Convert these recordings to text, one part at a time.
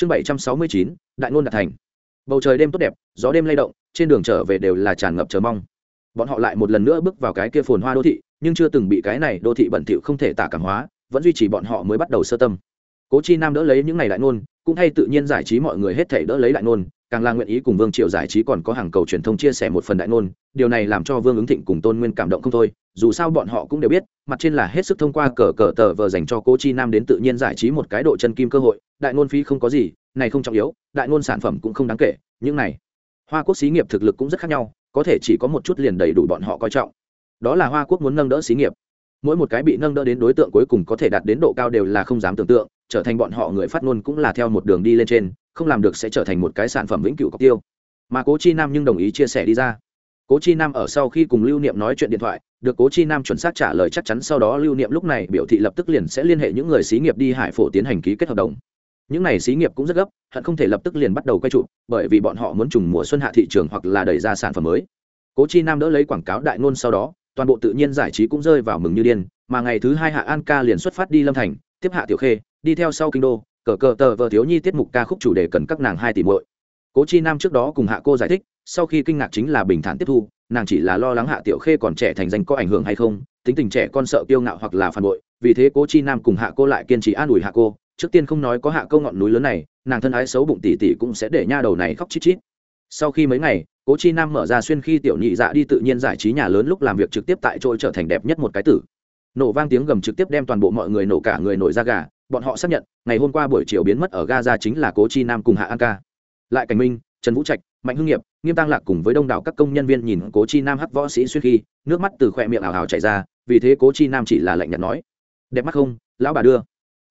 chương bảy trăm sáu mươi chín, đại ngôn đạt thành. Bầu trời đêm tốt đẹp, gió đêm lay động, trên đường trở về đều là tràn ngập chờ mong. Bọn họ lại một lần nữa bước vào cái kia phồn hoa đô thị, nhưng chưa từng bị cái này đô thị bẩn thỉu không thể tả cảm hóa, vẫn duy trì bọn họ mới bắt đầu sơ tâm. Cố chi nam đỡ lấy những ngày đại ngôn, cũng hay tự nhiên giải trí mọi người hết thể đỡ lấy đại ngôn càng là nguyện ý cùng vương triều giải trí còn có hàng cầu truyền thông chia sẻ một phần đại ngôn, điều này làm cho vương ứng thịnh cùng tôn nguyên cảm động không thôi, dù sao bọn họ cũng đều biết, mặt trên là hết sức thông qua cờ cờ tờ vờ dành cho cô chi nam đến tự nhiên giải trí một cái độ chân kim cơ hội, đại ngôn phí không có gì, này không trọng yếu, đại ngôn sản phẩm cũng không đáng kể, những này, hoa quốc xí nghiệp thực lực cũng rất khác nhau, có thể chỉ có một chút liền đầy đủ bọn họ coi trọng. Đó là hoa quốc muốn nâng đỡ xí nghiệp. Mỗi một cái bị nâng đỡ đến đối tượng cuối cùng có thể đạt đến độ cao đều là không dám tưởng tượng, trở thành bọn họ người phát ngôn cũng là theo một đường đi lên trên không làm được sẽ trở thành một cái sản phẩm vĩnh cửu cọc tiêu. Mà cố chi nam nhưng đồng ý chia sẻ đi ra. Cố chi nam ở sau khi cùng lưu niệm nói chuyện điện thoại, được cố chi nam chuẩn xác trả lời chắc chắn sau đó lưu niệm lúc này biểu thị lập tức liền sẽ liên hệ những người xí nghiệp đi hải phổ tiến hành ký kết hợp đồng. Những này xí nghiệp cũng rất gấp, hận không thể lập tức liền bắt đầu quay trụ bởi vì bọn họ muốn trùng mùa xuân hạ thị trường hoặc là đẩy ra sản phẩm mới. Cố chi nam đỡ lấy quảng cáo đại ngôn sau đó, toàn bộ tự nhiên giải trí cũng rơi vào mừng như điên, mà ngày thứ hai hạ an ca liền xuất phát đi lâm thành, tiếp hạ tiểu khê, đi theo sau kinh đô cờ cờ tờ vợ thiếu nhi tiết mục ca khúc chủ đề cần các nàng hai tỷ muội. Cố chi nam trước đó cùng hạ cô giải thích, sau khi kinh ngạc chính là bình thản tiếp thu, nàng chỉ là lo lắng hạ tiểu khê còn trẻ thành danh có ảnh hưởng hay không, tính tình trẻ con sợ kiêu ngạo hoặc là phản bội, vì thế cố chi nam cùng hạ cô lại kiên trì an ủi hạ cô, trước tiên không nói có hạ câu ngọn núi lớn này, nàng thân ái xấu bụng tỉ tỉ cũng sẽ để nha đầu này khóc chít chít. Sau khi mấy ngày, cố chi nam mở ra xuyên khi tiểu nhị dạ đi tự nhiên giải trí nhà lớn lúc làm việc trực tiếp tại chỗ trở thành đẹp nhất một cái tử. Nổ vang tiếng gầm trực tiếp đem toàn bộ mọi người nổ cả người nổi ra gà bọn họ xác nhận, ngày hôm qua buổi chiều biến mất ở gaza chính là cố chi nam cùng hạ an ca. Lại cảnh minh, trần vũ trạch, mạnh hưng nghiệp, nghiêm tăng lạc cùng với đông đảo các công nhân viên nhìn cố chi nam hắc võ sĩ xuyên khi, nước mắt từ khoe miệng ảo hào chảy ra, vì thế cố chi nam chỉ là lạnh nhạt nói, đẹp mắt không, lão bà đưa.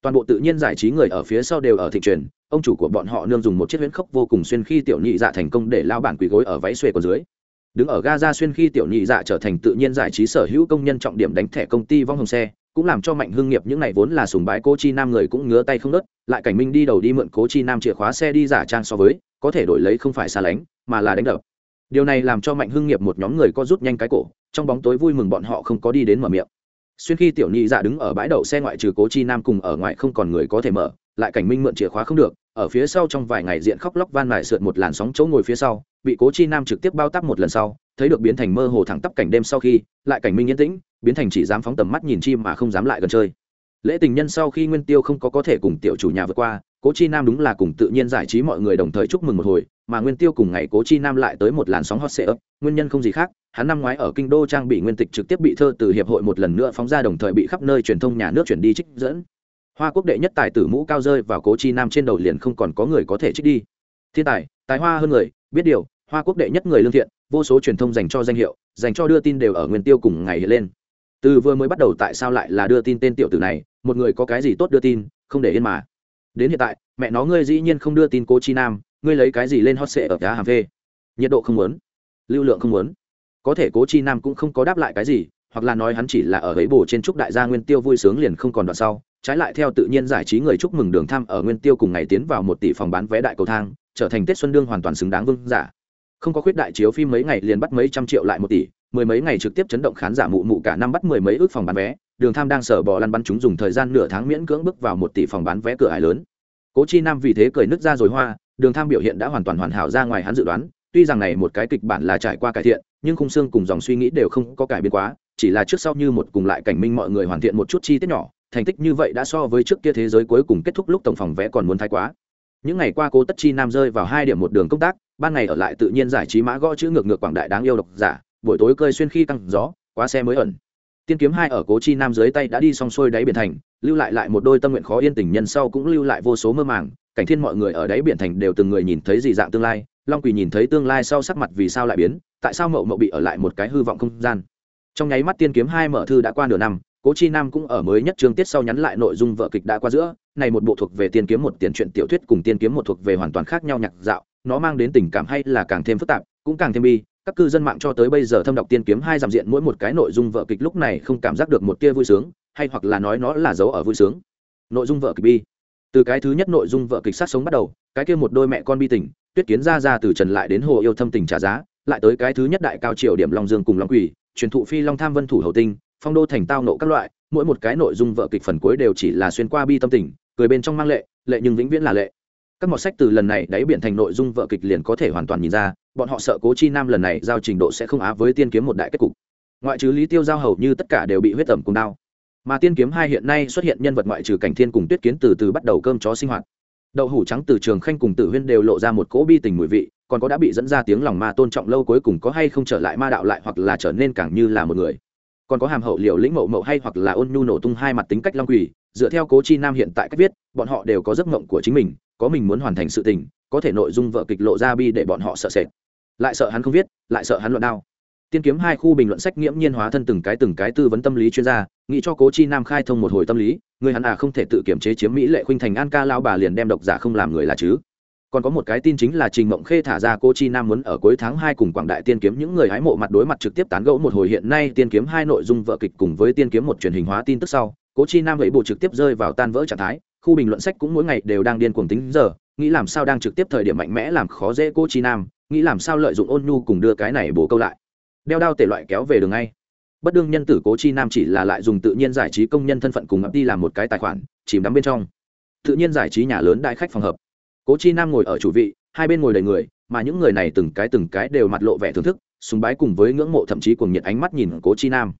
Toàn bộ tự nhiên giải trí người ở phía sau đều ở thị truyền, ông chủ của bọn họ nương dùng một chiếc huyễn khốc vô cùng xuyên khi tiểu nhị dạ thành công để lao bản quỳ gối ở váy xuề của dưới. Đứng ở gaza xuyên khi tiểu nhị dạ trở thành tự nhiên giải trí sở hữu công nhân trọng điểm đánh thẻ công ty vong hồng xe cũng làm cho mạnh hưng nghiệp những này vốn là sùng bái cô chi nam người cũng ngứa tay không nớt, lại cảnh minh đi đầu đi mượn cố chi nam chìa khóa xe đi giả trang so với, có thể đổi lấy không phải xa lánh, mà là đánh đập. Điều này làm cho mạnh hưng nghiệp một nhóm người có rút nhanh cái cổ, trong bóng tối vui mừng bọn họ không có đi đến mở miệng. Xuyên khi tiểu nhị dạ đứng ở bãi đậu xe ngoại trừ cố chi nam cùng ở ngoài không còn người có thể mở, lại cảnh minh mượn chìa khóa không được, ở phía sau trong vài ngày diện khóc lóc van lại sượt một làn sóng chỗ ngồi phía sau, bị cố chi nam trực tiếp bao tắp một lần sau thấy được biến thành mơ hồ thẳng tắp cảnh đêm sau khi, lại cảnh minh yên tĩnh, biến thành chỉ dám phóng tầm mắt nhìn chim mà không dám lại gần chơi. Lễ tình nhân sau khi nguyên tiêu không có có thể cùng tiểu chủ nhà vượt qua, cố chi nam đúng là cùng tự nhiên giải trí mọi người đồng thời chúc mừng một hồi, mà nguyên tiêu cùng ngày cố chi nam lại tới một làn sóng hot ấp nguyên nhân không gì khác, hắn năm ngoái ở kinh đô trang bị nguyên tịch trực tiếp bị thơ từ hiệp hội một lần nữa phóng ra đồng thời bị khắp nơi truyền thông nhà nước chuyển đi trích dẫn. Hoa quốc đệ nhất tài tử mũ cao rơi vào cố chi nam trên đầu liền không còn có người có thể trích đi. Thiên tài tài hoa hơn người, biết điều, hoa quốc đệ nhất người lương thiện vô số truyền thông dành cho danh hiệu, dành cho đưa tin đều ở nguyên tiêu cùng ngày hiện lên. Từ vừa mới bắt đầu tại sao lại là đưa tin tên tiểu tử này, một người có cái gì tốt đưa tin, không để yên mà. Đến hiện tại, mẹ nó ngươi dĩ nhiên không đưa tin cố chi nam, ngươi lấy cái gì lên hot sệ ở giá hàm phê? Nhiệt độ không muốn, lưu lượng không muốn. Có thể cố chi nam cũng không có đáp lại cái gì, hoặc là nói hắn chỉ là ở ấy bổ trên trúc đại gia nguyên tiêu vui sướng liền không còn đoạn sau. Trái lại theo tự nhiên giải trí người chúc mừng đường thăm ở nguyên tiêu cùng ngày tiến vào một tỷ phòng bán vé đại cầu thang, trở thành tết xuân đương hoàn toàn xứng đáng vương giả không có khuyết đại chiếu phim mấy ngày liền bắt mấy trăm triệu lại một tỷ, mười mấy ngày trực tiếp chấn động khán giả mụ mụ cả năm bắt mười mấy ước phòng bán vé. Đường tham đang sở bò lăn bắn chúng dùng thời gian nửa tháng miễn cưỡng bước vào một tỷ phòng bán vé cửa hải lớn. Cố chi nam vì thế cười nứt ra rồi hoa, đường tham biểu hiện đã hoàn toàn hoàn hảo ra ngoài hắn dự đoán, tuy rằng này một cái kịch bản là trải qua cải thiện, nhưng khung xương cùng dòng suy nghĩ đều không có cải biến quá, chỉ là trước sau như một cùng lại cảnh minh mọi người hoàn thiện một chút chi tiết nhỏ, thành tích như vậy đã so với trước kia thế giới cuối cùng kết thúc lúc tổng phòng vé còn muốn thái quá những ngày qua, cố tất chi nam rơi vào hai điểm một đường công tác, ban ngày ở lại tự nhiên giải trí mã gõ chữ ngược ngược quảng đại đáng yêu độc giả, buổi tối cơi xuyên khi tăng gió, quá xe mới ẩn. Tiên kiếm hai ở cố chi nam dưới tay đã đi xong xuôi đáy biển thành, lưu lại lại một đôi tâm nguyện khó yên tình nhân sau cũng lưu lại vô số mơ màng. Cảnh thiên mọi người ở đáy biển thành đều từng người nhìn thấy gì dạng tương lai, long quỳ nhìn thấy tương lai sau sắc mặt vì sao lại biến, tại sao mậu mậu bị ở lại một cái hư vọng không gian. Trong nháy mắt tiên kiếm hai mở thư đã qua nửa năm cố chi nam cũng ở mới nhất chương tiết sau nhắn lại nội dung vợ kịch đã qua giữa, này một bộ thuộc về tiên kiếm một tiền truyện tiểu thuyết cùng tiên kiếm một thuộc về hoàn toàn khác nhau nhạc dạo, nó mang đến tình cảm hay là càng thêm phức tạp, cũng càng thêm bi. Các cư dân mạng cho tới bây giờ thâm đọc tiên kiếm hai giảm diện mỗi một cái nội dung vợ kịch lúc này không cảm giác được một tia vui sướng, hay hoặc là nói nó là dấu ở vui sướng. Nội dung vợ kịch bi. Từ cái thứ nhất nội dung vợ kịch sát sống bắt đầu, cái kia một đôi mẹ con bi tình, tuyết kiến ra ra từ trần lại đến hồ yêu thâm tình trả giá, lại tới cái thứ nhất đại cao triều điểm long dương cùng long quỷ truyền thụ phi long tham vân thủ hậu tinh phong đô thành tao nộ các loại, mỗi một cái nội dung vợ kịch phần cuối đều chỉ là xuyên qua bi tâm tình, cười bên trong mang lệ lệ nhưng vĩnh viễn là lệ. Các mọt sách từ lần này đáy biển thành nội dung vợ kịch liền có thể hoàn toàn nhìn ra, bọn họ sợ cố chi nam lần này giao trình độ sẽ không á với tiên kiếm một đại kết cục. Ngoại trừ lý tiêu giao hầu như tất cả đều bị huyết tẩm cùng đao mà tiên kiếm hai hiện nay xuất hiện nhân vật ngoại trừ cảnh thiên cùng tuyết kiến từ từ bắt đầu cơm chó sinh hoạt. Đậu hủ trắng từ trường khanh cùng tử huyên đều lộ ra một cỗ bi tình mùi vị, còn có đã bị dẫn ra tiếng lòng ma tôn trọng lâu cuối cùng có hay không trở lại ma đạo lại hoặc là trở nên càng như là một người còn có hàm hậu liệu lĩnh mậu mậu hay hoặc là ôn nhu nổ tung hai mặt tính cách long quỷ dựa theo cố chi nam hiện tại cách viết, bọn họ đều có giấc mộng của chính mình, có mình muốn hoàn thành sự tình, có thể nội dung vợ kịch lộ ra bi để bọn họ sợ sệt. Lại sợ hắn không viết, lại sợ hắn luận đao. Tiên kiếm hai khu bình luận sách nghiễm nhiên hóa thân từng cái từng cái tư vấn tâm lý chuyên gia, nghĩ cho cố chi nam khai thông một hồi tâm lý, người hắn à không thể tự kiểm chế chiếm mỹ lệ khuynh thành an ca lao bà liền đem độc giả không làm người là chứ còn có một cái tin chính là trình mộng khê thả ra cô chi nam muốn ở cuối tháng hai cùng quảng đại tiên kiếm những người hái mộ mặt đối mặt trực tiếp tán gẫu một hồi. Hiện nay tiên kiếm hai nội dung vợ kịch cùng với tiên kiếm một truyền hình hóa tin tức sau cố chi nam vậy bộ trực tiếp rơi vào tan vỡ trạng thái. Khu bình luận sách cũng mỗi ngày đều đang điên cuồng tính giờ, nghĩ làm sao đang trực tiếp thời điểm mạnh mẽ làm khó dễ cô chi nam, nghĩ làm sao lợi dụng ôn nhu cùng đưa cái này bổ câu lại. Đeo đao tể loại kéo về đường ngay. Bất đương nhân tử cố chi nam chỉ là lại dùng tự nhiên giải trí công nhân thân phận cùng ập đi làm một cái tài khoản, chìm đắm bên trong. Tự nhiên giải trí nhà lớn đại khách phòng hợp cố chi nam ngồi ở chủ vị, hai bên ngồi đầy người, mà những người này từng cái từng cái đều mặt lộ vẻ thưởng thức súng bái cùng với ngưỡng mộ thậm chí cùng nhiệt ánh mắt nhìn cố chi nam.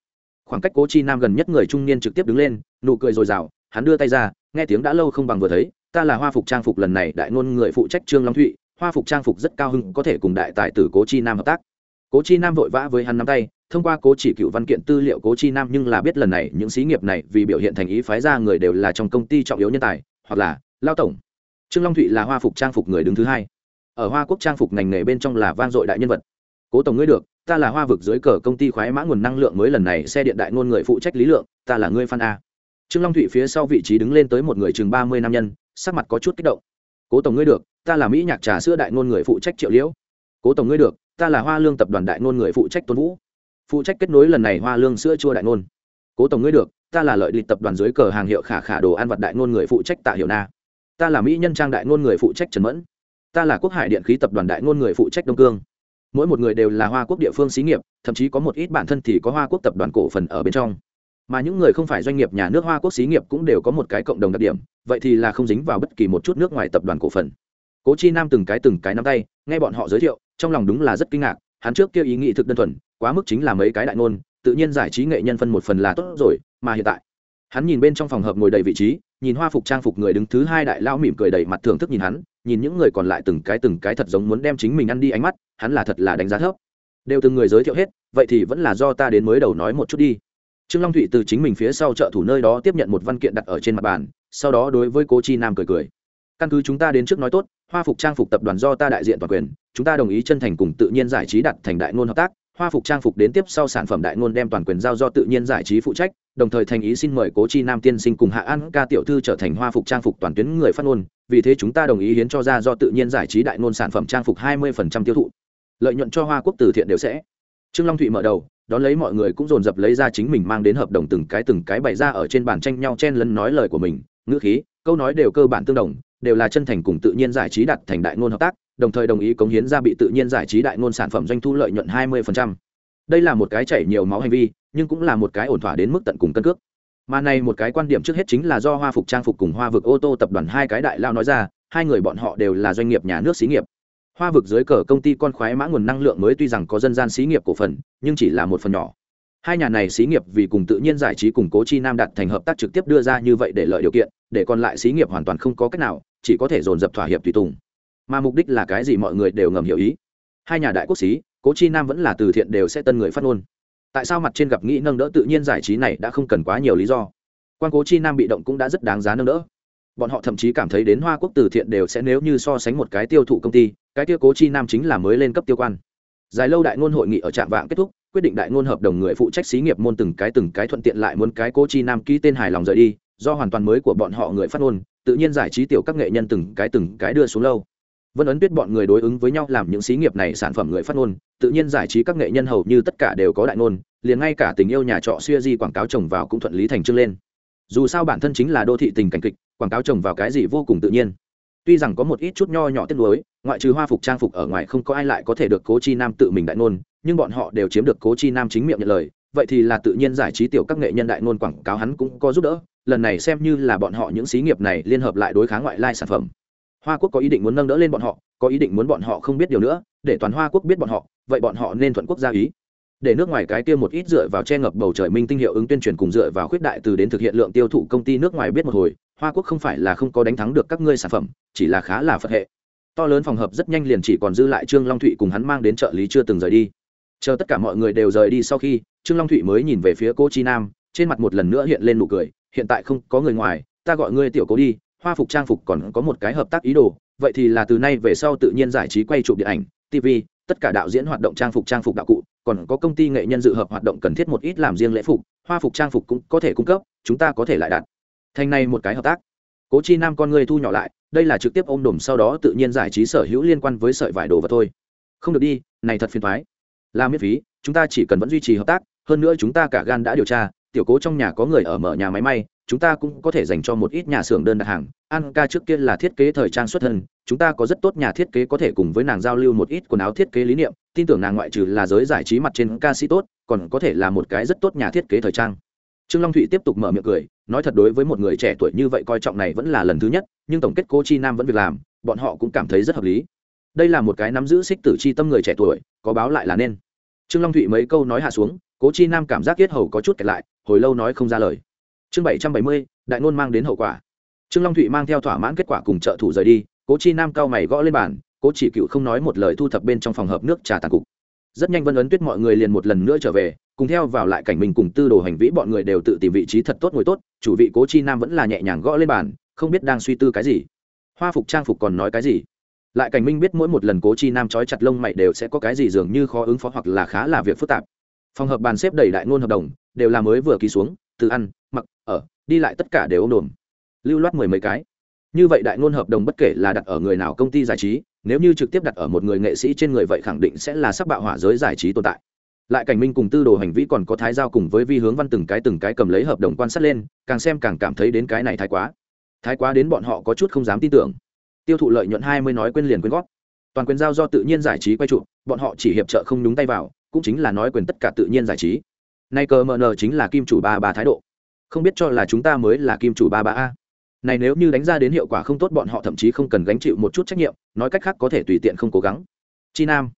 Khoảng cách cố chi nam gần nhất người trung niên trực tiếp đứng lên, nụ cười dồi dào, hắn đưa tay ra, nghe tiếng đã lâu không bằng vừa thấy, ta là hoa phục trang phục lần này đại ngôn người phụ trách trương long thụy, hoa phục trang phục rất cao hưng có thể cùng đại tài tử cố chi nam hợp tác. Cố chi nam vội vã với hắn nắm tay, thông qua cố chỉ cựu văn kiện tư liệu cố chi nam nhưng là biết lần này những xí nghiệp này vì biểu hiện thành ý phái ra người đều là trong công ty trọng yếu nhân tài, hoặc là lao tổng trương long thụy là hoa phục trang phục người đứng thứ hai. Ở hoa quốc trang phục ngành nghề bên trong là vang dội đại nhân vật. Cố tổng ngươi được, ta là hoa vực dưới cờ công ty khoái mã nguồn năng lượng mới lần này xe điện đại ngôn người phụ trách lý lượng, ta là ngươi phan a. Trương long thụy phía sau vị trí đứng lên tới một người chừng ba mươi nam nhân, sắc mặt có chút kích động. Cố tổng ngươi được, ta là mỹ nhạc trà sữa đại ngôn người phụ trách triệu liễu. Cố tổng ngươi được, ta là hoa lương tập đoàn đại ngôn người phụ trách tôn vũ. Phụ trách kết nối lần này hoa lương sữa chua đại ngôn. Cố tổng ngươi được, ta là lợi lịch tập đoàn dưới cờ hàng hiệu khả khả đồ ăn vật đại ngôn người phụ trách tạ hiệu na ta là mỹ nhân trang đại ngôn người phụ trách trần mẫn ta là quốc hải điện khí tập đoàn đại ngôn người phụ trách đông cương mỗi một người đều là hoa quốc địa phương xí nghiệp thậm chí có một ít bản thân thì có hoa quốc tập đoàn cổ phần ở bên trong mà những người không phải doanh nghiệp nhà nước hoa quốc xí nghiệp cũng đều có một cái cộng đồng đặc điểm vậy thì là không dính vào bất kỳ một chút nước ngoài tập đoàn cổ phần cố chi nam từng cái từng cái nắm tay nghe bọn họ giới thiệu trong lòng đúng là rất kinh ngạc hắn trước kia ý nghĩ thực đơn thuần quá mức chính là mấy cái đại ngôn tự nhiên giải trí nghệ nhân phân một phần là tốt rồi mà hiện tại hắn nhìn bên trong phòng hợp ngồi đầy vị trí, nhìn hoa phục trang phục người đứng thứ hai đại lao mỉm cười đầy mặt thưởng thức nhìn hắn, nhìn những người còn lại từng cái từng cái thật giống muốn đem chính mình ăn đi ánh mắt, hắn là thật là đánh giá thấp. Đều từng người giới thiệu hết, vậy thì vẫn là do ta đến mới đầu nói một chút đi. Trương long thụy từ chính mình phía sau trợ thủ nơi đó tiếp nhận một văn kiện đặt ở trên mặt bàn, sau đó đối với cố chi nam cười cười. Căn cứ chúng ta đến trước nói tốt, hoa phục trang phục tập đoàn do ta đại diện toàn quyền, chúng ta đồng ý chân thành cùng tự nhiên giải trí đặt thành đại ngôn hợp tác, hoa phục trang phục đến tiếp sau sản phẩm đại ngôn đem toàn quyền giao do tự nhiên giải trí phụ trách đồng thời thành ý xin mời cố chi nam tiên sinh cùng hạ an ca tiểu thư trở thành hoa phục trang phục toàn tuyến người phát ngôn, vì thế chúng ta đồng ý hiến cho ra do tự nhiên giải trí đại ngôn sản phẩm trang phục hai 20% tiêu thụ lợi nhuận cho hoa quốc từ thiện đều sẽ trương long thụy mở đầu, đón lấy mọi người cũng dồn dập lấy ra chính mình mang đến hợp đồng từng cái từng cái bày ra ở trên bàn tranh nhau chen lấn nói lời của mình, ngữ khí, câu nói đều cơ bản tương đồng, đều là chân thành cùng tự nhiên giải trí đặt thành đại ngôn hợp tác, đồng thời đồng ý cống hiến ra bị tự nhiên giải trí đại ngôn sản phẩm doanh thu lợi nhuận 20% đây là một cái chảy nhiều máu hành vi, nhưng cũng là một cái ổn thỏa đến mức tận cùng cân cước. Mà này một cái quan điểm trước hết chính là do hoa phục trang phục cùng hoa vực ô tô tập đoàn hai cái đại lao nói ra, hai người bọn họ đều là doanh nghiệp nhà nước xí nghiệp. Hoa vực dưới cờ công ty con khoái mã nguồn năng lượng mới tuy rằng có dân gian xí nghiệp cổ phần, nhưng chỉ là một phần nhỏ. Hai nhà này xí nghiệp vì cùng tự nhiên giải trí cùng cố chi nam đặt thành hợp tác trực tiếp đưa ra như vậy để lợi điều kiện, để còn lại xí nghiệp hoàn toàn không có cách nào, chỉ có thể dồn dập thỏa hiệp tùy tùng. Mà mục đích là cái gì mọi người đều ngầm hiểu ý. Hai nhà đại quốc xí cố chi nam vẫn là từ thiện đều sẽ tân người phát ngôn. Tại sao mặt trên gặp nghĩ nâng đỡ tự nhiên giải trí này đã không cần quá nhiều lý do? Quan cố chi nam bị động cũng đã rất đáng giá nâng đỡ. Bọn họ thậm chí cảm thấy đến hoa quốc từ thiện đều sẽ nếu như so sánh một cái tiêu thụ công ty, cái tiêu cố chi nam chính là mới lên cấp tiêu quan. Dài lâu đại ngôn hội nghị ở trạm vạng kết thúc, quyết định đại ngôn hợp đồng người phụ trách xí nghiệp môn từng cái từng cái thuận tiện lại muốn cái cố chi nam ký tên hài lòng rời đi, do hoàn toàn mới của bọn họ người phát ngôn, tự nhiên giải trí tiểu các nghệ nhân từng cái từng cái đưa xuống lâu vân ấn biết bọn người đối ứng với nhau làm những xí nghiệp này sản phẩm người phát ngôn, tự nhiên giải trí các nghệ nhân hầu như tất cả đều có đại ngôn, liền ngay cả tình yêu nhà trọ xuya di quảng cáo trồng vào cũng thuận lý thành trương lên. Dù sao bản thân chính là đô thị tình cảnh kịch, quảng cáo trồng vào cái gì vô cùng tự nhiên. Tuy rằng có một ít chút nho nhỏ tiếc nuối, ngoại trừ hoa phục trang phục ở ngoài không có ai lại có thể được cố chi nam tự mình đại ngôn, nhưng bọn họ đều chiếm được cố chi nam chính miệng nhận lời, vậy thì là tự nhiên giải trí tiểu các nghệ nhân đại ngôn quảng cáo hắn cũng có giúp đỡ, lần này xem như là bọn họ những xí nghiệp này liên hợp lại đối kháng ngoại lai sản phẩm hoa quốc có ý định muốn nâng đỡ lên bọn họ, có ý định muốn bọn họ không biết điều nữa, để toàn hoa quốc biết bọn họ, vậy bọn họ nên thuận quốc gia ý. Để nước ngoài cái kia một ít dựa vào che ngập bầu trời minh tinh hiệu ứng tuyên truyền cùng dựa vào khuyết đại từ đến thực hiện lượng tiêu thụ công ty nước ngoài biết một hồi, hoa quốc không phải là không có đánh thắng được các ngươi sản phẩm, chỉ là khá là phật hệ. To lớn phòng hợp rất nhanh liền chỉ còn dư lại trương long thụy cùng hắn mang đến trợ lý chưa từng rời đi. Chờ tất cả mọi người đều rời đi sau khi, trương long thụy mới nhìn về phía cô chi nam, trên mặt một lần nữa hiện lên nụ cười, hiện tại không có người ngoài, ta gọi ngươi tiểu cố đi hoa phục trang phục còn có một cái hợp tác ý đồ, vậy thì là từ nay về sau tự nhiên giải trí quay chụp điện ảnh tv tất cả đạo diễn hoạt động trang phục trang phục đạo cụ, còn có công ty nghệ nhân dự hợp hoạt động cần thiết một ít làm riêng lễ phục, hoa phục trang phục cũng có thể cung cấp, chúng ta có thể lại đặt thành này một cái hợp tác. Cố chi nam con người thu nhỏ lại, đây là trực tiếp ôm đùm sau đó tự nhiên giải trí sở hữu liên quan với sợi vải đồ và thôi. Không được đi, này thật phiền thoái là miễn phí, chúng ta chỉ cần vẫn duy trì hợp tác, hơn nữa chúng ta cả gan đã điều tra, tiểu cố trong nhà có người ở mở nhà máy may chúng ta cũng có thể dành cho một ít nhà xưởng đơn đặt hàng. An ca trước kia là thiết kế thời trang xuất thân, chúng ta có rất tốt nhà thiết kế có thể cùng với nàng giao lưu một ít quần áo thiết kế lý niệm. Tin tưởng nàng ngoại trừ là giới giải trí mặt trên ca sĩ tốt, còn có thể là một cái rất tốt nhà thiết kế thời trang. Trương long thụy tiếp tục mở miệng cười, nói thật đối với một người trẻ tuổi như vậy coi trọng này vẫn là lần thứ nhất, nhưng tổng kết cô chi nam vẫn việc làm, bọn họ cũng cảm thấy rất hợp lý. Đây là một cái nắm giữ xích tử chi tâm người trẻ tuổi, có báo lại là nên. Trương long thụy mấy câu nói hạ xuống cố chi nam cảm giác kiết hầu có chút kẹt lại, hồi lâu nói không ra lời chương bảy trăm bảy mươi, đại nôn mang đến hậu quả. Trương long thụy mang theo thỏa mãn kết quả cùng trợ thủ rời đi, cố chi nam cao mày gõ lên bàn, cố chỉ cựu không nói một lời thu thập bên trong phòng hợp nước trà tàn cục. Rất nhanh vân ấn tuyết mọi người liền một lần nữa trở về, cùng theo vào lại cảnh mình cùng tư đồ hành vĩ bọn người đều tự tìm vị trí thật tốt ngồi tốt, chủ vị cố chi nam vẫn là nhẹ nhàng gõ lên bàn, không biết đang suy tư cái gì. Hoa phục trang phục còn nói cái gì? Lại cảnh minh biết mỗi một lần cố chi nam trói chặt lông mày đều sẽ có cái gì dường như khó ứng phó hoặc là khá là việc phức tạp. Phòng hợp bàn xếp đầy đại ngôn hợp đồng, đều là mới vừa ký xuống từ ăn, mặc ở, đi lại tất cả đều ôm đồm. Lưu loát mười mấy cái. Như vậy đại ngôn hợp đồng bất kể là đặt ở người nào công ty giải trí, nếu như trực tiếp đặt ở một người nghệ sĩ trên người vậy khẳng định sẽ là sắc bạo hỏa giới giải trí tồn tại. Lại cảnh minh cùng tư đồ hành vi còn có thái giao cùng với vi hướng văn từng cái từng cái cầm lấy hợp đồng quan sát lên, càng xem càng cảm thấy đến cái này thái quá. Thái quá đến bọn họ có chút không dám tin tưởng. Tiêu thụ lợi nhuận hai mươi nói quên liền quên gót. Toàn quyền giao do tự nhiên giải trí quay trụ, bọn họ chỉ hiệp trợ không nhúng tay vào, cũng chính là nói quyền tất cả tự nhiên giải trí. Nay cờ mờ nờ chính là kim chủ ba ba thái độ không biết cho là chúng ta mới là kim chủ ba ba a. Này nếu như đánh ra đến hiệu quả không tốt, bọn họ thậm chí không cần gánh chịu một chút trách nhiệm, nói cách khác có thể tùy tiện không cố gắng. Chi nam.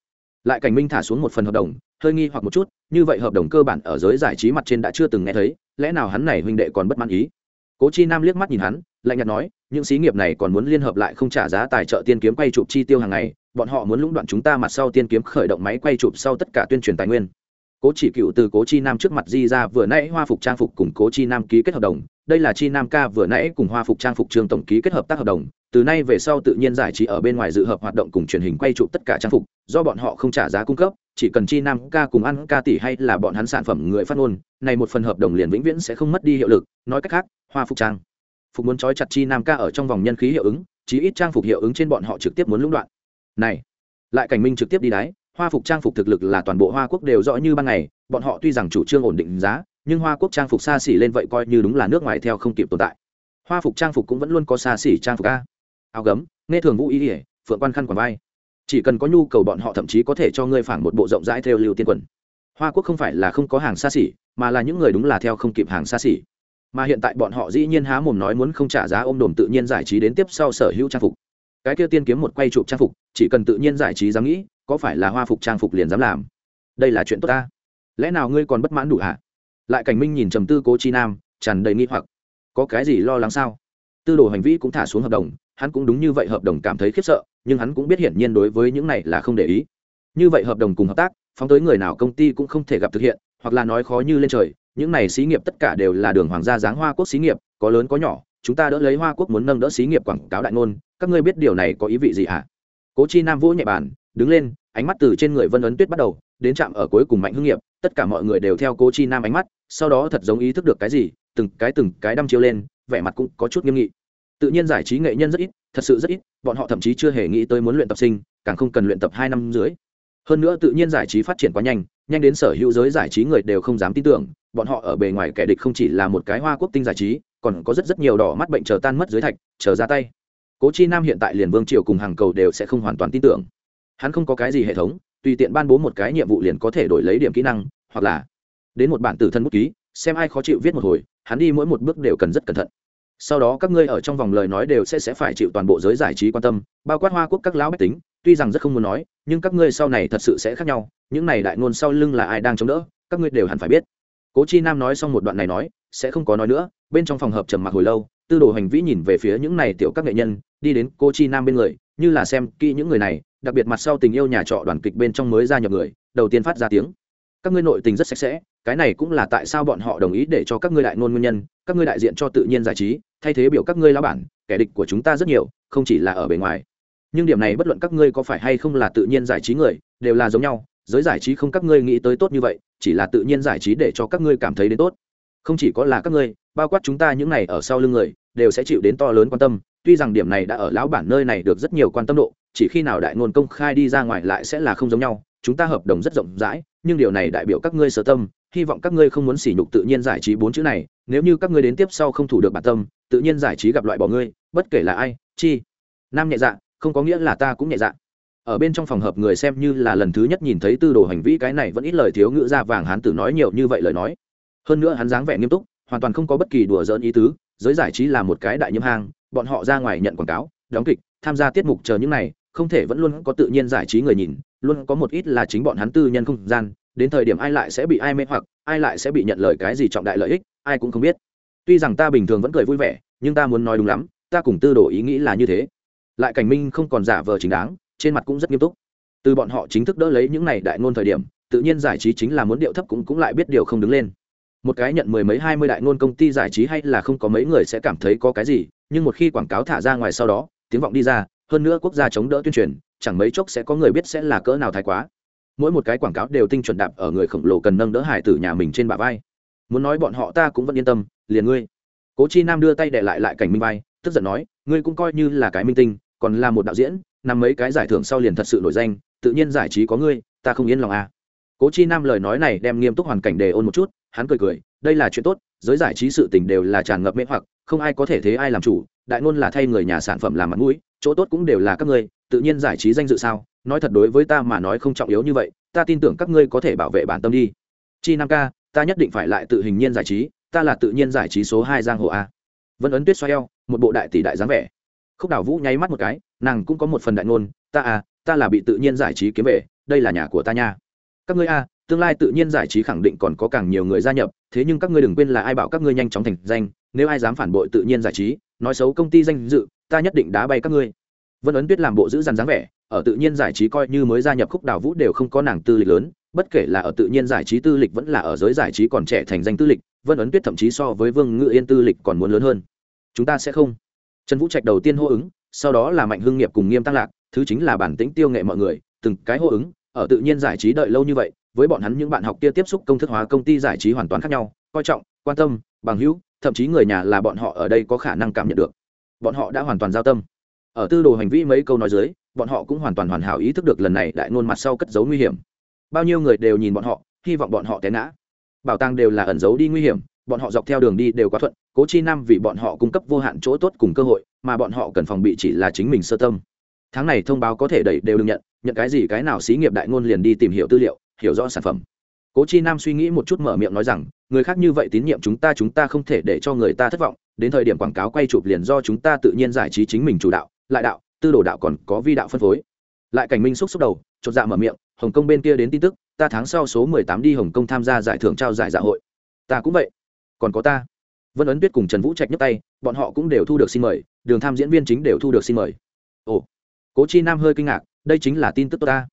Lại cảnh minh thả xuống một phần hợp đồng, hơi nghi hoặc một chút, như vậy hợp đồng cơ bản ở giới giải trí mặt trên đã chưa từng nghe thấy, lẽ nào hắn này huynh đệ còn bất mãn ý? Cố chi nam liếc mắt nhìn hắn, lạnh nhạt nói, những xí nghiệp này còn muốn liên hợp lại không trả giá tài trợ tiên kiếm quay chụp chi tiêu hàng ngày, bọn họ muốn lũng đoạn chúng ta mặt sau tiên kiếm khởi động máy quay chụp sau tất cả tuyên truyền tài nguyên cố chỉ cựu từ cố chi nam trước mặt di ra vừa nãy hoa phục trang phục cùng cố chi nam ký kết hợp đồng. Đây là chi nam ca vừa nãy cùng hoa phục trang phục trường tổng ký kết hợp tác hợp đồng. Từ nay về sau tự nhiên giải trí ở bên ngoài dự hợp hoạt động cùng truyền hình quay chụp tất cả trang phục, do bọn họ không trả giá cung cấp, chỉ cần chi nam ca cùng ăn ca tỷ hay là bọn hắn sản phẩm người phát ngôn, này một phần hợp đồng liền vĩnh viễn sẽ không mất đi hiệu lực. Nói cách khác, hoa phục trang phục muốn trói chặt chi nam ca ở trong vòng nhân khí hiệu ứng, chí ít trang phục hiệu ứng trên bọn họ trực tiếp muốn lũng đoạn. Này, lại cảnh minh trực tiếp đi đáy hoa phục trang phục thực lực là toàn bộ hoa quốc đều rõ như ban ngày, bọn họ tuy rằng chủ trương ổn định giá, nhưng hoa quốc trang phục xa xỉ lên vậy coi như đúng là nước ngoài theo không kịp tồn tại. Hoa phục trang phục cũng vẫn luôn có xa xỉ trang phục a. Áo gấm, nghe thường vũ ý ỉa phượng quan khăn quảng vai. Chỉ cần có nhu cầu bọn họ thậm chí có thể cho ngươi phản một bộ rộng rãi theo lưu tiên quần. Hoa quốc không phải là không có hàng xa xỉ, mà là những người đúng là theo không kịp hàng xa xỉ. Mà hiện tại bọn họ dĩ nhiên há mồm nói muốn không trả giá ôm đồm tự nhiên giải trí đến tiếp sau sở hữu trang phục. Cái kia tiên kiếm một quay chụp trang phục, chỉ cần tự nhiên giải trí dám nghĩ có phải là hoa phục trang phục liền dám làm? Đây là chuyện tốt ta. Lẽ nào ngươi còn bất mãn đủ hả? Lại cảnh minh nhìn trầm tư cố chi nam, tràn đầy nghi hoặc. Có cái gì lo lắng sao? Tư đồ hành vi cũng thả xuống hợp đồng, hắn cũng đúng như vậy hợp đồng cảm thấy khiếp sợ, nhưng hắn cũng biết hiển nhiên đối với những này là không để ý. Như vậy hợp đồng cùng hợp tác, phóng tới người nào công ty cũng không thể gặp thực hiện, hoặc là nói khó như lên trời, những này xí nghiệp tất cả đều là đường hoàng gia giáng hoa quốc xí nghiệp, có lớn có nhỏ, chúng ta đỡ lấy hoa quốc muốn nâng đỡ xí nghiệp quảng cáo đại ngôn, các ngươi biết điều này có ý vị gì hả? Cố chi nam vỗ nhẹ bàn đứng lên, ánh mắt từ trên người vân ấn tuyết bắt đầu, đến trạm ở cuối cùng mạnh hưng nghiệp, tất cả mọi người đều theo cố chi nam ánh mắt, sau đó thật giống ý thức được cái gì, từng cái từng cái đăm chiêu lên, vẻ mặt cũng có chút nghiêm nghị. Tự nhiên giải trí nghệ nhân rất ít, thật sự rất ít, bọn họ thậm chí chưa hề nghĩ tới muốn luyện tập sinh, càng không cần luyện tập hai năm dưới hơn nữa tự nhiên giải trí phát triển quá nhanh nhanh đến sở hữu giới giải trí người đều không dám tin tưởng, bọn họ ở bề ngoài kẻ địch không chỉ là một cái hoa quốc tinh giải trí, còn có rất rất nhiều đỏ mắt bệnh chờ tan mất dưới thạch, chờ ra tay. Cố chi nam hiện tại liền vương triều cùng hàng cầu đều sẽ không hoàn toàn tin tưởng hắn không có cái gì hệ thống, tùy tiện ban bố một cái nhiệm vụ liền có thể đổi lấy điểm kỹ năng, hoặc là đến một bản tử thân bút ký, xem ai khó chịu viết một hồi, hắn đi mỗi một bước đều cần rất cẩn thận. Sau đó các ngươi ở trong vòng lời nói đều sẽ sẽ phải chịu toàn bộ giới giải trí quan tâm, bao quát hoa quốc các lão bách tính, tuy rằng rất không muốn nói, nhưng các ngươi sau này thật sự sẽ khác nhau, những này đại ngôn sau lưng là ai đang chống đỡ, các ngươi đều hẳn phải biết. Cố chi nam nói xong một đoạn này nói, sẽ không có nói nữa, bên trong phòng hợp trầm mặc hồi lâu, tư đồ hành vĩ nhìn về phía những này tiểu các nghệ nhân, đi đến cô chi nam bên người như là xem kỹ những người này, đặc biệt mặt sau tình yêu nhà trọ đoàn kịch bên trong mới ra nhập người, đầu tiên phát ra tiếng. Các ngươi nội tình rất sạch sẽ, cái này cũng là tại sao bọn họ đồng ý để cho các ngươi đại ngôn nguyên nhân, các ngươi đại diện cho tự nhiên giải trí, thay thế biểu các ngươi lao bản, kẻ địch của chúng ta rất nhiều, không chỉ là ở bề ngoài. Nhưng điểm này bất luận các ngươi có phải hay không là tự nhiên giải trí người, đều là giống nhau, giới giải trí không các ngươi nghĩ tới tốt như vậy, chỉ là tự nhiên giải trí để cho các ngươi cảm thấy đến tốt. Không chỉ có là các ngươi, bao quát chúng ta những này ở sau lưng người, đều sẽ chịu đến to lớn quan tâm tuy rằng điểm này đã ở lão bản nơi này được rất nhiều quan tâm độ, chỉ khi nào đại ngôn công khai đi ra ngoài lại sẽ là không giống nhau, chúng ta hợp đồng rất rộng rãi, nhưng điều này đại biểu các ngươi sở tâm, hy vọng các ngươi không muốn sỉ nhục tự nhiên giải trí bốn chữ này, nếu như các ngươi đến tiếp sau không thủ được bản tâm, tự nhiên giải trí gặp loại bỏ ngươi, bất kể là ai, chi, nam nhẹ dạ không có nghĩa là ta cũng nhẹ dạ. Ở bên trong phòng hợp người xem như là lần thứ nhất nhìn thấy tư đồ hành vi cái này vẫn ít lời thiếu ngữ ra vàng hán tử nói nhiều như vậy lời nói. Hơn nữa hắn dáng vẻ nghiêm túc, hoàn toàn không có bất kỳ đùa giỡn ý tứ, giới giải trí là một cái đại nhiễm hang bọn họ ra ngoài nhận quảng cáo, đóng kịch, tham gia tiết mục chờ những này, không thể vẫn luôn có tự nhiên giải trí người nhìn, luôn có một ít là chính bọn hắn tư nhân không gian, đến thời điểm ai lại sẽ bị ai mê hoặc, ai lại sẽ bị nhận lời cái gì trọng đại lợi ích, ai cũng không biết. Tuy rằng ta bình thường vẫn cười vui vẻ, nhưng ta muốn nói đúng lắm, ta cùng tư đồ ý nghĩ là như thế. Lại cảnh minh không còn giả vờ chính đáng, trên mặt cũng rất nghiêm túc. Từ bọn họ chính thức đỡ lấy những này đại ngôn thời điểm, tự nhiên giải trí chính là muốn điệu thấp cũng cũng lại biết điều không đứng lên. Một cái nhận mười mấy hai mươi đại ngôn công ty giải trí hay là không có mấy người sẽ cảm thấy có cái gì nhưng một khi quảng cáo thả ra ngoài sau đó, tiếng vọng đi ra, hơn nữa quốc gia chống đỡ tuyên truyền, chẳng mấy chốc sẽ có người biết sẽ là cỡ nào thái quá. Mỗi một cái quảng cáo đều tinh chuẩn đạp ở người khổng lồ cần nâng đỡ hải tử nhà mình trên bả vai. Muốn nói bọn họ ta cũng vẫn yên tâm, liền ngươi. Cố chi nam đưa tay đệ lại lại cảnh minh vai, tức giận nói, ngươi cũng coi như là cái minh tinh, còn là một đạo diễn nằm mấy cái giải thưởng sau liền thật sự nổi danh, tự nhiên giải trí có ngươi, ta không yên lòng à. cố chi nam lời nói này đem nghiêm túc hoàn cảnh đề ôn một chút, hắn cười cười, đây là chuyện tốt giới giải trí sự tình đều là tràn ngập mê hoặc, không ai có thể thế ai làm chủ, đại ngôn là thay người nhà sản phẩm làm mặt mũi, chỗ tốt cũng đều là các ngươi, tự nhiên giải trí danh dự sao? Nói thật đối với ta mà nói không trọng yếu như vậy, ta tin tưởng các ngươi có thể bảo vệ bản tâm đi. Chi nam ca, ta nhất định phải lại tự hình nhiên giải trí, ta là tự nhiên giải trí số hai giang hồ a. Vân ấn tuyết xoay eo, một bộ đại tỷ đại dáng vẻ. Khúc đào vũ nháy mắt một cái, nàng cũng có một phần đại ngôn, ta à ta là bị tự nhiên giải trí kiếm về, đây là nhà của ta nha. Các ngươi a tương lai tự nhiên giải trí khẳng định còn có càng nhiều người gia nhập, thế nhưng các ngươi đừng quên là ai bảo các ngươi nhanh chóng thành danh, nếu ai dám phản bội tự nhiên giải trí, nói xấu công ty danh dự, ta nhất định đá bay các ngươi. Vân ấn tuyết làm bộ giữ dằn dáng vẻ, ở tự nhiên giải trí coi như mới gia nhập khúc đào vũ đều không có nàng tư lịch lớn, bất kể là ở tự nhiên giải trí tư lịch vẫn là ở giới giải trí còn trẻ thành danh tư lịch, vân ấn tuyết thậm chí so với vương ngự yên tư lịch còn muốn lớn hơn. Chúng ta sẽ không. Trần vũ trạch đầu tiên hô ứng, sau đó là mạnh hưng nghiệp cùng nghiêm tăng lạc, thứ chính là bản tính tiêu nghệ mọi người, từng cái hô ứng, ở tự nhiên giải trí đợi lâu như vậy với bọn hắn những bạn học kia tiếp xúc công thức hóa công ty giải trí hoàn toàn khác nhau, coi trọng, quan tâm, bằng hữu, thậm chí người nhà là bọn họ ở đây có khả năng cảm nhận được. Bọn họ đã hoàn toàn giao tâm. Ở tư đồ hành vi mấy câu nói dưới, bọn họ cũng hoàn toàn hoàn hảo ý thức được lần này đại ngôn mặt sau cất giấu nguy hiểm. Bao nhiêu người đều nhìn bọn họ, hy vọng bọn họ té ngã. Bảo tàng đều là ẩn giấu đi nguy hiểm, bọn họ dọc theo đường đi đều quá thuận, cố chi nam vì bọn họ cung cấp vô hạn chỗ tốt cùng cơ hội, mà bọn họ cần phòng bị chỉ là chính mình sơ tâm. Tháng này thông báo có thể đẩy đều đừng nhận nhận cái gì cái nào xí nghiệp đại ngôn liền đi tìm hiểu tư liệu hiểu rõ sản phẩm. Cố chi nam suy nghĩ một chút mở miệng nói rằng, người khác như vậy tín nhiệm chúng ta chúng ta không thể để cho người ta thất vọng. Đến thời điểm quảng cáo quay chụp liền do chúng ta tự nhiên giải trí chính mình chủ đạo, lại đạo, tư đồ đạo còn có vi đạo phân phối. Lại cảnh minh xúc xúc đầu, chột dạ mở miệng, hồng kông bên kia đến tin tức, ta tháng sau số mười tám đi hồng kông tham gia giải thưởng trao giải dạ hội. Ta cũng vậy. Còn có ta. Vân ấn tuyết cùng trần vũ trạch nhấp tay, bọn họ cũng đều thu được xin mời, đường tham diễn viên chính đều thu được xin mời. Ồ. Cố chi nam hơi kinh ngạc, đây chính là tin tức tốt ta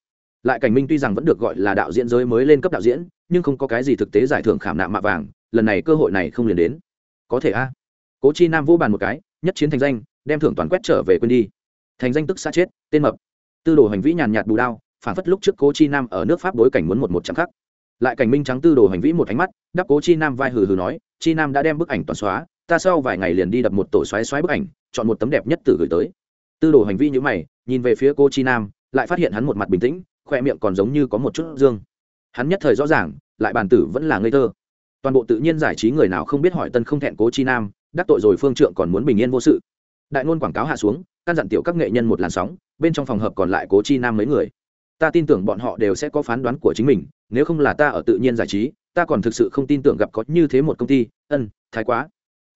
lại cảnh minh tuy rằng vẫn được gọi là đạo diễn giới mới lên cấp đạo diễn, nhưng không có cái gì thực tế giải thưởng khảm nạm mạ vàng, lần này cơ hội này không liền đến. Có thể a. Cố chi nam vô bàn một cái, nhất chiến thành danh, đem thưởng toàn quét trở về quên đi. Thành danh tức xa chết, tên mập. Tư đồ hành vĩ nhàn nhạt bù đao, phản phất lúc trước cố chi nam ở nước pháp bối cảnh muốn một một trăm khắc. Lại cảnh minh trắng tư đồ hành vĩ một ánh mắt đắp cố chi nam vai hừ hừ nói, chi nam đã đem bức ảnh toàn xóa, ta sau vài ngày liền đi đập một tổ xoáy xoáy bức ảnh, chọn một tấm đẹp nhất từ gửi tới. Tư đồ hành vi như mày, nhìn về phía cô chi nam, lại phát hiện hắn một mặt bình tĩnh khoe miệng còn giống như có một chút dương. Hắn nhất thời rõ ràng, lại bàn tử vẫn là ngây thơ. Toàn bộ tự nhiên giải trí người nào không biết hỏi tân không thẹn cố chi nam, đắc tội rồi phương trượng còn muốn bình yên vô sự. Đại ngôn quảng cáo hạ xuống, căn dặn tiểu các nghệ nhân một làn sóng, bên trong phòng hợp còn lại cố chi nam mấy người. Ta tin tưởng bọn họ đều sẽ có phán đoán của chính mình, nếu không là ta ở tự nhiên giải trí, ta còn thực sự không tin tưởng gặp có như thế một công ty, ân, thái quá.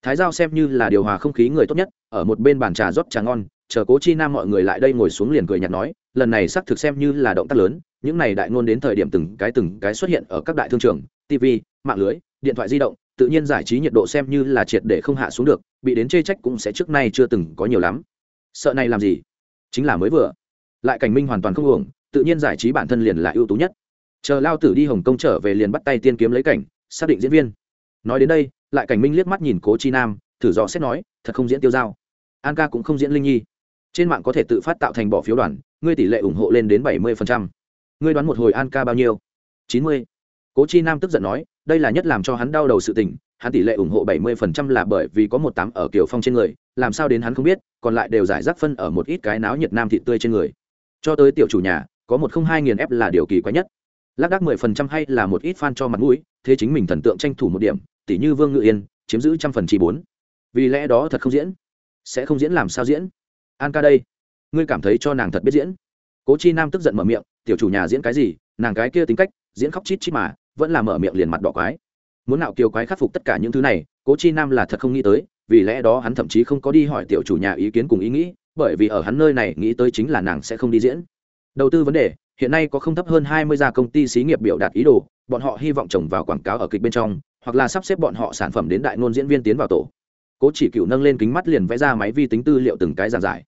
Thái giao xem như là điều hòa không khí người tốt nhất, ở một bên bàn trà rót trà ngon, chờ cố chi nam mọi người lại đây ngồi xuống liền cười nhạt nói lần này xác thực xem như là động tác lớn, những này đại ngôn đến thời điểm từng cái từng cái xuất hiện ở các đại thương trường tv mạng lưới, điện thoại di động, tự nhiên giải trí nhiệt độ xem như là triệt để không hạ xuống được, bị đến chê trách cũng sẽ trước nay chưa từng có nhiều lắm. Sợ này làm gì? Chính là mới vừa. Lại cảnh minh hoàn toàn không uổng, tự nhiên giải trí bản thân liền là ưu tú nhất. Chờ lao tử đi hồng kông trở về liền bắt tay tiên kiếm lấy cảnh, xác định diễn viên. Nói đến đây, lại cảnh minh liếc mắt nhìn cố chi nam, thử dò xét nói, thật không diễn tiêu dao. An ca cũng không diễn linh nhi. Trên mạng có thể tự phát tạo thành bỏ phiếu đoàn ngươi tỷ lệ ủng hộ lên đến bảy mươi ngươi đoán một hồi an ca bao nhiêu? chín mươi. Cố chi nam tức giận nói, đây là nhất làm cho hắn đau đầu sự tình, hắn tỷ lệ ủng hộ bảy mươi là bởi vì có một tám ở kiều phong trên người, làm sao đến hắn không biết, còn lại đều giải rác phân ở một ít cái náo nhiệt nam thị tươi trên người. Cho tới tiểu chủ nhà, có một không hai nghìn ép là điều kỳ quái nhất. Lác đác mười phần trăm hay là một ít fan cho mặt mũi, thế chính mình thần tượng tranh thủ một điểm, tỷ như vương ngự yên, chiếm giữ trăm phần chi bốn. Vì lẽ đó thật không diễn. Sẽ không diễn làm sao diễn? An ca đây ngươi cảm thấy cho nàng thật biết diễn. Cố chi nam tức giận mở miệng, tiểu chủ nhà diễn cái gì? Nàng cái kia tính cách, diễn khóc chít chít mà, vẫn là mở miệng liền mặt đỏ quái. Muốn nạo kiều quái khắc phục tất cả những thứ này, cố chi nam là thật không nghĩ tới, vì lẽ đó hắn thậm chí không có đi hỏi tiểu chủ nhà ý kiến cùng ý nghĩ, bởi vì ở hắn nơi này nghĩ tới chính là nàng sẽ không đi diễn. Đầu tư vấn đề, hiện nay có không thấp hơn hai mươi gia công ty xí nghiệp biểu đạt ý đồ, bọn họ hy vọng trồng vào quảng cáo ở kịch bên trong, hoặc là sắp xếp bọn họ sản phẩm đến đại ngôn diễn viên tiến vào tổ. Cố chỉ cựu nâng lên kính mắt liền vẽ ra máy vi tính tư liệu từng cái giàn giải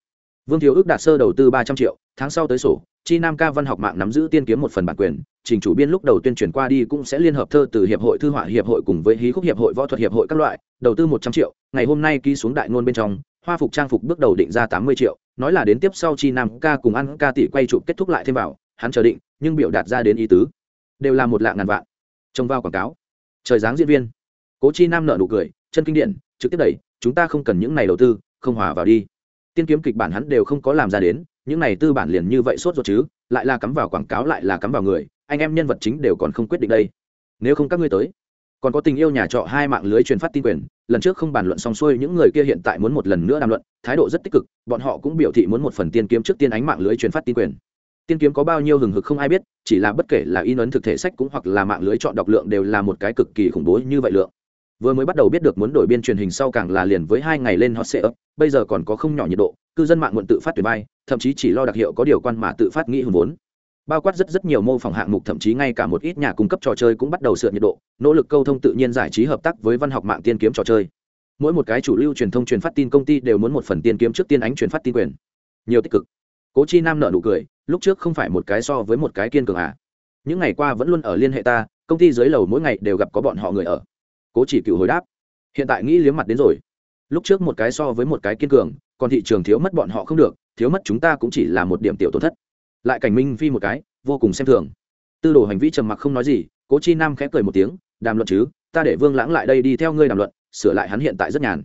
vương thiếu ước đạt sơ đầu tư ba trăm triệu, tháng sau tới sổ, chi nam ca văn học mạng nắm giữ tiên kiếm một phần bản quyền, trình chủ biên lúc đầu tuyên truyền qua đi cũng sẽ liên hợp thơ từ hiệp hội thư họa, hiệp hội cùng với hí khúc, hiệp hội võ thuật, hiệp hội các loại, đầu tư một trăm triệu, ngày hôm nay ký xuống đại ngôn bên trong, hoa phục trang phục bước đầu định ra tám mươi triệu, nói là đến tiếp sau chi nam ca cùng ăn ca tỷ quay chụp kết thúc lại thêm vào, hắn chờ định, nhưng biểu đạt ra đến ý tứ, đều là một lạng ngàn vạn. Trông vào quảng cáo. Trời dáng diễn viên. Cố chi nam nợ nụ cười, chân kinh điển, trực tiếp đẩy, chúng ta không cần những này đầu tư, không hòa vào đi tiên kiếm kịch bản hắn đều không có làm ra đến, những này tư bản liền như vậy sốt ruột chứ, lại là cắm vào quảng cáo, lại là cắm vào người, anh em nhân vật chính đều còn không quyết định đây. Nếu không các ngươi tới, còn có tình yêu nhà trọ hai mạng lưới truyền phát tin quyền, lần trước không bàn luận xong xuôi, những người kia hiện tại muốn một lần nữa đàm luận, thái độ rất tích cực, bọn họ cũng biểu thị muốn một phần tiên kiếm trước tiên ánh mạng lưới truyền phát tin quyền. Tiên kiếm có bao nhiêu hừng hực không ai biết, chỉ là bất kể là in ấn thực thể sách cũng hoặc là mạng lưới chọn đọc lượng đều là một cái cực kỳ khủng bố như vậy lượng vừa mới bắt đầu biết được muốn đổi biên truyền hình sau càng là liền với hai ngày lên hot sale bây giờ còn có không nhỏ nhiệt độ, cư dân mạng muộn tự phát tuyển bay thậm chí chỉ lo đặc hiệu có điều quan mà tự phát nghĩ hùn vốn. Bao quát rất rất nhiều mô phỏng hạng mục, thậm chí ngay cả một ít nhà cung cấp trò chơi cũng bắt đầu sượt nhiệt độ, nỗ lực câu thông tự nhiên giải trí hợp tác với văn học mạng tiên kiếm trò chơi. Mỗi một cái chủ lưu truyền thông truyền phát tin công ty đều muốn một phần tiên kiếm trước tiên ánh truyền phát tin quyền. Nhiều tích cực. Cố chi nam nợ nụ cười, lúc trước không phải một cái so với một cái kiên cường à. Những ngày qua vẫn luôn ở liên hệ ta, công ty dưới lầu mỗi ngày đều gặp có bọn họ người ở cố chỉ cựu hồi đáp. Hiện tại nghĩ liếm mặt đến rồi. Lúc trước một cái so với một cái kiên cường, còn thị trường thiếu mất bọn họ không được, thiếu mất chúng ta cũng chỉ là một điểm tiểu tổn thất. Lại cảnh minh phi một cái, vô cùng xem thường. Tư đồ hành vi trầm mặc không nói gì, cố chi nam khẽ cười một tiếng, đàm luận chứ, ta để vương lãng lại đây đi theo ngươi đàm luận, sửa lại hắn hiện tại rất nhàn.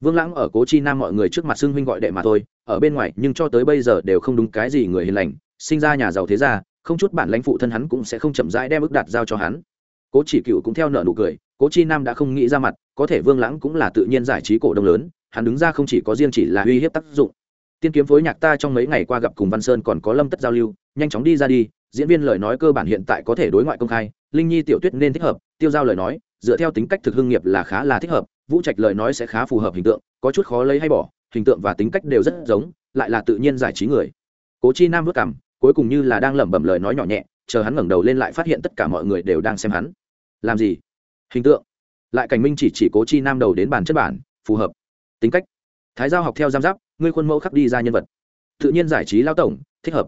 Vương lãng ở cố chi nam mọi người trước mặt xưng huynh gọi đệ mà thôi, ở bên ngoài, nhưng cho tới bây giờ đều không đúng cái gì người hiền lành, sinh ra nhà giàu thế gia, không chút bản lãnh phụ thân hắn cũng sẽ không chậm rãi đem ức đạt giao cho hắn. Cố chỉ cựu cũng theo nợ nụ cười cố chi nam đã không nghĩ ra mặt, có thể vương lãng cũng là tự nhiên giải trí cổ đông lớn, hắn đứng ra không chỉ có riêng chỉ là uy hiếp tác dụng. Tiên kiếm phối nhạc ta trong mấy ngày qua gặp cùng văn sơn còn có lâm tất giao lưu, nhanh chóng đi ra đi, diễn viên lời nói cơ bản hiện tại có thể đối ngoại công khai, linh nhi, tiểu tuyết nên thích hợp, tiêu giao lời nói, dựa theo tính cách thực hưng nghiệp là khá là thích hợp, vũ trạch lời nói sẽ khá phù hợp hình tượng, có chút khó lấy hay bỏ, hình tượng và tính cách đều rất giống, lại là tự nhiên giải trí người. Cố chi nam vất cảm, cuối cùng như là đang lẩm bẩm lời nói nhỏ nhẹ, chờ hắn ngẩng đầu lên lại phát hiện tất cả mọi người đều đang xem hắn. Làm gì? Hình tượng. Lại cảnh minh chỉ chỉ cố chi nam đầu đến bàn chất bản, phù hợp. Tính cách. Thái giao học theo giam giáp, ngươi khuôn mẫu khắc đi ra nhân vật. Tự nhiên giải trí lao tổng, thích hợp.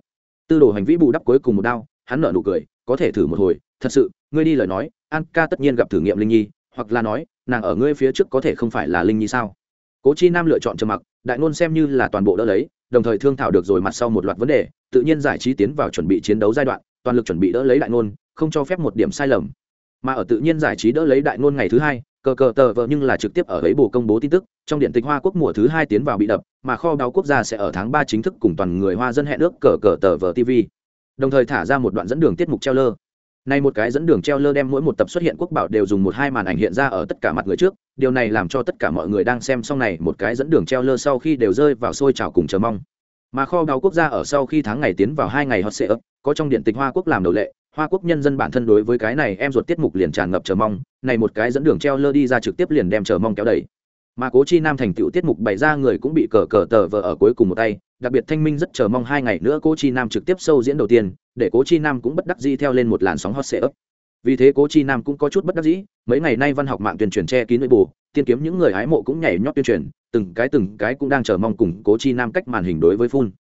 Tư đồ hành vĩ bù đắp cuối cùng một đao, hắn nợ nụ cười, có thể thử một hồi. Thật sự, ngươi đi lời nói, an ca tất nhiên gặp thử nghiệm linh nhi, hoặc là nói, nàng ở ngươi phía trước có thể không phải là linh nhi sao? Cố chi nam lựa chọn trầm mặc, đại ngôn xem như là toàn bộ đỡ lấy, đồng thời thương thảo được rồi mặt sau một loạt vấn đề, tự nhiên giải trí tiến vào chuẩn bị chiến đấu giai đoạn, toàn lực chuẩn bị đỡ lấy đại ngôn, không cho phép một điểm sai lầm mà ở tự nhiên giải trí đỡ lấy đại ngôn ngày thứ hai, cờ cờ tờ vợ nhưng là trực tiếp ở ấy bù công bố tin tức, trong điện tịch hoa quốc mùa thứ hai tiến vào bị đập, mà kho báo quốc gia sẽ ở tháng ba chính thức cùng toàn người hoa dân hẹn ước cờ cờ tờ vợ tv đồng thời thả ra một đoạn dẫn đường tiết mục treo lơ. Nay một cái dẫn đường treo lơ đem mỗi một tập xuất hiện quốc bảo đều dùng một hai màn ảnh hiện ra ở tất cả mặt người trước, điều này làm cho tất cả mọi người đang xem xong này một cái dẫn đường treo lơ sau khi đều rơi vào sôi trào cùng chờ mong. Mà kho báo quốc gia ở sau khi tháng ngày tiến vào hai ngày hot ấp có trong điện tịch hoa quốc làm đầu lệ hoa quốc nhân dân bản thân đối với cái này em ruột tiết mục liền tràn ngập chờ mong, này một cái dẫn đường treo lơ đi ra trực tiếp liền đem chờ mong kéo đầy. Mà cố chi nam thành tựu tiết mục bày ra người cũng bị cờ cờ tờ vờ ở cuối cùng một tay, đặc biệt thanh minh rất chờ mong hai ngày nữa cố chi nam trực tiếp sâu diễn đầu tiên, để cố chi nam cũng bất đắc dĩ theo lên một làn sóng hot sệ ấp vì thế cố chi nam cũng có chút bất đắc dĩ, mấy ngày nay văn học mạng tuyên truyền che kín nội bù tiên kiếm những người hái mộ cũng nhảy nhót tuyên truyền, từng cái từng cái cũng đang chờ mong cùng cố chi nam cách màn hình đối với phun.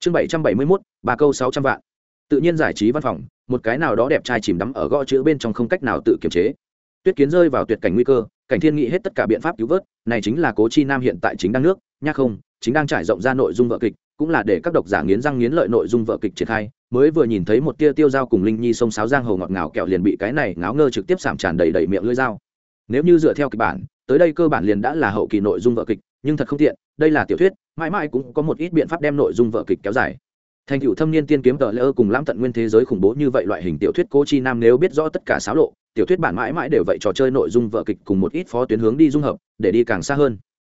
Chương bảy trăm bảy mươi mốt, ba câu sáu trăm vạn. Tự nhiên giải trí văn phòng một cái nào đó đẹp trai chìm đắm ở gõ chữ bên trong không cách nào tự kiềm chế. Tuyết kiến rơi vào tuyệt cảnh nguy cơ, cảnh thiên nghĩ hết tất cả biện pháp cứu vớt, này chính là cố chi nam hiện tại chính đang nước nhắc không, chính đang trải rộng ra nội dung vợ kịch, cũng là để các độc giả nghiến răng nghiến lợi nội dung vợ kịch triển khai, mới vừa nhìn thấy một tia tiêu dao cùng linh nhi sông sáo giang hồ ngọt ngào kẹo liền bị cái này ngáo ngơ trực tiếp sảm tràn đầy đầy miệng lưỡi dao. Nếu như dựa theo kịch bản, tới đây cơ bản liền đã là hậu kỳ nội dung vợ kịch, nhưng thật không tiện, đây là tiểu thuyết, mãi mãi cũng có một ít biện pháp đem nội dung vợ kịch kéo dài thành cựu thâm niên tiên kiếm tờ lỡ cùng lãm tận nguyên thế giới khủng bố như vậy loại hình tiểu thuyết cô chi nam nếu biết rõ tất cả xáo lộ, tiểu thuyết bản mãi mãi đều vậy trò chơi nội dung vợ kịch cùng một ít phó tuyến hướng đi dung hợp, để đi càng xa hơn.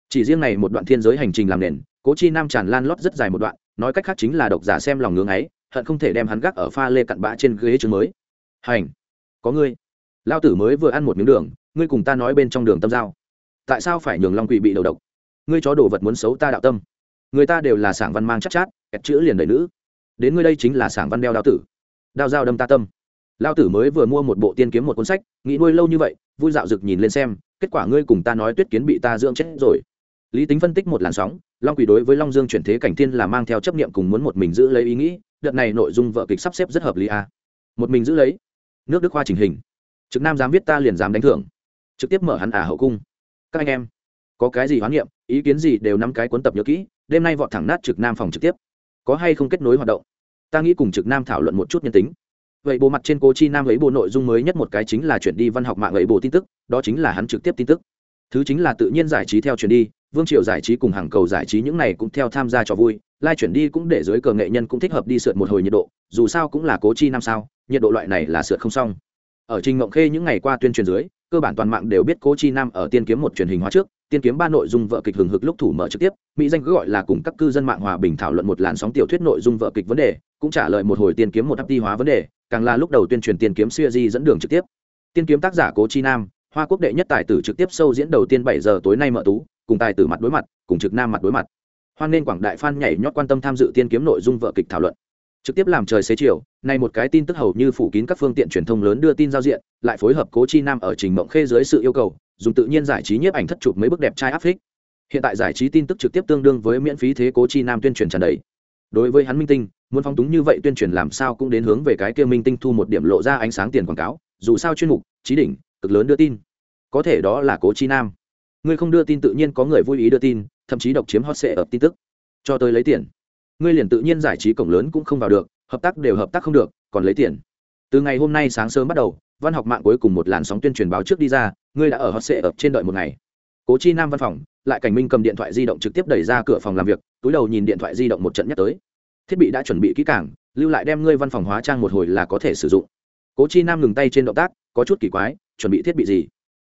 Chỉ riêng này một đoạn thiên giới hành trình làm nền, cố chi nam tràn lan lót rất dài một đoạn, nói cách khác chính là độc giả xem lòng ngưỡng ấy, hận không thể đem hắn gác ở pha lê cặn bã trên ghế chứng mới. Hành, có ngươi. Lao tử mới vừa ăn một miếng đường, ngươi cùng ta nói bên trong đường tâm giao. Tại sao phải nhường long quỷ bị đầu độc? Ngươi chó đồ vật muốn xấu ta đạo tâm người ta đều là sảng văn mang chắc chát, chát kẹt chữ liền đầy nữ. Đến ngươi đây chính là sảng văn đeo đao tử. Đao dao đâm ta tâm. Lao tử mới vừa mua một bộ tiên kiếm một cuốn sách nghĩ nuôi lâu như vậy vui dạo rực nhìn lên xem kết quả ngươi cùng ta nói tuyết kiến bị ta dưỡng chết rồi. Lý tính phân tích một làn sóng long quỷ đối với long dương chuyển thế cảnh thiên là mang theo chấp niệm cùng muốn một mình giữ lấy ý nghĩ đợt này nội dung vợ kịch sắp xếp rất hợp lý à. một mình giữ lấy nước đức hoa chỉnh hình. Trực nam dám viết ta liền dám đánh thưởng. Trực tiếp mở hắn ả hậu cung. Các anh em có cái gì hoán niệm, ý kiến gì đều nắm cái cuốn tập nhớ kỹ, đêm nay vọt thẳng nát trực nam phòng trực tiếp. Có hay không kết nối hoạt động? Ta nghĩ cùng trực nam thảo luận một chút nhân tính. Vậy bộ mặt trên cô chi nam ấy bộ nội dung mới nhất một cái chính là chuyển đi văn học mạng ấy bộ tin tức, đó chính là hắn trực tiếp tin tức. Thứ chính là tự nhiên giải trí theo chuyển đi, vương triều giải trí cùng hàng cầu giải trí những này cũng theo tham gia cho vui, lai chuyển đi cũng để dưới cờ nghệ nhân cũng thích hợp đi sượt một hồi nhiệt độ, dù sao cũng là cố chi năm sao, nhiệt độ loại này là sượt không xong. Ở trình ngộng khê những ngày qua tuyên truyền dưới, cơ bản toàn mạng đều biết cố chi nam ở tiên kiếm một truyền hình hóa trước tiên kiếm ba nội dung vợ kịch hừng hực lúc thủ mở trực tiếp, mỹ danh cứ gọi là cùng các cư dân mạng hòa bình thảo luận một làn sóng tiểu thuyết nội dung vợ kịch vấn đề, cũng trả lời một hồi tiên kiếm một ấp đi hóa vấn đề, càng là lúc đầu tuyên truyền tiên kiếm siêu di dẫn đường trực tiếp. Tiên kiếm tác giả cố chi nam, hoa quốc đệ nhất tài tử trực tiếp sâu diễn đầu tiên bảy giờ tối nay mở tú, cùng tài tử mặt đối mặt, cùng trực nam mặt đối mặt. Hoan nên quảng đại phan nhảy nhót quan tâm tham dự tiên kiếm nội dung vợ kịch thảo luận trực tiếp làm trời xế chiều, nay một cái tin tức hầu như phủ kín các phương tiện truyền thông lớn đưa tin giao diện, lại phối hợp cố chi nam ở trình mộng khê dưới sự yêu cầu, dùng tự nhiên giải trí nhiếp ảnh thất chụp mấy bức đẹp trai áp phích. Hiện tại giải trí tin tức trực tiếp tương đương với miễn phí thế cố chi nam tuyên truyền tràn đầy. Đối với hắn minh tinh, muốn phóng túng như vậy tuyên truyền làm sao cũng đến hướng về cái kia minh tinh thu một điểm lộ ra ánh sáng tiền quảng cáo, dù sao chuyên mục, trí đỉnh, cực lớn đưa tin. Có thể đó là cố chi nam. Ngươi không đưa tin tự nhiên có người vui ý đưa tin, thậm chí độc chiếm hot sệ ập tin tức. Cho tới lấy tiền ngươi liền tự nhiên giải trí cổng lớn cũng không vào được, hợp tác đều hợp tác không được, còn lấy tiền. Từ ngày hôm nay sáng sớm bắt đầu, văn học mạng cuối cùng một làn sóng tuyên truyền báo trước đi ra, ngươi đã ở hot sệ ập trên đợi một ngày. Cố chi nam văn phòng, lại cảnh minh cầm điện thoại di động trực tiếp đẩy ra cửa phòng làm việc, túi đầu nhìn điện thoại di động một trận nhắc tới. Thiết bị đã chuẩn bị kỹ cảng lưu lại đem ngươi văn phòng hóa trang một hồi là có thể sử dụng. Cố chi nam ngừng tay trên động tác, có chút kỳ quái, chuẩn bị thiết bị gì?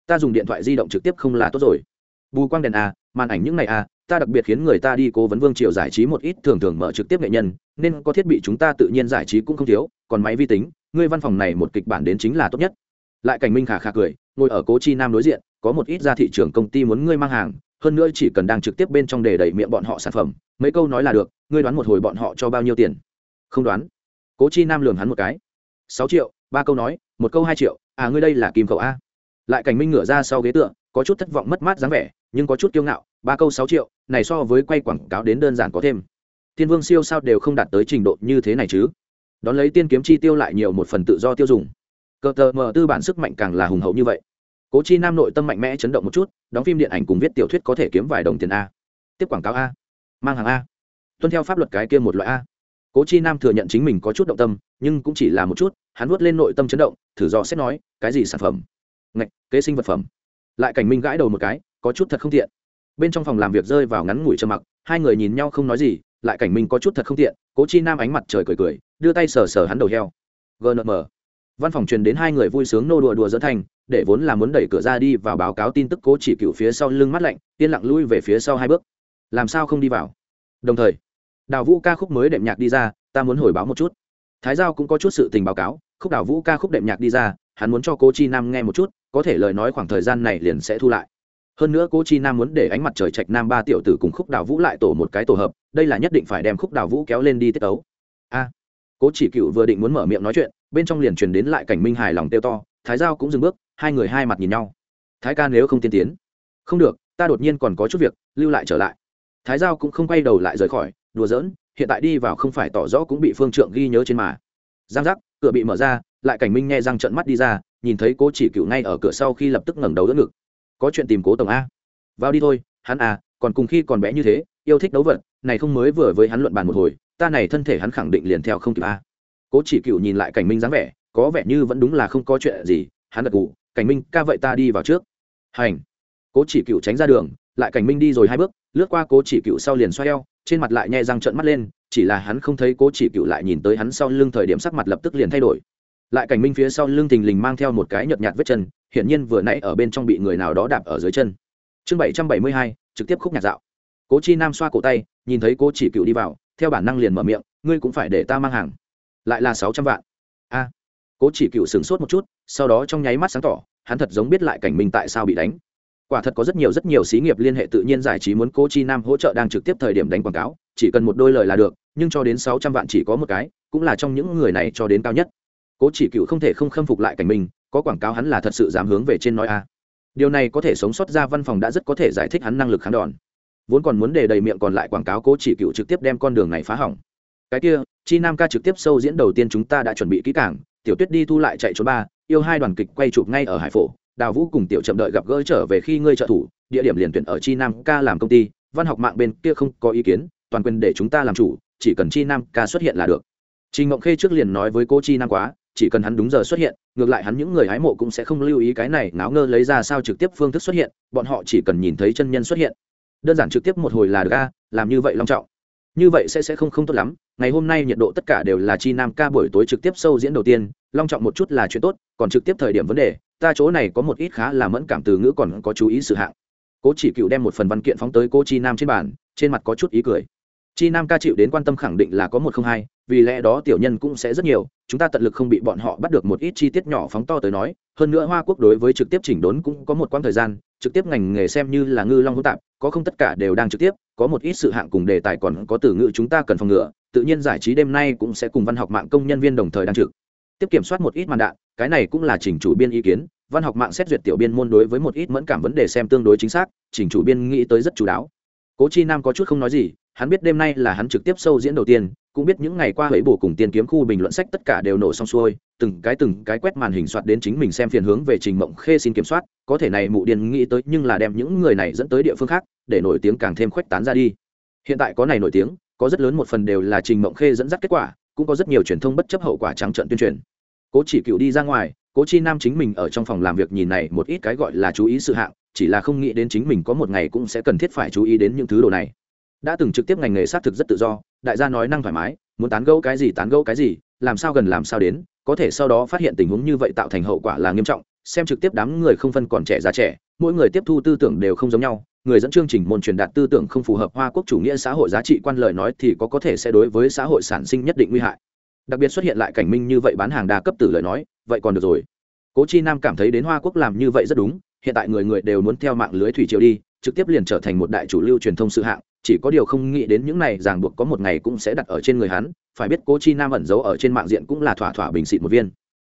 Ta dùng điện thoại di động trực tiếp không là tốt rồi. Bù quang đèn a màn ảnh những này a ta đặc biệt khiến người ta đi cố vấn vương triều giải trí một ít thường thường mở trực tiếp nghệ nhân, nên có thiết bị chúng ta tự nhiên giải trí cũng không thiếu, còn máy vi tính, ngươi văn phòng này một kịch bản đến chính là tốt nhất. Lại cảnh minh khả khả cười, ngồi ở cố chi nam đối diện, có một ít ra thị trường công ty muốn ngươi mang hàng, hơn nữa chỉ cần đang trực tiếp bên trong để đẩy miệng bọn họ sản phẩm, mấy câu nói là được, ngươi đoán một hồi bọn họ cho bao nhiêu tiền? Không đoán. Cố chi nam lường hắn một cái. Sáu triệu, ba câu nói, một câu hai triệu à ngươi đây là kim khẩu a. Lại cảnh minh ngửa ra sau ghế tựa, có chút thất vọng mất mát dáng vẻ, nhưng có chút kiêu ngạo ba câu sáu triệu, này so với quay quảng cáo đến đơn giản có thêm. Thiên vương siêu sao đều không đạt tới trình độ như thế này chứ? Đón lấy tiên kiếm chi tiêu lại nhiều một phần tự do tiêu dùng. Cờ tờ mờ tư bản sức mạnh càng là hùng hậu như vậy. Cố chi nam nội tâm mạnh mẽ chấn động một chút, đóng phim điện ảnh cùng viết tiểu thuyết có thể kiếm vài đồng tiền a. Tiếp quảng cáo a. Mang hàng a. Tuân theo pháp luật cái kia một loại a. Cố chi nam thừa nhận chính mình có chút động tâm, nhưng cũng chỉ là một chút, hắn vuốt lên nội tâm chấn động, thử dò xét nói, cái gì sản phẩm? Ngạch, kế sinh vật phẩm. Lại cảnh minh gãi đầu một cái, có chút thật không tiện bên trong phòng làm việc rơi vào ngắn ngủi trơ mặc, hai người nhìn nhau không nói gì, lại cảnh minh có chút thật không tiện, cố chi nam ánh mặt trời cười cười, đưa tay sờ sờ hắn đầu heo. Gnm văn phòng truyền đến hai người vui sướng nô đùa đùa dẫn thành, để vốn là muốn đẩy cửa ra đi vào báo cáo tin tức cố chỉ cựu phía sau lưng mắt lạnh, yên lặng lui về phía sau hai bước. Làm sao không đi vào? Đồng thời, đào vũ ca khúc mới đệm nhạc đi ra, ta muốn hồi báo một chút. Thái giao cũng có chút sự tình báo cáo, khúc đào vũ ca khúc đệm nhạc đi ra, hắn muốn cho cố chi nam nghe một chút, có thể lời nói khoảng thời gian này liền sẽ thu lại hơn nữa cô chi nam muốn để ánh mặt trời trạch nam ba tiểu tử cùng khúc đào vũ lại tổ một cái tổ hợp, đây là nhất định phải đem khúc đào vũ kéo lên đi tiết tấu. A. Cố chỉ cựu vừa định muốn mở miệng nói chuyện, bên trong liền truyền đến lại cảnh minh hài lòng tiêu to, thái giao cũng dừng bước, hai người hai mặt nhìn nhau. Thái ca nếu không tiên tiến. Không được, ta đột nhiên còn có chút việc, lưu lại trở lại. Thái giao cũng không quay đầu lại rời khỏi, đùa giỡn, hiện tại đi vào không phải tỏ rõ cũng bị phương trượng ghi nhớ trên mà. Giang giác, cửa bị mở ra, lại cảnh minh nghe răng trận mắt đi ra, nhìn thấy cố chỉ cựu ngay ở cửa sau khi lập tức ngẩng đầu đỡ ngực có chuyện tìm cố tổng a. Vào đi thôi, hắn à còn cùng khi còn bé như thế, yêu thích đấu vật, này không mới vừa với hắn luận bàn một hồi, ta này thân thể hắn khẳng định liền theo không kịp a. Cố chỉ cựu nhìn lại cảnh minh dáng vẻ, có vẻ như vẫn đúng là không có chuyện gì, hắn gật gù, cảnh minh, ca vậy ta đi vào trước. Hành. Cố chỉ cựu tránh ra đường, lại cảnh minh đi rồi hai bước, lướt qua cố chỉ cựu sau liền xoay eo, trên mặt lại nhẹ răng trợn mắt lên, chỉ là hắn không thấy cố chỉ cựu lại nhìn tới hắn sau lưng thời điểm sắc mặt lập tức liền thay đổi lại cảnh minh phía sau lưng thình lình mang theo một cái nhợt nhạt vết chân, hiển nhiên vừa nãy ở bên trong bị người nào đó đạp ở dưới chân. Chương bảy trăm bảy mươi hai, trực tiếp khúc nhạc dạo. Cố chi nam xoa cổ tay, nhìn thấy cố chỉ cựu đi vào, theo bản năng liền mở miệng, ngươi cũng phải để ta mang hàng. Lại là sáu trăm vạn. A. Cố chỉ cựu sửng sốt một chút, sau đó trong nháy mắt sáng tỏ, hắn thật giống biết lại cảnh minh tại sao bị đánh. Quả thật có rất nhiều rất nhiều xí nghiệp liên hệ tự nhiên giải trí muốn cố chi nam hỗ trợ đang trực tiếp thời điểm đánh quảng cáo, chỉ cần một đôi lời là được, nhưng cho đến sáu trăm vạn chỉ có một cái, cũng là trong những người này cho đến cao nhất cố chỉ cựu không thể không khâm phục lại cảnh mình, có quảng cáo hắn là thật sự dám hướng về trên nói a. Điều này có thể sống sót ra văn phòng đã rất có thể giải thích hắn năng lực kháng đòn. Vốn còn muốn để đầy miệng còn lại quảng cáo cố chỉ cựu trực tiếp đem con đường này phá hỏng. Cái kia chi nam ca trực tiếp sâu diễn đầu tiên chúng ta đã chuẩn bị kỹ cảng tiểu tuyết đi thu lại chạy trốn ba yêu hai đoàn kịch quay chụp ngay ở hải phổ đào vũ cùng tiểu chậm đợi gặp gỡ trở về khi ngươi trợ thủ địa điểm liền tuyển ở chi nam ca làm công ty văn học mạng bên kia không có ý kiến toàn quyền để chúng ta làm chủ chỉ cần chi nam ca xuất hiện là được. Trình ngộng khê trước liền nói với cô chi nam quá chỉ cần hắn đúng giờ xuất hiện, ngược lại hắn những người hái mộ cũng sẽ không lưu ý cái này náo ngơ lấy ra sao trực tiếp phương thức xuất hiện, bọn họ chỉ cần nhìn thấy chân nhân xuất hiện. Đơn giản trực tiếp một hồi là được a, làm như vậy long trọng. Như vậy sẽ sẽ không không tốt lắm, ngày hôm nay nhiệt độ tất cả đều là chi nam ca buổi tối trực tiếp sâu diễn đầu tiên, long trọng một chút là chuyện tốt, còn trực tiếp thời điểm vấn đề, ta chỗ này có một ít khá là mẫn cảm từ ngữ còn có chú ý sự hạng. Cố chỉ cựu đem một phần văn kiện phóng tới cô chi nam trên bàn, trên mặt có chút ý cười chi nam ca chịu đến quan tâm khẳng định là có một không hai, vì lẽ đó tiểu nhân cũng sẽ rất nhiều, chúng ta tận lực không bị bọn họ bắt được một ít chi tiết nhỏ phóng to tới nói. Hơn nữa hoa quốc đối với trực tiếp chỉnh đốn cũng có một quãng thời gian, trực tiếp ngành nghề xem như là ngư long hỗn tạp, có không tất cả đều đang trực tiếp, có một ít sự hạng cùng đề tài còn có từ ngữ chúng ta cần phòng ngừa, tự nhiên giải trí đêm nay cũng sẽ cùng văn học mạng công nhân viên đồng thời đang trực. Tiếp kiểm soát một ít màn đạn, cái này cũng là chỉnh chủ biên ý kiến, văn học mạng xét duyệt tiểu biên môn đối với một ít mẫn cảm vấn đề xem tương đối chính xác, chỉnh chủ biên nghĩ tới rất chú đáo. Cố chi nam có chút không nói gì hắn biết đêm nay là hắn trực tiếp sâu diễn đầu tiên, cũng biết những ngày qua hãy bổ cùng tiên kiếm khu bình luận sách tất cả đều nổ xong xuôi, từng cái từng cái quét màn hình soạt đến chính mình xem phiền hướng về trình mộng khê xin kiểm soát, có thể này mụ điền nghĩ tới nhưng là đem những người này dẫn tới địa phương khác, để nổi tiếng càng thêm khuếch tán ra đi. Hiện tại có này nổi tiếng, có rất lớn một phần đều là trình mộng khê dẫn dắt kết quả, cũng có rất nhiều truyền thông bất chấp hậu quả trắng trận tuyên truyền. Cố chỉ cựu đi ra ngoài, cố chi nam chính mình ở trong phòng làm việc nhìn này một ít cái gọi là chú ý sự hạng, chỉ là không nghĩ đến chính mình có một ngày cũng sẽ cần thiết phải chú ý đến những thứ đồ này đã từng trực tiếp ngành nghề xác thực rất tự do, đại gia nói năng thoải mái, muốn tán gẫu cái gì tán gẫu cái gì, làm sao gần làm sao đến, có thể sau đó phát hiện tình huống như vậy tạo thành hậu quả là nghiêm trọng, xem trực tiếp đám người không phân còn trẻ già trẻ, mỗi người tiếp thu tư tưởng đều không giống nhau, người dẫn chương trình môn truyền đạt tư tưởng không phù hợp hoa quốc chủ nghĩa xã hội giá trị quan lời nói thì có có thể sẽ đối với xã hội sản sinh nhất định nguy hại. Đặc biệt xuất hiện lại cảnh minh như vậy bán hàng đa cấp tử lời nói, vậy còn được rồi. Cố chi nam cảm thấy đến hoa quốc làm như vậy rất đúng, hiện tại người người đều muốn theo mạng lưới thủy triều đi, trực tiếp liền trở thành một đại chủ lưu truyền thông sự hạng chỉ có điều không nghĩ đến những này ràng buộc có một ngày cũng sẽ đặt ở trên người hắn, phải biết cố chi nam ẩn giấu ở trên mạng diện cũng là thỏa thỏa bình xịt một viên.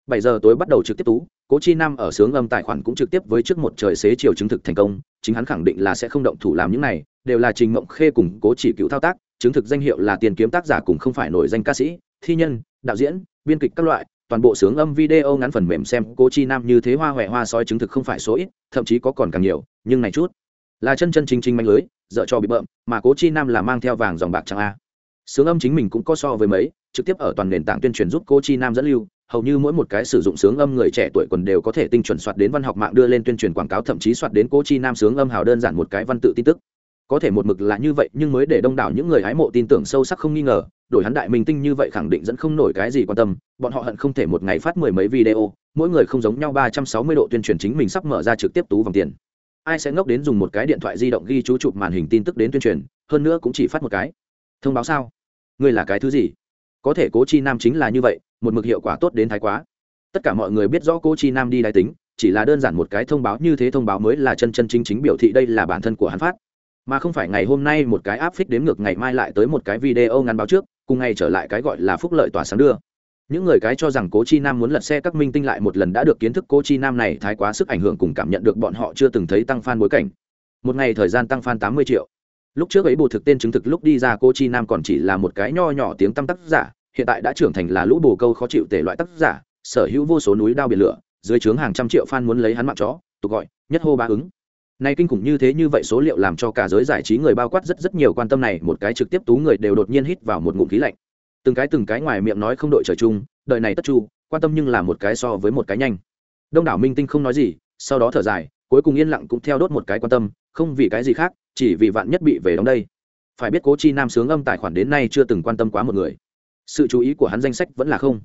Bảy giờ tối bắt đầu trực tiếp tú, cố chi nam ở sướng âm tài khoản cũng trực tiếp với trước một trời xế chiều chứng thực thành công, chính hắn khẳng định là sẽ không động thủ làm những này, đều là trình mộng khê cùng cố chỉ cựu thao tác, chứng thực danh hiệu là tiền kiếm tác giả cùng không phải nổi danh ca sĩ, thi nhân, đạo diễn, biên kịch các loại, toàn bộ sướng âm video ngắn phần mềm xem cố chi nam như thế hoa huệ hoa soi chứng thực không phải số ít, thậm chí có còn càng nhiều, nhưng này chút là chân chân chính chính manh lưới dợ cho bị bợm, mà cố chi nam là mang theo vàng dòng bạc chẳng a. Sướng âm chính mình cũng có so với mấy, trực tiếp ở toàn nền tảng tuyên truyền giúp cố chi nam dẫn lưu, hầu như mỗi một cái sử dụng sướng âm người trẻ tuổi quần đều có thể tinh chuẩn soạt đến văn học mạng đưa lên tuyên truyền quảng cáo, thậm chí soạt đến cố chi nam sướng âm hào đơn giản một cái văn tự tin tức. Có thể một mực là như vậy, nhưng mới để đông đảo những người hái mộ tin tưởng sâu sắc không nghi ngờ, đổi hắn đại minh tinh như vậy khẳng định dẫn không nổi cái gì quan tâm, bọn họ hận không thể một ngày phát mười mấy video, mỗi người không giống nhau ba trăm sáu mươi độ tuyên truyền chính mình sắp mở ra trực tiếp tú vòng tiền ai sẽ ngốc đến dùng một cái điện thoại di động ghi chú chụp màn hình tin tức đến tuyên truyền, hơn nữa cũng chỉ phát một cái. Thông báo sao? Ngươi là cái thứ gì? Có thể cố chi nam chính là như vậy, một mực hiệu quả tốt đến thái quá. Tất cả mọi người biết rõ cố chi nam đi đái tính, chỉ là đơn giản một cái thông báo, như thế thông báo mới là chân chân chính chính biểu thị đây là bản thân của hắn phát. Mà không phải ngày hôm nay một cái áp phích đếm ngược ngày mai lại tới một cái video ngắn báo trước, cùng ngày trở lại cái gọi là phúc lợi tỏa sáng đưa những người cái cho rằng cố chi nam muốn lật xe các minh tinh lại một lần đã được kiến thức cố chi nam này thái quá sức ảnh hưởng cùng cảm nhận được bọn họ chưa từng thấy tăng fan bối cảnh. Một ngày thời gian tăng fan tám mươi triệu. Lúc trước ấy bù thực tên chứng thực lúc đi ra cô chi nam còn chỉ là một cái nho nhỏ tiếng tăm tác giả, hiện tại đã trưởng thành là lũ bồ câu khó chịu tể loại tác giả, sở hữu vô số núi đao biển lửa, dưới trướng hàng trăm triệu fan muốn lấy hắn mạng chó, tục gọi, nhất hô ba ứng. Nay kinh khủng như thế như vậy số liệu làm cho cả giới giải trí người bao quát rất rất nhiều quan tâm này, một cái trực tiếp tú người đều đột nhiên hít vào một ngụm khí lạnh từng cái từng cái ngoài miệng nói không đội trời chung, đời này tất chu, quan tâm nhưng là một cái so với một cái nhanh. Đông đảo minh tinh không nói gì, sau đó thở dài, cuối cùng yên lặng cũng theo đốt một cái quan tâm, không vì cái gì khác, chỉ vì vạn nhất bị về đóng đây. Phải biết cố chi nam sướng âm tài khoản đến nay chưa từng quan tâm quá một người. Sự chú ý của hắn danh sách vẫn là không.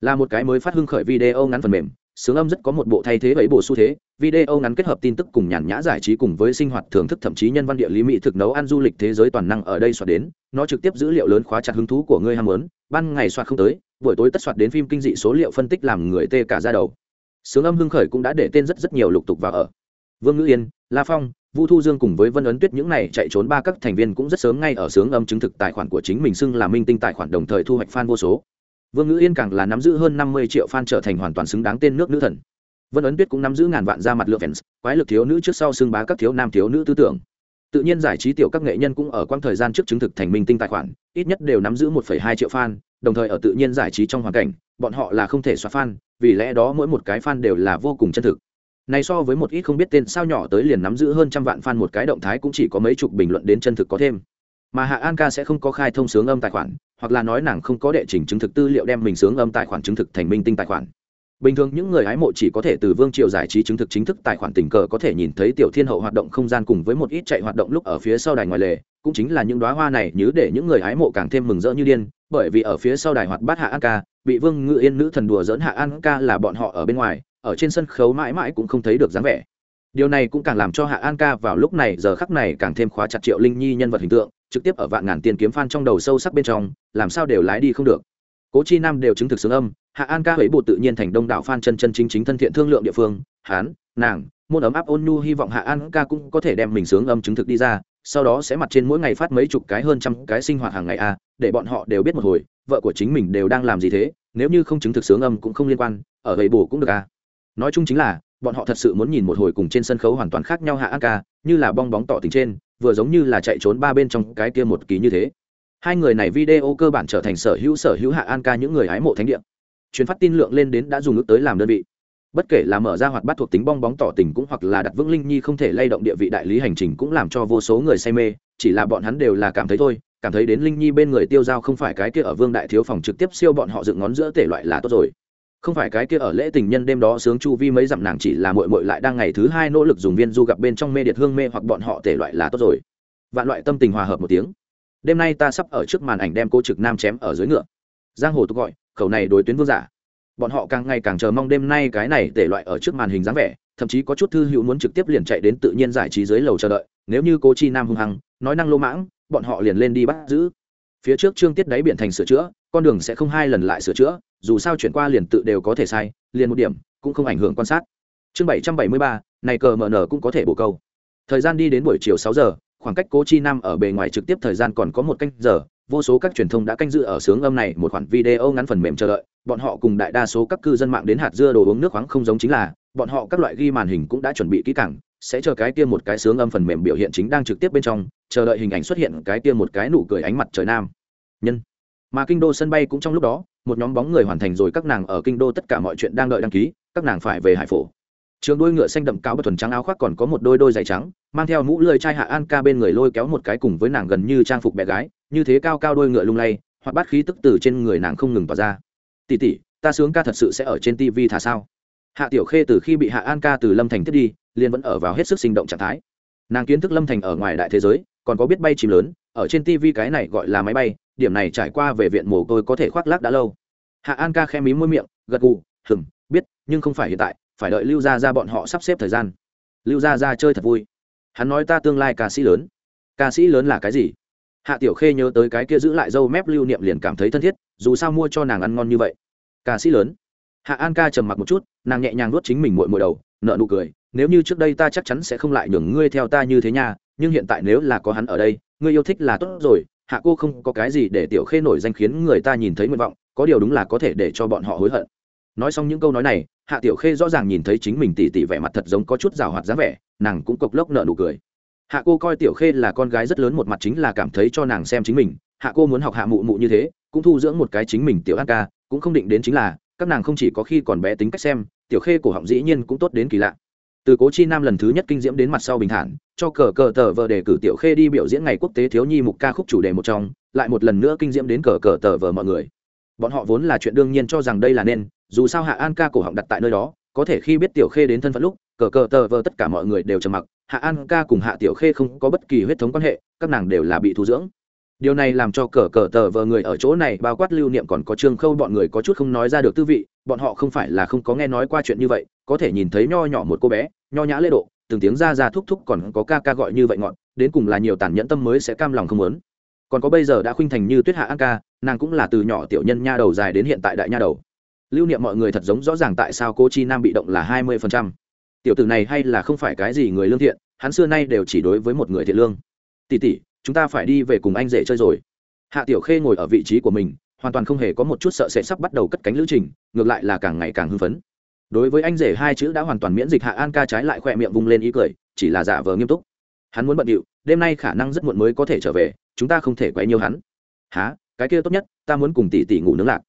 Là một cái mới phát hưng khởi video ngắn phần mềm, sướng âm rất có một bộ thay thế bẫy bổ xu thế video ngắn kết hợp tin tức cùng nhàn nhã giải trí cùng với sinh hoạt thưởng thức, thậm chí nhân văn địa lý, mỹ thực, nấu ăn, du lịch thế giới toàn năng ở đây soạt đến. Nó trực tiếp dữ liệu lớn khóa chặt hứng thú của ngươi ham muốn. Ban ngày soạt không tới, buổi tối tất soạt đến phim kinh dị số liệu phân tích làm người tê cả ra đầu. Sướng âm hưng khởi cũng đã để tên rất rất nhiều lục tục vào ở. Vương ngữ yên, la phong, vu thu dương cùng với vân ấn tuyết những này chạy trốn ba các thành viên cũng rất sớm ngay ở sướng âm chứng thực tài khoản của chính mình xưng là minh tinh tài khoản đồng thời thu hoạch fan vô số. Vương ngữ yên càng là nắm giữ hơn năm mươi triệu fan trở thành hoàn toàn xứng đáng tên nước nữ thần vân ấn tuyết cũng nắm giữ ngàn vạn ra mặt lượng fans, quái lực thiếu nữ trước sau xưng bá các thiếu nam thiếu nữ tư tưởng. Tự nhiên giải trí tiểu các nghệ nhân cũng ở quãng thời gian trước chứng thực thành minh tinh tài khoản, ít nhất đều nắm giữ một hai triệu fan, đồng thời ở tự nhiên giải trí trong hoàn cảnh, bọn họ là không thể xóa fan, vì lẽ đó mỗi một cái fan đều là vô cùng chân thực. Này so với một ít không biết tên sao nhỏ tới liền nắm giữ hơn trăm vạn fan một cái động thái cũng chỉ có mấy chục bình luận đến chân thực có thêm. Mà hạ an ca sẽ không có khai thông sướng âm tài khoản, hoặc là nói nàng không có đệ trình chứng thực tư liệu đem mình sướng âm tài khoản chứng thực thành minh tinh tài khoản bình thường những người hái mộ chỉ có thể từ vương triều giải trí chứng thực chính thức tài khoản tình cờ có thể nhìn thấy tiểu thiên hậu hoạt động không gian cùng với một ít chạy hoạt động lúc ở phía sau đài ngoài lề, cũng chính là những đoá hoa này nhớ để những người hái mộ càng thêm mừng rỡ như điên, bởi vì ở phía sau đài hoạt bát hạ an ca, bị vương ngự yên nữ thần đùa dỡn hạ an ca là bọn họ ở bên ngoài, ở trên sân khấu mãi mãi cũng không thấy được dáng vẻ. Điều này cũng càng làm cho hạ an ca vào lúc này giờ khắc này càng thêm khóa chặt triệu linh nhi nhân vật hình tượng, trực tiếp ở vạn ngàn tiền kiếm phan trong đầu sâu sắc bên trong, làm sao đều lái đi không được cố chi nam đều chứng thực xứng âm, hạ an ca ấy bộ tự nhiên thành đông đảo phan chân chân chính chính thân thiện thương lượng địa phương, hán, nàng, môn ấm áp ôn nhu hy vọng hạ an ca cũng có thể đem mình sướng âm chứng thực đi ra, sau đó sẽ mặt trên mỗi ngày phát mấy chục cái hơn trăm cái sinh hoạt hàng ngày a để bọn họ đều biết một hồi, vợ của chính mình đều đang làm gì thế, nếu như không chứng thực sướng âm cũng không liên quan, ở gầy bổ cũng được a nói chung chính là, bọn họ thật sự muốn nhìn một hồi cùng trên sân khấu hoàn toàn khác nhau hạ an ca, như là bong bóng tỏ tình trên, vừa giống như là chạy trốn ba bên trong cái kia một ký như thế hai người này video cơ bản trở thành sở hữu sở hữu hạ an ca những người hái mộ thánh địa. Chuyến phát tin lượng lên đến đã dùng ước tới làm đơn vị. Bất kể là mở ra hoạt bát thuộc tính bong bóng tỏ tình cũng hoặc là đặt vững linh nhi không thể lay động địa vị đại lý hành trình cũng làm cho vô số người say mê, chỉ là bọn hắn đều là cảm thấy thôi, cảm thấy đến linh nhi bên người tiêu giao không phải cái kia ở vương đại thiếu phòng trực tiếp siêu bọn họ dựng ngón giữa tể loại là tốt rồi. Không phải cái kia ở lễ tình nhân đêm đó sướng chu vi mấy dặm nàng chỉ là mội mội lại đang ngày thứ hai nỗ lực dùng viên du gặp bên trong mê điệt hương mê hoặc bọn họ tể loại là tốt rồi. Vạn loại tâm tình hòa hợp một tiếng đêm nay ta sắp ở trước màn ảnh đem cô trực nam chém ở dưới ngựa. Giang hồ tôi gọi, khẩu này đối tuyến vương giả. Bọn họ càng ngày càng chờ mong đêm nay cái này để loại ở trước màn hình dáng vẻ, thậm chí có chút thư hữu muốn trực tiếp liền chạy đến tự nhiên giải trí dưới lầu chờ đợi. Nếu như cô chi nam hung hăng, nói năng lô mãng, bọn họ liền lên đi bắt giữ. Phía trước trương tiết đáy biển thành sửa chữa, con đường sẽ không hai lần lại sửa chữa, dù sao chuyển qua liền tự đều có thể sai, liền một điểm, cũng không ảnh hưởng quan sát. Chương bảy trăm bảy mươi ba, này cờ mở nở cũng có thể bổ câu. Thời gian đi đến buổi chiều sáu giờ khoảng cách cố chi nam ở bề ngoài trực tiếp thời gian còn có một canh giờ, vô số các truyền thông đã canh dự ở sướng âm này một khoản video ngắn phần mềm chờ đợi, bọn họ cùng đại đa số các cư dân mạng đến hạt dưa đồ uống nước khoáng không giống chính là, bọn họ các loại ghi màn hình cũng đã chuẩn bị kỹ càng, sẽ chờ cái kia một cái sướng âm phần mềm biểu hiện chính đang trực tiếp bên trong, chờ đợi hình ảnh xuất hiện cái kia một cái nụ cười ánh mặt trời nam. Nhân. Mà kinh đô sân bay cũng trong lúc đó, một nhóm bóng người hoàn thành rồi các nàng ở kinh đô tất cả mọi chuyện đang đợi đăng ký, các nàng phải về hải phổ trường đôi ngựa xanh đậm cáo bất thuần trắng áo khoác còn có một đôi đôi giày trắng, mang theo mũ lưỡi chai hạ an ca bên người lôi kéo một cái cùng với nàng gần như trang phục bé gái, như thế cao cao đôi ngựa lung lay hoặc bát khí tức từ trên người nàng không ngừng tỏa ra. Tỉ tỉ ta sướng ca thật sự sẽ ở trên tv thả sao? Hạ tiểu khê từ khi bị hạ an ca từ lâm thành tiếp đi, liền vẫn ở vào hết sức sinh động trạng thái. Nàng kiến thức lâm thành ở ngoài đại thế giới, còn có biết bay chìm lớn, ở trên tv cái này gọi là máy bay, điểm này trải qua về viện mồ côi có thể khoác lác đã lâu. Hạ an ca khe mí môi miệng, gật gù hừng biết, nhưng không phải hiện tại phải đợi lưu gia ra bọn họ sắp xếp thời gian. Lưu gia ra chơi thật vui. Hắn nói ta tương lai ca sĩ lớn. Ca sĩ lớn là cái gì? Hạ tiểu khê nhớ tới cái kia giữ lại dâu mép lưu niệm liền cảm thấy thân thiết, dù sao mua cho nàng ăn ngon như vậy. Ca sĩ lớn. Hạ an ca trầm mặc một chút, nàng nhẹ nhàng nuốt chính mình mội mội đầu nợ nụ cười, nếu như trước đây ta chắc chắn sẽ không lại nhường ngươi theo ta như thế nha, nhưng hiện tại nếu là có hắn ở đây, ngươi yêu thích là tốt rồi, hạ cô không có cái gì để tiểu khê nổi danh khiến người ta nhìn thấy nguyện vọng, có điều đúng là có thể để cho bọn họ hối hận. Nói xong những câu nói này hạ tiểu khê rõ ràng nhìn thấy chính mình tỉ tỉ vẻ mặt thật giống có chút rào hoạt dáng vẻ, nàng cũng cộc lốc nợ nụ cười. Hạ cô coi tiểu khê là con gái rất lớn một mặt chính là cảm thấy cho nàng xem chính mình, hạ cô muốn học hạ mụ mụ như thế, cũng thu dưỡng một cái chính mình tiểu an ca, cũng không định đến chính là, các nàng không chỉ có khi còn bé tính cách xem, tiểu khê cổ họng dĩ nhiên cũng tốt đến kỳ lạ. Từ cố chi nam lần thứ nhất kinh diễm đến mặt sau bình thản, cho cờ cờ tờ vờ đề cử tiểu khê đi biểu diễn ngày quốc tế thiếu nhi mục ca khúc chủ đề một trong, lại một lần nữa kinh diễm đến cờ cờ tờ vờ mọi người. Bọn họ vốn là chuyện đương nhiên cho rằng đây là nên dù sao hạ an ca cổ họng đặt tại nơi đó, có thể khi biết tiểu khê đến thân phận lúc, cờ cờ tờ vờ tất cả mọi người đều trầm mặc, hạ an ca cùng hạ tiểu khê không có bất kỳ huyết thống quan hệ, các nàng đều là bị thu dưỡng. Điều này làm cho cờ cờ tờ vờ người ở chỗ này bao quát lưu niệm còn có trương khâu bọn người có chút không nói ra được tư vị, bọn họ không phải là không có nghe nói qua chuyện như vậy, có thể nhìn thấy nho nhỏ một cô bé, nho nhã lễ độ, từng tiếng ra ra thúc thúc còn có ca ca gọi như vậy ngọn, đến cùng là nhiều tàn nhẫn tâm mới sẽ cam lòng không muốn. Còn có bây giờ đã khuynh thành như tuyết hạ an ca, nàng cũng là từ nhỏ tiểu nhân nha đầu dài đến hiện tại đại nha đầu lưu niệm mọi người thật giống rõ ràng tại sao cô chi nam bị động là hai mươi phần trăm. Tiểu tử này hay là không phải cái gì người lương thiện, hắn xưa nay đều chỉ đối với một người thiện lương. Tỷ tỷ, chúng ta phải đi về cùng anh rể chơi rồi. Hạ tiểu khê ngồi ở vị trí của mình, hoàn toàn không hề có một chút sợ sẽ sắp bắt đầu cất cánh lữ trình, ngược lại là càng ngày càng hưng phấn. Đối với anh rể hai chữ đã hoàn toàn miễn dịch hạ an ca trái lại khỏe miệng vung lên ý cười, chỉ là giả vờ nghiêm túc. Hắn muốn bận điệu, đêm nay khả năng rất muộn mới có thể trở về, chúng ta không thể quay nhiều hắn. Há cái kia tốt nhất, ta muốn cùng tỷ tỷ ngủ nướng lạc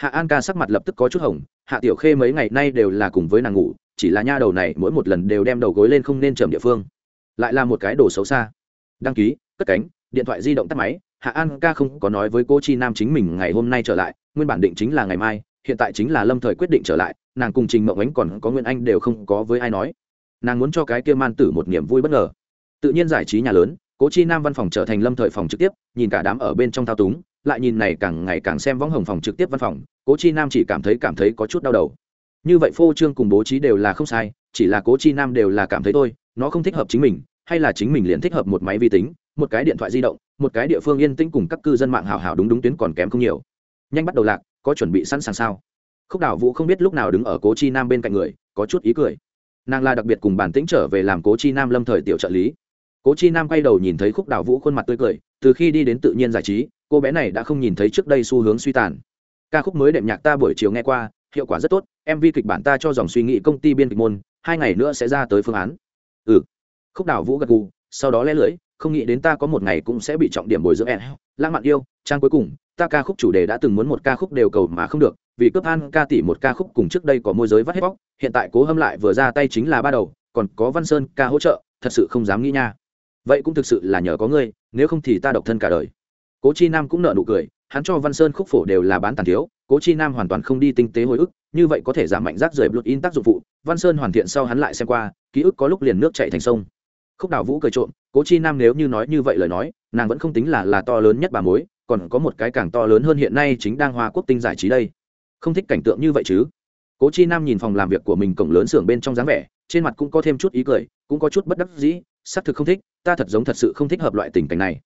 hạ an ca sắc mặt lập tức có chút hồng, hạ tiểu khê mấy ngày nay đều là cùng với nàng ngủ, chỉ là nha đầu này mỗi một lần đều đem đầu gối lên không nên trầm địa phương. Lại là một cái đồ xấu xa. Đăng ký, cất cánh, điện thoại di động tắt máy, hạ an ca không có nói với cô chi nam chính mình ngày hôm nay trở lại, nguyên bản định chính là ngày mai, hiện tại chính là lâm thời quyết định trở lại, nàng cùng trình mộng ánh còn có nguyên anh đều không có với ai nói. Nàng muốn cho cái kia man tử một niềm vui bất ngờ. Tự nhiên giải trí nhà lớn cố chi nam văn phòng trở thành lâm thời phòng trực tiếp, nhìn cả đám ở bên trong thao túng lại nhìn này càng ngày càng xem võng hồng phòng trực tiếp văn phòng, cố chi nam chỉ cảm thấy cảm thấy có chút đau đầu. Như vậy phô trương cùng bố trí đều là không sai, chỉ là cố chi nam đều là cảm thấy thôi, nó không thích hợp chính mình, hay là chính mình liền thích hợp một máy vi tính, một cái điện thoại di động, một cái địa phương yên tĩnh cùng các cư dân mạng hào hào đúng đúng tuyến còn kém không nhiều. Nhanh bắt đầu lạc, có chuẩn bị sẵn sàng sao? Khúc đảo vũ không biết lúc nào đứng ở cố chi nam bên cạnh người, có chút ý cười. Nàng là đặc biệt cùng bản tĩnh trở về làm cố chi nam lâm thời tiểu trợ lý. Cố chi nam quay đầu nhìn thấy khúc đảo vũ khuôn mặt tươi cười, từ khi đi đến tự nhiên giải trí cô bé này đã không nhìn thấy trước đây xu hướng suy tàn. Ca khúc mới đệm nhạc ta buổi chiều nghe qua, hiệu quả rất tốt mv kịch bản ta cho dòng suy nghĩ công ty biên kịch môn, hai ngày nữa sẽ ra tới phương án. Ừ. Khúc đảo vũ gật gù, sau đó lẽ lưỡi, không nghĩ đến ta có một ngày cũng sẽ bị trọng điểm bồi dưỡng. Ed lãng mạn yêu, trang cuối cùng, ta ca khúc chủ đề đã từng muốn một ca khúc đều cầu mà không được, vì cướp an ca tỷ một ca khúc cùng trước đây có môi giới vắt hết bóc, hiện tại cố hâm lại vừa ra tay chính là ba đầu, còn có văn sơn ca hỗ trợ, thật sự không dám nghĩ nha. Vậy cũng thực sự là nhờ có ngươi, nếu không thì ta độc thân cả đời cố chi nam cũng nợ nụ cười, hắn cho văn sơn khúc phổ đều là bán tàn thiếu, cố chi nam hoàn toàn không đi tinh tế hồi ức, như vậy có thể giảm mạnh rác rời blood in tác dụng phụ, văn sơn hoàn thiện sau hắn lại xem qua, ký ức có lúc liền nước chạy thành sông. Khúc đào vũ cười trộm, cố chi nam nếu như nói như vậy lời nói, nàng vẫn không tính là là to lớn nhất bà mối, còn có một cái càng to lớn hơn hiện nay chính đang hoa quốc tinh giải trí đây. Không thích cảnh tượng như vậy chứ? Cố chi nam nhìn phòng làm việc của mình cổng lớn xưởng bên trong dáng vẻ, trên mặt cũng có thêm chút ý cười, cũng có chút bất đắc dĩ, xác thực không thích, ta thật giống thật sự không thích hợp loại tình cảnh này.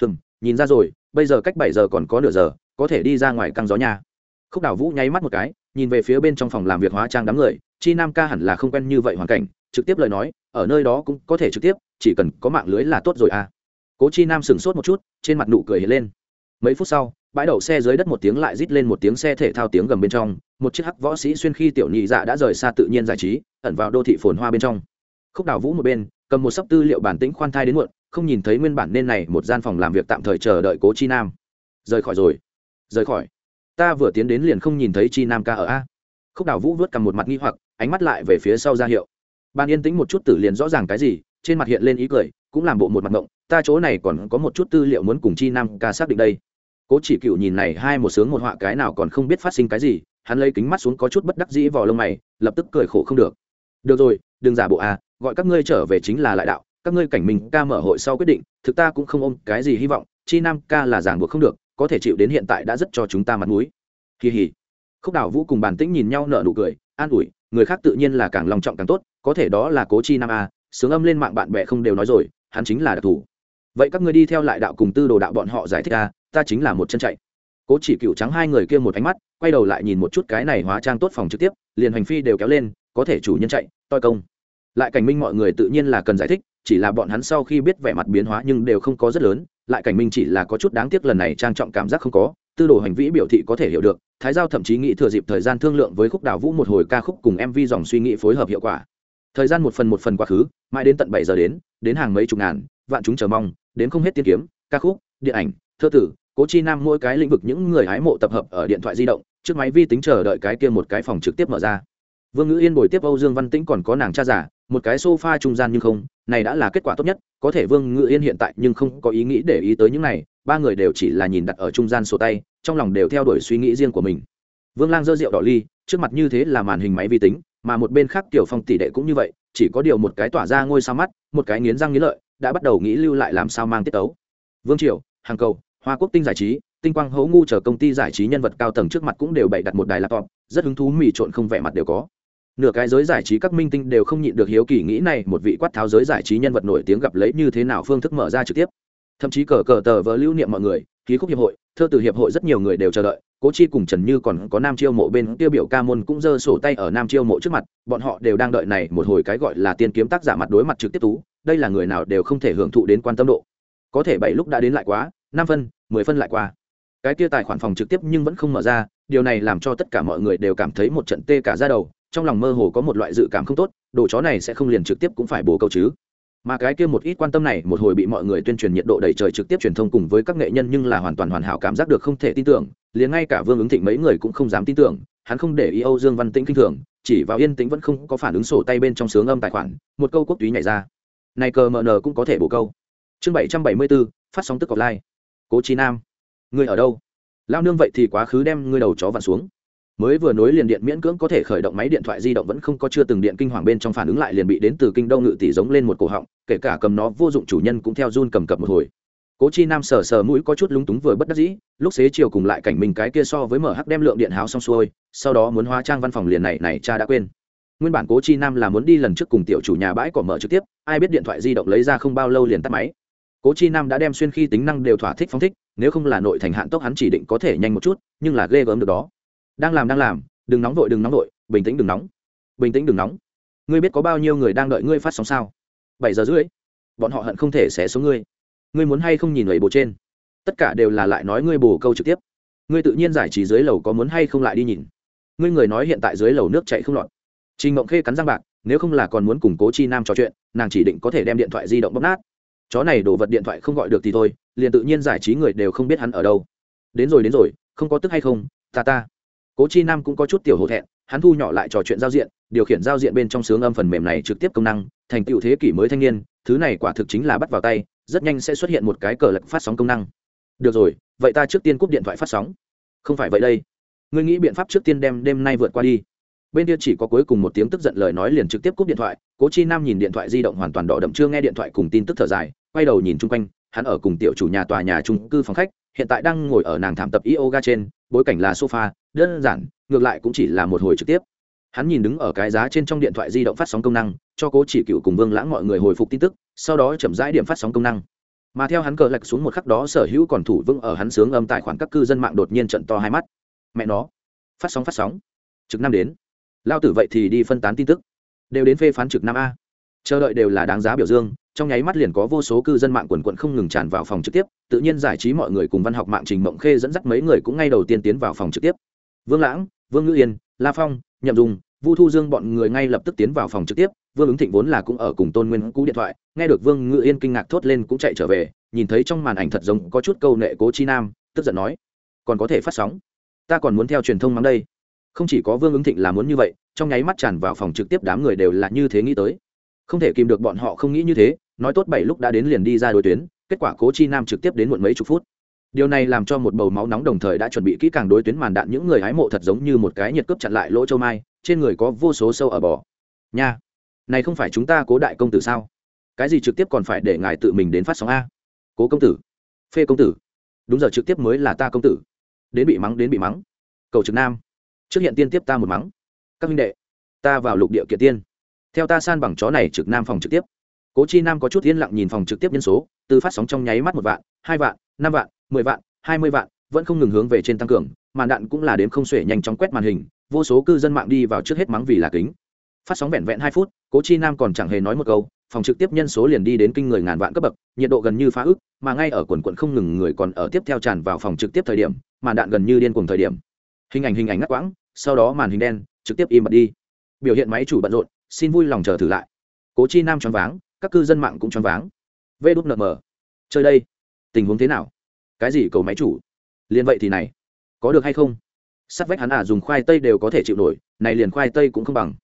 Hừm nhìn ra rồi, bây giờ cách bảy giờ còn có nửa giờ, có thể đi ra ngoài căng gió nhà khúc đào vũ nháy mắt một cái, nhìn về phía bên trong phòng làm việc hóa trang đám người, chi nam ca hẳn là không quen như vậy hoàn cảnh, trực tiếp lời nói, ở nơi đó cũng có thể trực tiếp, chỉ cần có mạng lưới là tốt rồi à. Cố chi nam sửng sốt một chút, trên mặt nụ cười hiện lên. Mấy phút sau, bãi đậu xe dưới đất một tiếng lại rít lên một tiếng xe thể thao tiếng gầm bên trong, một chiếc hắc võ sĩ xuyên khi tiểu nhị dạ đã rời xa tự nhiên giải trí, ẩn vào đô thị phồn hoa bên trong. Khúc đào vũ một bên cầm một sấp tư liệu bản tĩnh khoan thai đến muộn, không nhìn thấy nguyên bản nên này một gian phòng làm việc tạm thời chờ đợi cố chi nam. Rời khỏi rồi. Rời khỏi. Ta vừa tiến đến liền không nhìn thấy chi nam ca ở a. Khúc đào vũ vớt cầm một mặt nghi hoặc, ánh mắt lại về phía sau ra hiệu. Ban yên tĩnh một chút tử liền rõ ràng cái gì, trên mặt hiện lên ý cười, cũng làm bộ một mặt ngộng, ta chỗ này còn có một chút tư liệu muốn cùng chi nam ca xác định đây. Cố chỉ cựu nhìn này hai một sướng một họa cái nào còn không biết phát sinh cái gì, hắn lấy kính mắt xuống có chút bất đắc dĩ vào lông mày, lập tức cười khổ không được. Được rồi đừng giả bộ à gọi các ngươi trở về chính là lại đạo, các ngươi cảnh mình ca mở hội sau quyết định, thực ta cũng không ôm cái gì hy vọng, chi nam ca là giảng buộc không được, có thể chịu đến hiện tại đã rất cho chúng ta mặt mũi. Kỳ hỉ. Khúc đảo vũ cùng bàn tĩnh nhìn nhau nở nụ cười, an ủi, người khác tự nhiên là càng lòng trọng càng tốt, có thể đó là cố chi nam a sướng âm lên mạng bạn bè không đều nói rồi, hắn chính là đặc thù vậy các ngươi đi theo lại đạo cùng tư đồ đạo bọn họ giải thích a ta chính là một chân chạy. Cố chỉ cựu trắng hai người kia một ánh mắt quay đầu lại nhìn một chút cái này hóa trang tốt phòng trực tiếp, liền hành phi đều kéo lên, có thể chủ nhân chạy, toi công. Lại cảnh minh mọi người tự nhiên là cần giải thích, chỉ là bọn hắn sau khi biết vẻ mặt biến hóa nhưng đều không có rất lớn, lại cảnh minh chỉ là có chút đáng tiếc lần này trang trọng cảm giác không có, tư đồ hành vĩ biểu thị có thể hiểu được, thái giao thậm chí nghĩ thừa dịp thời gian thương lượng với khúc đào vũ một hồi ca khúc cùng mv dòng suy nghĩ phối hợp hiệu quả. Thời gian một phần một phần quá khứ, mãi đến tận bảy giờ đến đến hàng mấy chục ngàn, vạn chúng chờ mong, đến không hết tiên kiếm, ca khúc, điện ảnh, thơ tử cố chi nam mỗi cái lĩnh vực những người hái mộ tập hợp ở điện thoại di động, trước máy vi tính chờ đợi cái kia một cái phòng trực tiếp mở ra. Vương ngữ yên bồi tiếp âu dương văn tĩnh còn có nàng cha giả một cái sofa trung gian nhưng không, này đã là kết quả tốt nhất, có thể vương ngữ yên hiện tại nhưng không có ý nghĩ để ý tới những này, ba người đều chỉ là nhìn đặt ở trung gian sổ tay, trong lòng đều theo đuổi suy nghĩ riêng của mình. Vương lang dơ rượu đỏ ly, trước mặt như thế là màn hình máy vi tính, mà một bên khác tiểu phong tỷ đệ cũng như vậy, chỉ có điều một cái tỏa ra ngôi sao mắt, một cái nghiến răng nghiến lợi, đã bắt đầu nghĩ lưu lại làm sao mang tiết tấu. Vương triều, hàng cầu hoa quốc tinh giải trí, tinh quang hấu ngu chờ công ty giải trí nhân vật cao tầng trước mặt cũng đều bày đặt một đài laptop, rất hứng thú mì trộn không vẻ mặt đều có. Nửa cái giới giải trí các minh tinh đều không nhịn được hiếu kỳ nghĩ này, một vị quát tháo giới giải trí nhân vật nổi tiếng gặp lấy như thế nào phương thức mở ra trực tiếp. Thậm chí cờ cờ tờ vỡ lưu niệm mọi người, ký khúc hiệp hội, thơ từ hiệp hội rất nhiều người đều chờ đợi, cố chi cùng trần như còn có nam chiêu mộ bên tiêu biểu ca môn cũng giơ sổ tay ở nam chiêu mộ trước mặt, bọn họ đều đang đợi này, một hồi cái gọi là tiên kiếm tác giả mặt đối mặt trực tiếp tú, đây là người nào đều không thể hưởng thụ đến quan tâm độ. Có thể bảy lúc đã đến lại quá, năm phân mười phân lại qua. Cái kia tài khoản phòng trực tiếp nhưng vẫn không mở ra, điều này làm cho tất cả mọi người đều cảm thấy một trận tê cả ra đầu, trong lòng mơ hồ có một loại dự cảm không tốt, đồ chó này sẽ không liền trực tiếp cũng phải bổ câu chứ. Mà cái kia một ít quan tâm này, một hồi bị mọi người tuyên truyền nhiệt độ đầy trời trực tiếp truyền thông cùng với các nghệ nhân nhưng là hoàn toàn hoàn hảo cảm giác được không thể tin tưởng, liền ngay cả vương ứng thịnh mấy người cũng không dám tin tưởng, hắn không để ý âu dương văn tĩnh kinh thường, chỉ vào yên tĩnh vẫn không có phản ứng sổ tay bên trong sướng âm tài khoản, một câu quốc túy nhảy ra. Này cờ mờ nờ cũng có thể bổ câu. Chương bảy trăm bảy mươi bốn phát sóng tức cọc lai cố trí nam người ở đâu lao nương vậy thì quá khứ đem ngươi đầu chó vặn xuống mới vừa nối liền điện miễn cưỡng có thể khởi động máy điện thoại di động vẫn không có chưa từng điện kinh hoàng bên trong phản ứng lại liền bị đến từ kinh đông ngự tỷ giống lên một cổ họng kể cả cầm nó vô dụng chủ nhân cũng theo run cầm cập một hồi cố chi nam sờ sờ mũi có chút lúng túng vừa bất đắc dĩ lúc xế chiều cùng lại cảnh mình cái kia so với mở hắc đem lượng điện háo xong xuôi sau đó muốn hóa trang văn phòng liền này này cha đã quên nguyên bản cố chi nam là muốn đi lần trước cùng tiểu chủ nhà bãi cỏ mở trực tiếp ai biết điện thoại di động lấy ra không bao lâu liền tắt máy cố chi nam đã đem xuyên khi tính năng đều thỏa thích phóng thích, nếu không là nội thành hạn tốc hắn chỉ định có thể nhanh một chút, nhưng là ghê gớm được đó. Đang làm đang làm, đừng nóng vội đừng nóng vội, bình tĩnh đừng nóng. Bình tĩnh đừng nóng. Ngươi biết có bao nhiêu người đang đợi ngươi phát sóng sao? Bảy giờ rưỡi. Bọn họ hận không thể xé số ngươi. Ngươi muốn hay không nhìn lầy bồ trên? Tất cả đều là lại nói ngươi bồ câu trực tiếp. Ngươi tự nhiên giải trí dưới lầu có muốn hay không lại đi nhìn. Ngươi người nói hiện tại dưới lầu nước chạy không lọt. Trình mộng khê cắn răng bạc, nếu không là còn muốn củng cố chi nam trò chuyện, nàng chỉ định có thể đem điện thoại di động bóc nát chó này đổ vật điện thoại không gọi được thì thôi, liền tự nhiên giải trí người đều không biết hắn ở đâu. Đến rồi đến rồi, không có tức hay không, ta ta. Cố chi nam cũng có chút tiểu hổ thẹn, hắn thu nhỏ lại trò chuyện giao diện, điều khiển giao diện bên trong sướng âm phần mềm này trực tiếp công năng, thành tựu thế kỷ mới thanh niên, thứ này quả thực chính là bắt vào tay, rất nhanh sẽ xuất hiện một cái cờ lật phát sóng công năng. Được rồi, vậy ta trước tiên cúp điện thoại phát sóng. Không phải vậy đây. Ngươi nghĩ biện pháp trước tiên đem đêm nay vượt qua đi bên kia chỉ có cuối cùng một tiếng tức giận lời nói liền trực tiếp cúp điện thoại, cố chi nam nhìn điện thoại di động hoàn toàn đỏ đậm chưa nghe điện thoại cùng tin tức thở dài, quay đầu nhìn chung quanh, hắn ở cùng tiểu chủ nhà tòa nhà trung cư phòng khách, hiện tại đang ngồi ở nàng thảm tập yoga trên, bối cảnh là sofa, đơn giản, ngược lại cũng chỉ là một hồi trực tiếp. Hắn nhìn đứng ở cái giá trên trong điện thoại di động phát sóng công năng, cho cố chỉ cựu cùng vương lãng mọi người hồi phục tin tức, sau đó chậm rãi điểm phát sóng công năng. Mà theo hắn cờ lạch xuống một khắc đó sở hữu còn thủ vững ở hắn sướng âm tài khoản các cư dân mạng đột nhiên trận to hai mắt. Mẹ nó, phát sóng phát sóng. Trực năm đến lao tử vậy thì đi phân tán tin tức. Đều đến phê phán trực năm a. Chờ đợi đều là đáng giá biểu dương, trong nháy mắt liền có vô số cư dân mạng quần quận không ngừng tràn vào phòng trực tiếp, tự nhiên giải trí mọi người cùng văn học mạng trình mộng khê dẫn dắt mấy người cũng ngay đầu tiên tiến vào phòng trực tiếp. Vương lãng, vương ngữ yên, la phong, nhậm dùng vu thu dương bọn người ngay lập tức tiến vào phòng trực tiếp, vương ứng thịnh vốn là cũng ở cùng tôn nguyên cú điện thoại, nghe được vương ngữ yên kinh ngạc thốt lên cũng chạy trở về, nhìn thấy trong màn ảnh thật giống có chút câu nệ cố chi nam, tức giận nói, còn có thể phát sóng? Ta còn muốn theo truyền thông mắng đây không chỉ có vương ứng thịnh là muốn như vậy, trong nháy mắt tràn vào phòng trực tiếp đám người đều là như thế nghĩ tới. Không thể kìm được bọn họ không nghĩ như thế, nói tốt bảy lúc đã đến liền đi ra đối tuyến, kết quả cố chi nam trực tiếp đến muộn mấy chục phút. Điều này làm cho một bầu máu nóng đồng thời đã chuẩn bị kỹ càng đối tuyến màn đạn những người hái mộ thật giống như một cái nhiệt cướp chặn lại lỗ châu mai, trên người có vô số sâu ở bò. Nha, này không phải chúng ta cố đại công tử sao? Cái gì trực tiếp còn phải để ngài tự mình đến phát sóng a? Cố công tử, phê công tử, đúng giờ trực tiếp mới là ta công tử. Đến bị mắng, đến bị mắng. Cầu trực nam trước hiện tiên tiếp ta một mắng. Các minh đệ, ta vào lục địa kiện tiên. Theo ta san bằng chó này trực nam phòng trực tiếp. Cố chi nam có chút yên lặng nhìn phòng trực tiếp nhân số, từ phát sóng trong nháy mắt một vạn, hai vạn, năm vạn, mười vạn, hai mươi vạn, vẫn không ngừng hướng về trên tăng cường, màn đạn cũng là đếm không xuể nhanh chóng quét màn hình, vô số cư dân mạng đi vào trước hết mắng vì là kính. Phát sóng vẹn vẹn hai phút, cố chi nam còn chẳng hề nói một câu, phòng trực tiếp nhân số liền đi đến kinh người ngàn vạn cấp bậc, nhiệt độ gần như phá ức, mà ngay ở quần quận không ngừng người còn ở tiếp theo tràn vào phòng trực tiếp thời điểm, màn đạn gần như điên cùng thời điểm hình ảnh hình ảnh ngắt quãng sau đó màn hình đen trực tiếp im bật đi. Biểu hiện máy chủ bận rộn xin vui lòng chờ thử lại. Cố chi nam choáng váng các cư dân mạng cũng choáng váng. Vê đút mờ, chơi đây tình huống thế nào? Cái gì cầu máy chủ? Liền vậy thì này có được hay không? Sắt vách hắn à dùng khoai tây đều có thể chịu nổi này liền khoai tây cũng không bằng.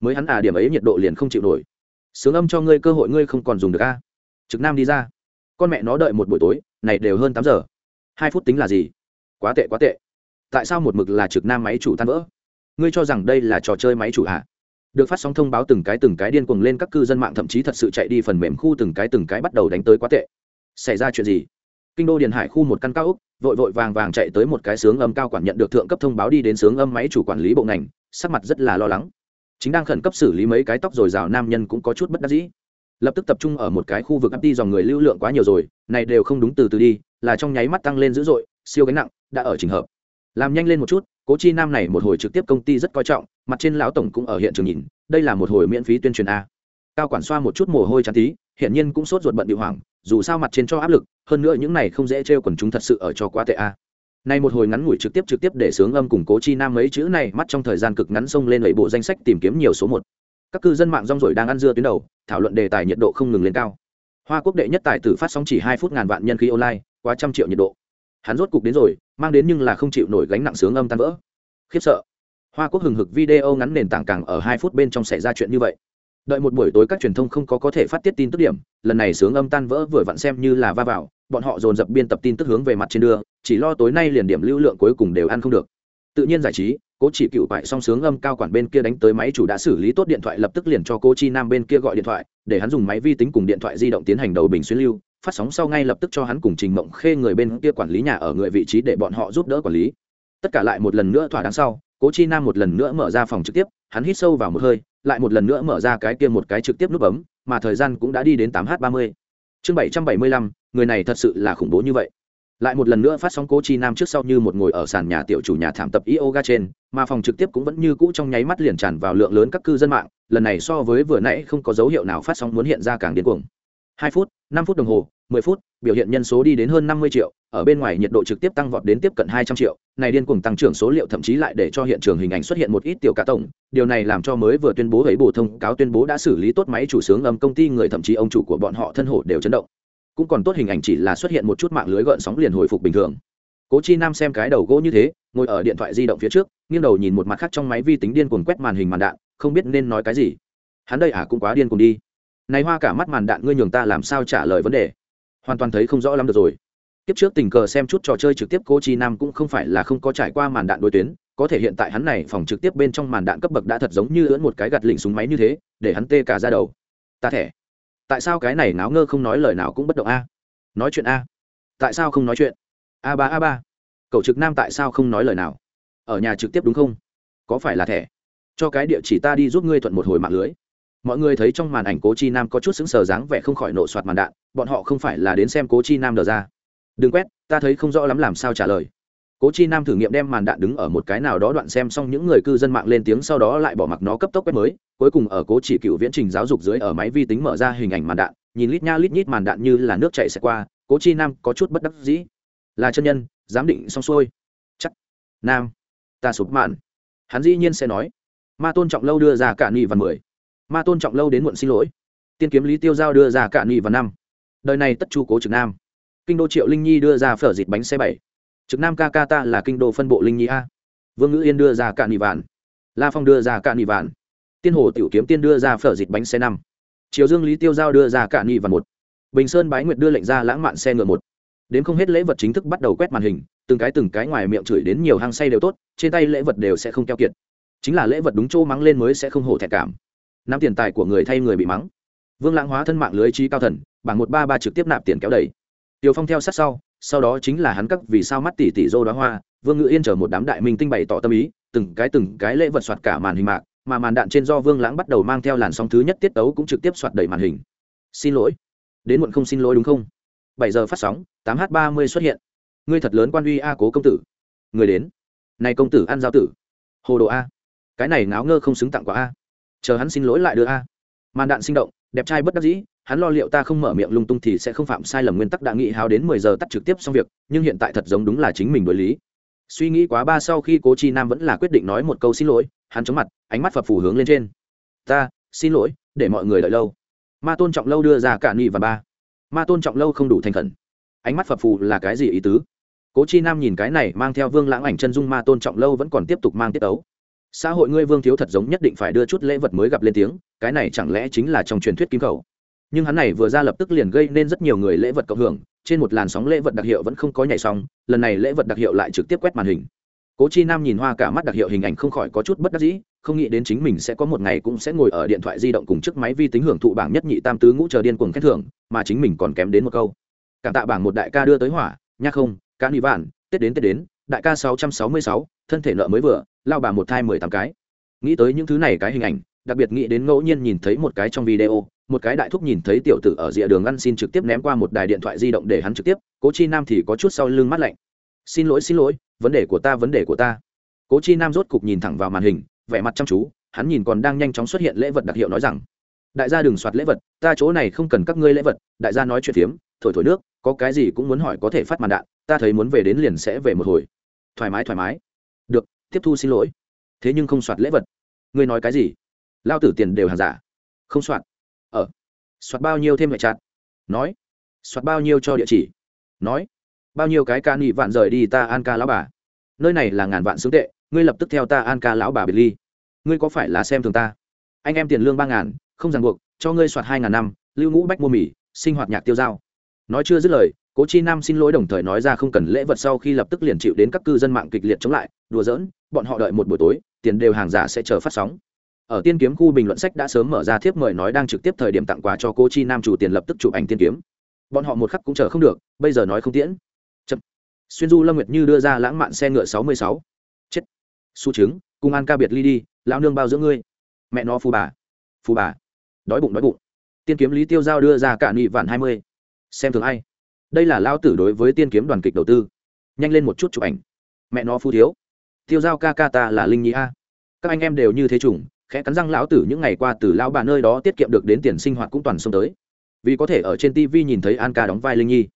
Mới hắn à điểm ấy nhiệt độ liền không chịu nổi. Sướng âm cho ngươi cơ hội ngươi không còn dùng được a trực nam đi ra. Con mẹ nó đợi một buổi tối này đều hơn tám giờ. Hai phút tính là gì? Quá tệ quá tệ tại sao một mực là trực nam máy chủ tan vỡ? Ngươi cho rằng đây là trò chơi máy chủ hạ được phát sóng thông báo từng cái từng cái điên cuồng lên các cư dân mạng thậm chí thật sự chạy đi phần mềm khu từng cái từng cái bắt đầu đánh tới quá tệ. Xảy ra chuyện gì? Kinh đô điền hải khu một căn cao úc vội vội vàng vàng chạy tới một cái sướng âm cao quản nhận được thượng cấp thông báo đi đến sướng âm máy chủ quản lý bộ ngành, sắc mặt rất là lo lắng. Chính đang khẩn cấp xử lý mấy cái tóc rồi rào nam nhân cũng có chút bất đắc dĩ. Lập tức tập trung ở một cái khu vực ấp đi dòng người lưu lượng quá nhiều rồi, này đều không đúng từ từ đi, là trong nháy mắt tăng lên dữ dội, siêu gánh nặng, đã ở trình hợp làm nhanh lên một chút, cố chi nam này một hồi trực tiếp công ty rất coi trọng, mặt trên lão tổng cũng ở hiện trường nhìn, đây là một hồi miễn phí tuyên truyền a. Cao quản xoa một chút mồ hôi chán tí hiện nhiên cũng sốt ruột bận bị hoảng, dù sao mặt trên cho áp lực, hơn nữa những này không dễ trêu quần chúng thật sự ở cho quá tệ a. Nay một hồi ngắn ngủi trực tiếp trực tiếp để sướng âm củng cố chi nam mấy chữ này mắt trong thời gian cực ngắn xông lên lẩy bộ danh sách tìm kiếm nhiều số một. Các cư dân mạng rong rổi đang ăn dưa tuyến đầu, thảo luận đề tài nhiệt độ không ngừng lên cao. Hoa quốc đệ nhất tài tử phát sóng chỉ hai phút ngàn vạn nhân khí online, quá trăm triệu nhiệt độ. Hắn rốt cục đến rồi mang đến nhưng là không chịu nổi gánh nặng sướng âm tan vỡ. Khiếp sợ. Hoa quốc hừng hực video ngắn nền tảng càng ở hai phút bên trong xảy ra chuyện như vậy. Đợi một buổi tối các truyền thông không có có thể phát tiết tin tức điểm, lần này sướng âm tan vỡ vừa vặn xem như là va vào, bọn họ dồn dập biên tập tin tức hướng về mặt trên đưa, chỉ lo tối nay liền điểm lưu lượng cuối cùng đều ăn không được. Tự nhiên giải trí, cố chỉ cựu bại song sướng âm cao quản bên kia đánh tới máy chủ đã xử lý tốt điện thoại lập tức liền cho cô chi nam bên kia gọi điện thoại, để hắn dùng máy vi tính cùng điện thoại di động tiến hành đầu bình xuyên lưu phát sóng sau ngay lập tức cho hắn cùng trình mộng khê người bên kia quản lý nhà ở người vị trí để bọn họ giúp đỡ quản lý. Tất cả lại một lần nữa thỏa đáng sau, cố chi nam một lần nữa mở ra phòng trực tiếp, hắn hít sâu vào một hơi, lại một lần nữa mở ra cái kia một cái trực tiếp nút bấm, mà thời gian cũng đã đi đến tám h ba mươi. Chương bảy trăm bảy mươi lăm, người này thật sự là khủng bố như vậy. Lại một lần nữa phát sóng cố chi nam trước sau như một ngồi ở sàn nhà tiểu chủ nhà thảm tập yoga trên, mà phòng trực tiếp cũng vẫn như cũ trong nháy mắt liền tràn vào lượng lớn các cư dân mạng, lần này so với vừa nãy không có dấu hiệu nào phát sóng muốn hiện ra càng điên cuồng hai phút, năm phút đồng hồ, mười phút, biểu hiện nhân số đi đến hơn năm mươi triệu, ở bên ngoài nhiệt độ trực tiếp tăng vọt đến tiếp cận hai trăm triệu. Này điên cuồng tăng trưởng số liệu thậm chí lại để cho hiện trường hình ảnh xuất hiện một ít tiểu cá tổng. Điều này làm cho mới vừa tuyên bố ấy bổ thông, cáo tuyên bố đã xử lý tốt máy chủ sướng âm công ty, người thậm chí ông chủ của bọn họ thân hộ đều chấn động. Cũng còn tốt hình ảnh chỉ là xuất hiện một chút mạng lưới gợn sóng liền hồi phục bình thường. Cố chi nam xem cái đầu gỗ như thế, ngồi ở điện thoại di động phía trước, nghiêng đầu nhìn một mặt khác trong máy vi tính điên cuồng quét màn hình màn đạn, không biết nên nói cái gì. Hắn đây à cũng quá điên cuồng đi này hoa cả mắt màn đạn ngươi nhường ta làm sao trả lời vấn đề? Hoàn toàn thấy không rõ lắm được rồi. Kiếp trước tình cờ xem chút trò chơi trực tiếp cố chi nam cũng không phải là không có trải qua màn đạn đối tuyến, có thể hiện tại hắn này phòng trực tiếp bên trong màn đạn cấp bậc đã thật giống như ưỡn một cái gạt lỉnh súng máy như thế, để hắn tê cả ra đầu. Ta thẻ. Tại sao cái này náo ngơ không nói lời nào cũng bất động a? Nói chuyện a. Tại sao không nói chuyện? A ba a ba. Cậu trực nam tại sao không nói lời nào? Ở nhà trực tiếp đúng không? Có phải là thẻ? Cho cái địa chỉ ta đi giúp ngươi thuận một hồi mạng lưới mọi người thấy trong màn ảnh cố chi nam có chút xứng sờ dáng vẻ không khỏi nộ soạt màn đạn, bọn họ không phải là đến xem cố chi nam đờ ra. Đừng quét, ta thấy không rõ lắm làm sao trả lời. Cố chi nam thử nghiệm đem màn đạn đứng ở một cái nào đó đoạn xem xong những người cư dân mạng lên tiếng sau đó lại bỏ mặc nó cấp tốc quét mới, cuối cùng ở cố chỉ cựu viễn trình giáo dục dưới ở máy vi tính mở ra hình ảnh màn đạn, nhìn lít nha lít nhít màn đạn như là nước chạy sẽ qua, cố chi nam có chút bất đắc dĩ. Là chân nhân, giám định xong xuôi. Chắc, nam, ta sụp mạn. Hắn dĩ nhiên sẽ nói. Ma tôn trọng lâu đưa ra cả nghị văn mười ma tôn trọng lâu đến muộn xin lỗi. Tiên kiếm lý tiêu giao đưa ra cạn nghị và năm đời này tất chu cố trực nam. Kinh đô triệu linh nhi đưa ra phở dịt bánh xe bảy. Trực nam ca ca ta là kinh đô phân bộ linh nhi a. Vương ngữ yên đưa ra cạn nghị vạn. La phong đưa ra cạn nghị vạn. Tiên hồ tiểu kiếm tiên đưa ra phở dịt bánh xe năm. Triều dương lý tiêu giao đưa ra cạn nghị vạn một. Bình sơn bái nguyệt đưa lệnh ra lãng mạn xe ngựa một. Đến không hết lễ vật chính thức bắt đầu quét màn hình, từng cái từng cái ngoài miệng chửi đến nhiều hang say đều tốt, trên tay lễ vật đều sẽ không keo kiệt. Chính là lễ vật đúng chỗ mắng lên mới sẽ không hổ thẹn cảm nắm tiền tài của người thay người bị mắng. Vương lãng hóa thân mạng lưới trí cao thần bảng một ba ba trực tiếp nạp tiền kéo đầy. Tiều phong theo sát sau sau đó chính là hắn cắt vì sao mắt tỷ tỷ dô đoá hoa, vương ngự yên chờ một đám đại minh tinh bày tỏ tâm ý, từng cái từng cái lễ vật soạt cả màn hình mạc, mà màn đạn trên do vương lãng bắt đầu mang theo làn sóng thứ nhất tiết tấu cũng trực tiếp soạt đầy màn hình. Xin lỗi. Đến muộn không xin lỗi đúng không? Bảy giờ phát sóng, tám h ba mươi xuất hiện. Ngươi thật lớn quan uy a cố công tử. Người đến. Này công tử ăn giao tử. Hồ đồ a. Cái này ngáo ngơ không xứng tặng quả a chờ hắn xin lỗi lại đưa a. Màn đạn sinh động, đẹp trai bất đắc dĩ, hắn lo liệu ta không mở miệng lung tung thì sẽ không phạm sai lầm nguyên tắc đã nghị hào đến mười giờ tắt trực tiếp xong việc, nhưng hiện tại thật giống đúng là chính mình đối lý. Suy nghĩ quá ba sau khi cố chi nam vẫn là quyết định nói một câu xin lỗi, hắn chống mặt, ánh mắt phập phù hướng lên trên. Ta, xin lỗi, để mọi người đợi lâu. Ma tôn trọng lâu đưa ra cả nghị và ba. Ma tôn trọng lâu không đủ thành khẩn. Ánh mắt phập phù là cái gì ý tứ? Cố chi nam nhìn cái này mang theo vương lãng ảnh chân dung ma tôn trọng lâu vẫn còn tiếp tục mang tiết ấu xã hội ngươi vương thiếu thật giống nhất định phải đưa chút lễ vật mới gặp lên tiếng, cái này chẳng lẽ chính là trong truyền thuyết kim khẩu? Nhưng hắn này vừa ra lập tức liền gây nên rất nhiều người lễ vật cộng hưởng, trên một làn sóng lễ vật đặc hiệu vẫn không có nhảy xong, lần này lễ vật đặc hiệu lại trực tiếp quét màn hình. Cố chi nam nhìn hoa cả mắt đặc hiệu hình ảnh không khỏi có chút bất đắc dĩ, không nghĩ đến chính mình sẽ có một ngày cũng sẽ ngồi ở điện thoại di động cùng chiếc máy vi tính hưởng thụ bảng nhất nhị tam tứ ngũ chờ điên cuồng khen thưởng, mà chính mình còn kém đến một câu. Cảm tạ bảng một đại ca đưa tới hỏa, nhắc không cá nị vạn, tết đến tết đến, đại ca sáu trăm sáu mươi sáu, thân thể nợ mới vừa lao bà một thai mười tám cái. Nghĩ tới những thứ này cái hình ảnh, đặc biệt nghĩ đến ngẫu nhiên nhìn thấy một cái trong video, một cái đại thúc nhìn thấy tiểu tử ở rìa đường ăn xin trực tiếp ném qua một đài điện thoại di động để hắn trực tiếp, cố chi nam thì có chút sau lưng mắt lạnh. Xin lỗi xin lỗi, vấn đề của ta, vấn đề của ta. Cố chi nam rốt cục nhìn thẳng vào màn hình, vẻ mặt chăm chú, hắn nhìn còn đang nhanh chóng xuất hiện lễ vật đặc hiệu nói rằng, đại gia đừng soạt lễ vật, ta chỗ này không cần các ngươi lễ vật, đại gia nói chuyện phiếm, thổi thổi nước, có cái gì cũng muốn hỏi có thể phát màn đạn, ta thấy muốn về đến liền sẽ về một hồi. Thoải mái thoải mái. Được tiếp thu xin lỗi. Thế nhưng không soạt lễ vật. Ngươi nói cái gì? Lao tử tiền đều hàng giả. Không soạt. Ở soạt bao nhiêu thêm hệ chặt. Nói. Soạt bao nhiêu cho địa chỉ. Nói. Bao nhiêu cái ca nghị vạn rời đi ta an ca lão bà. Nơi này là ngàn vạn xướng tệ, ngươi lập tức theo ta an ca lão bà biệt ly. Ngươi có phải là xem thường ta? Anh em tiền lương ba ngàn, không ràng buộc, cho ngươi soạt hai ngàn năm, lưu ngũ bách mua mì, sinh hoạt nhạc tiêu dao. Nói chưa dứt lời cố chi nam xin lỗi đồng thời nói ra không cần lễ vật sau khi lập tức liền chịu đến các cư dân mạng kịch liệt chống lại, đùa giỡn, bọn họ đợi một buổi tối, tiền đều hàng giả sẽ chờ phát sóng. Ở tiên kiếm khu bình luận sách đã sớm mở ra thiếp mời nói đang trực tiếp thời điểm tặng quà cho cô chi nam chủ tiền lập tức chụp ảnh tiên kiếm. Bọn họ một khắc cũng chờ không được, bây giờ nói không tiễn. Chậm. xuyên du lâm nguyệt như đưa ra lãng mạn xe ngựa sáu mươi sáu. Chết. Su trứng, cùng an ca biệt ly đi, lão nương bao giữa ngươi. Mẹ nó, phù bà. Phù bà. Đói bụng đói bụng. Tiên kiếm lý tiêu giao đưa ra cả nghị vạn hai mươi. Xem thường ai? Đây là lao tử đối với tiên kiếm đoàn kịch đầu tư. Nhanh lên một chút chụp ảnh. Mẹ nó phu thiếu. Tiêu giao ca ca ta là linh nhi a. Các anh em đều như thế chủng, khẽ cắn răng lão tử những ngày qua từ lão bà nơi đó tiết kiệm được đến tiền sinh hoạt cũng toàn xông tới. Vì có thể ở trên tv nhìn thấy an ca đóng vai linh nhi.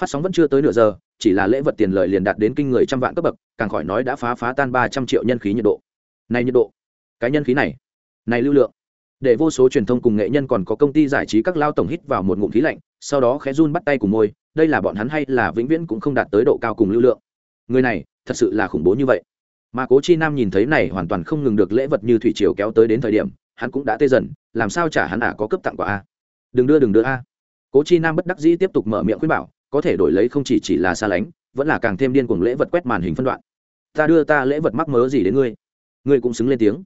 Phát sóng vẫn chưa tới nửa giờ, chỉ là lễ vật tiền lợi liền đạt đến kinh người trăm vạn cấp bậc, càng khỏi nói đã phá phá tan ba trăm triệu nhân khí nhiệt độ. Này nhiệt độ, cái nhân khí này này lưu lượng. Để vô số truyền thông cùng nghệ nhân còn có công ty giải trí các lao tổng hít vào một ngụm khí lạnh sau đó khẽ run bắt tay cùng môi, đây là bọn hắn hay là vĩnh viễn cũng không đạt tới độ cao cùng lưu lượng. Người này, thật sự là khủng bố như vậy. Mà cố chi nam nhìn thấy này hoàn toàn không ngừng được lễ vật như thủy triều kéo tới đến thời điểm, hắn cũng đã tê dần, làm sao trả hắn à có cấp tặng quả a à? đừng đưa đừng đưa a. Cố chi nam bất đắc dĩ tiếp tục mở miệng khuyên bảo, có thể đổi lấy không chỉ chỉ là xa lánh, vẫn là càng thêm điên cuồng lễ vật quét màn hình phân đoạn. Ta đưa ta lễ vật mắc mớ gì đến ngươi? Ngươi cũng xứng lên tiếng.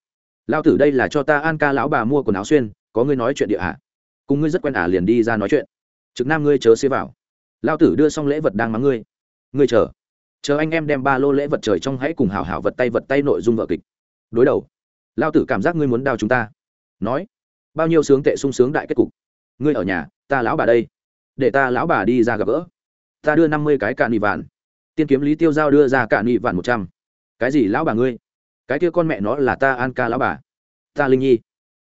Lao tử đây là cho ta an ca lão bà mua quần áo xuyên, có ngươi nói chuyện địa hạ cùng ngươi rất quen ả liền đi ra nói chuyện trực nam ngươi chớ xế vào. Lao tử đưa xong lễ vật đang mắng ngươi. Ngươi chờ. Chờ anh em đem ba lô lễ vật trời trong hãy cùng hảo hảo vật tay vật tay nội dung vợ kịch. Đối đầu. Lao tử cảm giác ngươi muốn đào chúng ta. Nói. Bao nhiêu sướng tệ sung sướng đại kết cục. Ngươi ở nhà, ta lão bà đây. Để ta lão bà đi ra gặp gỡ. Ta đưa năm mươi cái cạn nị vạn. Tiên kiếm lý tiêu giao đưa ra cạn nị vạn một trăm. Cái gì lão bà ngươi? Cái kia con mẹ nó là ta an ca lão bà. Ta linh nhi.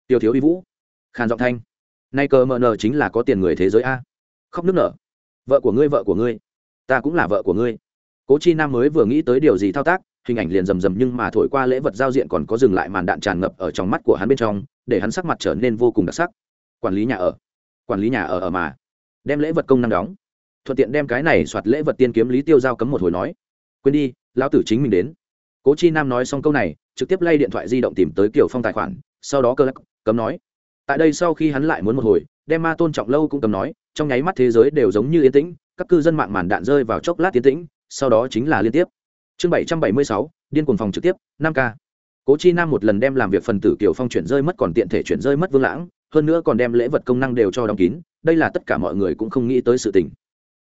Tiêu thiếu uy vũ. Khàn giọng thanh. Nay cờ mờ nờ chính là có tiền người thế giới a khóc nước nở. Vợ của ngươi, vợ của ngươi. Ta cũng là vợ của ngươi. Cố chi nam mới vừa nghĩ tới điều gì thao tác, hình ảnh liền rầm rầm nhưng mà thổi qua lễ vật giao diện còn có dừng lại màn đạn tràn ngập ở trong mắt của hắn bên trong, để hắn sắc mặt trở nên vô cùng đặc sắc. Quản lý nhà ở. Quản lý nhà ở ở mà. Đem lễ vật công năng đóng. Thuận tiện đem cái này soạt lễ vật tiên kiếm lý tiêu giao cấm một hồi nói. Quên đi, lão tử chính mình đến. Cố chi nam nói xong câu này, trực tiếp lay điện thoại di động tìm tới kiểu phong tài khoản, sau đó cơ lắc, cấm nói. Tại đây sau khi hắn lại muốn một hồi đem ma tôn trọng lâu cũng cầm nói, trong nháy mắt thế giới đều giống như yên tĩnh, các cư dân mạng màn đạn rơi vào chốc lát tiến tĩnh, sau đó chính là liên tiếp. Chương bảy trăm bảy mươi sáu, điên cuồng phòng trực tiếp, năm k. Cố chi nam một lần đem làm việc phần tử kiểu phong chuyển rơi mất còn tiện thể chuyển rơi mất vương lãng, hơn nữa còn đem lễ vật công năng đều cho đóng kín, đây là tất cả mọi người cũng không nghĩ tới sự tình.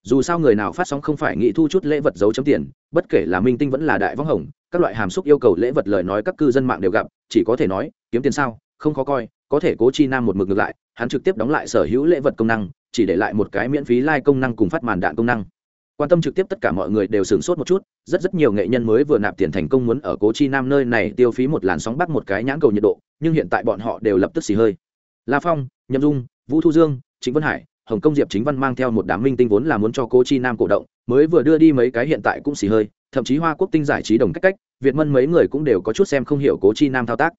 Dù sao người nào phát sóng không phải nghĩ thu chút lễ vật giấu chấm tiền, bất kể là minh tinh vẫn là đại võng hồng, các loại hàm xúc yêu cầu lễ vật lời nói các cư dân mạng đều gặp, chỉ có thể nói, kiếm tiền sao, không khó coi, có thể cố chi nam một mực ngược lại hắn trực tiếp đóng lại sở hữu lễ vật công năng, chỉ để lại một cái miễn phí lai、like、công công năng cùng phát màn đạn công năng. Quan tâm trực tiếp tất cả mọi người đều sửng sốt một chút, rất rất nhiều nghệ nhân mới vừa nạp tiền thành công muốn ở cố chi nam nơi này tiêu phí một làn sóng bắt một cái nhãn cầu nhiệt độ, nhưng hiện tại bọn họ đều lập tức xì hơi. La phong, nhậm dung, vũ thu dương chính vân hải, hồng công diệp chính văn mang theo một đám minh tinh vốn là muốn cho cố chi nam cổ động, mới vừa đưa đi mấy cái hiện tại cũng xì hơi, thậm chí hoa quốc tinh giải trí đồng cách cách, việt mân mấy người cũng đều có chút xem không hiểu cố chi nam thao tác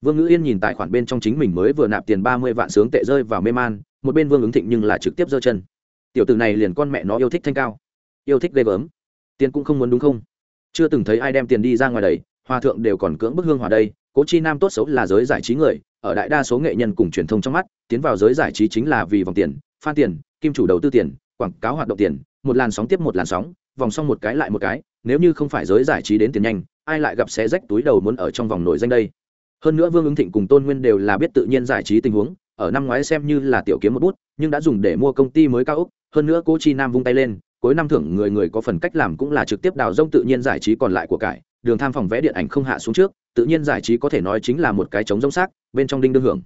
vương ngữ yên nhìn tài khoản bên trong chính mình mới vừa nạp tiền ba mươi vạn sướng tệ rơi vào mê man, một bên vương ứng thịnh nhưng là trực tiếp giơ chân. Tiểu tử này liền con mẹ nó yêu thích thanh cao, yêu thích ghê gớm. Tiền cũng không muốn đúng không? Chưa từng thấy ai đem tiền đi ra ngoài đầy hòa thượng đều còn cưỡng bức hương hòa đây, cố chi nam tốt xấu là giới giải trí người, ở đại đa số nghệ nhân cùng truyền thông trong mắt, tiến vào giới giải trí chính là vì vòng tiền phan tiền, kim chủ đầu tư tiền, quảng cáo hoạt động tiền, một làn sóng tiếp một làn sóng, vòng xong một cái lại một cái, nếu như không phải giới giải trí đến tiền nhanh, ai lại gặp xé rách túi đầu muốn ở trong vòng nổi danh đây? Hơn nữa vương ứng thịnh cùng tôn nguyên đều là biết tự nhiên giải trí tình huống, ở năm ngoái xem như là tiểu kiếm một bút, nhưng đã dùng để mua công ty mới cao úc hơn nữa cô chi nam vung tay lên, cuối năm thưởng người người có phần cách làm cũng là trực tiếp đào rông tự nhiên giải trí còn lại của cải. Đường tham phòng vẽ điện ảnh không hạ xuống trước, tự nhiên giải trí có thể nói chính là một cái trống rông xác, bên trong đinh đương hưởng.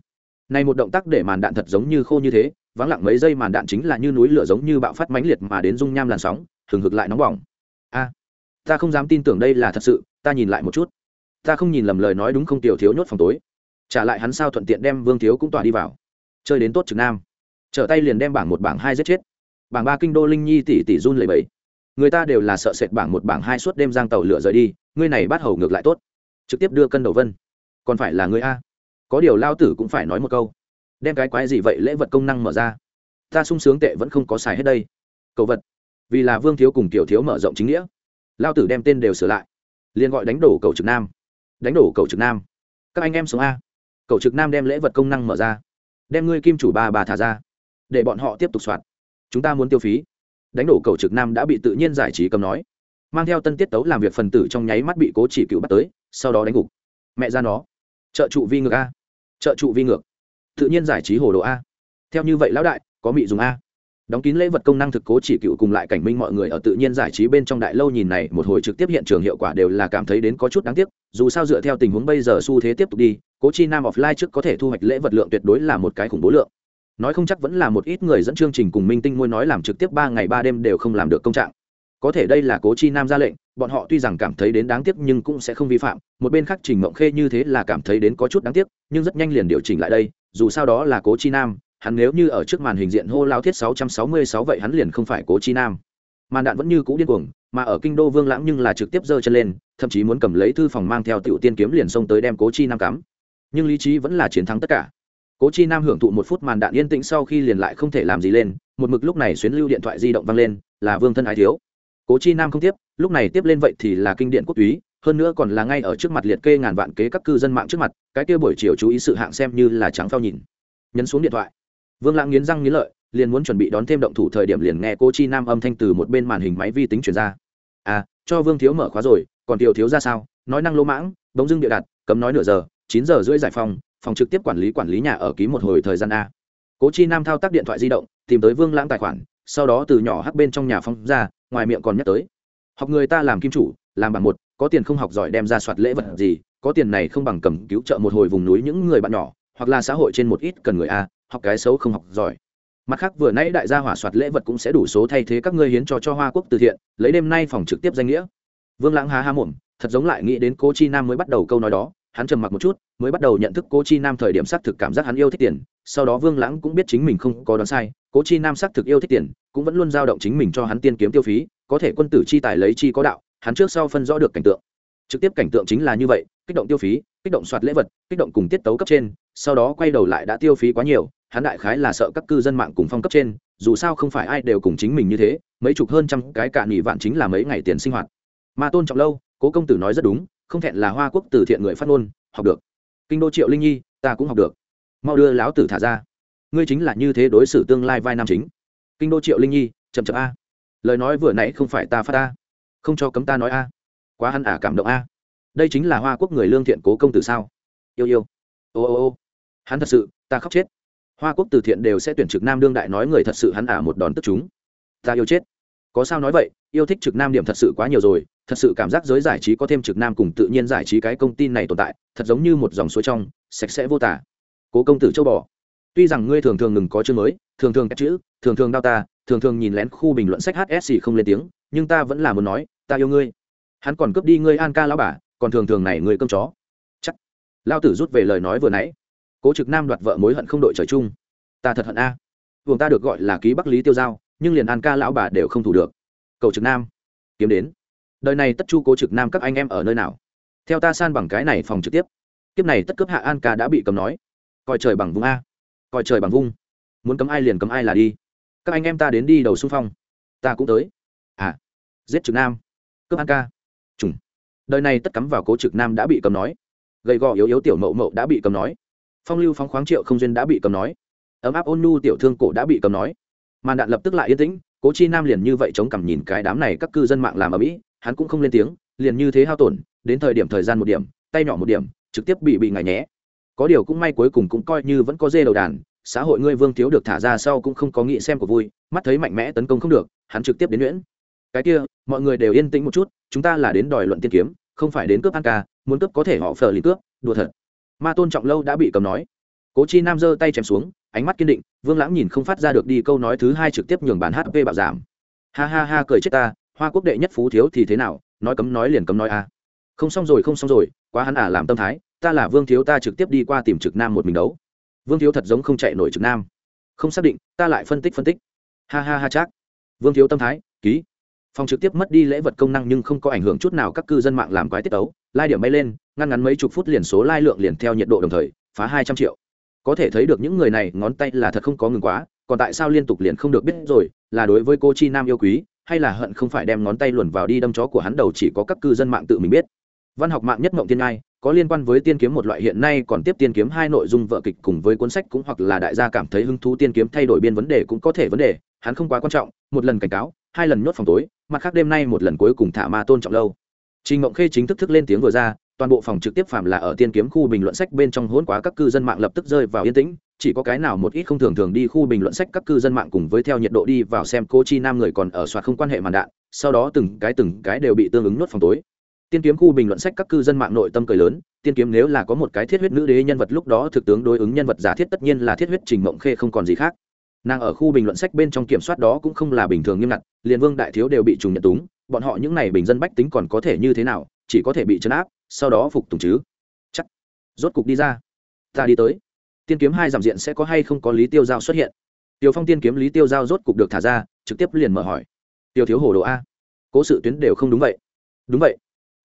Này một động tác để màn đạn thật giống như khô như thế, vắng lặng mấy giây màn đạn chính là như núi lửa giống như bạo phát mãnh liệt mà đến dung nham làn sóng hừng hực lại nóng bỏng. A, ta không dám tin tưởng đây là thật sự, ta nhìn lại một chút ta không nhìn lầm lời nói đúng không, tiểu thiếu nhốt phòng tối. Trả lại hắn sao thuận tiện đem vương thiếu cũng tỏa đi vào. Chơi đến tốt trực nam. Trở tay liền đem bảng một, bảng hai giết chết. Bảng ba kinh đô linh nhi tỷ tỷ run lẩy bẩy. Người ta đều là sợ sệt bảng một, bảng hai suốt đêm giang tàu lửa rời đi, ngươi này bắt hầu ngược lại tốt. Trực tiếp đưa cân đầu vân. Còn phải là người a. Có điều lao tử cũng phải nói một câu. Đem cái quái gì vậy, lễ vật công năng mở ra. Ta sung sướng tệ vẫn không có xài hết đây. Cầu vật. Vì là vương thiếu cùng tiểu thiếu mở rộng chính nghĩa. Lao tử đem tên đều sửa lại. Liền gọi đánh đổ cầu trực nam đánh đổ cầu trực nam. Các anh em sống a. Cầu trực nam đem lễ vật công năng mở ra. Đem ngươi kim chủ ba bà thả ra. Để bọn họ tiếp tục soạt chúng ta muốn tiêu phí. Đánh đổ cầu trực nam đã bị tự nhiên giải trí cầm nói. Mang theo tân tiết tấu làm việc phần tử trong nháy mắt bị cố chỉ cựu bắt tới, sau đó đánh gục. Mẹ ra nó. Trợ trụ vi ngược a. Trợ trụ vi ngược. Tự nhiên giải trí hồ đồ a. Theo như vậy lão đại, có mị dùng a đóng kín lễ vật công năng thực cố chỉ cựu cùng lại cảnh minh mọi người ở tự nhiên giải trí bên trong đại lâu nhìn này, một hồi trực tiếp hiện trường hiệu quả đều là cảm thấy đến có chút đáng tiếc, dù sao dựa theo tình huống bây giờ xu thế tiếp tục đi, cố chi nam offline trước có thể thu hoạch lễ vật lượng tuyệt đối là một cái khủng bố lượng. Nói không chắc vẫn là một ít người dẫn chương trình cùng minh tinh môi nói làm trực tiếp ba ngày ba đêm đều không làm được công trạng. Có thể đây là cố chi nam ra lệnh, bọn họ tuy rằng cảm thấy đến đáng tiếc nhưng cũng sẽ không vi phạm, một bên khác trình mộng khê như thế là cảm thấy đến có chút đáng tiếc, nhưng rất nhanh liền điều chỉnh lại đây, dù sao đó là cố chi nam hắn nếu như ở trước màn hình diện hô lao thiết 666 vậy hắn liền không phải cố chi nam. Màn đạn vẫn như cũ điên cuồng, mà ở kinh đô vương lãng nhưng là trực tiếp giơ chân lên, thậm chí muốn cầm lấy thư phòng mang theo tiểu tiên kiếm liền xông tới đem cố chi nam cắm. Nhưng lý trí vẫn là chiến thắng tất cả. Cố chi nam hưởng thụ một phút màn đạn yên tĩnh sau khi liền lại không thể làm gì lên, một mực lúc này xuyến lưu điện thoại di động văng lên, là vương thân ái thiếu. Cố chi nam không tiếp, lúc này tiếp lên vậy thì là kinh điện quốc túy hơn nữa còn là ngay ở trước mặt liệt kê ngàn vạn kế các cư dân mạng trước mặt, cái kia buổi chiều chú ý sự hạng xem như là trắng phao nhìn. Nhấn xuống điện thoại vương lãng nghiến răng nghiến lợi, liền muốn chuẩn bị đón thêm động thủ thời điểm liền nghe cô chi nam âm thanh từ một bên màn hình máy vi tính chuyển ra. À cho vương thiếu mở khóa rồi, còn tiểu thiếu ra sao? Nói năng lỗ mãng, bỗng dưng địa đặt, cấm nói nửa giờ, chín giờ rưỡi giải phòng phòng trực tiếp quản lý quản lý nhà ở ký một hồi thời gian a. Cố chi nam thao tác điện thoại di động, tìm tới vương lãng tài khoản, sau đó từ nhỏ hắc bên trong nhà phong ra, ngoài miệng còn nhắc tới. Học người ta làm kim chủ, làm bằng một, có tiền không học giỏi đem ra soạt lễ vật gì, có tiền này không bằng cầm cứu trợ một hồi vùng núi những người bạn nhỏ, hoặc là xã hội trên một ít cần người a học cái xấu không học giỏi. Mặt khác, vừa nãy đại gia hỏa soạt lễ vật cũng sẽ đủ số thay thế các ngươi hiến cho cho hoa quốc từ thiện, lấy đêm nay phòng trực tiếp danh nghĩa. Vương lãng há há mồm, thật giống lại nghĩ đến cô chi nam mới bắt đầu câu nói đó, hắn trầm mặc một chút, mới bắt đầu nhận thức cô chi nam thời điểm xác thực cảm giác hắn yêu thích tiền, sau đó vương lãng cũng biết chính mình không có đoán sai, cố chi nam xác thực yêu thích tiền, cũng vẫn luôn giao động chính mình cho hắn tiên kiếm tiêu phí, có thể quân tử chi tài lấy chi có đạo, hắn trước sau phân rõ được cảnh tượng. Trực tiếp cảnh tượng chính là như vậy, kích động tiêu phí, kích động soạt lễ vật, kích động cùng tiết tấu cấp trên, sau đó quay đầu lại đã tiêu phí quá nhiều hắn đại khái là sợ các cư dân mạng cùng phong cấp trên, dù sao không phải ai đều cùng chính mình như thế, mấy chục hơn trăm cái cạn nghỉ vạn chính là mấy ngày tiền sinh hoạt. Mà tôn trọng lâu, cố công tử nói rất đúng, không thẹn là hoa quốc từ thiện người phát ngôn, học được. Kinh đô triệu linh nhi, ta cũng học được. Mau đưa lão tử thả ra. Ngươi chính là như thế đối xử tương lai vai nam chính. Kinh đô triệu linh nhi, chậm chậm a. Lời nói vừa nãy không phải ta phát a. Không cho cấm ta nói a. Quá hắn ả cảm động a. Đây chính là hoa quốc người lương thiện cố công tử sao? Yêu yêu. Ô ô ô. Hắn thật sự, ta khóc chết hoa quốc từ thiện đều sẽ tuyển trực nam đương đại nói người thật sự hắn ả một đòn tức chúng. Ta yêu chết. Có sao nói vậy, yêu thích trực nam điểm thật sự quá nhiều rồi, thật sự cảm giác giới giải trí có thêm trực nam cùng tự nhiên giải trí cái công ty này tồn tại, thật giống như một dòng suối trong, sạch sẽ vô tả. Cố công tử châu bò. Tuy rằng ngươi thường thường ngừng có chương mới, thường thường các chữ, thường thường đau ta, thường thường nhìn lén khu bình luận sách hsc không lên tiếng, nhưng ta vẫn là muốn nói, ta yêu ngươi. Hắn còn cướp đi ngươi an ca lão bà, còn thường thường này ngươi cơm chó. Chắc. Lao tử rút về lời nói vừa nãy cố trực nam đoạt vợ mối hận không đội trời chung. Ta thật hận a. À. ta được gọi là ký bắc lý tiêu giao, nhưng liền an ca lão bà đều không thủ được. Cầu trực nam, kiếm đến. Đời này tất chu cố trực nam các anh em ở nơi nào? Theo ta san bằng cái này phòng trực tiếp. Kiếp này tất cướp hạ an ca đã bị cầm nói. Coi trời bằng vung a. Coi trời bằng vung. Muốn cấm ai liền cấm ai là đi. Các anh em ta đến đi đầu xung phong. Ta cũng tới. À giết trực nam. Cướp an ca. Trùng đời này tất cắm vào cố trực nam đã bị cầm nói. Gầy gò yếu yếu tiểu mậu mậu đã bị cầm nói phong lưu phóng khoáng triệu không duyên đã bị cầm nói. Ấm áp ôn nu tiểu thương cổ đã bị cầm nói. Màn đạn lập tức lại yên tĩnh, cố chi nam liền như vậy chống cằm nhìn cái đám này các cư dân mạng làm ở mỹ hắn cũng không lên tiếng, liền như thế hao tổn, đến thời điểm thời gian một điểm, tay nhỏ một điểm, trực tiếp bị bị ngại nhé. Có điều cũng may cuối cùng cũng coi như vẫn có dê đầu đàn, xã hội ngươi vương thiếu được thả ra sau cũng không có nghĩ xem của vui, mắt thấy mạnh mẽ tấn công không được, hắn trực tiếp đến nhuyễn. Cái kia, mọi người đều yên tĩnh một chút, chúng ta là đến đòi luận tiên kiếm, không phải đến cướp an ca, muốn cướp có thể họ phờ lì cướp, đùa thật ma tôn trọng lâu đã bị cầm nói. Cố chi nam giơ tay chém xuống ánh mắt kiên định vương lãng nhìn không phát ra được đi câu nói thứ hai trực tiếp nhường bản hp bạo giảm. Ha ha ha cười chết ta hoa quốc đệ nhất phú thiếu thì thế nào nói cấm nói liền cấm nói a. Không xong rồi không xong rồi quá hắn à làm tâm thái ta là vương thiếu ta trực tiếp đi qua tìm trực nam một mình đấu. Vương thiếu thật giống không chạy nổi trực nam. Không xác định ta lại phân tích phân tích. Ha ha ha chắc. Vương thiếu tâm thái ký. Phòng trực tiếp mất đi lễ vật công năng nhưng không có ảnh hưởng chút nào các cư dân mạng làm quái tiết đấu, lai điểm bay lên ngăn ngắn mấy chục phút liền số lai lượng liền theo nhiệt độ đồng thời phá hai trăm triệu. Có thể thấy được những người này ngón tay là thật không có ngừng quá còn tại sao liên tục liền không được biết rồi là đối với cô chi nam yêu quý hay là hận không phải đem ngón tay luồn vào đi đâm chó của hắn đầu chỉ có các cư dân mạng tự mình biết. Văn học mạng nhất mộng tiên ngai có liên quan với tiên kiếm một loại hiện nay còn tiếp tiên kiếm hai nội dung vợ kịch cùng với cuốn sách cũng hoặc là đại gia cảm thấy hứng thú tiên kiếm thay đổi biên vấn đề cũng có thể vấn đề hắn không quá quan trọng một lần cảnh cáo hai lần nhốt phòng tối mặt khác đêm nay một lần cuối cùng thả ma tôn trọng lâu. Trình mộng khê chính thức thức lên tiếng vừa ra toàn bộ phòng trực tiếp phạm là ở tiên kiếm khu bình luận sách bên trong hỗn quá các cư dân mạng lập tức rơi vào yên tĩnh, chỉ có cái nào một ít không thường thường đi khu bình luận sách các cư dân mạng cùng với theo nhiệt độ đi vào xem cô chi nam người còn ở soạt không quan hệ màn đạn, sau đó từng cái từng cái đều bị tương ứng nuốt phòng tối. Tiên kiếm khu bình luận sách các cư dân mạng nội tâm cười lớn, tiên kiếm nếu là có một cái thiết huyết nữ đế nhân vật lúc đó thực tướng đối ứng nhân vật giả thiết tất nhiên là thiết huyết trình mộng khê không còn gì khác. Nàng ở khu bình luận sách bên trong kiểm soát đó cũng không là bình thường nghiêm ngặt, liền vương đại thiếu đều bị trùng nhận túng, bọn họ những n à y bình dân bách tính còn có thể như thế nào, chỉ có thể bị chấn áp sau đó phục tùng chứ? Chắc. Rốt cục đi ra. Ta đi tới. Tiên kiếm hai giảm diện sẽ có hay không có lý tiêu giao xuất hiện? Tiểu phong tiên kiếm lý tiêu giao rốt cục được thả ra, trực tiếp liền mở hỏi. Tiêu thiếu hồ đồ a. Cố sự tuyến đều không đúng vậy. Đúng vậy.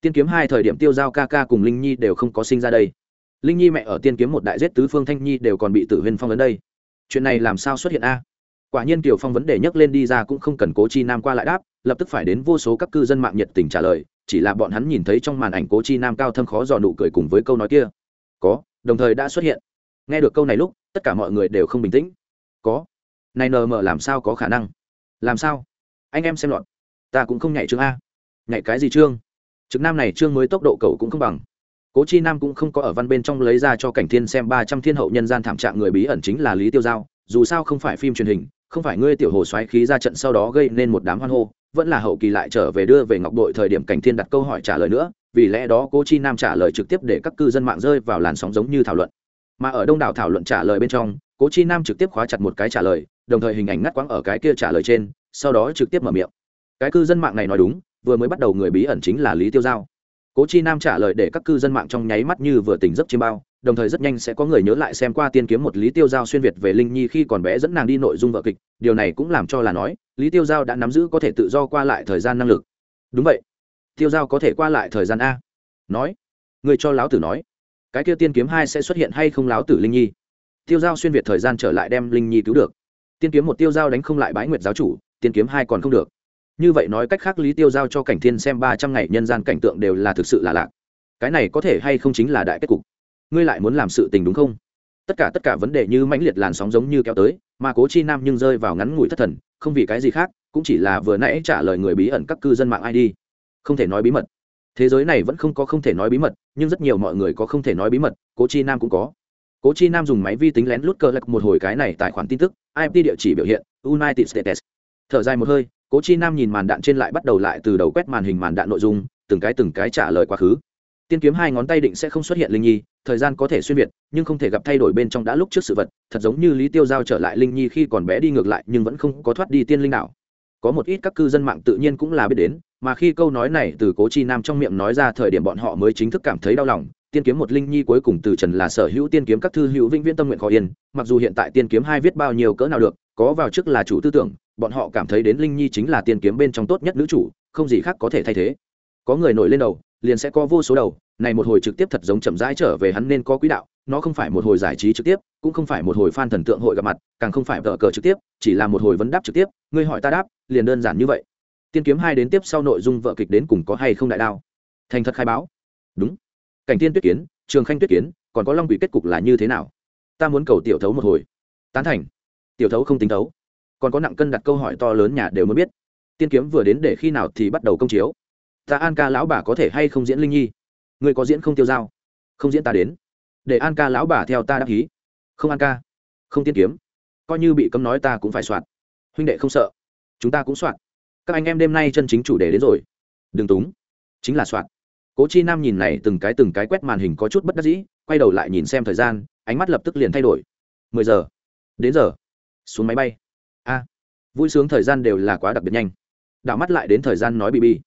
Tiên kiếm hai thời điểm tiêu giao ca ca cùng linh nhi đều không có sinh ra đây. Linh nhi mẹ ở tiên kiếm một đại giết tứ phương thanh nhi đều còn bị tử huyên phong ấn đây. Chuyện này làm sao xuất hiện a? Quả nhiên tiểu phong vấn đề nhắc lên đi ra cũng không cần cố chi nam qua lại đáp, lập tức phải đến vô số các cư dân mạng nhiệt tình trả lời chỉ là bọn hắn nhìn thấy trong màn ảnh cố chi nam cao thâm khó dò nụ cười cùng với câu nói kia. Có, đồng thời đã xuất hiện. Nghe được câu này lúc, tất cả mọi người đều không bình tĩnh. Có. Này nờ mờ làm sao có khả năng? Làm sao? Anh em xem lọt ta cũng không nhảy chương a. Nhảy cái gì chương? Trực nam này chương mới tốc độ cầu cũng không bằng. Cố chi nam cũng không có ở văn bên trong lấy ra cho cảnh thiên xem ba trăm thiên hậu nhân gian thảm trạng người bí ẩn chính là lý tiêu giao. Dù sao không phải phim truyền hình không phải ngươi tiểu hồ xoáy khí ra trận sau đó gây nên một đám hoan hô, vẫn là hậu kỳ lại trở về đưa về ngọc đội thời điểm cảnh thiên đặt câu hỏi trả lời nữa, vì lẽ đó cố chi nam trả lời trực tiếp để các cư dân mạng rơi vào làn sóng giống như thảo luận. Mà ở đông đảo thảo luận trả lời bên trong, cố chi nam trực tiếp khóa chặt một cái trả lời, đồng thời hình ảnh ngắt quãng ở cái kia trả lời trên, sau đó trực tiếp mở miệng. Cái cư dân mạng này nói đúng, vừa mới bắt đầu người bí ẩn chính là lý tiêu giao. Cố chi nam trả lời để các cư dân mạng trong nháy mắt như vừa tỉnh giấc chiêm bao đồng thời rất nhanh sẽ có người nhớ lại xem qua tiên kiếm một lý tiêu giao xuyên việt về linh nhi khi còn bé dẫn nàng đi nội dung vợ kịch, điều này cũng làm cho là nói, lý tiêu giao đã nắm giữ có thể tự do qua lại thời gian năng lực. Đúng vậy. Tiêu giao có thể qua lại thời gian a. Nói. Người cho láo tử nói. Cái kia tiên kiếm hai sẽ xuất hiện hay không láo tử linh nhi? Tiêu giao xuyên việt thời gian trở lại đem linh nhi cứu được. Tiên kiếm một tiêu giao đánh không lại bái nguyệt giáo chủ, tiên kiếm hai còn không được. Như vậy nói cách khác lý tiêu giao cho cảnh thiên xem ba trăm ngày nhân gian cảnh tượng đều là thực sự là lạ cái này có thể hay không chính là đại kết cục ngươi lại muốn làm sự tình đúng không? Tất cả tất cả vấn đề như mãnh liệt làn sóng giống như kéo tới, mà cố chi nam nhưng rơi vào ngắn ngủi thất thần, không vì cái gì khác, cũng chỉ là vừa nãy trả lời người bí ẩn các cư dân mạng id không thể nói bí mật. Thế giới này vẫn không có không thể nói bí mật, nhưng rất nhiều mọi người có không thể nói bí mật, cố chi nam cũng có. Cố chi nam dùng máy vi tính lén lút cơ lạc một hồi cái này tài khoản tin tức ip địa chỉ biểu hiện, united states. Thở dài một hơi, cố chi nam nhìn màn đạn trên lại bắt đầu lại từ đầu quét màn hình màn đạn nội dung, từng cái từng cái trả lời quá khứ tiên kiếm hai ngón tay định sẽ không xuất hiện linh nhi, thời gian có thể xuyên việt, nhưng không thể gặp thay đổi bên trong đã lúc trước sự vật, thật giống như lý tiêu giao trở lại linh nhi khi còn bé đi ngược lại, nhưng vẫn không có thoát đi tiên linh nào. có một ít các cư dân mạng tự nhiên cũng là biết đến, mà khi câu nói này từ cố chi nam trong miệng nói ra thời điểm bọn họ mới chính thức cảm thấy đau lòng tiên kiếm một linh nhi cuối cùng từ trần là sở hữu tiên kiếm các thư hữu vĩnh viễn tâm nguyện khó yên, mặc dù hiện tại tiên kiếm hai viết bao nhiêu cỡ nào được, có vào trước là chủ tư tưởng, bọn họ cảm thấy đến linh nhi chính là tiên kiếm bên trong tốt nhất nữ chủ, không gì khác có thể thay thế có người nổi lên đầu, liền sẽ có vô số đầu. Này một hồi trực tiếp thật giống chậm rãi trở về hắn nên có quỹ đạo, nó không phải một hồi giải trí trực tiếp, cũng không phải một hồi fan thần tượng hội gặp mặt, càng không phải vợ cờ trực tiếp, chỉ là một hồi vấn đáp trực tiếp. Ngươi hỏi ta đáp, liền đơn giản như vậy. Tiên kiếm hai đến tiếp sau nội dung vợ kịch đến cùng có hay không đại đao? Thành thật khai báo. Đúng. Cảnh tiên tuyết kiến, trường khanh tuyết kiến, còn có long quỷ kết cục là như thế nào? Ta muốn cầu tiểu thấu một hồi. Tán thành. Tiểu thấu không tính thấu. Còn có nặng cân đặt câu hỏi to lớn nhà đều mới biết. Tiên kiếm vừa đến để khi nào thì bắt đầu công chiếu? Ta an ca lão bà có thể hay không diễn linh nhi? Người có diễn không tiêu dao? Không diễn ta đến. Để an ca lão bà theo ta đáp hí không an ca. Không tiên kiếm. Coi như bị cấm nói ta cũng phải soạn. Huynh đệ không sợ. Chúng ta cũng soạn. Các anh em đêm nay chân chính chủ đề đến rồi. Đừng túng. Chính là soạn. Cố chi nam nhìn này từng cái từng cái quét màn hình có chút bất đắc dĩ, quay đầu lại nhìn xem thời gian, ánh mắt lập tức liền thay đổi. Mười giờ. Đến giờ. Xuống máy bay. A. Vui sướng thời gian đều là quá đặc biệt nhanh. Đảo mắt lại đến thời gian nói bị bi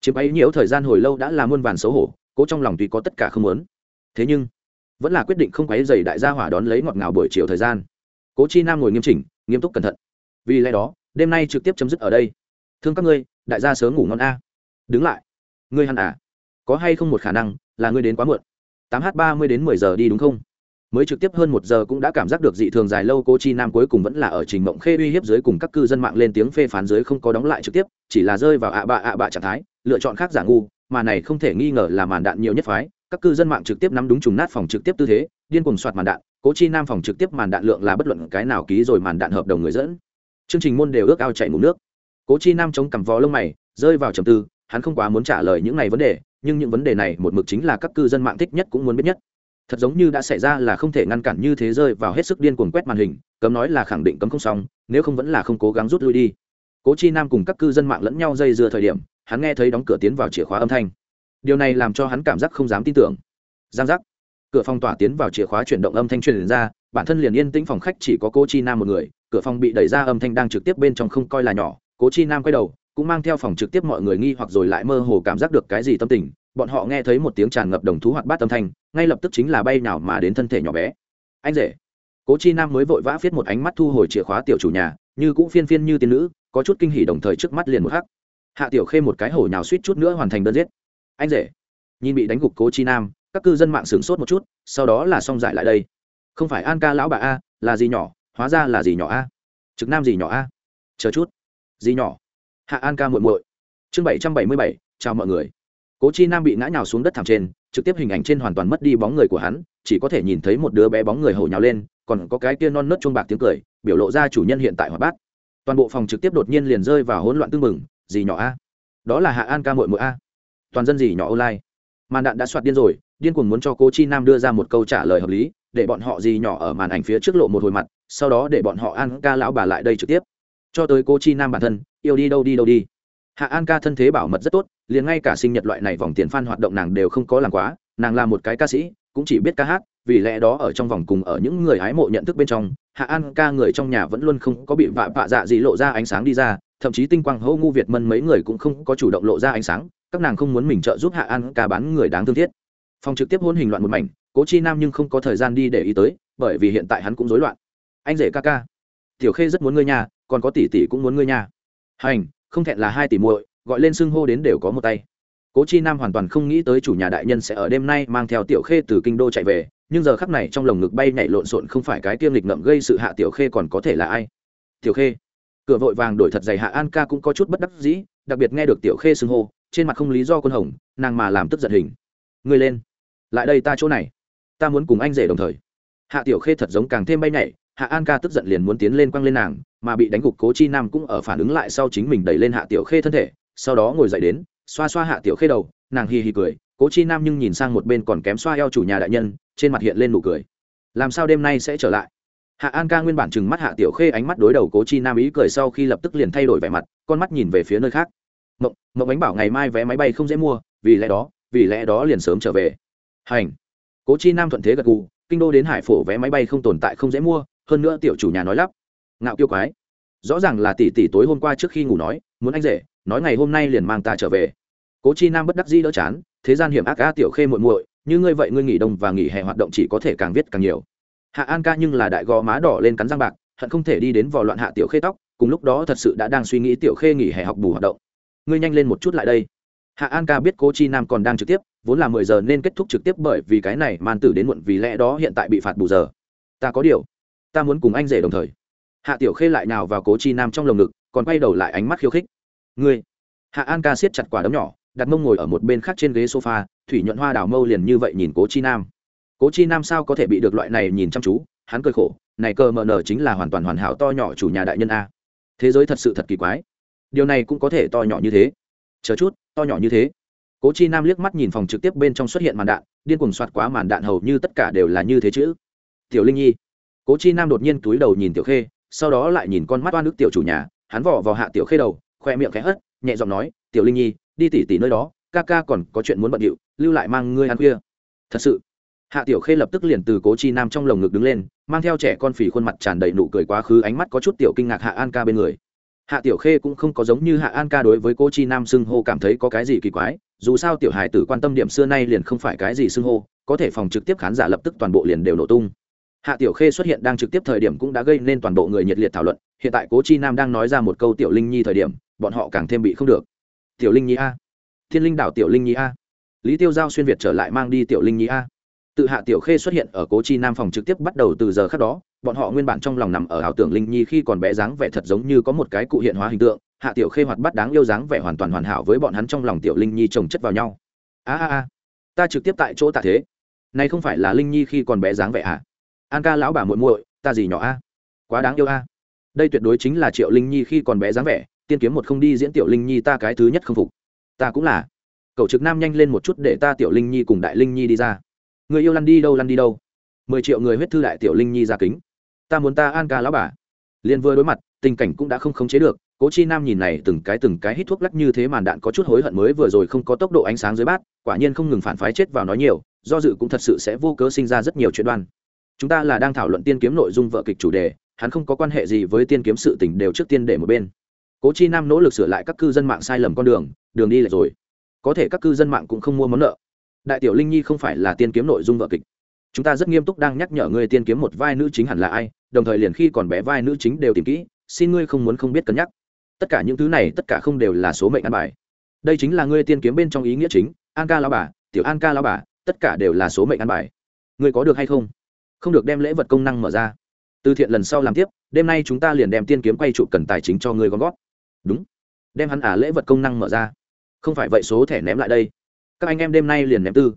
chiếm ấy nhiễu thời gian hồi lâu đã là muôn vàn xấu hổ, cố trong lòng tuy có tất cả không muốn. Thế nhưng, vẫn là quyết định không quấy dày đại gia hỏa đón lấy ngọt ngào buổi chiều thời gian. Cố chi nam ngồi nghiêm chỉnh, nghiêm túc cẩn thận. Vì lẽ đó, đêm nay trực tiếp chấm dứt ở đây. Thương các ngươi, đại gia sớm ngủ ngon a. Đứng lại. Ngươi hẳn à? Có hay không một khả năng là ngươi đến quá muộn? tám h ba mươi đến mười giờ đi đúng không? Mới trực tiếp hơn một giờ cũng đã cảm giác được dị thường dài lâu cô chi nam cuối cùng vẫn là ở trình mộng khê uy hiếp dưới cùng các cư dân mạng lên tiếng phê phán dưới không có đóng lại trực tiếp, chỉ là rơi vào ạ bạ ạ bạ trạng thái, lựa chọn khác giả ngu, mà này không thể nghi ngờ là màn đạn nhiều nhất phái. Các cư dân mạng trực tiếp nắm đúng trùng nát phòng trực tiếp tư thế, điên cuồng soạt màn đạn, cố chi nam phòng trực tiếp màn đạn lượng là bất luận cái nào ký rồi màn đạn hợp đồng người dẫn. Chương trình môn đều ước ao chạy ngủ nước. Cố chi nam chống cằm vó lông mày, rơi vào trầm tư, hắn không quá muốn trả lời những này vấn đề, nhưng những vấn đề này một mực chính là các cư dân mạng thích nhất cũng muốn biết nhất thật giống như đã xảy ra là không thể ngăn cản như thế rơi vào hết sức điên cuồng quét màn hình, cấm nói là khẳng định cấm không xong, nếu không vẫn là không cố gắng rút lui đi. Cố chi nam cùng các cư dân mạng lẫn nhau dây dưa thời điểm, hắn nghe thấy đóng cửa tiến vào chìa khóa âm thanh. Điều này làm cho hắn cảm giác không dám tin tưởng. Giang giác. Cửa phòng tỏa tiến vào chìa khóa chuyển động âm thanh truyền ra, bản thân liền yên tĩnh phòng khách chỉ có cô chi nam một người, cửa phòng bị đẩy ra âm thanh đang trực tiếp bên trong không coi là nhỏ. Cố chi nam quay đầu, cũng mang theo phòng trực tiếp mọi người nghi hoặc rồi lại mơ hồ cảm giác được cái gì tâm tình bọn họ nghe thấy một tiếng tràn ngập đồng thú hoạt bát âm thanh, ngay lập tức chính là bay nào mà đến thân thể nhỏ bé. Anh rể. Cố chi nam mới vội vã viết một ánh mắt thu hồi chìa khóa tiểu chủ nhà, như cũng phiên phiên như tiên nữ, có chút kinh hỉ đồng thời trước mắt liền một khắc hạ tiểu khê một cái hổ nhào suýt chút nữa hoàn thành đơn giết. Anh rể. Nhìn bị đánh gục cố chi nam, các cư dân mạng sửng sốt một chút, sau đó là xong giải lại đây. Không phải an ca lão bà a, là gì nhỏ, hóa ra là gì nhỏ a. Trực nam gì nhỏ a. Chờ chút. Gì nhỏ. Hạ an ca muội muội. Chương bảy trăm bảy mươi bảy, chào mọi người cố chi nam bị ngã nhào xuống đất thảm trên, trực tiếp hình ảnh trên hoàn toàn mất đi bóng người của hắn, chỉ có thể nhìn thấy một đứa bé bóng người hổ nhào lên, còn có cái kia non nớt chuông bạc tiếng cười, biểu lộ ra chủ nhân hiện tại hoạt bát. Toàn bộ phòng trực tiếp đột nhiên liền rơi vào hỗn loạn tương mừng gì nhỏ a? Đó là hạ an ca muội muội a. Toàn dân gì nhỏ online. Màn đạn đã soạt điên rồi, điên cuồng muốn cho cố chi nam đưa ra một câu trả lời hợp lý, để bọn họ gì nhỏ ở màn ảnh phía trước lộ một hồi mặt, sau đó để bọn họ an ca lão bà lại đây trực tiếp. Cho tới cố chi nam bản thân, yêu đi đâu đi đâu đi hạ an ca thân thế bảo mật rất tốt, liền ngay cả sinh nhật loại này vòng tiền f hoạt động nàng đều không có làm quá, nàng là một cái ca sĩ, cũng chỉ biết ca hát, vì lẽ đó ở trong vòng cùng ở những người hái mộ nhận thức bên trong, hạ an ca người trong nhà vẫn luôn không có bị vạ vạ dạ gì lộ ra ánh sáng đi ra, thậm chí tinh quang hô ngu việt mân mấy người cũng không có chủ động lộ ra ánh sáng, các nàng không muốn mình trợ giúp hạ an ca bán người đáng thương thiết. Phòng trực tiếp hôn hình loạn một mảnh, cố chi nam nhưng không có thời gian đi để ý tới, bởi vì hiện tại hắn cũng rối loạn. Anh rể ca ca. Tiểu khê rất muốn ngươi nhà, còn có tỷ tỷ cũng muốn ngươi nhà. Hành không thẹn là hai tỷ muội, gọi lên xưng hô đến đều có một tay. Cố chi nam hoàn toàn không nghĩ tới chủ nhà đại nhân sẽ ở đêm nay mang theo tiểu khê từ kinh đô chạy về, nhưng giờ khắc này trong lồng ngực bay nhảy lộn xộn không phải cái tiêm lịch ngậm gây sự hạ tiểu khê còn có thể là ai? Tiểu khê. Cửa vội vàng đổi thật dày hạ an ca cũng có chút bất đắc dĩ, đặc biệt nghe được tiểu khê xưng hô, trên mặt không lý do quân hồng, nàng mà làm tức giận hình. Ngươi lên. Lại đây ta chỗ này. Ta muốn cùng anh rể đồng thời. Hạ tiểu khê thật giống càng thêm bay nhảy hạ an ca tức giận liền muốn tiến lên quăng lên nàng, mà bị đánh gục cố chi nam cũng ở phản ứng lại sau chính mình đẩy lên hạ tiểu khê thân thể, sau đó ngồi dậy đến, xoa xoa hạ tiểu khê đầu, nàng hì hì cười, cố chi nam nhưng nhìn sang một bên còn kém xoa eo chủ nhà đại nhân, trên mặt hiện lên nụ cười. Làm sao đêm nay sẽ trở lại? Hạ an ca nguyên bản chừng mắt hạ tiểu khê ánh mắt đối đầu cố chi nam ý cười sau khi lập tức liền thay đổi vẻ mặt, con mắt nhìn về phía nơi khác. Mộng mộng ánh bảo ngày mai vé máy bay không dễ mua, vì lẽ đó, vì lẽ đó liền sớm trở về. Hành. Cố chi nam thuận thế gật gù, kinh đô đến hải phổ vé máy bay không tồn tại không dễ mua hơn nữa tiểu chủ nhà nói lắp, ngạo kiêu quái. Rõ ràng là tỷ tỷ tối hôm qua trước khi ngủ nói, muốn anh rể, nói ngày hôm nay liền mang ta trở về. Cố chi nam bất đắc dĩ đỡ chán, thế gian hiểm ác ca tiểu khê muội muội, như ngươi vậy ngươi nghỉ đông và nghỉ hè hoạt động chỉ có thể càng viết càng nhiều. Hạ an ca nhưng là đại gò má đỏ lên cắn răng bạc, hận không thể đi đến vò loạn hạ tiểu khê tóc, cùng lúc đó thật sự đã đang suy nghĩ tiểu khê nghỉ hè học bù hoạt động. Ngươi nhanh lên một chút lại đây. Hạ an ca biết cố chi nam còn đang trực tiếp, vốn là mười giờ nên kết thúc trực tiếp bởi vì cái này man tử đến muộn vì lẽ đó hiện tại bị phạt bù giờ. Ta có điều ta muốn cùng anh rể đồng thời. Hạ tiểu khê lại nào vào cố chi nam trong lồng ngực, còn quay đầu lại ánh mắt khiêu khích. Ngươi. Hạ an ca siết chặt quả đấm nhỏ, đặt mông ngồi ở một bên khác trên ghế sofa, thủy nhuận hoa đào mâu liền như vậy nhìn cố chi nam. Cố chi nam sao có thể bị được loại này nhìn chăm chú, hắn cười khổ, này cơ mờ nở chính là hoàn toàn hoàn hảo to nhỏ chủ nhà đại nhân a. Thế giới thật sự thật kỳ quái. Điều này cũng có thể to nhỏ như thế. Chờ chút, to nhỏ như thế. Cố chi nam liếc mắt nhìn phòng trực tiếp bên trong xuất hiện màn đạn, điên cuồng soạt quá màn đạn hầu như tất cả đều là như thế chữ tiểu linh nhi cố chi nam đột nhiên túi đầu nhìn tiểu khê, sau đó lại nhìn con mắt oan nước tiểu chủ nhà, hắn vỏ vào hạ tiểu khê đầu khoe miệng khẽ hất, nhẹ giọng nói, tiểu linh nhi, đi tỉ tỉ nơi đó, ca ca còn có chuyện muốn bận điệu, lưu lại mang ngươi ăn khuya. Thật sự, hạ tiểu khê lập tức liền từ cố chi nam trong lồng ngực đứng lên, mang theo trẻ con phì khuôn mặt tràn đầy nụ cười quá khứ ánh mắt có chút tiểu kinh ngạc hạ an ca bên người. Hạ tiểu khê cũng không có giống như hạ an ca đối với cô chi nam xưng hô cảm thấy có cái gì kỳ quái, dù sao tiểu hài tử quan tâm điểm xưa nay liền không phải cái gì xưng hô, có thể phòng trực tiếp khán giả lập tức toàn bộ liền đều nổ tung hạ tiểu khê xuất hiện đang trực tiếp thời điểm cũng đã gây nên toàn bộ người nhiệt liệt thảo luận, hiện tại cố chi nam đang nói ra một câu tiểu linh nhi thời điểm, bọn họ càng thêm bị không được. Tiểu linh nhi a. Thiên linh đảo tiểu linh nhi a. Lý tiêu giao xuyên việt trở lại mang đi tiểu linh nhi a. Tự hạ tiểu khê xuất hiện ở cố chi nam phòng trực tiếp bắt đầu từ giờ khác đó, bọn họ nguyên bản trong lòng nằm ở ảo tưởng linh nhi khi còn bé dáng vẻ thật giống như có một cái cụ hiện hóa hình tượng, hạ tiểu khê hoạt bắt đáng yêu dáng vẻ hoàn toàn hoàn hảo với bọn hắn trong lòng tiểu linh nhi trồng chất vào nhau. A a a. Ta trực tiếp tại chỗ tạ thế. Này không phải là linh nhi khi còn bé dáng vẻ à? An ca lão bà muội muội, ta gì nhỏ a? Quá đáng yêu a. Đây tuyệt đối chính là triệu linh nhi khi còn bé dáng vẻ, tiên kiếm một không đi diễn tiểu linh nhi ta cái thứ nhất không phục. Ta cũng là. Cậu trực nam nhanh lên một chút để ta tiểu linh nhi cùng đại linh nhi đi ra. Người yêu lăn đi đâu lăn đi đâu? Mười triệu người huyết thư đại tiểu linh nhi ra kính. Ta muốn ta an ca lão bà. Liền vừa đối mặt, tình cảnh cũng đã không khống chế được. Cố chi nam nhìn này từng cái từng cái hít thuốc lắc như thế màn đạn có chút hối hận mới vừa rồi không có tốc độ ánh sáng dưới bát, quả nhiên không ngừng phản phái chết vào nói nhiều, do dự cũng thật sự sẽ vô cớ sinh ra rất nhiều chuyện đoan chúng ta là đang thảo luận tiên kiếm nội dung vợ kịch chủ đề, hắn không có quan hệ gì với tiên kiếm sự tình đều trước tiên để một bên. Cố chi nam nỗ lực sửa lại các cư dân mạng sai lầm con đường đường đi lại rồi. Có thể các cư dân mạng cũng không mua món nợ. Đại tiểu linh nhi không phải là tiên kiếm nội dung vợ kịch. Chúng ta rất nghiêm túc đang nhắc nhở ngươi tiên kiếm một vai nữ chính hẳn là ai, đồng thời liền khi còn bé vai nữ chính đều tìm kỹ, xin ngươi không muốn không biết cân nhắc. Tất cả những thứ này, tất cả không đều là số mệnh ăn bài. Đây chính là ngươi tiên kiếm bên trong ý nghĩa chính, an ca lao bà, tiểu an ca lao bà, tất cả đều là số mệnh ăn bài. Ngươi có được hay không? Không được đem lễ vật công năng mở ra. Từ thiện lần sau làm tiếp, đêm nay chúng ta liền đem tiên kiếm quay trụ cần tài chính cho ngươi gom gót đúng. Đem hắn ả lễ vật công năng mở ra. Không phải vậy số thẻ ném lại đây. Các anh em đêm nay liền ném tư.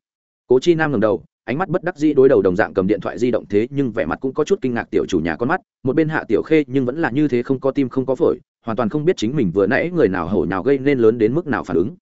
Cố chi nam ngầm đầu, ánh mắt bất đắc dĩ đối đầu đồng dạng cầm điện thoại di động thế, nhưng vẻ mặt cũng có chút kinh ngạc tiểu chủ nhà con mắt, một bên hạ tiểu khê nhưng vẫn là như thế không có tim không có phổi, hoàn toàn không biết chính mình vừa nãy người nào hổ nào gây nên lớn đến mức nào phản ứng.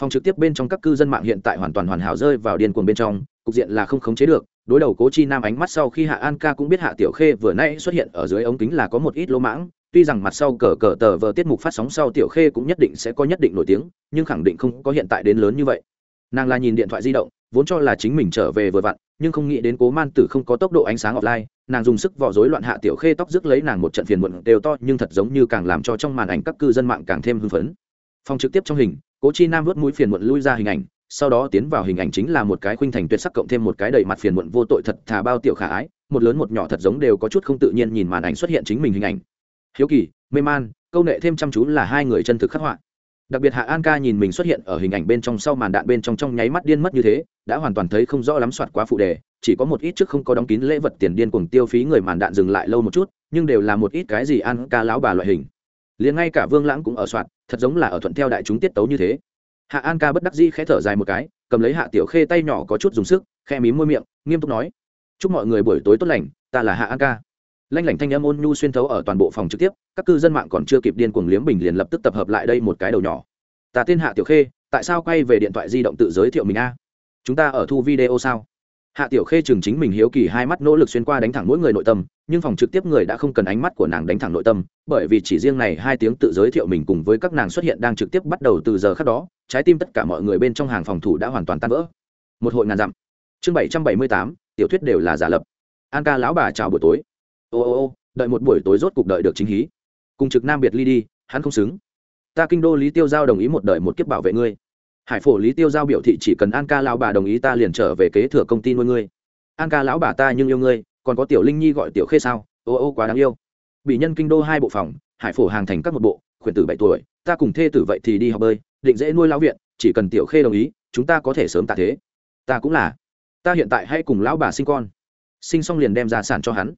Phòng trực tiếp bên trong các cư dân mạng hiện tại hoàn toàn hoàn hảo rơi vào điên cuồng bên trong cục diện là không khống chế được, đối đầu cố chi nam ánh mắt sau khi hạ an ca cũng biết hạ tiểu khê vừa nãy xuất hiện ở dưới ống kính là có một ít lỗ mãng, tuy rằng mặt sau cờ cờ tờ vờ tiết mục phát sóng sau tiểu khê cũng nhất định sẽ có nhất định nổi tiếng, nhưng khẳng định không có hiện tại đến lớn như vậy. Nàng là nhìn điện thoại di động, vốn cho là chính mình trở về vừa vặn, nhưng không nghĩ đến cố man tử không có tốc độ ánh sáng offline, nàng dùng sức vỏ rối loạn hạ tiểu khê tóc rước lấy nàng một trận phiền muộn đều to, nhưng thật giống như càng làm cho trong màn ảnh các cư dân mạng càng thêm hưng phấn. Phong trực tiếp trong hình, cố chi nam vớt mũi phiền muộn lui ra hình ảnh sau đó tiến vào hình ảnh chính là một cái khuynh thành tuyệt sắc cộng thêm một cái đầy mặt phiền muộn vô tội thật thà bao tiểu khả ái, một lớn một nhỏ thật giống đều có chút không tự nhiên nhìn màn ảnh xuất hiện chính mình hình ảnh. Hiếu kỳ, mê man, câu nệ thêm chăm chú là hai người chân thực khắc họa. Đặc biệt hạ an ca nhìn mình xuất hiện ở hình ảnh bên trong sau màn đạn bên trong trong nháy mắt điên mất như thế, đã hoàn toàn thấy không rõ lắm soạt quá phụ đề, chỉ có một ít trước không có đóng kín lễ vật tiền điên cuồng tiêu phí người màn đạn dừng lại lâu một chút, nhưng đều là một ít cái gì an ca lão bà loại hình. Liền ngay cả vương lãng cũng ở soạt, thật giống là ở thuận theo đại chúng tiết tấu như thế hạ an ca bất đắc dĩ khẽ thở dài một cái, cầm lấy hạ tiểu khê tay nhỏ có chút dùng sức khe mím môi miệng, nghiêm túc nói, chúc mọi người buổi tối tốt lành, ta là hạ an ca. Lanh lảnh thanh âm ôn nhu xuyên thấu ở toàn bộ phòng trực tiếp, các cư dân mạng còn chưa kịp điên cuồng liếm bình liền lập tức tập hợp lại đây một cái đầu nhỏ. Ta tên hạ tiểu khê, tại sao quay về điện thoại di động tự giới thiệu mình a? Chúng ta ở thu video sao? Hạ tiểu khê chừng chính mình hiếu kỳ hai mắt nỗ lực xuyên qua đánh thẳng mỗi người nội tâm nhưng phòng trực tiếp người đã không cần ánh mắt của nàng đánh thẳng nội tâm, bởi vì chỉ riêng này hai tiếng tự giới thiệu mình cùng với các nàng xuất hiện đang trực tiếp bắt đầu từ giờ khác đó, trái tim tất cả mọi người bên trong hàng phòng thủ đã hoàn toàn tan vỡ. Một hội ngàn dặm. Chương bảy trăm bảy mươi tám, tiểu thuyết đều là giả lập. An ca lão bà chào buổi tối. Ô ô ô, đợi một buổi tối rốt cục đợi được chính hí. Cùng trực nam biệt ly đi, hắn không xứng. Ta kinh đô lý tiêu giao đồng ý một đời một kiếp bảo vệ ngươi. Hải phổ lý tiêu giao biểu thị chỉ cần an ca lão bà đồng ý ta liền trở về kế thừa công ty nuôi ngươi. An ca lão bà ta nhưng yêu ngươi còn có tiểu linh nhi gọi tiểu khê sao? Ô ô, quá đáng yêu. Bị nhân kinh đô hai bộ phòng, hải phổ hàng thành các một bộ, khuyển tử bảy tuổi, ta cùng thê tử vậy thì đi học bơi, định dễ nuôi lão viện, chỉ cần tiểu khê đồng ý, chúng ta có thể sớm tạ thế. Ta cũng là. Ta hiện tại hay cùng lão bà sinh con. Sinh xong liền đem ra sản cho hắn.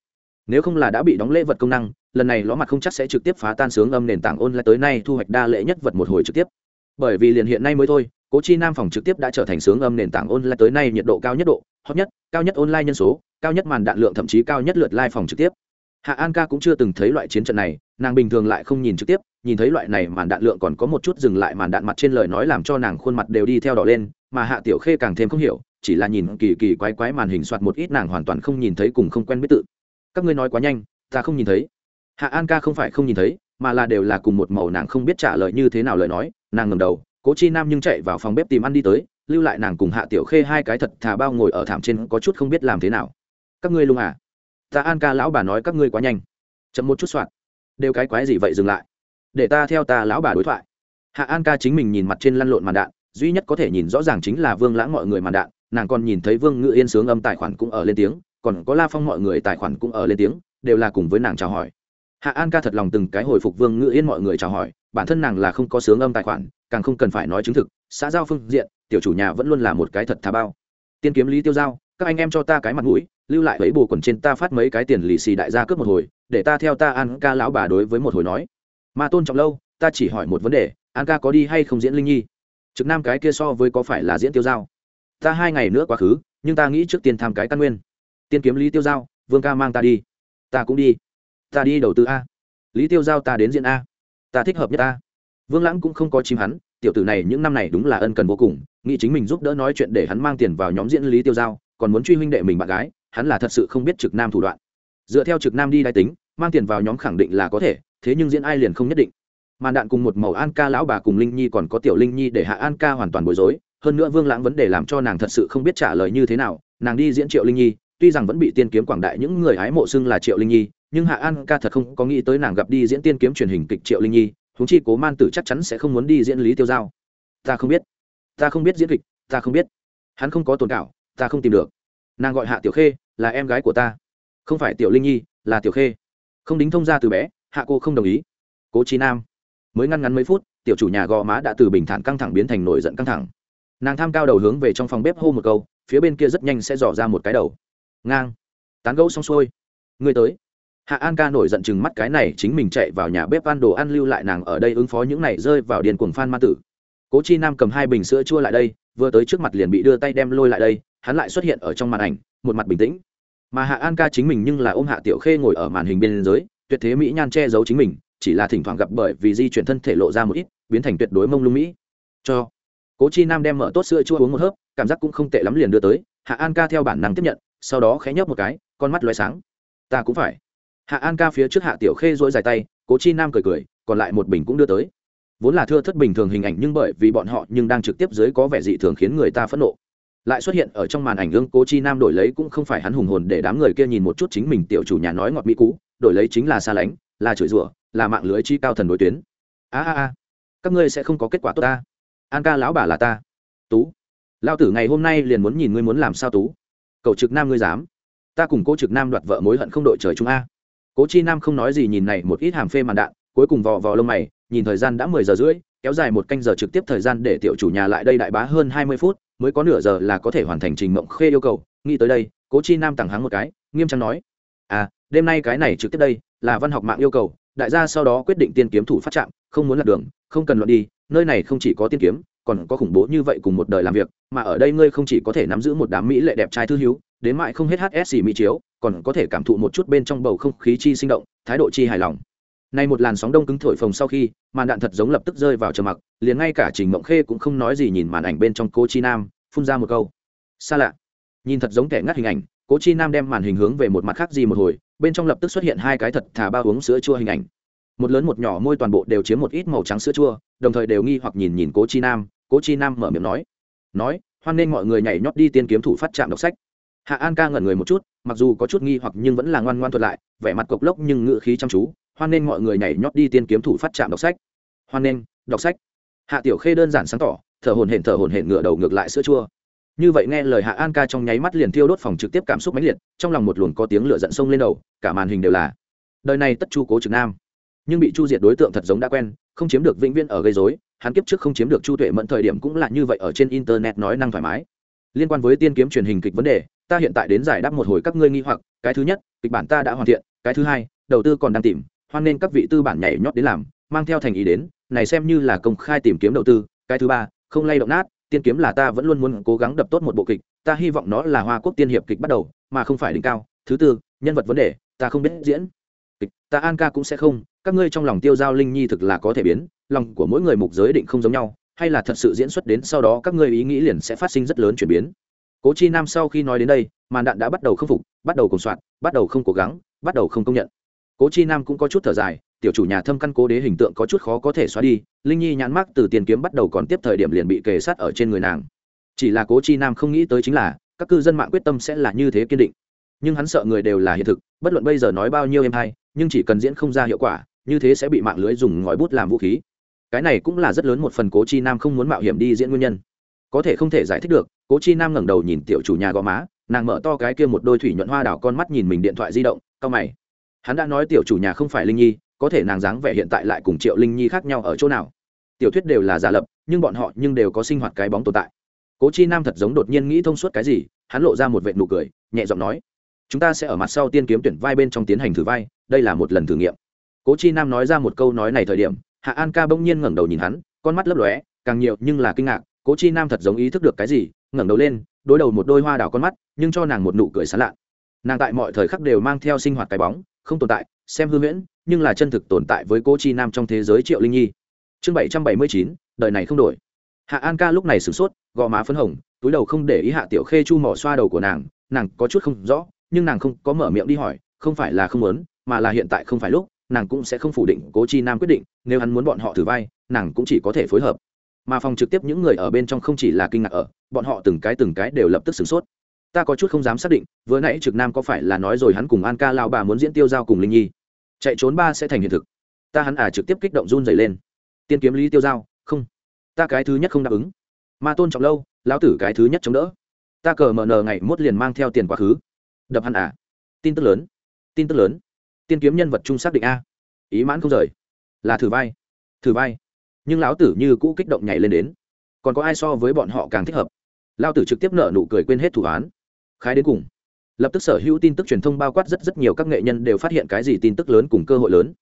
Nếu không là đã bị đóng lễ vật công năng, lần này ló mặt không chắc sẽ trực tiếp phá tan sướng âm nền tảng ôn lại tới nay thu hoạch đa lễ nhất vật một hồi trực tiếp. Bởi vì liền hiện nay mới thôi, cố chi nam phòng trực tiếp đã trở thành sướng âm nền tảng online tới nay nhiệt độ cao nhất độ, hot nhất, cao nhất online nhân số cao nhất màn đạn lượng thậm chí cao nhất lượt lai phòng trực tiếp. Hạ an ca cũng chưa từng thấy loại chiến trận này, nàng bình thường lại không nhìn trực tiếp, nhìn thấy loại này màn đạn lượng còn có một chút dừng lại màn đạn mặt trên lời nói làm cho nàng khuôn mặt đều đi theo đỏ lên, mà hạ tiểu khê càng thêm không hiểu, chỉ là nhìn kỳ kỳ quái quái màn hình soạt một ít nàng hoàn toàn không nhìn thấy cùng không quen biết tự. Các ngươi nói quá nhanh, ta không nhìn thấy. Hạ an ca không phải không nhìn thấy, mà là đều là cùng một màu nàng không biết trả lời như thế nào lời nói, nàng ngầm đầu, cố chi nam nhưng chạy vào phòng bếp tìm ăn đi tới, lưu lại nàng cùng hạ tiểu khê hai cái thật thà bao ngồi ở thảm trên có chút không biết làm thế nào các ngươi lung à? Ta an ca lão bà nói các ngươi quá nhanh. Chậm một chút soạn. Đều cái quái gì vậy dừng lại? Để ta theo ta lão bà đối thoại. Hạ an ca chính mình nhìn mặt trên lăn lộn màn đạn, duy nhất có thể nhìn rõ ràng chính là vương lãng mọi người màn đạn, nàng còn nhìn thấy vương ngự yên sướng âm tài khoản cũng ở lên tiếng, còn có la phong mọi người tài khoản cũng ở lên tiếng, đều là cùng với nàng chào hỏi. Hạ an ca thật lòng từng cái hồi phục vương ngự yên mọi người chào hỏi, bản thân nàng là không có sướng âm tài khoản, càng không cần phải nói chứng thực, xã giao phương diện, tiểu chủ nhà vẫn luôn là một cái thật thà bao. Tiên kiếm lý tiêu giao các anh em cho ta cái mặt mũi, lưu lại lấy bù quần trên ta phát mấy cái tiền lì xì đại gia cướp một hồi, để ta theo ta an ca lão bà đối với một hồi nói. Mà tôn trọng lâu, ta chỉ hỏi một vấn đề, an ca có đi hay không diễn linh nhi? Trực nam cái kia so với có phải là diễn tiêu giao? Ta hai ngày nữa quá khứ, nhưng ta nghĩ trước tiên tham cái căn nguyên. Tiên kiếm lý tiêu giao, vương ca mang ta đi. Ta cũng đi. Ta đi đầu tư a. Lý tiêu giao ta đến diễn a. Ta thích hợp nhất a. Vương lãng cũng không có chim hắn, tiểu tử này những năm này đúng là ân cần vô cùng, nghĩ chính mình giúp đỡ nói chuyện để hắn mang tiền vào nhóm diễn lý tiêu giao còn muốn truy huynh đệ mình bạn gái, hắn là thật sự không biết trực nam thủ đoạn. Dựa theo trực nam đi đai tính, mang tiền vào nhóm khẳng định là có thể, thế nhưng diễn ai liền không nhất định. Màn đạn cùng một màu an ca lão bà cùng linh nhi còn có tiểu linh nhi để hạ an ca hoàn toàn bối rối, hơn nữa vương lãng vấn đề làm cho nàng thật sự không biết trả lời như thế nào, nàng đi diễn triệu linh nhi, tuy rằng vẫn bị tiên kiếm quảng đại những người hái mộ xưng là triệu linh nhi, nhưng hạ an ca thật không có nghĩ tới nàng gặp đi diễn tiên kiếm truyền hình kịch triệu linh nhi thúng chi cố man tử chắc chắn sẽ không muốn đi diễn lý tiêu giao. Ta không biết. Ta không biết diễn kịch, ta không biết. Hắn không có tồn cảo ta không tìm được. Nàng gọi hạ tiểu khê, là em gái của ta. Không phải tiểu linh nhi, là tiểu khê. Không đính thông ra từ bé, hạ cô không đồng ý. Cố trí nam. Mới ngăn ngắn mấy phút, tiểu chủ nhà gò má đã từ bình thản căng thẳng biến thành nổi giận căng thẳng. Nàng tham cao đầu hướng về trong phòng bếp hô một câu, phía bên kia rất nhanh sẽ dò ra một cái đầu. Ngang. Tán gẫu xong xuôi. Người tới. Hạ an ca nổi giận chừng mắt cái này, chính mình chạy vào nhà bếp ăn đồ ăn lưu lại nàng ở đây ứng phó những này rơi vào điền cuồng phan ma tử. Cố chi nam cầm hai bình sữa chua lại đây, vừa tới trước mặt liền bị đưa tay đem lôi lại đây hắn lại xuất hiện ở trong màn ảnh, một mặt bình tĩnh. Mà hạ an ca chính mình nhưng là ôm hạ tiểu khê ngồi ở màn hình bên dưới, tuyệt thế mỹ nhan che giấu chính mình, chỉ là thỉnh thoảng gặp bởi vì di chuyển thân thể lộ ra một ít, biến thành tuyệt đối mông lung mỹ. Cho cố chi nam đem mở tốt sữa chua uống một hớp, cảm giác cũng không tệ lắm liền đưa tới, hạ an ca theo bản năng tiếp nhận, sau đó khẽ nhấp một cái, con mắt loay sáng. Ta cũng phải. Hạ an ca phía trước hạ tiểu khê dỗi dài tay, cố chi nam cười cười, còn lại một bình cũng đưa tới. Vốn là thưa thất bình thường hình ảnh nhưng bởi vì bọn họ nhưng đang trực tiếp dưới có vẻ dị thường khiến người ta phẫn nộ lại xuất hiện ở trong màn ảnh gương cố chi nam đổi lấy cũng không phải hắn hùng hồn để đám người kia nhìn một chút chính mình tiểu chủ nhà nói ngọt mỹ cũ, đổi lấy chính là xa lánh, là chửi rủa, là mạng lưới chi cao thần đối tuyến. A a a, các ngươi sẽ không có kết quả tốt ta. An ca lão bà là ta. Tú. Lao tử ngày hôm nay liền muốn nhìn ngươi muốn làm sao tú. Cậu trực nam ngươi dám. Ta cùng cố trực nam đoạt vợ mối hận không đội trời chúng a. Cố chi nam không nói gì nhìn này một ít hàm phê màn đạn, cuối cùng vò vò lông mày, nhìn thời gian đã mười giờ rưỡi, kéo dài một canh giờ trực tiếp thời gian để tiểu chủ nhà lại đây đại bá hơn hai mươi phút mới có nửa giờ là có thể hoàn thành trình mộng khê yêu cầu. Nghĩ tới đây, cố chi nam tặng hắn một cái, nghiêm trang nói à đêm nay cái này trực tiếp đây, là văn học mạng yêu cầu, đại gia sau đó quyết định tiên kiếm thủ phát trạm, không muốn lạc đường, không cần luận đi, nơi này không chỉ có tiên kiếm, còn có khủng bố như vậy cùng một đời làm việc, mà ở đây ngươi không chỉ có thể nắm giữ một đám mỹ lệ đẹp trai thư hiếu đến mãi không hết hsc mỹ chiếu, còn có thể cảm thụ một chút bên trong bầu không khí chi sinh động, thái độ chi hài lòng nay một làn sóng đông cứng thổi phồng sau khi, màn đạn thật giống lập tức rơi vào trầm mặc, liền ngay cả trình mộng khê cũng không nói gì nhìn màn ảnh bên trong cô chi nam, phun ra một câu. Xa lạ. Nhìn thật giống kẻ ngắt hình ảnh, cố chi nam đem màn hình hướng về một mặt khác gì một hồi, bên trong lập tức xuất hiện hai cái thật thà ba uống sữa chua hình ảnh. Một lớn một nhỏ môi toàn bộ đều chiếm một ít màu trắng sữa chua, đồng thời đều nghi hoặc nhìn nhìn cố chi nam, cố chi nam mở miệng nói. Nói, hoan nên mọi người nhảy nhót đi tiên kiếm thủ phát trạm đọc sách. Hạ an ca ngẩn người một chút, mặc dù có chút nghi hoặc nhưng vẫn là ngoan ngoan thuật lại, vẻ mặt cộc lốc nhưng ngự khí chăm chú hoan nên mọi người nhảy nhót đi tiên kiếm thủ phát trạm đọc sách. Hoan nên, đọc sách. Hạ tiểu khê đơn giản sáng tỏ, thở hồn hển thở hồn hển ngửa đầu ngược lại sữa chua. Như vậy nghe lời hạ an ca trong nháy mắt liền thiêu đốt phòng trực tiếp cảm xúc mãnh liệt, trong lòng một luồng có tiếng lửa giận sông lên đầu, cả màn hình đều là, đời này tất chu cố trực nam. Nhưng bị chu diệt đối tượng thật giống đã quen, không chiếm được vĩnh viên ở gây dối hắn kiếp trước không chiếm được chu tuệ mẫn thời điểm cũng là như vậy ở trên internet nói năng thoải mái. Liên quan với tiên kiếm truyền hình kịch vấn đề, ta hiện tại đến giải đáp một hồi các ngươi nghi hoặc, cái thứ nhất, kịch bản ta đã hoàn thiện, cái thứ hai, đầu tư còn đang tìm hoan nên các vị tư bản nhảy nhót đến làm, mang theo thành ý đến, này xem như là công khai tìm kiếm đầu tư. Cái thứ ba, không lay động nát, tiên kiếm là ta vẫn luôn muốn cố gắng đập tốt một bộ kịch, ta hy vọng nó là hoa quốc tiên hiệp kịch bắt đầu, mà không phải đỉnh cao. Thứ tư, nhân vật vấn đề, ta không biết diễn. Kịch, ta an ca cũng sẽ không, các ngươi trong lòng tiêu giao linh nhi thực là có thể biến, lòng của mỗi người mục giới định không giống nhau, hay là thật sự diễn xuất đến sau đó các ngươi ý nghĩ liền sẽ phát sinh rất lớn chuyển biến. Cố chi nam sau khi nói đến đây, màn đạn đã bắt đầu k phục, bắt đầu cùng soạn bắt đầu không cố gắng, bắt đầu không công nhận cố chi nam cũng có chút thở dài, tiểu chủ nhà thâm căn cố đế hình tượng có chút khó có thể xóa đi, linh nhi nhãn mắc từ tiền kiếm bắt đầu còn tiếp thời điểm liền bị kề sát ở trên người nàng. Chỉ là cố chi nam không nghĩ tới chính là, các cư dân mạng quyết tâm sẽ là như thế kiên định. Nhưng hắn sợ người đều là hiện thực, bất luận bây giờ nói bao nhiêu em hay, nhưng chỉ cần diễn không ra hiệu quả, như thế sẽ bị mạng lưới dùng ngòi bút làm vũ khí. Cái này cũng là rất lớn một phần cố chi nam không muốn mạo hiểm đi diễn nguyên nhân. Có thể không thể giải thích được, cố chi nam ngẩng đầu nhìn tiểu chủ nhà gò má, nàng mở to cái kia một đôi thủy nhuận hoa đảo con mắt nhìn mình điện thoại di động, cau mày hắn đã nói tiểu chủ nhà không phải linh nhi, có thể nàng dáng vẻ hiện tại lại cùng triệu linh nhi khác nhau ở chỗ nào? Tiểu thuyết đều là giả lập, nhưng bọn họ nhưng đều có sinh hoạt cái bóng tồn tại. Cố chi nam thật giống đột nhiên nghĩ thông suốt cái gì, hắn lộ ra một vệ nụ cười, nhẹ giọng nói, chúng ta sẽ ở mặt sau tiên kiếm tuyển vai bên trong tiến hành thử vai, đây là một lần thử nghiệm. Cố chi nam nói ra một câu nói này thời điểm, hạ an ca bỗng nhiên ngẩng đầu nhìn hắn, con mắt lấp lóe, càng nhiều nhưng là kinh ngạc, cố chi nam thật giống ý thức được cái gì, ngẩng đầu lên, đối đầu một đôi hoa đảo con mắt, nhưng cho nàng một nụ cười sán lạ. Nàng tại mọi thời khắc đều mang theo sinh hoạt cái bóng không tồn tại, xem hư huyễn, nhưng là chân thực tồn tại với cố chi nam trong thế giới triệu linh nhi. Chương bảy trăm bảy mươi chín, đời này không đổi. Hạ an ca lúc này sửng sốt, gò má phấn hồng, túi đầu không để ý hạ tiểu khê chu mỏ xoa đầu của nàng nàng có chút không rõ, nhưng nàng không có mở miệng đi hỏi, không phải là không muốn, mà là hiện tại không phải lúc, nàng cũng sẽ không phủ định cố chi nam quyết định, nếu hắn muốn bọn họ thử vai, nàng cũng chỉ có thể phối hợp. Mà phòng trực tiếp những người ở bên trong không chỉ là kinh ngạc ở, bọn họ từng cái từng cái đều lập tức sửng sốt ta có chút không dám xác định, vừa nãy trực nam có phải là nói rồi hắn cùng an ca lao bà muốn diễn tiêu giao cùng linh nhi. Chạy trốn ba sẽ thành hiện thực. Ta hắn à trực tiếp kích động run dày lên. Tiên kiếm lý tiêu giao, không. Ta cái thứ nhất không đáp ứng. Ma tôn trọng lâu, lão tử cái thứ nhất chống đỡ. Ta cờ mờ nờ ngày mốt liền mang theo tiền quá khứ. Đập hắn à. Tin tức lớn. Tin tức lớn. Tiên kiếm nhân vật trung xác định a. Ý mãn không rời. Là thử vai. Thử vai. Nhưng lão tử như cũ kích động nhảy lên đến. Còn có ai so với bọn họ càng thích hợp? Lao tử trực tiếp nợ nụ cười quên hết thủ án khái đến cùng. Lập tức sở hữu tin tức truyền thông bao quát rất rất nhiều các nghệ nhân đều phát hiện cái gì tin tức lớn cùng cơ hội lớn.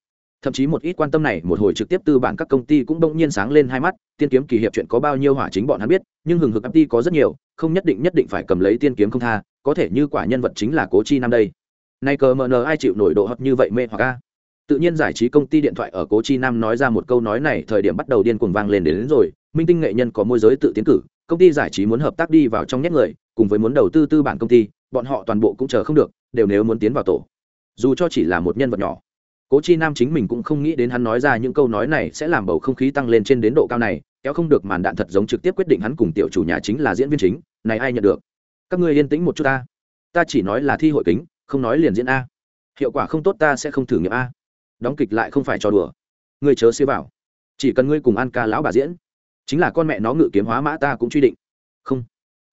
Thậm chí một ít quan tâm này một hồi trực tiếp tư bản các công ty cũng đông nhiên sáng lên hai mắt tiên kiếm kỳ hiệp chuyện có bao nhiêu hỏa chính bọn hắn biết nhưng hừng hực ấp ti có rất nhiều không nhất định nhất định phải cầm lấy tiên kiếm không tha có thể như quả nhân vật chính là cố chi năm đây. Nay cờ mờ nờ ai chịu nổi độ hot như vậy mê hoặc a? Tự nhiên giải trí công ty điện thoại ở cố chi nam nói ra một câu nói này thời điểm bắt đầu điên cuồng vang lên đến, đến rồi minh tinh nghệ nhân có môi giới tự tiến cử công ty giải trí muốn hợp tác đi vào trong nhét người, cùng với muốn đầu tư tư bản công ty, bọn họ toàn bộ cũng chờ không được, đều nếu muốn tiến vào tổ. Dù cho chỉ là một nhân vật nhỏ. Cố chi nam chính mình cũng không nghĩ đến hắn nói ra những câu nói này sẽ làm bầu không khí tăng lên trên đến độ cao này, kéo không được màn đạn thật giống trực tiếp quyết định hắn cùng tiểu chủ nhà chính là diễn viên chính, này ai nhận được? Các ngươi yên tĩnh một chút ta. Ta chỉ nói là thi hội kính, không nói liền diễn a. Hiệu quả không tốt ta sẽ không thử nghiệm a. Đóng kịch lại không phải trò đùa. Ngươi chớ xế vào. Chỉ cần ngươi cùng an ca lão bà diễn chính là con mẹ nó ngự kiếm hóa mã ta cũng truy định. Không,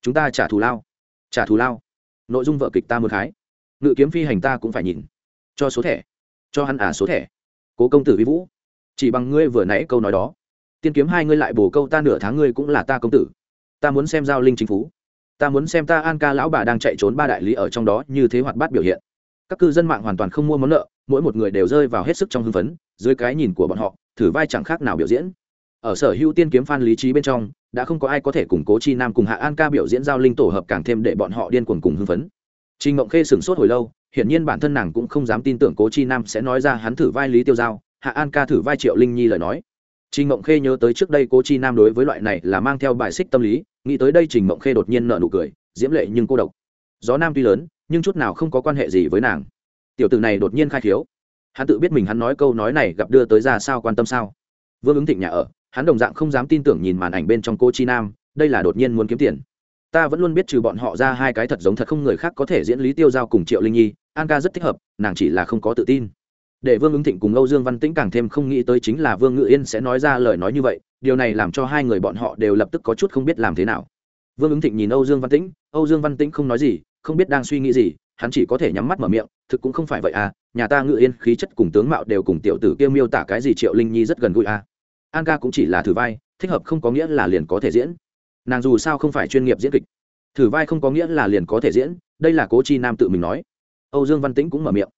chúng ta trả thù lao. Trả thù lao. Nội dung vợ kịch ta muốn khái. Ngự kiếm phi hành ta cũng phải nhìn. Cho số thẻ. Cho hắn à số thẻ. Cố công tử vi vũ. Chỉ bằng ngươi vừa nãy câu nói đó. Tiên kiếm hai ngươi lại bổ câu ta nửa tháng ngươi cũng là ta công tử. Ta muốn xem giao linh chính phú. Ta muốn xem ta an ca lão bà đang chạy trốn ba đại lý ở trong đó như thế hoạt bát biểu hiện. Các cư dân mạng hoàn toàn không mua món nợ, mỗi một người đều rơi vào hết sức trong hưng phấn, dưới cái nhìn của bọn họ, thử vai chẳng khác nào biểu diễn ở sở hữu tiên kiếm phan lý trí bên trong đã không có ai có thể củng cố chi nam cùng hạ an ca biểu diễn giao linh tổ hợp càng thêm để bọn họ điên cuồng cùng hưng phấn Trình Ngộng Khê sửng sốt hồi lâu, hiển nhiên bản thân nàng cũng không dám tin tưởng Cố Chi Nam sẽ nói ra hắn thử vai Lý Tiêu Giao, Hạ An ca thử vai Triệu Linh Nhi lời nói. Trình Ngộng Khê nhớ tới trước đây Cố Chi Nam đối với loại này là mang theo bài xích tâm lý, nghĩ tới đây Trình Ngộng Khê đột nhiên nở nụ cười, diễm lệ nhưng cô độc. Gió Nam tuy lớn, nhưng chút nào không có quan hệ gì với nàng. Tiểu tử này đột nhiên khai khiếu. Hắn tự biết mình hắn nói câu nói này gặp đưa tới ra sao quan tâm sao? Vương ứng thịnh nhà ở, hắn đồng dạng không dám tin tưởng nhìn màn ảnh bên trong cô Chi Nam, đây là đột nhiên muốn kiếm tiền. Ta vẫn luôn biết trừ bọn họ ra hai cái thật giống thật không người khác có thể diễn lý tiêu giao cùng triệu linh nhi an ca rất thích hợp nàng chỉ là không có tự tin. Để vương ứng thịnh cùng âu dương văn tĩnh càng thêm không nghĩ tới chính là vương ngự yên sẽ nói ra lời nói như vậy điều này làm cho hai người bọn họ đều lập tức có chút không biết làm thế nào. Vương ứng thịnh nhìn âu dương văn tĩnh âu dương văn tĩnh không nói gì không biết đang suy nghĩ gì hắn chỉ có thể nhắm mắt mở miệng thực cũng không phải vậy à nhà ta ngự yên khí chất cùng tướng mạo đều cùng tiểu tử kia miêu tả cái gì triệu linh nhi rất gần gũi à an ca cũng chỉ là thử vai, thích hợp không có nghĩa là liền có thể diễn. Nàng dù sao không phải chuyên nghiệp diễn kịch. Thử vai không có nghĩa là liền có thể diễn, đây là cố chi nam tự mình nói. Âu dương văn tĩnh cũng mở miệng.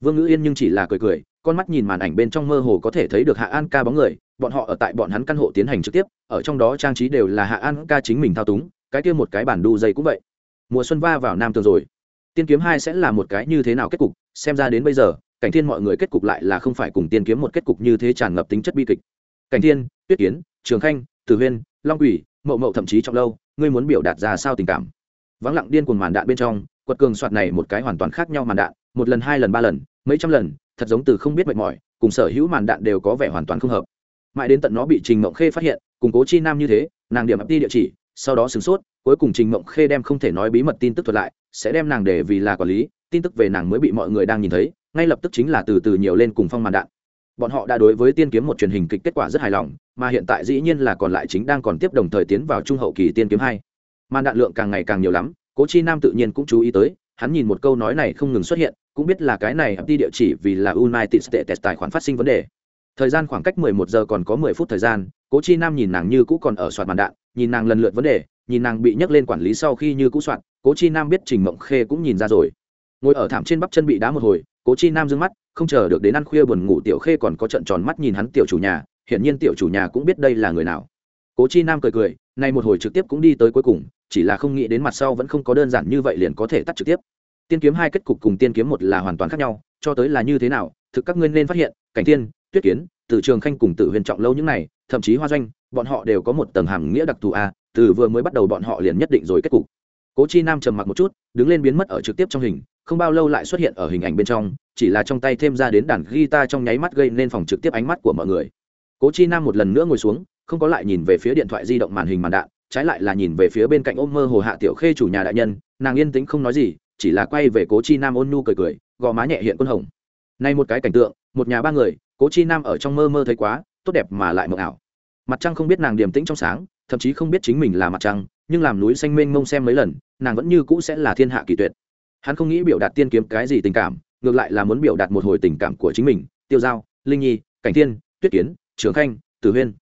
Vương ngữ yên nhưng chỉ là cười cười, con mắt nhìn màn ảnh bên trong mơ hồ có thể thấy được hạ an ca bóng người, bọn họ ở tại bọn hắn căn hộ tiến hành trực tiếp, ở trong đó trang trí đều là hạ an ca chính mình thao túng, cái kia một cái bản đu dây cũng vậy. Mùa xuân va vào nam tường rồi. Tiên kiếm hai sẽ là một cái như thế nào kết cục, xem ra đến bây giờ, cảnh thiên mọi người kết cục lại là không phải cùng tiên kiếm một kết cục như thế tràn ngập tính chất bi kịch cảnh thiên, tuyết kiến, trường khanh, tử huyên, long quỷ, mậu mậu thậm chí trọng lâu, ngươi muốn biểu đạt ra sao tình cảm? Vắng lặng điên cuồng màn đạn bên trong, quật cường soạt này một cái hoàn toàn khác nhau màn đạn, một lần, hai lần, ba lần, mấy trăm lần, thật giống từ không biết mệt mỏi, cùng sở hữu màn đạn đều có vẻ hoàn toàn không hợp. Mãi đến tận nó bị trình mộng khê phát hiện, cùng cố chi nam như thế, nàng điểm ập đi địa chỉ, sau đó sửng sốt, cuối cùng trình mộng khê đem không thể nói bí mật tin tức thuật lại, sẽ đem nàng để vì là quản lý, tin tức về nàng mới bị mọi người đang nhìn thấy, ngay lập tức chính là từ từ nhiều lên cùng phong màn đạn bọn họ đã đối với tiên kiếm một truyền hình kịch kết quả rất hài lòng, mà hiện tại dĩ nhiên là còn lại chính đang còn tiếp đồng thời tiến vào trung hậu kỳ tiên kiếm hai. Màn đạn lượng càng ngày càng nhiều lắm, cố chi nam tự nhiên cũng chú ý tới, hắn nhìn một câu nói này không ngừng xuất hiện, cũng biết là cái này đi địa chỉ vì là united states tài khoản phát sinh vấn đề. Thời gian khoảng cách 11 giờ còn có 10 phút thời gian, cố chi nam nhìn nàng như cũ còn ở soạt màn đạn, nhìn nàng lần lượt vấn đề, nhìn nàng bị nhấc lên quản lý sau khi như cũ soạn cố chi nam biết trình mộng khê cũng nhìn ra rồi. Ngồi ở thảm trên bắp chân bị đá một hồi, cố chi nam d mắt không chờ được đến ăn khuya buồn ngủ, tiểu khê còn có trận tròn mắt nhìn hắn tiểu chủ nhà, hiển nhiên tiểu chủ nhà cũng biết đây là người nào. Cố chi nam cười cười, nay một hồi trực tiếp cũng đi tới cuối cùng, chỉ là không nghĩ đến mặt sau vẫn không có đơn giản như vậy liền có thể tắt trực tiếp. Tiên kiếm hai kết cục cùng tiên kiếm một là hoàn toàn khác nhau, cho tới là như thế nào, thực các ngươi nên phát hiện, cảnh tiên tuyết kiến từ trường khanh cùng tự huyền trọng lâu những này, thậm chí hoa doanh, bọn họ đều có một tầng hàm nghĩa đặc thù a, từ vừa mới bắt đầu bọn họ liền nhất định rồi kết cục. Cố chi nam trầm mặc một chút, đứng lên biến mất ở trực tiếp trong hình không bao lâu lại xuất hiện ở hình ảnh bên trong, chỉ là trong tay thêm ra đến đàn guitar trong nháy mắt gây nên phòng trực tiếp ánh mắt của mọi người. Cố chi nam một lần nữa ngồi xuống, không có lại nhìn về phía điện thoại di động màn hình màn đạn, trái lại là nhìn về phía bên cạnh ôm mơ hồ hạ tiểu khê chủ nhà đại nhân, nàng yên tĩnh không nói gì, chỉ là quay về cố chi nam ôn nu cười cười, gò má nhẹ hiện quân hồng. Nay một cái cảnh tượng, một nhà ba người, cố chi nam ở trong mơ mơ thấy quá, tốt đẹp mà lại mộng ảo. Mặt trăng không biết nàng điềm tĩnh trong sáng, thậm chí không biết chính mình là mặt trăng, nhưng làm núi xanh mênh mông xem mấy lần, nàng vẫn như cũ sẽ là thiên hạ kỳ tuyệt hắn không nghĩ biểu đạt tiên kiếm cái gì tình cảm, ngược lại là muốn biểu đạt một hồi tình cảm của chính mình. Tiêu giao, linh nhi, cảnh thiên, tuyết kiến, trường khanh, tử huyên,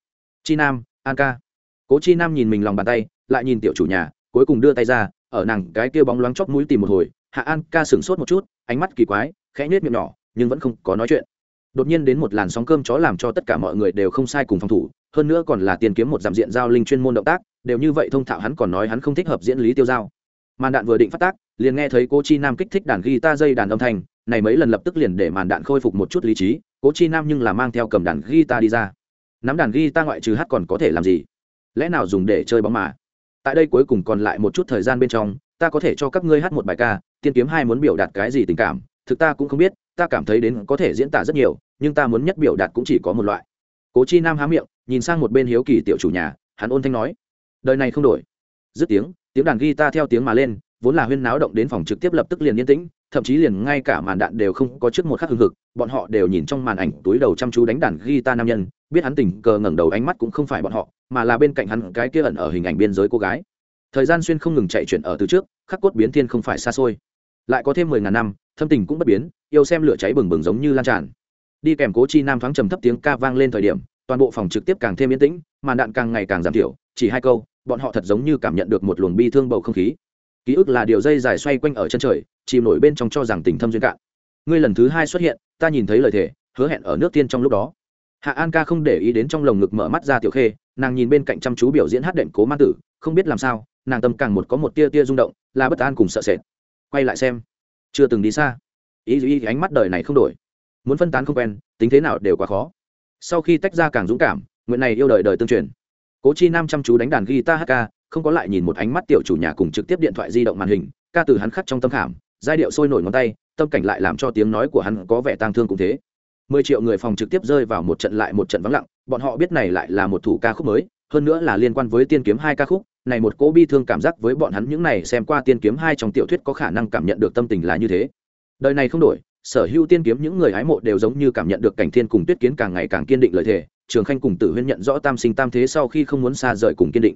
chi nam, an ca. Cố chi nam nhìn mình lòng bàn tay, lại nhìn tiểu chủ nhà, cuối cùng đưa tay ra, ở nàng cái kia bóng loáng chóc mũi tìm một hồi, hạ an ca sửng sốt một chút, ánh mắt kỳ quái, khẽ nhếch miệng nhỏ, nhưng vẫn không có nói chuyện. Đột nhiên đến một làn sóng cơm chó làm cho tất cả mọi người đều không sai cùng phòng thủ, hơn nữa còn là tiền kiếm một giảm diện giao linh chuyên môn động tác, đều như vậy thông thạo hắn còn nói hắn không thích hợp diễn lý tiêu giao màn đạn vừa định phát tác, liền nghe thấy cô chi nam kích thích đàn guitar dây đàn âm thanh, này mấy lần lập tức liền để màn đạn khôi phục một chút lý trí, cố chi nam nhưng là mang theo cầm đàn guitar đi ra. Nắm đàn guitar ngoại trừ hát còn có thể làm gì? Lẽ nào dùng để chơi bóng mà? Tại đây cuối cùng còn lại một chút thời gian bên trong, ta có thể cho các ngươi hát một bài ca, tiên kiếm hai muốn biểu đạt cái gì tình cảm, thực ta cũng không biết, ta cảm thấy đến có thể diễn tả rất nhiều, nhưng ta muốn nhất biểu đạt cũng chỉ có một loại. Cố chi nam há miệng, nhìn sang một bên hiếu kỳ tiểu chủ nhà, hắn ôn thanh nói, đời này không đổi. Dứt tiếng tiếng đàn guitar theo tiếng mà lên, vốn là huyên náo động đến phòng trực tiếp lập tức liền yên tĩnh, thậm chí liền ngay cả màn đạn đều không có trước một khắc hưng hực, bọn họ đều nhìn trong màn ảnh túi đầu chăm chú đánh đàn guitar nam nhân, biết hắn tình cờ ngẩng đầu ánh mắt cũng không phải bọn họ, mà là bên cạnh hắn cái kia ẩn ở hình ảnh biên giới cô gái. Thời gian xuyên không ngừng chạy chuyển ở từ trước, khắc cốt biến thiên không phải xa xôi. Lại có thêm mười ngàn năm, thâm tình cũng bất biến, yêu xem lửa cháy bừng bừng giống như lan tràn. Đi kèm cố chi nam thoáng trầm thấp tiếng ca vang lên thời điểm, toàn bộ phòng trực tiếp càng thêm yên tĩnh, màn đạn càng ngày càng giảm thiểu, chỉ hai câu bọn họ thật giống như cảm nhận được một luồng bi thương bầu không khí. Ký ức là điều dây dài xoay quanh ở chân trời, chìm nổi bên trong cho rằng tình thâm duyên cạn. Ngươi lần thứ hai xuất hiện, ta nhìn thấy lời thề, hứa hẹn ở nước tiên trong lúc đó. Hạ an ca không để ý đến trong lồng ngực mở mắt ra tiểu khê, nàng nhìn bên cạnh chăm chú biểu diễn hát đệm cố ma tử, không biết làm sao, nàng tâm càng một có một tia tia rung động, là bất an cùng sợ sệt. Quay lại xem. Chưa từng đi xa. Ý ý ánh mắt đời này không đổi. Muốn phân tán không quen, tính thế nào đều quá khó. Sau khi tách ra càng dũng cảm, nguyện này yêu đời đời tương truyền cố chi nam chăm chú đánh đàn guitar hát ca, không có lại nhìn một ánh mắt tiểu chủ nhà cùng trực tiếp điện thoại di động màn hình, ca từ hắn khắc trong tâm khảm, giai điệu sôi nổi ngón tay, tâm cảnh lại làm cho tiếng nói của hắn có vẻ tang thương cũng thế. Mười triệu người phòng trực tiếp rơi vào một trận lại một trận vắng lặng, bọn họ biết này lại là một thủ ca khúc mới, hơn nữa là liên quan với tiên kiếm hai ca khúc, này một cỗ bi thương cảm giác với bọn hắn những này xem qua tiên kiếm hai trong tiểu thuyết có khả năng cảm nhận được tâm tình là như thế. Đời này không đổi, sở hữu tiên kiếm những người hái mộ đều giống như cảm nhận được cảnh thiên cùng tuyết kiến càng ngày càng kiên định lời thề trường khanh cùng tử huyên nhận rõ tam sinh tam thế sau khi không muốn xa rời cùng kiên định.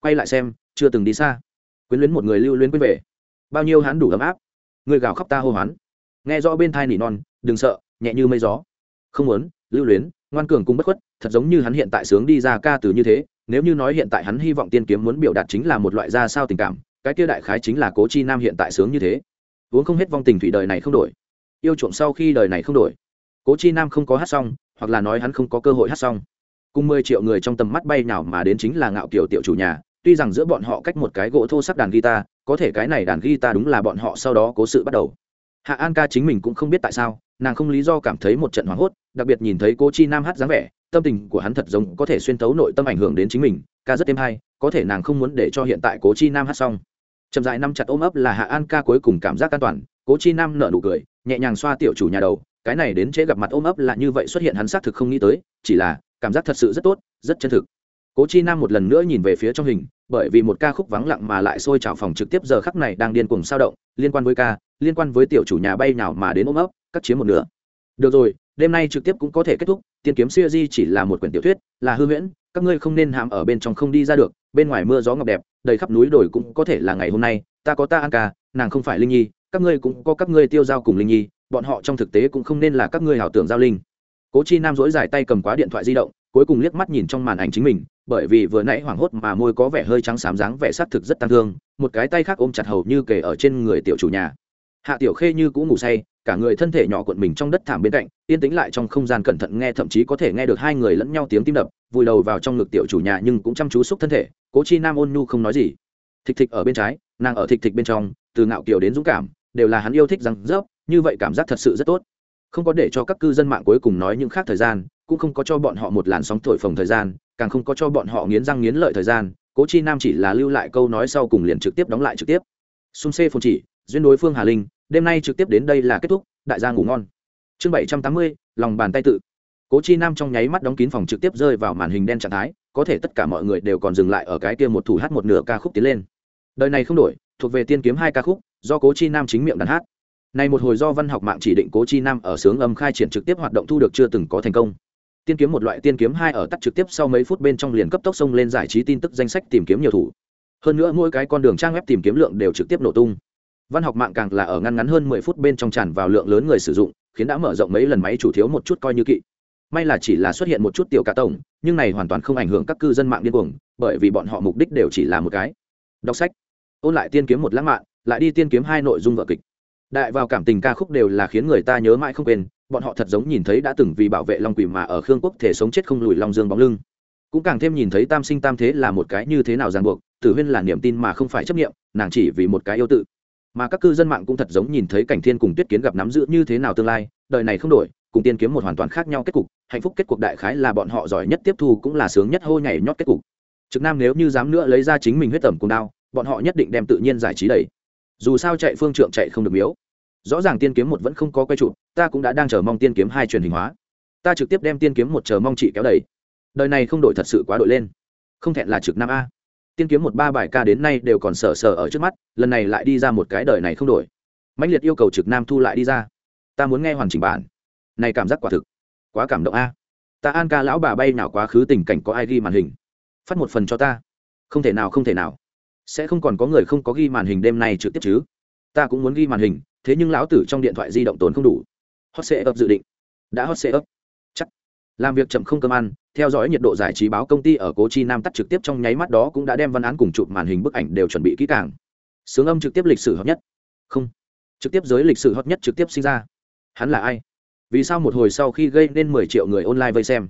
Quay lại xem, chưa từng đi xa. Quyến luyến một người lưu luyến quên về. Bao nhiêu hắn đủ ấm áp. Người gào khóc ta hô hoán. Nghe rõ bên thai nỉ non, đừng sợ, nhẹ như mây gió. Không muốn, lưu luyến, ngoan cường cũng bất khuất, thật giống như hắn hiện tại sướng đi ra ca từ như thế, nếu như nói hiện tại hắn hy vọng tiên kiếm muốn biểu đạt chính là một loại ra sao tình cảm, cái kia đại khái chính là cố chi nam hiện tại sướng như thế. Uống không hết vong tình thủy đời này không đổi. Yêu chuộng sau khi đời này không đổi. Cố chi nam không có hát xong hoặc là nói hắn không có cơ hội hát xong. Cùng mười triệu người trong tầm mắt bay nào mà đến chính là ngạo kiểu tiểu chủ nhà, tuy rằng giữa bọn họ cách một cái gỗ thô sắc đàn guitar, có thể cái này đàn guitar đúng là bọn họ sau đó cố sự bắt đầu. Hạ an ca chính mình cũng không biết tại sao, nàng không lý do cảm thấy một trận hoảng hốt, đặc biệt nhìn thấy cô chi nam hát dáng vẻ, tâm tình của hắn thật giống có thể xuyên thấu nội tâm ảnh hưởng đến chính mình, ca rất êm hay, có thể nàng không muốn để cho hiện tại cố chi nam hát xong. Chậm dại năm chặt ôm ấp là hạ an ca cuối cùng cảm giác an toàn cố chi nam nở nụ cười, nhẹ nhàng xoa tiểu chủ nhà đầu cái này đến trễ gặp mặt ôm ấp là như vậy xuất hiện hắn xác thực không nghĩ tới, chỉ là, cảm giác thật sự rất tốt, rất chân thực. Cố chi nam một lần nữa nhìn về phía trong hình, bởi vì một ca khúc vắng lặng mà lại sôi trào phòng trực tiếp giờ khắc này đang điên cuồng sao động, liên quan với ca, liên quan với tiểu chủ nhà bay nào mà đến ôm ấp, cắt chiếm một nửa. Được rồi, đêm nay trực tiếp cũng có thể kết thúc, tiên kiếm siêu di chỉ là một quyển tiểu thuyết, là hư huyễn, các ngươi không nên hàm ở bên trong không đi ra được, bên ngoài mưa gió ngọc đẹp, đầy khắp núi đồi cũng có thể là ngày hôm nay, ta có ta an ca, nàng không phải linh nhi, các ngươi cũng có các ngươi tiêu giao cùng linh nhi bọn họ trong thực tế cũng không nên là các ngươi hảo tưởng giao linh. Cố chi nam dỗi dài tay cầm quá điện thoại di động, cuối cùng liếc mắt nhìn trong màn ảnh chính mình, bởi vì vừa nãy hoảng hốt mà môi có vẻ hơi trắng xám dáng vẻ sát thực rất tăng thương, một cái tay khác ôm chặt hầu như kề ở trên người tiểu chủ nhà. Hạ tiểu khê như cũng ngủ say, cả người thân thể nhỏ cuộn mình trong đất thảm bên cạnh, yên tĩnh lại trong không gian cẩn thận nghe thậm chí có thể nghe được hai người lẫn nhau tiếng tim đập, vùi đầu vào trong ngực tiểu chủ nhà nhưng cũng chăm chú xúc thân thể, cố chi nam ôn nhu không nói gì. Thịch thịch ở bên trái, nàng ở thịch thịch bên trong, từ ngạo kiều đến dũng cảm, đều là hắn yêu thích rằng rớp như vậy cảm giác thật sự rất tốt. Không có để cho các cư dân mạng cuối cùng nói những khác thời gian, cũng không có cho bọn họ một làn sóng thổi phồng thời gian, càng không có cho bọn họ nghiến răng nghiến lợi thời gian, cố chi nam chỉ là lưu lại câu nói sau cùng liền trực tiếp đóng lại trực tiếp. Xung xê phồn chỉ, duyên đối phương hà linh, đêm nay trực tiếp đến đây là kết thúc, đại gia ngủ ngon. Chương bảy trăm tám mươi, lòng bàn tay tự. Cố chi nam trong nháy mắt đóng kín phòng trực tiếp rơi vào màn hình đen trạng thái, có thể tất cả mọi người đều còn dừng lại ở cái kia một thủ hát một nửa ca khúc tiến lên. Đời này không đổi, thuộc về tiên kiếm hai ca khúc, do cố chi nam chính miệng đàn hát này một hồi do văn học mạng chỉ định cố chi nam ở sướng âm khai triển trực tiếp hoạt động thu được chưa từng có thành công. Tiên kiếm một loại tiên kiếm hai ở tắt trực tiếp sau mấy phút bên trong liền cấp tốc xông lên giải trí tin tức danh sách tìm kiếm nhiều thủ. Hơn nữa mỗi cái con đường trang web tìm kiếm lượng đều trực tiếp nổ tung. Văn học mạng càng là ở ngăn ngắn hơn mười phút bên trong tràn vào lượng lớn người sử dụng, khiến đã mở rộng mấy lần máy chủ thiếu một chút coi như kỵ. May là chỉ là xuất hiện một chút tiểu cả tổng, nhưng này hoàn toàn không ảnh hưởng các cư dân mạng điên cuồng, bởi vì bọn họ mục đích đều chỉ là một cái. Đọc sách. Ôn lại tiên kiếm một lãng mạn, lại đi tiên kiếm hai nội dung vở kịch đại vào cảm tình ca khúc đều là khiến người ta nhớ mãi không quên, bọn họ thật giống nhìn thấy đã từng vì bảo vệ long quỷ mà ở khương quốc thể sống chết không lùi long dương bóng lưng. Cũng càng thêm nhìn thấy tam sinh tam thế là một cái như thế nào ràng buộc, tử huyên là niềm tin mà không phải chấp nghiệm nàng chỉ vì một cái yêu tự. Mà các cư dân mạng cũng thật giống nhìn thấy cảnh thiên cùng tuyết kiến gặp nắm giữ như thế nào tương lai, đời này không đổi, cùng tiên kiếm một hoàn toàn khác nhau kết cục, hạnh phúc kết cuộc đại khái là bọn họ giỏi nhất tiếp thu cũng là sướng nhất hô nhảy nhót kết cục. Trực nam nếu như dám nữa lấy ra chính mình huyết tẩm cùng đao, bọn họ nhất định đem tự nhiên giải trí đầy dù sao chạy phương trượng chạy không được miếu rõ ràng tiên kiếm một vẫn không có quay trụ, ta cũng đã đang chờ mong tiên kiếm hai truyền hình hóa. Ta trực tiếp đem tiên kiếm một chờ mong chị kéo đầy. Đời này không đổi thật sự quá đội lên. Không thẹn là trực nam a. Tiên kiếm một ba bài ca đến nay đều còn sờ sờ ở trước mắt, lần này lại đi ra một cái đời này không đổi. Mãnh liệt yêu cầu trực nam thu lại đi ra. Ta muốn nghe hoàn chỉnh bản. Này cảm giác quả thực, quá cảm động a. Ta an ca lão bà bay nào quá khứ tình cảnh có ai ghi màn hình? Phát một phần cho ta. Không thể nào, không thể nào. Sẽ không còn có người không có ghi màn hình đêm nay trực tiếp chứ? Ta cũng muốn ghi màn hình thế nhưng lão tử trong điện thoại di động tốn không đủ. Hot sệ ấp dự định. Đã hot sệ ấp chắc. Làm việc chậm không cơm ăn, theo dõi nhiệt độ giải trí báo công ty ở cố chi nam tắt trực tiếp trong nháy mắt đó cũng đã đem văn án cùng chụp màn hình bức ảnh đều chuẩn bị kỹ càng. Sướng âm trực tiếp lịch sử hot nhất. Không. Trực tiếp giới lịch sử hot nhất trực tiếp sinh ra. Hắn là ai? Vì sao một hồi sau khi gây nên mười triệu người online vây xem?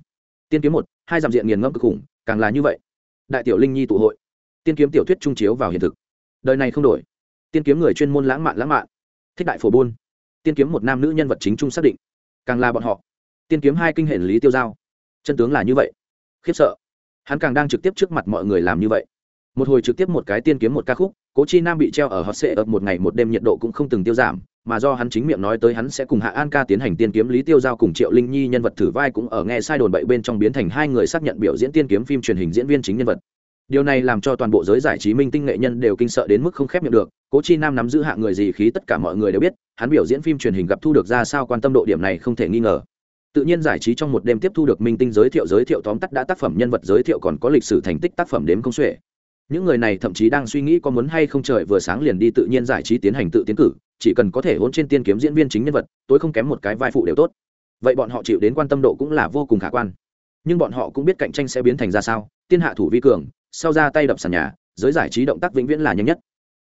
Tiên kiếm một, hai dặm diện nghiền ngẫm cực khủng, càng là như vậy. Đại tiểu linh nhi tụ hội. Tiên kiếm tiểu thuyết trung chiếu vào hiện thực. Đời này không đổi. Tiên kiếm người chuyên môn lãng mạn lãng mạn thích đại phổ buôn tiên kiếm một nam nữ nhân vật chính trung xác định. Càng là bọn họ. Tiên kiếm hai kinh hệ lý tiêu giao. Chân tướng là như vậy. Khiếp sợ. Hắn càng đang trực tiếp trước mặt mọi người làm như vậy. Một hồi trực tiếp một cái tiên kiếm một ca khúc, cố chi nam bị treo ở hot sệ ập một ngày một đêm nhiệt độ cũng không từng tiêu giảm, mà do hắn chính miệng nói tới hắn sẽ cùng hạ an ca tiến hành tiên kiếm lý tiêu giao cùng triệu linh nhi nhân vật thử vai cũng ở nghe sai đồn bậy bên trong biến thành hai người xác nhận biểu diễn tiên kiếm phim truyền hình diễn viên chính nhân vật điều này làm cho toàn bộ giới giải trí minh tinh nghệ nhân đều kinh sợ đến mức không khép miệng được, cố chi nam nắm giữ hạ người gì khí tất cả mọi người đều biết, hắn biểu diễn phim truyền hình gặp thu được ra sao quan tâm độ điểm này không thể nghi ngờ. Tự nhiên giải trí trong một đêm tiếp thu được minh tinh giới thiệu giới thiệu tóm tắt đã tác phẩm nhân vật giới thiệu còn có lịch sử thành tích tác phẩm đếm công xuể những người này thậm chí đang suy nghĩ có muốn hay không trời vừa sáng liền đi tự nhiên giải trí tiến hành tự tiến cử, chỉ cần có thể hôn trên tiên kiếm diễn viên chính nhân vật, tối không kém một cái vai phụ đều tốt. Vậy bọn họ chịu đến quan tâm độ cũng là vô cùng khả quan. Nhưng bọn họ cũng biết cạnh tranh sẽ biến thành ra sao, tiên hạ thủ vi cường sau ra tay đập sàn nhà, giới giải trí động tác vĩnh viễn là nhanh nhất.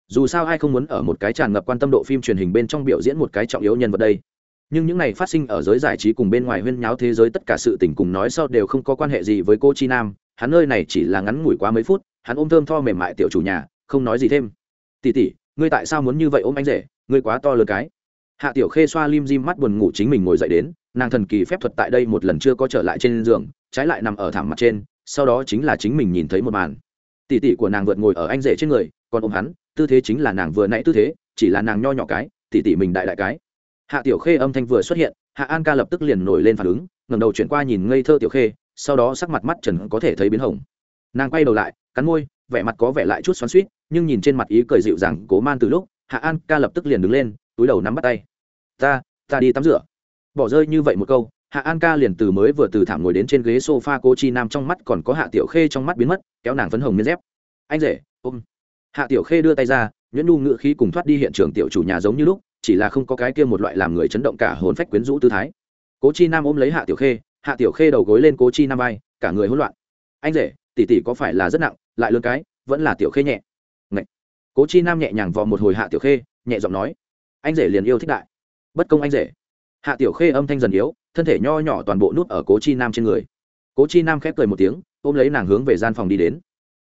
Dù sao ai không muốn ở một cái tràn ngập quan tâm độ phim truyền hình bên trong biểu diễn một cái trọng yếu nhân vật đây. Nhưng những này phát sinh ở giới giải trí cùng bên ngoài huyên nháo thế giới tất cả sự tình cùng nói sau đều không có quan hệ gì với cô chi nam, hắn nơi này chỉ là ngắn ngủi quá mấy phút, hắn ôm thơm tho mềm mại tiểu chủ nhà, không nói gì thêm. Tỉ tỉ ngươi tại sao muốn như vậy ôm anh rể? Ngươi quá to lớn cái. Hạ tiểu khê xoa lim dim mắt buồn ngủ chính mình ngồi dậy đến, nàng thần kỳ phép thuật tại đây một lần chưa có trở lại trên giường, trái lại nằm ở thảm mặt trên sau đó chính là chính mình nhìn thấy một màn. Tỷ tỷ của nàng vượt ngồi ở anh rể trên người, còn ôm hắn, tư thế chính là nàng vừa nãy tư thế, chỉ là nàng nho nhỏ cái, tỷ tỷ mình đại đại cái. Hạ tiểu khê âm thanh vừa xuất hiện, hạ an ca lập tức liền nổi lên phản ứng, ngẩng đầu chuyển qua nhìn ngây thơ tiểu khê, sau đó sắc mặt mắt trần có thể thấy biến hồng. Nàng quay đầu lại, cắn môi, vẻ mặt có vẻ lại chút xoắn suýt nhưng nhìn trên mặt ý cười dịu dàng, cố man từ lúc, hạ an ca lập tức liền đứng lên, túi đầu nắm bắt tay. Ta ta đi tắm rửa. Bỏ rơi như vậy một câu hạ an ca liền từ mới vừa từ thảm ngồi đến trên ghế s o f a cô chi nam trong mắt còn có hạ tiểu khê trong mắt biến mất, kéo nàng phấn hồng miên dép. Anh rể, ôm. Hạ tiểu khê đưa tay ra, nhuyễn nu ngự khí cùng thoát đi hiện trường tiểu chủ nhà giống như lúc, chỉ là không có cái kia một loại làm người chấn động cả hồn phách quyến rũ tư thái. Cố chi nam ôm lấy hạ tiểu khê, hạ tiểu khê đầu gối lên cố chi nam vai, cả người hỗn loạn. Anh rể, tỷ tỷ có phải là rất nặng, lại lớn cái, vẫn là tiểu khê nhẹ? Ngậy. cố chi nam nhẹ nhàng vò một hồi hạ tiểu khê, nhẹ giọng nói, anh rể liền yêu thích đại. Bất công anh rể hạ tiểu khê âm thanh dần yếu, thân thể nho nhỏ toàn bộ nút ở cố chi nam trên người. Cố chi nam khép cười một tiếng, ôm lấy nàng hướng về gian phòng đi đến.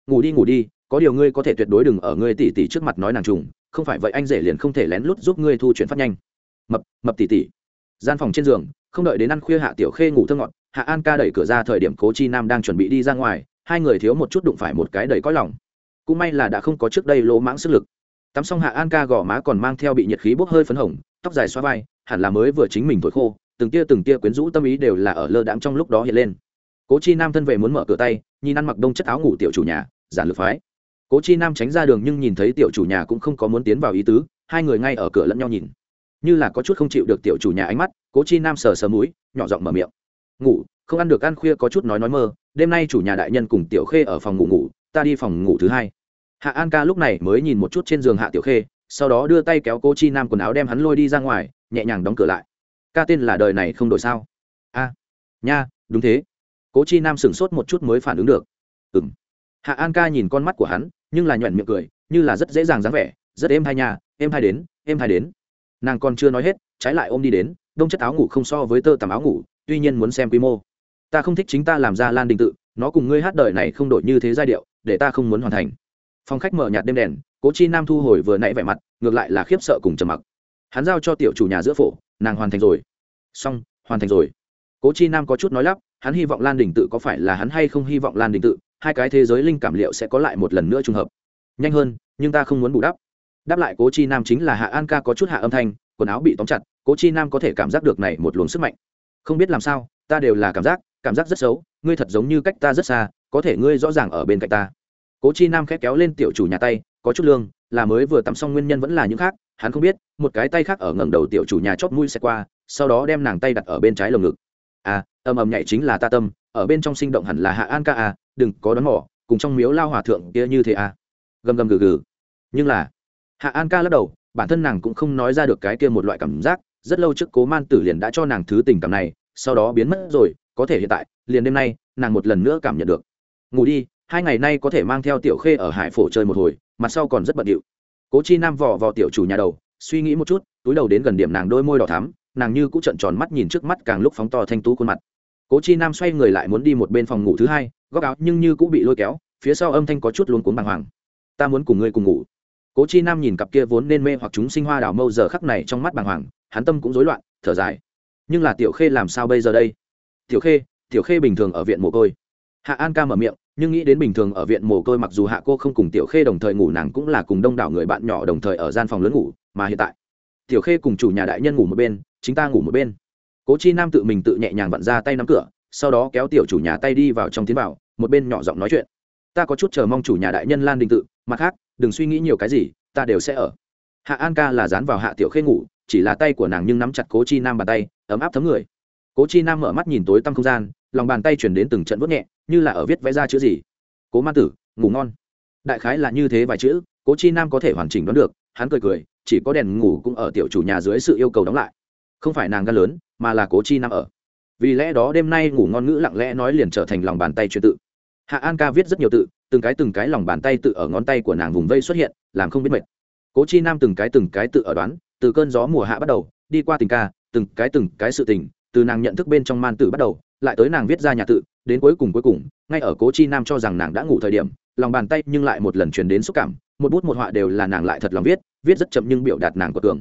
Ngủ đi ngủ đi, có điều ngươi có thể tuyệt đối đừng ở ngươi tỷ tỷ trước mặt nói nàng trùng, không phải vậy anh rể liền không thể lén lút giúp ngươi thu chuyển phát nhanh. Mập mập tỷ tỷ. Gian phòng trên giường, không đợi đến ăn khuya hạ tiểu khê ngủ thơ ngọt, hạ an ca đẩy cửa ra thời điểm cố chi nam đang chuẩn bị đi ra ngoài, hai người thiếu một chút đụng phải một cái đầy cõi lòng. Cũng may là đã không có trước đây lỗ mãng sức lực. Tắm xong hạ an ca gò má còn mang theo bị nhiệt khí bốc hơi phấn hồng, tóc dài xoa vai hẳn là mới vừa chính mình thổi khô từng tia từng tia quyến rũ tâm ý đều là ở lơ đãng trong lúc đó hiện lên. Cố chi nam thân về muốn mở cửa tay nhìn ăn mặc đông chất áo ngủ tiểu chủ nhà giản lược phái. Cố chi nam tránh ra đường nhưng nhìn thấy tiểu chủ nhà cũng không có muốn tiến vào ý tứ hai người ngay ở cửa lẫn nhau nhìn. Như là có chút không chịu được tiểu chủ nhà ánh mắt cố chi nam sờ sờ mũi, nhỏ giọng mở miệng. Ngủ không ăn được ăn khuya có chút nói nói mơ đêm nay chủ nhà đại nhân cùng tiểu khê ở phòng ngủ ngủ ta đi phòng ngủ thứ hai. Hạ an ca lúc này mới nhìn một chút trên giường hạ tiểu khê sau đó đưa tay kéo cố chi nam quần áo đem hắn lôi đi ra ngoài nhẹ nhàng đóng cửa lại. Ca tên là đời này không đổi sao? A, nha, đúng thế. Cố chi nam sửng sốt một chút mới phản ứng được. Ừ m hạ an ca nhìn con mắt của hắn, nhưng là nhoẹn miệng cười, như là rất dễ dàng dáng vẻ, rất êm hai nhà êm hai đến, êm hai đến. Nàng còn chưa nói hết, trái lại ôm đi đến, đông chất áo ngủ không so với tơ tằm áo ngủ, tuy nhiên muốn xem quy mô. Ta không thích chính ta làm ra lan đình tự, nó cùng ngươi hát đời này không đổi như thế giai điệu, để ta không muốn hoàn thành. Phong khách mở nhạt đêm đèn, cố chi nam thu hồi vừa nãy vẻ mặt, ngược lại là khiếp sợ cùng trầm mặc hắn giao cho tiểu chủ nhà giữa phổ, nàng hoàn thành rồi. Xong, hoàn thành rồi. Cố chi nam có chút nói lắp, hắn hy vọng lan đình tự có phải là hắn hay không hy vọng lan đình tự, hai cái thế giới linh cảm liệu sẽ có lại một lần nữa trùng hợp. Nhanh hơn, nhưng ta không muốn bù đắp. Đáp lại cố chi nam chính là hạ an ca có chút hạ âm thanh, quần áo bị tóm chặt, cố chi nam có thể cảm giác được này một luồng sức mạnh. Không biết làm sao, ta đều là cảm giác cảm giác rất xấu, ngươi thật giống như cách ta rất xa, có thể ngươi rõ ràng ở bên cạnh ta. Cố chi nam khét kéo lên tiểu chủ nhà tay, có chút lương là mới vừa tắm xong nguyên nhân vẫn là những khác, hắn không biết, một cái tay khác ở ngẩng đầu tiểu chủ nhà chót mũi xe qua, sau đó đem nàng tay đặt ở bên trái lồng ngực. À ầm ầm nhảy chính là ta tâm, ở bên trong sinh động hẳn là hạ an ca à đừng có đón mỏ cùng trong miếu lao hòa thượng kia như thế à. Gầm gầm gừ gừ. Nhưng là, hạ an ca lắc đầu, bản thân nàng cũng không nói ra được cái kia một loại cảm giác, rất lâu trước cố man tử liền đã cho nàng thứ tình cảm này, sau đó biến mất rồi, có thể hiện tại, liền đêm nay, nàng một lần nữa cảm nhận được. Ngủ đi hai ngày nay có thể mang theo tiểu khê ở hải phổ chơi một hồi, mặt sau còn rất bận điệu. Cố chi nam vò vào tiểu chủ nhà đầu, suy nghĩ một chút, túi đầu đến gần điểm nàng đôi môi đỏ thắm, nàng như cũng trận tròn mắt nhìn trước mắt càng lúc phóng to thanh tú khuôn mặt. Cố chi nam xoay người lại muốn đi một bên phòng ngủ thứ hai, góc áo nhưng như cũng bị lôi kéo, phía sau âm thanh có chút luôn cuốn bàng hoàng. Ta muốn cùng ngươi cùng ngủ. Cố chi nam nhìn cặp kia vốn nên mê hoặc chúng sinh hoa đảo mâu giờ khắc này trong mắt bàng hoàng, hắn tâm cũng rối loạn, thở dài. Nhưng là tiểu khê làm sao bây giờ đây? Tiểu khê tiểu khê bình thường ở viện mồ côi. Hạ an ca mở miệng nhưng nghĩ đến bình thường ở viện mồ côi mặc dù hạ cô không cùng tiểu khê đồng thời ngủ, nàng cũng là cùng đông đảo người bạn nhỏ đồng thời ở gian phòng lớn ngủ, mà hiện tại, tiểu khê cùng chủ nhà đại nhân ngủ một bên, chính ta ngủ một bên. Cố chi nam tự mình tự nhẹ nhàng vặn ra tay nắm cửa, sau đó kéo tiểu chủ nhà tay đi vào trong tiến vào, một bên nhỏ giọng nói chuyện. Ta có chút chờ mong chủ nhà đại nhân lan đình tự, mặt khác, đừng suy nghĩ nhiều cái gì, ta đều sẽ ở. Hạ an ca là dán vào hạ tiểu khê ngủ, chỉ là tay của nàng nhưng nắm chặt cố chi nam bàn tay, ấm áp thấm người. Cố chi nam mở mắt nhìn tối tăm không gian, lòng bàn tay chuyển đến từng trận vớt nhẹ như là ở viết vẽ ra chữ gì. Cố ma tử, ngủ ngon. Đại khái là như thế vài chữ, cố chi nam có thể hoàn chỉnh đoán được, hắn cười cười, chỉ có đèn ngủ cũng ở tiểu chủ nhà dưới sự yêu cầu đóng lại. Không phải nàng gan lớn, mà là cố chi nam ở. Vì lẽ đó đêm nay ngủ ngon ngữ lặng lẽ nói liền trở thành lòng bàn tay chuyện tự. Hạ an ca viết rất nhiều tự, từng cái từng cái lòng bàn tay tự ở ngón tay của nàng vùng vây xuất hiện, làm không biết mệt. Cố chi nam từng cái từng cái tự ở đoán, từ cơn gió mùa hạ bắt đầu, đi qua tình ca, từng cái từng cái sự tình, từ nàng nhận thức bên trong man tử bắt đầu, lại tới nàng viết ra nhà tự đến cuối cùng cuối cùng, ngay ở cố chi nam cho rằng nàng đã ngủ thời điểm, lòng bàn tay nhưng lại một lần truyền đến xúc cảm, một bút một họa đều là nàng lại thật lòng viết viết rất chậm nhưng biểu đạt nàng của tường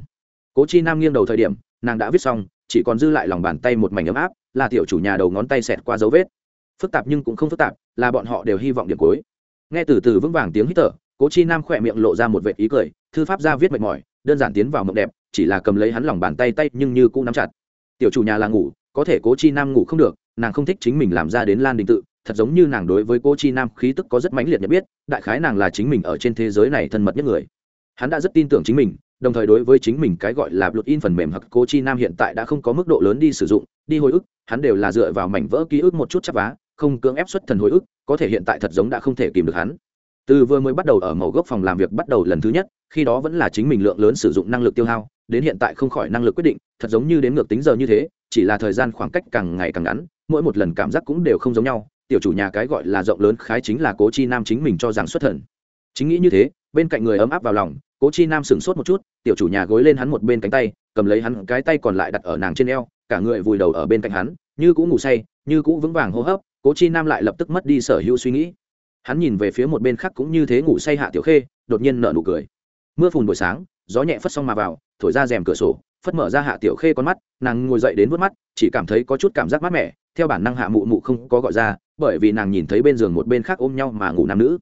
cố chi nam nghiêng đầu thời điểm, nàng đã viết xong, chỉ còn dư lại lòng bàn tay một mảnh ấm áp, là tiểu chủ nhà đầu ngón tay xẹt qua dấu vết. Phức tạp nhưng cũng không phức tạp, là bọn họ đều hy vọng điểm cuối. Nghe từ từ vững vàng tiếng hít thở, cố chi nam khỏe miệng lộ ra một vệ ý cười, thư pháp ra viết mệt mỏi, đơn giản tiến vào mộng đẹp, chỉ là cầm lấy hắn lòng bàn tay tay nhưng như cũng nắm chặt. Tiểu chủ nhà là ngủ, có thể cố chi nam ngủ không được nàng không thích chính mình làm ra đến lan đình tự, thật giống như nàng đối với cô chi nam khí tức có rất mãnh liệt nhận biết, đại khái nàng là chính mình ở trên thế giới này thân mật nhất người. Hắn đã rất tin tưởng chính mình, đồng thời đối với chính mình cái gọi là luật in phần mềm hoặc cô chi nam hiện tại đã không có mức độ lớn đi sử dụng, đi hồi ức, hắn đều là dựa vào mảnh vỡ ký ức một chút chắc vá, không cưỡng ép xuất thần hồi ức, có thể hiện tại thật giống đã không thể kìm được hắn. Từ vừa mới bắt đầu ở màu gốc phòng làm việc bắt đầu lần thứ nhất, khi đó vẫn là chính mình lượng lớn sử dụng năng lực tiêu hao, đến hiện tại không khỏi năng lực quyết định, thật giống như đến ngược tính giờ như thế chỉ là thời gian khoảng cách càng ngày càng ngắn, mỗi một lần cảm giác cũng đều không giống nhau, tiểu chủ nhà cái gọi là rộng lớn khái chính là cố chi nam chính mình cho rằng xuất thần. Chính nghĩ như thế, bên cạnh người ấm áp vào lòng, cố chi nam sửng sốt một chút, tiểu chủ nhà gối lên hắn một bên cánh tay, cầm lấy hắn cái tay còn lại đặt ở nàng trên eo, cả người vùi đầu ở bên cạnh hắn, như cũ ngủ say, như cũ vững vàng hô hấp, cố chi nam lại lập tức mất đi sở hữu suy nghĩ. Hắn nhìn về phía một bên khác cũng như thế ngủ say hạ tiểu khê, đột nhiên nở nụ cười. Mưa phùn buổi sáng, gió nhẹ phất xong mà vào, thổi ra rèm cửa sổ phất mở ra hạ tiểu khê con mắt, nàng ngồi dậy đến vớt mắt, chỉ cảm thấy có chút cảm giác mát mẻ, theo bản năng hạ mụ mụ không có gọi ra, bởi vì nàng nhìn thấy bên giường một bên khác ôm nhau mà ngủ nam nữ.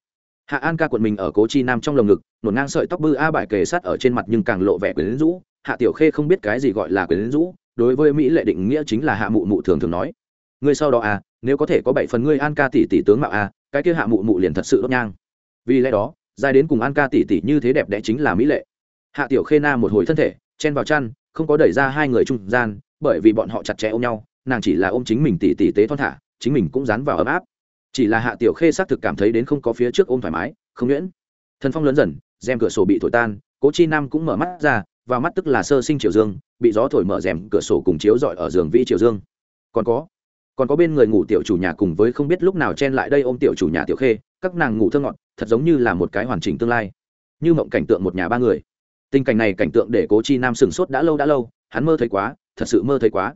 Hạ an ca quận mình ở cố chi nam trong lồng ngực, nổn ngang sợi tóc bư a bài kề sát ở trên mặt nhưng càng lộ vẻ quyến rũ, hạ tiểu khê không biết cái gì gọi là quyến rũ, đối với mỹ lệ định nghĩa chính là hạ mụ mụ thường thường nói. Ngươi sau đó à nếu có thể có bảy phần ngươi an ca tỷ tỷ tướng mạo à cái kia hạ mụ mụ liền thật sự đốt nhang. Vì lẽ đó, dài đến cùng an ca tỷ tỷ như thế đẹp đẽ chính là mỹ lệ. Hạ tiểu khê na một hồi thân thể, chen vào chăn không có đẩy ra hai người trung gian, bởi vì bọn họ chặt chẽ ôm nhau, nàng chỉ là ôm chính mình tỉ tỉ tế thon thả, chính mình cũng dán vào ấm áp. Chỉ là hạ tiểu khê xác thực cảm thấy đến không có phía trước ôm thoải mái, không nhuyễn. Thần phong lớn dần, rèm cửa sổ bị thổi tan, cố chi nam cũng mở mắt ra và mắt tức là sơ sinh triều dương, bị gió thổi mở rèm cửa sổ cùng chiếu rọi ở giường vĩ triều dương. Còn có còn có bên người ngủ tiểu chủ nhà cùng với không biết lúc nào chen lại đây ôm tiểu chủ nhà tiểu khê, các nàng ngủ thơ ngọt, thật giống như là một cái hoàn chỉnh tương lai. Như mộng cảnh tượng một nhà ba người tình cảnh này cảnh tượng để cố chi nam sửng sốt đã lâu đã lâu, hắn mơ thấy quá, thật sự mơ thấy quá.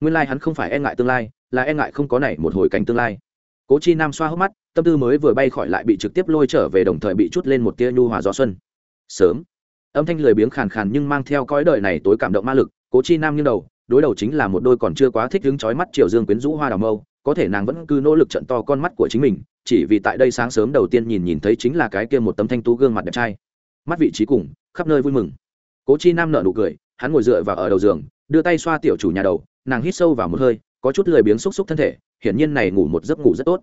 Nguyên lai hắn không phải e ngại tương lai, là e ngại không có này một hồi cảnh tương lai. Cố chi nam xoa hốc mắt, tâm tư mới vừa bay khỏi lại bị trực tiếp lôi trở về đồng thời bị chút lên một tia nhu hòa gió xuân. Sớm. Âm thanh lười biếng khàn khàn nhưng mang theo cõi đời này tối cảm động ma lực, cố chi nam nghiêng đầu, đối đầu chính là một đôi còn chưa quá thích hứng chói mắt triều dương quyến rũ hoa đào mâu, có thể nàng vẫn cứ nỗ lực trận to con mắt của chính mình, chỉ vì tại đây sáng sớm đầu tiên nhìn nhìn thấy chính là cái kia một tấm thanh tú gương mặt đẹp trai. Mắt vị trí cùng khắp nơi vui mừng. Cố chi nam nở nụ cười, hắn ngồi dựa vào ở đầu giường, đưa tay xoa tiểu chủ nhà đầu, nàng hít sâu vào một hơi, có chút lười biếng xúc xúc thân thể, hiển nhiên này ngủ một giấc ngủ rất tốt.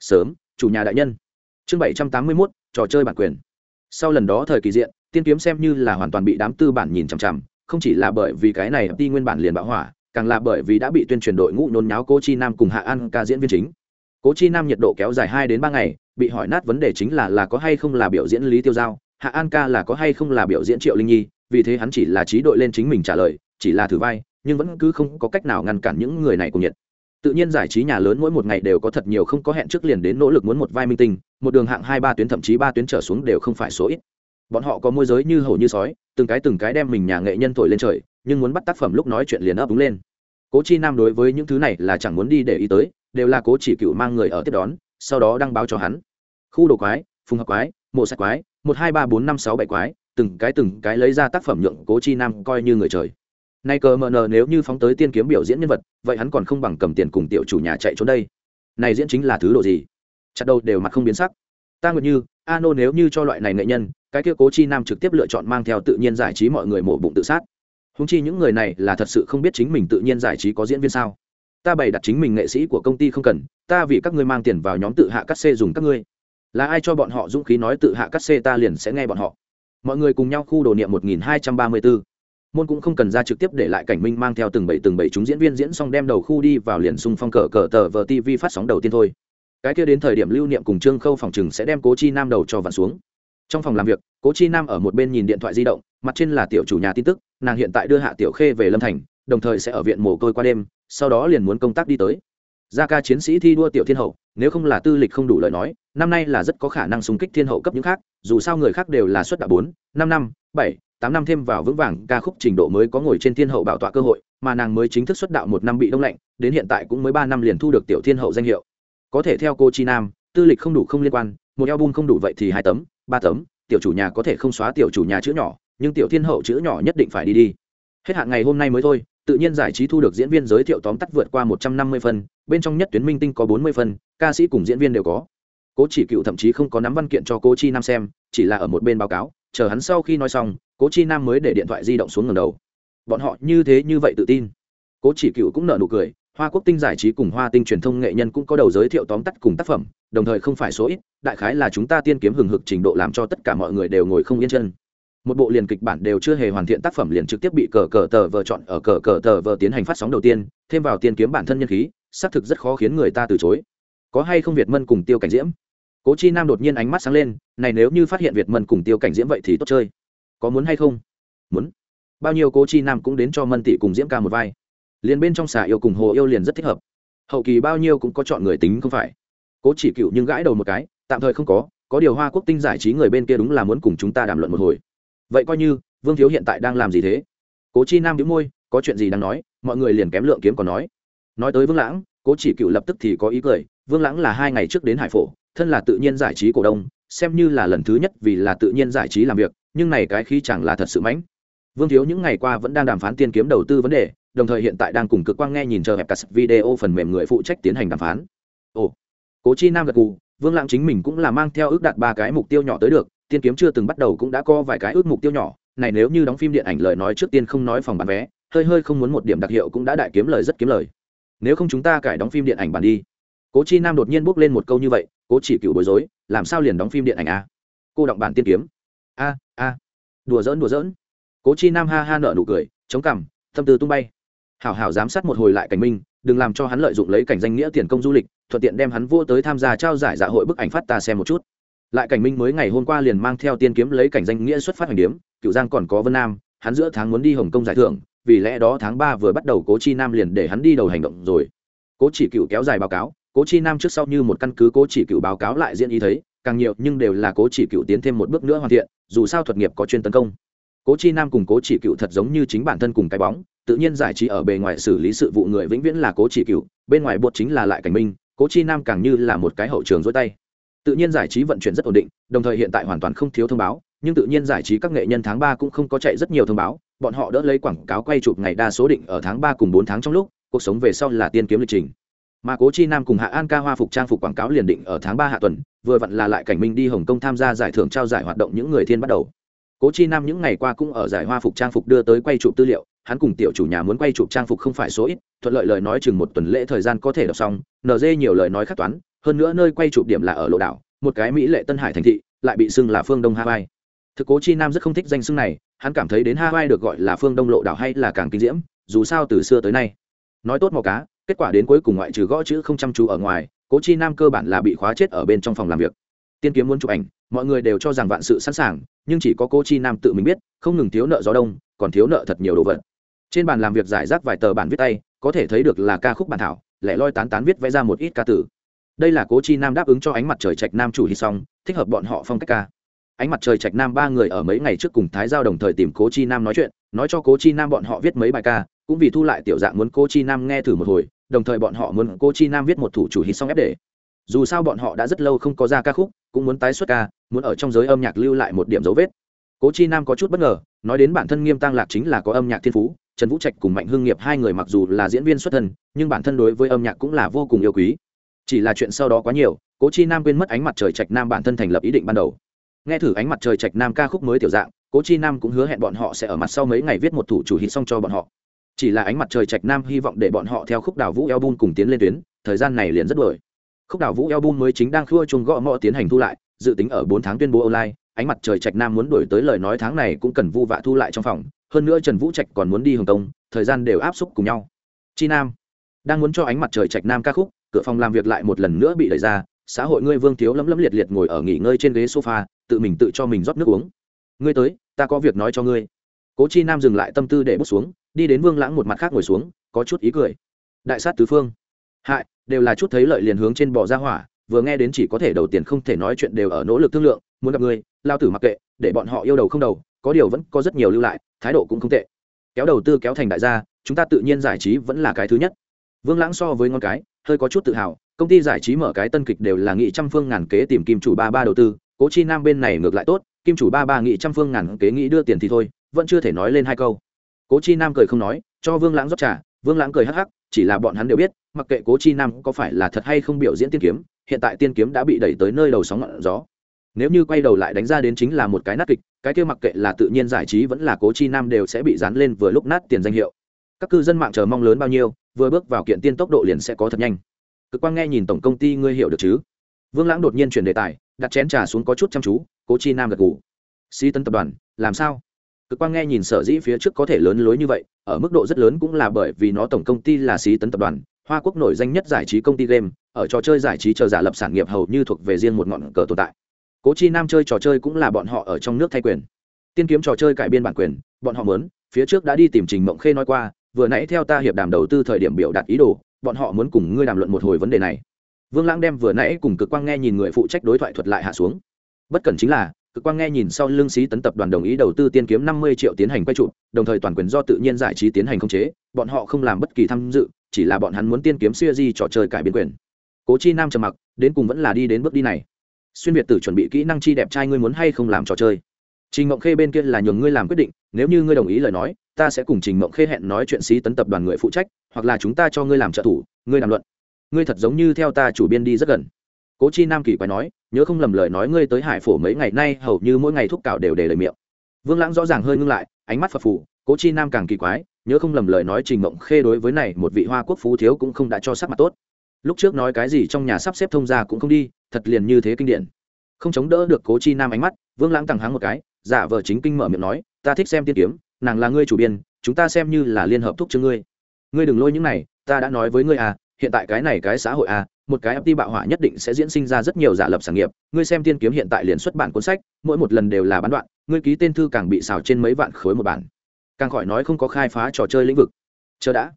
Sớm, chủ nhà đại nhân. Chương bảy trăm tám mươi mốt, trò chơi bản quyền. Sau lần đó thời kỳ diện, tiên kiếm xem như là hoàn toàn bị đám tư bản nhìn chằm chằm, không chỉ là bởi vì cái này đi nguyên bản liền bạo hỏa, càng là bởi vì đã bị tuyên truyền đội ngũ nôn nháo cố chi nam cùng hạ an ca diễn viên chính. Cố chi nam nhiệt độ kéo dài hai đến ba ngày, bị hỏi nát vấn đề chính là là có hay không là biểu diễn lý tiêu giao hạ an ca là có hay không là biểu diễn triệu linh nhi, vì thế hắn chỉ là trí đội lên chính mình trả lời, chỉ là thử vai, nhưng vẫn cứ không có cách nào ngăn cản những người này cùng nhiệt. Tự nhiên giải trí nhà lớn mỗi một ngày đều có thật nhiều không có hẹn trước liền đến nỗ lực muốn một vai minh tinh, một đường hạng hai ba tuyến thậm chí ba tuyến trở xuống đều không phải số ít. Bọn họ có môi giới như hầu như sói, từng cái từng cái đem mình nhà nghệ nhân thổi lên trời, nhưng muốn bắt tác phẩm lúc nói chuyện liền ấp đúng lên. Cố chi nam đối với những thứ này là chẳng muốn đi để ý tới, đều là cố chỉ cựu mang người ở tiếp đón, sau đó đăng báo cho hắn. Khu đồ quái, phùng hợp quái, mộ sạch quái một hai ba bốn năm sáu bảy quái, từng cái từng cái lấy ra tác phẩm nhượng cố chi nam coi như người trời. Nay cờ mờ nờ nếu như phóng tới tiên kiếm biểu diễn nhân vật, vậy hắn còn không bằng cầm tiền cùng tiểu chủ nhà chạy trốn đây. Này diễn chính là thứ độ gì? Chặt đầu đều mặt không biến sắc. Ta nguyện như a nô nếu như cho loại này nghệ nhân, cái kia cố chi nam trực tiếp lựa chọn mang theo tự nhiên giải trí mọi người mổ bụng tự sát. Húng chi những người này là thật sự không biết chính mình tự nhiên giải trí có diễn viên sao? Ta bày đặt chính mình nghệ sĩ của công ty không cần, ta vì các ngươi mang tiền vào nhóm tự hạ cắt xê dùng các ngươi là ai cho bọn họ dũng khí nói tự hạ cắt xê ta liền sẽ nghe bọn họ? Mọi người cùng nhau khu đồ niệm một nghìn hai trăm ba mươi bốn môn cũng không cần ra trực tiếp để lại cảnh minh mang theo từng bảy từng bảy chúng diễn viên diễn xong đem đầu khu đi vào liền xung phong cờ cờ tờ vờ tv phát sóng đầu tiên thôi. Cái kia đến thời điểm lưu niệm cùng trương khâu phòng chừng sẽ đem cố chi nam đầu cho vặn xuống. Trong phòng làm việc, cố chi nam ở một bên nhìn điện thoại di động, mặt trên là tiểu chủ nhà tin tức, nàng hiện tại đưa hạ tiểu khê về lâm thành, đồng thời sẽ ở viện mồ côi qua đêm, sau đó liền muốn công tác đi tới gia ca chiến sĩ thi đua tiểu thiên hậu, nếu không là tư lịch không đủ lời nói, năm nay là rất có khả năng xung kích thiên hậu cấp những khác, dù sao người khác đều là xuất đạo bốn, năm năm, bảy, tám năm thêm vào vững vàng, ca khúc trình độ mới có ngồi trên thiên hậu bảo tọa cơ hội, mà nàng mới chính thức xuất đạo một năm bị đông lạnh, đến hiện tại cũng mới ba năm liền thu được tiểu thiên hậu danh hiệu. Có thể theo cô chi nam, tư lịch không đủ không liên quan, một album không đủ vậy thì hai tấm, ba tấm, tiểu chủ nhà có thể không xóa tiểu chủ nhà chữ nhỏ, nhưng tiểu thiên hậu chữ nhỏ nhất định phải đi đi. Hết hạn ngày hôm nay mới thôi tự nhiên giải trí thu được diễn viên giới thiệu tóm tắt vượt qua một trăm năm mươi phân, bên trong nhất tuyến minh tinh có bốn mươi phân, ca sĩ cùng diễn viên đều có. Cố chỉ cựu thậm chí không có nắm văn kiện cho cô chi nam xem, chỉ là ở một bên báo cáo, chờ hắn sau khi nói xong, cố chi nam mới để điện thoại di động xuống ngầm đầu. Bọn họ như thế như vậy tự tin. Cố chỉ cựu cũng nợ nụ cười, hoa quốc tinh giải trí cùng hoa tinh truyền thông nghệ nhân cũng có đầu giới thiệu tóm tắt cùng tác phẩm, đồng thời không phải số ít, đại khái là chúng ta tiên kiếm hừng hực trình độ làm cho tất cả mọi người đều ngồi không yên chân một bộ liền kịch bản đều chưa hề hoàn thiện tác phẩm liền trực tiếp bị cờ cờ tờ vờ chọn ở cờ cờ tờ vờ tiến hành phát sóng đầu tiên, thêm vào tiền kiếm bản thân nhân khí, xác thực rất khó khiến người ta từ chối. Có hay không việt mân cùng tiêu cảnh diễm? Cố chi nam đột nhiên ánh mắt sáng lên, này nếu như phát hiện việt mân cùng tiêu cảnh diễm vậy thì tốt chơi. Có muốn hay không? Muốn. Bao nhiêu cố chi nam cũng đến cho mân tỷ cùng diễm ca một vai. Liền bên trong xà yêu cùng hồ yêu liền rất thích hợp. Hậu kỳ bao nhiêu cũng có chọn người tính không phải. Cố chỉ cựu nhưng gãi đầu một cái, tạm thời không có có điều hoa quốc tinh giải trí người bên kia đúng là muốn cùng chúng ta đàm luận một hồi vậy coi như, vương thiếu hiện tại đang làm gì thế? Cố chi nam đĩu môi, có chuyện gì đang nói? Mọi người liền kém lượng kiếm còn nói. Nói tới vương lãng, cố chỉ cựu lập tức thì có ý cười, vương lãng là hai ngày trước đến hải phổ, thân là tự nhiên giải trí cổ đông, xem như là lần thứ nhất vì là tự nhiên giải trí làm việc, nhưng này cái khi chẳng là thật sự mãnh. Vương thiếu những ngày qua vẫn đang đàm phán tiên kiếm đầu tư vấn đề, đồng thời hiện tại đang cùng cực quang nghe nhìn chờ hẹp cắt video phần mềm người phụ trách tiến hành đàm phán. Ồ. Cố chi nam gật cù vương lãng chính mình cũng là mang theo ước đạt ba cái mục tiêu nhỏ tới được tiên kiếm chưa từng bắt đầu cũng đã có vài cái ước mục tiêu nhỏ, này nếu như đóng phim điện ảnh lời nói trước tiên không nói phòng bán vé, hơi hơi không muốn một điểm đặc hiệu cũng đã đại kiếm lời rất kiếm lời. Nếu không chúng ta cải đóng phim điện ảnh bản đi. Cố chi nam đột nhiên bước lên một câu như vậy, cố chỉ cựu bối rối, làm sao liền đóng phim điện ảnh a cô động bản tiên kiếm. A a. Đùa giỡn đùa giỡn. Cố chi nam ha ha nợ nụ cười, chống cằm, tâm tư tung bay. Hảo hảo giám sát một hồi lại cảnh minh, đừng làm cho hắn lợi dụng lấy cảnh danh nghĩa tiền công du lịch, thuận tiện đem hắn vô tới tham gia trao giải dạ hội bức ảnh phát ta xem một chút lại cảnh minh mới ngày hôm qua liền mang theo tiên kiếm lấy cảnh danh nghĩa xuất phát hành điếm, cựu giang còn có vân nam, hắn giữa tháng muốn đi hồng kông giải thưởng, vì lẽ đó tháng ba vừa bắt đầu cố chi nam liền để hắn đi đầu hành động rồi. Cố chỉ cựu kéo dài báo cáo, cố chi nam trước sau như một căn cứ cố chỉ cựu báo cáo lại diễn ý thấy, càng nhiều nhưng đều là cố chỉ cựu tiến thêm một bước nữa hoàn thiện, dù sao thuật nghiệp có chuyên tấn công. Cố chi nam cùng cố chỉ cựu thật giống như chính bản thân cùng cái bóng, tự nhiên giải trí ở bề ngoài xử lý sự vụ người vĩnh viễn là cố chỉ cựu, bên ngoài bột chính là lại cảnh minh, cố chi nam càng như là một cái hậu trường dối tay tự nhiên giải trí vận chuyển rất ổn định, đồng thời hiện tại hoàn toàn không thiếu thông báo, nhưng tự nhiên giải trí các nghệ nhân tháng ba cũng không có chạy rất nhiều thông báo, bọn họ đỡ lấy quảng cáo quay chụp ngày đa số định ở tháng ba cùng bốn tháng trong lúc, cuộc sống về sau là tiên kiếm lịch trình. Mà cố chi nam cùng hạ an ca hoa phục trang phục quảng cáo liền định ở tháng ba hạ tuần, vừa vặn là lại cảnh minh đi hồng kông tham gia giải thưởng trao giải hoạt động những người thiên bắt đầu. Cố chi nam những ngày qua cũng ở giải hoa phục trang phục đưa tới quay chụp tư liệu, hắn cùng tiểu chủ nhà muốn quay chụp trang phục không phải số ít, thuận lợi lời nói chừng một tuần lễ thời gian có thể đọc xong nd nhiều lời nói khắc toán hơn nữa nơi quay chụp điểm là ở lộ đảo, một cái mỹ lệ tân hải thành thị, lại bị xưng là phương đông hawaii. Thực cố chi nam rất không thích danh xưng này, hắn cảm thấy đến hawaii được gọi là phương đông lộ đảo hay là càng kinh diễm, dù sao từ xưa tới nay. Nói tốt màu cá, kết quả đến cuối cùng ngoại trừ gõ chữ không chăm chú ở ngoài, cố chi nam cơ bản là bị khóa chết ở bên trong phòng làm việc. Tiên kiếm muốn chụp ảnh, mọi người đều cho rằng vạn sự sẵn sàng, nhưng chỉ có cố chi nam tự mình biết, không ngừng thiếu nợ gió đông, còn thiếu nợ thật nhiều đồ vật. Trên bàn làm việc giải rác vài tờ bản viết tay, có thể thấy được là ca khúc bản thảo, lẻ loi tán tán viết vẽ ra một ít ca tử đây là cố chi nam đáp ứng cho ánh mặt trời trạch nam chủ hy xong thích hợp bọn họ phong cách ca. Ánh mặt trời trạch nam ba người ở mấy ngày trước cùng thái giao đồng thời tìm cố chi nam nói chuyện, nói cho cố chi nam bọn họ viết mấy bài ca, cũng vì thu lại tiểu dạng muốn cố chi nam nghe thử một hồi, đồng thời bọn họ muốn cố chi nam viết một thủ chủ hít xong ép để dù sao bọn họ đã rất lâu không có ra ca khúc, cũng muốn tái xuất ca, muốn ở trong giới âm nhạc lưu lại một điểm dấu vết. Cố chi nam có chút bất ngờ, nói đến bản thân nghiêm tăng lạc chính là có âm nhạc thiên phú, trần vũ trạch cùng mạnh hưng nghiệp hai người mặc dù là diễn viên xuất thân, nhưng bản thân đối với âm nhạc cũng là vô cùng yêu quý chỉ là chuyện sau đó quá nhiều, cố chi nam quên mất ánh mặt trời trạch nam bản thân thành lập ý định ban đầu. Nghe thử ánh mặt trời trạch nam ca khúc mới tiểu dạng, cố chi nam cũng hứa hẹn bọn họ sẽ ở mặt sau mấy ngày viết một thủ chủ hít xong cho bọn họ. Chỉ là ánh mặt trời trạch nam hy vọng để bọn họ theo khúc đào vũ eo bun cùng tiến lên tuyến, thời gian này liền rất đổi khúc đào vũ eo bun mới chính đang khua chung gõ mõ tiến hành thu lại, dự tính ở bốn tháng tuyên bố online, ánh mặt trời trạch nam muốn đổi tới lời nói tháng này cũng cần vu vạ thu lại trong phòng, hơn nữa trần vũ trạch còn muốn đi hồng kông, thời gian đều áp xúc cùng nhau. Chi nam đang muốn cho ánh mặt trời trạch nam ca khúc cửa phòng làm việc lại một lần nữa bị đẩy ra, xã hội ngươi vương thiếu lấm lấm liệt liệt ngồi ở nghỉ ngơi trên ghế sofa, tự mình tự cho mình rót nước uống. Ngươi tới, ta có việc nói cho ngươi. Cố chi nam dừng lại tâm tư để bước xuống, đi đến vương lãng một mặt khác ngồi xuống, có chút ý cười. Đại sát tứ phương. Hại, đều là chút thấy lợi liền hướng trên bò ra hỏa, vừa nghe đến chỉ có thể đầu tiền không thể nói chuyện đều ở nỗ lực thương lượng, muốn gặp ngươi, lao tử mặc kệ, để bọn họ yêu đầu không đầu, có điều vẫn có rất nhiều lưu lại, thái độ cũng không tệ. Kéo đầu tư kéo thành đại gia, chúng ta tự nhiên giải trí vẫn là cái thứ nhất. Vương lãng so với ngon cái hơi có chút tự hào, công ty giải trí mở cái tân kịch đều là nghị trăm phương ngàn kế tìm kim chủ ba ba đầu tư, cố chi nam bên này ngược lại tốt, kim chủ ba ba nghị trăm phương ngàn kế nghĩ đưa tiền thì thôi, vẫn chưa thể nói lên hai câu. Cố chi nam cười không nói, cho vương lãng rót trà, vương lãng cười hắc hắc, chỉ là bọn hắn đều biết, mặc kệ cố chi nam có phải là thật hay không biểu diễn tiên kiếm, hiện tại tiên kiếm đã bị đẩy tới nơi đầu sóng ngọn gió. Nếu như quay đầu lại đánh ra đến chính là một cái nát kịch, cái kia mặc kệ là tự nhiên giải trí vẫn là cố chi nam đều sẽ bị dán lên vừa lúc nát tiền danh hiệu. Các cư dân mạng chờ mong lớn bao nhiêu vừa bước vào kiện tiên tốc độ liền sẽ có thật nhanh. Cực quang nghe nhìn tổng công ty ngươi hiểu được chứ? Vương lãng đột nhiên chuyển đề tài, đặt chén trà xuống có chút chăm chú, cố chi nam gật ngủ sĩ tân tập đoàn, làm sao? Cực quang nghe nhìn sở dĩ phía trước có thể lớn lối như vậy, ở mức độ rất lớn cũng là bởi vì nó tổng công ty là sĩ tấn tập đoàn, hoa quốc nổi danh nhất giải trí công ty game, ở trò chơi giải trí chờ giả lập sản nghiệp hầu như thuộc về riêng một ngọn cờ tồn tại. Cố chi nam chơi trò chơi cũng là bọn họ ở trong nước thay quyền. Tiên kiếm trò chơi cải biên bản quyền, bọn họ muốn, phía trước đã đi tìm trình mộng khê nói qua vừa nãy theo ta hiệp đàm đầu tư thời điểm biểu đạt ý đồ, bọn họ muốn cùng ngươi đàm luận một hồi vấn đề này. Vương lãng đem vừa nãy cùng cực quang nghe nhìn người phụ trách đối thoại thuật lại hạ xuống. Bất cần chính là, cực quang nghe nhìn sau lương sĩ tấn tập đoàn đồng ý đầu tư tiên kiếm năm mươi triệu tiến hành quay trụ, đồng thời toàn quyền do tự nhiên giải trí tiến hành khống chế, bọn họ không làm bất kỳ tham dự, chỉ là bọn hắn muốn tiên kiếm siêu di trò chơi cải biến quyền. Cố chi nam trầm mặc, đến cùng vẫn là đi đến bước đi này. Xuyên việt tử chuẩn bị kỹ năng chi đẹp trai ngươi muốn hay không làm trò chơi? Trình mộng khê bên kia là nhường ngươi làm quyết định, nếu như ngươi đồng ý lời nói, ta sẽ cùng trình mộng khê hẹn nói chuyện xí tấn tập đoàn người phụ trách, hoặc là chúng ta cho ngươi làm trợ thủ, ngươi làm luận. Ngươi thật giống như theo ta chủ biên đi rất gần. Cố chi nam kỳ quái nói, nhớ không lầm lời nói ngươi tới hải phổ mấy ngày nay, hầu như mỗi ngày thúc cạo đều để lời miệng. Vương lãng rõ ràng hơi ngưng lại, ánh mắt phật phù, cố chi nam càng kỳ quái, nhớ không lầm lời nói trình mộng khê đối với này một vị hoa quốc phú thiếu cũng không đã cho sắc mặt tốt. Lúc trước nói cái gì trong nhà sắp xếp thông ra cũng không đi, thật liền như thế kinh điển. Không chống đỡ được cố chi nam ánh mắt, vương lãng tằng hắng một cái giả vờ chính kinh mở miệng nói ta thích xem tiên kiếm nàng là ngươi chủ biên chúng ta xem như là liên hợp thúc cho ngươi ngươi đừng lôi những này ta đã nói với ngươi à hiện tại cái này cái xã hội à một cái FT bạo hỏa nhất định sẽ diễn sinh ra rất nhiều giả lập sản nghiệp, ngươi xem tiên kiếm hiện tại liền xuất bản cuốn sách, mỗi một lần đều là bán đoạn, ngươi ký tên thư càng bị xào trên mấy vạn khối một bản. Càng khỏi nói không có khai phá trò chơi lĩnh vực. Chờ đã.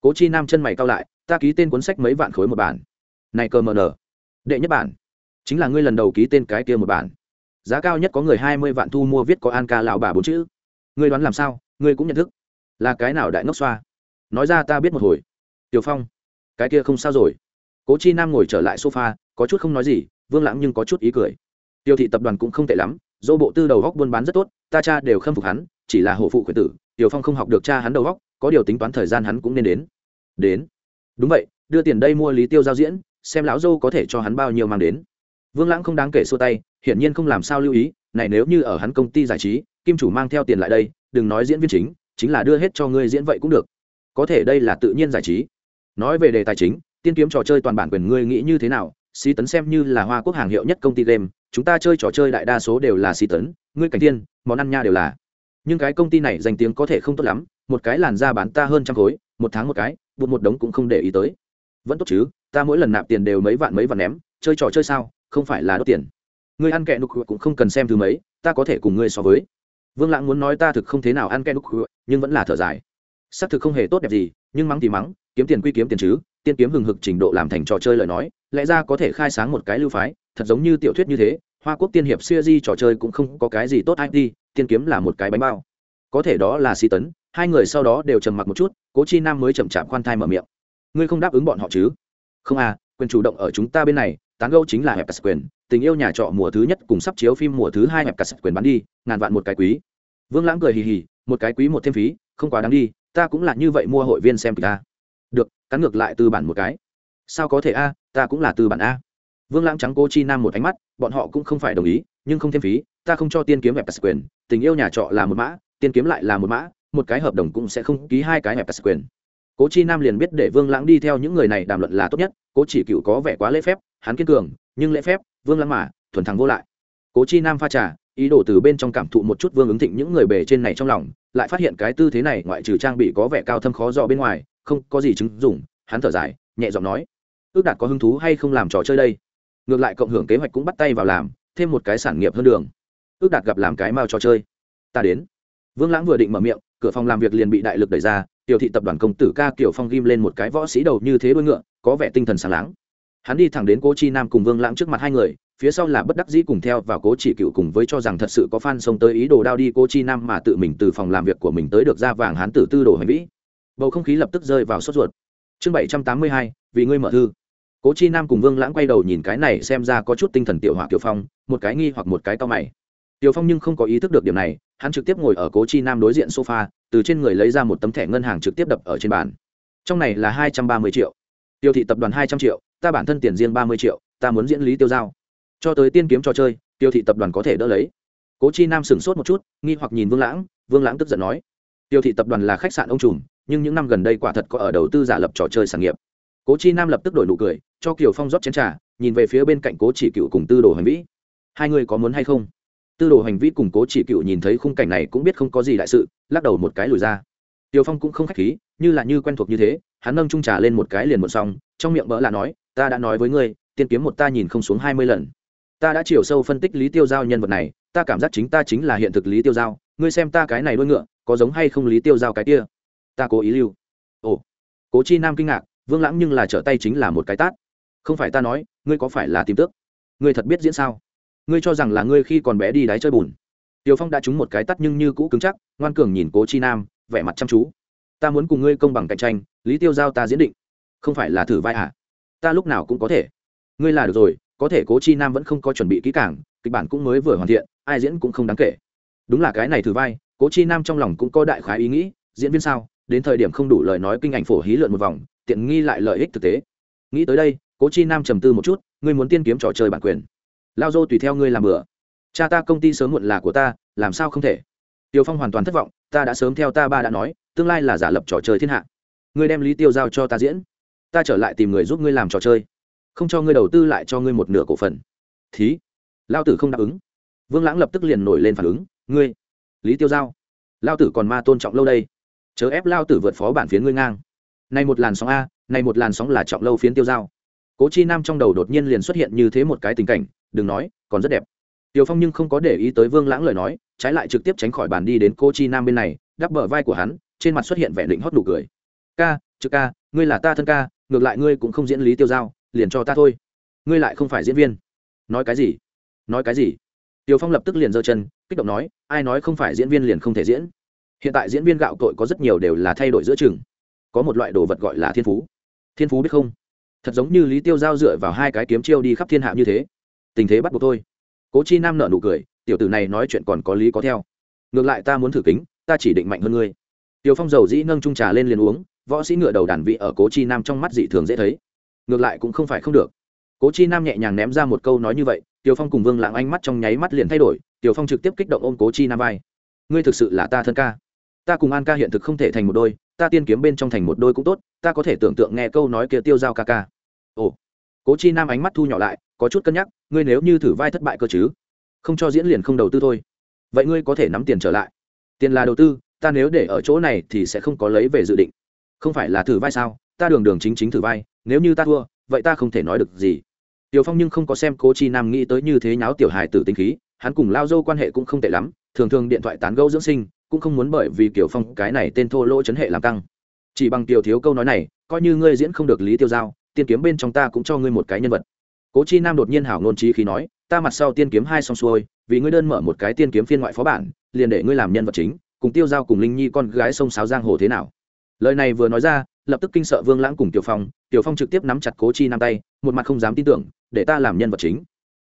Cố Chi Nam chân mày cau lại, ta ký tên cuốn sách mấy vạn khối một bản. Này cơ mờ nở. Đệ nhất bản, chính là ngươi lần đầu ký tên cái kia một bản. Giá cao nhất có người hai mươi vạn thu mua viết có An ca lão bà bốn chữ. Ngươi đoán làm sao? Ngươi cũng nhận thức. Là cái nào đại ngốc xoa? Nói ra ta biết một hồi. Tiểu Phong, cái kia không sao rồi cố chi nam ngồi trở lại sofa có chút không nói gì vương lãng nhưng có chút ý cười tiêu thị tập đoàn cũng không tệ lắm dỗ bộ tư đầu góc buôn bán rất tốt ta cha đều khâm phục hắn chỉ là hổ phụ khuyển tử tiểu phong không học được cha hắn đầu góc có điều tính toán thời gian hắn cũng nên đến đến đúng vậy đưa tiền đây mua lý tiêu giao diễn xem lão dâu có thể cho hắn bao nhiêu mang đến vương lãng không đáng kể xua tay, hiển nhiên không làm sao lưu ý, này nếu như ở hắn công ty giải trí, kim chủ mang theo tiền lại đây, đừng nói diễn viên chính chính là đưa hết cho ngươi diễn vậy cũng được. Có thể đây là tự nhiên giải trí. Nói về đề tài chính, tiên kiếm trò chơi toàn bản quyền ngươi nghĩ như thế nào? Xí tấn xem như là hoa quốc hàng hiệu nhất công ty game, chúng ta chơi trò chơi đại đa số đều là xí tấn, ngươi cảnh tiên, món ăn nha đều là. Nhưng cái công ty này danh tiếng có thể không tốt lắm, một cái làn ra bán ta hơn trăm khối, một tháng một cái, bụt một đống cũng không để ý tới. Vẫn tốt chứ, ta mỗi lần nạp tiền đều mấy vạn mấy vạn ném, chơi trò chơi sao? Không phải là đốt tiền. Ngươi ăn kẹ nục cũng không cần xem thứ mấy, ta có thể cùng ngươi so với. Vương lãng muốn nói ta thực không thế nào ăn kẹ nục nhưng vẫn là thở dài. Xác thực không hề tốt đẹp gì, nhưng mắng thì mắng, kiếm tiền quy kiếm tiền chứ, tiên kiếm hừng hực trình độ làm thành trò chơi lời nói, lẽ ra có thể khai sáng một cái lưu phái, thật giống như tiểu thuyết như thế, hoa quốc tiên hiệp siêu di trò chơi cũng không có cái gì tốt it tiên kiếm là một cái bánh bao. Có thể đó là si tấn, hai người sau đó đều trầm mặc một chút, cố chi nam mới chậm chạp khoan thai mở miệng. Ngươi không đáp ứng bọn họ chứ? Không à quyền chủ động ở chúng ta bên này tán gâu chính là hẹp cắt quyền, tình yêu nhà trọ mùa thứ nhất cùng sắp chiếu phim mùa thứ hai hẹp cắt quyền bán đi, ngàn vạn một cái quý. Vương lãng cười hì hì, một cái quý một thêm phí, không quá đáng đi, ta cũng là như vậy mua hội viên xem kịch ta. Được, cắn ngược lại từ bản một cái. Sao có thể a, ta cũng là từ bản a. Vương lãng trắng cô chi nam một ánh mắt, bọn họ cũng không phải đồng ý, nhưng không thêm phí, ta không cho tiên kiếm hẹp quyền, tình yêu nhà trọ là một mã, tiên kiếm lại là một mã, một cái hợp đồng cũng sẽ không ký hai cái hẹp quyền. Cố chi nam liền biết để vương lãng đi theo những người này đàm luận là tốt nhất, cố chỉ cựu có vẻ quá lễ phép hắn kiên cường, nhưng lễ phép, vương lãng mà, thuần thắng vô lại. Cố chi nam pha trà, ý đồ từ bên trong cảm thụ một chút vương ứng thịnh những người bề trên này trong lòng, lại phát hiện cái tư thế này ngoại trừ trang bị có vẻ cao thâm khó dò bên ngoài, không có gì chứng dùng hắn thở dài, nhẹ giọng nói, ước đạt có hứng thú hay không làm trò chơi đây? Ngược lại cộng hưởng kế hoạch cũng bắt tay vào làm, thêm một cái sản nghiệp hơn đường. Ước đạt gặp làm cái mao trò chơi. Ta đến. Vương lãng vừa định mở miệng, cửa phòng làm việc liền bị đại lực đẩy ra, tiểu thị tập đoàn công tử ca kiểu phong ghim lên một cái võ sĩ đầu như thế đôi ngựa, có vẻ tinh thần sáng láng hắn đi thẳng đến cố chi nam cùng vương lãng trước mặt hai người, phía sau là bất đắc dĩ cùng theo và cố chỉ cựu cùng với cho rằng thật sự có fan xông tới ý đồ đao đi cố chi nam mà tự mình từ phòng làm việc của mình tới được ra vàng hắn tử tư đồ hành vĩ. Bầu không khí lập tức rơi vào sốt ruột. Chương bảy trăm tám mươi hai, vì ngươi mở thư. Cố chi nam cùng vương lãng quay đầu nhìn cái này xem ra có chút tinh thần tiểu hỏa tiểu phong, một cái nghi hoặc một cái to mày. Tiểu phong nhưng không có ý thức được điểm này, hắn trực tiếp ngồi ở cố chi nam đối diện sofa, từ trên người lấy ra một tấm thẻ ngân hàng trực tiếp đập ở trên bàn. Trong này là hai trăm ba mươi triệu. Tiêu thị tập đoàn hai trăm triệu ta bản thân tiền riêng ba mươi triệu ta muốn diễn lý tiêu giao. Cho tới tiên kiếm trò chơi tiêu thị tập đoàn có thể đỡ lấy. Cố chi nam sửng sốt một chút nghi hoặc nhìn vương lãng vương lãng tức giận nói. Tiêu thị tập đoàn là khách sạn ông trùm nhưng những năm gần đây quả thật có ở đầu tư giả lập trò chơi sản nghiệp. Cố chi nam lập tức đổi nụ cười cho kiều phong rót chén trà, nhìn về phía bên cạnh cố chỉ cựu cùng tư đồ hành vĩ. Hai người có muốn hay không? Tư đồ hành vĩ cùng cố chỉ cựu nhìn thấy khung cảnh này cũng biết không có gì đại sự lắc đầu một cái lùi ra. Tiều phong cũng không k h á c h khí như là như quen thuộc như thế hắn nâng trung trà lên một cái liền một xong trong miệng bỡ là nói ta đã nói với ngươi, tiên kiếm một ta nhìn không xuống hai mươi lần. Ta đã chiều sâu phân tích lý tiêu giao nhân vật này, ta cảm giác chính ta chính là hiện thực lý tiêu giao. Ngươi xem ta cái này đuôi ngựa, có giống hay không lý tiêu giao cái kia? Ta cố ý lưu. Ồ. Cố chi nam kinh ngạc, vương lãng nhưng là trở tay chính là một cái tát. Không phải ta nói, ngươi có phải là tìm tước? Ngươi thật biết diễn sao? Ngươi cho rằng là ngươi khi còn bé đi đáy chơi bùn. Tiều phong đã trúng một cái tắt nhưng như cũ cứng chắc, ngoan cường nhìn cố chi nam, vẻ mặt chăm chú. Ta muốn cùng ngươi công bằng cạnh tranh, lý tiêu giao ta diễn định. Không phải là thử vai à ta lúc nào cũng có thể. Ngươi là được rồi, có thể cố chi nam vẫn không có chuẩn bị kỹ càng, kịch bản cũng mới vừa hoàn thiện, ai diễn cũng không đáng kể. Đúng là cái này thử vai, cố chi nam trong lòng cũng có đại khái ý nghĩ, diễn viên sao, đến thời điểm không đủ lời nói kinh ảnh phổ hí lượn một vòng, tiện nghi lại lợi ích thực tế. Nghĩ tới đây, cố chi nam trầm tư một chút, ngươi muốn tiên kiếm trò chơi bản quyền. Lao dô tùy theo ngươi làm bừa. Cha ta công ty sớm muộn là của ta, làm sao không thể? Tiêu phong hoàn toàn thất vọng, ta đã sớm theo ta ba đã nói, tương lai là giả lập trò chơi thiên hạ. Ngươi đem lý tiêu giao cho ta diễn ta trở lại tìm người giúp ngươi làm trò chơi, không cho ngươi đầu tư lại cho ngươi một nửa cổ phần. Thí. Lao tử không đáp ứng. Vương lãng lập tức liền nổi lên phản ứng. Ngươi, lý tiêu giao, lao tử còn ma tôn trọng lâu đây. Chớ ép lao tử vượt phó bản phiến ngươi ngang. Này một làn sóng a, này một làn sóng là trọng lâu phiến tiêu Giao. cố chi nam trong đầu đột nhiên liền xuất hiện như thế một cái tình cảnh, đừng nói, còn rất đẹp. Tiêu phong nhưng không có để ý tới vương lãng lời nói, trái lại trực tiếp tránh khỏi bàn đi đến cô chi nam bên này, đắp bờ vai của hắn, trên mặt xuất hiện vẻ định hót nụ cười. Ca, trực ca, ngươi là ta thân ca ngược lại ngươi cũng không diễn lý tiêu giao, liền cho ta thôi. Ngươi lại không phải diễn viên. Nói cái gì? Nói cái gì? Tiêu phong lập tức liền giơ chân, kích động nói, ai nói không phải diễn viên liền không thể diễn? Hiện tại diễn viên gạo cội có rất nhiều đều là thay đổi giữa chừng. Có một loại đồ vật gọi là thiên phú. Thiên phú biết không? Thật giống như lý tiêu giao dựa vào hai cái kiếm chiêu đi khắp thiên hạ như thế. Tình thế bắt buộc thôi. Cố chi nam nợ nụ cười, tiểu tử này nói chuyện còn có lý có theo. Ngược lại ta muốn thử kính, ta chỉ định mạnh hơn ngươi. Tiểu phong dầu dĩ nâng trung trà lên liền uống võ sĩ ngựa đầu đàn vị ở cố chi nam trong mắt dị thường dễ thấy. Ngược lại cũng không phải không được. Cố chi nam nhẹ nhàng ném ra một câu nói như vậy, tiểu phong cùng vương lãng ánh mắt trong nháy mắt liền thay đổi, tiểu phong trực tiếp kích động ôm cố chi nam vai. Ngươi thực sự là ta thân ca. Ta cùng an ca hiện thực không thể thành một đôi, ta tiên kiếm bên trong thành một đôi cũng tốt, ta có thể tưởng tượng nghe câu nói kia tiêu dao ca ca. Ồ. Cố chi nam ánh mắt thu nhỏ lại, có chút cân nhắc, ngươi nếu như thử vai thất bại cơ chứ? Không cho diễn liền không đầu tư thôi. Vậy ngươi có thể nắm tiền trở lại. Tiền là đầu tư, ta nếu để ở chỗ này thì sẽ không có lấy về dự định không phải là thử vai sao? Ta đường đường chính chính thử vai, nếu như ta thua, vậy ta không thể nói được gì. Tiểu phong nhưng không có xem cố chi nam nghĩ tới như thế nháo tiểu hài tử tinh khí, hắn cùng lao dâu quan hệ cũng không tệ lắm, thường thường điện thoại tán gẫu dưỡng sinh, cũng không muốn bởi vì kiểu phong cái này tên thô lỗ chấn hệ làm căng. Chỉ bằng tiểu thiếu câu nói này, coi như ngươi diễn không được lý tiêu giao, tiên kiếm bên trong ta cũng cho ngươi một cái nhân vật. Cố chi nam đột nhiên hảo nôn trí khi nói, ta mặt sau tiên kiếm hai xong xuôi, vì ngươi đơn mở một cái tiên kiếm phiên ngoại phó bản, liền để ngươi làm nhân vật chính, cùng tiêu giao cùng linh nhi con gái sông sáo giang hồ thế nào? Lời này vừa nói ra, lập tức kinh sợ vương lãng cùng tiểu phong tiểu phong trực tiếp nắm chặt cố chi nam tay, một mặt không dám tin tưởng, để ta làm nhân vật chính.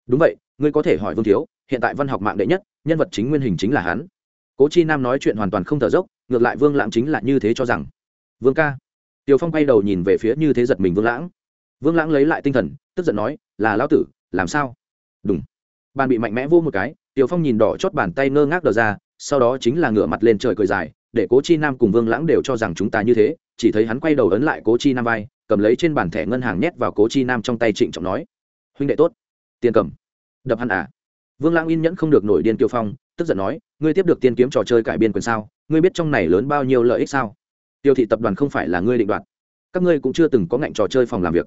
Đúng vậy, ngươi có thể hỏi vương thiếu, hiện tại văn học mạng đệ nhất, nhân vật chính nguyên hình chính là hắn. Cố chi nam nói chuyện hoàn toàn không thở dốc, ngược lại vương lãng chính là như thế cho rằng. Vương ca. Tiểu phong quay đầu nhìn về phía như thế giật mình vương lãng. Vương lãng lấy lại tinh thần, tức giận nói, là lão tử, làm sao? Đúng bàn bị mạnh mẽ vô một cái, tiểu phong nhìn đỏ chót bàn tay ngơ ngác đờ ra, sau đó chính là ngửa mặt lên trời cười dài để cố chi nam cùng vương lãng đều cho rằng chúng ta như thế, chỉ thấy hắn quay đầu ấn lại cố chi nam vai, cầm lấy trên bàn thẻ ngân hàng nhét vào cố chi nam trong tay trịnh trọng nói, huynh đệ tốt, tiền cầm. Đập hắn à? Vương lãng in nhẫn không được nổi điên kiêu phong, tức giận nói, ngươi tiếp được tiên kiếm trò chơi cải biên quyền sao? Ngươi biết trong này lớn bao nhiêu lợi ích sao? Tiêu thị tập đoàn không phải là ngươi định đoạt. Các ngươi cũng chưa từng có ngạnh trò chơi phòng làm việc.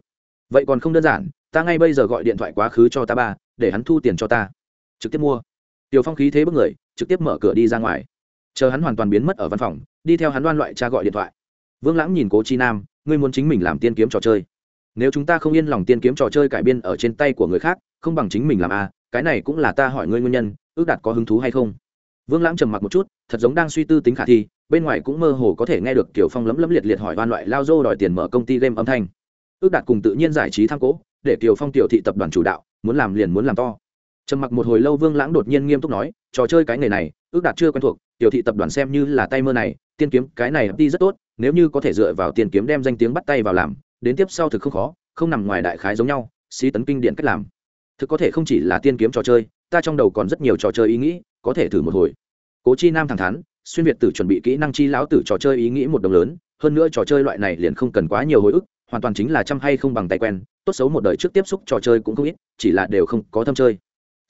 Vậy còn không đơn giản, ta ngay bây giờ gọi điện thoại quá khứ cho ta ba, để hắn thu tiền cho ta. Trực tiếp mua. Tiểu phong khí thế bức người, trực tiếp mở cửa đi ra ngoài chờ hắn hoàn toàn biến mất ở văn phòng đi theo hắn đoan loại cha gọi điện thoại. Vương lãng nhìn cố chi nam ngươi muốn chính mình làm tiên kiếm trò chơi. Nếu chúng ta không yên lòng tiên kiếm trò chơi cải biên ở trên tay của người khác không bằng chính mình làm a à, cái này cũng là ta hỏi ngươi nguyên nhân ước đạt có hứng thú hay không? Vương lãng trầm mặc một chút thật giống đang suy tư tính khả thi bên ngoài cũng mơ hồ có thể nghe được kiểu phong lấm lấm liệt liệt hỏi van loại lao dô đòi tiền mở công ty game âm thanh. Ước đạt cùng tự nhiên giải trí tham cố để kiểu phong tiểu thị tập đoàn chủ đạo muốn làm liền muốn làm to trầm mặc một hồi lâu vương lãng đột nhiên nghiêm túc nói trò chơi cái nghề này ước đạt chưa quen thuộc tiểu thị tập đoàn xem như là tay mơ này tiên kiếm cái này đi rất tốt nếu như có thể dựa vào tiền kiếm đem danh tiếng bắt tay vào làm đến tiếp sau thực không khó không nằm ngoài đại khái giống nhau xí tấn kinh điện cách làm thực có thể không chỉ là tiên kiếm trò chơi ta trong đầu còn rất nhiều trò chơi ý nghĩ có thể thử một hồi cố chi nam thẳng thắn xuyên việt tử chuẩn bị kỹ năng chi lão tử trò chơi ý nghĩ một đồng lớn hơn nữa trò chơi loại này liền không cần quá nhiều hồi ức hoàn toàn chính là chăm hay không bằng tay quen tốt xấu một đời trước tiếp xúc trò chơi cũng không ít chỉ là đều không có thâm chơi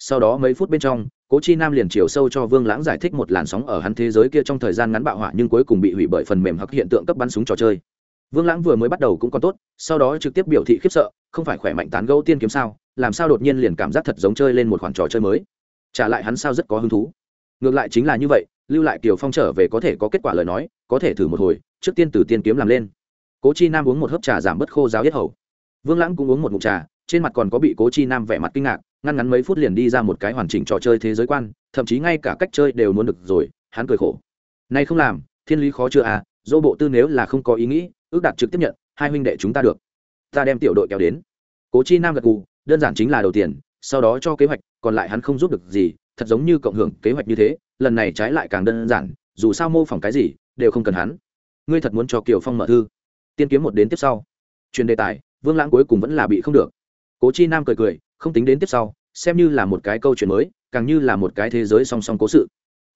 sau đó mấy phút bên trong, cố chi nam liền chiều sâu cho vương lãng giải thích một làn sóng ở hắn thế giới kia trong thời gian ngắn bạo hỏa nhưng cuối cùng bị hủy bởi phần mềm hoặc hiện tượng cấp bắn súng trò chơi. Vương lãng vừa mới bắt đầu cũng còn tốt, sau đó trực tiếp biểu thị khiếp sợ, không phải khỏe mạnh tán gẫu tiên kiếm sao, làm sao đột nhiên liền cảm giác thật giống chơi lên một khoản trò chơi mới. Trả lại hắn sao rất có hứng thú. Ngược lại chính là như vậy, lưu lại kiều phong trở về có thể có kết quả lời nói, có thể thử một hồi, trước tiên từ tiên kiếm làm lên. Cố chi nam uống một hớp trà giảm bớt khô giáo yết hầu. Vương lãng cũng uống một mụt trà trên mặt còn có bị cố chi nam vẻ mặt kinh ngạc, ngăn ngắn mấy phút liền đi ra một cái hoàn chỉnh trò chơi thế giới quan, thậm chí ngay cả cách chơi đều muốn được rồi, hắn cười khổ. Nay không làm, thiên lý khó chưa à dỗ bộ tư nếu là không có ý nghĩ, ước đạt trực tiếp nhận, hai huynh đệ chúng ta được. Ta đem tiểu đội kéo đến. Cố chi nam gật gù, đơn giản chính là đầu tiền, sau đó cho kế hoạch, còn lại hắn không giúp được gì, thật giống như cộng hưởng kế hoạch như thế, lần này trái lại càng đơn giản, dù sao mô phỏng cái gì, đều không cần hắn. Ngươi thật muốn cho kiều phong mở thư? Tiên kiếm một đến tiếp sau. Truyền đề tài, vương lãng cuối cùng vẫn là bị không được cố chi nam cười cười, không tính đến tiếp sau, xem như là một cái câu chuyện mới, càng như là một cái thế giới song song cố sự.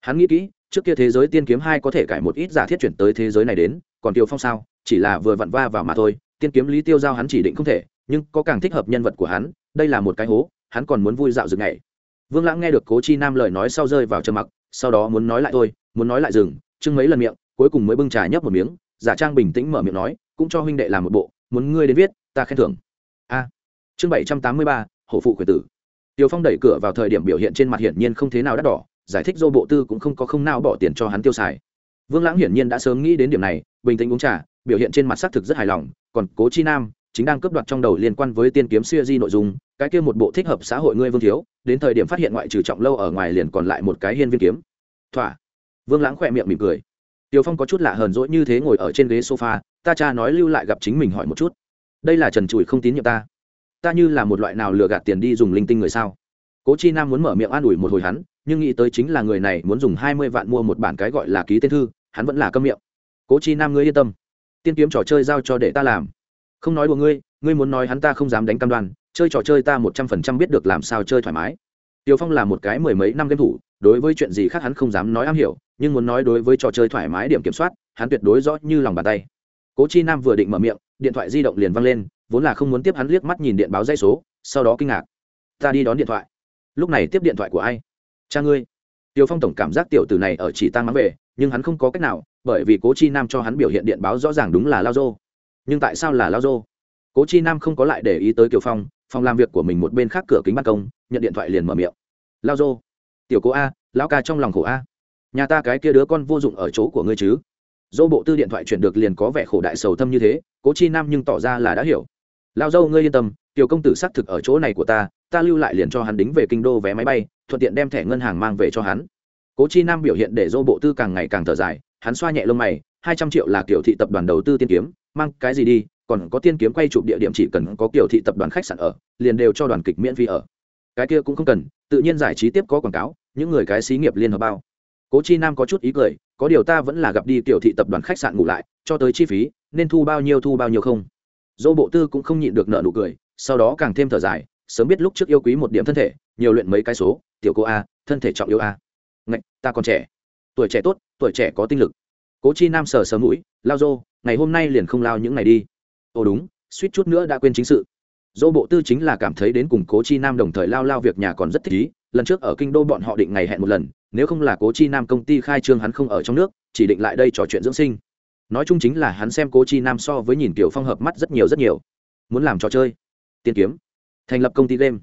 Hắn nghĩ kỹ, trước kia thế giới tiên kiếm hai có thể cải một ít giả thiết chuyển tới thế giới này đến, còn tiêu phong sao, chỉ là vừa vặn va vào mà thôi, tiên kiếm lý tiêu giao hắn chỉ định không thể, nhưng có càng thích hợp nhân vật của hắn, đây là một cái hố, hắn còn muốn vui dạo rừng ngày. Vương lãng nghe được cố chi nam lời nói sau rơi vào trầm mặc, sau đó muốn nói lại thôi, muốn nói lại dừng, chưng mấy lần miệng, cuối cùng mới bưng trà nhấp một miếng, giả trang bình tĩnh mở miệng nói, cũng cho huynh đệ làm một bộ, muốn ngươi đến viết, ta khen thưởng. A chương bảy trăm tám mươi ba hổ phụ khuyển tử Tiêu Phong đẩy cửa vào thời điểm biểu hiện trên mặt hiển nhiên không thế nào đắt đỏ, giải thích dô bộ tư cũng không có không nào bỏ tiền cho hắn tiêu xài. Vương Lãng hiển nhiên đã sớm nghĩ đến điểm này, bình tĩnh uống trà, biểu hiện trên mặt xác thực rất hài lòng, còn Cố Chi Nam chính đang cướp đoạt trong đầu liên quan với tiên kiếm xưa di nội dung, cái kia một bộ thích hợp xã hội ngươi Vương thiếu, đến thời điểm phát hiện ngoại trừ trọng lâu ở ngoài liền còn lại một cái hiên viên kiếm. Thỏa. Vương Lãng khỏe miệng mỉm cười. Tiêu Phong có chút lạ hờn dỗi như thế ngồi ở trên ghế sofa, ta cha nói lưu lại gặp chính mình hỏi một chút. Đây là Trần Trùi không tín nhiệm ta ta như là một loại nào lừa gạt tiền đi dùng linh tinh người sao? Cố chi nam muốn mở miệng an ủi một hồi hắn, nhưng nghĩ tới chính là người này muốn dùng hai mươi vạn mua một bản cái gọi là ký tên thư, hắn vẫn là câm miệng. Cố chi nam ngươi yên tâm, tiên kiếm trò chơi giao cho để ta làm. Không nói của ngươi ngươi muốn nói hắn ta không dám đánh cam đoan, chơi trò chơi ta một trăm phần trăm biết được làm sao chơi thoải mái. Tiều phong là một cái mười mấy năm game thủ, đối với chuyện gì khác hắn không dám nói am hiểu, nhưng muốn nói đối với trò chơi thoải mái điểm kiểm soát, hắn tuyệt đối rõ như lòng bàn tay. Cố chi nam vừa định mở miệng, điện thoại di động liền văng lên vốn là không muốn tiếp hắn liếc mắt nhìn điện báo dây số, sau đó kinh ngạc. Ta đi đón điện thoại. Lúc này tiếp điện thoại của ai? Cha ngươi. Tiêu phong tổng cảm giác tiểu tử này ở chỉ tăng mắng về, nhưng hắn không có cách nào, bởi vì cố chi nam cho hắn biểu hiện điện báo rõ ràng đúng là lao dô. Nhưng tại sao là lao dô? Cố chi nam không có lại để ý tới kiều phong, phòng làm việc của mình một bên khác cửa kính ban công, nhận điện thoại liền mở miệng. Lao dô. Tiểu cố a, lão ca trong lòng khổ a. Nhà ta cái kia đứa con vô dụng ở chỗ của ngươi chứ. Dô bộ tư điện thoại chuyển được liền có vẻ khổ đại sầu thâm như thế, cố chi nam nhưng tỏ ra là đã hiểu lao dâu, ngươi yên tâm, tiểu công tử xác thực ở chỗ này của ta ta lưu lại liền cho hắn đính về kinh đô vé máy bay, thuận tiện đem thẻ ngân hàng mang về cho hắn. Cố chi nam biểu hiện để dô bộ tư càng ngày càng thở dài, hắn xoa nhẹ lông mày, hai trăm triệu là kiểu thị tập đoàn đầu tư tiên kiếm, mang cái gì đi, còn có tiên kiếm quay chụp địa điểm chỉ cần có kiểu thị tập đoàn khách sạn ở, liền đều cho đoàn kịch miễn phí ở. Cái kia cũng không cần, tự nhiên giải trí tiếp có quảng cáo, những người cái xí nghiệp liên hợp bao. Cố chi nam có chút ý cười, có điều ta vẫn là gặp đi kiểu thị tập đoàn khách sạn ngủ lại, cho tới chi phí, nên thu bao nhiêu thu bao nhiêu không? Dô bộ tư cũng không nhịn được nợ nụ cười, sau đó càng thêm thở dài, sớm biết lúc trước yêu quý một điểm thân thể, nhiều luyện mấy cái số, tiểu cô a, thân thể trọng yêu a. Ngạch, ta còn trẻ. Tuổi trẻ tốt, tuổi trẻ có tinh lực. Cố chi nam sờ sờ mũi, lao dô, ngày hôm nay liền không lao những ngày đi. Ồ đúng, suýt chút nữa đã quên chính sự. Dô bộ tư chính là cảm thấy đến cùng cố chi nam đồng thời lao lao việc nhà còn rất thích ý, lần trước ở kinh đô bọn họ định ngày hẹn một lần, nếu không là cố chi nam công ty khai trương hắn không ở trong nước, chỉ định lại đây trò chuyện dưỡng sinh nói chung chính là hắn xem cố chi nam so với nhìn kiểu phong hợp mắt rất nhiều rất nhiều. Muốn làm trò chơi, tiên kiếm, thành lập công ty game.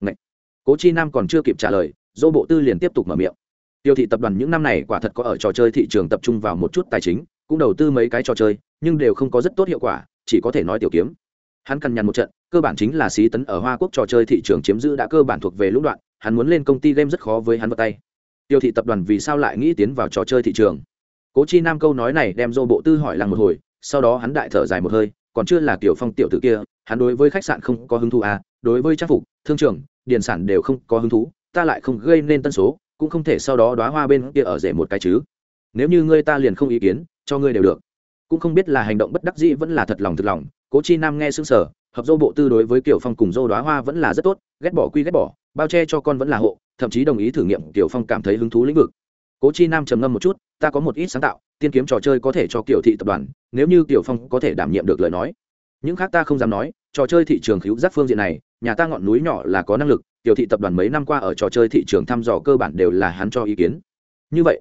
Ngậy. cố chi nam còn chưa kịp trả lời dỗ bộ tư liền tiếp tục mở miệng. Tiêu thị tập đoàn những năm này quả thật có ở trò chơi thị trường tập trung vào một chút tài chính, cũng đầu tư mấy cái trò chơi, nhưng đều không có rất tốt hiệu quả, chỉ có thể nói tiểu kiếm. Hắn cằn nhằn một trận, cơ bản chính là xí tấn ở hoa quốc trò chơi thị trường chiếm giữ đã cơ bản thuộc về lũng đoạn, hắn muốn lên công ty game rất khó với hắn vào tay. Tiêu thị tập đoàn vì sao lại nghĩ tiến vào trò chơi thị trường? Cố chi nam câu nói này đem dô bộ tư hỏi lăng một hồi, sau đó hắn đại thở dài một hơi, còn chưa là kiểu phong tiểu tử kia, hắn đối với khách sạn không có hứng thú à đối với trang phục, thương trường, điền sản đều không có hứng thú, ta lại không gây nên tân số, cũng không thể sau đó đoá hoa bên kia ở rể một cái chứ. Nếu như ngươi ta liền không ý kiến, cho ngươi đều được. Cũng không biết là hành động bất đắc dĩ vẫn là thật lòng thực lòng, cố chi nam nghe xương sở hợp dô bộ tư đối với kiểu phong cùng dô đoá hoa vẫn là rất tốt, ghét bỏ quy ghét bỏ, bao che cho con vẫn là hộ, thậm chí đồng ý thử nghiệm kiểu phong cảm thấy hứng thú lĩnh vực cố chi nam trầm ngâm một chút, ta có một ít sáng tạo, tiên kiếm trò chơi có thể cho kiểu thị tập đoàn, nếu như kiểu phong có thể đảm nhiệm được lời nói. Những khác ta không dám nói, trò chơi thị trường cứu giác phương diện này, nhà ta ngọn núi nhỏ là có năng lực tiểu thị tập đoàn mấy năm qua ở trò chơi thị trường thăm dò cơ bản đều là hắn cho ý kiến. Như vậy,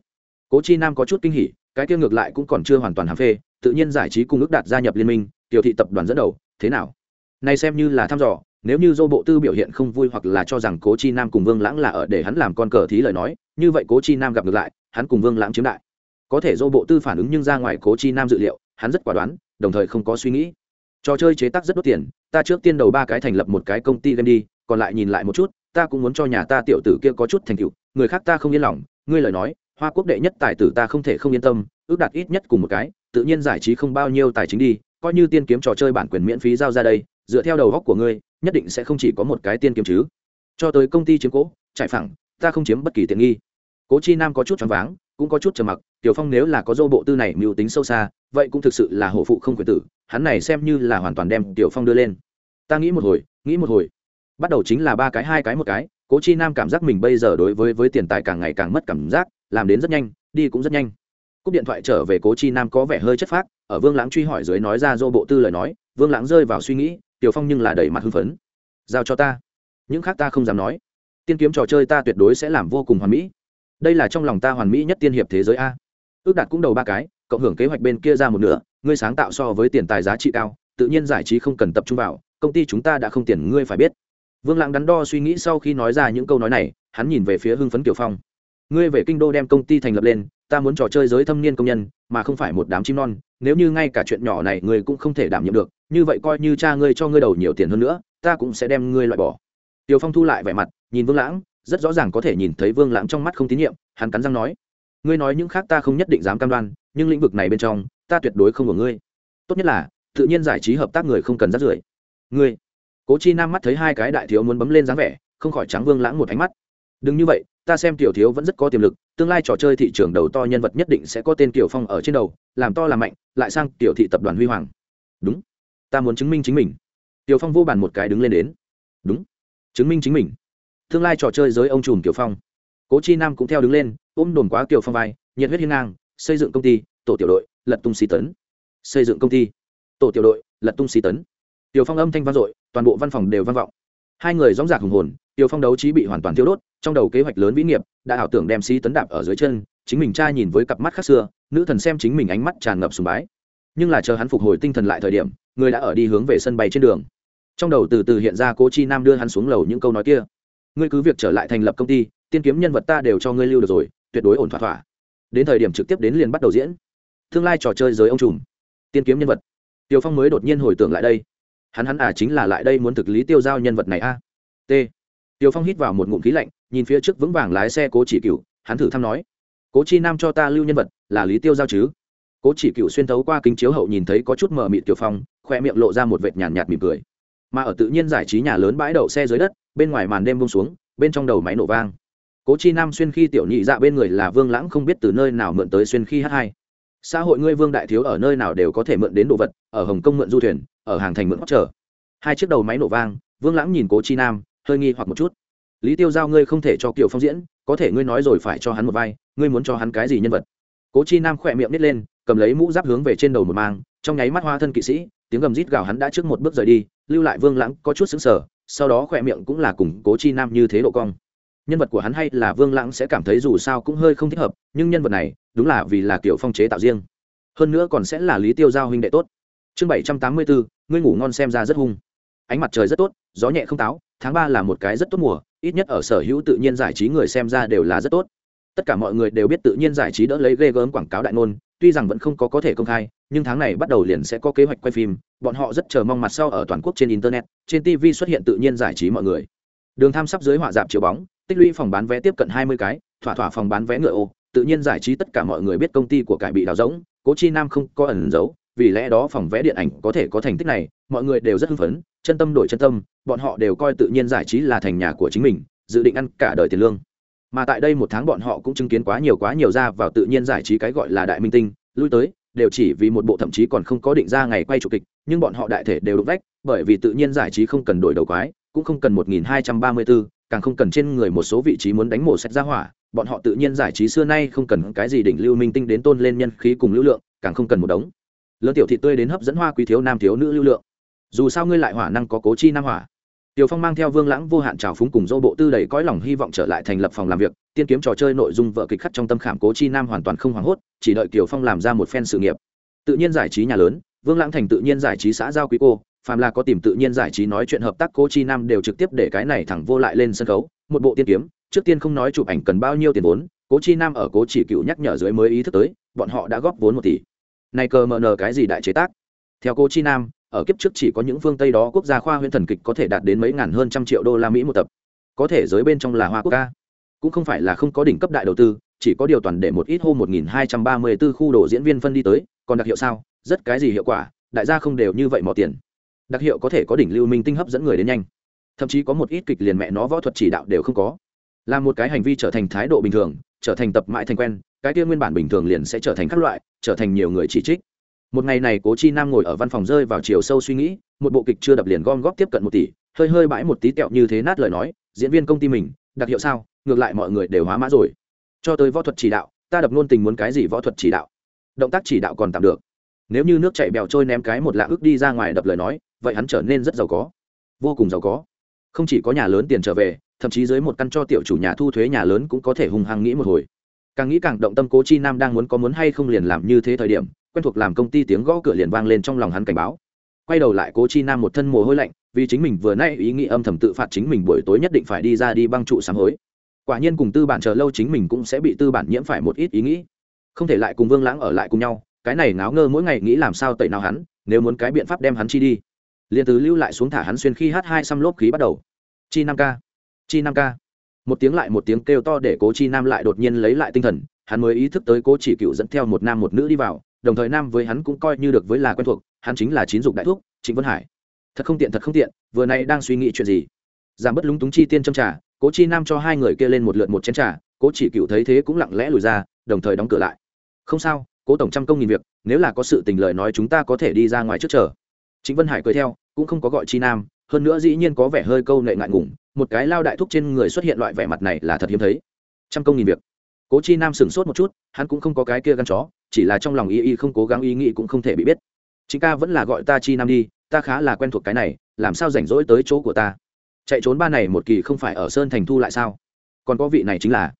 cố chi nam có chút kinh hỉ, cái kia ngược lại cũng còn chưa hoàn toàn hàm phê, tự nhiên giải trí cung ước đạt gia nhập liên minh tiểu thị tập đoàn dẫn đầu, thế nào? Nay xem như là thăm dò nếu như dô bộ tư biểu hiện không vui hoặc là cho rằng cố chi nam cùng vương lãng là ở để hắn làm con cờ thí lời nói, như vậy cố chi nam gặp ngược lại, hắn cùng vương lãng chiếm đại. Có thể dô bộ tư phản ứng nhưng ra ngoài cố chi nam dự liệu, hắn rất quả đoán, đồng thời không có suy nghĩ. Trò chơi chế tác rất đốt tiền, ta trước tiên đầu ba cái thành lập một cái công ty game đi, còn lại nhìn lại một chút, ta cũng muốn cho nhà ta tiểu tử kia có chút thành tựu, người khác ta không yên lòng, ngươi lời nói, hoa quốc đệ nhất tài tử ta không thể không yên tâm, ước đạt ít nhất cùng một cái, tự nhiên giải trí không bao nhiêu tài chính đi, coi như tiên kiếm trò chơi bản quyền miễn phí giao ra đây, dựa theo đầu góc của ngươi nhất định sẽ không chỉ có một cái tiên kiếm chứ. Cho tới công ty chiếm cố, trải phẳng, ta không chiếm bất kỳ tiện nghi. Cố chi nam có chút choáng váng, cũng có chút trầm mặc, tiểu phong nếu là có dô bộ tư này mưu tính sâu xa, vậy cũng thực sự là hổ phụ không quyền tử, hắn này xem như là hoàn toàn đem tiểu phong đưa lên. Ta nghĩ một hồi, nghĩ một hồi. Bắt đầu chính là ba cái, hai cái, một cái, cố chi nam cảm giác mình bây giờ đối với với tiền tài càng ngày càng mất cảm giác, làm đến rất nhanh, đi cũng rất nhanh. Cúp điện thoại trở về, cố chi nam có vẻ hơi chất phác, ở vương lãng truy hỏi dưới nói ra dô bộ tư lời nói, vương lãng rơi vào suy nghĩ tiểu phong nhưng là đầy mặt hưng phấn. Giao cho ta. Những khác ta không dám nói. Tiên kiếm trò chơi ta tuyệt đối sẽ làm vô cùng hoàn mỹ. Đây là trong lòng ta hoàn mỹ nhất tiên hiệp thế giới a. Ước đạt cũng đầu ba cái, cộng hưởng kế hoạch bên kia ra một nửa, ngươi sáng tạo so với tiền tài giá trị cao, tự nhiên giải trí không cần tập trung vào, công ty chúng ta đã không tiền, ngươi phải biết. Vương lãng đắn đo suy nghĩ sau khi nói ra những câu nói này, hắn nhìn về phía hưng phấn kiều phong. Ngươi về kinh đô đem công ty thành lập lên ta muốn trò chơi giới thâm niên công nhân, mà không phải một đám chim non, nếu như ngay cả chuyện nhỏ này ngươi cũng không thể đảm nhiệm được, như vậy coi như cha ngươi cho ngươi đầu nhiều tiền hơn nữa, ta cũng sẽ đem ngươi loại bỏ. Tiều phong thu lại vẻ mặt, nhìn vương lãng, rất rõ ràng có thể nhìn thấy vương lãng trong mắt không tín nhiệm, hắn cắn răng nói, ngươi nói những khác ta không nhất định dám cam đoan, nhưng lĩnh vực này bên trong, ta tuyệt đối không của ngươi. Tốt nhất là, tự nhiên giải trí hợp tác người không cần rắt rưởi. Ngươi. Cố chi nam mắt thấy hai cái đại thiếu muốn bấm lên dáng vẻ, không khỏi trắng vương lãng một ánh mắt. Đừng như vậy ta xem tiểu thiếu vẫn rất có tiềm lực, tương lai trò chơi thị trường đầu to nhân vật nhất định sẽ có tên tiểu phong ở trên đầu, làm to làm mạnh, lại sang tiểu thị tập đoàn huy hoàng. Đúng. Ta muốn chứng minh chính mình. Tiểu phong vô bàn một cái đứng lên đến. Đúng. Chứng minh chính mình. Tương lai trò chơi giới ông trùm tiểu phong. Cố chi nam cũng theo đứng lên, ôm đồn quá tiểu phong vai, nhiệt huyết hiên ngang, xây dựng công ty, tổ tiểu đội, lật tung xí tấn. Xây dựng công ty, tổ tiểu đội, lật tung xí tấn. Tiểu phong âm thanh vang dội, toàn bộ văn phòng đều vang vọng hai người dóng dạc hùng hồn, Tiêu phong đấu trí bị hoàn toàn tiêu đốt, trong đầu kế hoạch lớn vĩ nghiệp, đã ảo tưởng đem Si tấn đạp ở dưới chân, chính mình trai nhìn với cặp mắt khác xưa, nữ thần xem chính mình ánh mắt tràn ngập sùng bái. Nhưng là chờ hắn phục hồi tinh thần lại thời điểm, người đã ở đi hướng về sân bay trên đường. Trong đầu từ từ hiện ra cố chi nam đưa hắn xuống lầu những câu nói kia. Ngươi cứ việc trở lại thành lập công ty, tiên kiếm nhân vật ta đều cho ngươi lưu được rồi, tuyệt đối ổn thỏa thỏa. Đến thời điểm trực tiếp đến liền bắt đầu diễn. Tương lai trò chơi giới ông trùm, tiên kiếm nhân vật. Tiêu phong mới đột nhiên hồi tưởng lại đây hắn hắn à chính là lại đây muốn thực lý tiêu giao nhân vật này a. T. Tiêu phong hít vào một ngụm khí lạnh nhìn phía trước vững vàng lái xe cố chỉ cựu hắn thử thăm nói cố chi nam cho ta lưu nhân vật là lý tiêu giao chứ? Cố chỉ cựu xuyên thấu qua kính chiếu hậu nhìn thấy có chút mờ mịt tiêu phong khoe miệng lộ ra một vệt nhàn nhạt, mỉm cười. Mà ở tự nhiên giải trí nhà lớn bãi đậu xe dưới đất bên ngoài màn đêm bông xuống bên trong đầu máy nổ vang. Cố chi nam xuyên khi tiểu nhị dạ bên người là vương lãng không biết từ nơi nào mượn tới xuyên khi h hai xã hội ngươi vương đại thiếu ở nơi nào đều có thể mượn đến đồ vật, ở hồng kông mượn du thuyền, ở hàng thành mượn hót trở hai chiếc đầu máy nổ vang, vương lãng nhìn cố chi nam, hơi nghi hoặc một chút. Lý tiêu giao ngươi không thể cho kiều phong diễn, có thể ngươi nói rồi phải cho hắn một vai, ngươi muốn cho hắn cái gì nhân vật? Cố chi nam khỏe miệng nít lên, cầm lấy mũ giáp hướng về trên đầu một mang, trong nháy mắt hoa thân kỵ sĩ, tiếng gầm rít gào hắn đã trước một bước rời đi, lưu lại vương lãng có chút xứng sở sau đó khỏe miệng cũng là cùng cố chi nam như thế độ cong. Nhân vật của hắn hay là vương lãng sẽ cảm thấy dù sao cũng hơi không thích hợp, nhưng nhân vật này đúng là vì là kiểu phong chế tạo riêng. Hơn nữa còn sẽ là lý tiêu giao huynh đệ tốt. Chương bảy trăm tám mươi bốn ngươi ngủ ngon xem ra rất hung. Ánh mặt trời rất tốt, gió nhẹ không táo, tháng ba là một cái rất tốt mùa, ít nhất ở sở hữu tự nhiên giải trí người xem ra đều là rất tốt. Tất cả mọi người đều biết tự nhiên giải trí đỡ lấy ghê gớm quảng cáo đại ngôn, tuy rằng vẫn không có có thể công khai, nhưng tháng này bắt đầu liền sẽ có kế hoạch quay phim, bọn họ rất chờ mong mặt sau ở toàn quốc trên internet, trên tv xuất hiện tự nhiên giải trí mọi người. Đường tham sắp dưới họa dạp chiếu bóng, tích lũy phòng bán vé tiếp cận hai mươi cái, thỏa thỏa phòng bán vé ngựa ô tự nhiên giải trí tất cả mọi người biết công ty của cải bị đào rỗng cố chi nam không có ẩn giấu vì lẽ đó phòng vẽ điện ảnh có thể có thành tích này mọi người đều rất hưng phấn chân tâm đổi chân tâm bọn họ đều coi tự nhiên giải trí là thành nhà của chính mình dự định ăn cả đời tiền lương. Mà tại đây một tháng bọn họ cũng chứng kiến quá nhiều quá nhiều ra vào tự nhiên giải trí cái gọi là đại minh tinh lui tới đều chỉ vì một bộ thậm chí còn không có định ra ngày quay chủ kịch nhưng bọn họ đại thể đều đụng vách bởi vì tự nhiên giải trí không cần đổi đầu quái cũng không cần 1234, càng không cần trên người một số vị trí muốn đánh mổ xét ra hỏa bọn họ tự nhiên giải trí xưa nay không cần cái gì đỉnh lưu minh tinh đến tôn lên nhân khí cùng lưu lượng càng không cần một đống. Lớn tiểu thị tươi đến hấp dẫn hoa quý thiếu nam thiếu nữ lưu lượng. Dù sao ngươi lại hỏa năng có cố chi nam hỏa. Tiểu Phong mang theo Vương Lãng vô hạn trào phúng cùng dô bộ tư đầy cõi lòng hy vọng trở lại thành lập phòng làm việc, tiên kiếm trò chơi nội dung vợ kịch khắc trong tâm khảm Cố Chi Nam hoàn toàn không hoảng hốt, chỉ đợi Tiểu Phong làm ra một phen sự nghiệp. Tự nhiên giải trí nhà lớn, Vương Lãng thành tự nhiên giải trí xã giao quý cô, phàm là có tìm tự nhiên giải trí nói chuyện hợp tác Cố Chi Nam đều trực tiếp để cái này thẳng vô lại lên sân khấu, một bộ tiên kiếm, trước tiên không nói chụp ảnh cần bao nhiêu tiền vốn, Cố Chi Nam ở Cố Chỉ Cựu nhắc nhở dưới mới ý thức tới, bọn họ đã góp vốn một tỷ. Này cờ mờ nờ cái gì đại chế tác? Theo Cố Chi Nam, ở kiếp trước chỉ có những phương tây đó quốc gia khoa huyễn thần kịch có thể đạt đến mấy ngàn hơn trăm triệu đô la mỹ một tập. Có thể giới bên trong là hoa quốc ca. Cũng không phải là không có đỉnh cấp đại đầu tư chỉ có điều toàn để một ít hô một nghìn hai trăm ba mươi 1234 khu đồ diễn viên phân đi tới còn đặc hiệu sao? Rất cái gì hiệu quả đại gia không đều như vậy mò tiền đặc hiệu có thể có đỉnh lưu minh tinh hấp dẫn người đến nhanh. Thậm chí có một ít kịch liền mẹ nó võ thuật chỉ đạo đều không có. Là một cái hành vi trở thành thái độ bình thường, trở thành tập mãi thành quen, cái kia nguyên bản bình thường liền sẽ trở thành các loại, trở thành nhiều người chỉ trích. Một ngày này cố chi nam ngồi ở văn phòng rơi vào chiều sâu suy nghĩ, một bộ kịch chưa đập liền gom góp tiếp cận một tỷ, hơi hơi bãi một tí tẹo như thế nát lời nói, diễn viên công ty mình, đặc hiệu sao, ngược lại mọi người đều hóa mã rồi. Cho tới võ thuật chỉ đạo, ta đập luôn tình muốn cái gì võ thuật chỉ đạo. Động tác chỉ đạo còn tạm được. Nếu như nước chạy bèo trôi ném cái một lạ ước đi ra ngoài đập lời nói vậy hắn trở nên rất giàu có. Vô cùng giàu có. Không chỉ có nhà lớn tiền trở về, thậm chí dưới một căn cho tiểu chủ nhà thu thuế nhà lớn cũng có thể hung hăng nghĩ một hồi. Càng nghĩ càng động tâm cố chi nam đang muốn có muốn hay không liền làm như thế thời điểm, quen thuộc làm công ty tiếng gõ cửa liền vang lên trong lòng hắn cảnh báo. Quay đầu lại cố chi nam một thân mồ hôi lạnh, vì chính mình vừa nay ý nghĩ âm thầm tự phạt chính mình buổi tối nhất định phải đi ra đi băng trụ sáng hối. Quả nhiên cùng tư bản chờ lâu chính mình cũng sẽ bị tư bản nhiễm phải một ít ý nghĩ. Không thể lại cùng vương lãng ở lại cùng nhau, cái này ngáo ngơ mỗi ngày nghĩ làm sao tẩy nào hắn, nếu muốn cái biện pháp đem hắn chi đi liền từ lưu lại xuống thả hắn xuyên khi hát hai xăm lốp khí bắt đầu. Chi năm k chi năm k một tiếng lại một tiếng kêu to để cố chi nam lại đột nhiên lấy lại tinh thần, hắn mới ý thức tới cố chỉ cựu dẫn theo một nam một nữ đi vào, đồng thời nam với hắn cũng coi như được với là quen thuộc, hắn chính là chín dục đại thuốc trịnh vân hải. Thật không tiện, thật không tiện, vừa nay đang suy nghĩ chuyện gì? Giảm bớt lúng túng chi tiên châm trà, cố chi nam cho hai người kia lên một lượt một chén trà, cố chỉ cựu thấy thế cũng lặng lẽ lùi ra, đồng thời đóng cửa lại. Không sao, cố tổng trăm công nghìn việc, nếu là có sự tình lời nói chúng ta có thể đi ra ngoài trước chờ trịnh vân hải cười theo, cũng không có gọi chi nam, hơn nữa dĩ nhiên có vẻ hơi câu nệ ngại ngùng, một cái lao đại thúc trên người xuất hiện loại vẻ mặt này là thật hiếm thấy. Trăm công nghìn việc. Cố chi nam sửng sốt một chút, hắn cũng không có cái kia gắn chó, chỉ là trong lòng y y không cố gắng ý nghĩ cũng không thể bị biết. Chính ca vẫn là gọi ta chi nam đi, ta khá là quen thuộc cái này, làm sao rảnh rỗi tới chỗ của ta? Chạy trốn ba này một kỳ không phải ở sơn thành thu lại sao? Còn có vị này chính là.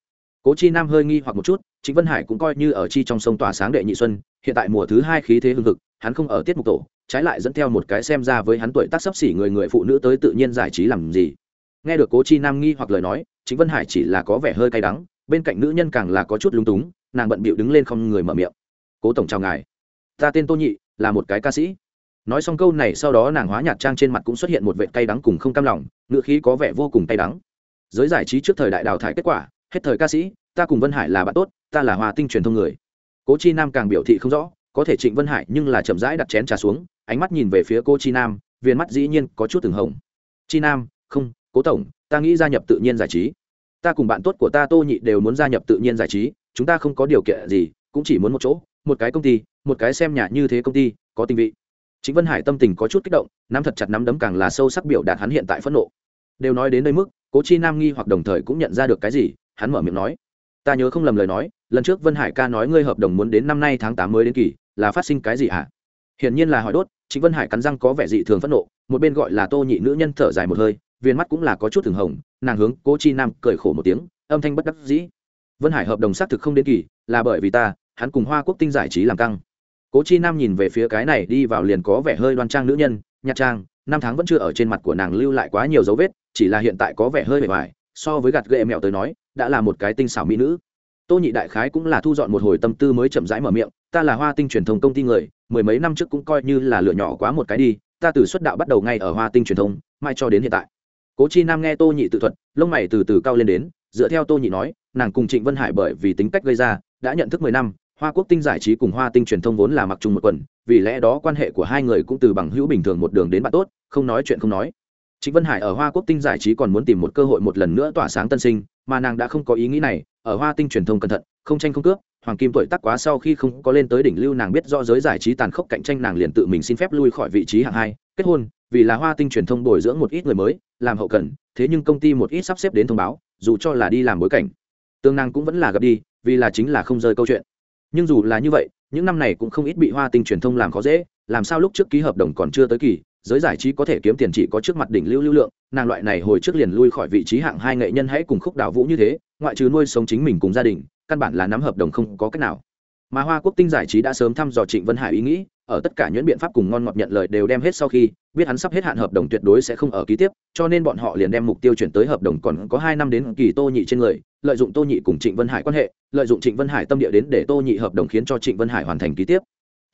Cố chi nam hơi nghi hoặc một chút chính vân hải cũng coi như ở chi trong sông tỏa sáng đệ nhị xuân, hiện tại mùa thứ hai khí thế hưng thực hắn không ở tiết mục tổ, trái lại dẫn theo một cái xem ra với hắn tuổi tác sấp xỉ người người phụ nữ tới tự nhiên giải trí làm gì. Nghe được cố chi nam nghi hoặc lời nói chính vân hải chỉ là có vẻ hơi cay đắng, bên cạnh nữ nhân càng là có chút lung túng, nàng bận bịu đứng lên không người mở miệng. Cố tổng chào ngài. Ta tên tô nhị, là một cái ca sĩ. Nói xong câu này sau đó nàng hóa nhạt trang trên mặt cũng xuất hiện một vệ cay đắng cùng không cam lòng ngựa khí có vẻ vô cùng cay đắng. Giới giải trí trước thời đại đào thải kết quả, hết thời ca sĩ, ta cùng vân hải là bạn tốt, ta là hòa tinh truyền thông người. Cố chi nam càng biểu thị không rõ có thể trịnh vân hải nhưng là chậm rãi đặt chén trà xuống, ánh mắt nhìn về phía cô chi nam viên mắt dĩ nhiên có chút từng hồng. Chi nam, không, cố tổng, ta nghĩ gia nhập tự nhiên giải trí. Ta cùng bạn tốt của ta tô nhị đều muốn gia nhập tự nhiên giải trí, chúng ta không có điều kiện gì, cũng chỉ muốn một chỗ, một cái công ty, một cái xem nhà như thế công ty, có tình vị. Chính vân hải tâm tình có chút kích động, nắm thật chặt nắm đấm càng là sâu sắc biểu đạt hắn hiện tại phẫn nộ. Đều nói đến đây mức cố chi nam nghi hoặc đồng thời cũng nhận ra được cái gì, hắn mở miệng nói. Ta nhớ không lầm lời nói, lần trước vân hải ca nói ngươi hợp đồng muốn đến năm nay tháng tám mới đến kỳ là phát sinh cái gì hả? Hiển nhiên là hỏi đốt chính vân hải cắn răng có vẻ dị thường phẫn nộ, một bên gọi là tô nhị nữ nhân thở dài một hơi viên mắt cũng là có chút thường hồng, nàng hướng cố chi nam cười khổ một tiếng, âm thanh bất đắc dĩ. Vân hải hợp đồng xác thực không đến kỳ, là bởi vì ta, hắn cùng hoa quốc tinh giải trí làm căng. Cố chi nam nhìn về phía cái này đi vào liền có vẻ hơi đoan trang nữ nhân nhạc trang, năm tháng vẫn chưa ở trên mặt của nàng lưu lại quá nhiều dấu vết, chỉ là hiện tại có vẻ hơi bề ngoài, so với gạt ghệ mẹo tới nói, đã là một cái tinh xảo mỹ nữ tô nhị đại khái cũng là thu dọn một hồi tâm tư mới chậm rãi mở miệng ta là hoa tinh truyền thông công ty người mười mấy năm trước cũng coi như là lựa nhỏ quá một cái đi ta từ xuất đạo bắt đầu ngay ở hoa tinh truyền thông mai cho đến hiện tại. Cố chi nam nghe tô nhị tự thuật lông mày từ từ cao lên đến dựa theo tô nhị nói nàng cùng trịnh vân hải bởi vì tính cách gây ra đã nhận thức mười năm hoa quốc tinh giải trí cùng hoa tinh truyền thông vốn là mặc chung một quần vì lẽ đó quan hệ của hai người cũng từ bằng hữu bình thường một đường đến bạn tốt không nói chuyện không nói. Trịnh Vân Hải ở Hoa Quốc Tinh giải trí còn muốn tìm một cơ hội một lần nữa tỏa sáng tân sinh, mà nàng đã không có ý nghĩ này, ở Hoa Tinh truyền thông cẩn thận, không tranh không cướp, Hoàng Kim tuổi tác quá sau khi không có lên tới đỉnh lưu nàng biết do giới giải trí tàn khốc cạnh tranh nàng liền tự mình xin phép lui khỏi vị trí hạng hai, kết hôn, vì là Hoa Tinh truyền thông bồi dưỡng một ít người mới, làm hậu cần, thế nhưng công ty một ít sắp xếp đến thông báo, dù cho là đi làm bối cảnh, tương nàng cũng vẫn là gặp đi, vì là chính là không rơi câu chuyện. Nhưng dù là như vậy, những năm này cũng không ít bị Hoa Tinh truyền thông làm khó dễ, làm sao lúc trước ký hợp đồng còn chưa tới kỳ, giới giải trí có thể kiếm tiền chỉ có trước mặt đỉnh lưu lưu lượng nàng loại này hồi trước liền lui khỏi vị trí hạng hai nghệ nhân hãy cùng khúc đào vũ như thế ngoại trừ nuôi sống chính mình cùng gia đình căn bản là nắm hợp đồng không có cách nào. Mà hoa quốc tinh giải trí đã sớm thăm dò trịnh vân hải ý nghĩ ở tất cả những biện pháp cùng ngon ngọt nhận lời đều đem hết sau khi biết hắn sắp hết hạn hợp đồng tuyệt đối sẽ không ở ký tiếp cho nên bọn họ liền đem mục tiêu chuyển tới hợp đồng còn có hai năm đến kỳ tô nhị trên người lợi dụng tô nhị cùng trịnh vân hải quan hệ lợi dụng trịnh vân hải tâm địa đến để tô nhị hợp đồng khiến cho trịnh vân hải hoàn thành ký tiếp.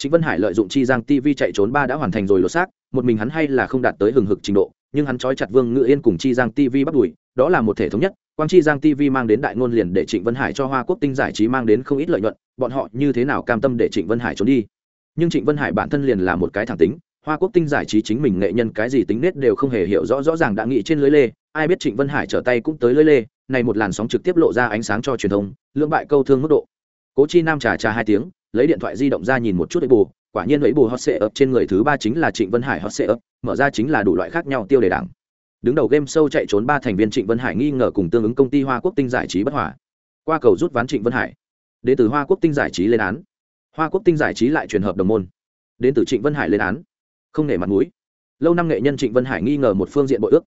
Trịnh Vân Hải lợi dụng chi giang TV chạy trốn ba đã hoàn thành rồi lột xác, một mình hắn hay là không đạt tới hừng hực trình độ, nhưng hắn trói chặt Vương Ngự Yên cùng chi giang TV bắt đuổi, đó là một thể thống nhất. Quang chi giang TV mang đến đại ngôn liền để Trịnh Vân Hải cho Hoa Quốc tinh giải trí mang đến không ít lợi nhuận, bọn họ như thế nào cam tâm để Trịnh Vân Hải trốn đi? Nhưng Trịnh Vân Hải bản thân liền là một cái thẳng tính, Hoa Quốc tinh giải trí chính mình nghệ nhân cái gì tính nết đều không hề hiểu rõ rõ ràng đã nghĩ trên lưới lê, ai biết Trịnh Vân Hải trở tay cũng tới lưới lê, này một làn sóng trực tiếp lộ ra ánh sáng cho truyền thông, lưỡng bại câu thương mức độ. Cố Chi Nam trà trà hai tiếng, lấy điện thoại di động ra nhìn một chút để bù, quả nhiên ấy bù hot sệ ập trên người thứ ba chính là trịnh vân hải hot sệ ập mở ra chính là đủ loại khác nhau tiêu đề đảng. Đứng đầu game sâu chạy trốn ba thành viên trịnh vân hải nghi ngờ cùng tương ứng công ty hoa quốc tinh giải trí bất hòa. Qua cầu rút ván trịnh vân hải, đến từ hoa quốc tinh giải trí lên án. Hoa quốc tinh giải trí lại truyền hợp đồng môn, đến từ trịnh vân hải lên án. Không nể mặt mũi. Lâu năm nghệ nhân trịnh vân hải nghi ngờ một phương diện bội ước.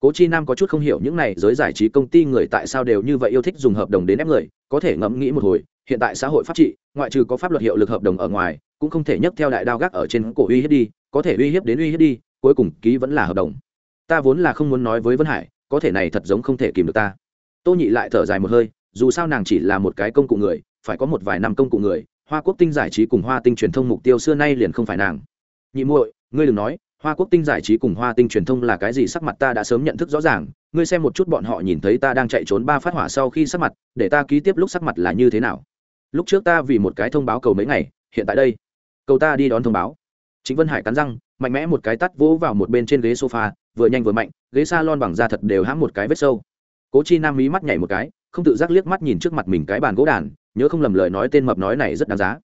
Cố chi nam có chút không hiểu những này giới giải trí công ty người tại sao đều như vậy yêu thích dùng hợp đồng đến ép người, có thể ngẫm nghĩ một hồi hiện tại xã hội pháp trị, ngoại trừ có pháp luật hiệu lực hợp đồng ở ngoài, cũng không thể nhấc theo đại đao gác ở trên cổ uy hiếp đi, có thể uy hiếp đến uy hiếp đi, cuối cùng ký vẫn là hợp đồng. Ta vốn là không muốn nói với vân hải, có thể này thật giống không thể kìm được ta. Tô nhị lại thở dài một hơi, dù sao nàng chỉ là một cái công cụ người, phải có một vài năm công cụ người, hoa quốc tinh giải trí cùng hoa tinh truyền thông mục tiêu xưa nay liền không phải nàng. Nhị muội, ngươi đừng nói, hoa quốc tinh giải trí cùng hoa tinh truyền thông là cái gì sắc mặt ta đã sớm nhận thức rõ ràng, ngươi xem một chút bọn họ nhìn thấy ta đang chạy trốn ba phát hỏa sau khi sắc mặt, để ta ký tiếp lúc sắc mặt là như thế nào lúc trước ta vì một cái thông báo cầu mấy ngày, hiện tại đây. Cầu ta đi đón thông báo. Chính vân hải cắn răng, mạnh mẽ một cái tắt vỗ vào một bên trên ghế sofa, vừa nhanh vừa mạnh, ghế s a lon bằng da thật đều hãm một cái vết sâu. Cố chi nam mí mắt nhảy một cái, không tự giác liếc mắt nhìn trước mặt mình cái bàn gỗ đàn, nhớ không lầm lời nói tên mập nói này rất đáng giá.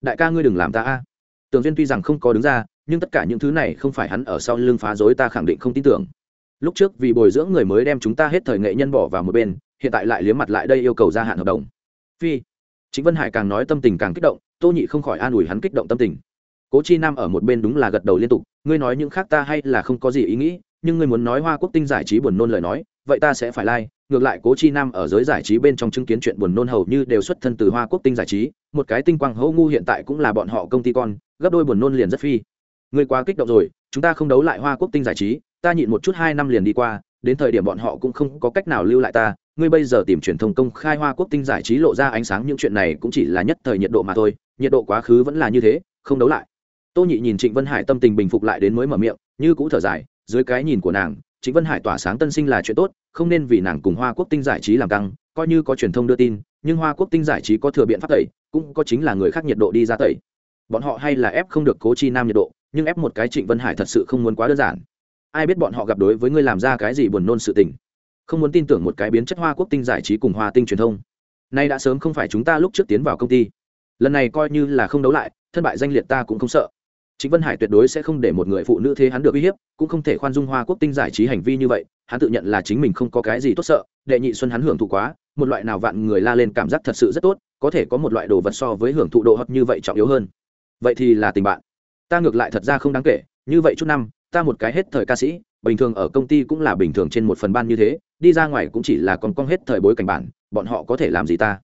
Đại ca ngươi đừng làm ta a. Tường duyên tuy rằng không có đứng ra, nhưng tất cả những thứ này không phải hắn ở sau lưng phá dối ta khẳng định không tin tưởng. Lúc trước vì bồi dưỡng người mới đem chúng ta hết thời nghệ nhân bỏ vào một bên, hiện tại lại liếm mặt lại đây yêu cầu gia hạn hợp đồng. Phi chính vân hải càng nói tâm tình càng kích động, tô nhị không khỏi an ủi hắn kích động tâm tình cố chi nam ở một bên đúng là gật đầu liên tục, ngươi nói những khác ta hay là không có gì ý nghĩ, nhưng ngươi muốn nói hoa quốc tinh giải trí buồn nôn lời nói, vậy ta sẽ phải lai、like. ngược lại cố chi nam ở giới giải trí bên trong chứng kiến chuyện buồn nôn hầu như đều xuất thân từ hoa quốc tinh giải trí, một cái tinh quang hô ngu hiện tại cũng là bọn họ công ty con, gấp đôi buồn nôn liền rất phi ngươi quá kích động rồi, chúng ta không đấu lại hoa quốc tinh giải trí, ta nhịn một chút hai năm liền đi qua, đến thời điểm bọn họ cũng không có cách nào lưu lại ta ngươi bây giờ tìm truyền thông công khai hoa quốc tinh giải trí lộ ra ánh sáng, những chuyện này cũng chỉ là nhất thời nhiệt độ mà thôi, nhiệt độ quá khứ vẫn là như thế, không đấu lại. Tô nhị nhìn trịnh vân hải tâm tình bình phục lại đến mới mở miệng, như cũ thở dài, dưới cái nhìn của nàng, trịnh vân hải tỏa sáng tân sinh là chuyện tốt, không nên vì nàng cùng hoa quốc tinh giải trí làm căng, coi như có truyền thông đưa tin, nhưng hoa quốc tinh giải trí có thừa biện pháp tẩy, cũng có chính là người khác nhiệt độ đi ra tẩy. Bọn họ hay là ép không được cố chi nam nhiệt độ, nhưng ép một cái trịnh vân hải thật sự không muốn quá đơn giản. Ai biết bọn họ gặp đối với ngươi làm ra cái gì buồn nôn sự tình không muốn tin tưởng một cái biến chất hoa quốc tinh giải trí cùng hoa tinh truyền thông. Nay đã sớm không phải chúng ta lúc trước tiến vào công ty. Lần này coi như là không đấu lại, thân bại danh liệt ta cũng không sợ. Chính vân hải tuyệt đối sẽ không để một người phụ nữ thế hắn được uy hiếp, cũng không thể khoan dung hoa quốc tinh giải trí hành vi như vậy, hắn tự nhận là chính mình không có cái gì tốt sợ, đệ nhị xuân hắn hưởng thụ quá, một loại nào vạn người la lên cảm giác thật sự rất tốt, có thể có một loại đồ vật so với hưởng thụ độ hấp như vậy trọng yếu hơn. Vậy thì là tình bạn. Ta ngược lại thật ra không đáng kể, như vậy chút năm, ta một cái hết thời ca sĩ, bình thường ở công ty cũng là bình thường trên một phần ban như thế đi ra ngoài cũng chỉ là con con hết thời bối cảnh bản, bọn họ có thể làm gì ta?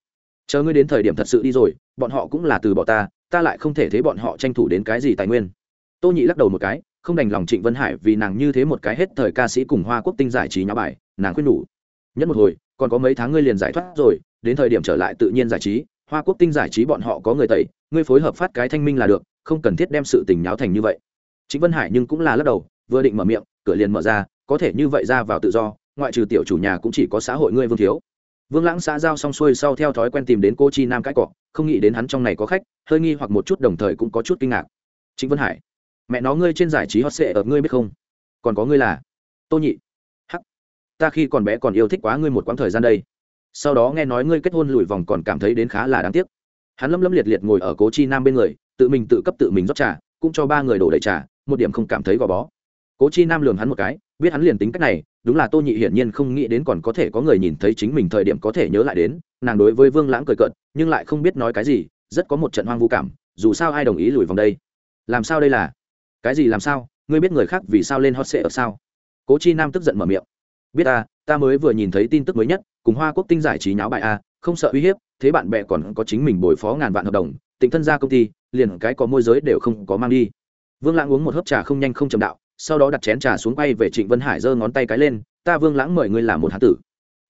Chờ ngươi đến thời điểm thật sự đi rồi, bọn họ cũng là từ bỏ ta ta lại không thể thấy bọn họ tranh thủ đến cái gì tài nguyên. Tô nhị lắc đầu một cái, không đành lòng trịnh vân hải vì nàng như thế một cái hết thời ca sĩ cùng hoa quốc tinh giải trí nhã bài, nàng khuyên nhủ. Nhất một hồi, còn có mấy tháng ngươi liền giải thoát rồi, đến thời điểm trở lại tự nhiên giải trí, hoa quốc tinh giải trí bọn họ có người tẩy, ngươi phối hợp phát cái thanh minh là được, không cần thiết đem sự tình nháo thành như vậy. Chính vân hải nhưng cũng là lắc đầu, vừa định mở miệng, cửa liền mở ra, có thể như vậy ra vào tự do ngoại trừ tiểu chủ nhà cũng chỉ có xã hội ngươi vương thiếu. Vương lãng xã giao xong xuôi sau theo thói quen tìm đến cô chi nam cãi cọ, không nghĩ đến hắn trong này có khách, hơi nghi hoặc một chút đồng thời cũng có chút kinh ngạc. Chính vân hải, mẹ nó ngươi trên giải trí hot sệ ở ngươi biết không? Còn có ngươi là? Tô nhị, hắc, ta khi còn bé còn yêu thích quá ngươi một quãng thời gian đây. Sau đó nghe nói ngươi kết hôn lùi vòng còn cảm thấy đến khá là đáng tiếc. Hắn lâm lâm liệt liệt ngồi ở cố chi nam bên người, tự mình tự cấp tự mình rót trà, cũng cho ba người đổ đầy trà, một điểm không cảm thấy gò bó. Cố chi nam lường hắn một cái, biết hắn liền tính cách này đúng là tô nhị hiển nhiên không nghĩ đến còn có thể có người nhìn thấy chính mình thời điểm có thể nhớ lại đến, nàng đối với vương lãng cười cợt, nhưng lại không biết nói cái gì, rất có một trận hoang vu cảm, dù sao ai đồng ý lùi vòng đây? Làm sao đây là? Cái gì làm sao? Ngươi biết người khác vì sao lên hot sệ ở sao? Cố chi nam tức giận mở miệng. Biết ta ta mới vừa nhìn thấy tin tức mới nhất, cùng hoa quốc tinh giải trí nháo bại a, không sợ uy hiếp, thế bạn bè còn có chính mình bồi phó ngàn vạn hợp đồng, tịnh thân ra công ty, liền cái có môi giới đều không có mang đi. Vương lãng uống một hớp trà không nhanh không chậm đạo sau đó đặt chén trà xuống quay về trịnh vân hải giơ ngón tay cái lên, ta vương lãng mời ngươi làm một hán tử.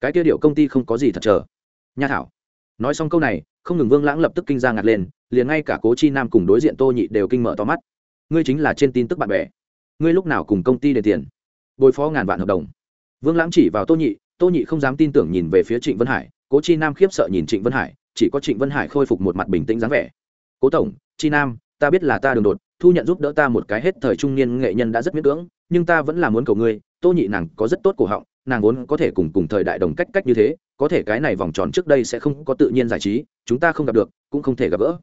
Cái kia điệu công ty không có gì thật chờ. Nha thảo. Nói xong câu này, không ngừng vương lãng lập tức kinh ra ngặt lên, liền ngay cả cố chi nam cùng đối diện tô nhị đều kinh mở to mắt. Ngươi chính là trên tin tức bạn bè. Ngươi lúc nào cùng công ty để tiền? Bồi phó ngàn vạn hợp đồng. Vương lãng chỉ vào tô nhị tô nhị không dám tin tưởng nhìn về phía trịnh vân hải, cố chi nam khiếp sợ nhìn trịnh vân hải, chỉ có trịnh vân hải khôi phục một mặt bình tĩnh dáng vẻ. Cố tổng, chi nam, ta biết là ta đường đột thu nhận giúp đỡ ta một cái hết thời trung niên nghệ nhân đã rất miễn cưỡng, nhưng ta vẫn là muốn cầu ngươi, tô nhị nàng có rất tốt cổ họng, nàng vốn có thể cùng cùng thời đại đồng cách cách như thế, có thể cái này vòng tròn trước đây sẽ không có tự nhiên giải trí, chúng ta không gặp được, cũng không thể gặp gỡ.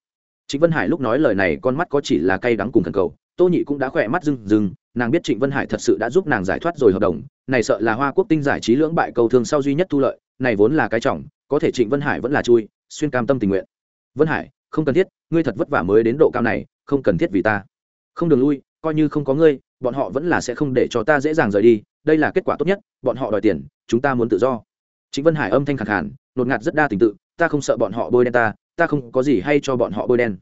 Trịnh vân hải lúc nói lời này con mắt có chỉ là cay đắng cùng thần cầu, tô nhị cũng đã khỏe mắt rừng rừng nàng biết trịnh vân hải thật sự đã giúp nàng giải thoát rồi hợp đồng, này sợ là hoa quốc tinh giải trí lưỡng bại cầu thương sau duy nhất thu lợi, này vốn là cái trọng, có thể trịnh vân hải vẫn là chui, xuyên cam tâm tình nguyện. Vân hải, không cần thiết, ngươi thật vất vả mới đến độ cao này, không cần thiết vì ta không đường lui, coi như không có ngươi, bọn họ vẫn là sẽ không để cho ta dễ dàng rời đi, đây là kết quả tốt nhất, bọn họ đòi tiền, chúng ta muốn tự do. Chính vân hải âm thanh khẳng hẳn nột ngạt rất đa tình tự, ta không sợ bọn họ bôi đen ta ta không có gì hay cho bọn họ bôi đen.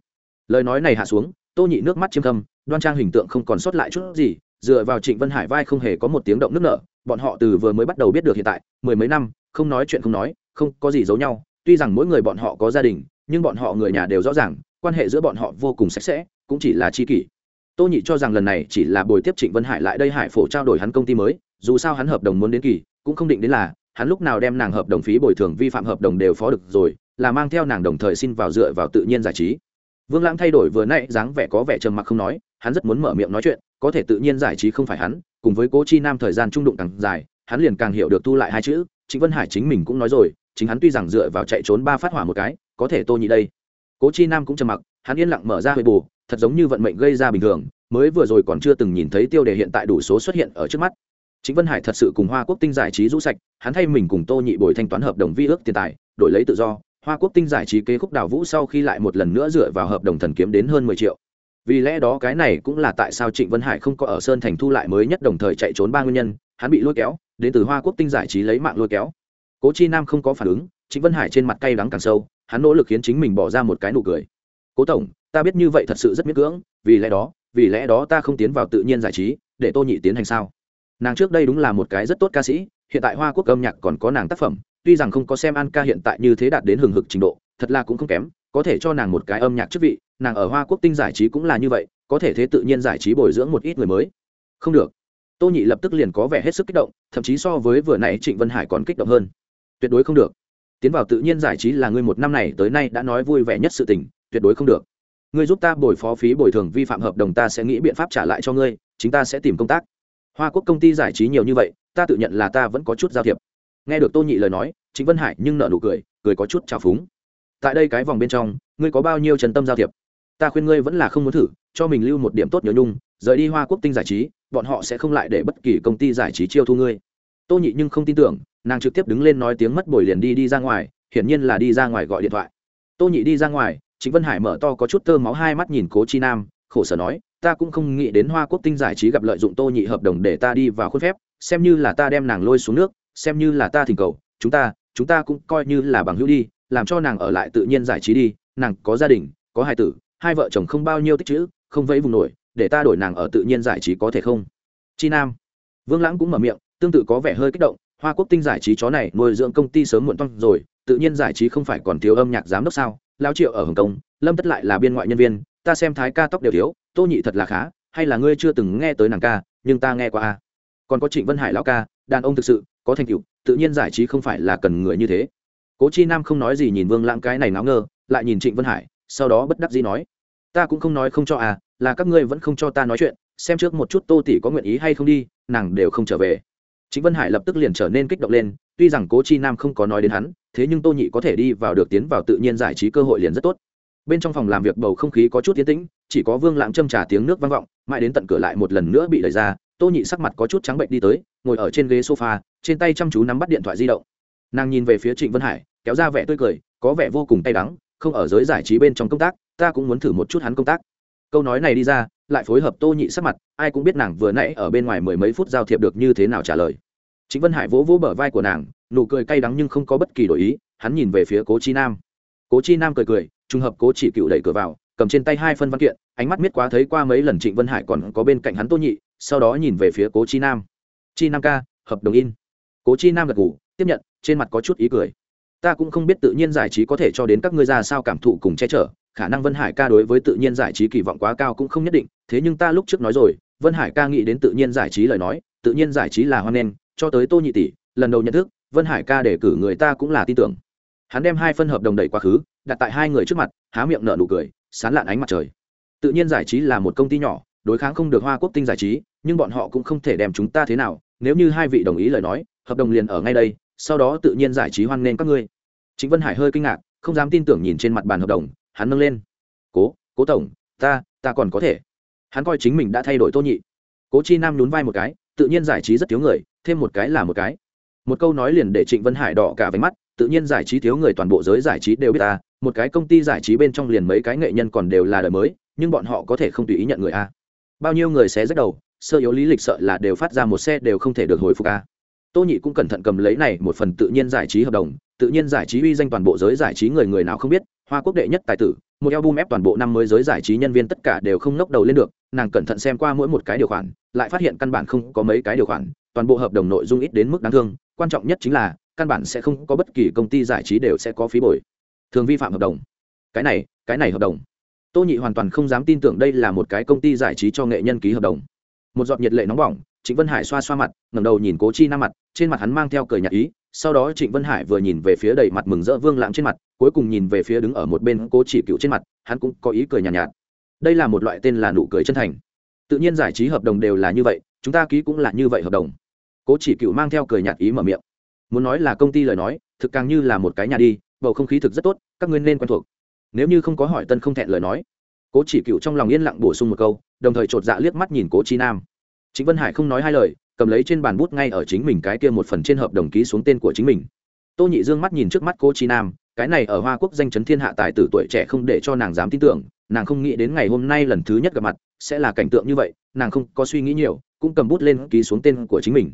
Lời nói này hạ xuống, tô nhị nước mắt chiêm thâm, đoan trang hình tượng không còn sót lại chút gì, dựa vào trịnh vân hải vai không hề có một tiếng động nước nở, bọn họ từ vừa mới bắt đầu biết được hiện tại, mười mấy năm, không nói chuyện không nói, không có gì giấu nhau, tuy rằng mỗi người bọn họ có gia đình, nhưng bọn họ người nhà đều rõ ràng, quan hệ giữa bọn họ vô cùng sạch sẽ, cũng chỉ là chi kỷ tô nhị cho rằng lần này chỉ là buổi tiếp trịnh vân hải lại đây hải phổ trao đổi hắn công ty mới, dù sao hắn hợp đồng muốn đến kỳ, cũng không định đến là, hắn lúc nào đem nàng hợp đồng phí bồi thường vi phạm hợp đồng đều phó được rồi, là mang theo nàng đồng thời xin vào dựa vào tự nhiên giải trí. Vương lãng thay đổi vừa nãy dáng vẻ có vẻ trầm mặc không nói, hắn rất muốn mở miệng nói chuyện, có thể tự nhiên giải trí không phải hắn, cùng với cố chi nam thời gian trung đụng càng dài, hắn liền càng hiểu được thu lại hai chữ, trịnh vân hải chính mình cũng nói rồi, chính hắn tuy rằng dựa vào chạy trốn ba phát hỏa một cái, có thể tô nhị đây. Cố chi nam cũng trầm mặc hắn yên lặng mở ra hơi bù thật giống như vận mệnh gây ra bình thường, mới vừa rồi còn chưa từng nhìn thấy tiêu đề hiện tại đủ số xuất hiện ở trước mắt. Chính vân hải thật sự cùng hoa quốc tinh giải trí rũ sạch, hắn thay mình cùng tô nhị bồi thanh toán hợp đồng vi ước tiền tài, đổi lấy tự do, hoa quốc tinh giải trí kế khúc đào vũ sau khi lại một lần nữa dựa vào hợp đồng thần kiếm đến hơn mười triệu. Vì lẽ đó cái này cũng là tại sao trịnh vân hải không có ở sơn thành thu lại mới nhất đồng thời chạy trốn ba nguyên nhân, hắn bị lôi kéo, đến từ hoa quốc tinh giải trí lấy mạng lôi kéo. Cố chi nam không có phản ứng, trịnh vân hải trên mặt cay đắng càng sâu, hắn nỗ lực khiến chính mình bỏ ra một cái nụ cười cố tổng, ta biết như vậy thật sự rất miễn cưỡng, vì lẽ đó, vì lẽ đó ta không tiến vào tự nhiên giải trí, để tô nhị tiến hành sao? Nàng trước đây đúng là một cái rất tốt ca sĩ, hiện tại hoa quốc âm nhạc còn có nàng tác phẩm, tuy rằng không có xem an ca hiện tại như thế đạt đến hừng hực trình độ, thật là cũng không kém, có thể cho nàng một cái âm nhạc chức vị, nàng ở hoa quốc tinh giải trí cũng là như vậy, có thể thế tự nhiên giải trí bồi dưỡng một ít người mới. Không được. Tô nhị lập tức liền có vẻ hết sức kích động, thậm chí so với vừa nãy trịnh vân hải còn kích động hơn. Tuyệt đối không được. Tiến vào tự nhiên giải trí là ngươi một năm này tới nay đã nói vui vẻ nhất sự tình tuyệt đối không được. Ngươi giúp ta bồi phó phí bồi thường vi phạm hợp đồng ta sẽ nghĩ biện pháp trả lại cho ngươi, chính ta sẽ tìm công tác. Hoa quốc công ty giải trí nhiều như vậy, ta tự nhận là ta vẫn có chút giao thiệp. Nghe được tô nhị lời nói chính vân hải nhưng nợ nụ cười cười có chút trào phúng. Tại đây cái vòng bên trong, ngươi có bao nhiêu trần tâm giao thiệp? Ta khuyên ngươi vẫn là không muốn thử, cho mình lưu một điểm tốt nhớ nhung, rời đi hoa quốc tinh giải trí, bọn họ sẽ không lại để bất kỳ công ty giải trí chiêu thu ngươi. Tô nhị nhưng không tin tưởng, nàng trực tiếp đứng lên nói tiếng mất bồi liền đi đi ra ngoài, hiển nhiên là đi ra ngoài gọi điện thoại. Tô nhị đi ra ngoài chính vân hải mở to có chút tơ máu hai mắt nhìn cố chi nam, khổ sở nói, ta cũng không nghĩ đến hoa quốc tinh giải trí gặp lợi dụng tô nhị hợp đồng để ta đi vào khuôn phép, xem như là ta đem nàng lôi xuống nước, xem như là ta thỉnh cầu, chúng ta chúng ta cũng coi như là bằng hữu đi, làm cho nàng ở lại tự nhiên giải trí đi, nàng có gia đình, có hai tử, hai vợ chồng không bao nhiêu tích chữ, không vẫy vùng nổi, để ta đổi nàng ở tự nhiên giải trí có thể không? Chi nam. Vương lãng cũng mở miệng, tương tự có vẻ hơi kích động, hoa quốc tinh giải trí chó này nuôi dưỡng công ty sớm muộn toang rồi, tự nhiên giải trí không phải còn thiếu âm nhạc giám đốc sao? Lao triệu ở hồng kông, lâm tất lại là biên ngoại nhân viên, ta xem thái ca tóc đều thiếu, tô nhị thật là khá, hay là ngươi chưa từng nghe tới nàng ca, nhưng ta nghe qua a. Còn có trịnh vân hải lão ca, đàn ông thực sự, có thành tựu, tự nhiên giải trí không phải là cần người như thế. Cố chi nam không nói gì nhìn vương lãng cái này náo ngơ, lại nhìn trịnh vân hải, sau đó bất đắc dĩ nói, ta cũng không nói không cho à là các ngươi vẫn không cho ta nói chuyện, xem trước một chút tô tỷ có nguyện ý hay không đi, nàng đều không trở về. Trịnh Vân Hải lập tức liền trở nên kích động lên, tuy rằng Cố Chi Nam không có nói đến hắn, thế nhưng Tô Nhị có thể đi vào được tiến vào tự nhiên giải trí cơ hội liền rất tốt. Bên trong phòng làm việc bầu không khí có chút tiến tĩnh, chỉ có Vương Lãng châm trà tiếng nước vang vọng, mãi đến tận cửa lại một lần nữa bị đẩy ra, Tô Nhị sắc mặt có chút trắng bệnh đi tới, ngồi ở trên ghế sofa, trên tay chăm chú nắm bắt điện thoại di động. Nàng nhìn về phía Trịnh Vân Hải, kéo ra vẻ tươi cười, có vẻ vô cùng tay đắng, không ở giới giải trí bên trong công tác, ta cũng muốn thử một chút hắn công tác. Câu nói này đi ra, lại phối hợp Tô Nhị sắc mặt, ai cũng biết nàng vừa nãy ở bên ngoài mười mấy phút giao thiệp được như thế nào trả lời. Chính vân hải vỗ vỗ bờ vai của nàng nụ cười cay đắng nhưng không có bất kỳ đổi ý hắn nhìn về phía cố chi nam. Cố chi nam cười cười trùng hợp cố chỉ cựu đẩy cửa vào cầm trên tay hai phân văn kiện ánh mắt miết quá thấy qua mấy lần trịnh vân hải còn có bên cạnh hắn tô nhị sau đó nhìn về phía cố chi nam. Chi nam ca hợp đồng in. Cố chi nam gật ngủ tiếp nhận trên mặt có chút ý cười. Ta cũng không biết tự nhiên giải trí có thể cho đến các ngươi ra sao cảm thụ cùng che chở khả năng vân hải ca đối với tự nhiên giải trí kỳ vọng quá cao cũng không nhất định, thế nhưng ta lúc trước nói rồi, vân hải ca nghĩ đến tự nhiên giải trí lời nói, tự nhiên giải trí là hoan nghênh, cho tới tô nhị tỷ, lần đầu nhận thức, vân hải ca để cử người ta cũng là tin tưởng. Hắn đem hai phân hợp đồng đẩy quá khứ, đặt tại hai người trước mặt, há miệng nở nụ cười, sán lạn ánh mặt trời. Tự nhiên giải trí là một công ty nhỏ, đối kháng không được hoa quốc tinh giải trí, nhưng bọn họ cũng không thể đem chúng ta thế nào, nếu như hai vị đồng ý lời nói, hợp đồng liền ở ngay đây, sau đó tự nhiên giải trí hoan nghênh các ngươi. Chính vân hải hơi kinh ngạc, không dám tin tưởng nhìn trên mặt bàn hợp đồng hắn nâng lên. Cố cố tổng, ta ta còn có thể. Hắn coi chính mình đã thay đổi tô nhị. Cố chi nam nhún vai một cái, tự nhiên giải trí rất thiếu người, thêm một cái là một cái. Một câu nói liền để trịnh vân hải đỏ cả váy mắt, tự nhiên giải trí thiếu người toàn bộ giới giải trí đều biết ta, một cái công ty giải trí bên trong liền mấy cái nghệ nhân còn đều là đời mới, nhưng bọn họ có thể không tùy ý nhận người a. Bao nhiêu người sẽ rách đầu, sơ yếu lý lịch sợ là đều phát ra một xe đều không thể được hồi phục a. Tô nhị cũng cẩn thận cầm lấy này một phần tự nhiên giải trí hợp đồng, tự nhiên giải trí uy danh toàn bộ giới giải trí người người nào không biết hoa quốc đệ nhất tài tử, một album ép toàn bộ năm mới giới giải trí nhân viên tất cả đều không nốc đầu lên được, nàng cẩn thận xem qua mỗi một cái điều khoản, lại phát hiện căn bản không có mấy cái điều khoản, toàn bộ hợp đồng nội dung ít đến mức đáng thương, quan trọng nhất chính là, căn bản sẽ không có bất kỳ công ty giải trí đều sẽ có phí bồi. Thường vi phạm hợp đồng. Cái này cái này hợp đồng. Tô nhị hoàn toàn không dám tin tưởng đây là một cái công ty giải trí cho nghệ nhân ký hợp đồng. Một giọt nhiệt lệ nóng bỏng, trịnh vân hải xoa xoa mặt, ngẩng đầu nhìn cố chi nam mặt, trên mặt hắn mang theo cười nhạt ý sau đó trịnh vân hải vừa nhìn về phía đầy mặt mừng rỡ vương lãng trên mặt, cuối cùng nhìn về phía đứng ở một bên cố chỉ cựu trên mặt, hắn cũng có ý cười nhạt nhạt. Đây là một loại tên là nụ cười chân thành. Tự nhiên giải trí hợp đồng đều là như vậy, chúng ta ký cũng là như vậy hợp đồng. Cố chỉ cựu mang theo cười nhạt ý mở miệng. Muốn nói là công ty lời nói, thực càng như là một cái nhà đi, bầu không khí thực rất tốt, các ngươi nên quen thuộc. Nếu như không có hỏi tân không thẹn lời nói, cố chỉ cựu trong lòng yên lặng bổ sung một câu, đồng thời chột dạ liếc mắt nhìn cố chi nam. Chính vân hải không nói hai lời cầm lấy trên bàn bút ngay ở chính mình cái kia một phần trên hợp đồng ký xuống tên của chính mình. Tô nhị dương mắt nhìn trước mắt cô chi nam, cái này ở hoa quốc danh chấn thiên hạ tài tử tuổi trẻ không để cho nàng dám tin tưởng, nàng không nghĩ đến ngày hôm nay lần thứ nhất gặp mặt, sẽ là cảnh tượng như vậy, nàng không có suy nghĩ nhiều, cũng cầm bút lên ký xuống tên của chính mình.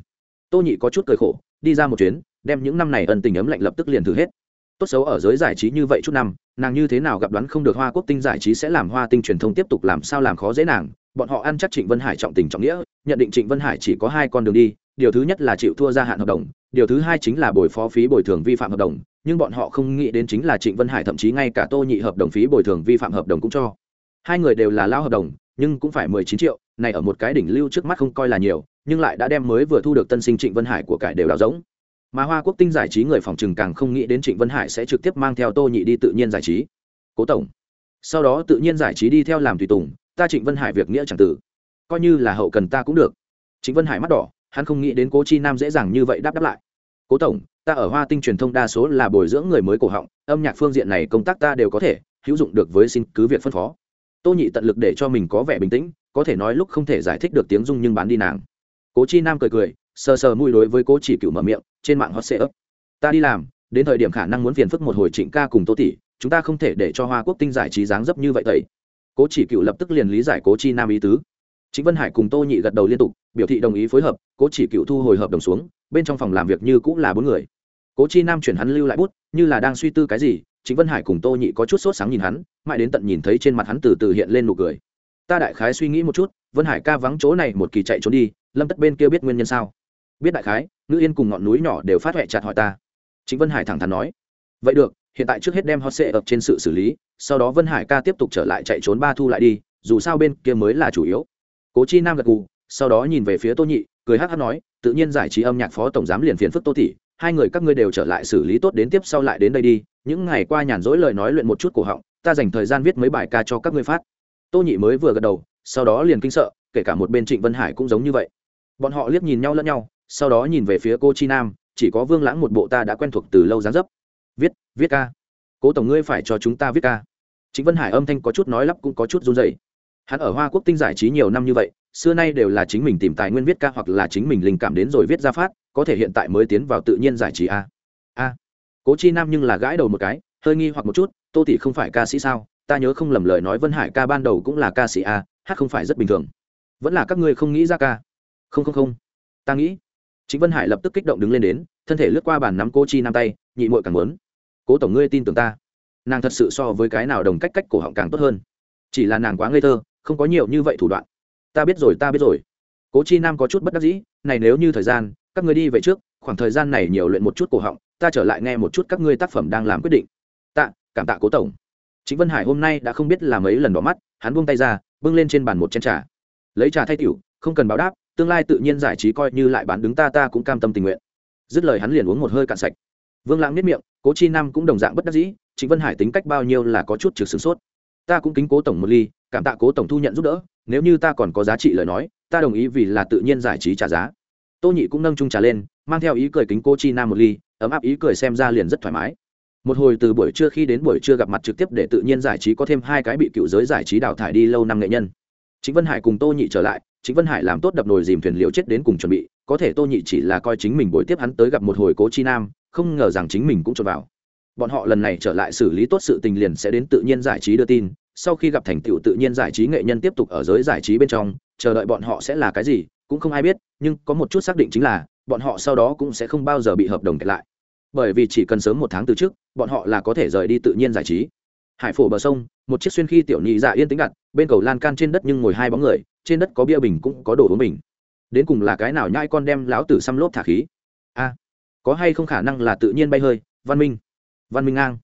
Tô nhị có chút cười khổ, đi ra một chuyến, đem những năm này ân tình ấm lạnh lập tức liền thử hết. Tốt xấu ở giới giải trí như vậy chút năm, nàng như thế nào gặp đoán không được hoa quốc tinh giải trí sẽ làm hoa tinh truyền thông tiếp tục làm sao làm khó dễ nàng bọn họ ăn chắc trịnh vân hải trọng tình trọng nghĩa, nhận định trịnh vân hải chỉ có hai con đường đi, điều thứ nhất là chịu thua gia hạn hợp đồng, điều thứ hai chính là bồi phó phí bồi thường vi phạm hợp đồng, nhưng bọn họ không nghĩ đến chính là trịnh vân hải thậm chí ngay cả tô nhị hợp đồng phí bồi thường vi phạm hợp đồng cũng cho. Hai người đều là lao hợp đồng, nhưng cũng phải mười chín triệu, này ở một cái đỉnh lưu trước mắt không coi là nhiều, nhưng lại đã đem mới vừa thu được tân sinh trịnh vân hải của cải đều đào giống mà hoa quốc tinh giải trí người phòng trừng càng không nghĩ đến trịnh vân hải sẽ trực tiếp mang theo tô nhị đi tự nhiên giải trí. Cố tổng. Sau đó tự nhiên giải trí đi theo làm tùy tùng ta trịnh vân hải việc nghĩa chẳng tử coi như là hậu cần ta cũng được. Trịnh vân hải mắt đỏ, hắn không nghĩ đến cố chi nam dễ dàng như vậy đáp đáp lại. Cố tổng, ta ở hoa tinh truyền thông đa số là bồi dưỡng người mới cổ họng, âm nhạc phương diện này công tác ta đều có thể, hữu dụng được với xin cứ việc phân phó. Tô nhị tận lực để cho mình có vẻ bình tĩnh, có thể nói lúc không thể giải thích được tiếng dung nhưng bán đi nàng. Cố chi nam cười cười, sờ sờ mùi đối với cố chỉ cựu mở miệng, trên mạng hot sê ấp. Ta đi làm, đến thời điểm khả năng muốn phiền phức một hồi trịnh ca cùng tô tỷ, chúng ta không thể để cho hoa quốc tinh giải trí dáng dấp như vậy tẩy cố chỉ cựu lập tức liền lý giải cố chi nam ý tứ. Chính vân hải cùng tô nhị gật đầu liên tục, biểu thị đồng ý phối hợp, cố chỉ cựu thu hồi hợp đồng xuống, bên trong phòng làm việc như cũng là bốn người. Cố chi nam chuyển hắn lưu lại bút, như là đang suy tư cái gì chính vân hải cùng tô nhị có chút sốt sáng nhìn hắn, mãi đến tận nhìn thấy trên mặt hắn từ từ hiện lên nụ cười. Ta đại khái suy nghĩ một chút, vân hải ca vắng chỗ này một kỳ chạy trốn đi, lâm tất bên kia biết nguyên nhân sao? Biết đại khái ngữ yên cùng ngọn núi nhỏ đều phát huệ chặt hỏi ta. Chính vân hải thẳng thắn nói. Vậy được hiện tại trước hết đem hot sệ ập trên sự xử lý, sau đó vân hải ca tiếp tục trở lại chạy trốn ba thu lại đi, dù sao bên kia mới là chủ yếu. Cố chi nam gật gù, sau đó nhìn về phía tô nhị, cười hắc hắc nói, tự nhiên giải trí âm nhạc phó tổng giám liền phiền phức tô tỷ, hai người các ngươi đều trở lại xử lý tốt đến tiếp sau lại đến đây đi, những ngày qua nhàn rỗi lời nói luyện một chút cổ họng, ta dành thời gian viết mấy bài ca cho các ngươi phát. Tô nhị mới vừa gật đầu, sau đó liền kinh sợ, kể cả một bên trịnh vân hải cũng giống như vậy. Bọn họ liếc nhìn nhau lẫn nhau, sau đó nhìn về phía cô chi nam, chỉ có vương lãng một bộ ta đã quen thuộc từ lâu dáng dấp viết ca. Cố tổng ngươi phải cho chúng ta viết ca. Chính vân hải âm thanh có chút nói lắp cũng có chút run dày hắn ở hoa quốc tinh giải trí nhiều năm như vậy, xưa nay đều là chính mình tìm tài nguyên viết ca hoặc là chính mình linh cảm đến rồi viết ra phát, có thể hiện tại mới tiến vào tự nhiên giải trí a. A. Cố chi nam nhưng là gãi đầu một cái, hơi nghi hoặc một chút, tô tỷ không phải ca sĩ sao? Ta nhớ không lầm lời nói vân hải ca ban đầu cũng là ca sĩ a, hát không phải rất bình thường. Vẫn là các ngươi không nghĩ ra ca. Không không không. Ta nghĩ. Chính vân hải lập tức kích động đứng lên đến, thân thể lướt qua bàn nắm cô chi nam tay, nhị mội càng muốn cố tổng ngươi tin tưởng ta. Nàng thật sự so với cái nào đồng cách cách cổ họng càng tốt hơn. Chỉ là nàng quá ngây thơ, không có nhiều như vậy thủ đoạn. Ta biết rồi, ta biết rồi. Cố chi nam có chút bất đắc dĩ, này nếu như thời gian, các ngươi đi về trước, khoảng thời gian này nhiều luyện một chút cổ họng, ta trở lại nghe một chút các ngươi tác phẩm đang làm quyết định. Tạ, cảm tạ cố tổng. Chính vân hải hôm nay đã không biết là mấy lần đỏ mắt, hắn buông tay ra, bưng lên trên bàn một chén trà. Lấy trà thay tiểu, không cần báo đáp, tương lai tự nhiên giải trí coi như lại bán đứng ta ta cũng cam tâm tình nguyện. Dứt lời hắn liền uống một hơi cạn sạch vương lãng nếp miệng, cố chi nam cũng đồng dạng bất đắc dĩ chính vân hải tính cách bao nhiêu là có chút trực sửng sốt. Ta cũng kính cố tổng một ly, cảm tạ cố tổng thu nhận giúp đỡ, nếu như ta còn có giá trị lời nói, ta đồng ý vì là tự nhiên giải trí trả giá. Tô nhị cũng nâng trung trà lên, mang theo ý cười kính cô chi nam một ly, ấm áp ý cười xem ra liền rất thoải mái. Một hồi từ buổi trưa khi đến buổi trưa gặp mặt trực tiếp để tự nhiên giải trí có thêm hai cái bị cựu giới giải trí đào thải đi lâu năm nghệ nhân. Chính vân hải cùng tô nhị trở lại chính vân hải làm tốt đập nồi dìm thuyền liều chết đến cùng chuẩn bị, có thể tô nhị chỉ là coi chính mình buổi tiếp hắn tới gặp một hồi cố chi nam không ngờ rằng chính mình cũng trộn vào. Bọn họ lần này trở lại xử lý tốt sự tình liền sẽ đến tự nhiên giải trí đưa tin, sau khi gặp thành tựu tự nhiên giải trí nghệ nhân tiếp tục ở giới giải trí bên trong, chờ đợi bọn họ sẽ là cái gì, cũng không ai biết, nhưng có một chút xác định chính là, bọn họ sau đó cũng sẽ không bao giờ bị hợp đồng kẹt lại. Bởi vì chỉ cần sớm một tháng từ trước, bọn họ là có thể rời đi tự nhiên giải trí. Hải phổ bờ sông, một chiếc xuyên khi tiểu nhị dạ yên tĩnh đặt, bên cầu lan can trên đất nhưng ngồi hai bóng người, trên đất có bia bình cũng có đồ uống bình. Đến cùng là cái nào nhai con đem lão tử xăm lốp thả khí? A có hay không khả năng là tự nhiên bay hơi, văn minh. Văn minh ngang.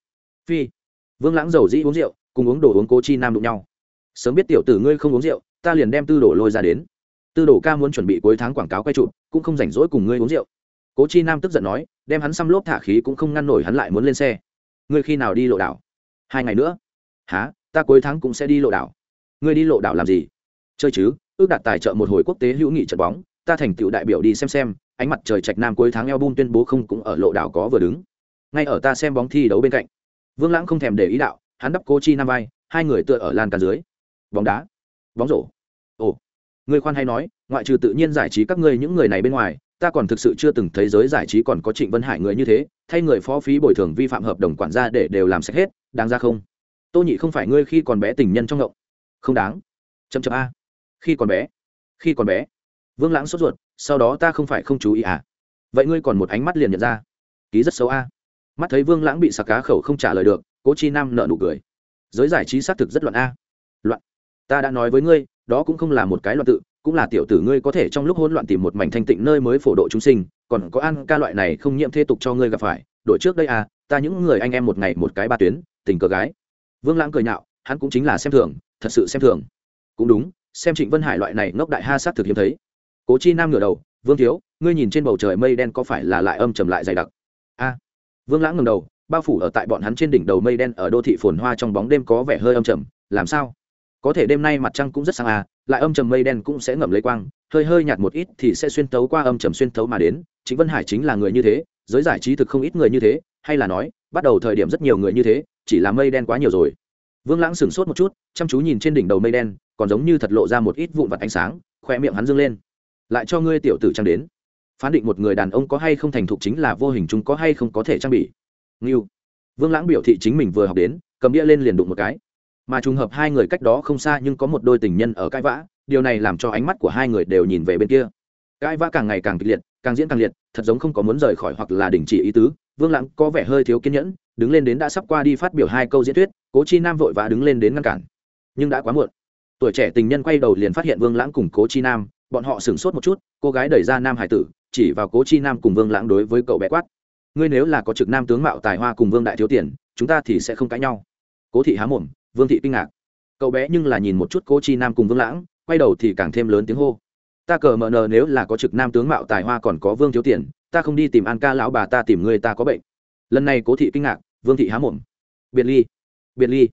Phi. Vương lãng dầu dĩ uống rượu, cùng uống đồ uống cố chi nam đụng nhau. Sớm biết tiểu tử ngươi không uống rượu, ta liền đem tư đồ lôi ra đến. Tư đồ ca muốn chuẩn bị cuối tháng quảng cáo quay trụ cũng không rảnh rỗi cùng ngươi uống rượu. Cố chi nam tức giận nói, đem hắn xăm lốp thả khí cũng không ngăn nổi hắn lại muốn lên xe. Ngươi khi nào đi lộ đảo? Hai ngày nữa. Há ta cuối tháng cũng sẽ đi lộ đảo. Ngươi đi lộ đảo làm gì? Chơi chứ, ước đạt tài trợ một hồi quốc tế hữu nghị trận bóng, ta thành tựu đại biểu đi xem xem ánh mặt trời trạch nam cuối tháng eo bun tuyên bố không cũng ở lộ đảo có vừa đứng. Ngay ở ta xem bóng thi đấu bên cạnh. Vương lãng không thèm để ý đạo, hắn đắp cô chi nam vai, hai người tựa ở lan cả dưới. Bóng đá. Bóng rổ. Ồ. Người khoan hay nói, ngoại trừ tự nhiên giải trí các ngươi những người này bên ngoài, ta còn thực sự chưa từng thấy giới giải trí còn có trịnh vân hải người như thế, thay người phó phí bồi thường vi phạm hợp đồng quản gia để đều làm sạch hết, đáng ra không? Tô nhị không phải ngươi khi còn bé tình nhân trong ngộng. Không đáng. Chậm chậm a. Khi còn bé. Khi còn bé vương lãng sốt ruột, sau đó ta không phải không chú ý à? Vậy ngươi còn một ánh mắt liền nhận ra. Ký rất xấu a. Mắt thấy vương lãng bị sặc cá khẩu không trả lời được, cố chi nam nợ nụ cười. Giới giải trí xác thực rất loạn a. Loạn. Ta đã nói với ngươi, đó cũng không là một cái loạn tự, cũng là tiểu tử ngươi có thể trong lúc hỗn loạn tìm một mảnh thanh tịnh nơi mới phổ độ chúng sinh, còn có ăn ca loại này không nhiễm thế tục cho ngươi gặp phải. Đội trước đây à ta những người anh em một ngày một cái ba tuyến, tình cờ gái. Vương lãng cười nhạo, hắn cũng chính là xem thường, thật sự xem thường. Cũng đúng, xem trịnh vân hải loại này ngốc đại ha sát thực hiếm thấy cố chi nam ngửa đầu, vương thiếu, ngươi nhìn trên bầu trời mây đen có phải là lại âm trầm lại dày đặc? A. Vương lãng ngầm đầu, bao phủ ở tại bọn hắn trên đỉnh đầu mây đen ở đô thị phồn hoa trong bóng đêm có vẻ hơi âm trầm, làm sao? Có thể đêm nay mặt trăng cũng rất sáng à lại âm trầm mây đen cũng sẽ ngậm lấy quang, hơi hơi nhạt một ít thì sẽ xuyên tấu qua âm trầm xuyên tấu mà đến. Chính vân hải chính là người như thế, giới giải trí thực không ít người như thế, hay là nói, bắt đầu thời điểm rất nhiều người như thế, chỉ là mây đen quá nhiều rồi. Vương lãng sửng sốt một chút, chăm chú nhìn trên đỉnh đầu mây đen, còn giống như thật lộ ra một ít vụn vặt ánh sáng, khoe miệng hắn dâng lên lại cho ngươi tiểu tử trang đến. Phán định một người đàn ông có hay không thành thục chính là vô hình chúng có hay không có thể trang bị. Nghiêu vương lãng biểu thị chính mình vừa học đến, cầm đĩa lên liền đụng một cái. Mà trùng hợp hai người cách đó không xa nhưng có một đôi tình nhân ở cãi vã, điều này làm cho ánh mắt của hai người đều nhìn về bên kia. Cãi vã càng ngày càng kịch liệt, càng diễn càng liệt, thật giống không có muốn rời khỏi hoặc là đình chỉ ý tứ. Vương lãng có vẻ hơi thiếu kiên nhẫn, đứng lên đến đã sắp qua đi phát biểu hai câu diễn thuyết, cố chi nam vội vã đứng lên đến ngăn cản. Nhưng đã quá muộn. Tuổi trẻ tình nhân quay đầu liền phát hiện vương lãng cùng cố chi nam bọn họ sửng sốt một chút, cô gái đẩy ra nam hải tử, chỉ vào cố chi nam cùng vương lãng đối với cậu bé quát. Ngươi nếu là có trực nam tướng mạo tài hoa cùng vương đại thiếu tiền, chúng ta thì sẽ không cãi nhau. Cố thị há mồm, vương thị kinh ngạc. Cậu bé nhưng là nhìn một chút cố chi nam cùng vương lãng, quay đầu thì càng thêm lớn tiếng hô. Ta cờ mờ nờ nếu là có trực nam tướng mạo tài hoa còn có vương thiếu tiền, ta không đi tìm an ca lão bà ta tìm người ta có bệnh. Lần này cố thị kinh ngạc, vương thị há mồm. Biệt ly biệt ly.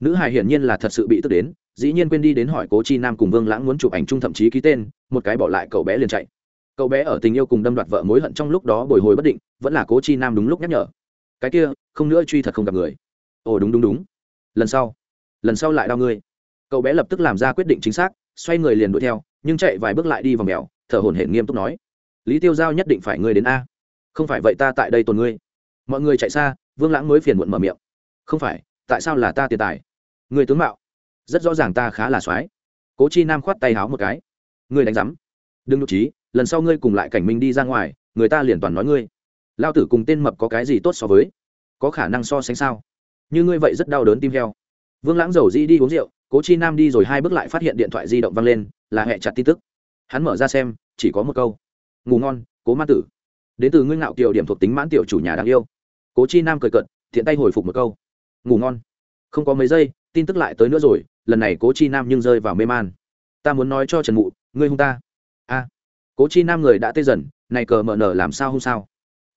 Nữ hài hiển nhiên là thật sự bị tức đến dĩ nhiên quên đi đến hỏi cố chi nam cùng vương lãng muốn chụp ảnh chung thậm chí ký tên, một cái bỏ lại cậu bé liền chạy. Cậu bé ở tình yêu cùng đâm đoạt vợ mối hận trong lúc đó bồi hồi bất định, vẫn là cố chi nam đúng lúc nhắc nhở. Cái kia, không nữa truy thật không gặp người. Ồ, đúng đúng đúng. Lần sau lần sau lại đau ngươi. Cậu bé lập tức làm ra quyết định chính xác, xoay người liền đuổi theo, nhưng chạy vài bước lại đi vào mèo, thở hổn hển nghiêm túc nói. Lý tiêu giao nhất định phải ngươi đến a. Không phải vậy ta tại đây tồn ngươi. Mọi người chạy xa, vương lãng mới phiền muộn mở miệng. Không phải, tại sao là ta tiền tài? Người tướng mạo rất rõ ràng ta khá là soái. Cố chi nam khoát tay háo một cái. Ngươi đánh rắm đừng nhục trí, lần sau ngươi cùng lại cảnh minh đi ra ngoài, người ta liền toàn nói ngươi. Lao tử cùng tên mập có cái gì tốt so với? Có khả năng so sánh sao? Như ngươi vậy rất đau đớn tim heo. Vương lãng dầu di đi uống rượu, cố chi nam đi rồi hai bước lại phát hiện điện thoại di động văng lên, là hẹ chặt tin tức. Hắn mở ra xem, chỉ có một câu. Ngủ ngon, cố ma tử. Đến từ ngươi ngạo kiều điểm thuộc tính mãn tiểu chủ nhà đáng yêu. Cố chi nam cười cận thiện tay hồi phục một câu. Ngủ ngon. Không có mấy giây, tin tức lại tới nữa rồi lần này cố chi nam nhưng rơi vào mê man. Ta muốn nói cho trần mụ, ngươi hung ta. A, cố chi nam người đã tê dần, này cờ mờ nở làm sao hung sao?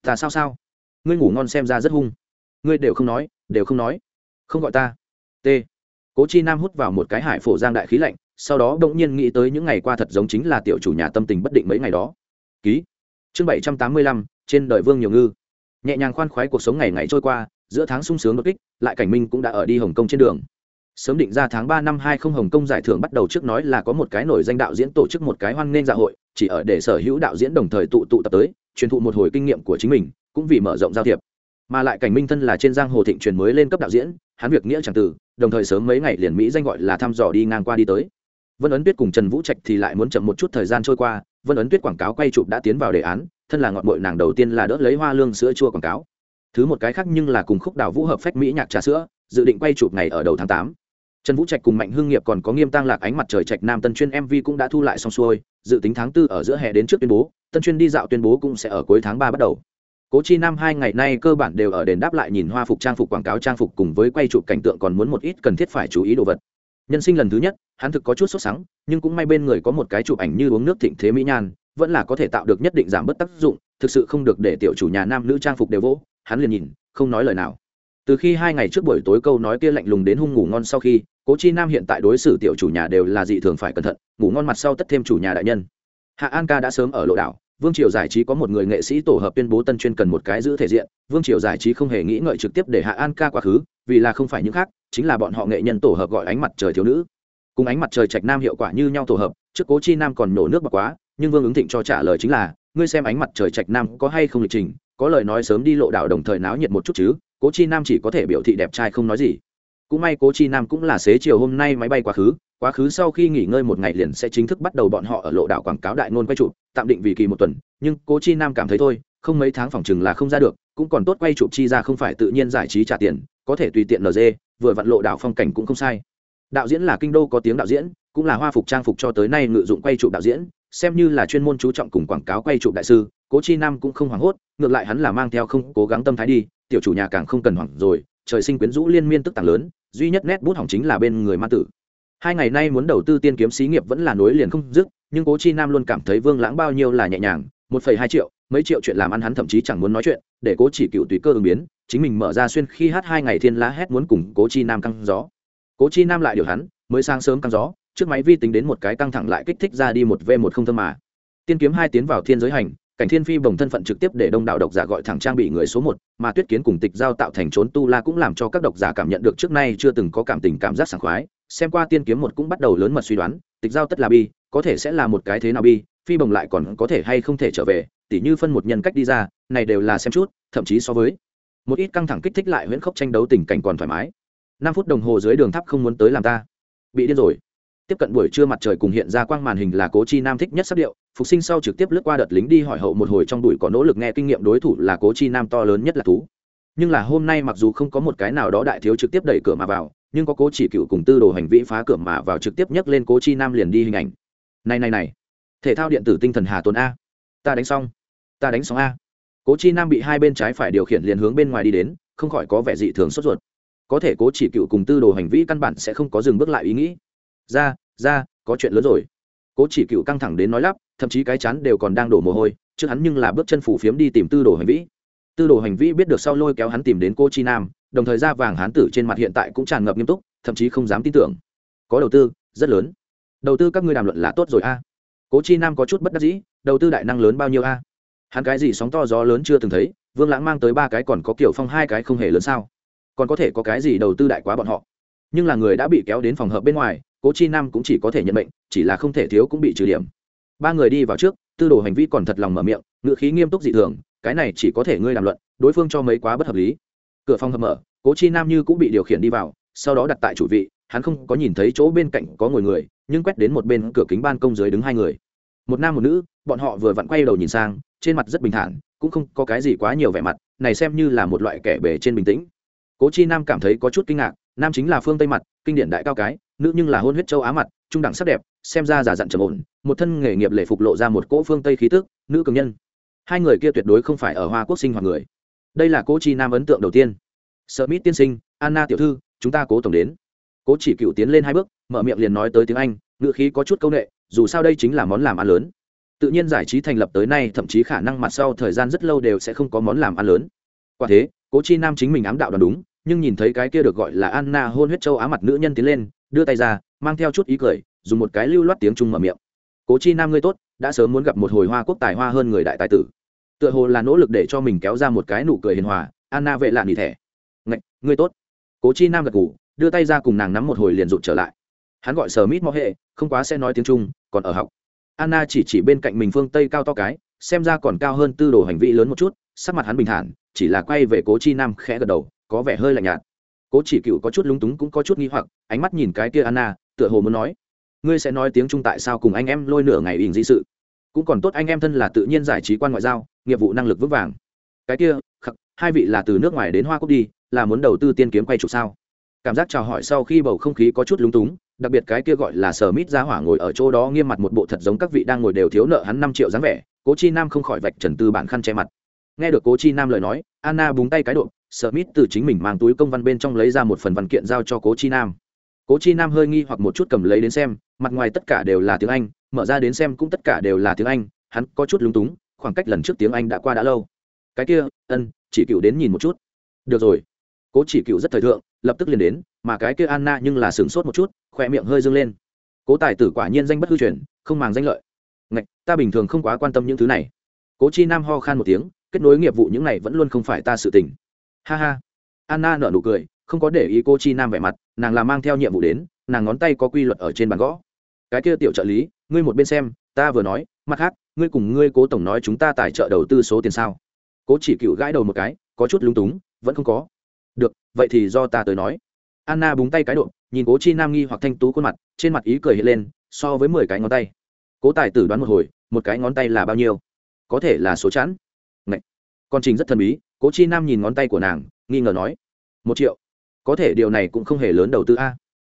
Ta sao sao? Ngươi ngủ ngon xem ra rất hung. Ngươi đều không nói, đều không nói. Không gọi ta. T. Cố chi nam hút vào một cái hải phổ giang đại khí lạnh, sau đó bỗng nhiên nghĩ tới những ngày qua thật giống chính là tiểu chủ nhà tâm tình bất định mấy ngày đó. Ký. Chương bảy trăm tám mươi lăm, trên đời vương nhiều ngư. Nhẹ nhàng khoan khoái cuộc sống ngày ngày trôi qua, giữa tháng sung sướng đột kích, lại cảnh minh cũng đã ở đi hồng kông trên đường sớm định ra tháng ba năm hai không hồng kông giải thưởng bắt đầu trước nói là có một cái nổi danh đạo diễn tổ chức một cái hoan nghênh dạ hội, chỉ ở để sở hữu đạo diễn đồng thời tụ tụ tập tới, truyền thụ một hồi kinh nghiệm của chính mình, cũng vì mở rộng giao thiệp. Mà lại cảnh minh thân là trên giang hồ thịnh truyền mới lên cấp đạo diễn, hắn việc nghĩa chẳng từ, đồng thời sớm mấy ngày liền mỹ danh gọi là thăm dò đi ngang qua đi tới. Vân ấn tuyết cùng trần vũ trạch thì lại muốn chậm một chút thời gian trôi qua, vân ấn tuyết quảng cáo quay chụp đã tiến vào đề án, thân là ngọn bội nàng đầu tiên là đỡ lấy hoa lương sữa chua quảng cáo. Thứ một cái khác nhưng là cùng khúc đào vũ hợp phách mỹ nhạc trà sữa, dự định quay chụp ngày ở đầu tháng tám trần vũ trạch cùng mạnh hưng nghiệp còn có nghiêm tăng lạc ánh mặt trời trạch nam tân chuyên mv cũng đã thu lại xong xuôi, dự tính tháng tư ở giữa hè đến trước tuyên bố, tân chuyên đi dạo tuyên bố cũng sẽ ở cuối tháng ba bắt đầu. Cố chi nam hai ngày nay cơ bản đều ở đền đáp lại nhìn hoa phục trang phục quảng cáo trang phục cùng với quay chụp cảnh tượng còn muốn một ít cần thiết phải chú ý đồ vật. Nhân sinh lần thứ nhất, hắn thực có chút sốt sắng, nhưng cũng may bên người có một cái chụp ảnh như uống nước thịnh thế mỹ nhan, vẫn là có thể tạo được nhất định giảm bớt tác dụng, thực sự không được để tiểu chủ nhà nam nữ trang phục đều vỗ, hắn liền nhìn, không nói lời nào từ khi hai ngày trước buổi tối câu nói kia lạnh lùng đến hung ngủ ngon sau khi, cố chi nam hiện tại đối xử tiểu chủ nhà đều là dị thường phải cẩn thận, ngủ ngon mặt sau tất thêm chủ nhà đại nhân. Hạ an ca đã sớm ở lộ đảo, vương triều giải trí có một người nghệ sĩ tổ hợp tuyên bố tân chuyên cần một cái giữ thể diện, vương triều giải trí không hề nghĩ ngợi trực tiếp để hạ an ca quá khứ, vì là không phải những khác, chính là bọn họ nghệ nhân tổ hợp gọi ánh mặt trời thiếu nữ. Cùng ánh mặt trời trạch nam hiệu quả như nhau tổ hợp, trước cố chi nam còn nổ nước bạc quá, nhưng vương ứng thịnh cho trả lời chính là, ngươi xem ánh mặt trời trạch nam có hay không lịch trình, có lời nói sớm đi lộ đảo đồng thời náo nhiệt một chút chứ? Cố chi nam chỉ có thể biểu thị đẹp trai không nói gì. Cũng may cố chi nam cũng là xế chiều hôm nay máy bay quá khứ quá khứ sau khi nghỉ ngơi một ngày liền sẽ chính thức bắt đầu bọn họ ở lộ đạo quảng cáo đại ngôn quay chụp, tạm định vì kỳ một tuần, nhưng cố chi nam cảm thấy thôi, không mấy tháng phòng chừng là không ra được, cũng còn tốt quay chụp chi ra không phải tự nhiên giải trí trả tiền, có thể tùy tiện nd vừa vặn lộ đạo phong cảnh cũng không sai. Đạo diễn là kinh đô có tiếng đạo diễn, cũng là hoa phục trang phục cho tới nay ngự dụng quay chụp đạo diễn, xem như là chuyên môn chú trọng cùng quảng cáo quay chụp đại sư, cố chi nam cũng không hoảng hốt, ngược lại hắn là mang theo không cố gắng tâm thái đi tiểu chủ nhà càng không cần hoảng rồi, trời sinh quyến rũ liên miên tức tàng lớn, duy nhất nét bút hỏng chính là bên người ma tử. Hai ngày nay muốn đầu tư tiên kiếm xí nghiệp vẫn là nối liền không dứt, nhưng cố chi nam luôn cảm thấy vương lãng bao nhiêu là nhẹ nhàng, một phẩy hai triệu, mấy triệu chuyện làm ăn hắn thậm chí chẳng muốn nói chuyện, để cố chỉ cựu tùy cơ ứng biến, chính mình mở ra xuyên khi hát hai ngày thiên lá hét muốn cùng cố chi nam căng gió. Cố chi nam lại điều hắn, mới sáng sớm căng gió, trước máy vi tính đến một cái căng thẳng lại kích thích ra đi một v một không thơm mà. Tiên kiếm hai tiến vào thiên giới hành cảnh thiên phi bồng thân phận trực tiếp để đông đảo độc giả gọi thẳng trang bị người số một, mà tuyết kiến cùng tịch giao tạo thành trốn tu la cũng làm cho các độc giả cảm nhận được trước nay chưa từng có cảm tình cảm giác sảng khoái. Xem qua tiên kiếm một cũng bắt đầu lớn mật suy đoán, tịch giao tất là bi, có thể sẽ là một cái thế nào bi, phi bồng lại còn có thể hay không thể trở về, tỉ như phân một nhân cách đi ra, này đều là xem chút, thậm chí so với một ít căng thẳng kích thích lại huyễn khốc tranh đấu tình cảnh còn thoải mái. Năm phút đồng hồ dưới đường tháp không muốn tới làm ta. Bị điên rồi tiếp cận buổi trưa mặt trời cùng hiện ra quang màn hình là cố chi nam thích nhất sắc điệu, phục sinh sau trực tiếp lướt qua đợt lính đi hỏi hậu một hồi trong đùi có nỗ lực nghe kinh nghiệm đối thủ là cố chi nam to lớn nhất là thú. Nhưng là hôm nay mặc dù không có một cái nào đó đại thiếu trực tiếp đẩy cửa mà vào, nhưng có cố chỉ cựu cùng tư đồ hành vi phá cửa mà vào trực tiếp nhấc lên cố chi nam liền đi hình ảnh. Này này này, thể thao điện tử tinh thần hà tồn a. Ta đánh xong, ta đánh xong a. Cố chi nam bị hai bên trái phải điều khiển liền hướng bên ngoài đi đến, không khỏi có vẻ dị thường sốt ruột. Có thể cố chỉ cựu cùng tư đồ hành vi căn bản sẽ không có dừng bước lại ý nghĩ ra ra, có chuyện lớn rồi. Cố chỉ cựu căng thẳng đến nói lắp, thậm chí cái chán đều còn đang đổ mồ hôi, trước hắn nhưng là bước chân phủ phiếm đi tìm tư đồ hành Vĩ. tư đồ hành Vĩ biết được sau lôi kéo hắn tìm đến cô chi nam, đồng thời da vàng hán tử trên mặt hiện tại cũng tràn ngập nghiêm túc, thậm chí không dám tin tưởng. Có đầu tư, rất lớn. Đầu tư các ngươi đàm luận là tốt rồi a. Cố chi nam có chút bất đắc dĩ, đầu tư đại năng lớn bao nhiêu a? Hắn cái gì sóng to gió lớn chưa từng thấy, vương lãng mang tới ba cái còn có kiểu phong hai cái không hề lớn sao? Còn có thể có cái gì đầu tư đại quá bọn họ? Nhưng là người đã bị kéo đến phòng hợp bên ngoài cố chi nam cũng chỉ có thể nhận mệnh, chỉ là không thể thiếu cũng bị trừ điểm. Ba người đi vào trước tư đồ hành vi còn thật lòng mở miệng ngự khí nghiêm túc dị thường cái này chỉ có thể ngươi làm luận đối phương cho mấy quá bất hợp lý. Cửa phòng hợp mở cố chi nam như cũng bị điều khiển đi vào sau đó đặt tại chủ vị hắn không có nhìn thấy chỗ bên cạnh có ngồi người nhưng quét đến một bên cửa kính ban công dưới đứng hai người. Một nam một nữ bọn họ vừa vặn quay đầu nhìn sang trên mặt rất bình thản cũng không có cái gì quá nhiều vẻ mặt này xem như là một loại kẻ bể trên bình tĩnh. Cố chi nam cảm thấy có chút kinh ngạc nam chính là phương tây mặt kinh điển đại cao cái nữ nhưng là hôn huyết châu á mặt, trung đẳng sắc đẹp, xem ra giả dặn trầm ổn, một thân nghề nghiệp lệ phục lộ ra một cỗ phương tây khí tức, nữ cường nhân. Hai người kia tuyệt đối không phải ở hoa quốc sinh hoạt người. Đây là cố chi nam ấn tượng đầu tiên. Sợ mít tiên sinh, anna tiểu thư, chúng ta cố tổng đến. Cố chỉ cựu tiến lên hai bước, mở miệng liền nói tới tiếng anh ngựa khí có chút c â u n ệ dù sao đây chính là món làm ăn lớn. Tự nhiên giải trí thành lập tới nay, thậm chí khả năng mặt sau thời gian rất lâu đều sẽ không có món làm ăn lớn. Quả thế, cố chi nam chính mình ám đạo đoán đúng, nhưng nhìn thấy cái kia được gọi là anna hôn huyết châu á mặt nữ nhân tiến lên đưa tay ra, mang theo chút ý cười, dùng một cái lưu loát tiếng trung mở miệng. Cố chi nam ngươi tốt, đã sớm muốn gặp một hồi hoa quốc tài hoa hơn người đại tài tử. Tựa hồ là nỗ lực để cho mình kéo ra một cái nụ cười hiền hòa, anna vệ lạ nỉ thẻ. Ngạch ngươi tốt. Cố chi nam gật ngủ đưa tay ra cùng nàng nắm một hồi liền rụt trở lại. Hắn gọi sờ mít mó hệ, không quá sẽ nói tiếng trung, còn ở học. Anna chỉ chỉ bên cạnh mình phương tây cao to cái, xem ra còn cao hơn tư đồ hành vi lớn một chút, sắc mặt hắn bình thản, chỉ là quay về cố chi nam khẽ gật đầu, có vẻ hơi lạnh nhạt cố chỉ cựu có chút lúng túng cũng có chút nghi hoặc, ánh mắt nhìn cái kia anna, tựa hồ muốn nói, ngươi sẽ nói tiếng trung tại sao cùng anh em lôi nửa ngày ỉn di sự? Cũng còn tốt anh em thân là tự nhiên giải trí quan ngoại giao, nghiệp vụ năng lực vững vàng. Cái kia, khắc, hai vị là từ nước ngoài đến hoa quốc đi, là muốn đầu tư tiên kiếm quay trụ sao? Cảm giác chào hỏi sau khi bầu không khí có chút lúng túng, đặc biệt cái kia gọi là sở mít ra hỏa ngồi ở chỗ đó nghiêm mặt một bộ thật giống các vị đang ngồi đều thiếu nợ hắn năm triệu dáng vẻ, cố chi nam không khỏi vạch trần tư bản khăn che mặt. Nghe được cố chi nam lời nói, anna búng tay cái độ sở mít từ chính mình mang túi công văn bên trong lấy ra một phần văn kiện giao cho cố chi nam. Cố chi nam hơi nghi hoặc một chút cầm lấy đến xem, mặt ngoài tất cả đều là tiếng anh, mở ra đến xem cũng tất cả đều là tiếng anh, hắn có chút lúng túng, khoảng cách lần trước tiếng anh đã qua đã lâu. Cái kia, ân, chỉ cựu đến nhìn một chút. Được rồi. Cố chỉ cựu rất thời thượng, lập tức liền đến, mà cái kia anna nhưng là sửng sốt một chút khoe miệng hơi dương lên. Cố tài tử quả nhiên danh bất hư truyền, không màng danh lợi. Ngạch, ta bình thường không quá quan tâm những thứ này. Cố chi nam ho khan một tiếng, kết nối nghiệp vụ những này vẫn luôn không phải ta sự tình ha ha. Anna nở nụ cười, không có để ý cô chi nam vẻ mặt, nàng là mang theo nhiệm vụ đến, nàng ngón tay có quy luật ở trên bàn gõ. Cái kia tiểu trợ lý, ngươi một bên xem, ta vừa nói, mặt khác, ngươi cùng ngươi cố tổng nói chúng ta tài trợ đầu tư số tiền sao? Cố chỉ cựu gãi đầu một cái, có chút lúng túng, vẫn không có. Được, vậy thì do ta tới nói. Anna búng tay cái độ, nhìn cố chi nam nghi hoặc thanh tú khuôn mặt, trên mặt ý cười hiện lên, so với mười cái ngón tay. Cố tài tử đoán một hồi, một cái ngón tay là bao nhiêu? Có thể là số chẵn. Ngậy. con trình rất thần bí cố chi nam nhìn ngón tay của nàng, nghi ngờ nói, một triệu? Có thể điều này cũng không hề lớn đầu tư a.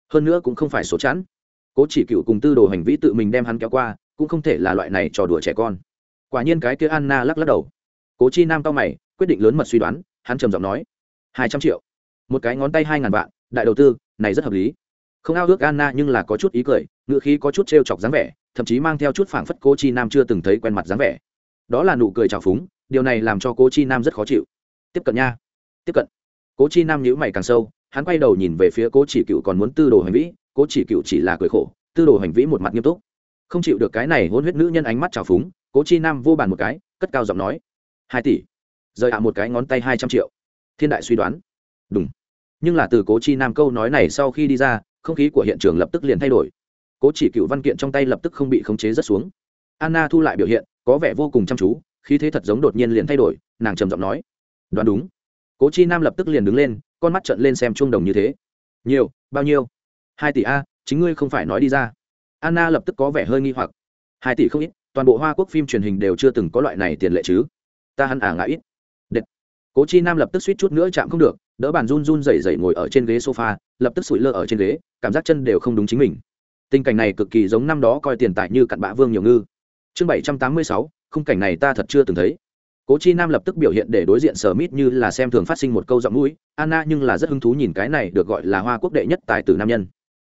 Hơn nữa cũng không phải số chẵn. Cố chỉ cựu cùng tư đồ hành vi tự mình đem hắn kéo qua, cũng không thể là loại này trò đùa trẻ con. Quả nhiên cái kia anna lắc lắc đầu. Cố chi nam cao mày, quyết định lớn mật suy đoán, hắn trầm giọng nói, hai trăm triệu. Một cái ngón tay hai ngàn vạn, đại đầu tư, này rất hợp lý. Không ao ước anna nhưng là có chút ý cười ngựa khí có chút t r e o chọc dáng vẻ, thậm chí mang theo chút phảng phất cố chi nam chưa từng thấy quen mặt dáng vẻ. Đó là nụ cười trào phúng điều này làm cho cố chi nam rất khó chịu. Tiếp cận nha. Tiếp cận. Cố chi nam nhữ mày càng sâu, hắn quay đầu nhìn về phía cố chỉ cựu còn muốn tư đồ hành vĩ, cố chỉ cựu chỉ là cười khổ, tư đồ hành vĩ một mặt nghiêm túc. Không chịu được cái này hôn huyết nữ nhân ánh mắt trào phúng, cố chi nam vô bàn một cái, cất cao giọng nói. Hai tỷ. Rời ạ một cái ngón tay hai trăm triệu. Thiên đại suy đoán. Đúng nhưng là từ cố chi nam câu nói này sau khi đi ra, không khí của hiện trường lập tức liền thay đổi. Cố chỉ cựu văn kiện trong tay lập tức không bị khống chế rất xuống. Anna thu lại biểu hiện, có vẻ vô cùng chăm chú khí thế thật giống đột nhiên liền thay đổi, nàng trầm giọng nói. Đoán đúng. Cố chi nam lập tức liền đứng lên, con mắt trợn lên xem chuông đồng như thế. Nhiều, bao nhiêu? Hai tỷ a, chính ngươi không phải nói đi ra. Anna lập tức có vẻ hơi nghi hoặc. Hai tỷ không ít, toàn bộ hoa quốc phim truyền hình đều chưa từng có loại này tiền lệ chứ. Ta hẳn à ngã ít. Đệt. cố chi nam lập tức suýt chút nữa chạm không được, đỡ bàn run run rẩy rẩy ngồi ở trên ghế sofa, lập tức sụi lơ ở trên ghế, cảm giác chân đều không đúng chính mình. Tình cảnh này cực kỳ giống năm đó coi tiền tài như cặn bã vương nhiều ngư. Chương bảy trăm tám mươi sáu khung cảnh này ta thật chưa từng thấy. Cố chi nam lập tức biểu hiện để đối diện sở mít như là xem thường phát sinh một câu giọng mũi, anna nhưng là rất hứng thú nhìn cái này được gọi là hoa quốc đệ nhất tài tử nam nhân.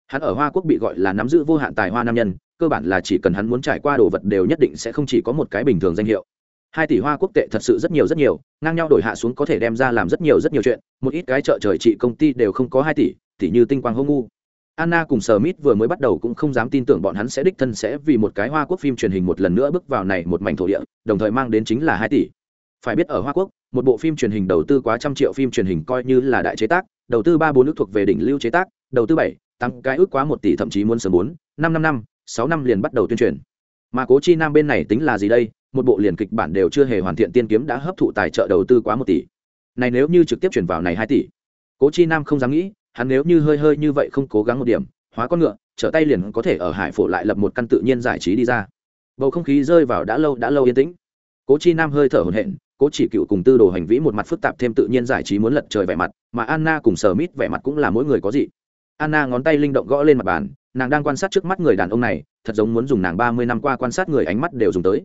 Hắn ở hoa quốc bị gọi là nắm giữ vô hạn tài hoa nam nhân, cơ bản là chỉ cần hắn muốn trải qua đồ vật đều nhất định sẽ không chỉ có một cái bình thường danh hiệu. Hai tỷ hoa quốc tệ thật sự rất nhiều rất nhiều, ngang nhau đổi hạ xuống có thể đem ra làm rất nhiều rất nhiều chuyện, một ít cái chợ trời trị công ty đều không có hai tỷ tỷ như tinh quang hô ngu anna cùng Smith vừa mới bắt đầu cũng không dám tin tưởng bọn hắn sẽ đích thân sẽ vì một cái hoa quốc phim truyền hình một lần nữa bước vào này một mảnh thổ địa, đồng thời mang đến chính là hai tỷ. Phải biết ở hoa quốc, một bộ phim truyền hình đầu tư quá trăm triệu phim truyền hình coi như là đại chế tác, đầu tư ba bốn nước thuộc về đỉnh lưu chế tác, đầu tư bảy, tăng cái ước quá một tỷ thậm chí muốn sớm bốn, năm năm năm, sáu năm liền bắt đầu tuyên truyền. Mà cố chi nam bên này tính là gì đây? Một bộ liền kịch bản đều chưa hề hoàn thiện tiên kiếm đã hấp thụ tài trợ đầu tư quá một tỷ. Này nếu như trực tiếp chuyển vào này hai tỷ, cố chi nam không dám nghĩ hắn nếu như hơi hơi như vậy không cố gắng một điểm, hóa con ngựa, trở tay liền có thể ở hải phổ lại lập một căn tự nhiên giải trí đi ra. Bầu không khí rơi vào đã lâu đã lâu yên tĩnh. Cố chi nam hơi thở hổn hển, cố chỉ cựu cùng tư đồ hành vĩ một mặt phức tạp thêm tự nhiên giải trí muốn lật trời vẻ mặt, mà anna cùng sờ mít vẻ mặt cũng là mỗi người có gì anna ngón tay linh động gõ lên mặt bàn, nàng đang quan sát trước mắt người đàn ông này, thật giống muốn dùng nàng ba mươi năm qua quan sát người ánh mắt đều dùng tới.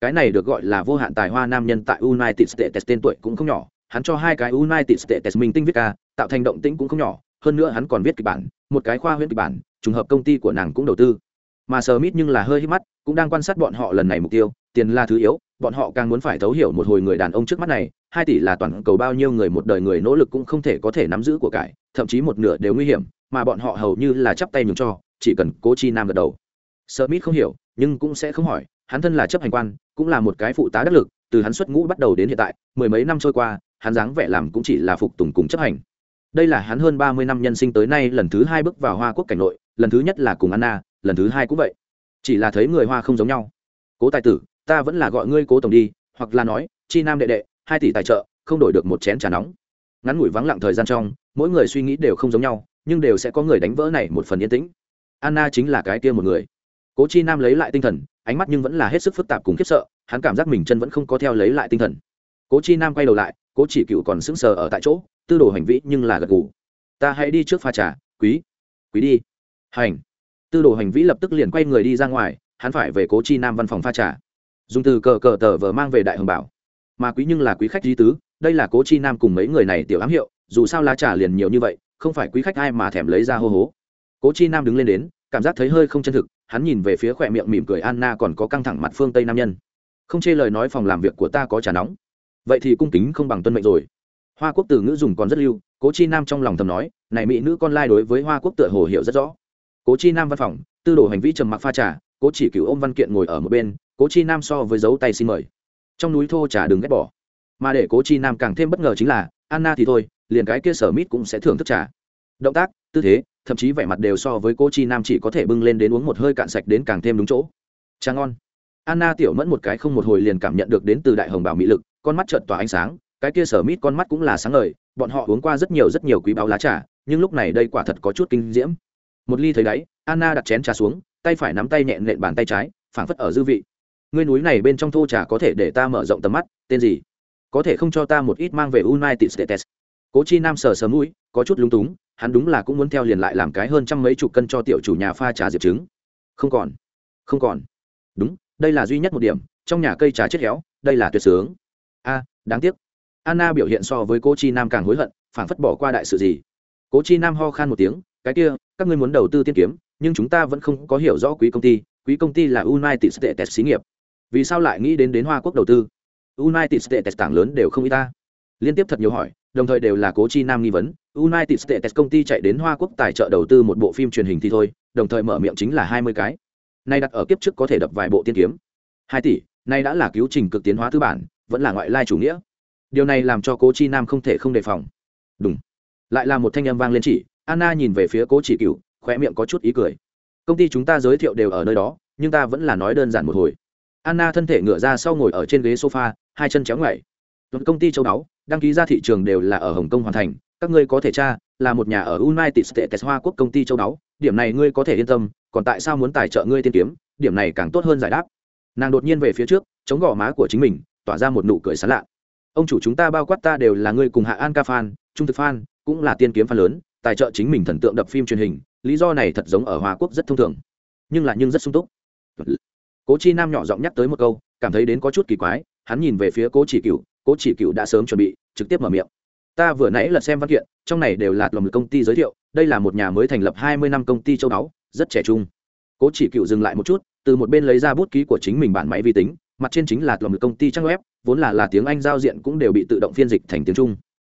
Cái này được gọi là vô hạn tài hoa nam nhân tại united states tên tuổi cũng không nhỏ, hắn cho hai cái united states minh tinh viết ca, tạo thành động tĩnh cũng không nhỏ hơn nữa hắn còn viết kịch bản, một cái khoa huyễn kịch bản, trùng hợp công ty của nàng cũng đầu tư. Mà Smith nhưng là hơi hít mắt, cũng đang quan sát bọn họ lần này mục tiêu, tiền là thứ yếu, bọn họ càng muốn phải thấu hiểu một hồi người đàn ông trước mắt này, hai tỷ là toàn cầu bao nhiêu người một đời người nỗ lực cũng không thể có thể nắm giữ của cải, thậm chí một nửa đều nguy hiểm, mà bọn họ hầu như là chắp tay nhường cho, chỉ cần cố chi nam gật đầu. Smith không hiểu, nhưng cũng sẽ không hỏi, hắn thân là chấp hành quan, cũng là một cái phụ tá đắc lực, từ hắn xuất ngũ bắt đầu đến hiện tại, mười mấy năm trôi qua, hắn dáng vẻ làm cũng chỉ là phục tùng cùng chấp hành đây là hắn hơn ba mươi năm nhân sinh tới nay lần thứ hai bước vào hoa quốc cảnh nội, lần thứ nhất là cùng anna, lần thứ hai cũng vậy. Chỉ là thấy người hoa không giống nhau. Cố tài tử, ta vẫn là gọi ngươi cố tổng đi, hoặc là nói, chi nam đệ đệ, hai tỷ tài trợ, không đổi được một chén trà nóng. Ngắn ngủi vắng lặng thời gian trong, mỗi người suy nghĩ đều không giống nhau, nhưng đều sẽ có người đánh vỡ này một phần yên tĩnh. Anna chính là cái kia một người. Cố chi nam lấy lại tinh thần, ánh mắt nhưng vẫn là hết sức phức tạp cùng khiếp sợ, hắn cảm giác mình chân vẫn không có theo lấy lại tinh thần. Cố chi nam quay đầu lại cố chỉ cựu còn sững sờ ở tại chỗ, tư đồ hành vĩ nhưng là gật gù. Ta hãy đi trước pha trà, quý quý đi. Hành. Tư đồ hành vĩ lập tức liền quay người đi ra ngoài, hắn phải về cố chi nam văn phòng pha trà. Dùng từ cờ cờ tờ vờ mang về đại hồng bảo. Mà quý nhưng là quý khách di tứ, đây là cố chi nam cùng mấy người này tiểu ám hiệu, dù sao lá trà liền nhiều như vậy, không phải quý khách ai mà thèm lấy ra hô hố. Cố chi nam đứng lên đến, cảm giác thấy hơi không chân thực, hắn nhìn về phía khỏe miệng mỉm cười anna còn có căng thẳng mặt phương tây nam nhân. Không chê lời nói phòng làm việc của ta có trà nóng vậy thì cung kính không bằng tuân mệnh rồi. Hoa quốc từ ngữ dùng còn rất lưu, cố chi nam trong lòng thầm nói, này mỹ nữ con lai đối với hoa quốc tựa hồ hiểu rất rõ. Cố chi nam văn phòng, tư đồ hành vi trầm mặc pha trà, cố chỉ cựu ôm văn kiện ngồi ở một bên, cố chi nam so với dấu tay xin mời. Trong núi thô trà đừng ghét bỏ. Mà để cố chi nam càng thêm bất ngờ chính là, anna thì thôi, liền cái kia sở mít cũng sẽ thưởng thức trà. Động tác, tư thế, thậm chí vẻ mặt đều so với cố chi nam chỉ có thể bưng lên đến uống một hơi cạn sạch đến càng thêm đúng chỗ. Trà ngon. Anna tiểu mẫn một cái không một hồi liền cảm nhận được đến từ đại hồng bảo mỹ lực con mắt trợn tỏa ánh sáng, cái kia sở mít con mắt cũng là sáng ngời, bọn họ uống qua rất nhiều rất nhiều quý báo lá trà, nhưng lúc này đây quả thật có chút kinh diễm. Một ly thấy đáy anna đặt chén trà xuống, tay phải nắm tay nhẹ nện bàn tay trái, phảng phất ở dư vị. Ngươi núi này bên trong thô trà có thể để ta mở rộng tầm mắt, tên gì? Có thể không cho ta một ít mang về united states. Cố chi nam sờ sờ mũi, có chút lúng túng, hắn đúng là cũng muốn theo liền lại làm cái hơn trăm mấy chục cân cho tiểu chủ nhà pha trà diệp trứng. Không còn. Không còn. Đúng, đây là duy nhất một điểm, trong nhà cây trà chết héo, đây là tuyệt sướng a, đáng tiếc. Anna biểu hiện so với cô chi nam càng hối hận, phảng phất bỏ qua đại sự gì. Cố chi nam ho khan một tiếng, cái kia, các ngươi muốn đầu tư tiên kiếm, nhưng chúng ta vẫn không có hiểu rõ quý công ty. Quý công ty là united states xí nghiệp. Vì sao lại nghĩ đến đến hoa quốc đầu tư? United states tảng lớn đều không y ta. Liên tiếp thật nhiều hỏi, đồng thời đều là cố chi nam nghi vấn. United states công ty chạy đến hoa quốc tài trợ đầu tư một bộ phim truyền hình thì thôi, đồng thời mở miệng chính là hai mươi cái. Nay đặt ở kiếp trước có thể đập vài bộ tiên kiếm. hai tỷ, nay đã là cứu trình cực tiến hóa tư bản vẫn là ngoại lai chủ nghĩa. Điều này làm cho cố chi nam không thể không đề phòng. Đúng lại là một thanh âm vang lên chỉ, anna nhìn về phía cố chỉ cựu khoe miệng có chút ý cười. Công ty chúng ta giới thiệu đều ở nơi đó, nhưng ta vẫn là nói đơn giản một hồi. Anna thân thể ngựa ra sau ngồi ở trên ghế sofa, hai chân chéo ngoảy tuần công ty châu đáo đăng ký ra thị trường đều là ở hồng kông hoàn thành. Các ngươi có thể tra, là một nhà ở united states hoa quốc công ty châu đáo điểm này ngươi có thể yên tâm, còn tại sao muốn tài trợ ngươi tiên kiếm? Điểm này càng tốt hơn giải đáp. Nàng đột nhiên về phía trước, chống gò má của chính mình tỏa ra một nụ cười sán lạ. Ông chủ chúng ta bao quát ta đều là người cùng hạ an ca fan, trung thực fan, cũng là tiên kiếm fan lớn, tài trợ chính mình thần tượng đập phim truyền hình, lý do này thật giống ở hoa quốc rất thông thường. Nhưng là nhưng rất sung túc. Cố chi nam nhỏ giọng nhắc tới một câu, cảm thấy đến có chút kỳ quái, hắn nhìn về phía cố chỉ cựu cố chỉ cựu đã sớm chuẩn bị, trực tiếp mở miệng. Ta vừa nãy lật xem văn kiện, trong này đều là lòng công ty giới thiệu, đây là một nhà mới thành lập hai mươi năm công ty châu báu, rất trẻ trung. Cố chỉ cựu dừng lại một chút, từ một bên lấy ra bút ký của chính mình bản máy vi tính mặt trên chính là lòng công ty trang web, vốn là là tiếng anh giao diện cũng đều bị tự động phiên dịch thành tiếng trung.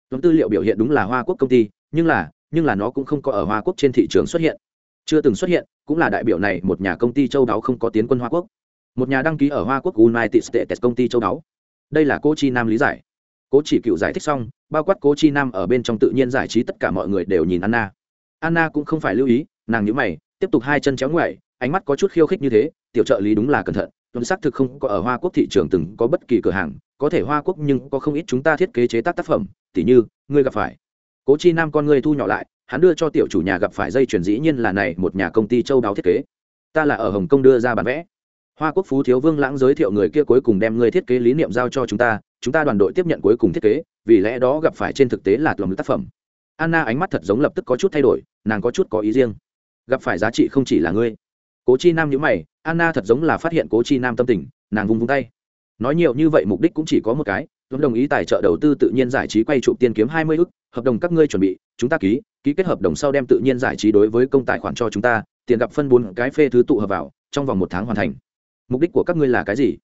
Lòng tư liệu biểu hiện đúng là hoa quốc công ty, nhưng là nhưng là nó cũng không có ở hoa quốc trên thị trường xuất hiện. Chưa từng xuất hiện, cũng là đại biểu này một nhà công ty châu đáo không có tiến quân hoa quốc. Một nhà đăng ký ở hoa quốc united states công ty châu đáo. Đây là cô chi nam lý giải. Cố chỉ cựu giải thích xong, bao quát cố chi nam ở bên trong tự nhiên giải trí tất cả mọi người đều nhìn anna. Anna cũng không phải lưu ý, nàng nhữ mày, tiếp tục hai chân chéo ngoại ánh mắt có chút khiêu khích như thế, tiểu trợ lý đúng là cẩn thận tuấn xác thực không có ở hoa quốc thị trường từng có bất kỳ cửa hàng, có thể hoa quốc nhưng có không ít chúng ta thiết kế chế tác tác phẩm, tỉ như, ngươi gặp phải. Cố chi nam con ngươi thu nhỏ lại, hắn đưa cho tiểu chủ nhà gặp phải dây chuyển dĩ nhiên là này, một nhà công ty châu đáo thiết kế. Ta là ở hồng kông đưa ra bản vẽ. Hoa quốc phú thiếu vương lãng giới thiệu người kia cuối cùng đem người thiết kế lý niệm giao cho chúng ta chúng ta đoàn đội tiếp nhận cuối cùng thiết kế, vì lẽ đó gặp phải trên thực tế là lòng tác phẩm. Anna ánh mắt thật giống lập tức có chút thay đổi, nàng có chút có ý riêng. Gặp phải giá trị không chỉ là ngươi cố chi nam nhữ mày, anna thật giống là phát hiện cố chi nam tâm tình, nàng vung vung tay. Nói nhiều như vậy mục đích cũng chỉ có một cái tôi đồng ý tài trợ đầu tư tự nhiên giải trí quay trụ tiên kiếm hai mươi ức, hợp đồng các ngươi chuẩn bị, chúng ta ký ký kết hợp đồng sau đem tự nhiên giải trí đối với công tài khoản cho chúng ta, tiền gặp phân bốn cái phê thứ tụ hợp vào, trong vòng một tháng hoàn thành. Mục đích của các ngươi là cái gì?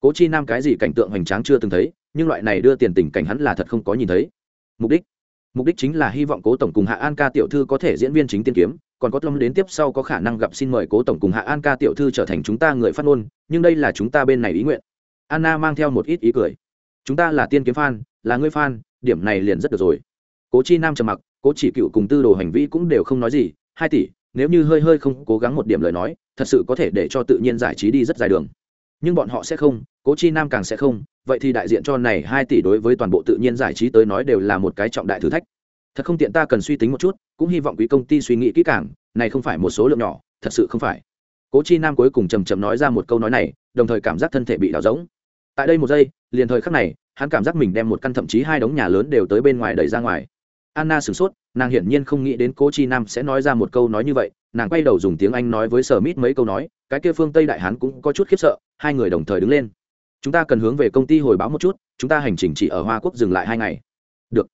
Cố chi nam cái gì cảnh tượng hoành tráng chưa từng thấy, nhưng loại này đưa tiền tình cảnh hắn là thật không có nhìn thấy. Mục đích? Mục đích chính là hy vọng cố tổng cùng hạ an ca tiểu thư có thể diễn viên chính tiên kiếm còn có tâm đến tiếp sau có khả năng gặp xin mời cố tổng cùng hạ an ca tiểu thư trở thành chúng ta người phát ngôn, nhưng đây là chúng ta bên này ý nguyện. Anna mang theo một ít ý cười. Chúng ta là tiên kiếm fan, là người fan, điểm này liền rất được rồi. Cố chi nam trầm mặc, cố chỉ cựu cùng tư đồ hành vi cũng đều không nói gì, hai tỷ, nếu như hơi hơi không cố gắng một điểm lời nói, thật sự có thể để cho tự nhiên giải trí đi rất dài đường. Nhưng bọn họ sẽ không, cố chi nam càng sẽ không, vậy thì đại diện cho này hai tỷ đối với toàn bộ tự nhiên giải trí tới nói đều là một cái trọng đại thử thách thật không tiện ta cần suy tính một chút, cũng hy vọng quý công ty suy nghĩ kỹ càng, này không phải một số lượng nhỏ, thật sự không phải. Cố chi nam cuối cùng chầm chậm nói ra một câu nói này, đồng thời cảm giác thân thể bị đào rỗng. Tại đây một giây, liền thời khắc này, hắn cảm giác mình đem một căn thậm chí hai đống nhà lớn đều tới bên ngoài đẩy ra ngoài. Anna sửng sốt, nàng hiển nhiên không nghĩ đến cố chi nam sẽ nói ra một câu nói như vậy, nàng quay đầu dùng tiếng anh nói với sở mít mấy câu nói, cái kia phương tây đại hán cũng có chút khiếp sợ, hai người đồng thời đứng lên. Chúng ta cần hướng về công ty hồi báo một chút, chúng ta hành trình chỉ ở hoa quốc dừng lại hai ngày. Được.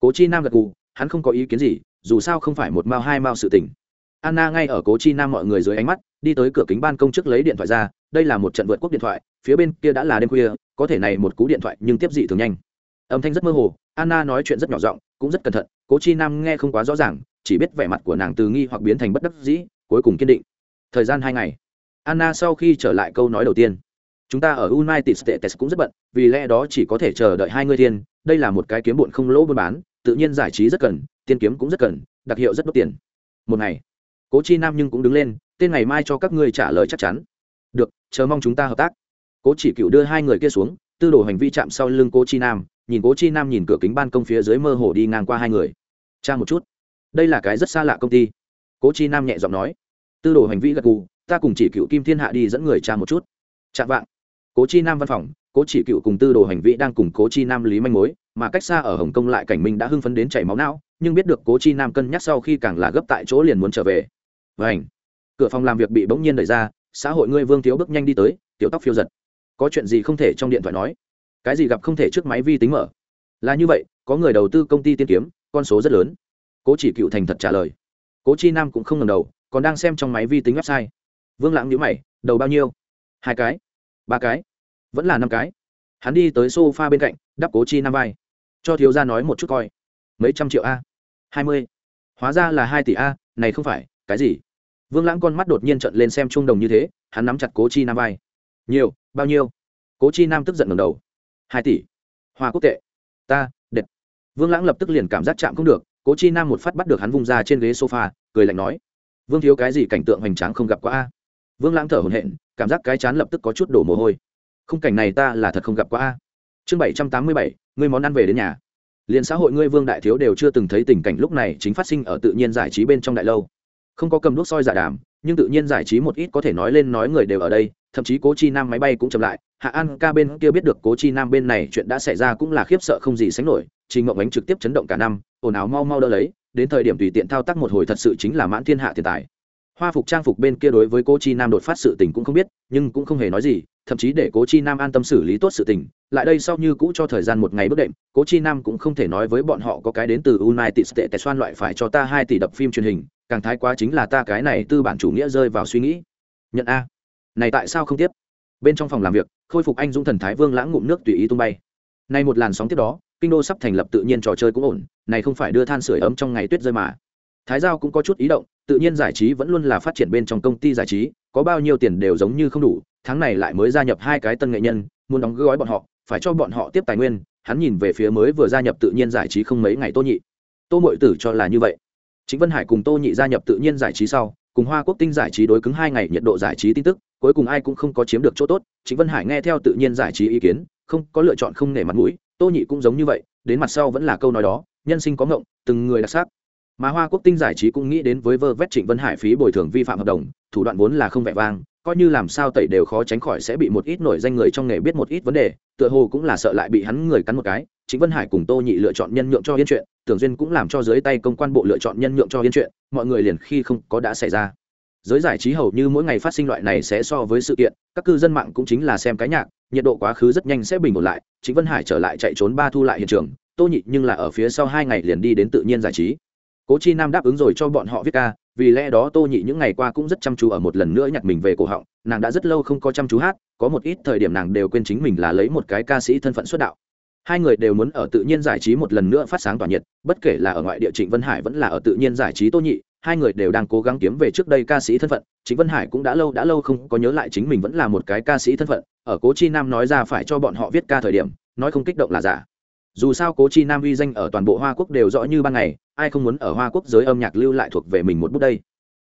Cố chi nam gật gù hắn không có ý kiến gì, dù sao không phải một mao hai mao sự tình. Anna ngay ở cố chi nam mọi người dưới ánh mắt, đi tới cửa kính ban công chức lấy điện thoại ra, đây là một trận vượt quốc điện thoại, phía bên kia đã là đêm khuya, có thể này một cú điện thoại nhưng tiếp dị thường nhanh. Âm thanh rất mơ hồ, anna nói chuyện rất nhỏ giọng, cũng rất cẩn thận, cố chi nam nghe không quá rõ ràng, chỉ biết vẻ mặt của nàng từ nghi hoặc biến thành bất đắc dĩ, cuối cùng kiên định. Thời gian hai ngày. Anna sau khi trở lại câu nói đầu tiên, chúng ta ở united states cũng rất bận, vì lẽ đó chỉ có thể chờ đợi hai người thiên, đây là một cái kiếm bụn không lỗ buôn bán tự nhiên giải trí rất cần, tiên kiếm cũng rất cần, đặc hiệu rất đốt tiền. Một ngày, cố chi nam nhưng cũng đứng lên, tên ngày mai cho các ngươi trả lời chắc chắn. Được, chờ mong chúng ta hợp tác. Cố chỉ cựu đưa hai người kia xuống, tư đồ hành vi chạm sau lưng cố chi nam, nhìn cố chi nam nhìn cửa kính ban công phía dưới mơ hồ đi ngang qua hai người. Cha một chút. Đây là cái rất xa lạ công ty. Cố chi nam nhẹ giọng nói. Tư đồ hành vi gật gù, ta cùng chỉ cựu kim thiên hạ đi dẫn người cha một chút. Chạm vạng. Cố chi nam văn phòng cố chỉ cựu cùng tư đồ hành vi đang cùng cố chi nam lý manh mối, mà cách xa ở hồng kông lại cảnh minh đã hưng phấn đến chảy máu não, nhưng biết được cố chi nam cân nhắc sau khi càng là gấp tại chỗ liền muốn trở về. Vảnh cửa phòng làm việc bị bỗng nhiên đẩy ra, xã hội ngươi vương thiếu bước nhanh đi tới, tiểu tóc phiêu giật. Có chuyện gì không thể trong điện thoại nói? Cái gì gặp không thể trước máy vi tính mở? Là như vậy, có người đầu tư công ty tiên kiếm, con số rất lớn. Cố chỉ cựu thành thật trả lời. Cố chi nam cũng không ngầm đầu, còn đang xem trong máy vi tính website. Vương lãng nhữ mày, đầu bao nhiêu? Hai cái. Ba cái vẫn là năm cái. Hắn đi tới sofa bên cạnh, đắp cố chi nam vai. Cho thiếu gia nói một chút coi. Mấy trăm triệu a? Hai mươi. Hóa ra là hai tỷ a, này không phải, cái gì? Vương lãng con mắt đột nhiên trận lên xem trung đồng như thế, hắn nắm chặt cố chi nam vai. Nhiều, bao nhiêu? Cố chi nam tức giận ngầm đầu. Hai tỷ. Hoa quốc tệ. Ta, đệt. Vương lãng lập tức liền cảm giác chạm không được, cố chi nam một phát bắt được hắn vung ra trên ghế sofa, cười lạnh nói. Vương thiếu cái gì cảnh tượng hoành tráng không gặp qua a? Vương lãng thở hổn hển, cảm giác cái chán lập tức có chút đổ mồ hôi khung cảnh này ta là thật không gặp qua a. Chương bảy trăm tám mươi bảy, ngươi món ăn về đến nhà. Liên xã hội ngươi vương đại thiếu đều chưa từng thấy tình cảnh lúc này chính phát sinh ở tự nhiên giải trí bên trong đại lâu. Không có cầm đuốc soi giả đàm, nhưng tự nhiên giải trí một ít có thể nói lên nói người đều ở đây, thậm chí cố chi nam máy bay cũng chậm lại. Hạ an ca bên kia biết được cố chi nam bên này chuyện đã xảy ra cũng là khiếp sợ không gì sánh nổi, trình ngộng ánh trực tiếp chấn động cả năm, ồn ào mau mau đỡ lấy, đến thời điểm tùy tiện thao tác một hồi thật sự chính là mãn thiên hạ thiên tài hoa phục trang phục bên kia đối với cố chi nam đột phát sự tình cũng không biết, nhưng cũng không hề nói gì, thậm chí để cố chi nam an tâm xử lý tốt sự tình. Lại đây sau như cũ cho thời gian một ngày bước đệm, cố chi nam cũng không thể nói với bọn họ có cái đến từ united states xoan loại phải cho ta hai tỷ đập phim truyền hình, càng thái quá chính là ta cái này tư bản chủ nghĩa rơi vào suy nghĩ. Nhận a. Này tại sao không tiếp? Bên trong phòng làm việc, khôi phục anh dũng thần thái vương lãng ngụm nước tùy ý tung bay. Nay một làn sóng tiếp đó, kinh đô sắp thành lập tự nhiên trò chơi cũng ổn, này không phải đưa than sửa ấm trong ngày tuyết rơi mà. Thái giao cũng có chút ý động tự nhiên giải trí vẫn luôn là phát triển bên trong công ty giải trí, có bao nhiêu tiền đều giống như không đủ, tháng này lại mới gia nhập hai cái tân nghệ nhân, muốn đóng gói bọn họ, phải cho bọn họ tiếp tài nguyên, hắn nhìn về phía mới vừa gia nhập tự nhiên giải trí không mấy ngày tô nhị. Tô mội tử cho là như vậy. Chính vân hải cùng tô nhị gia nhập tự nhiên giải trí sau, cùng hoa quốc tinh giải trí đối cứng hai ngày nhiệt độ giải trí tin tức, cuối cùng ai cũng không có chiếm được chỗ tốt chính vân hải nghe theo tự nhiên giải trí ý kiến, không có lựa chọn không nể mặt mũi, tô nhị cũng giống như vậy, đến mặt sau vẫn là câu nói đó, nhân sinh có ngộng, từng người đặc sắc mà hoa quốc tinh giải trí cũng nghĩ đến với vơ vét trịnh vân hải phí bồi thường vi phạm hợp đồng, thủ đoạn vốn là không vẻ vang, coi như làm sao tẩy đều khó tránh khỏi sẽ bị một ít nổi danh người trong nghề biết một ít vấn đề, tựa hồ cũng là sợ lại bị hắn người cắn một cái. Chính vân hải cùng tô nhị lựa chọn nhân nhượng cho yên chuyện, tưởng duyên cũng làm cho dưới tay công quan bộ lựa chọn nhân nhượng cho yên chuyện, mọi người liền khi không có đã xảy ra. Giới giải trí hầu như mỗi ngày phát sinh loại này sẽ so với sự kiện, các cư dân mạng cũng chính là xem cái nhạc, nhiệt độ quá khứ rất nhanh sẽ bình ổn lại chính vân hải trở lại chạy trốn ba thu lại hiện trường, tô nhị nhưng là ở phía sau hai ngày liền đi đến tự nhiên giải trí cố chi nam đáp ứng rồi cho bọn họ viết ca, vì lẽ đó tô nhị những ngày qua cũng rất chăm chú ở một lần nữa nhặt mình về cổ họng, nàng đã rất lâu không có chăm chú hát, có một ít thời điểm nàng đều quên chính mình là lấy một cái ca sĩ thân phận xuất đạo. Hai người đều muốn ở tự nhiên giải trí một lần nữa phát sáng tỏa nhiệt, bất kể là ở ngoại địa trịnh vân hải vẫn là ở tự nhiên giải trí tô nhị, hai người đều đang cố gắng kiếm về trước đây ca sĩ thân phận. Trịnh vân hải cũng đã lâu đã lâu không có nhớ lại chính mình vẫn là một cái ca sĩ thân phận, ở cố chi nam nói ra phải cho bọn họ viết ca thời điểm, nói không kích động là giả. Dù sao cố chi nam uy danh ở toàn bộ hoa quốc đều rõ như ban ngày ai không muốn ở hoa quốc giới âm nhạc lưu lại thuộc về mình một bút đây?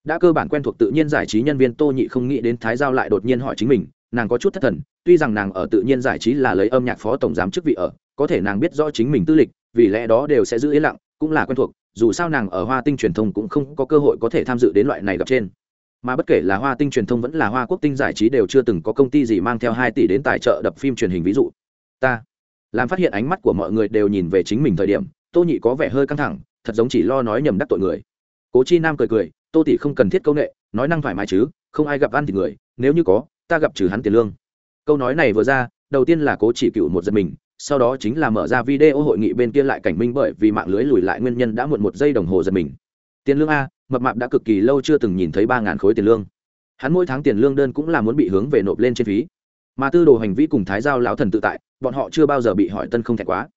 Đã cơ bản quen thuộc tự nhiên giải trí nhân viên tô nhị không nghĩ đến thái giao lại đột nhiên hỏi chính mình, nàng có chút thất thần, tuy rằng nàng ở tự nhiên giải trí là lấy âm nhạc phó tổng giám chức vị ở, có thể nàng biết rõ chính mình tư lịch, vì lẽ đó đều sẽ giữ yên lặng, cũng là quen thuộc, dù sao nàng ở hoa tinh truyền thông cũng không có cơ hội có thể tham dự đến loại này gặp trên. Mà bất kể là hoa tinh truyền thông vẫn là hoa quốc tinh giải trí đều chưa từng có công ty gì mang theo hai tỷ đến tài trợ đập phim truyền hình ví dụ. Ta làm phát hiện ánh mắt của mọi người đều nhìn về chính mình thời điểm, tô nhị có vẻ hơi căng thẳng thật giống chỉ lo nói nhầm đắc tội người. Cố chi nam cười cười, tô tỷ không cần thiết công nghệ nói năng thoải mái chứ, không ai gặp ăn thì người, nếu như có, ta gặp trừ hắn tiền lương. Câu nói này vừa ra, đầu tiên là cố chỉ cựu một giật mình, sau đó chính là mở ra video hội nghị bên kia lại cảnh minh bởi vì mạng lưới lùi lại nguyên nhân đã muộn một giây đồng hồ giật mình. Tiền lương a, mập mạp đã cực kỳ lâu chưa từng nhìn thấy ba ngàn khối tiền lương. Hắn mỗi tháng tiền lương đơn cũng là muốn bị hướng về nộp lên trên phí. Mà tư đồ hành vi cùng thái giao lão thần tự tại, bọn họ chưa bao giờ bị hỏi tân không thẹn quá.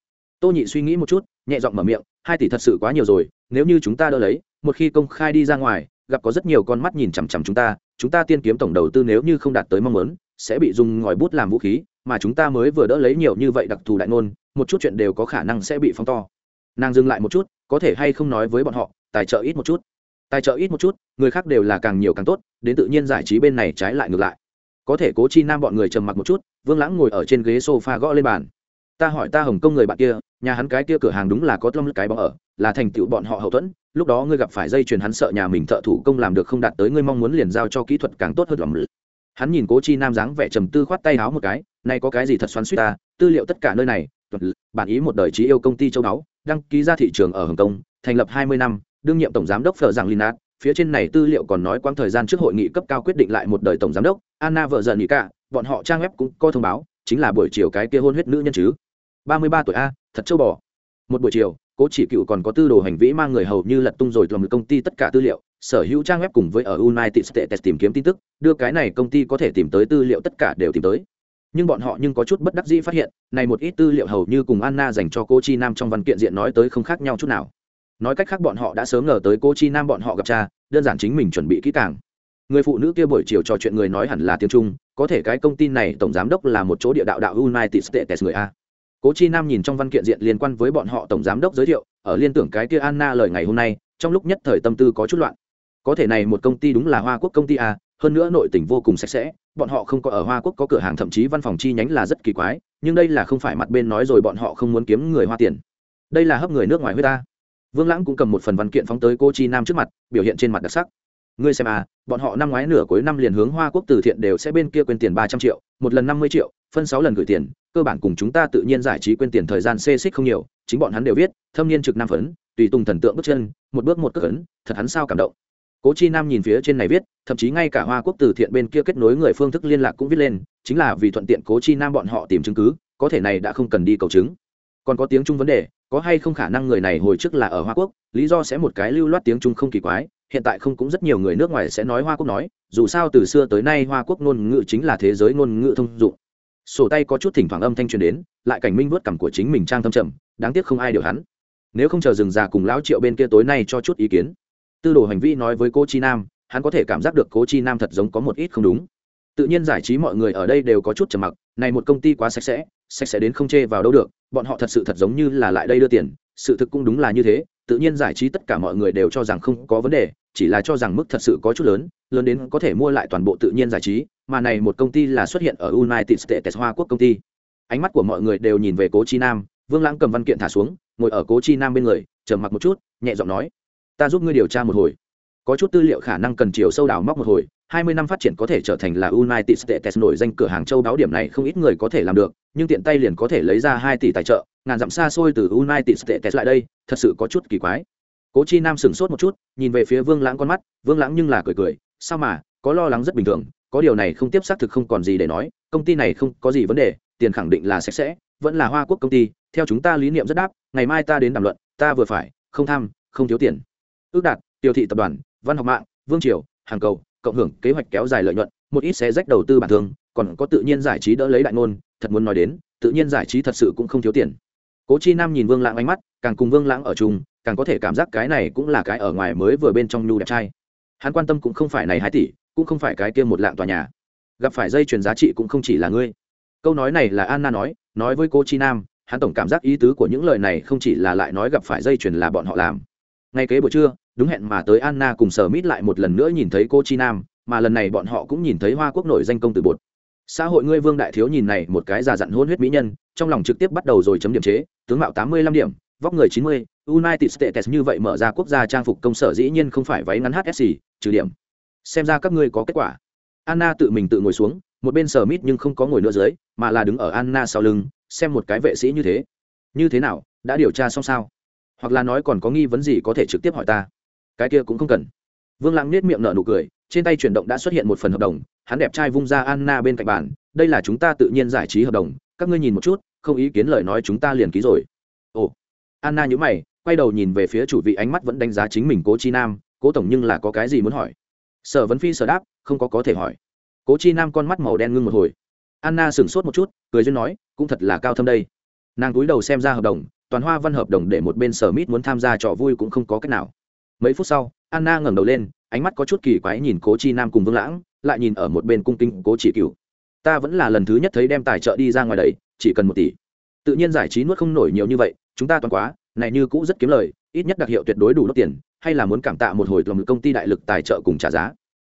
Tô nhị suy nghĩ một chút, nhẹ giọng mở miệng hai tỷ thật sự quá nhiều rồi, nếu như chúng ta đỡ lấy, một khi công khai đi ra ngoài, gặp có rất nhiều con mắt nhìn chằm chằm chúng ta chúng ta tiên kiếm tổng đầu tư nếu như không đạt tới mong muốn, sẽ bị dùng ngòi bút làm vũ khí, mà chúng ta mới vừa đỡ lấy nhiều như vậy đặc thù đại ngôn, một chút chuyện đều có khả năng sẽ bị phóng to. Nàng dừng lại một chút, có thể hay không nói với bọn họ, tài trợ ít một chút. Tài trợ ít một chút, người khác đều là càng nhiều càng tốt, đến tự nhiên giải trí bên này trái lại ngược lại. Có thể cố chi nam bọn người trầm mặc một chút, vương lãng ngồi ở trên ghế sofa gõ lên bàn ta hỏi ta hồng công người bạn kia, nhà hắn cái kia cửa hàng đúng là có tâm cái bóng ở, là thành tựu bọn họ hậu thuẫn, lúc đó ngươi gặp phải dây chuyền hắn sợ nhà mình thợ thủ công làm được không đạt tới ngươi mong muốn liền giao cho kỹ thuật càng tốt hơn lòng hắn nhìn cố chi nam dáng vẻ trầm tư khoát tay háo một cái nay có cái gì thật xoắn suýt ta, tư liệu tất cả nơi này bản ý một đời trí yêu công ty châu đáo đăng ký ra thị trường ở hồng kông, thành lập hai mươi năm, đương nhiệm tổng giám đốc phở giảng linat, phía trên này tư liệu còn nói quãng thời gian trước hội nghị cấp cao quyết định lại một đời tổng giám đốc, anna vợ giận nghỉ cả, bọn họ trang web cũng có thông báo, chính là buổi chiều cái kia hôn huyết nữ nhân chứ ba mươi ba tuổi a, thật châu bò. Một buổi chiều, cố chỉ cựu còn có tư đồ hành vĩ mang người hầu như lật tung rồi lòng công ty tất cả tư liệu, sở hữu trang web cùng với ở united states tìm kiếm tin tức, đưa cái này công ty có thể tìm tới tư liệu tất cả đều tìm tới. Nhưng bọn họ nhưng có chút bất đắc dĩ phát hiện, này một ít tư liệu hầu như cùng anna dành cho cô chi nam trong văn kiện diện nói tới không khác nhau chút nào. Nói cách khác bọn họ đã sớm ngờ tới cô chi nam bọn họ gặp cha, đơn giản chính mình chuẩn bị kỹ càng. Người phụ nữ kia buổi chiều trò chuyện người nói hẳn là tiếng trung, có thể cái công ty này tổng giám đốc là một chỗ địa đạo đạo united states người a cố chi nam nhìn trong văn kiện diện liên quan với bọn họ tổng giám đốc giới thiệu ở liên tưởng cái kia anna lời ngày hôm nay trong lúc nhất thời tâm tư có chút loạn. Có thể này một công ty đúng là hoa quốc công ty à, hơn nữa nội tỉnh vô cùng sạch sẽ bọn họ không có ở hoa quốc có cửa hàng thậm chí văn phòng chi nhánh là rất kỳ quái nhưng đây là không phải mặt bên nói rồi bọn họ không muốn kiếm người hoa tiền. Đây là hấp người nước ngoài huy ta. Vương lãng cũng cầm một phần văn kiện phóng tới cô chi nam trước mặt biểu hiện trên mặt đặc sắc ngươi xem à bọn họ năm ngoái nửa cuối năm liền hướng hoa quốc từ thiện đều sẽ bên kia quên tiền ba trăm triệu, một lần năm mươi triệu, phân sáu lần gửi tiền, cơ bản cùng chúng ta tự nhiên giải trí quên tiền thời gian xê xích không nhiều, chính bọn hắn đều viết, thâm niên trực nam phấn, tùy tùng thần tượng bước chân, một bước một cước ấn, thật hắn sao cảm động. Cố chi nam nhìn phía trên này viết, thậm chí ngay cả hoa quốc từ thiện bên kia kết nối người phương thức liên lạc cũng viết lên, chính là vì thuận tiện cố chi nam bọn họ tìm chứng cứ, có thể này đã không cần đi cầu chứng. Còn có tiếng trung vấn đề, có hay không khả năng người này hồi trước là ở hoa quốc, lý do sẽ một cái lưu loát tiếng trung không kỳ quái hiện tại không cũng rất nhiều người nước ngoài sẽ nói hoa quốc nói, dù sao từ xưa tới nay hoa quốc ngôn ngữ chính là thế giới ngôn ngữ thông dụng. Sổ tay có chút thỉnh thoảng âm thanh truyền đến, lại cảnh minh vớt cằm của chính mình trang thâm trầm, đáng tiếc không ai điều hắn. Nếu không chờ dừng già cùng lão triệu bên kia tối nay cho chút ý kiến. Tư đồ hành vi nói với cô chi nam, hắn có thể cảm giác được cố chi nam thật giống có một ít không đúng. Tự nhiên giải trí mọi người ở đây đều có chút trầm mặc, này một công ty quá sạch sẽ sạch sẽ đến không chê vào đâu được, bọn họ thật sự thật giống như là lại đây đưa tiền, sự thực cũng đúng là như thế tự nhiên giải trí tất cả mọi người đều cho rằng không có vấn đề chỉ là cho rằng mức thật sự có chút lớn lớn đến có thể mua lại toàn bộ tự nhiên giải trí mà này một công ty là xuất hiện ở united states hoa quốc công ty. Ánh mắt của mọi người đều nhìn về cố chi nam vương lãng cầm văn kiện thả xuống ngồi ở cố chi nam bên người chờ mặc một chút nhẹ giọng nói ta giúp ngươi điều tra một hồi. Có chút tư liệu khả năng cần chiều sâu đào móc một hồi hai mươi năm phát triển có thể trở thành là United States nổi danh cửa hàng châu đáo điểm này không ít người có thể làm được, nhưng tiện tay liền có thể lấy ra hai tỷ tài trợ, ngàn dặm xa xôi từ United States lại đây, thật sự có chút kỳ quái. Cố Chi Nam sững sốt một chút, nhìn về phía Vương Lãng con mắt, Vương Lãng nhưng là cười cười, sao mà, có lo lắng rất bình thường, có điều này không tiếp xác thực không còn gì để nói, công ty này không có gì vấn đề, tiền khẳng định là sạch sẽ, vẫn là Hoa Quốc công ty, theo chúng ta lý niệm rất đáp, ngày mai ta đến đàm luận, ta vừa phải, không tham, không thiếu tiền. Ước đạt, tiêu thị tập đoàn, văn học mạng, Vương Triều, hàng cầu, cộng hưởng kế hoạch kéo dài lợi nhuận, một ít sẽ rách đầu tư bản thường, còn có tự nhiên giải trí đỡ lấy đại ngôn, thật muốn nói đến, tự nhiên giải trí thật sự cũng không thiếu tiền. Cố Chi Nam nhìn Vương Lãng ánh mắt, càng cùng Vương Lãng ở chung, càng có thể cảm giác cái này cũng là cái ở ngoài mới vừa bên trong nhu đẹp trai. Hắn quan tâm cũng không phải này hai tỷ cũng không phải cái kia một lạng tòa nhà. Gặp phải dây chuyền giá trị cũng không chỉ là ngươi. Câu nói này là anna nói nói với cô chi nam hắn tổng cảm giác ý tứ của những lời này không chỉ là lại nói gặp phải dây chuyền là bọn họ làm. Ngay kế buổi trưa đúng hẹn mà tới anna cùng sở mít lại một lần nữa nhìn thấy cô chi nam mà lần này bọn họ cũng nhìn thấy hoa quốc nổi danh công từ bột xã hội ngươi vương đại thiếu nhìn này một cái già dặn hôn huyết mỹ nhân, trong lòng trực tiếp bắt đầu rồi chấm điểm chế, tướng mạo tám mươi lăm điểm, vóc người chín mươi, united states như vậy mở ra quốc gia trang phục công sở dĩ nhiên không phải váy ngắn hsc trừ điểm. Xem ra các ngươi có kết quả. Anna tự mình tự ngồi xuống, một bên sở mít nhưng không có ngồi nữa dưới, mà là đứng ở anna sau lưng, xem một cái vệ sĩ như thế. Như thế nào, đã điều tra xong sao? Hoặc là nói còn có nghi vấn gì có thể trực tiếp hỏi ta? Cái kia cũng không cần. Vương lãng nết miệng nở nụ cười, trên tay chuyển động đã xuất hiện một phần hợp đồng hắn đẹp trai vung ra anna bên cạnh bàn, đây là chúng ta tự nhiên giải trí hợp đồng, các ngươi nhìn một chút, không ý kiến lời nói chúng ta liền ký rồi. Ồ. Anna nhữ mày, quay đầu nhìn về phía chủ vị ánh mắt vẫn đánh giá chính mình cố chi nam, cố tổng nhưng là có cái gì muốn hỏi? Sở vấn phi sở đáp, không có có thể hỏi. Cố chi nam con mắt màu đen ngưng một hồi. Anna sửng sốt một chút, cười duyên nói, cũng thật là cao thâm đây. Nàng cúi đầu xem ra hợp đồng, toàn hoa văn hợp đồng để một bên sở mít muốn tham gia trò vui cũng không có cách nào. Mấy phút sau, anna ngẩng đầu lên, ánh mắt có chút kỳ quái nhìn cố chi nam cùng vương lãng lại nhìn ở một bên cung kinh cố chỉ cựu ta vẫn là lần thứ nhất thấy đem tài trợ đi ra ngoài đấy chỉ cần một tỷ. Tự nhiên giải trí nuốt không nổi nhiều như vậy chúng ta toàn quá này như cũ rất kiếm lời ít nhất đặc hiệu tuyệt đối đủ đốt tiền hay là muốn cảm tạ một hồi lòng công ty đại lực tài trợ cùng trả giá.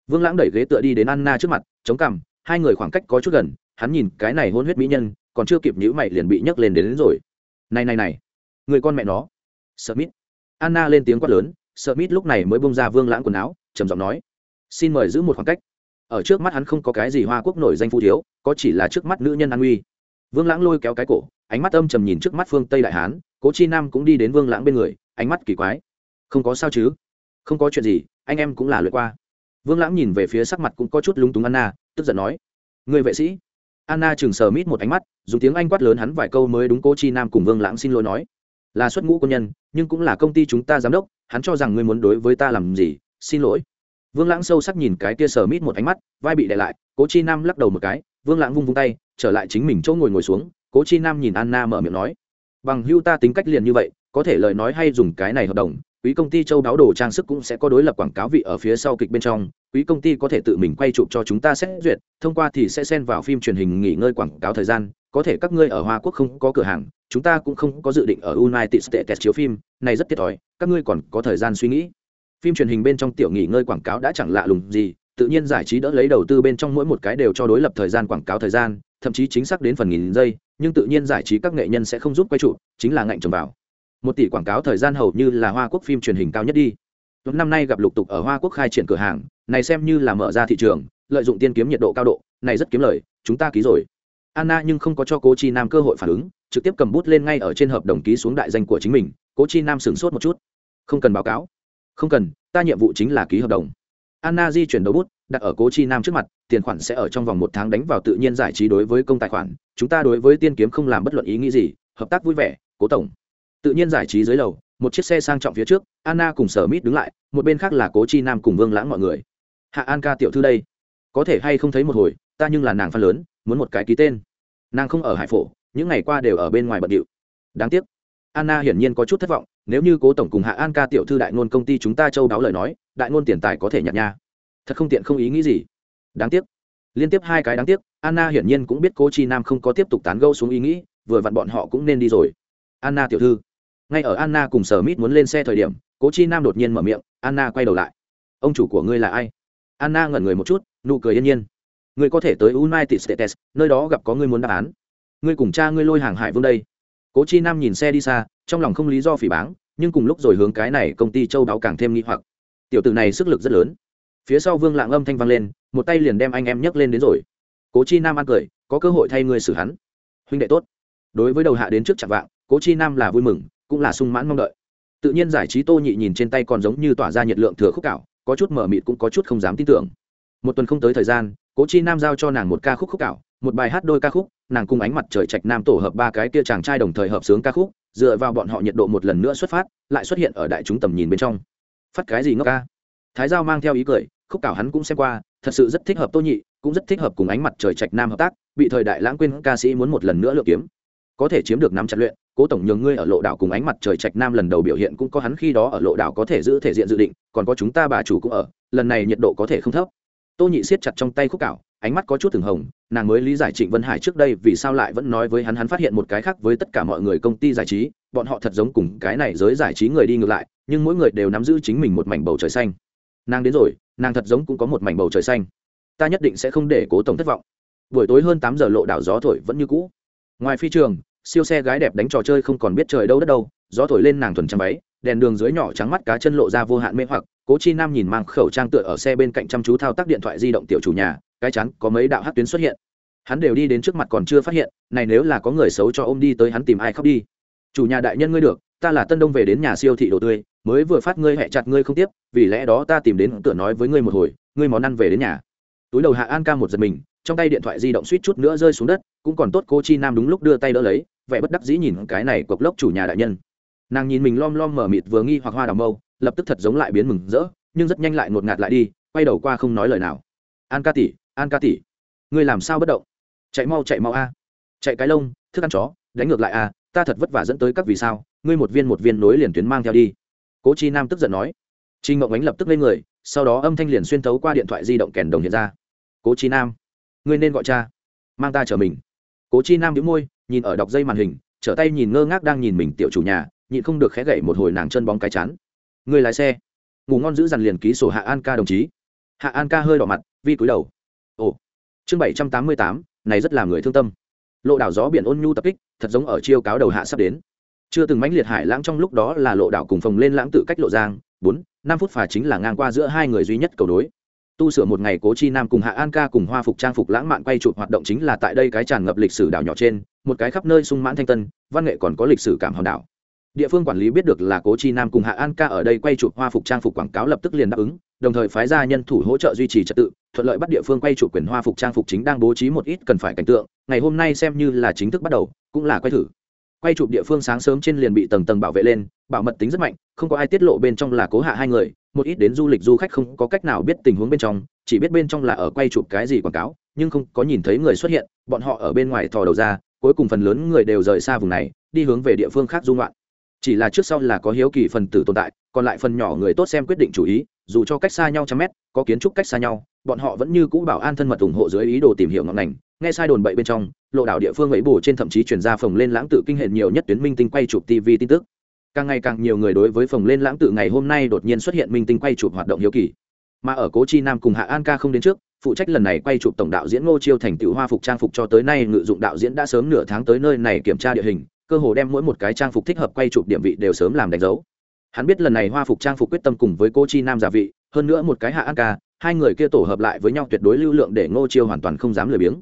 Vương lãng đẩy ghế tựa đi đến anna trước mặt chống cằm hai người khoảng cách có chút gần hắn nhìn cái này hôn huyết mỹ nhân còn chưa kịp nhữ mày liền bị nhấc lên đến, đến rồi. Này này này người con mẹ nó. Sợ mít anna lên tiếng quát lớn sợ mít lúc này mới bông ra vương lãng quần áo trầm giọng nói xin mời giữ một khoảng cách ở trước mắt hắn không có cái gì hoa quốc nổi danh phu thiếu, có chỉ là trước mắt nữ nhân an uy. Vương lãng lôi kéo cái cổ, ánh mắt âm trầm nhìn trước mắt phương tây đại hán, cố chi nam cũng đi đến vương lãng bên người, ánh mắt kỳ quái. Không có sao chứ? Không có chuyện gì, anh em cũng là lượt qua. Vương lãng nhìn về phía sắc mặt cũng có chút lúng túng anna, tức giận nói, người vệ sĩ. Anna chừng sờ mít một ánh mắt, dùng tiếng anh quát lớn hắn vài câu mới đúng cố chi nam cùng vương lãng xin lỗi nói, là xuất ngũ quân nhân, nhưng cũng là công ty chúng ta giám đốc, hắn cho rằng ngươi muốn đối với ta làm gì, xin lỗi vương lãng sâu sắc nhìn cái kia sờ mít một ánh mắt, vai bị đè lại, cố chi nam lắc đầu một cái, vương lãng vung vung tay, trở lại chính mình chỗ ngồi ngồi xuống, cố chi nam nhìn anna mở miệng nói, bằng hưu ta tính cách liền như vậy, có thể lời nói hay dùng cái này hợp đồng, quý công ty châu đáo đồ trang sức cũng sẽ có đối lập quảng cáo vị ở phía sau kịch bên trong, quý công ty có thể tự mình quay chụp cho chúng ta xét duyệt, thông qua thì sẽ xen vào phim truyền hình nghỉ ngơi quảng cáo thời gian, có thể các ngươi ở hoa quốc không có cửa hàng, chúng ta cũng không có dự định ở united states chiếu phim, này rất thiệt thòi, các ngươi còn có thời gian suy nghĩ phim truyền hình bên trong tiểu nghỉ ngơi quảng cáo đã chẳng lạ lùng gì, tự nhiên giải trí đỡ lấy đầu tư bên trong mỗi một cái đều cho đối lập thời gian quảng cáo thời gian, thậm chí chính xác đến phần nghìn giây, nhưng tự nhiên giải trí các nghệ nhân sẽ không giúp quay trụ, chính là ngạnh trồng vào. Một tỷ quảng cáo thời gian hầu như là hoa quốc phim truyền hình cao nhất đi. Năm nay gặp lục tục ở hoa quốc khai triển cửa hàng, này xem như là mở ra thị trường, lợi dụng tiên kiếm nhiệt độ cao độ, này rất kiếm lời, chúng ta ký rồi. Anna nhưng không có cho cố chi nam cơ hội phản ứng, trực tiếp cầm bút lên ngay ở trên hợp đồng ký xuống đại danh của chính mình, cố chi nam sửng sốt một chút. Không cần báo cáo không cần, ta nhiệm vụ chính là ký hợp đồng. Anna di chuyển đầu bút, đặt ở cố chi nam trước mặt, tiền khoản sẽ ở trong vòng một tháng đánh vào tự nhiên giải trí đối với công tài khoản. Chúng ta đối với tiên kiếm không làm bất luận ý nghĩ gì, hợp tác vui vẻ, cố tổng. Tự nhiên giải trí dưới lầu, một chiếc xe sang trọng phía trước, anna cùng sở mít đứng lại, một bên khác là cố chi nam cùng vương lãng mọi người. Hạ an ca tiểu thư đây. Có thể hay không thấy một hồi, ta nhưng là nàng phan lớn, muốn một cái ký tên. Nàng không ở hải phổ, những ngày qua đều ở bên ngoài bận điệu. Đáng tiếc. Anna hiển nhiên có chút thất vọng nếu như cố tổng cùng hạ an ca tiểu thư đại ngôn công ty chúng ta châu đáo lời nói, đại ngôn tiền tài có thể nhặt nha. Thật không tiện không ý nghĩ gì. Đáng tiếc. Liên tiếp hai cái đáng tiếc, anna hiển nhiên cũng biết cố chi nam không có tiếp tục tán gâu xuống ý nghĩ, vừa vặn bọn họ cũng nên đi rồi. Anna tiểu thư. Ngay ở anna cùng sở mít muốn lên xe thời điểm, cố chi nam đột nhiên mở miệng, anna quay đầu lại. Ông chủ của ngươi là ai? Anna ngẩn người một chút, nụ cười yên nhiên. Ngươi có thể tới united states, nơi đó gặp có ngươi muốn đáp án. Ngươi cùng cha ngươi lôi hàng hải vương đây. Cố chi nam nhìn xe đi xa trong lòng không lý do phỉ báng, nhưng cùng lúc rồi hướng cái này công ty châu đáo càng thêm nghi hoặc. Tiểu tử này sức lực rất lớn. Phía sau vương lạng âm thanh vang lên, một tay liền đem anh em nhấc lên đến rồi. Cố chi nam ăn cười, có cơ hội thay ngươi xử hắn. Huynh đệ tốt. Đối với đầu hạ đến trước chạm vạng, cố chi nam là vui mừng, cũng là sung mãn mong đợi. Tự nhiên giải trí tô nhị nhìn trên tay còn giống như tỏa ra nhiệt lượng thừa khúc cảo có chút mở mịt cũng có chút không dám tin tưởng. Một tuần không tới thời gian, cố chi nam giao cho nàng một ca khúc khúc cảo một bài hát đôi ca khúc, nàng cùng ánh mặt trời trạch nam tổ hợp ba cái kia chàng trai đồng thời hợp sướng ca khúc dựa vào bọn họ nhiệt độ một lần nữa xuất phát, lại xuất hiện ở đại chúng tầm nhìn bên trong. Phát cái gì ngốc ca? Thái giao mang theo ý cười, khúc cảo hắn cũng xem qua, thật sự rất thích hợp tô nhị, cũng rất thích hợp cùng ánh mặt trời trạch nam hợp tác, bị thời đại lãng quên ca sĩ muốn một lần nữa lựa kiếm. Có thể chiếm được nắm chặt luyện, cố tổng nhường ngươi ở lộ đảo cùng ánh mặt trời trạch nam lần đầu biểu hiện cũng có hắn khi đó ở lộ đảo có thể giữ thể diện dự định, còn có chúng ta bà chủ cũng ở, lần này nhiệt độ có thể không thấp. Tô nhị siết chặt trong tay khúc cảo ánh mắt có chút từng hồng, nàng mới lý giải trịnh vân hải trước đây vì sao lại vẫn nói với hắn hắn phát hiện một cái khác với tất cả mọi người công ty giải trí, bọn họ thật giống cùng cái này giới giải trí người đi ngược lại, nhưng mỗi người đều nắm giữ chính mình một mảnh bầu trời xanh. Nàng đến rồi, nàng thật giống cũng có một mảnh bầu trời xanh. Ta nhất định sẽ không để cố tổng thất vọng. Buổi tối hơn tám giờ lộ đảo gió thổi vẫn như cũ. Ngoài phi trường, siêu xe gái đẹp đánh trò chơi không còn biết trời đâu đất đâu, gió thổi lên nàng thuần trắng váy đèn đường dưới nhỏ trắng mắt cá chân lộ ra vô hạn mê hoặc, cố chi nam nhìn mang khẩu trang tựa ở xe bên cạnh chăm chú thao tác điện thoại di động tiểu chủ nhà, cái chắn có mấy đạo hát tuyến xuất hiện. Hắn đều đi đến trước mặt còn chưa phát hiện, này nếu là có người xấu cho ô m đi tới hắn tìm ai khóc đi. Chủ nhà đại nhân ngươi được, ta là tân đông về đến nhà siêu thị đồ tươi, mới vừa phát ngươi hẹ chặt ngươi không tiếp, vì lẽ đó ta tìm đến tựa nói với ngươi một hồi, ngươi món ăn về đến nhà. Túi đầu hạ an ca một giật mình, trong tay điện thoại di động suýt chút nữa rơi xuống đất, cũng còn tốt cô chi nam đúng lúc đưa tay đỡ lấy, vẻ bất đắc dĩ nhìn cái này cộc lốc chủ nhà đại nhân nàng nhìn mình lom lom mở mịt vừa nghi hoặc hoa đào mâu, lập tức thật giống lại biến mừng rỡ, nhưng rất nhanh lại ngột ngạt lại đi, quay đầu qua không nói lời nào. An ca tỷ, an ca tỷ, ngươi làm sao bất động? Chạy mau chạy mau a. Chạy cái lông, thức ăn chó, đánh ngược lại a, ta thật vất vả dẫn tới các vì sao, ngươi một viên một viên nối liền tuyến mang theo đi. Cố chi nam tức giận nói. Trinh ngộng ánh lập tức lên người, sau đó âm thanh liền xuyên thấu qua điện thoại di động kèn đồng hiện ra. Cố chi nam, ngươi nên gọi cha, mang ta chở mình. Cố chi nam đĩu môi, nhìn ở đọc dây màn hình, trở tay nhìn ngơ ngác đang nhìn mình tiểu chủ nhà nhịn không được khẽ gậy một hồi nàng chân bóng cái chán. Người lái xe. Ngủ ngon giữ dằn liền ký sổ hạ an ca đồng chí. Hạ an ca hơi đỏ mặt, vi cúi đầu. Ồ. Chương bảy trăm tám mươi tám, này rất là người thương tâm. Lộ đảo gió biển ôn nhu tập kích, thật giống ở chiêu cáo đầu hạ sắp đến. Chưa từng mãnh liệt hải lãng trong lúc đó là lộ đảo cùng phồng lên lãng tự cách lộ giang, bốn, năm phút phà chính là ngang qua giữa hai người duy nhất cầu đối. Tu sửa một ngày cố chi nam cùng hạ an ca cùng hoa phục trang phục lãng mạn quay chụp hoạt động chính là tại đây cái tràn ngập lịch sử đảo nhỏ trên, một cái khắp nơi sung mãn thanh tân, văn nghệ còn có lịch sử cảm hòn đảo địa phương quản lý biết được là cố chi nam cùng hạ an ca ở đây quay chụp hoa phục trang phục quảng cáo lập tức liền đáp ứng, đồng thời phái ra nhân thủ hỗ trợ duy trì trật tự, thuận lợi bắt địa phương quay chụp quyền hoa phục trang phục chính đang bố trí một ít cần phải cảnh tượng, ngày hôm nay xem như là chính thức bắt đầu, cũng là quay thử. Quay chụp địa phương sáng sớm trên liền bị tầng tầng bảo vệ lên, bảo mật tính rất mạnh, không có ai tiết lộ bên trong là cố hạ hai người, một ít đến du lịch du khách không có cách nào biết tình huống bên trong, chỉ biết bên trong là ở quay chụp cái gì quảng cáo, nhưng không có nhìn thấy người xuất hiện, bọn họ ở bên ngoài thò đầu ra, cuối cùng phần lớn người đều rời xa vùng này, đi hướng về địa phương khác dung loạn chỉ là trước sau là có hiếu kỳ phần tử tồn tại, còn lại phần nhỏ người tốt xem quyết định chủ ý, dù cho cách xa nhau trăm mét, có kiến trúc cách xa nhau, bọn họ vẫn như cũ bảo an thân mật ủng hộ dưới ý đồ tìm hiểu ngọn ngành nghe sai đồn bậy bên trong, lộ đảo địa phương ấy bù trên thậm chí chuyển ra phòng lên lãng tự kinh hệ nhiều nhất tuyến minh tinh quay chụp tv tin tức. Càng ngày càng nhiều người đối với phòng lên lãng tự ngày hôm nay đột nhiên xuất hiện minh tinh quay chụp hoạt động hiếu kỳ. Mà ở cố chi nam cùng hạ an ca không đến trước, phụ trách lần này quay chụp tổng đạo diễn ngô chiêu thành tựu hoa phục trang phục cho tới nay ngự dụng đạo diễn đã sớm nửa tháng tới nơi này kiểm tra địa hình cơ hồ đem mỗi một cái trang phục thích hợp quay chụp điểm vị đều sớm làm đánh dấu. Hắn biết lần này hoa phục trang phục quyết tâm cùng với cô chi nam giả vị, hơn nữa một cái hạ an ca, hai người kia tổ hợp lại với nhau tuyệt đối lưu lượng để ngô chiêu hoàn toàn không dám lười biếng.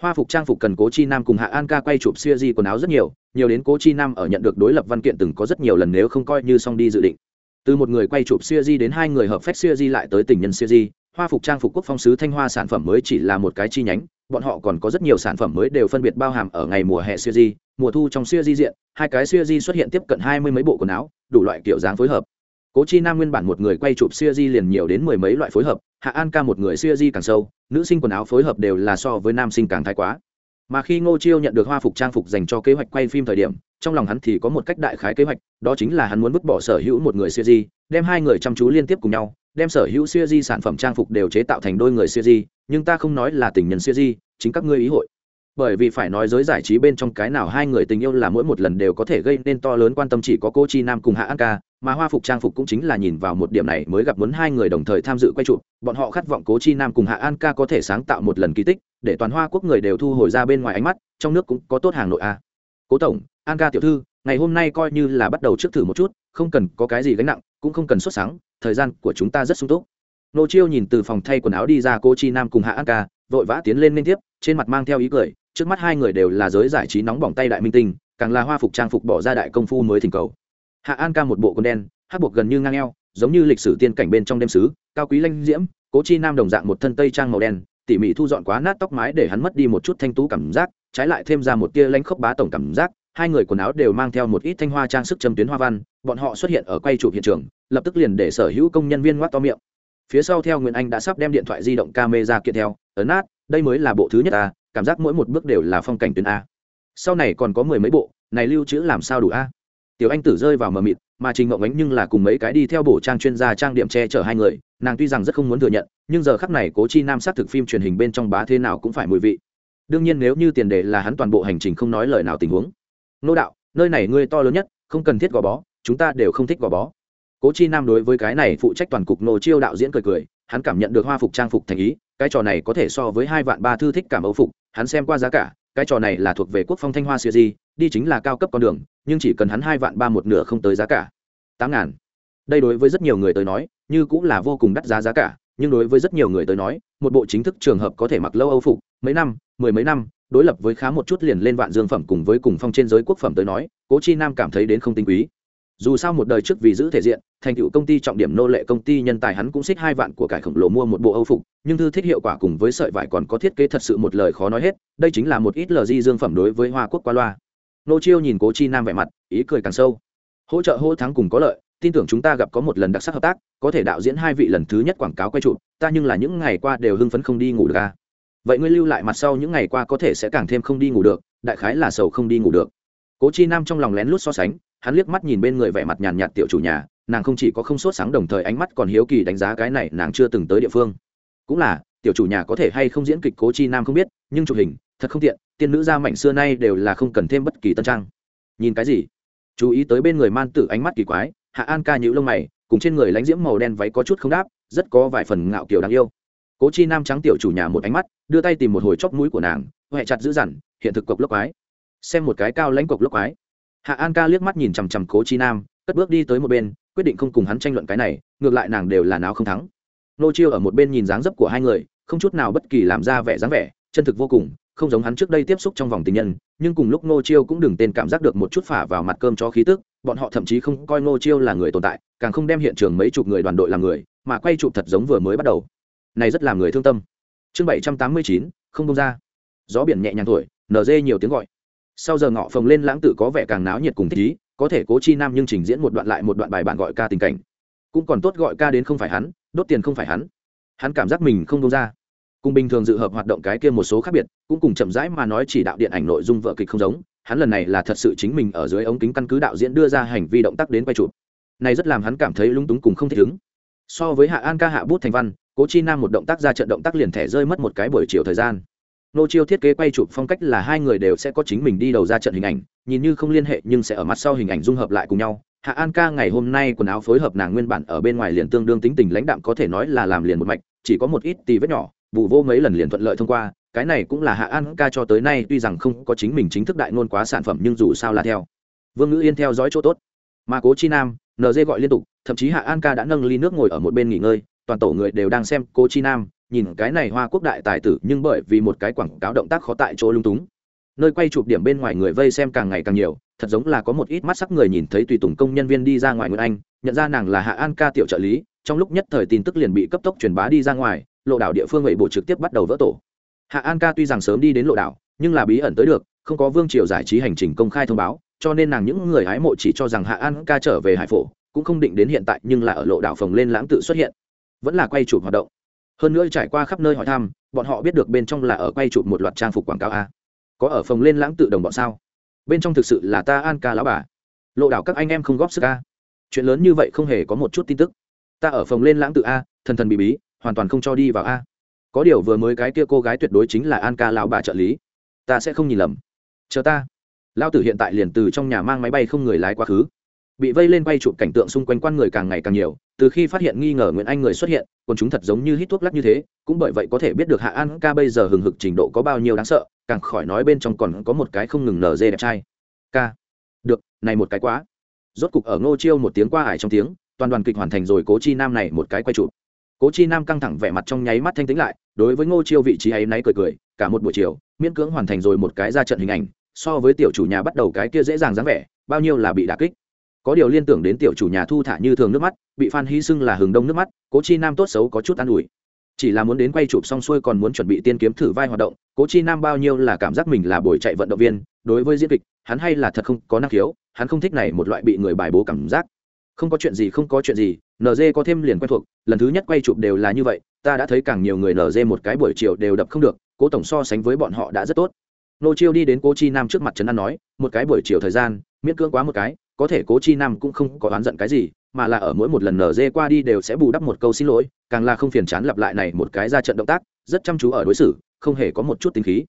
Hoa phục trang phục cần cố chi nam cùng hạ an ca quay chụp siêu di quần áo rất nhiều nhiều đến cố chi nam ở nhận được đối lập văn kiện từng có rất nhiều lần nếu không coi như xong đi dự định. Từ một người quay chụp siêu di đến hai người hợp phép siêu di lại tới tình nhân siêu di, hoa phục trang phục quốc phong sứ thanh hoa sản phẩm mới chỉ là một cái chi nhánh, bọn họ còn có rất nhiều sản phẩm mới đều phân biệt bao hàm ở ngày mùa hè siêu di mùa thu trong siêu di diện, hai cái siêu di xuất hiện tiếp cận hai mươi mấy bộ quần áo, đủ loại kiểu dáng phối hợp. Cố chi nam nguyên bản một người quay chụp siêu di liền nhiều đến mười mấy loại phối hợp, hạ an ca một người siêu di càng sâu, nữ sinh quần áo phối hợp đều là so với nam sinh càng thái quá. Mà khi ngô chiêu nhận được hoa phục trang phục dành cho kế hoạch quay phim thời điểm, trong lòng hắn thì có một cách đại khái kế hoạch, đó chính là hắn muốn vứt bỏ sở hữu một người siêu di, đem hai người chăm chú liên tiếp cùng nhau, đem sở hữu siêu di sản phẩm trang phục đều chế tạo thành đôi người siêu di, nhưng ta không nói là tình nhân siêu di, chính các ngươi ý hội bởi vì phải nói giới giải trí bên trong cái nào hai người tình yêu là mỗi một lần đều có thể gây nên to lớn quan tâm chỉ có cô chi nam cùng hạ an ca, mà hoa phục trang phục cũng chính là nhìn vào một điểm này mới gặp muốn hai người đồng thời tham dự quay chụp, bọn họ khát vọng cố chi nam cùng hạ an ca có thể sáng tạo một lần kỳ tích, để toàn hoa quốc người đều thu hồi ra bên ngoài ánh mắt, trong nước cũng có tốt hàng nội a. Cố tổng, an ca tiểu thư, ngày hôm nay coi như là bắt đầu trước thử một chút, không cần có cái gì gánh nặng, cũng không cần xuất sáng thời gian của chúng ta rất sung túc. Nô chiêu nhìn từ phòng thay quần áo đi ra cô chi nam cùng hạ an ca, vội vã tiến lên liên tiếp, trên mặt mang theo ý cười trước mắt hai người đều là giới giải trí nóng bỏng tay đại minh tinh, càng là hoa phục trang phục bỏ ra đại công phu mới thỉnh cầu. Hạ an ca một bộ quần đen, hát buộc gần như ngang eo, giống như lịch sử tiên cảnh bên trong đêm sứ, cao quý lanh diễm, cố chi nam đồng dạng một thân tây trang màu đen, tỉ mỉ thu dọn quá nát tóc mái để hắn mất đi một chút thanh tú cảm giác, trái lại thêm ra một tia lanh khốc bá tổng cảm giác, hai người quần áo đều mang theo một ít thanh hoa trang sức châm tuyến hoa văn, bọn họ xuất hiện ở quay chụp hiện trường, lập tức liền để sở hữu công nhân viên ngoác to miệng. Phía sau theo nguyễn anh đã sắp đem điện thoại di động camera kiện theo, ấn nát đây mới là bộ thứ nhất a, cảm giác mỗi một bước đều là phong cảnh tuyến a. Sau này còn có mười mấy bộ, này lưu trữ làm sao đủ a? Tiểu anh tử rơi vào mờ mịt, mà trình mộng ánh nhưng là cùng mấy cái đi theo bổ trang chuyên gia trang điểm che chở hai người, nàng tuy rằng rất không muốn thừa nhận, nhưng giờ khắc này cố chi nam xác thực phim truyền hình bên trong bá thế nào cũng phải mùi vị. Đương nhiên nếu như tiền đề là hắn toàn bộ hành trình không nói lời nào tình huống. Nô đạo, nơi này ngươi to lớn nhất, không cần thiết gò bó, chúng ta đều không thích gò bó. Cố chi nam đối với cái này phụ trách toàn cục nô chiêu đạo diễn cười cười, hắn cảm nhận được hoa phục trang phục thành ý cái trò này có thể so với hai vạn ba thư thích cảm âu phục, hắn xem qua giá cả, cái trò này là thuộc về quốc phong thanh hoa siêu di, đi chính là cao cấp con đường, nhưng chỉ cần hắn hai vạn ba một nửa không tới giá cả. Tám ngàn. Đây đối với rất nhiều người tới nói, như cũng là vô cùng đắt giá giá cả, nhưng đối với rất nhiều người tới nói, một bộ chính thức trường hợp có thể mặc lâu âu phục, mấy năm, mười mấy năm, đối lập với khá một chút liền lên vạn dương phẩm cùng với cùng phong trên giới quốc phẩm tới nói, cố chi nam cảm thấy đến không tinh quý dù sao một đời trước vì giữ thể diện, thành tựu công ty trọng điểm nô lệ công ty nhân tài hắn cũng xích hai vạn của cải khổng lồ mua một bộ âu phục, nhưng thư thích hiệu quả cùng với sợi vải còn có thiết kế thật sự một lời khó nói hết, đây chính là một ít lờ di dương phẩm đối với hoa quốc qua loa. Nô chiêu nhìn cố chi nam vẻ mặt, ý cười càng sâu. Hỗ trợ hô thắng cùng có lợi, tin tưởng chúng ta gặp có một lần đặc sắc hợp tác, có thể đạo diễn hai vị lần thứ nhất quảng cáo quay trụ ta nhưng là những ngày qua đều hưng phấn không đi ngủ được ca à. vậy ngươi lưu lại mặt sau những ngày qua có thể sẽ càng thêm không đi ngủ được, đại khái là sầu không đi ngủ được. Cố chi nam trong lòng lén lút so sánh hắn liếc mắt nhìn bên người vẻ mặt nhàn nhạt tiểu chủ nhà, nàng không chỉ có không sốt sáng đồng thời ánh mắt còn hiếu kỳ đánh giá cái này nàng chưa từng tới địa phương. Cũng là, tiểu chủ nhà có thể hay không diễn kịch cố chi nam không biết, nhưng chụp hình, thật không tiện, tiên nữ gia mạnh xưa nay đều là không cần thêm bất kỳ tân trang. Nhìn cái gì? Chú ý tới bên người man tử ánh mắt kỳ quái, hạ an ca nhữ lông mày, cùng trên người lánh diễm màu đen váy có chút không đáp, rất có vài phần ngạo kiểu đáng yêu. Cố chi nam trắng tiểu chủ nhà một ánh mắt, đưa tay tìm một hồi chóp mũi của nàng huệ chặt giữ dằn, hiện thực cộc lốc quái. Xem một cái cao lãnh cộc lốc quái hạ an ca liếc mắt nhìn chằm chằm cố chi nam, cất bước đi tới một bên, quyết định không cùng hắn tranh luận cái này, ngược lại nàng đều là nào không thắng. Nô chiêu ở một bên nhìn dáng dấp của hai người, không chút nào bất kỳ làm ra vẻ dáng vẻ, chân thực vô cùng, không giống hắn trước đây tiếp xúc trong vòng tình nhân, nhưng cùng lúc nô chiêu cũng đừng tên cảm giác được một chút phả vào mặt cơm cho khí tức, bọn họ thậm chí không coi nô chiêu là người tồn tại, càng không đem hiện trường mấy chục người đoàn đội làm người, mà quay chụp thật giống vừa mới bắt đầu. Này rất làm người thương tâm. Chương bảy trăm tám mươi chín, không bông ra. Gió biển nhẹ nhàng thổi nở dê nhiều tiếng gọi sau giờ ngọ phồng lên lãng tử có vẻ càng náo nhiệt cùng thích ý, có thể cố chi nam nhưng trình diễn một đoạn lại một đoạn bài bản gọi ca tình cảnh. Cũng còn tốt gọi ca đến không phải hắn, đốt tiền không phải hắn. Hắn cảm giác mình không đông ra. Cùng bình thường dự hợp hoạt động cái kia một số khác biệt, cũng cùng chậm rãi mà nói chỉ đạo điện ảnh nội dung vợ kịch không giống, hắn lần này là thật sự chính mình ở dưới ống kính căn cứ đạo diễn đưa ra hành vi động tác đến quay chụp. Này rất làm hắn cảm thấy lung túng cùng không thích ứng. So với hạ an ca hạ bút thành văn, cố chi nam một động tác ra trận động tác liền thẻ rơi mất một cái buổi chiều thời gian nô chiêu thiết kế quay chụp phong cách là hai người đều sẽ có chính mình đi đầu ra trận hình ảnh, nhìn như không liên hệ nhưng sẽ ở mặt sau hình ảnh dung hợp lại cùng nhau. Hạ an ca ngày hôm nay quần áo phối hợp nàng nguyên bản ở bên ngoài liền tương đương tính tình lãnh đạm có thể nói là làm liền một mạch, chỉ có một ít tì vết nhỏ, bù vô mấy lần liền thuận lợi thông qua. Cái này cũng là hạ an ca cho tới nay, tuy rằng không có chính mình chính thức đại ngôn quá sản phẩm nhưng dù sao là theo. Vương ngữ yên theo dõi chỗ tốt. Mà cố chi nam nd gọi liên tục, thậm chí hạ an ca đã nâng ly nước ngồi ở một bên nghỉ ngơi, toàn tổ người đều đang xem cố chi nam nhìn cái này hoa quốc đại tài tử nhưng bởi vì một cái quảng cáo động tác khó tại chỗ lung túng. Nơi quay chụp điểm bên ngoài người vây xem càng ngày càng nhiều, thật giống là có một ít mắt sắc người nhìn thấy tùy tùng công nhân viên đi ra ngoài nguyễn anh, nhận ra nàng là hạ an ca tiểu trợ lý, trong lúc nhất thời tin tức liền bị cấp tốc truyền bá đi ra ngoài, lộ đảo địa phương vậy bộ trực tiếp bắt đầu vỡ tổ. Hạ an ca tuy rằng sớm đi đến lộ đảo, nhưng là bí ẩn tới được, không có vương triều giải trí hành trình công khai thông báo, cho nên nàng những người hái mộ chỉ cho rằng hạ an ca trở về hải phổ, cũng không định đến hiện tại nhưng là ở lộ đảo phồng lên lãng tự xuất hiện. Vẫn là quay chụp hoạt động hơn nữa trải qua khắp nơi hỏi thăm, bọn họ biết được bên trong là ở quay chụp một loạt trang phục quảng cáo a. Có ở phòng lên lãng tự đồng bọn sao? Bên trong thực sự là ta an ca lão bà. Lộ đảo các anh em không góp sức a. Chuyện lớn như vậy không hề có một chút tin tức. Ta ở phòng lên lãng tự a, thần thần bị bí, hoàn toàn không cho đi vào a. Có điều vừa mới cái kia cô gái tuyệt đối chính là an ca lão bà trợ lý. Ta sẽ không nhìn lầm. Chờ ta. Lao tử hiện tại liền từ trong nhà mang máy bay không người lái quá khứ. Bị vây lên quay chụp cảnh tượng xung quanh quan người càng ngày càng nhiều từ khi phát hiện nghi ngờ nguyễn anh người xuất hiện còn chúng thật giống như hít thuốc lắc như thế, cũng bởi vậy có thể biết được hạ an ca bây giờ hừng hực trình độ có bao nhiêu đáng sợ, càng khỏi nói bên trong còn có một cái không ngừng nở dê đẹp trai. Ca. Được, này một cái quá. Rốt cục ở ngô chiêu một tiếng qua ải trong tiếng, toàn đoàn kịch hoàn thành rồi cố chi nam này một cái quay chụp. Cố chi nam căng thẳng vẻ mặt trong nháy mắt thanh tĩnh lại, đối với ngô chiêu vị trí ấy náy cười cười, cả một buổi chiều, miễn cưỡng hoàn thành rồi một cái ra trận hình ảnh, so với tiểu chủ nhà bắt đầu cái kia dễ dàng dáng vẻ, bao nhiêu là bị đả kích có điều liên tưởng đến tiểu chủ nhà thu thả như thường nước mắt, bị phan hy xưng là hừng đông nước mắt, cố chi nam tốt xấu có chút an ủi. Chỉ là muốn đến quay chụp xong xuôi còn muốn chuẩn bị tiên kiếm thử vai hoạt động, cố chi nam bao nhiêu là cảm giác mình là buổi chạy vận động viên, đối với diễn kịch, hắn hay là thật không có năng khiếu, hắn không thích này một loại bị người bài bố cảm giác. Không có chuyện gì, không có chuyện gì nd có thêm liền quen thuộc, lần thứ nhất quay chụp đều là như vậy, ta đã thấy càng nhiều người nd một cái buổi chiều đều đập không được, cố tổng so sánh với bọn họ đã rất tốt. Nô chiêu đi đến cố chi nam trước mặt trấn an nói, một cái buổi chiều thời gian, miễn cưỡng quá một cái có thể cố chi nam cũng không có oán giận cái gì, mà là ở mỗi một lần nở dê qua đi đều sẽ bù đắp một câu xin lỗi, càng là không phiền chán lặp lại này một cái ra trận động tác, rất chăm chú ở đối xử, không hề có một chút tính khí.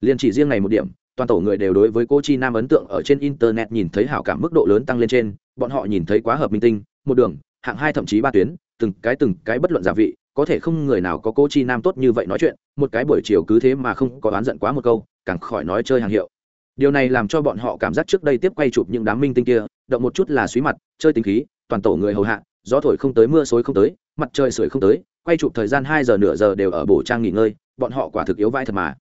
Liền chỉ riêng này một điểm, toàn tổ người đều đối với cô chi nam ấn tượng ở trên internet nhìn thấy hảo cảm mức độ lớn tăng lên trên, bọn họ nhìn thấy quá hợp minh tinh, một đường, hạng hai thậm chí ba tuyến, từng cái từng cái bất luận giả vị, có thể không người nào có cô chi nam tốt như vậy nói chuyện, một cái buổi chiều cứ thế mà không có oán giận quá một câu, càng khỏi nói chơi hàng hiệu điều này làm cho bọn họ cảm giác trước đây tiếp quay chụp những đám minh tinh kia, động một chút là suý mặt, chơi tính khí, toàn tổ người hầu hạ, gió thổi không tới, mưa xối không tới, mặt trời sưởi không tới, quay chụp thời gian hai giờ nửa giờ đều ở bổ trang nghỉ ngơi, bọn họ quả thực yếu vai thật mà.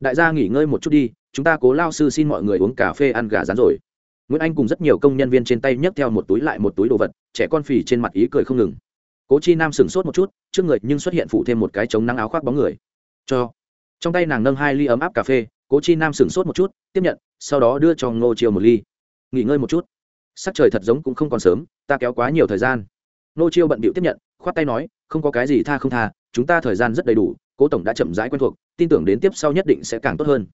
Đại gia nghỉ ngơi một chút đi, chúng ta cố lao sư xin mọi người uống cà phê ăn gà rán rồi. Nguyễn anh cùng rất nhiều công nhân viên trên tay nhấc theo một túi lại một túi đồ vật, trẻ con phì trên mặt ý cười không ngừng. Cố chi nam sửng sốt một chút, trước người nhưng xuất hiện phụ thêm một cái chống nắng áo khoác bóng người. Cho. Trong tay nàng nâng hai ly ấm áp cà phê cố chi nam sửng sốt một chút, tiếp nhận, sau đó đưa cho ngô chiêu một ly. Nghỉ ngơi một chút. Sắc trời thật giống cũng không còn sớm, ta kéo quá nhiều thời gian. Ngô chiêu bận bịu tiếp nhận, khoát tay nói, không có cái gì tha không tha, chúng ta thời gian rất đầy đủ, cố tổng đã chậm rãi quen thuộc, tin tưởng đến tiếp sau nhất định sẽ càng tốt hơn.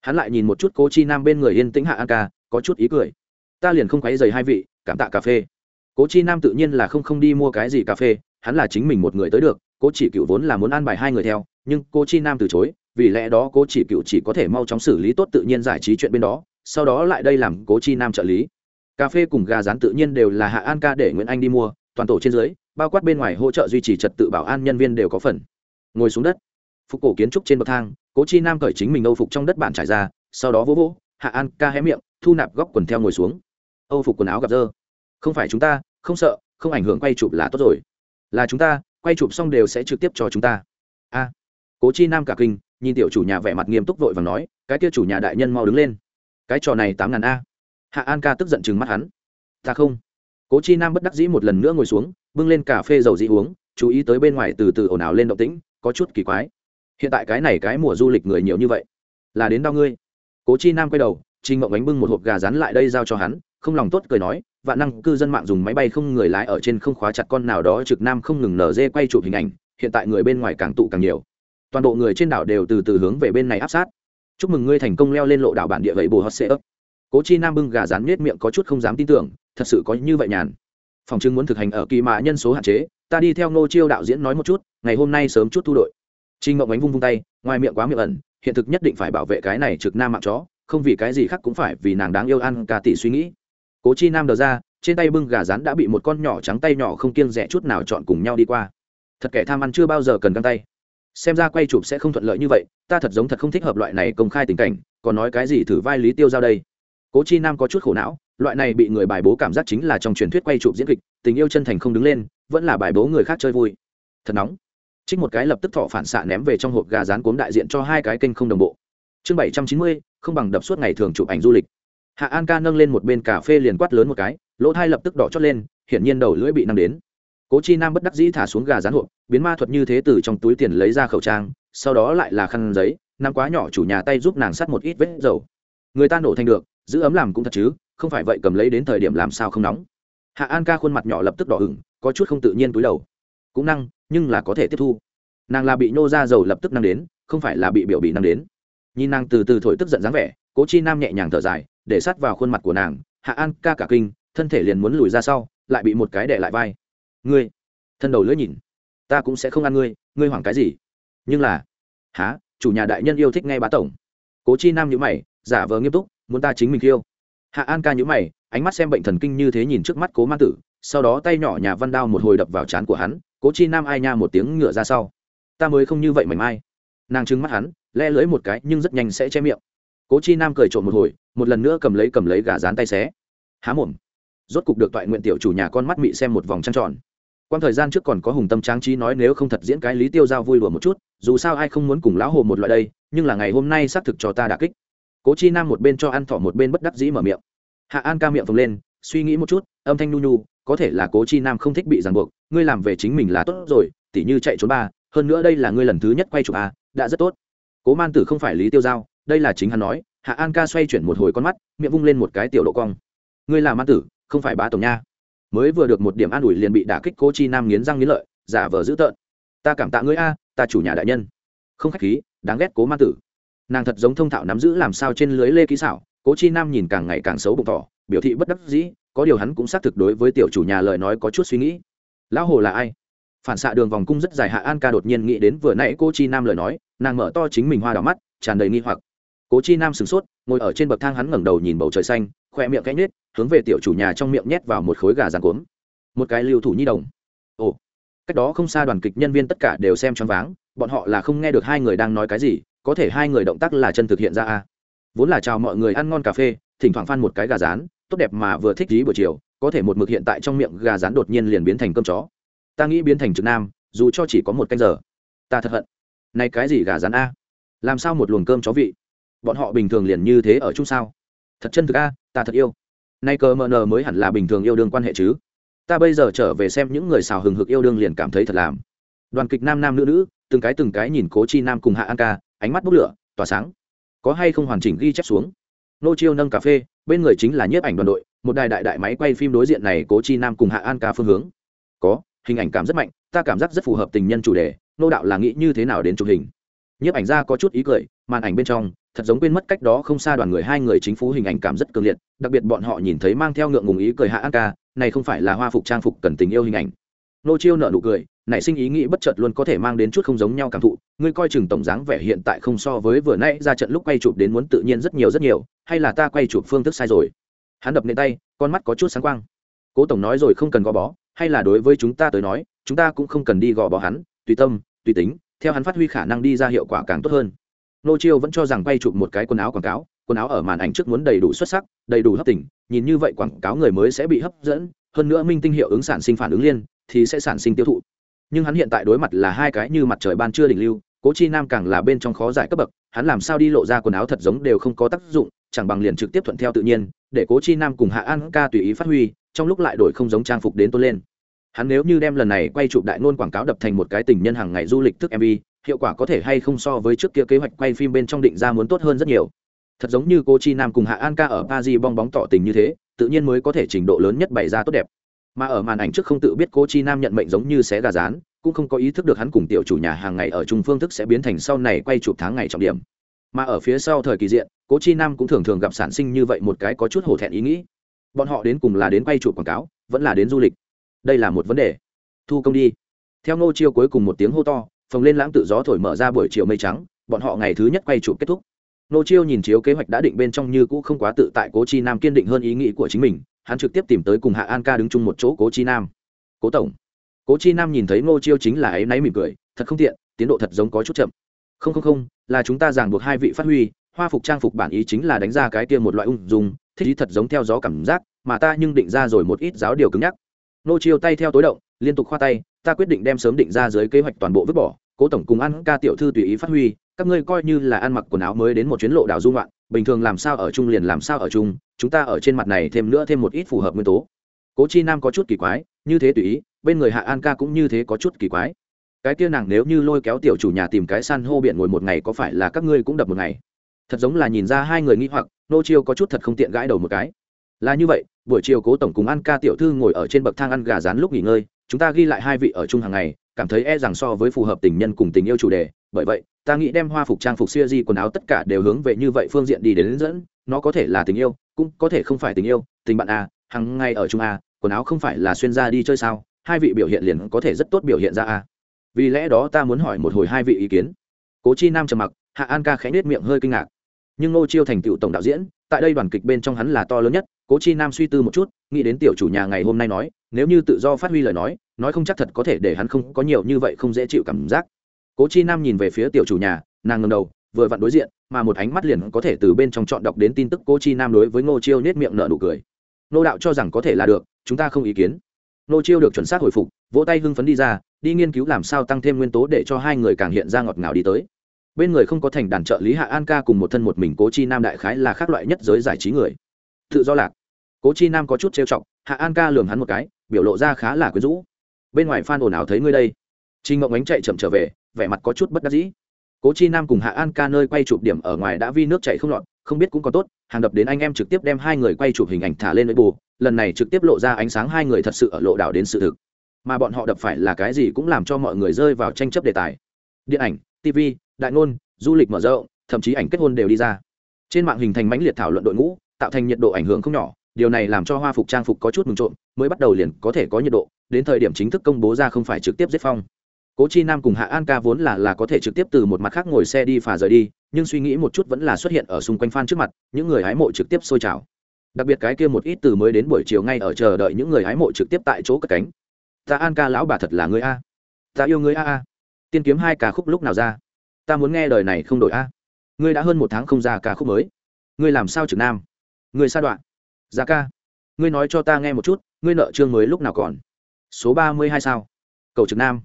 Hắn lại nhìn một chút cố chi nam bên người yên tĩnh hạ an ca, có chút ý cười. Ta liền không quấy dày hai vị, cảm tạ cà phê. Cố chi nam tự nhiên là không không đi mua cái gì cà phê, hắn là chính mình một người tới được, cố chỉ cựu vốn là muốn an bài hai người theo, nhưng cố chi nam từ chối vì lẽ đó cố chỉ cựu chỉ có thể mau chóng xử lý tốt tự nhiên giải trí chuyện bên đó, sau đó lại đây làm cố chi nam trợ lý. Cà phê cùng gà rán tự nhiên đều là hạ an ca để nguyễn anh đi mua, toàn tổ trên dưới, bao quát bên ngoài hỗ trợ duy trì trật tự bảo an nhân viên đều có phần. Ngồi xuống đất, phục cổ kiến trúc trên bậc thang, cố chi nam cởi chính mình âu phục trong đất bản trải ra, sau đó vỗ vỗ, hạ an ca hé miệng, thu nạp góc quần theo ngồi xuống. Âu phục quần áo gặp dơ. Không phải chúng ta, không sợ, không ảnh hưởng quay chụp là tốt rồi. Là chúng ta, quay chụp xong đều sẽ trực tiếp cho chúng ta. A. Cố chi nam cả kinh nhìn tiểu chủ nhà vẻ mặt nghiêm túc vội và nói, cái kia chủ nhà đại nhân mau đứng lên. Cái trò này tám ngàn a. Hạ an ca tức giận chừng mắt hắn. Ta không. Cố chi nam bất đắc dĩ một lần nữa ngồi xuống, bưng lên cà phê dầu dị uống, chú ý tới bên ngoài từ từ ồn ào lên động tĩnh, có chút kỳ quái. Hiện tại cái này cái mùa du lịch người nhiều như vậy, là đến đau ngươi. Cố chi nam quay đầu trinh mộng ánh bưng một hộp gà rán lại đây giao cho hắn, không lòng tốt cười nói, vạn năng cư dân mạng dùng máy bay không người lái ở trên không khóa chặt con nào đó trực nam không ngừng nở dê quay chụp hình ảnh, hiện tại người bên ngoài càng tụ càng nhiều toàn bộ người trên đảo đều từ từ hướng về bên này áp sát. Chúc mừng ngươi thành công leo lên lộ đảo bản địa vậy, bồ hot sê ấp. Cố chi nam bưng gà rán nết miệng có chút không dám tin tưởng, thật sự có như vậy nhàn. Phòng chứng muốn thực hành ở kỳ mạ nhân số hạn chế, ta đi theo ngô chiêu đạo diễn nói một chút, ngày hôm nay sớm chút thu đội. Trinh ngộng ánh vung vung tay, ngoài miệng quá miệng ẩn, hiện thực nhất định phải bảo vệ cái này trực nam mạng chó, không vì cái gì khác cũng phải vì nàng đáng yêu ăn cả tỷ suy nghĩ. Cố chi nam đờ ra, trên tay bưng gà rán đã bị một con nhỏ trắng tay nhỏ không kiêng rẻ chút nào chọn cùng nhau đi qua. Thật kẻ tham ăn chưa bao giờ cần găng tay xem ra quay chụp sẽ không thuận lợi như vậy, ta thật giống thật không thích hợp loại này công khai tình cảnh, còn nói cái gì thử vai lý tiêu giao đây? Cố chi nam có chút khổ não, loại này bị người bài bố cảm giác chính là trong truyền thuyết quay chụp diễn kịch, tình yêu chân thành không đứng lên, vẫn là bài bố người khác chơi vui. Thật nóng. Trích một cái lập tức thọ phản xạ ném về trong hộp gà rán cuốn đại diện cho hai cái kênh không đồng bộ. Chương bảy trăm chín mươi, không bằng đập suốt ngày thường chụp ảnh du lịch. Hạ an ca nâng lên một bên cà phê liền quát lớn một cái, lỗ thai lập tức đỏ chót lên, hiển nhiên đầu lưỡi bị năng đến cố chi nam bất đắc dĩ thả xuống gà rán hộp, biến ma thuật như thế từ trong túi tiền lấy ra khẩu trang, sau đó lại là khăn giấy Nam quá nhỏ chủ nhà tay giúp nàng sắt một ít vết dầu. Người ta nổ thành được, giữ ấm làm cũng thật chứ, không phải vậy cầm lấy đến thời điểm làm sao không nóng. Hạ an ca khuôn mặt nhỏ lập tức đỏ hửng có chút không tự nhiên túi đầu. Cũng năng, nhưng là có thể tiếp thu. Nàng là bị nhô ra dầu lập tức năng đến, không phải là bị biểu bị năng đến. Nhìn nàng từ từ thổi tức giận dáng vẻ, cố chi nam nhẹ nhàng thở dài, để sát vào khuôn mặt của nàng, hạ an ca cả kinh, thân thể liền muốn lùi ra sau, lại bị một cái đẻ lại vai ngươi, thân đầu lưỡi nhìn, ta cũng sẽ không ăn ngươi ngươi hoảng cái gì? Nhưng là, há, chủ nhà đại nhân yêu thích nghe bá tổng. Cố chi nam nhữ mày, giả vờ nghiêm túc, muốn ta chính mình khiêu. Hạ an ca nhữ mày, ánh mắt xem bệnh thần kinh như thế nhìn trước mắt cố ma tử, sau đó tay nhỏ nhà văn đao một hồi đập vào trán của hắn, cố chi nam ai nha một tiếng ngựa ra sau. Ta mới không như vậy mảnh mai. Nàng trừng mắt hắn, le lưỡi một cái, nhưng rất nhanh sẽ che miệng. Cố chi nam cười trộm một hồi, một lần nữa cầm lấy cầm lấy gà rán tay xé. Há mồm. Rốt cục được toại nguyện tiểu chủ nhà con mắt mị xem một vòng trăng tròn quan thời gian trước còn có hùng tâm tráng trí nói nếu không thật diễn cái lý tiêu giao vui đùa một chút dù sao ai không muốn cùng lão hồ một loại đây nhưng là ngày hôm nay xác thực cho ta đà kích. Cố chi nam một bên cho ăn thỏ một bên bất đắc dĩ mở miệng. Hạ an ca miệng phồng lên suy nghĩ một chút âm thanh nhu nhu có thể là cố chi nam không thích bị ràng buộc ngươi làm về chính mình là tốt rồi tỉ như chạy trốn ba hơn nữa đây là ngươi lần thứ nhất quay chụp à, đã rất tốt. Cố man tử không phải lý tiêu giao đây là chính hắn nói hạ an ca xoay chuyển một hồi con mắt miệng vung lên một cái tiểu độ cong. Ngươi là man tử không phải bá tổng nha mới vừa được một điểm an ủi liền bị đả kích cô chi nam nghiến răng nghiến lợi, giả vờ dữ tợn. Ta cảm tạ ngươi a, ta chủ nhà đại nhân. Không khách khí, đáng ghét cố ma tử. Nàng thật giống thông thạo nắm giữ làm sao trên lưới lê ký xảo, cố chi nam nhìn càng ngày càng xấu bụng tỏ, biểu thị bất đắc dĩ, có điều hắn cũng xác thực đối với tiểu chủ nhà lời nói có chút suy nghĩ. Lão hồ là ai? Phản xạ đường vòng cung rất dài hạ an ca đột nhiên nghĩ đến vừa nãy cô chi nam lời nói, nàng mở to chính mình hoa đỏ mắt, tràn đầy nghi hoặc cố chi nam sửng sốt, ngồi ở trên bậc thang hắn ngẩng đầu nhìn bầu trời xanh khoe miệng cánh nết hướng về tiểu chủ nhà trong miệng nhét vào một khối gà rán cuống một cái lưu thủ nhi đồng. Ồ. Cách đó không xa đoàn kịch nhân viên tất cả đều xem choáng váng, bọn họ là không nghe được hai người đang nói cái gì, có thể hai người động tác là chân thực hiện ra a. Vốn là chào mọi người ăn ngon cà phê, thỉnh thoảng phan một cái gà rán, tốt đẹp mà vừa thích dí buổi chiều, có thể một mực hiện tại trong miệng gà rán đột nhiên liền biến thành cơm chó. Ta nghĩ biến thành trực nam, dù cho chỉ có một canh giờ. Ta thật hận. Này cái gì gà rán a? Làm sao một luồng cơm chó vị? Bọn họ bình thường liền như thế ở chung sao? Thật chân thực a, ta thật yêu. Nay cờ mờ nờ mới hẳn là bình thường yêu đương quan hệ chứ. Ta bây giờ trở về xem những người xào hừng hực yêu đương liền cảm thấy thật làm. Đoàn kịch nam nam nữ nữ, từng cái từng cái nhìn cố chi nam cùng hạ an ca, ánh mắt bốc lửa, tỏa sáng. Có hay không hoàn chỉnh ghi chép xuống? Nô chiêu nâng cà phê, bên người chính là nhiếp ảnh đoàn đội, một đài đại đại máy quay phim đối diện này cố chi nam cùng hạ an ca phương hướng. Có, hình ảnh cảm rất mạnh, ta cảm giác rất phù hợp tình nhân chủ đề, nô đạo là nghĩ như thế nào đến chụp hình nhiếp ảnh ra có chút ý cười, màn ảnh bên trong, thật giống quên mất cách đó không xa đoàn người hai người chính phủ hình ảnh cảm rất cường liệt, đặc biệt bọn họ nhìn thấy mang theo ngượng ngùng ý cười hạ an ca này không phải là hoa phục trang phục cần tình yêu hình ảnh. Nô chiêu nợ nụ cười, nảy sinh ý nghĩ bất chợt luôn có thể mang đến chút không giống nhau cảm thụ, ngươi coi chừng tổng dáng vẻ hiện tại không so với vừa nãy ra trận lúc quay chụp đến muốn tự nhiên rất nhiều rất nhiều, hay là ta quay chụp phương thức sai rồi? Hắn đập lên tay, con mắt có chút sáng quang. Cố tổng nói rồi không cần gò bó, hay là đối với chúng ta tới nói, chúng ta cũng không cần đi gò bó hắn, tùy tâm, tùy tính theo hắn phát huy khả năng đi ra hiệu quả càng tốt hơn. Nô chiêu vẫn cho rằng quay chụp một cái quần áo quảng cáo, quần áo ở màn ảnh trước muốn đầy đủ xuất sắc, đầy đủ hấp tình, nhìn như vậy quảng cáo người mới sẽ bị hấp dẫn, hơn nữa minh tinh hiệu ứng sản sinh phản ứng liên, thì sẽ sản sinh tiêu thụ. Nhưng hắn hiện tại đối mặt là hai cái như mặt trời ban chưa đỉnh lưu, cố chi nam càng là bên trong khó giải cấp bậc, hắn làm sao đi lộ ra quần áo thật giống đều không có tác dụng, chẳng bằng liền trực tiếp thuận theo tự nhiên, để cố chi nam cùng hạ an ca tùy ý phát huy, trong lúc lại đổi không giống trang phục đến tôn lên hắn nếu như đem lần này quay chụp đại ngôn quảng cáo đập thành một cái tình nhân hàng ngày du lịch thức mv hiệu quả có thể hay không so với trước kia kế hoạch quay phim bên trong định ra muốn tốt hơn rất nhiều. Thật giống như cô chi nam cùng hạ an ca ở paris bong bóng tỏ tình như thế, tự nhiên mới có thể trình độ lớn nhất bày ra tốt đẹp. Mà ở màn ảnh trước không tự biết cô chi nam nhận mệnh giống như xé gà rán, cũng không có ý thức được hắn cùng tiểu chủ nhà hàng ngày ở trung phương thức sẽ biến thành sau này quay chụp tháng ngày trọng điểm. Mà ở phía sau thời kỳ diện cố chi nam cũng thường thường gặp sản sinh như vậy một cái có chút hổ thẹn ý nghĩ. Bọn họ đến cùng là đến quay chụp quảng cáo, vẫn là đến du lịch đây là một vấn đề. Thu công đi. Theo ngô chiêu cuối cùng một tiếng hô to, phồng lên lãng tự gió thổi mở ra buổi chiều mây trắng, bọn họ ngày thứ nhất quay chụp kết thúc. Ngô chiêu nhìn chiếu kế hoạch đã định bên trong như cũ không quá tự tại cố chi nam kiên định hơn ý nghĩ của chính mình, hắn trực tiếp tìm tới cùng hạ an ca đứng chung một chỗ cố chi nam. Cố tổng. Cố chi nam nhìn thấy ngô chiêu chính là ấy náy mỉm cười, thật không tiện, tiến độ thật giống có chút chậm. Không không không, là chúng ta ràng buộc hai vị phát huy, hoa phục trang phục bản ý chính là đánh ra cái kia một loại ung dung, thích ý thật giống theo gió cảm giác, mà ta nhưng định ra rồi một ít giáo điều cứng nhắc nô chiêu tay theo tối động, liên tục khoa tay, ta quyết định đem sớm định ra dưới kế hoạch toàn bộ vứt bỏ, cố tổng cùng ăn ca tiểu thư tùy ý phát huy, các ngươi coi như là ăn mặc quần áo mới đến một chuyến lộ đảo dung loạn bình thường làm sao ở chung liền làm sao ở chung, chúng ta ở trên mặt này thêm nữa thêm một ít phù hợp nguyên tố. Cố chi nam có chút kỳ quái, như thế tùy ý, bên người hạ an ca cũng như thế có chút kỳ quái. Cái kia nàng nếu như lôi kéo tiểu chủ nhà tìm cái san hô biển ngồi một ngày có phải là các ngươi cũng đập một ngày? Thật giống là nhìn ra hai người nghĩ hoặc, nô chiêu có chút thật không tiện gãi đầu một cái. Là như vậy buổi chiều cố tổng cùng an ca tiểu thư ngồi ở trên bậc thang ăn gà rán lúc nghỉ ngơi chúng ta ghi lại hai vị ở chung hàng ngày cảm thấy e rằng so với phù hợp tình nhân cùng tình yêu chủ đề. Bởi vậy ta nghĩ đem hoa phục trang phục xuya di quần áo tất cả đều hướng về như vậy phương diện đi đến, đến dẫn. Nó có thể là tình yêu cũng có thể không phải tình yêu. Tình bạn a hằng ngày ở chung a quần áo không phải là xuyên ra đi chơi sao? Hai vị biểu hiện liền có thể rất tốt biểu hiện ra a vì lẽ đó ta muốn hỏi một hồi hai vị ý kiến. Cố chi nam trầm mặc hạ an ca khẽ nết miệng hơi kinh ngạc nhưng ngô chiêu thành tựu tổng đạo diễn, tại đây đoàn kịch bên trong hắn là to lớn nhất, cố chi nam suy tư một chút, nghĩ đến tiểu chủ nhà ngày hôm nay nói, nếu như tự do phát huy lời nói nói không chắc thật có thể để hắn không có nhiều như vậy không dễ chịu cảm giác. Cố chi nam nhìn về phía tiểu chủ nhà, nàng ngầm đầu, vừa vặn đối diện, mà một ánh mắt liền có thể từ bên trong chọn đọc đến tin tức cố chi nam đối với ngô chiêu nết miệng nở nụ cười. Nô đạo cho rằng có thể là được, chúng ta không ý kiến. Nô chiêu được chuẩn xác hồi phục, vỗ tay hưng phấn đi ra, đi nghiên cứu làm sao tăng thêm nguyên tố để cho hai người càng hiện ra ngọt ngào đi tới bên người không có thành đàn trợ lý hạ an ca cùng một thân một mình cố chi nam đại khái là khác loại nhất giới giải trí người. Tự do lạc. Cố chi nam có chút trêu chọc, hạ an ca lường hắn một cái, biểu lộ ra khá là quyến rũ. Bên ngoài phan ồn ào thấy ngươi đây. Trinh ngộng ánh chạy chậm trở về, vẻ mặt có chút bất đắc dĩ. Cố chi nam cùng hạ an ca nơi quay chụp điểm ở ngoài đã vi nước chạy không lọt, không biết cũng có tốt, hàng đập đến anh em trực tiếp đem hai người quay chụp hình ảnh thả lên với bù lần này trực tiếp lộ ra ánh sáng hai người thật sự ở lộ đảo đến sự thực. Mà bọn họ đập phải là cái gì cũng làm cho mọi người rơi vào tranh chấp đề tài. Điện ảnh tv, đại ngôn, du lịch mở rộng, thậm chí ảnh kết hôn đều đi ra. Trên mạng hình thành mãnh liệt thảo luận đội ngũ, tạo thành nhiệt độ ảnh hưởng không nhỏ. Điều này làm cho hoa phục trang phục có chút mừng trộm, mới bắt đầu liền có thể có nhiệt độ, đến thời điểm chính thức công bố ra không phải trực tiếp giết phong. Cố chi nam cùng hạ an ca vốn là là có thể trực tiếp từ một mặt khác ngồi xe đi phà rời đi, nhưng suy nghĩ một chút vẫn là xuất hiện ở xung quanh f trước mặt, những người hái mộ trực tiếp sôi trào. Đặc biệt cái kia một ít từ mới đến buổi chiều ngay ở chờ đợi những người hái mộ trực tiếp tại chỗ cất cánh. Ta an ca lão bà thật là người a. Ta yêu người a a tiên kiếm hai ca khúc lúc nào ra? Ta muốn nghe lời này không đổi a. Ngươi đã hơn một tháng không ra ca khúc mới. Ngươi làm sao trực nam? Ngươi sa đoạn. Ra ca. Ngươi nói cho ta nghe một chút, ngươi nợ chương mới lúc nào còn? Số ba mươi hai sao? Cầu trực nam.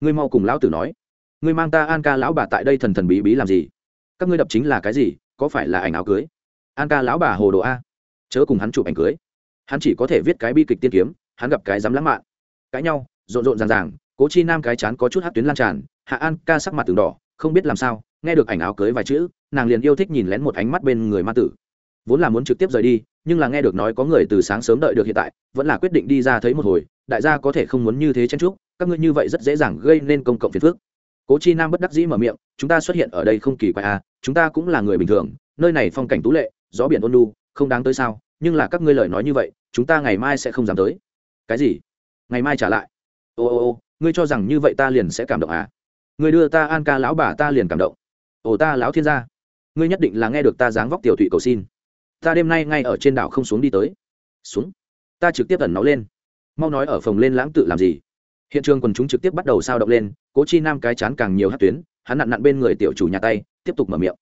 Ngươi mau cùng lão tử nói. Ngươi mang ta an ca lão bà tại đây thần thần bí bí làm gì? Các ngươi đập chính là cái gì? Có phải là ảnh áo cưới? An ca lão bà hồ đồ a. Chớ cùng hắn chụp ảnh cưới. Hắn chỉ có thể viết cái bi kịch tiên kiếm, hắn gặp cái dám lãng mạn. Cãi nhau, rộn rộn ràng ràng cố chi nam cái chán có chút hát tuyến lan tràn, hạ an ca sắc mặt từng đỏ, không biết làm sao, nghe được ảnh áo cưới vài chữ, nàng liền yêu thích nhìn lén một ánh mắt bên người ma tử. Vốn là muốn trực tiếp rời đi, nhưng là nghe được nói có người từ sáng sớm đợi được hiện tại, vẫn là quyết định đi ra thấy một hồi, đại gia có thể không muốn như thế chen trúc các ngươi như vậy rất dễ dàng gây nên công cộng phiền phức. Cố chi nam bất đắc dĩ mở miệng, chúng ta xuất hiện ở đây không kỳ quái à chúng ta cũng là người bình thường, nơi này phong cảnh tú lệ, gió biển ôn lu không đáng tới sao, nhưng là các ngươi lời nói như vậy, chúng ta ngày mai sẽ không dám tới. Cái gì? Ngày mai trả lại. Ô ô ô ngươi cho rằng như vậy ta liền sẽ cảm động à? Ngươi đưa ta an ca lão bà ta liền cảm động. Ồ, ta lão thiên gia. Ngươi nhất định là nghe được ta dáng vóc tiểu thụy cầu xin. Ta đêm nay ngay ở trên đảo không xuống đi tới. Xuống. Ta trực tiếp ẩn nó lên. Mau nói ở phòng lên lãng tự làm gì? Hiện trường quần chúng trực tiếp bắt đầu sao động lên, cố chi nam cái chán càng nhiều hát tuyến, hắn nặn nặn bên người tiểu chủ nhà tay, tiếp tục mở miệng.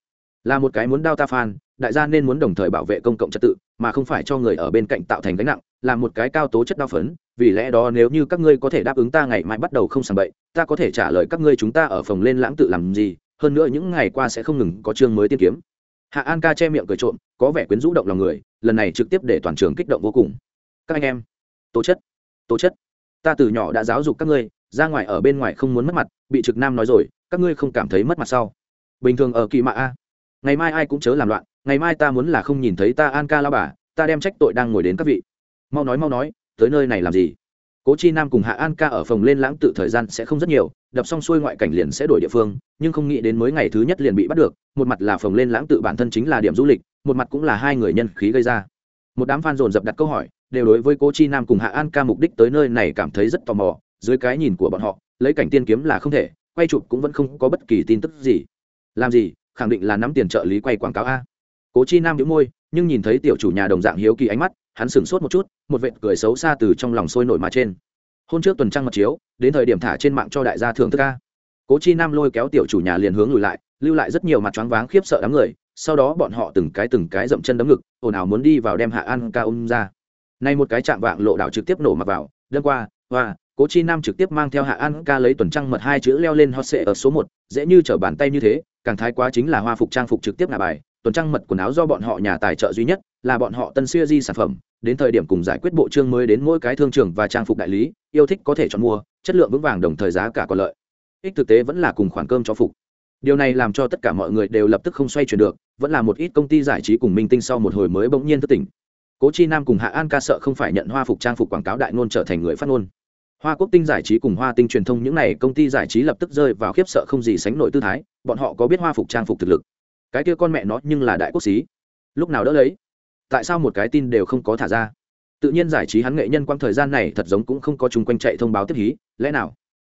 Là một cái muốn đao ta phan, đại gia nên muốn đồng thời bảo vệ công cộng trật tự, mà không phải cho người ở bên cạnh tạo thành gánh nặng, là một cái cao tố chất đao phấn vì lẽ đó nếu như các ngươi có thể đáp ứng ta ngày mai bắt đầu không sàng bậy, ta có thể trả lời các ngươi chúng ta ở phòng lên lãng tự làm gì, hơn nữa những ngày qua sẽ không ngừng có chương mới tiên kiếm. Hạ an ca che miệng cười trộm, có vẻ quyến rũ động lòng người, lần này trực tiếp để toàn trường kích động vô cùng. Các anh em, tố chất tố chất, ta từ nhỏ đã giáo dục các ngươi, ra ngoài ở bên ngoài không muốn mất mặt, bị trực nam nói rồi, các ngươi không cảm thấy mất mặt sau bình thường ở kỳ mạ a, ngày mai ai cũng chớ làm loạn, ngày mai ta muốn là không nhìn thấy ta an ca lao bà, ta đem trách tội đang ngồi đến các vị. Mau nói mau nói tới nơi này làm gì? Cố chi nam cùng hạ an ca ở phòng lên lãng tự thời gian sẽ không rất nhiều, đập xong xuôi ngoại cảnh liền sẽ đổi địa phương, nhưng không nghĩ đến mới ngày thứ nhất liền bị bắt được, một mặt là phòng lên lãng tự bản thân chính là điểm du lịch, một mặt cũng là hai người nhân khí gây ra. Một đám fan dồn dập đặt câu hỏi, đều đối với cố chi nam cùng hạ an ca mục đích tới nơi này cảm thấy rất tò mò, dưới cái nhìn của bọn họ, lấy cảnh tiên kiếm là không thể, quay chụp cũng vẫn không có bất kỳ tin tức gì. Làm gì? Khẳng định là nắm tiền trợ lý quay quảng cáo a. Cố chi nam đĩu môi, nhưng nhìn thấy tiểu chủ nhà đồng dạng hiếu kỳ ánh mắt hắn sửng sốt một chút, một vệt cười xấu xa từ trong lòng sôi nổi mà trên. Hôm trước tuần trăng mật chiếu, đến thời điểm thả trên mạng cho đại gia thưởng thức ca cố chi nam lôi kéo tiểu chủ nhà liền hướng lùi lại, lưu lại rất nhiều mặt choáng váng khiếp sợ đám người, sau đó bọn họ từng cái từng cái dậm chân đấm ngực, ồn ào muốn đi vào đem hạ an ca ôm ra. Nay một cái chạm vạng lộ đảo trực tiếp nổ mặt vào đêm qua, hoa, cố chi nam trực tiếp mang theo hạ an ca lấy tuần trăng mật hai chữ leo lên hot sệ ở số một, dễ như t bàn tay như thế, càng thái quá chính là hoa phục trang phục trực tiếp là bài tuần trăng mật quần áo do bọn họ nhà tài trợ duy nhất, là bọn họ tân siêu di sản phẩm. Đến thời điểm cùng giải quyết bộ chương mới đến mỗi cái thương trường và trang phục đại lý, yêu thích có thể chọn mua, chất lượng vững vàng đồng thời giá cả còn lợi. Ích thực tế vẫn là cùng khoản cơm cho phục. Điều này làm cho tất cả mọi người đều lập tức không xoay chuyển được, vẫn là một ít công ty giải trí cùng minh tinh sau một hồi mới bỗng nhiên thất tỉnh. Cố chi nam cùng hạ an ca sợ không phải nhận hoa phục trang phục quảng cáo đại ngôn trở thành người phát ngôn. Hoa quốc tinh giải trí cùng hoa tinh truyền thông những n à y công ty giải trí lập tức rơi vào khiếp sợ không gì sánh nổi tư thái, bọn họ có biết hoa phục trang phục thực lực cái kia con mẹ nó nhưng là đại quốc xí. Lúc nào đỡ lấy? Tại sao một cái tin đều không có thả ra? Tự nhiên giải trí hắn nghệ nhân quang thời gian này thật giống cũng không có chung quanh chạy thông báo tiếp hí, lẽ nào?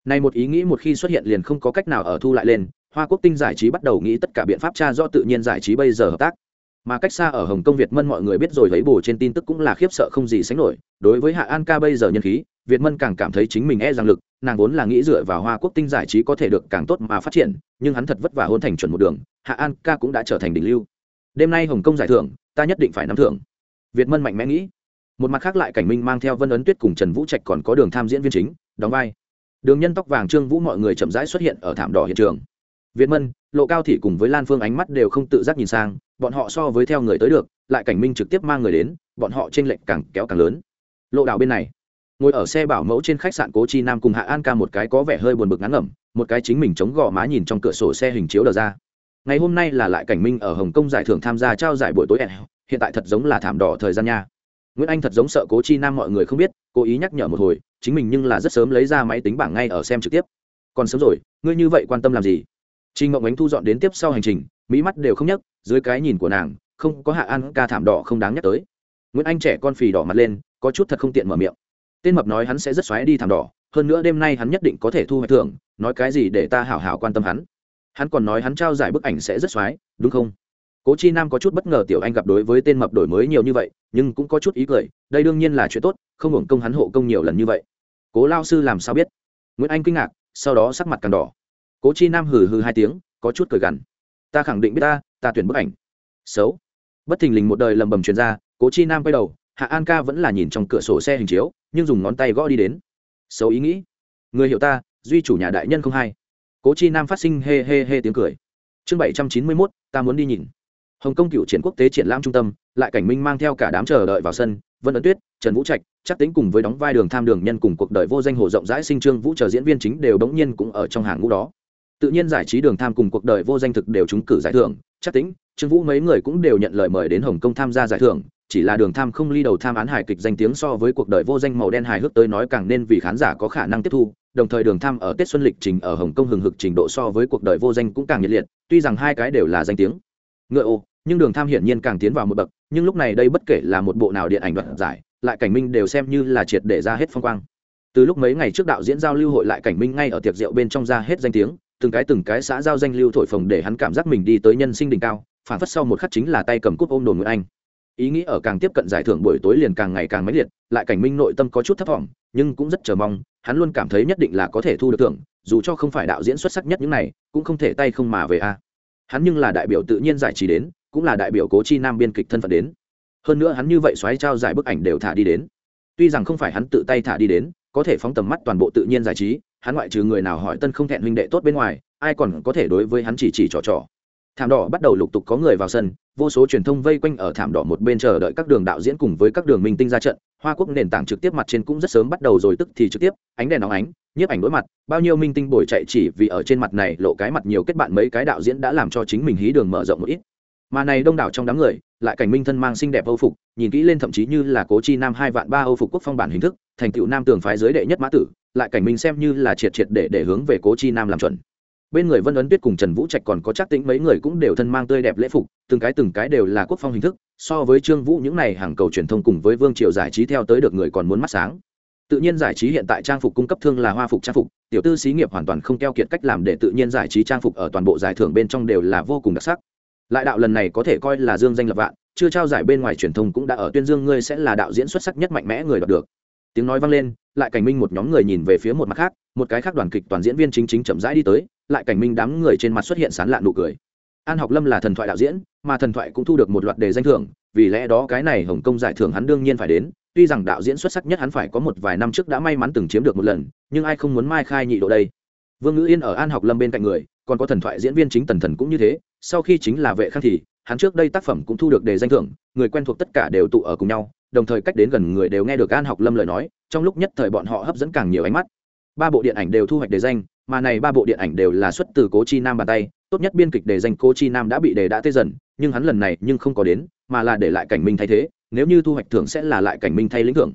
Này một ý nghĩ một khi xuất hiện liền không có cách nào ở thu lại lên, hoa quốc tinh giải trí bắt đầu nghĩ tất cả biện pháp tra do tự nhiên giải trí bây giờ hợp tác mà cách xa ở hồng kông việt mân mọi người biết rồi, thấy bổ trên tin tức cũng là khiếp sợ không gì sánh nổi. Đối với hạ an ca bây giờ nhân khí, việt mân càng cảm thấy chính mình e rằng lực, nàng vốn là nghĩ dựa vào hoa quốc tinh giải trí có thể được càng tốt mà phát triển, nhưng hắn thật vất vả hôn thành chuẩn một đường, hạ an ca cũng đã trở thành đỉnh lưu. Đêm nay hồng kông giải thưởng, ta nhất định phải nắm thưởng. Việt mân mạnh mẽ nghĩ. Một mặt khác lại cảnh minh mang theo vân ấn tuyết cùng trần vũ trạch còn có đường tham diễn viên chính, đóng vai. Đường nhân tóc vàng trương vũ mọi người chậm rãi xuất hiện ở thảm đỏ hiện trường. Việt mân, lộ cao thị cùng với lan phương ánh mắt đều không tự giác nhìn sang bọn họ so với theo người tới được lại cảnh minh trực tiếp mang người đến bọn họ trên lệnh càng kéo càng lớn. Lộ đảo bên này ngồi ở xe bảo mẫu trên khách sạn cố chi nam cùng hạ an ca một cái có vẻ hơi buồn bực ngắn ngẩm một cái chính mình chống gò má nhìn trong cửa sổ xe hình chiếu đờ ra. Ngày hôm nay là lại cảnh minh ở hồng kông giải thưởng tham gia trao giải buổi tối hiện tại thật giống là thảm đỏ thời gian nha. Nguyễn anh thật giống sợ cố chi nam mọi người không biết cố ý nhắc nhở một hồi chính mình nhưng là rất sớm lấy ra máy tính bảng ngay ở xem trực tiếp. Còn sớm rồi ngươi như vậy quan tâm làm gì? Trình Ngộng Ánh thu dọn đến tiếp sau hành trình, mỹ mắt đều không nhấc, dưới cái nhìn của nàng, không có Hạ An ca thảm đỏ không đáng nhắc tới. Nguyễn Anh trẻ con phì đỏ mặt lên, có chút thật không tiện mở miệng. Tên mập nói hắn sẽ rất xoáy đi thảm đỏ, hơn nữa đêm nay hắn nhất định có thể thu hoạch thưởng, nói cái gì để ta hảo hảo quan tâm hắn. Hắn còn nói hắn trao giải bức ảnh sẽ rất xoáy, đúng không? Cố Chi Nam có chút bất ngờ tiểu anh gặp đối với tên mập đổi mới nhiều như vậy, nhưng cũng có chút ý cười, đây đương nhiên là chuyện tốt, không hưởng công hắn hộ công nhiều lần như vậy. Cố lão sư làm sao biết? Nguyễn Anh kinh ngạc, sau đó sắc mặt càng đỏ cố chi nam hừ hừ hai tiếng có chút cười gằn ta khẳng định biết ta ta tuyển bức ảnh. Xấu. Bất thình lình một đời lầm bầm truyền ra, cố chi nam quay đầu, hạ an ca vẫn là nhìn trong cửa sổ xe hình chiếu, nhưng dùng ngón tay gõ đi đến. Xấu ý nghĩ. Người hiểu ta, duy chủ nhà đại nhân không hay. Cố chi nam phát sinh hê hê hê tiếng cười. Chương bảy trăm chín mươi mốt, ta muốn đi nhìn. Hồng kông cựu triển quốc tế triển lãm trung tâm, lại cảnh minh mang theo cả đám chờ đợi vào sân, vân ấn tuyết, trần vũ trạch chắc tính cùng với đóng vai đường tham đường nhân cùng cuộc đời vô danh hồ rộng rãi sinh trương vũ chờ diễn viên chính đều đống nhiên cũng ở trong hàng ngũ đó tự nhiên giải trí đường tham cùng cuộc đời vô danh thực đều trúng cử giải thưởng. Chắc tính, trương vũ mấy người cũng đều nhận lời mời đến hồng kông tham gia giải thưởng, chỉ là đường tham không ly đầu tham án hài kịch danh tiếng so với cuộc đời vô danh màu đen hài hước tới nói càng nên vì khán giả có khả năng tiếp thu, đồng thời đường tham ở tết xuân lịch trình ở hồng kông hừng hực trình độ so với cuộc đời vô danh cũng càng nhiệt liệt, tuy rằng hai cái đều là danh tiếng. Ngựa ô, nhưng đường tham hiển nhiên càng tiến vào một bậc, nhưng lúc này đây bất kể là một bộ nào điện ảnh đoạt giải, lại cảnh minh đều xem như là triệt để ra hết phong quang. Từ lúc mấy ngày trước đạo diễn giao lưu hội lại cảnh minh ngay ở tiệc rượu bên trong ra hết danh tiếng từng cái từng cái xã giao danh lưu thổi phồng để hắn cảm giác mình đi tới nhân sinh đỉnh cao, phản phất sau một khắc chính là tay cầm cúp ôm đồn nguyễn anh. Ý nghĩ ở càng tiếp cận giải thưởng buổi tối liền càng ngày càng mãnh liệt, lại cảnh minh nội tâm có chút thấp thỏm nhưng cũng rất chờ mong, hắn luôn cảm thấy nhất định là có thể thu được thưởng, dù cho không phải đạo diễn xuất sắc nhất những này, cũng không thể tay không mà về a. Hắn nhưng là đại biểu tự nhiên giải trí đến, cũng là đại biểu cố chi nam biên kịch thân phận đến. Hơn nữa hắn như vậy xoáy trao giải bức ảnh đều thả đi đến. Tuy rằng không phải hắn tự tay thả đi đến, có thể phóng tầm mắt toàn bộ tự nhiên giải trí hắn ngoại trừ người nào hỏi tân không thẹn huynh đệ tốt bên ngoài, ai còn có thể đối với hắn chỉ chỉ trò trò. Thảm đỏ bắt đầu lục tục có người vào sân, vô số truyền thông vây quanh ở thảm đỏ một bên chờ đợi các đường đạo diễn cùng với các đường minh tinh ra trận. Hoa quốc nền tảng trực tiếp mặt trên cũng rất sớm bắt đầu rồi tức thì trực tiếp, ánh đèn nóng ánh, nhiếp ảnh đối mặt, bao nhiêu minh tinh bồi chạy chỉ vì ở trên mặt này lộ cái mặt nhiều kết bạn mấy cái đạo diễn đã làm cho chính mình hí đường mở rộng một ít. Mà này đông đảo trong đám người, lại cảnh minh thân mang xinh đẹp âu phục, nhìn kỹ lên thậm chí như là cố chi nam hai vạn ba âu phục quốc phong bản hình thức, thành tựu nam tường phái giới đệ nhất mã tử lại cảnh minh xem như là triệt triệt để để hướng về cố chi nam làm chuẩn. Bên người vân ấn tuyết cùng trần vũ trạch còn có chắc tính mấy người cũng đều thân mang tươi đẹp lễ phục, từng cái từng cái đều là quốc phong hình thức, so với trương vũ những này hàng cầu truyền thông cùng với vương triều giải trí theo tới được người còn muốn mắt sáng. Tự nhiên giải trí hiện tại trang phục cung cấp thương là hoa phục trang phục, tiểu tư xí nghiệp hoàn toàn không keo kiệt cách làm để tự nhiên giải trí trang phục ở toàn bộ giải thưởng bên trong đều là vô cùng đặc sắc. Lại đạo lần này có thể coi là dương danh lập vạn, chưa trao giải bên ngoài truyền thông cũng đã ở tuyên dương ngươi sẽ là đạo diễn xuất sắc nhất mạnh mẽ người đoạt được. Tiếng nói vang lên lại cảnh minh một nhóm người nhìn về phía một mặt khác, một cái khác đoàn kịch toàn diễn viên chính chính chậm rãi đi tới, lại cảnh minh đám người trên mặt xuất hiện sán lạn nụ cười. An học lâm là thần thoại đạo diễn, mà thần thoại cũng thu được một loạt đề danh thưởng, vì lẽ đó cái này hồng kông giải thưởng hắn đương nhiên phải đến, tuy rằng đạo diễn xuất sắc nhất hắn phải có một vài năm trước đã may mắn từng chiếm được một lần, nhưng ai không muốn mai khai nhị độ đây? Vương ngữ yên ở an học lâm bên cạnh người, còn có thần thoại diễn viên chính tần thần cũng như thế, sau khi chính là vệ khang thì, hắn trước đây tác phẩm cũng thu được đề danh thưởng, người quen thuộc tất cả đều tụ ở cùng nhau, đồng thời cách đến gần người đều nghe được an học lâm lời nói trong lúc nhất thời bọn họ hấp dẫn càng nhiều ánh mắt. Ba bộ điện ảnh đều thu hoạch đề danh, mà này ba bộ điện ảnh đều là xuất từ cố chi nam bàn tay, tốt nhất biên kịch đề danh cố chi nam đã bị đề đã tê dần, nhưng hắn lần này nhưng không có đến, mà là để lại cảnh minh thay thế, nếu như thu hoạch thưởng sẽ là lại cảnh minh thay lĩnh thưởng.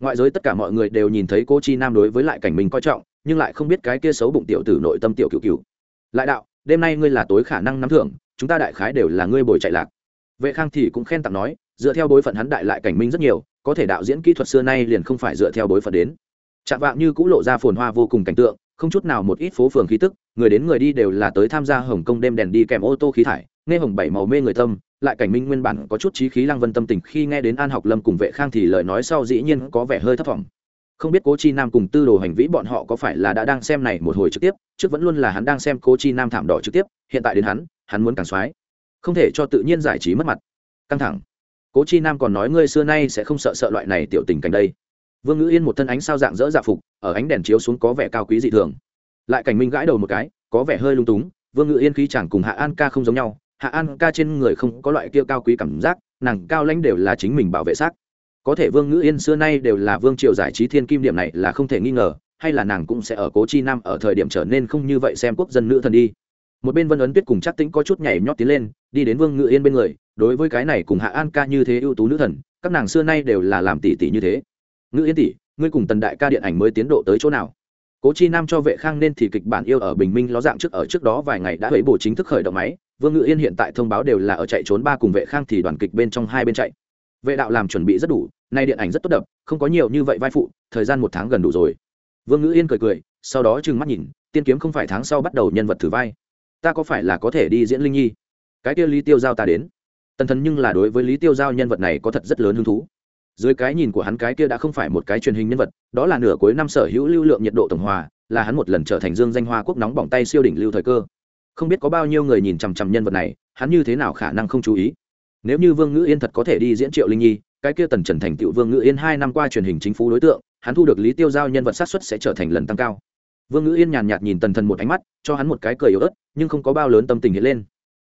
Ngoại giới tất cả mọi người đều nhìn thấy cố chi nam đối với lại cảnh minh coi trọng, nhưng lại không biết cái kia xấu bụng tiểu tử nội tâm tiểu cựu cựu lại đạo, đêm nay ngươi là tối khả năng nắm thưởng, chúng ta đại khái đều là ngươi bồi chạy lạc. Vệ khang thì cũng khen tặng nói, dựa theo bối phận hắn đại lại cảnh minh rất nhiều có thể đạo diễn kỹ thuật xưa nay liền không phải dựa theo bối phận đến. Chạm vạng như cũng lộ ra phồn hoa vô cùng cảnh tượng, không chút nào một ít phố phường khí tức, người đến người đi đều là tới tham gia hồng kông đêm đèn đi kèm ô tô khí thải, nghe hồng bảy màu mê người tâm, lại cảnh minh nguyên bản có chút trí khí lăng vân tâm tình khi nghe đến an học lâm cùng vệ khang thì lời nói sau dĩ nhiên có vẻ hơi thất vọng không biết cố chi nam cùng tư đồ hành vĩ bọn họ có phải là đã đang xem này một hồi trực tiếp, trước vẫn luôn là hắn đang xem cố chi nam thảm đỏ trực tiếp, hiện tại đến hắn hắn muốn càng soái không thể cho tự nhiên giải trí mất mặt. Căng thẳng cố chi nam còn nói ngươi xưa nay sẽ không sợ sợ loại này tiểu tình cảnh đây. Vương ngữ yên một thân ánh sao dạng dỡ dạ phục, ở ánh đèn chiếu xuống có vẻ cao quý dị thường. Lại cảnh minh gãi đầu một cái, có vẻ hơi lung túng, vương ngữ yên khí chẳng cùng hạ an ca không giống nhau, hạ an ca trên người không có loại kia cao quý cảm giác, nàng cao lãnh đều là chính mình bảo vệ xác. Có thể vương ngữ yên xưa nay đều là vương triều giải trí thiên kim điểm này là không thể nghi ngờ, hay là nàng cũng sẽ ở cố chi nam ở thời điểm trở nên không như vậy xem quốc dân nữ thần đi. Một bên vân ấn tuyết cùng chắc tĩnh có chút nhảy nhót tiến lên, đi đến vương ngự yên bên người đối với cái này cùng hạ an ca như thế ưu tú nữ thần, các nàng xưa nay đều là làm tỷ tỷ như thế. Ngữ yên tỷ, ngươi cùng tần đại ca điện ảnh mới tiến độ tới chỗ nào? Cố chi nam cho vệ khang nên thì kịch bản yêu ở bình minh ló dạng trước ở trước đó vài ngày đã hủy bổ chính thức khởi động máy, vương ngự yên hiện tại thông báo đều là ở chạy trốn ba cùng vệ khang thì đoàn kịch bên trong hai bên chạy. Vệ đạo làm chuẩn bị rất đủ, nay điện ảnh rất tốt đập, không có nhiều như vậy vai phụ, thời gian một tháng gần đủ rồi. Vương ngữ yên cười cười, sau đó trừng mắt nhìn, tiên kiếm không phải tháng sau bắt đầu nhân vật thử vai. Ta có phải là có thể đi diễn linh nhi? Cái kia lý tiêu giao ta đến tần thần nhưng là đối với lý tiêu giao nhân vật này có thật rất lớn hứng thú. Dưới cái nhìn của hắn cái kia đã không phải một cái truyền hình nhân vật, đó là nửa cuối năm sở hữu lưu lượng nhiệt độ tổng hòa, là hắn một lần trở thành dương danh hoa quốc nóng bỏng tay siêu đỉnh lưu thời cơ. Không biết có bao nhiêu người nhìn chằm chằm nhân vật này, hắn như thế nào khả năng không chú ý? Nếu như vương ngữ yên thật có thể đi diễn triệu linh nhi, cái kia tần trần thành tựu vương ngữ yên hai năm qua truyền hình chính phủ đối tượng, hắn thu được lý tiêu giao nhân vật sát xuất sẽ trở thành lần tăng cao. Vương ngữ yên nhàn nhạt nhìn tần thần một ánh mắt, cho hắn một cái cười yếu ớt, nhưng không có bao lớn tâm tình hiện lên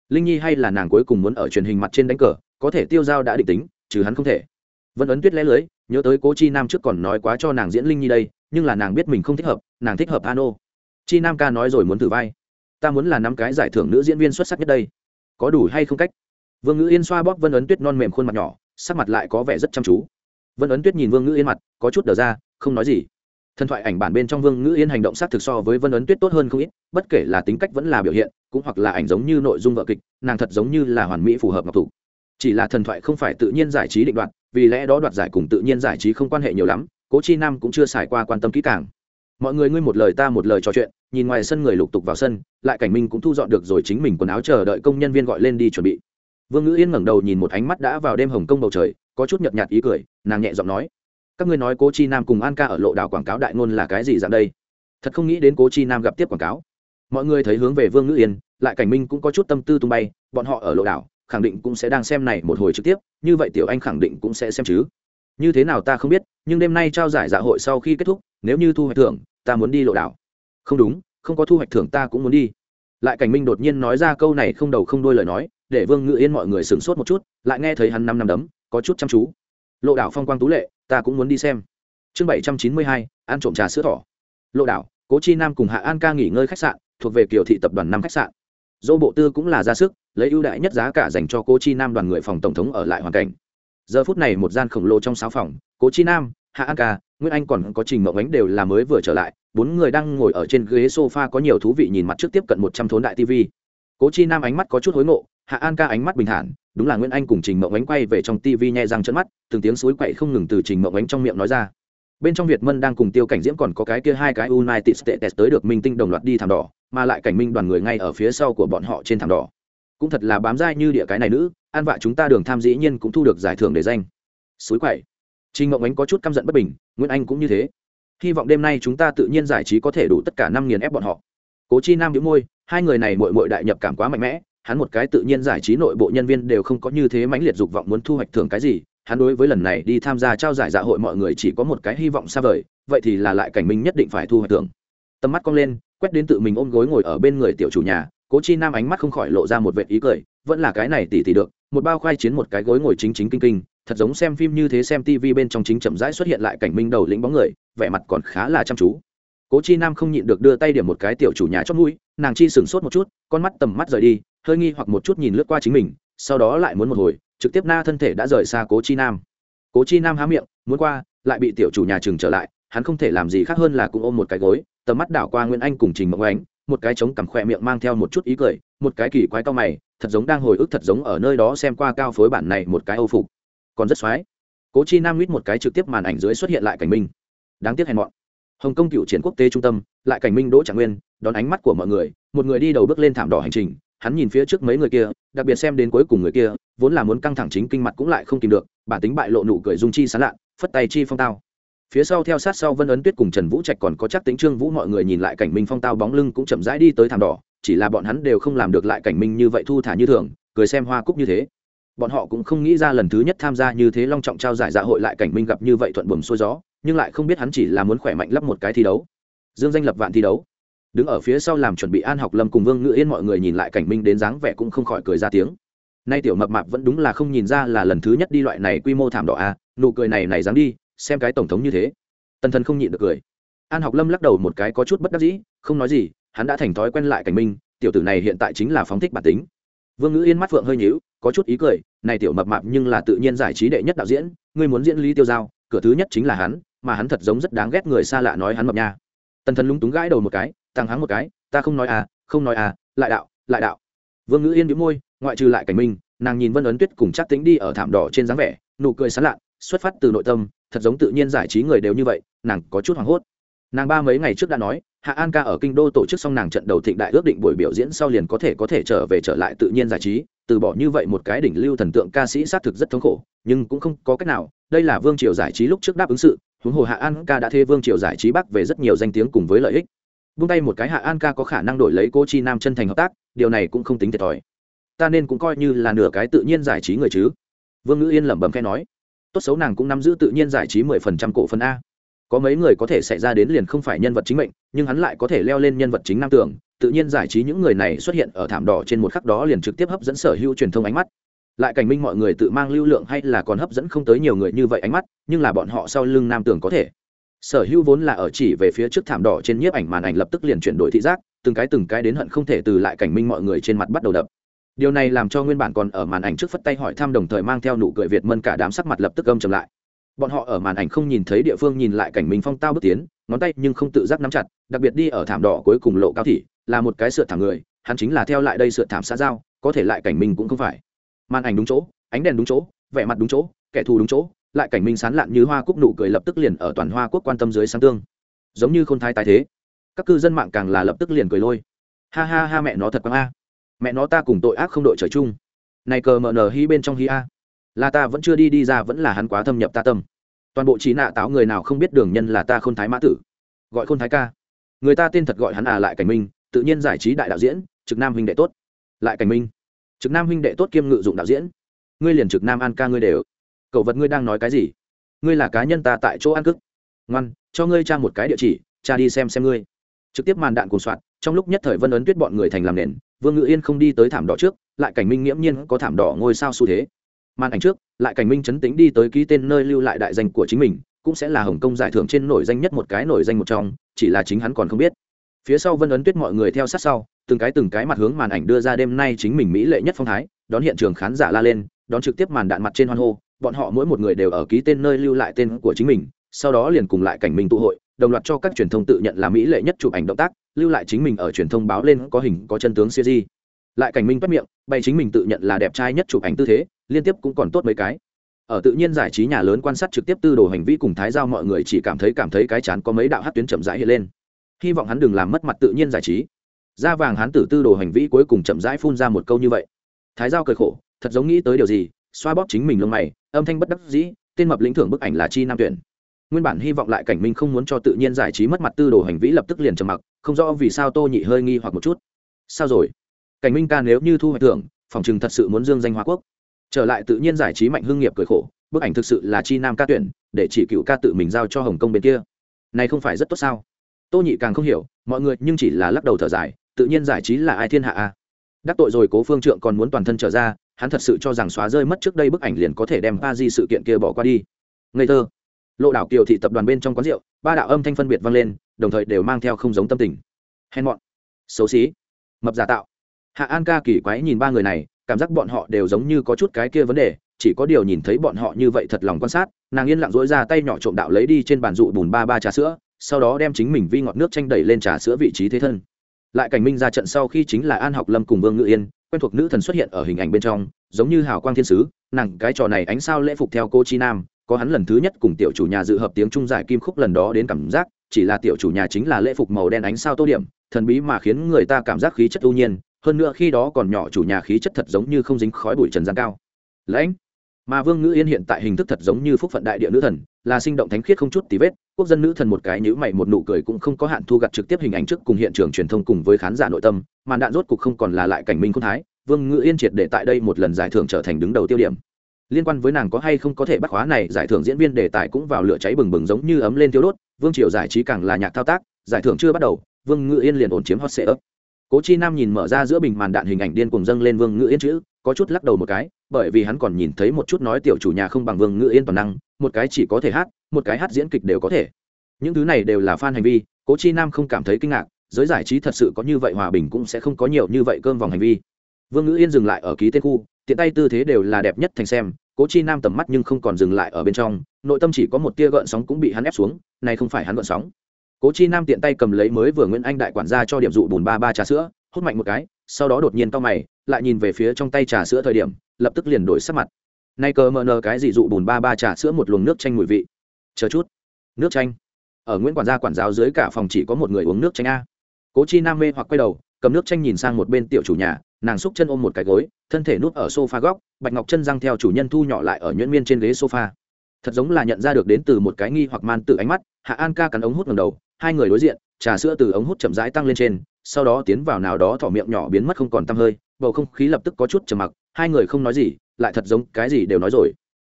linh nhi hay là nàng cuối cùng muốn ở truyền hình mặt trên đánh cờ, có thể tiêu Dao đã định tính, trừ hắn không thể. Vân ấn tuyết lẽ lưới, nhớ tới cố chi nam trước còn nói quá cho nàng diễn linh nhi đây, nhưng là nàng biết mình không thích hợp, nàng thích hợp ano. Chi nam ca nói rồi muốn thử vai. Ta muốn là năm cái giải thưởng nữ diễn viên xuất sắc nhất đây. Có đủ hay không cách? Vương ngữ yên xoa bóp vân ấn tuyết non mềm khuôn mặt nhỏ, sắc mặt lại có vẻ rất chăm chú. Vân ấn tuyết nhìn vương ngữ yên mặt, có chút đờ ra, không nói gì thần thoại ảnh bản bên trong vương ngữ yên hành động s á t thực so với vân ấn tuyết tốt hơn không ít, bất kể là tính cách vẫn là biểu hiện, cũng hoặc là ảnh giống như nội dung vợ kịch, nàng thật giống như là hoàn mỹ phù hợp ngọc thủ. Chỉ là thần thoại không phải tự nhiên giải trí định đoạt, vì lẽ đó đoạt giải cùng tự nhiên giải trí không quan hệ nhiều lắm, cố chi nam cũng chưa xài qua quan tâm kỹ càng. Mọi người ngươi một lời ta một lời trò chuyện, nhìn ngoài sân người lục tục vào sân, lại cảnh minh cũng thu dọn được rồi chính mình quần áo chờ đợi công nhân viên gọi lên đi chuẩn bị. Vương ngữ yên ngẩng đầu nhìn một ánh mắt đã vào đêm hồng kông bầu trời, có chút nhợt nhạt ý cười, nàng nhẹ giọng nói các ngươi nói cố chi nam cùng an ca ở lộ đảo quảng cáo đại ngôn là cái gì dạng đây? Thật không nghĩ đến cố chi nam gặp tiếp quảng cáo. Mọi người thấy hướng về vương ngữ yên, lại cảnh minh cũng có chút tâm tư tung bay, bọn họ ở lộ đảo, khẳng định cũng sẽ đang xem này một hồi trực tiếp, như vậy tiểu anh khẳng định cũng sẽ xem chứ. Như thế nào ta không biết, nhưng đêm nay trao giải dạ hội sau khi kết thúc, nếu như thu hoạch thưởng, ta muốn đi lộ đảo. Không đúng, không có thu hoạch thưởng ta cũng muốn đi. Lại cảnh minh đột nhiên nói ra câu này không đầu không đuôi lời nói, để vương ngự yên mọi người sửng sốt một chút, lại nghe thấy hắn năm năm đấm, có chút chăm chú. Lộ đảo phong quang tú lệ ta cũng muốn đi xem. Chương bảy trăm chín mươi hai, ăn trộm trà sữa thỏ. Lộ đảo, cố chi nam cùng hạ an ca nghỉ ngơi khách sạn, thuộc về kiều thị tập đoàn năm khách sạn. Dỗ bộ tư cũng là ra sức, lấy ưu đại nhất giá cả dành cho cố chi nam đoàn người phòng tổng thống ở lại hoàn cảnh. Giờ phút này một gian khổng lồ trong sáu phòng, cố chi nam, hạ an ca, nguyễn anh còn có trình mộng ánh đều là mới vừa trở lại, bốn người đang ngồi ở trên ghế sofa có nhiều thú vị nhìn mặt trước tiếp cận một trăm thốn đại tv cố chi nam ánh mắt có chút hối ngộ, hạ an ca ánh mắt bình thản đúng là nguyễn anh cùng trình mộng ánh quay về trong tv nhẹ răng chân mắt, từng tiếng suối quậy không ngừng từ trình mộng ánh trong miệng nói ra. Bên trong việt mân đang cùng tiêu cảnh diễm còn có cái kia hai cái united states tới được minh tinh đồng loạt đi thảm đỏ, mà lại cảnh minh đoàn người ngay ở phía sau của bọn họ trên thảm đỏ. Cũng thật là bám dai như địa cái này nữ, an vạ chúng ta đường tham dĩ nhiên cũng thu được giải thưởng để danh. Suối quậy. Trình mộng ánh có chút căm giận bất bình, nguyễn anh cũng như thế. Hy vọng đêm nay chúng ta tự nhiên giải trí có thể đủ tất cả năm nghiền ép bọn họ. Cố chi nam đĩu môi, hai người này mội mội đại nhập cảm quá mạnh mẽ hắn một cái tự nhiên giải trí nội bộ nhân viên đều không có như thế mãnh liệt dục vọng muốn thu hoạch thưởng cái gì, hắn đối với lần này đi tham gia trao giải dạ hội mọi người chỉ có một cái hy vọng xa vời, vậy thì là lại cảnh minh nhất định phải thu hoạch thưởng. Tầm mắt cong lên, quét đến tự mình ôm gối ngồi ở bên người tiểu chủ nhà, cố chi nam ánh mắt không khỏi lộ ra một vệ ý cười, vẫn là cái này tỉ tỉ được, một bao khoai chiến một cái gối ngồi chính chính kinh kinh, thật giống xem phim như thế xem tv bên trong chính chậm rãi xuất hiện lại cảnh minh đầu lĩnh bóng người, vẻ mặt còn khá là chăm chú. Cố chi nam không nhịn được đưa tay điểm một cái tiểu chủ nhà chót mũi, nàng chi sửng sốt một chút, con mắt tầm mắt rời đi hơi nghi hoặc một chút nhìn lướt qua chính mình, sau đó lại muốn một hồi, trực tiếp na thân thể đã rời xa cố chi nam. Cố chi nam há miệng, muốn qua, lại bị tiểu chủ nhà trường trở lại, hắn không thể làm gì khác hơn là cũng ôm một cái gối, tầm mắt đảo qua nguyễn anh cùng trình mộng ánh, một cái trống cằm khỏe miệng mang theo một chút ý cười, một cái kỳ quái cao mày, thật giống đang hồi ức thật giống ở nơi đó xem qua cao phối bản này một cái âu phục. Còn rất xoái. Cố chi nam lít một cái trực tiếp màn ảnh dưới xuất hiện lại cảnh minh. Đáng tiếc hèn mọn. Hồng kông cựu chiến quốc tế trung tâm, lại cảnh minh đỗ trạng nguyên, đón ánh mắt của mọi người, một người đi đầu bước lên thảm đỏ hành trình hắn nhìn phía trước mấy người kia, đặc biệt xem đến cuối cùng người kia, vốn là muốn căng thẳng chính kinh mặt cũng lại không tìm được, bản tính bại lộ nụ cười dung chi sán lạ phất tay chi phong tao. Phía sau theo sát sau vân ấn tuyết cùng trần vũ trạch còn có chắc tính trương vũ mọi người nhìn lại cảnh minh phong tao bóng lưng cũng chậm rãi đi tới thảm đỏ, chỉ là bọn hắn đều không làm được lại cảnh minh như vậy thu thả như thường, cười xem hoa cúc như thế. Bọn họ cũng không nghĩ ra lần thứ nhất tham gia như thế long trọng trao giải dạ hội lại cảnh minh gặp như vậy thuận buồm xuôi gió, nhưng lại không biết hắn chỉ là muốn khỏe mạnh lắp một cái thi đấu. Dương danh lập vạn thi đấu đứng ở phía sau làm chuẩn bị an học lâm cùng vương ngự yên mọi người nhìn lại cảnh minh đến dáng vẻ cũng không khỏi cười ra tiếng. Nay tiểu mập mạp vẫn đúng là không nhìn ra là lần thứ nhất đi loại này quy mô thảm đỏ a, nụ cười này này dám đi, xem cái tổng thống như thế. Tần thần không nhịn được cười. An học lâm lắc đầu một cái có chút bất đắc dĩ, không nói gì, hắn đã thành thói quen lại cảnh minh, tiểu tử này hiện tại chính là phóng thích bản tính. Vương ngữ yên mắt phượng hơi nhíu, có chút ý cười, này tiểu mập mạp nhưng là tự nhiên giải trí đệ nhất đạo diễn, ngươi muốn diễn lý tiêu giao, cửa thứ nhất chính là hắn, mà hắn thật giống rất đáng ghét người xa lạ nói hắn mập nha. Tần thần lúng túng gãi đầu một cái tăng háng một cái, ta không nói à không nói à lại đạo lại đạo. Vương ngữ yên đĩu môi, ngoại trừ lại cảnh minh nàng nhìn vân ấn tuyết cùng chắc tính đi ở thảm đỏ trên dáng vẻ, nụ cười sán lạn, xuất phát từ nội tâm, thật giống tự nhiên giải trí người đều như vậy, nàng có chút hoảng hốt. Nàng ba mấy ngày trước đã nói, hạ an ca ở kinh đô tổ chức xong nàng trận đầu thịnh đại ước định buổi biểu diễn sau liền có thể có thể trở về trở lại tự nhiên giải trí, từ bỏ như vậy một cái đỉnh lưu thần tượng ca sĩ xác thực rất thống khổ, nhưng cũng không có cách nào, đây là vương triều giải trí lúc trước đáp ứng sự, huống hồ hạ an ca đã thê vương triều giải trí bắc về rất nhiều danh tiếng cùng với lợi ích buông tay một cái hạ an ca có khả năng đổi lấy cô chi nam chân thành hợp tác, điều này cũng không tính thiệt thòi. Ta nên cũng coi như là nửa cái tự nhiên giải trí người chứ. Vương ngữ yên lẩm bẩm khe nói. Tốt xấu nàng cũng nắm giữ tự nhiên giải trí mười phần trăm cổ phần a. Có mấy người có thể xảy ra đến liền không phải nhân vật chính mệnh, nhưng hắn lại có thể leo lên nhân vật chính nam tưởng. Tự nhiên giải trí những người này xuất hiện ở thảm đỏ trên một khắc đó liền trực tiếp hấp dẫn sở hữu truyền thông ánh mắt. Lại cảnh minh mọi người tự mang lưu lượng hay là còn hấp dẫn không tới nhiều người như vậy ánh mắt, nhưng là bọn họ sau lưng nam tưởng có thể sở hữu vốn là ở chỉ về phía trước thảm đỏ trên nhiếp ảnh màn ảnh lập tức liền chuyển đổi thị giác, từng cái từng cái đến hận không thể từ lại cảnh minh mọi người trên mặt bắt đầu đập. Điều này làm cho nguyên bản còn ở màn ảnh trước phất tay hỏi thăm đồng thời mang theo nụ cười việt mân cả đám sắc mặt lập tức âm chầm lại. Bọn họ ở màn ảnh không nhìn thấy địa phương nhìn lại cảnh minh phong tao bước tiến, ngón tay nhưng không tự giác nắm chặt, đặc biệt đi ở thảm đỏ cuối cùng lộ cao thị, là một cái sượt thảm người, hắn chính là theo lại đây sượt thảm xã giao, có thể lại cảnh minh cũng không phải. Màn ảnh đúng chỗ, ánh đèn đúng chỗ, vẻ mặt đúng chỗ, kẻ thù đúng chỗ lại cảnh minh sán lạn như hoa cúc nụ cười lập tức liền ở toàn hoa quốc quan tâm dưới sáng tương. Giống như khôn thái tài thế, các cư dân mạng càng là lập tức liền cười lôi. Ha ha ha, mẹ nó thật quang a. Mẹ nó ta cùng tội ác không đội trời chung. Này cờ mờ nờ hi bên trong hi a. Là ta vẫn chưa đi đi ra vẫn là hắn quá thâm nhập ta tâm. Toàn bộ trí nạ táo người nào không biết đường nhân là ta khôn thái mã tử. Gọi khôn thái ca. Người ta tên thật gọi hắn à lại cảnh minh, tự nhiên giải trí đại đạo diễn, trực nam huynh đệ tốt. Lại cảnh minh, trực nam huynh đệ tốt kiêm ngự dụng đạo diễn. Ngươi liền trực nam an ca ngươi đều cậu vật ngươi đang nói cái gì? Ngươi là cá nhân ta tại chỗ ăn cức. Ngoan, cho ngươi tra một cái địa chỉ cha đi xem xem ngươi. Trực tiếp màn đạn cùng soạn, trong lúc nhất thời vân ấn tuyết bọn người thành làm nền, vương ngự yên không đi tới thảm đỏ trước, lại cảnh minh nghiễm nhiên có thảm đỏ ngôi sao xu thế. Màn ảnh trước, lại cảnh minh chấn tính đi tới ký tên nơi lưu lại đại danh của chính mình, cũng sẽ là hồng kông giải thưởng trên nổi danh nhất một cái nổi danh một trong, chỉ là chính hắn còn không biết. Phía sau vân ấn tuyết mọi người theo sát sau, từng cái từng cái mặt hướng màn ảnh đưa ra đêm nay chính mình mỹ lệ nhất phong thái, đón hiện trường khán giả la lên, đón trực tiếp màn đạn mặt trên hoan hô bọn họ mỗi một người đều ở ký tên nơi lưu lại tên của chính mình, sau đó liền cùng lại cảnh minh tụ hội, đồng loạt cho các truyền thông tự nhận là mỹ lệ nhất chụp ảnh động tác, lưu lại chính mình ở truyền thông báo lên có hình, có chân tướng siêu di. Lại cảnh minh bắt miệng, bày chính mình tự nhận là đẹp trai nhất chụp ảnh tư thế, liên tiếp cũng còn tốt mấy cái. Ở tự nhiên giải trí nhà lớn quan sát trực tiếp tư đồ hành vi cùng thái giao mọi người chỉ cảm thấy cảm thấy cái chán có mấy đạo hát tuyến chậm rãi hiện lên. Hy vọng hắn đừng làm mất mặt tự nhiên giải trí. Da vàng hắn tử tư đồ hành vi cuối cùng chậm rãi phun ra một câu như vậy. Thái giao cười khổ, thật giống nghĩ tới điều gì xoa bóp chính mình lông mày, âm thanh bất đắc dĩ, tên mập lĩnh thưởng bức ảnh là chi nam tuyển. Nguyên bản hy vọng lại cảnh minh không muốn cho tự nhiên giải trí mất mặt tư đồ hành vi lập tức liền trầm mặc, không rõ vì sao tô nhị hơi nghi hoặc một chút. Sao rồi? Cảnh minh ca nếu như thu hoạch thưởng, phòng chừng thật sự muốn dương danh hoa quốc. Trở lại tự nhiên giải trí mạnh hương nghiệp cười khổ, bức ảnh thực sự là chi nam ca tuyển, để chỉ cựu ca tự mình giao cho hồng kông bên kia. Này không phải rất tốt sao? Tô nhị càng không hiểu, mọi người nhưng chỉ là lắc đầu thở dài, tự nhiên giải trí là ai thiên hạ a? Đắc tội rồi cố phương trượng còn muốn toàn thân trở ra hắn thật sự cho rằng xóa rơi mất trước đây bức ảnh liền có thể đem ba di sự kiện kia bỏ qua đi. Ngây thơ. Lộ đảo kiều thị tập đoàn bên trong quán rượu, ba đạo âm thanh phân biệt vang lên, đồng thời đều mang theo không giống tâm tình. Hèn mọn. Xấu xí. Mập giả tạo. Hạ an ca kỳ quái nhìn ba người này, cảm giác bọn họ đều giống như có chút cái kia vấn đề, chỉ có điều nhìn thấy bọn họ như vậy thật lòng quan sát, nàng yên lặng dỗi ra tay nhỏ trộm đạo lấy đi trên bàn rụ bùn ba ba trà sữa, sau đó đem chính mình vi ngọt nước tranh đẩy lên trà sữa vị trí thế thân lại cảnh minh ra trận sau khi chính là an học lâm cùng vương ngự yên, quen thuộc nữ thần xuất hiện ở hình ảnh bên trong, giống như hào quang thiên sứ, nàng cái trò này ánh sao lễ phục theo cô chi nam, có hắn lần thứ nhất cùng tiểu chủ nhà dự hợp tiếng trung giải kim khúc lần đó đến cảm giác, chỉ là tiểu chủ nhà chính là lễ phục màu đen ánh sao tô điểm, thần bí mà khiến người ta cảm giác khí chất ưu nhiên, hơn nữa khi đó còn nhỏ chủ nhà khí chất thật giống như không dính khói bụi trần gian cao. Lãnh! Mà vương ngữ yên hiện tại hình thức thật giống như phúc phận đại địa nữ thần, là sinh động thánh khiết không chút tí vết quốc dân nữ thần một cái nhữ mày một nụ cười cũng không có hạn thu gặt trực tiếp hình ảnh trước cùng hiện trường truyền thông cùng với khán giả nội tâm, màn đạn rốt cục không còn là lại cảnh minh khôn thái, vương ngự yên triệt để tại đây một lần giải thưởng trở thành đứng đầu tiêu điểm. Liên quan với nàng có hay không có thể bắt khóa này, giải thưởng diễn viên đề tài cũng vào lửa cháy bừng bừng giống như ấm lên tiêu đốt, vương triều giải trí càng là nhạc thao tác, giải thưởng chưa bắt đầu, vương ngự yên liền ổn chiếm hot sệ ấp cố chi nam nhìn mở ra giữa bình màn đạn hình ảnh điên cùng dâng lên vương ngự yên chữ, có chút lắc đầu một cái, bởi vì hắn còn nhìn thấy một chút nói tiểu chủ nhà không bằng vương ngự yên toàn năng, một cái chỉ có thể hát một cái hát diễn kịch đều có thể. Những thứ này đều là fan hành vi, cố chi nam không cảm thấy kinh ngạc, giới giải trí thật sự có như vậy hòa bình cũng sẽ không có nhiều như vậy cơm vòng hành vi. Vương ngữ yên dừng lại ở ký tên khu, tiện tay tư thế đều là đẹp nhất thành xem, cố chi nam tầm mắt nhưng không còn dừng lại ở bên trong, nội tâm chỉ có một tia gợn sóng cũng bị hắn ép xuống, này không phải hắn gợn sóng. Cố chi nam tiện tay cầm lấy mới vừa nguyễn anh đại quản gia cho điểm dụ bùn ba ba trà sữa, hút mạnh một cái, sau đó đột nhiên to mày, lại nhìn về phía trong tay trà sữa thời điểm, lập tức liền đổi sắc mặt. Nay cờ mờ nờ cái gì dụ bùn ba ba trà sữa một luồng nước chanh mùi vị chờ chút. Nước chanh. Ở nguyễn quản gia quản giáo dưới cả phòng chỉ có một người uống nước chanh a. Cố chi nam mê hoặc quay đầu, cầm nước chanh nhìn sang một bên tiểu chủ nhà, nàng xúc chân ôm một cái gối, thân thể núp ở sofa góc, bạch ngọc chân răng theo chủ nhân thu nhỏ lại ở nhuyễn miên trên ghế sofa. Thật giống là nhận ra được đến từ một cái nghi hoặc man tự ánh mắt, hạ an ca cắn ống hút ngầm đầu, hai người đối diện, trà sữa từ ống hút chậm rãi tăng lên trên, sau đó tiến vào nào đó thỏ miệng nhỏ biến mất không còn tăm hơi, bầu không khí lập tức có chút trầm mặc, hai người không nói gì, lại thật giống cái gì đều nói rồi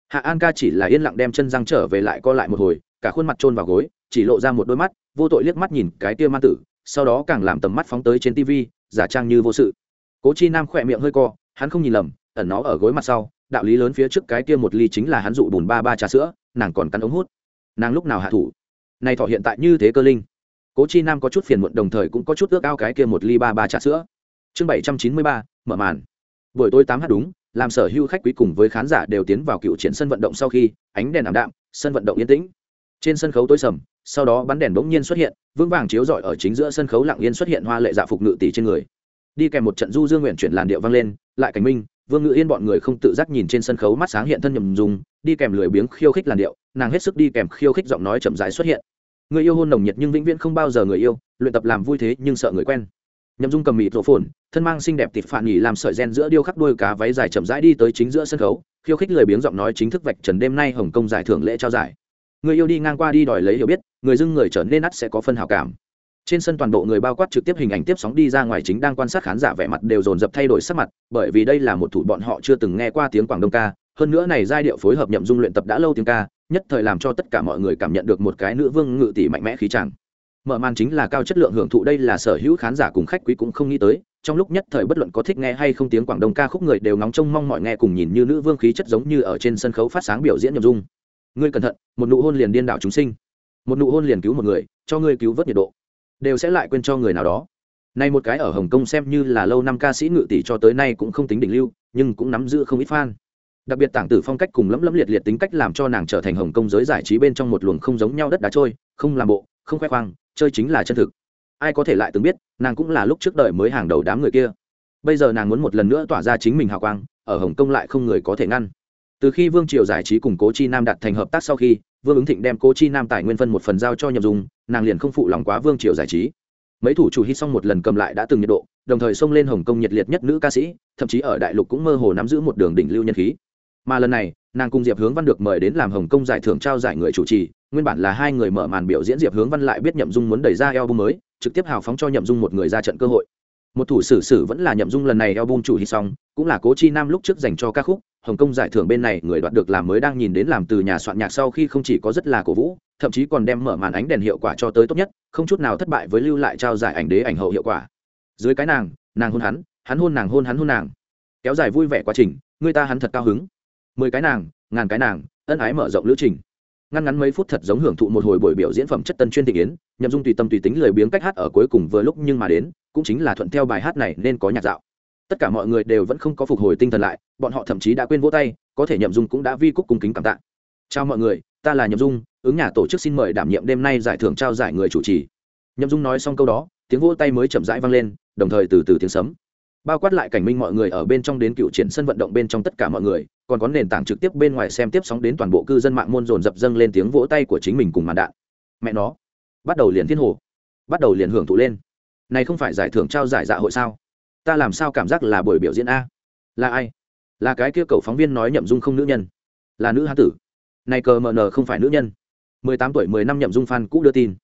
hạ an ca chỉ là yên lặng đem chân răng trở về lại co lại một hồi, cả khuôn mặt trôn vào gối, chỉ lộ ra một đôi mắt, vô tội liếc mắt nhìn cái tia ma tử, sau đó càng làm tầm mắt phóng tới trên tv giả trang như vô sự. Cố chi nam khỏe miệng hơi co, hắn không nhìn lầm, ẩn nó ở gối mặt sau, đạo lý lớn phía trước cái kia một ly chính là hắn dụ bùn ba ba trà sữa, nàng còn cắn ống hút. Nàng lúc nào hạ thủ? Này thọ hiện tại như thế cơ linh. Cố chi nam có chút phiền muộn đồng thời cũng có chút ước ao cái kia một ly ba ba trà sữa. Chương bảy trăm chín mươi ba, mở màn buổi tối tám h đúng, làm sở hữu khách quý cùng với khán giả đều tiến vào cựu triển sân vận động sau khi, ánh đèn ảm đạm, sân vận động yên tĩnh. Trên sân khấu tối sầm, sau đó bắn đèn bỗng nhiên xuất hiện, vững vàng chiếu rọi ở chính giữa sân khấu lặng yên xuất hiện hoa lệ dạ phục ngự tỷ trên người. Đi kèm một trận du dương nguyện chuyển làn điệu vang lên, lại cảnh minh, vương ngự yên bọn người không tự giác nhìn trên sân khấu mắt sáng hiện thân nhầm dùng, đi kèm lười biếng khiêu khích làn điệu, nàng hết sức đi kèm khiêu khích giọng nói chậm rãi xuất hiện. Người yêu hôn nồng nhiệt nhưng vĩnh viễn không bao giờ người yêu, luyện tập làm vui thế nhưng sợ người quen. Nhậm dung cầm mịt rổ phồn thân mang xinh đẹp tịt phản nhỉ làm sợi gen giữa điêu khắc đôi cá váy dài chậm rãi đi tới chính giữa sân khấu, khiêu khích lười biếng giọng nói chính thức vạch trần đêm nay hồng kông giải thưởng lễ trao giải người yêu đi ngang qua đi đòi lấy hiểu biết, người dưng người trở nên ắt sẽ có phân hảo cảm trên sân toàn bộ người bao quát trực tiếp hình ảnh tiếp sóng đi ra ngoài chính đang quan sát khán giả vẻ mặt đều dồn dập thay đổi sắc mặt, bởi vì đây là một thủ bọn họ chưa từng nghe qua tiếng quảng đông ca, hơn nữa này giai điệu phối hợp nhậm dung luyện tập đã lâu tiếng ca, nhất thời làm cho tất cả mọi người cảm nhận được một cái nữ vương ngự tỷ mạnh mẽ khí chàng mở màn chính là cao chất lượng hưởng thụ, đây là sở hữu khán giả cùng khách quý cũng không nghĩ tới. Trong lúc nhất thời bất luận có thích nghe hay không tiếng quảng đông ca khúc người đều ngóng trông mong mọi nghe cùng nhìn như nữ vương khí chất giống như ở trên sân khấu phát sáng biểu diễn nhậm dung. Ngươi cẩn thận, một nụ hôn liền điên đảo chúng sinh. Một nụ hôn liền cứu một người, cho ngươi cứu vớt nhiệt độ. Đều sẽ lại quên cho người nào đó. Nay một cái ở hồng kông xem như là lâu năm ca sĩ ngự tỷ cho tới nay cũng không tính đỉnh lưu, nhưng cũng nắm giữ không ít fan. Đặc biệt tảng tử phong cách cùng lẫm lẫm liệt liệt tính cách làm cho nàng trở thành hồng kông giới giải trí bên trong một luồng không giống nhau đất đá trôi, không làm bộ, không khoe khoang chơi chính là chân thực. Ai có thể lại từng biết, nàng cũng là lúc trước đời mới hàng đầu đám người kia. Bây giờ nàng muốn một lần nữa tỏa ra chính mình hào quang, ở hồng kông lại không người có thể ngăn. Từ khi vương triều giải trí cùng cố chi nam đạt thành hợp tác sau khi, vương ứng thịnh đem cố chi nam tài nguyên phân một phần giao cho nhậm dùng nàng liền không phụ lòng quá vương triều giải trí. Mấy thủ chủ hit xong một lần cầm lại đã từng nhiệt độ, đồng thời xông lên hồng kông nhiệt liệt nhất nữ ca sĩ, thậm chí ở đại lục cũng mơ hồ nắm giữ một đường đỉnh lưu nhân khí mà lần này, nàng cùng diệp hướng văn được mời đến làm hồng kông giải thưởng trao giải người chủ trì, nguyên bản là hai người mở màn biểu diễn diệp hướng văn lại biết nhậm dung muốn đẩy ra eo bung mới, trực tiếp hào phóng cho nhậm dung một người ra trận cơ hội. Một thủ sử sử vẫn là nhậm dung lần này eo bung chủ hít xong, cũng là cố chi nam lúc trước dành cho ca khúc, hồng kông giải thưởng bên này người đoạt được làm mới đang nhìn đến làm từ nhà soạn nhạc sau khi không chỉ có rất là cổ vũ, thậm chí còn đem mở màn ánh đèn hiệu quả cho tới tốt nhất, không chút nào thất bại với lưu lại trao giải ảnh đế ảnh hậu hiệu quả. Dưới cái nàng nàng hôn hắn hắn hôn nàng hôn hắn hôn nàng. Kéo dài vui vẻ quá trình, người ta hắn thật cao hứng mười cái nàng, ngàn cái nàng, ân ái mở rộng lữ trình. Ngăn ngắn mấy phút thật giống hưởng thụ một hồi buổi biểu diễn phẩm chất tân chuyên thị yến, nhậm dung tùy tâm tùy tính lười biếng cách hát ở cuối cùng vừa lúc nhưng mà đến, cũng chính là thuận theo bài hát này nên có nhạc dạo. Tất cả mọi người đều vẫn không có phục hồi tinh thần lại, bọn họ thậm chí đã quên vỗ tay, có thể nhậm dung cũng đã vi cúc cung kính cảm tạ. Chào mọi người, ta là nhậm dung, ứng nhà tổ chức xin mời đảm nhiệm đêm nay giải thưởng trao giải người chủ trì. Nhậm dung nói xong câu đó, tiếng vỗ tay mới chậm rãi vang lên, đồng thời từ từ tiếng sấm bao quát lại cảnh minh mọi người ở bên trong đến cựu triển sân vận động bên trong tất cả mọi người, còn có nền tảng trực tiếp bên ngoài xem tiếp sóng đến toàn bộ cư dân mạng môn dồn dập dâng lên tiếng vỗ tay của chính mình cùng màn đạn. Mẹ nó, bắt đầu liền thiên hồ, bắt đầu liền hưởng thụ lên. Này không phải giải thưởng trao giải dạ hội sao? Ta làm sao cảm giác là buổi biểu diễn a? Là ai? Là cái kia cầu phóng viên nói nhậm dung không nữ nhân. Là nữ hán tử. Này cờ mờ nờ không phải nữ nhân. Mười tám tuổi, mười năm nhậm dung phan cũ đưa tin.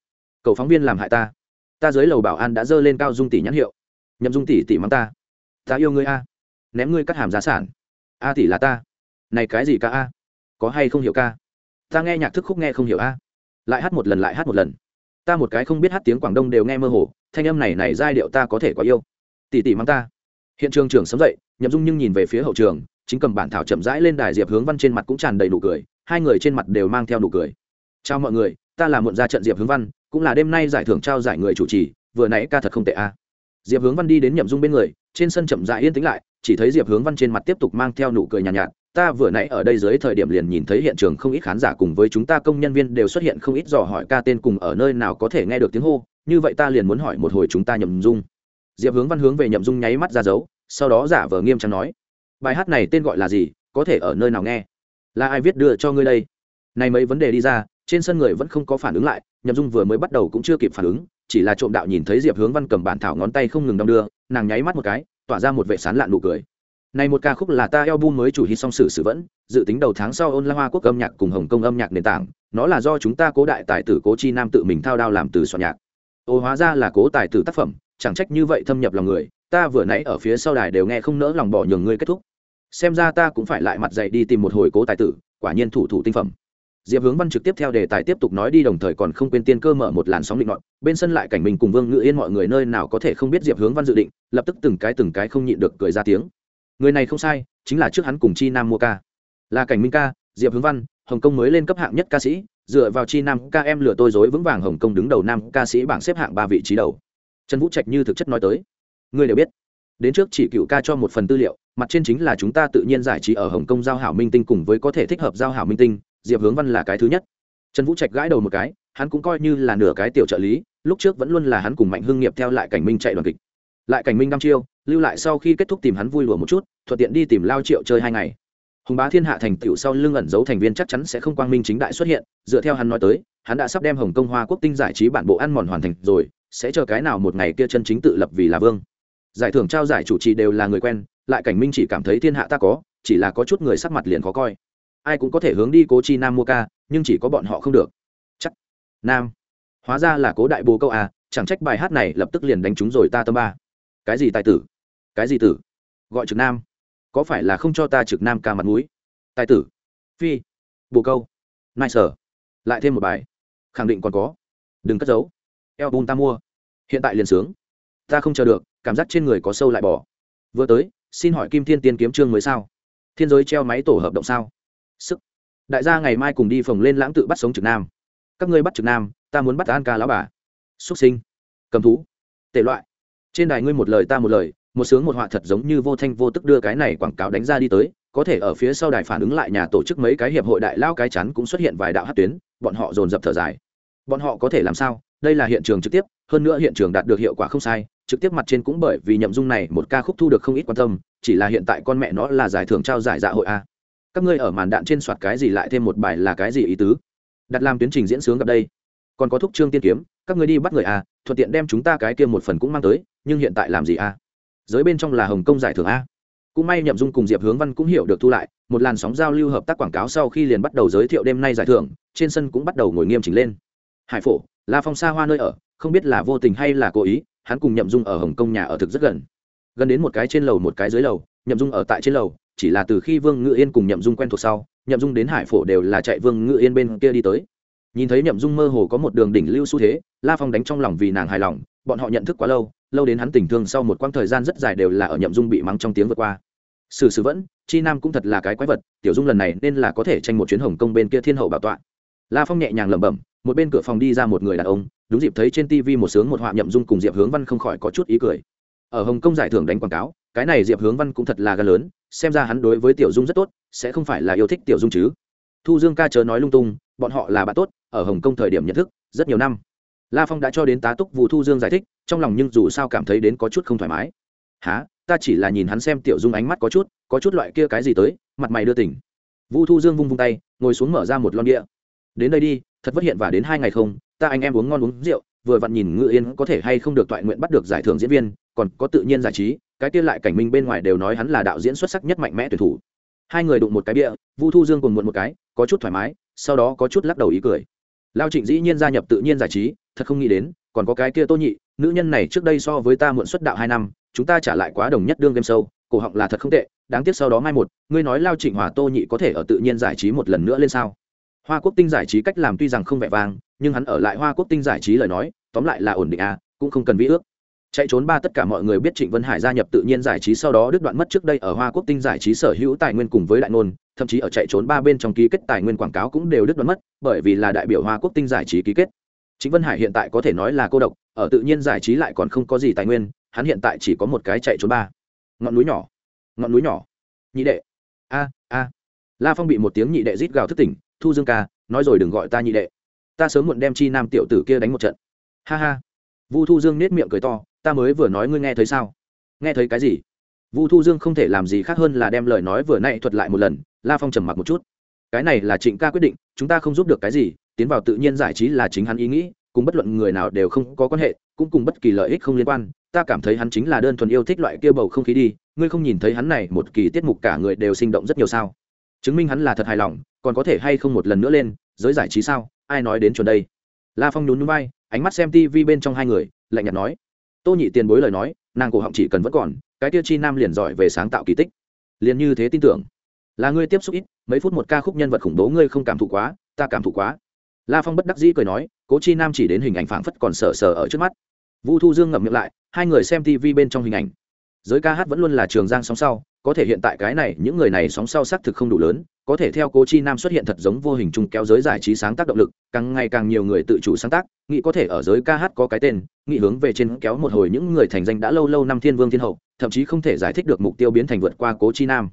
Cầu phóng viên làm hại ta. Ta dưới lầu bảo an đã dơ lên cao dung tỷ nhãn hiệu. Nhậm dung tỷ tỷ mắng ta ta yêu ngươi a. Ném ngươi cắt hàm giá sản. A tỷ là ta. Này cái gì ca a? Có hay không hiểu ca? Ta nghe nhạc thức khúc nghe không hiểu a. Lại hát một lần, lại hát một lần. Ta một cái không biết hát tiếng quảng đông đều nghe mơ hồ, thanh âm này này giai điệu ta có thể quá yêu. Tỷ tỷ mang ta. Hiện trường trưởng sớm dậy, nhậm dung nhưng nhìn về phía hậu trường, chính cầm bản thảo chậm rãi lên đài diệp hướng văn trên mặt cũng tràn đầy đủ cười, hai người trên mặt đều mang theo đủ cười. Chào mọi người, ta là muộn ra trận diệp hướng văn, cũng là đêm nay giải thưởng trao giải người chủ trì, vừa nãy ca thật không tệ a diệp hướng văn đi đến nhậm dung bên người trên sân chậm rãi yên tĩnh lại chỉ thấy diệp hướng văn trên mặt tiếp tục mang theo nụ cười nhàn nhạt, nhạt ta vừa nãy ở đây dưới thời điểm liền nhìn thấy hiện trường không ít khán giả cùng với chúng ta công nhân viên đều xuất hiện không ít dò hỏi ca tên cùng ở nơi nào có thể nghe được tiếng hô như vậy ta liền muốn hỏi một hồi chúng ta nhậm dung. Diệp hướng văn hướng về nhậm dung nháy mắt ra dấu sau đó giả vờ nghiêm trang nói bài hát này tên gọi là gì có thể ở nơi nào nghe? Là ai viết đưa cho ngươi đây? Này mấy vấn đề đi ra trên sân người vẫn không có phản ứng lại nhậm dung vừa mới bắt đầu cũng chưa kịp phản ứng chỉ là trộm đạo nhìn thấy diệp hướng văn cầm bản thảo ngón tay không ngừng đong đưa, nàng nháy mắt một cái, tỏa ra một vệ sán lạn nụ cười. Này một ca khúc là ta album mới chủ hit song sử sử vẫn, dự tính đầu tháng sau ôn la hoa quốc âm nhạc cùng hồng kông âm nhạc nền tảng, nó là do chúng ta cố đại tài tử cố chi nam tự mình thao đao làm từ soạn nhạc. Ô, hóa ra là cố tài tử tác phẩm, chẳng trách như vậy thâm nhập lòng người, ta vừa nãy ở phía sau đài đều nghe không nỡ lòng bỏ nhường ngươi kết thúc. Xem ra ta cũng phải lại mặt dậy đi tìm một hồi cố tài tử, quả nhiên thủ thủ tinh phẩm diệp hướng văn trực tiếp theo đề tài tiếp tục nói đi, đồng thời còn không quên tiên cơ mở một làn sóng định loạn. bên sân lại cảnh mình cùng vương ngự yên mọi người nơi nào có thể không biết diệp hướng văn dự định, lập tức từng cái từng cái không nhịn được cười ra tiếng. Người này không sai, chính là trước hắn cùng chi nam mua ca. Là cảnh minh ca, diệp hướng văn, hồng kông mới lên cấp hạng nhất ca sĩ, dựa vào chi nam ca em lừa tôi dối vững vàng hồng kông đứng đầu nam ca sĩ bảng xếp hạng ba vị trí đầu. Trần vũ trạch như thực chất nói tới. Người đều biết, đến trước chỉ cựu ca cho một phần tư liệu, mặt trên chính là chúng ta tự nhiên giải trí ở hồng kông giao hảo minh tinh cùng với có thể thích hợp giao hảo minh tinh diệp hướng văn là cái thứ nhất. Trần vũ trạch gãi đầu một cái, hắn cũng coi như là nửa cái tiểu trợ lý, lúc trước vẫn luôn là hắn cùng mạnh hưng nghiệp theo lại cảnh minh chạy đoàn kịch. Lại cảnh minh năm chiêu, lưu lại sau khi kết thúc tìm hắn vui lùa một chút, thuận tiện đi tìm lao triệu chơi hai ngày. Hùng bá thiên hạ thành tựu sau lưng ẩn giấu thành viên chắc chắn sẽ không quang minh chính đại xuất hiện, dựa theo hắn nói tới, hắn đã sắp đem hồng Công hoa quốc tinh giải trí bản bộ ăn mòn hoàn thành rồi, sẽ chờ cái nào một ngày kia chân chính tự lập vì là vương. Giải thưởng trao giải chủ trì đều là người quen, lại cảnh minh chỉ cảm thấy thiên hạ ta có, chỉ là có chút người sắc mặt liền khó coi ai cũng có thể hướng đi cố chi nam mua ca, nhưng chỉ có bọn họ không được. Chắc. Nam. Hóa ra là cố đại bồ câu à chẳng trách bài hát này lập tức liền đánh trúng rồi ta tâm ba. Cái gì tài tử? Cái gì tử? Gọi trực nam. Có phải là không cho ta trực nam ca mặt mũi? Tài tử. Phi. Bồ câu. Nai sở. Lại thêm một bài. Khẳng định còn có. Đừng cất giấu. Eo bùn ta mua. Hiện tại liền sướng. Ta không chờ được, cảm giác trên người có sâu lại bỏ. Vừa tới, xin hỏi kim thiên tiên kiếm trương mới sao? Thiên giới treo máy tổ hợp động sao? Sức. Đại gia ngày mai cùng đi phòng lên lãng tự bắt sống trực nam. Các ngươi bắt trực nam, ta muốn bắt an ca lão bà. Xuất sinh. Cầm thú. Tệ loại. Trên đài ngươi một lời ta một lời, một sướng một họa thật giống như vô thanh vô tức đưa cái này quảng cáo đánh ra đi tới, có thể ở phía sau đài phản ứng lại nhà tổ chức mấy cái hiệp hội đại lao cái chắn cũng xuất hiện vài đạo hát tuyến, bọn họ dồn dập thở dài. Bọn họ có thể làm sao? Đây là hiện trường trực tiếp, hơn nữa hiện trường đạt được hiệu quả không sai, trực tiếp mặt trên cũng bởi vì nhậm dung này một ca khúc thu được không ít quan tâm, chỉ là hiện tại con mẹ nó là giải thưởng trao giải dạ hội a các ngươi ở màn đạn trên soạt cái gì lại thêm một bài là cái gì ý tứ? Đặt làm tuyến trình diễn sướng gặp đây. Còn có thúc trương tiên kiếm, các ngươi đi bắt người a thuận tiện đem chúng ta cái kia một phần cũng mang tới, nhưng hiện tại làm gì a giới bên trong là hồng kông giải thưởng a. Cũng may nhậm dung cùng diệp hướng văn cũng hiểu được thu lại, một làn sóng giao lưu hợp tác quảng cáo sau khi liền bắt đầu giới thiệu đêm nay giải thưởng, trên sân cũng bắt đầu ngồi nghiêm chỉnh lên. Hải phổ, la phong xa hoa nơi ở, không biết là vô tình hay là cố ý, hắn cùng nhậm dung ở hồng kông nhà ở thực rất gần. Gần đến một cái trên lầu một cái dưới lầu, nhậm dung ở tại trên lầu chỉ là từ khi vương ngự yên cùng nhậm dung quen thuộc sau, nhậm dung đến hải phổ đều là chạy vương ngự yên bên kia đi tới. Nhìn thấy nhậm dung mơ hồ có một đường đỉnh lưu xu thế, la phong đánh trong lòng vì nàng hài lòng, bọn họ nhận thức quá lâu lâu đến hắn tình thương sau một quãng thời gian rất dài đều là ở nhậm dung bị mắng trong tiếng vượt qua. Sự sự vẫn, chi nam cũng thật là cái quái vật, tiểu dung lần này nên là có thể tranh một chuyến hồng công bên kia thiên hậu bảo tọa. La phong nhẹ nhàng lẩm bẩm, một bên cửa phòng đi ra một người đàn ông, đúng dịp thấy trên tv một sướng một họa nhậm dung cùng diệp hướng văn không khỏi có chút ý cười. Ở hồng kông giải thưởng đánh quảng cáo cái này diệp hướng văn cũng thật là gan lớn, xem ra hắn đối với tiểu dung rất tốt, sẽ không phải là yêu thích tiểu dung chứ. Thu dương ca chớ nói lung tung, bọn họ là bạn tốt, ở hồng kông thời điểm nhận thức, rất nhiều năm. La phong đã cho đến tá túc vụ thu dương giải thích, trong lòng nhưng dù sao cảm thấy đến có chút không thoải mái. Há ta chỉ là nhìn hắn xem tiểu dung ánh mắt có chút có chút loại kia cái gì tới, mặt mày đưa tỉnh. Vu thu dương vung vung tay, ngồi xuống mở ra một lon địa đến đây đi, thật vất hiện và đến hai ngày không, ta anh em uống ngon uống rượu, vừa vặn nhìn ngự yên có thể hay không được toại nguyện bắt được giải thưởng diễn viên còn có tự nhiên giải trí, cái kia lại cảnh minh bên ngoài đều nói hắn là đạo diễn xuất sắc nhất mạnh mẽ tuyển thủ. Hai người đụng một cái bia, vu thu dương cùng muộn một cái, có chút thoải mái, sau đó có chút lắc đầu ý cười. Lao trịnh dĩ nhiên gia nhập tự nhiên giải trí, thật không nghĩ đến, còn có cái kia tô nhị, nữ nhân này trước đây so với ta muộn xuất đạo hai năm, chúng ta trả lại quá đồng nhất đương game sâu cổ họng là thật không tệ, đáng tiếc sau đó mai một, ngươi nói lao trịnh hòa tô nhị có thể ở tự nhiên giải trí một lần nữa lên sao? Hoa quốc tinh giải trí cách làm tuy rằng không vẻ vang, nhưng hắn ở lại hoa quốc tinh giải trí lời nói, tóm lại là ổn định à cũng không cần vĩ ước chạy trốn ba tất cả mọi người biết trịnh vân hải gia nhập tự nhiên giải trí sau đó đứt đoạn mất trước đây ở hoa quốc tinh giải trí sở hữu tài nguyên cùng với đại nôn thậm chí ở chạy trốn ba bên trong ký kết tài nguyên quảng cáo cũng đều đứt đoạn mất, bởi vì là đại biểu hoa quốc tinh giải trí ký kết. Trịnh vân hải hiện tại có thể nói là cô độc, ở tự nhiên giải trí lại còn không có gì tài nguyên, hắn hiện tại chỉ có một cái chạy trốn ba. Ngọn núi nhỏ. Ngọn núi nhỏ. Nhị đệ. A a. La phong bị một tiếng nhị đệ rít gào thức tỉnh, thu dương ca, nói rồi đừng gọi ta nhị đệ. Ta sớm muộn đem chi nam tiểu tử kia đánh một trận. Ha ha. Vu thu dương nết miệng cười to ta mới vừa nói ngươi nghe thấy sao? Nghe thấy cái gì? Vu thu dương không thể làm gì khác hơn là đem lời nói vừa nãy thuật lại một lần la phong trầm mặc một chút. Cái này là trịnh ca quyết định chúng ta không giúp được cái gì tiến vào tự nhiên giải trí là chính hắn ý nghĩ cùng bất luận người nào đều không có quan hệ cũng cùng bất kỳ lợi ích không liên quan. Ta cảm thấy hắn chính là đơn thuần yêu thích loại kia bầu không khí đi ngươi không nhìn thấy hắn này một kỳ tiết mục cả người đều sinh động rất nhiều sao? Chứng minh hắn là thật hài lòng còn có thể hay không một lần nữa lên giới giải trí sao? Ai nói đến chuẩn đây? La phong nhún nhún bay, ánh mắt xem tv bên trong hai người lạnh nhạt nói tô nhị tiền bối lời nói, nàng cổ họng chỉ cần vẫn còn, cái tiêu chi nam liền giỏi về sáng tạo kỳ tích. Liền như thế tin tưởng. Là ngươi tiếp xúc ít, mấy phút một ca khúc nhân vật khủng bố ngươi không cảm thụ quá, ta cảm thụ quá. La phong bất đắc dĩ cười nói, cố chi nam chỉ đến hình ảnh phảng phất còn sờ sờ ở trước mắt. Vu thu dương ngậm miệng lại, hai người xem tv bên trong hình ảnh. Giới ca hát vẫn luôn là trường giang sóng sau có thể hiện tại cái này, những người này sóng sau xác thực không đủ lớn, có thể theo cố chi nam xuất hiện thật giống vô hình chung kéo giới giải trí sáng tác động lực, càng ngày càng nhiều người tự chủ sáng tác, nghĩ có thể ở giới ca hát có cái tên, nghĩ hướng về trên kéo một hồi những người thành danh đã lâu lâu năm thiên vương thiên hậu, thậm chí không thể giải thích được mục tiêu biến thành vượt qua cố chi nam.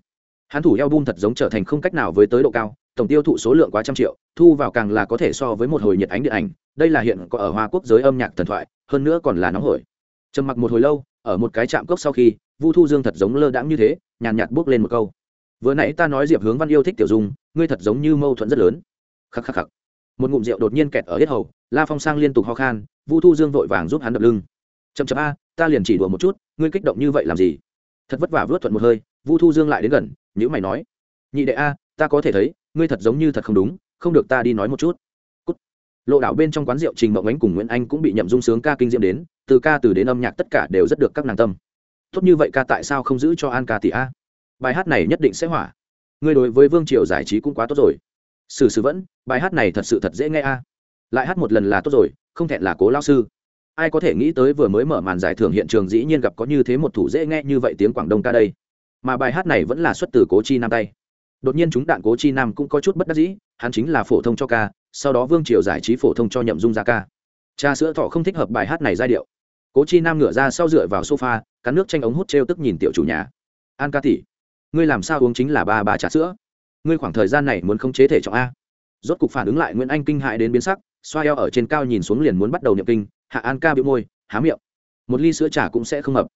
Hắn thủ eo bum thật giống trở thành không cách nào với tới độ cao, tổng tiêu thụ số lượng quá trăm triệu, thu vào càng là có thể so với một hồi nhiệt ánh điện ảnh, đây là hiện có ở hoa quốc giới âm nhạc thần thoại, hơn nữa còn là nóng hổi. Trầm mặc một hồi lâu, ở một cái trạm cốc sau khi vu thu dương thật giống lơ đãng như thế, nhàn nhạt bước lên một câu. Vừa nãy ta nói diệp hướng văn yêu thích tiểu dung, ngươi thật giống như mâu thuẫn rất lớn. Khắc khắc khắc. Một ngụm rượu đột nhiên kẹt ở hết hầu, la phong sang liên tục ho khan, vu thu dương vội vàng giúp hắn đập lưng. Chậm chậm a, ta liền chỉ đùa một chút, ngươi kích động như vậy làm gì? Thật vất vả vớt thuận một hơi, vu thu dương lại đến gần nhữ mày nói. Nhị đệ a, ta có thể thấy, ngươi thật giống như thật không đúng, không được ta đi nói một chút. Cút. lộ đảo bên trong quán rượu trình mộng ánh cùng nguyễn anh cũng bị nhậm dung sướng ca kinh diễm đến, từ ca từ đến âm nhạc tất cả đều rất được các nàng tâm tốt như vậy ca tại sao không giữ cho an ca tỷ a? Bài hát này nhất định sẽ hỏa. Ngươi đối với vương triều giải trí cũng quá tốt rồi. Sử sử vẫn, bài hát này thật sự thật dễ nghe a. Lại hát một lần là tốt rồi, không thẹn là cố lao sư. Ai có thể nghĩ tới vừa mới mở màn giải thưởng hiện trường dĩ nhiên gặp có như thế một thủ dễ nghe như vậy tiếng quảng đông ca đây. Mà bài hát này vẫn là xuất từ cố chi nam tay. Đột nhiên chúng đạn cố chi nam cũng có chút bất đắc dĩ, hắn chính là phổ thông cho ca, sau đó vương triều giải trí phổ thông cho nhậm dung ra ca. Cha sữa thọ không thích hợp bài hát này giai điệu cố chi nam ngửa ra sau dựa vào sofa, cắn nước tranh ống hút t r e o tức nhìn tiểu chủ nhà. An ca tỷ, ngươi làm sao uống chính là ba ba trà sữa? Ngươi khoảng thời gian này muốn không chế thể trọng a. Rốt cục phản ứng lại, nguyễn anh kinh hại đến biến sắc, xoa eo ở trên cao nhìn xuống liền muốn bắt đầu nhập kinh. Hạ an ca bị môi, há miệng. Một ly sữa trà cũng sẽ không hợp.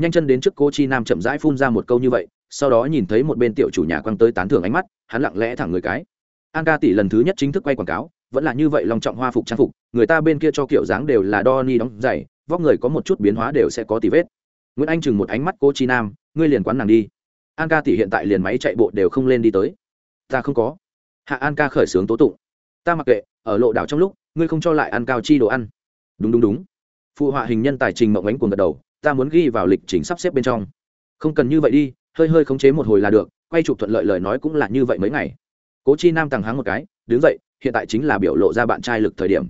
Nhanh chân đến trước cô chi nam chậm rãi phun ra một câu như vậy, sau đó nhìn thấy một bên tiểu chủ nhà quăng tới tán thưởng ánh mắt, hắn lặng lẽ thẳng người cái. An ca tỷ lần thứ nhất chính thức quay quảng cáo, vẫn là như vậy lòng trọng hoa phục trang phục, người ta bên kia cho kiểu dáng đều là đo ni đóng giày vóc người có một chút biến hóa đều sẽ có tì vết. Nguyễn anh chừng một ánh mắt, cô chi nam, ngươi liền quán nàng đi. An ca tỷ hiện tại liền máy chạy bộ đều không lên đi tới. Ta không có. Hạ an ca khởi xướng tố tụng. Ta mặc kệ, ở lộ đảo trong lúc, ngươi không cho lại ăn cao chi đồ ăn. Đúng đúng đúng. Phụ họa hình nhân tài trình mộng ánh cuồng gật đầu, ta muốn ghi vào lịch trình sắp xếp bên trong. Không cần như vậy đi, hơi hơi khống chế một hồi là được, quay chụp thuận lợi lời nói cũng là như vậy mấy ngày. Cố chi nam tàng háng một cái, đứng dậy, hiện tại chính là biểu lộ ra bạn trai lực thời điểm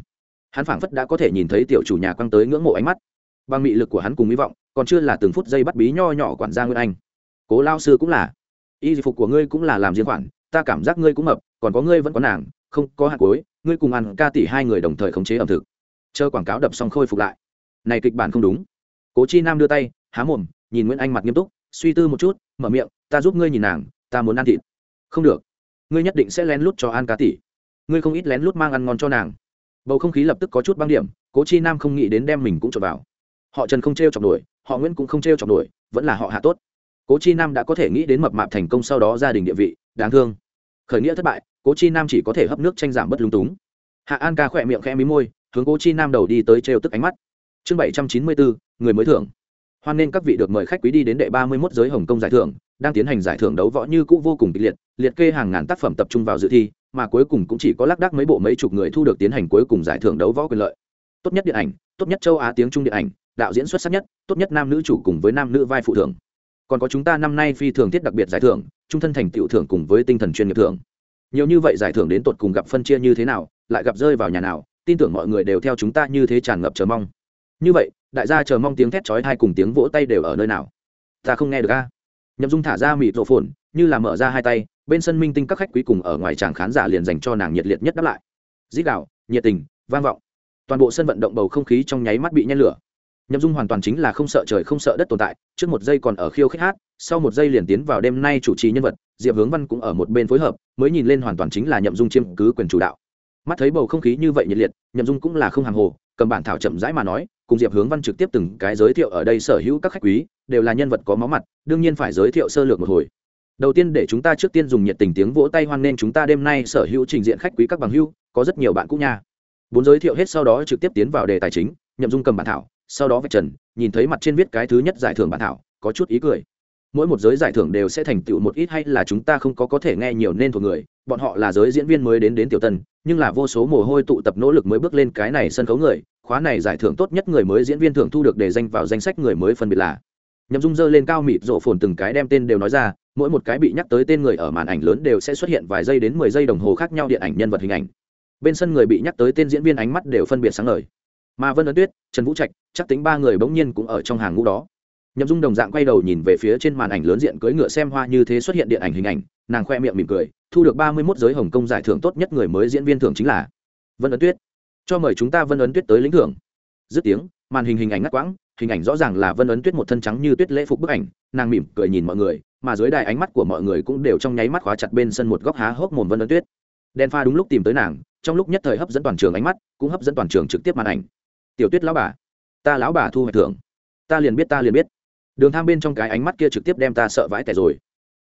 hắn phảng phất đã có thể nhìn thấy tiểu chủ nhà quăng tới ngưỡng mộ ánh mắt. Bằng mị lực của hắn cùng hy vọng, còn chưa là từng phút giây bắt bí nho nhỏ quản gia nguyên anh. Cố lao sư cũng là. Y phục của ngươi cũng là làm riêng khoản, ta cảm giác ngươi cũng mập, còn có ngươi vẫn có nàng, không có hạt cối ngươi cùng ăn ca tỷ hai người đồng thời khống chế ẩm thực. Chờ quảng cáo đập xong khôi phục lại. Này kịch bản không đúng. Cố chi nam đưa tay, há mồm, nhìn nguyễn anh mặt nghiêm túc, suy tư một chút, mở miệng, ta giúp ngươi nhìn nàng, ta muốn ăn thịt. Không được. Ngươi nhất định sẽ lén lút cho an ca tỷ. Ngươi không ít lén lút mang ăn ngon cho nàng bầu không khí lập tức có chút băng điểm, cố chi nam không nghĩ đến đem mình cũng trộn vào. Họ trần không t r e o chọc nổi, họ nguyễn cũng không t r e o chọc nổi, vẫn là họ hạ tốt. Cố chi nam đã có thể nghĩ đến mập mạp thành công sau đó gia đình địa vị, đáng thương. Khởi nghĩa thất bại, cố chi nam chỉ có thể hấp nước tranh giảm bất lung túng. Hạ an ca khỏe miệng khẽ mí môi, hướng cố chi nam đầu đi tới trêu tức ánh mắt. Chương bảy trăm chín mươi bốn người mới thưởng. Hoan nên các vị được mời khách quý đi đến đệ ba mươi mốt giới hồng kông giải thưởng, đang tiến hành giải thưởng đấu võ như cũ vô cùng kịch liệt liệt kê hàng ngàn tác phẩm tập trung vào dự thi mà cuối cùng cũng chỉ có lác đác mấy bộ mấy chục người thu được tiến hành cuối cùng giải thưởng đấu võ quyền lợi. Tốt nhất điện ảnh, tốt nhất châu á tiếng trung điện ảnh, đạo diễn xuất sắc nhất, tốt nhất nam nữ chủ cùng với nam nữ vai phụ thưởng. Còn có chúng ta năm nay phi thường thiết đặc biệt giải thưởng, trung thân thành tiệu thưởng cùng với tinh thần chuyên nghiệp thưởng. Nhiều như vậy giải thưởng đến tột cùng gặp phân chia như thế nào, lại gặp rơi vào nhà nào, tin tưởng mọi người đều theo chúng ta như thế tràn ngập chờ mong. Như vậy, đại gia chờ mong tiếng thét chói hai cùng tiếng vỗ tay đều ở nơi nào? Ta không nghe được a. Nhậm dung thả ra mịt rộ phồn, như là mở ra hai tay bên sân minh tinh các khách quý cùng ở ngoài tràng khán giả liền dành cho nàng nhiệt liệt nhất đáp lại. Dít đạo nhiệt tình, vang vọng. Toàn bộ sân vận động bầu không khí trong nháy mắt bị nhen lửa. Nhậm dung hoàn toàn chính là không sợ trời không sợ đất tồn tại, trước một giây còn ở khiêu khích hát, sau một giây liền tiến vào đêm nay chủ trì nhân vật, diệp hướng văn cũng ở một bên phối hợp, mới nhìn lên hoàn toàn chính là nhậm dung chiêm cứ quyền chủ đạo. Mắt thấy bầu không khí như vậy nhiệt liệt, nhậm dung cũng là không hàng hồ, cầm bản thảo chậm rãi mà nói, cùng diệp hướng văn trực tiếp từng cái giới thiệu ở đây sở hữu các khách quý, đều là nhân vật có máu mặt, đương nhiên phải giới thiệu sơ lược một hồi đầu tiên để chúng ta trước tiên dùng nhiệt tình tiếng vỗ tay hoan nghênh chúng ta đêm nay sở hữu trình diện khách quý các bằng hữu có rất nhiều bạn cũ nha. Bốn giới thiệu hết sau đó trực tiếp tiến vào đề tài chính, nhậm dung cầm bản thảo, sau đó vạch trần, nhìn thấy mặt trên viết cái thứ nhất giải thưởng bản thảo, có chút ý cười. Mỗi một giới giải thưởng đều sẽ thành tựu một ít hay là chúng ta không có có thể nghe nhiều nên thuộc người, bọn họ là giới diễn viên mới đến đến tiểu tân, nhưng là vô số mồ hôi tụ tập nỗ lực mới bước lên cái này sân khấu người, khóa này giải thưởng tốt nhất người mới diễn viên thưởng thu được để danh vào danh sách người mới phân biệt là nhậm dung dơ lên cao mịt rộ phồn từng cái đem tên đều nói ra, mỗi một cái bị nhắc tới tên người ở màn ảnh lớn đều sẽ xuất hiện vài giây đến mười giây đồng hồ khác nhau điện ảnh nhân vật hình ảnh. Bên sân người bị nhắc tới tên diễn viên ánh mắt đều phân biệt sáng ngời. Mà vân ấn tuyết, trần vũ trạch, chắc tính ba người bỗng nhiên cũng ở trong hàng ngũ đó. Nhậm dung đồng dạng quay đầu nhìn về phía trên màn ảnh lớn diện cưỡi ngựa xem hoa như thế xuất hiện điện ảnh hình ảnh, nàng khoe miệng mỉm cười, thu được ba mươi mốt giới hồng kông giải thưởng tốt nhất người mới diễn viên thưởng chính là vân ấn tuyết. Cho mời chúng ta vân ấn tuyết tới lĩnh thưởng. Dứt tiếng, màn hình hình ảnh ngắt quãng hình ảnh rõ ràng là vân ấn tuyết một thân trắng như tuyết lễ phục bức ảnh, nàng mỉm cười nhìn mọi người, mà dưới đài ánh mắt của mọi người cũng đều trong nháy mắt khóa chặt bên sân một góc há hốc mồm vân ấn tuyết. Đen pha đúng lúc tìm tới nàng, trong lúc nhất thời hấp dẫn toàn trường ánh mắt, cũng hấp dẫn toàn trường trực tiếp màn ảnh. Tiểu tuyết lão bà, ta lão bà thu hoạch thưởng. Ta liền biết, ta liền biết. Đường tham bên trong cái ánh mắt kia trực tiếp đem ta sợ vãi tẻ rồi.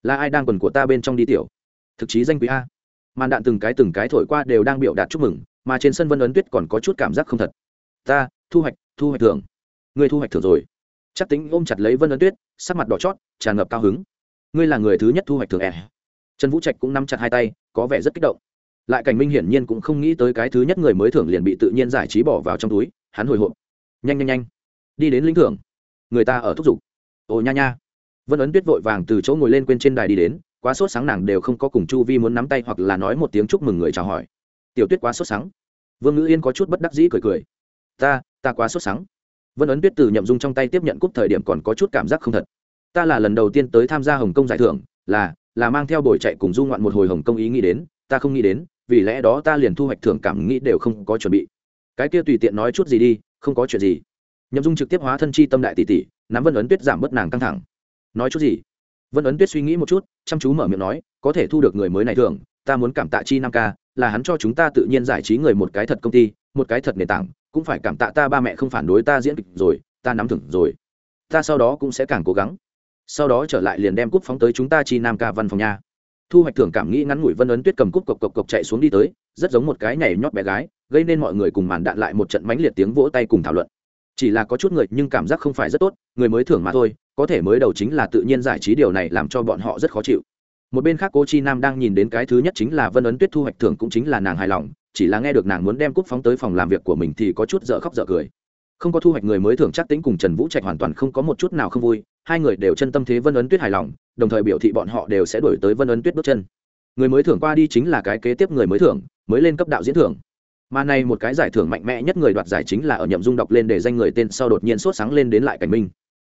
Là ai đang quần của ta bên trong đi tiểu? Thực chí danh quý a. Màn đạn từng cái từng cái thổi qua đều đang biểu đạt chúc mừng, mà trên sân vân ấn tuyết còn có chút cảm giác không thật. Ta, thu hoạch thu hoạch thưởng ngươi thu hoạch thưởng rồi. Chắc tính ôm chặt lấy vân ấn tuyết, sắc mặt đỏ chót, tràn ngập cao hứng. Ngươi là người thứ nhất thu hoạch thưởng ẻ trần vũ trạch cũng nắm chặt hai tay, có vẻ rất kích động. Lại cảnh minh hiển nhiên cũng không nghĩ tới cái thứ nhất người mới thưởng liền bị tự nhiên giải trí bỏ vào trong túi, hắn hồi hộp. Nhanh nhanh nhanh. Đi đến lĩnh thưởng. Người ta ở thúc giục. Ồ, nha nha. Vân ấn tuyết vội vàng từ chỗ ngồi lên quên trên đài đi đến, quá sốt sáng nàng đều không có cùng chu vi muốn nắm tay hoặc là nói một tiếng chúc mừng người chào hỏi. Tiểu tuyết quá sốt sáng. Vương ngữ yên có chút bất đắc dĩ cười cười. Ta ta quá sốt sáng vân ấn tuyết từ nhậm dung trong tay tiếp nhận cúp thời điểm còn có chút cảm giác không thật. Ta là lần đầu tiên tới tham gia hồng kông giải thưởng, là là mang theo buổi chạy cùng du ngoạn một hồi hồng kông ý nghĩ đến, ta không nghĩ đến, vì lẽ đó ta liền thu hoạch thưởng cảm nghĩ đều không có chuẩn bị. Cái kia tùy tiện nói chút gì đi, không có chuyện gì. Nhậm dung trực tiếp hóa thân chi tâm đại tỷ tỷ, nắm vân ấn tuyết giảm bớt nàng căng thẳng. Nói chút gì? Vân ấn tuyết suy nghĩ một chút, chăm chú mở miệng nói, có thể thu được người mới này thường ta muốn cảm tạ chi nam ca, là hắn cho chúng ta tự nhiên giải trí người một cái thật công ty, một cái thật nền tảng cũng phải cảm tạ ta ba mẹ không phản đối ta diễn kịch rồi, ta nắm thưởng rồi. Ta sau đó cũng sẽ càng cố gắng. Sau đó trở lại liền đem cúp phóng tới chúng ta chi nam ca văn phòng nha. Thu hoạch thưởng cảm nghĩ ngắn ngủi vân ấn tuyết cầm cúp cộc cộc cộc chạy xuống đi tới, rất giống một cái nhảy nhót bé gái, gây nên mọi người cùng màn đạn lại một trận mãnh liệt tiếng vỗ tay cùng thảo luận. Chỉ là có chút người nhưng cảm giác không phải rất tốt, người mới thưởng mà thôi, có thể mới đầu chính là tự nhiên giải trí điều này làm cho bọn họ rất khó chịu. Một bên khác cô chi nam đang nhìn đến cái thứ nhất chính là vân ấn tuyết thu hoạch thưởng cũng chính là nàng hài lòng chỉ là nghe được nàng muốn đem cúp phóng tới phòng làm việc của mình thì có chút dở khóc dở cười. Không có thu hoạch người mới thưởng chắc tính cùng trần vũ trạch hoàn toàn không có một chút nào không vui, hai người đều chân tâm thế vân ấn tuyết hài lòng, đồng thời biểu thị bọn họ đều sẽ đổi tới vân ấn tuyết bước chân. Người mới thưởng qua đi chính là cái kế tiếp người mới thưởng, mới lên cấp đạo diễn thưởng. Mà này một cái giải thưởng mạnh mẽ nhất người đoạt giải chính là ở nhậm dung đọc lên để danh người tên sau đột nhiên sốt sáng lên đến lại cảnh minh.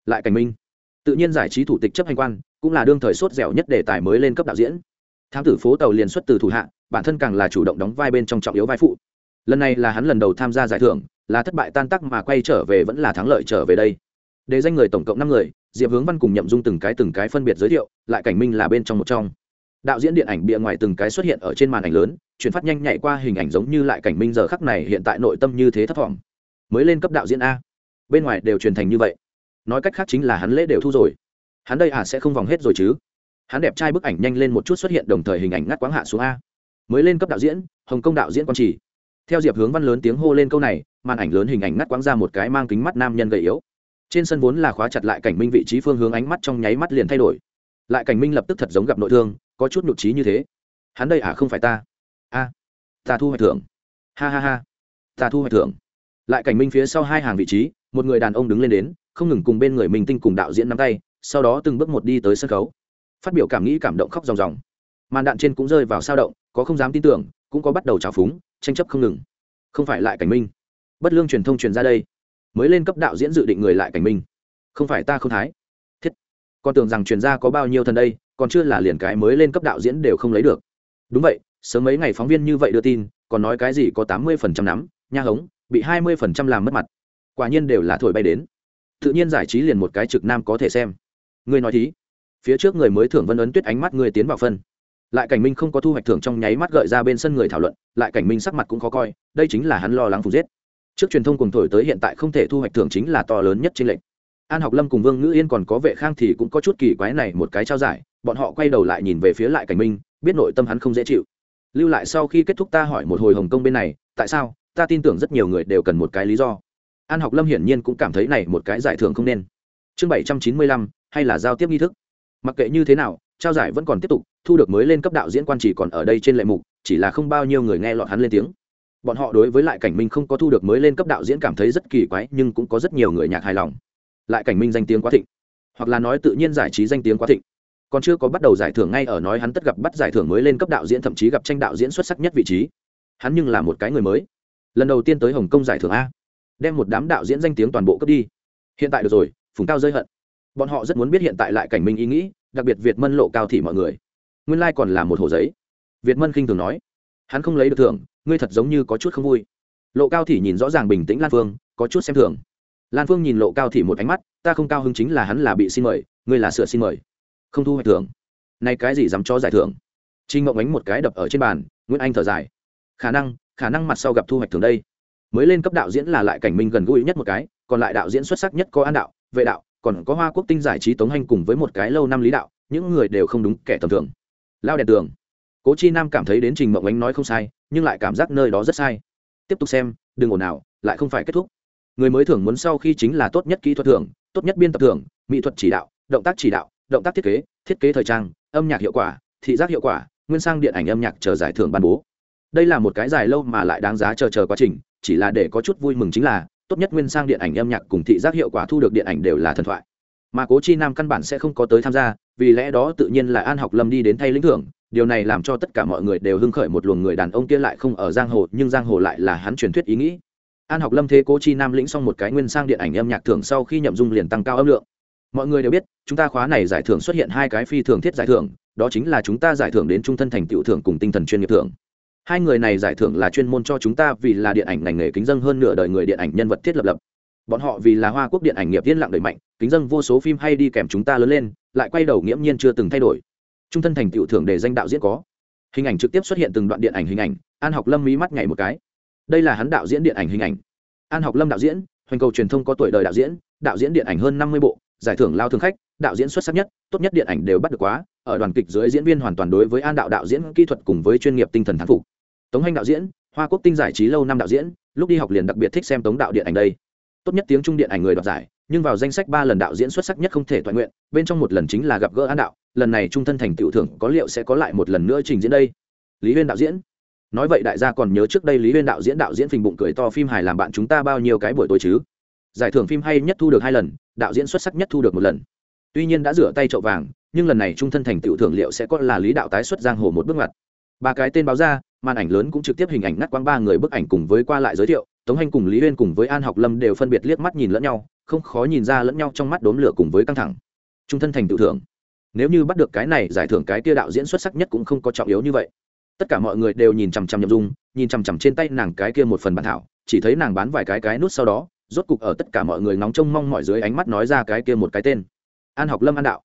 Lại cảnh minh. Tự nhiên giải trí thủ tịch chấp hành quan, cũng là đương thời sốt dẻo nhất đề tài mới lên cấp đạo diễn thám tử phố tàu liền xuất từ thủ hạ, bản thân càng là chủ động đóng vai bên trong trọng yếu vai phụ. Lần này là hắn lần đầu tham gia giải thưởng, là thất bại tan tắc mà quay trở về vẫn là thắng lợi trở về đây. Để danh người tổng cộng năm người, diệp hướng văn cùng nhậm dung từng cái từng cái phân biệt giới thiệu, lại cảnh minh là bên trong một trong. Đạo diễn điện ảnh bịa ngoài từng cái xuất hiện ở trên màn ảnh lớn, chuyển phát nhanh nhảy qua hình ảnh giống như lại cảnh minh giờ khắc này hiện tại nội tâm như thế thấp thỏm. Mới lên cấp đạo diễn a. Bên ngoài đều truyền thành như vậy. Nói cách khác chính là hắn lễ đều thu rồi. Hắn đây à sẽ không vòng hết rồi chứ? Hắn đẹp trai bức ảnh nhanh lên một chút xuất hiện đồng thời hình ảnh ngắt quáng hạ xuống a. Mới lên cấp đạo diễn, hồng kông đạo diễn quan trì. Theo diệp hướng văn lớn tiếng hô lên câu này, màn ảnh lớn hình ảnh ngắt quáng ra một cái mang kính mắt nam nhân gầy yếu. Trên sân vốn là khóa chặt lại cảnh minh vị trí phương hướng ánh mắt trong nháy mắt liền thay đổi. Lại cảnh minh lập tức thật giống gặp nội thương, có chút nhụt trí như thế. Hắn đây à không phải ta. A, ta thu hoạch thưởng. Ha ha ha, ta thu hoạch thưởng. Lại cảnh minh phía sau hai hàng vị trí, một người đàn ông đứng lên đến, không ngừng cùng bên người mình tinh cùng đạo diễn nắm tay, sau đó từng bước một đi tới sân khấu phát biểu cảm nghĩ cảm động khóc ròng ròng. Màn đạn trên cũng rơi vào sao động, có không dám tin tưởng, cũng có bắt đầu trào phúng, tranh chấp không ngừng. Không phải lại cảnh minh. Bất lương truyền thông truyền ra đây. Mới lên cấp đạo diễn dự định người lại cảnh minh. Không phải ta không thái. Thiết. Con tưởng rằng truyền ra có bao nhiêu thần đây, còn chưa là liền cái mới lên cấp đạo diễn đều không lấy được. Đúng vậy, sớm mấy ngày phóng viên như vậy đưa tin, còn nói cái gì có tám mươi phần trăm nắm, nha hống, bị hai mươi phần trăm làm mất mặt. Quả nhiên đều là thổi bay đến. Tự nhiên giải trí liền một cái trực nam có thể xem. Ngươi nói thí phía trước người mới thưởng vân ấn tuyết ánh mắt người tiến vào phân. Lại cảnh minh không có thu hoạch thưởng trong nháy mắt gợi ra bên sân người thảo luận, lại cảnh minh sắc mặt cũng khó coi, đây chính là hắn lo lắng phục giết. Trước truyền thông cùng thổi tới hiện tại không thể thu hoạch thưởng chính là to lớn nhất trên lệnh an học lâm cùng vương ngữ yên còn có vệ khang thì cũng có chút kỳ quái này một cái trao giải, bọn họ quay đầu lại nhìn về phía lại cảnh minh, biết nội tâm hắn không dễ chịu. Lưu lại sau khi kết thúc ta hỏi một hồi hồng kông bên này, tại sao? Ta tin tưởng rất nhiều người đều cần một cái lý do. An học lâm hiển nhiên cũng cảm thấy này một cái giải thưởng không nên. Chương bảy trăm chín mươi lăm, hay là giao tiếp nghi thức? Mặc kệ như thế nào, trao giải vẫn còn tiếp tục, thu được mới lên cấp đạo diễn quan chỉ còn ở đây trên lệ mục, chỉ là không bao nhiêu người nghe lọt hắn lên tiếng. Bọn họ đối với lại cảnh minh không có thu được mới lên cấp đạo diễn cảm thấy rất kỳ quái, nhưng cũng có rất nhiều người nhạc hài lòng. Lại cảnh minh danh tiếng quá thịnh, hoặc là nói tự nhiên giải trí danh tiếng quá thịnh. Còn chưa có bắt đầu giải thưởng ngay ở nói hắn tất gặp bắt giải thưởng mới lên cấp đạo diễn, thậm chí gặp tranh đạo diễn xuất sắc nhất vị trí. Hắn nhưng là một cái người mới. Lần đầu tiên tới hồng kông giải thưởng a. Đem một đám đạo diễn danh tiếng toàn bộ cấp đi. Hiện tại được rồi, phùng cao rơi hận bọn họ rất muốn biết hiện tại lại cảnh minh ý nghĩ, đặc biệt việt mân lộ cao thị mọi người. Nguyên lai、like、còn là một hồ giấy. Việt mân khinh thường nói, hắn không lấy được thưởng, ngươi thật giống như có chút không vui. Lộ cao thị nhìn rõ ràng bình tĩnh lan phương, có chút xem thường. Lan phương nhìn lộ cao thị một ánh mắt, ta không cao hứng chính là hắn là bị xin mời, ngươi là sửa xin mời. Không thu hoạch thưởng. Nay cái gì dám cho giải thưởng? Trinh mộng ánh một cái đập ở trên bàn, nguyễn anh thở dài. Khả năng khả năng mặt sau gặp thu hoạch thưởng đây. Mới lên cấp đạo diễn là lại cảnh minh gần gũi nhất một cái, còn lại đạo diễn xuất sắc nhất có an đạo, vệ đạo còn có hoa quốc tinh giải trí tống hành cùng với một cái lâu năm lý đạo, những người đều không đúng kẻ tầm thường. Lao đèn tường. Cố chi nam cảm thấy đến trình mộng ánh nói không sai, nhưng lại cảm giác nơi đó rất sai. Tiếp tục xem, đừng ồn nào lại không phải kết thúc. Người mới thưởng muốn sau khi chính là tốt nhất kỹ thuật thưởng, tốt nhất biên tập thưởng, mỹ thuật chỉ đạo, động tác chỉ đạo, động tác thiết kế thiết kế thời trang, âm nhạc hiệu quả, thị giác hiệu quả, nguyên sang điện ảnh âm nhạc chờ giải thưởng ban bố. Đây là một cái dài lâu mà lại đáng giá chờ chờ quá trình, chỉ là để có chút vui mừng chính là tốt nhất nguyên sang điện ảnh âm nhạc cùng thị giác hiệu quả thu được điện ảnh đều là thần thoại. Mà cố chi nam căn bản sẽ không có tới tham gia, vì lẽ đó tự nhiên là an học lâm đi đến thay lĩnh thưởng, điều này làm cho tất cả mọi người đều hưng khởi một luồng người đàn ông kia lại không ở giang hồ, nhưng giang hồ lại là hắn truyền thuyết ý nghĩ. An học lâm thế cố chi nam lĩnh xong một cái nguyên sang điện ảnh âm nhạc thưởng sau khi nhậm dung liền tăng cao âm lượng. Mọi người đều biết, chúng ta khóa này giải thưởng xuất hiện hai cái phi thường thiết giải thưởng, đó chính là chúng ta giải thưởng đến trung thân thành tựu thưởng cùng tinh thần chuyên nghiệp thưởng hai người này giải thưởng là chuyên môn cho chúng ta vì là điện ảnh ngành nghề kính dân hơn nửa đời người điện ảnh nhân vật thiết lập lập. Bọn họ vì là hoa quốc điện ảnh nghiệp yên lặng đẩy mạnh, kính dân vô số phim hay đi kèm chúng ta lớn lên, lại quay đầu nghiễm nhiên chưa từng thay đổi. Trung thân thành tựu thưởng để danh đạo diễn có. Hình ảnh trực tiếp xuất hiện từng đoạn điện ảnh hình ảnh, an học lâm mí mắt nhảy một cái. Đây là hắn đạo diễn điện ảnh hình ảnh. An học lâm đạo diễn, hoành cầu truyền thông có tuổi đời đạo diễn đạo diễn điện ảnh hơn năm mươi bộ giải thưởng lao thường khách, đạo diễn xuất sắc nhất, tốt nhất điện ảnh đều bắt được quá, ở đoàn kịch dưới diễn viên hoàn toàn đối với an đạo đạo diễn kỹ thuật cùng với chuyên nghiệp tinh thần thắng phục. Tống hanh đạo diễn, hoa quốc tinh giải trí lâu năm đạo diễn, lúc đi học liền đặc biệt thích xem tống đạo điện ảnh đây. Tốt nhất tiếng trung điện ảnh người đoạt giải, nhưng vào danh sách ba lần đạo diễn xuất sắc nhất không thể toàn nguyện, bên trong một lần chính là gặp gỡ an đạo, lần này trung thân thành tiểu thưởng có liệu sẽ có lại một lần nữa trình diễn đây? Lý huyên đạo diễn. Nói vậy đại gia còn nhớ trước đây lý huyên đạo diễn đạo diễn phình bụng cười to phim hài làm bạn chúng ta bao nhiêu cái buổi tối chứ? Giải thưởng phim hay nhất thu được hai lần, đạo diễn xuất sắc nhất thu được một lần. Tuy nhiên đã rửa tay trậu vàng, nhưng lần này trung thân thành tựu thưởng liệu sẽ có là lý đạo tái xuất giang hồ một bước ngoặt. Ba cái tên báo ra, màn ảnh lớn cũng trực tiếp hình ảnh ngắt quang ba người bức ảnh cùng với qua lại giới thiệu, tống hành cùng lý uyên cùng với an học lâm đều phân biệt liếc mắt nhìn lẫn nhau, không khó nhìn ra lẫn nhau trong mắt đốm lửa cùng với căng thẳng. Trung thân thành tựu thưởng. Nếu như bắt được cái này, giải thưởng cái tia đạo diễn xuất sắc nhất cũng không có trọng yếu như vậy. Tất cả mọi người đều nhìn chằm chằm nhậm dung, nhìn chằm chằm trên tay nàng cái kia một phần bản thảo, chỉ thấy nàng bán vài cái cái nút sau đó rốt cục ở tất cả mọi người nóng trông mong mọi dưới ánh mắt nói ra cái kia một cái tên. An học lâm an đạo.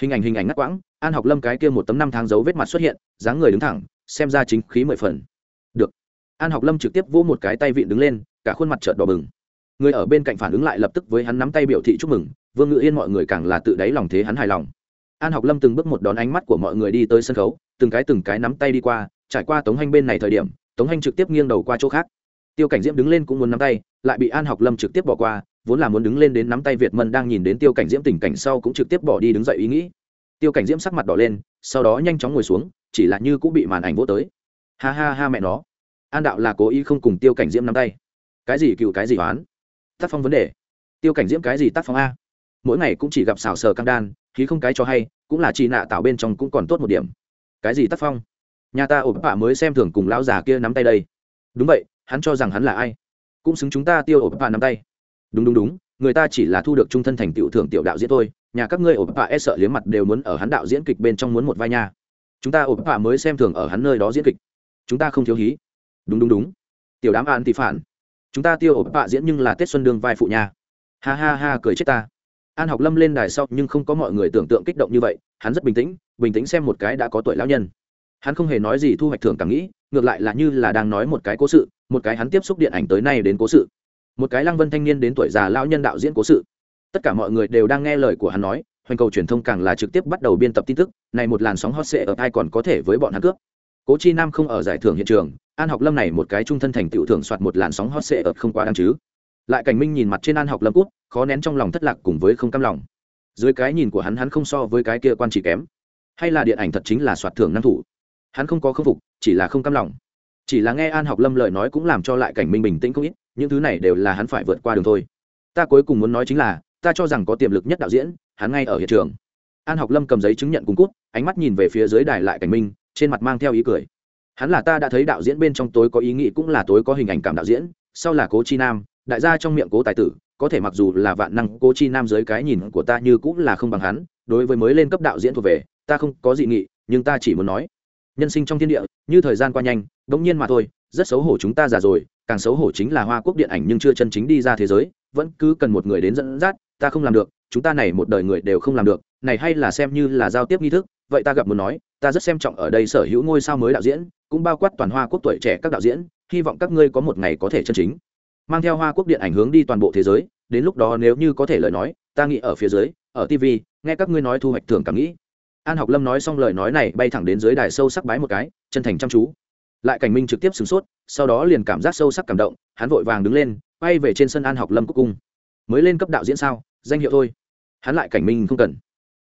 Hình ảnh hình ảnh ngắt quãng. An học lâm cái kia một tấm năm tháng dấu vết mặt xuất hiện, dáng người đứng thẳng, xem ra chính khí mười phần. Được. An học lâm trực tiếp vỗ một cái tay vịn đứng lên, cả khuôn mặt trợn đỏ bừng. Người ở bên cạnh phản ứng lại lập tức với hắn nắm tay biểu thị chúc mừng, vương ngự yên mọi người càng là tự đáy lòng thế hắn hài lòng. An học lâm từng bước một đón ánh mắt của mọi người đi tới sân khấu, từng cái từng cái nắm tay đi qua, trải qua tống hanh bên này thời điểm, tống hanh trực tiếp nghiêng đầu qua chỗ khác. Tiêu cảnh diễm đứng lên cũng muốn nắm tay lại bị an học lâm trực tiếp bỏ qua, vốn là muốn đứng lên đến nắm tay việt mân đang nhìn đến tiêu cảnh diễm tình cảnh sau cũng trực tiếp bỏ đi đứng dậy ý nghĩ. Tiêu cảnh diễm sắc mặt đỏ lên, sau đó nhanh chóng ngồi xuống, chỉ là như cũng bị màn ảnh vô tới. Ha ha ha mẹ nó. An đạo là cố ý không cùng tiêu cảnh diễm nắm tay. Cái gì cựu cái gì oán? Tác phong vấn đề. Tiêu cảnh diễm cái gì tác phong a? Mỗi ngày cũng chỉ gặp xào sờ căng đan, khí không cái cho hay, cũng là chị nạ tạo bên trong cũng còn tốt một điểm. Cái gì tác phong? Nhà ta ổ bạ mới xem thường cùng lão già kia nắm tay đây. Đúng vậy, hắn cho rằng hắn là ai? Cũng xứng chúng ta tiêu ổ bạ nắm tay. Đúng đúng đúng, người ta chỉ là thu được trung thân thành tiểu thưởng tiểu đạo diễn thôi, nhà các ngươi ổ bạ e sợ liếm mặt đều muốn ở hắn đạo diễn kịch bên trong muốn một vai nha. Chúng ta ổ bạ mới xem thường ở hắn nơi đó diễn kịch. Chúng ta không thiếu hí. Đúng đúng đúng. Tiểu đám an thì phản. Chúng ta tiêu ổ bạ diễn nhưng là tết xuân đương vai phụ nha. Ha ha ha, cười chết ta. An học lâm lên đài sau nhưng không có mọi người tưởng tượng kích động như vậy, hắn rất bình tĩnh bình tĩnh xem một cái đã có tuổi lão nhân hắn không hề nói gì thu hoạch thưởng càng nghĩ, ngược lại là như là đang nói một cái cố sự, một cái hắn tiếp xúc điện ảnh tới nay đến cố sự. Một cái lăng vân thanh niên đến tuổi già lão nhân đạo diễn cố sự. Tất cả mọi người đều đang nghe lời của hắn nói, hoành cầu truyền thông càng là trực tiếp bắt đầu biên tập tin tức, này một làn sóng hot sệ ở ai còn có thể với bọn hắn cướp. Cố chi nam không ở giải thưởng hiện trường, an học lâm này một cái trung thân thành tựu thưởng soạt một làn sóng hot sệ ở không quá đáng chứ. Lại cảnh minh nhìn mặt trên an học lâm cút, khó nén trong lòng thất lạc cùng với không cam lòng. Dưới cái nhìn của hắn hắn không so với cái kia quan chỉ kém. Hay là điện ảnh thật chính là soạt thưởng năng thủ hắn không có khâm phục, chỉ là không cam lòng. Chỉ là nghe an học lâm lời nói cũng làm cho lại cảnh minh bình tĩnh không ít, những thứ này đều là hắn phải vượt qua đường thôi. Ta cuối cùng muốn nói chính là, ta cho rằng có tiềm lực nhất đạo diễn, hắn ngay ở hiện trường. An học lâm cầm giấy chứng nhận cung cút, ánh mắt nhìn về phía dưới đài lại cảnh minh, trên mặt mang theo ý cười. Hắn là ta đã thấy đạo diễn bên trong tối có ý nghĩ cũng là tối có hình ảnh cảm đạo diễn, sau là cố chi nam, đại gia trong miệng cố tài tử, có thể mặc dù là vạn năng, cố chi nam dưới cái nhìn của ta như cũng là không bằng hắn, đối với mới lên cấp đạo diễn thuộc về, ta không có dị nghị, nhưng ta chỉ muốn nói nhân sinh trong thiên địa, như thời gian qua nhanh, bỗng nhiên mà thôi, rất xấu hổ chúng ta già rồi, càng xấu hổ chính là hoa quốc điện ảnh nhưng chưa chân chính đi ra thế giới, vẫn cứ cần một người đến dẫn dắt, ta không làm được, chúng ta này một đời người đều không làm được, này hay là xem như là giao tiếp nghi thức, vậy ta gặp muốn nói, ta rất xem trọng ở đây sở hữu ngôi sao mới đạo diễn, cũng bao quát toàn hoa quốc tuổi trẻ các đạo diễn, hy vọng các ngươi có một ngày có thể chân chính mang theo hoa quốc điện ảnh hướng đi toàn bộ thế giới, đến lúc đó nếu như có thể lời nói, ta nghĩ ở phía dưới, ở tv nghe các ngươi nói thu hoạch thường cảm nghĩ an học lâm nói xong lời nói này, bay thẳng đến dưới đài sâu sắc bái một cái, chân thành chăm chú. Lại cảnh minh trực tiếp sửng sốt, sau đó liền cảm giác sâu sắc cảm động, hắn vội vàng đứng lên, bay về trên sân an học lâm cúc cung. Mới lên cấp đạo diễn sao? Danh hiệu thôi. Hắn lại cảnh minh không cần.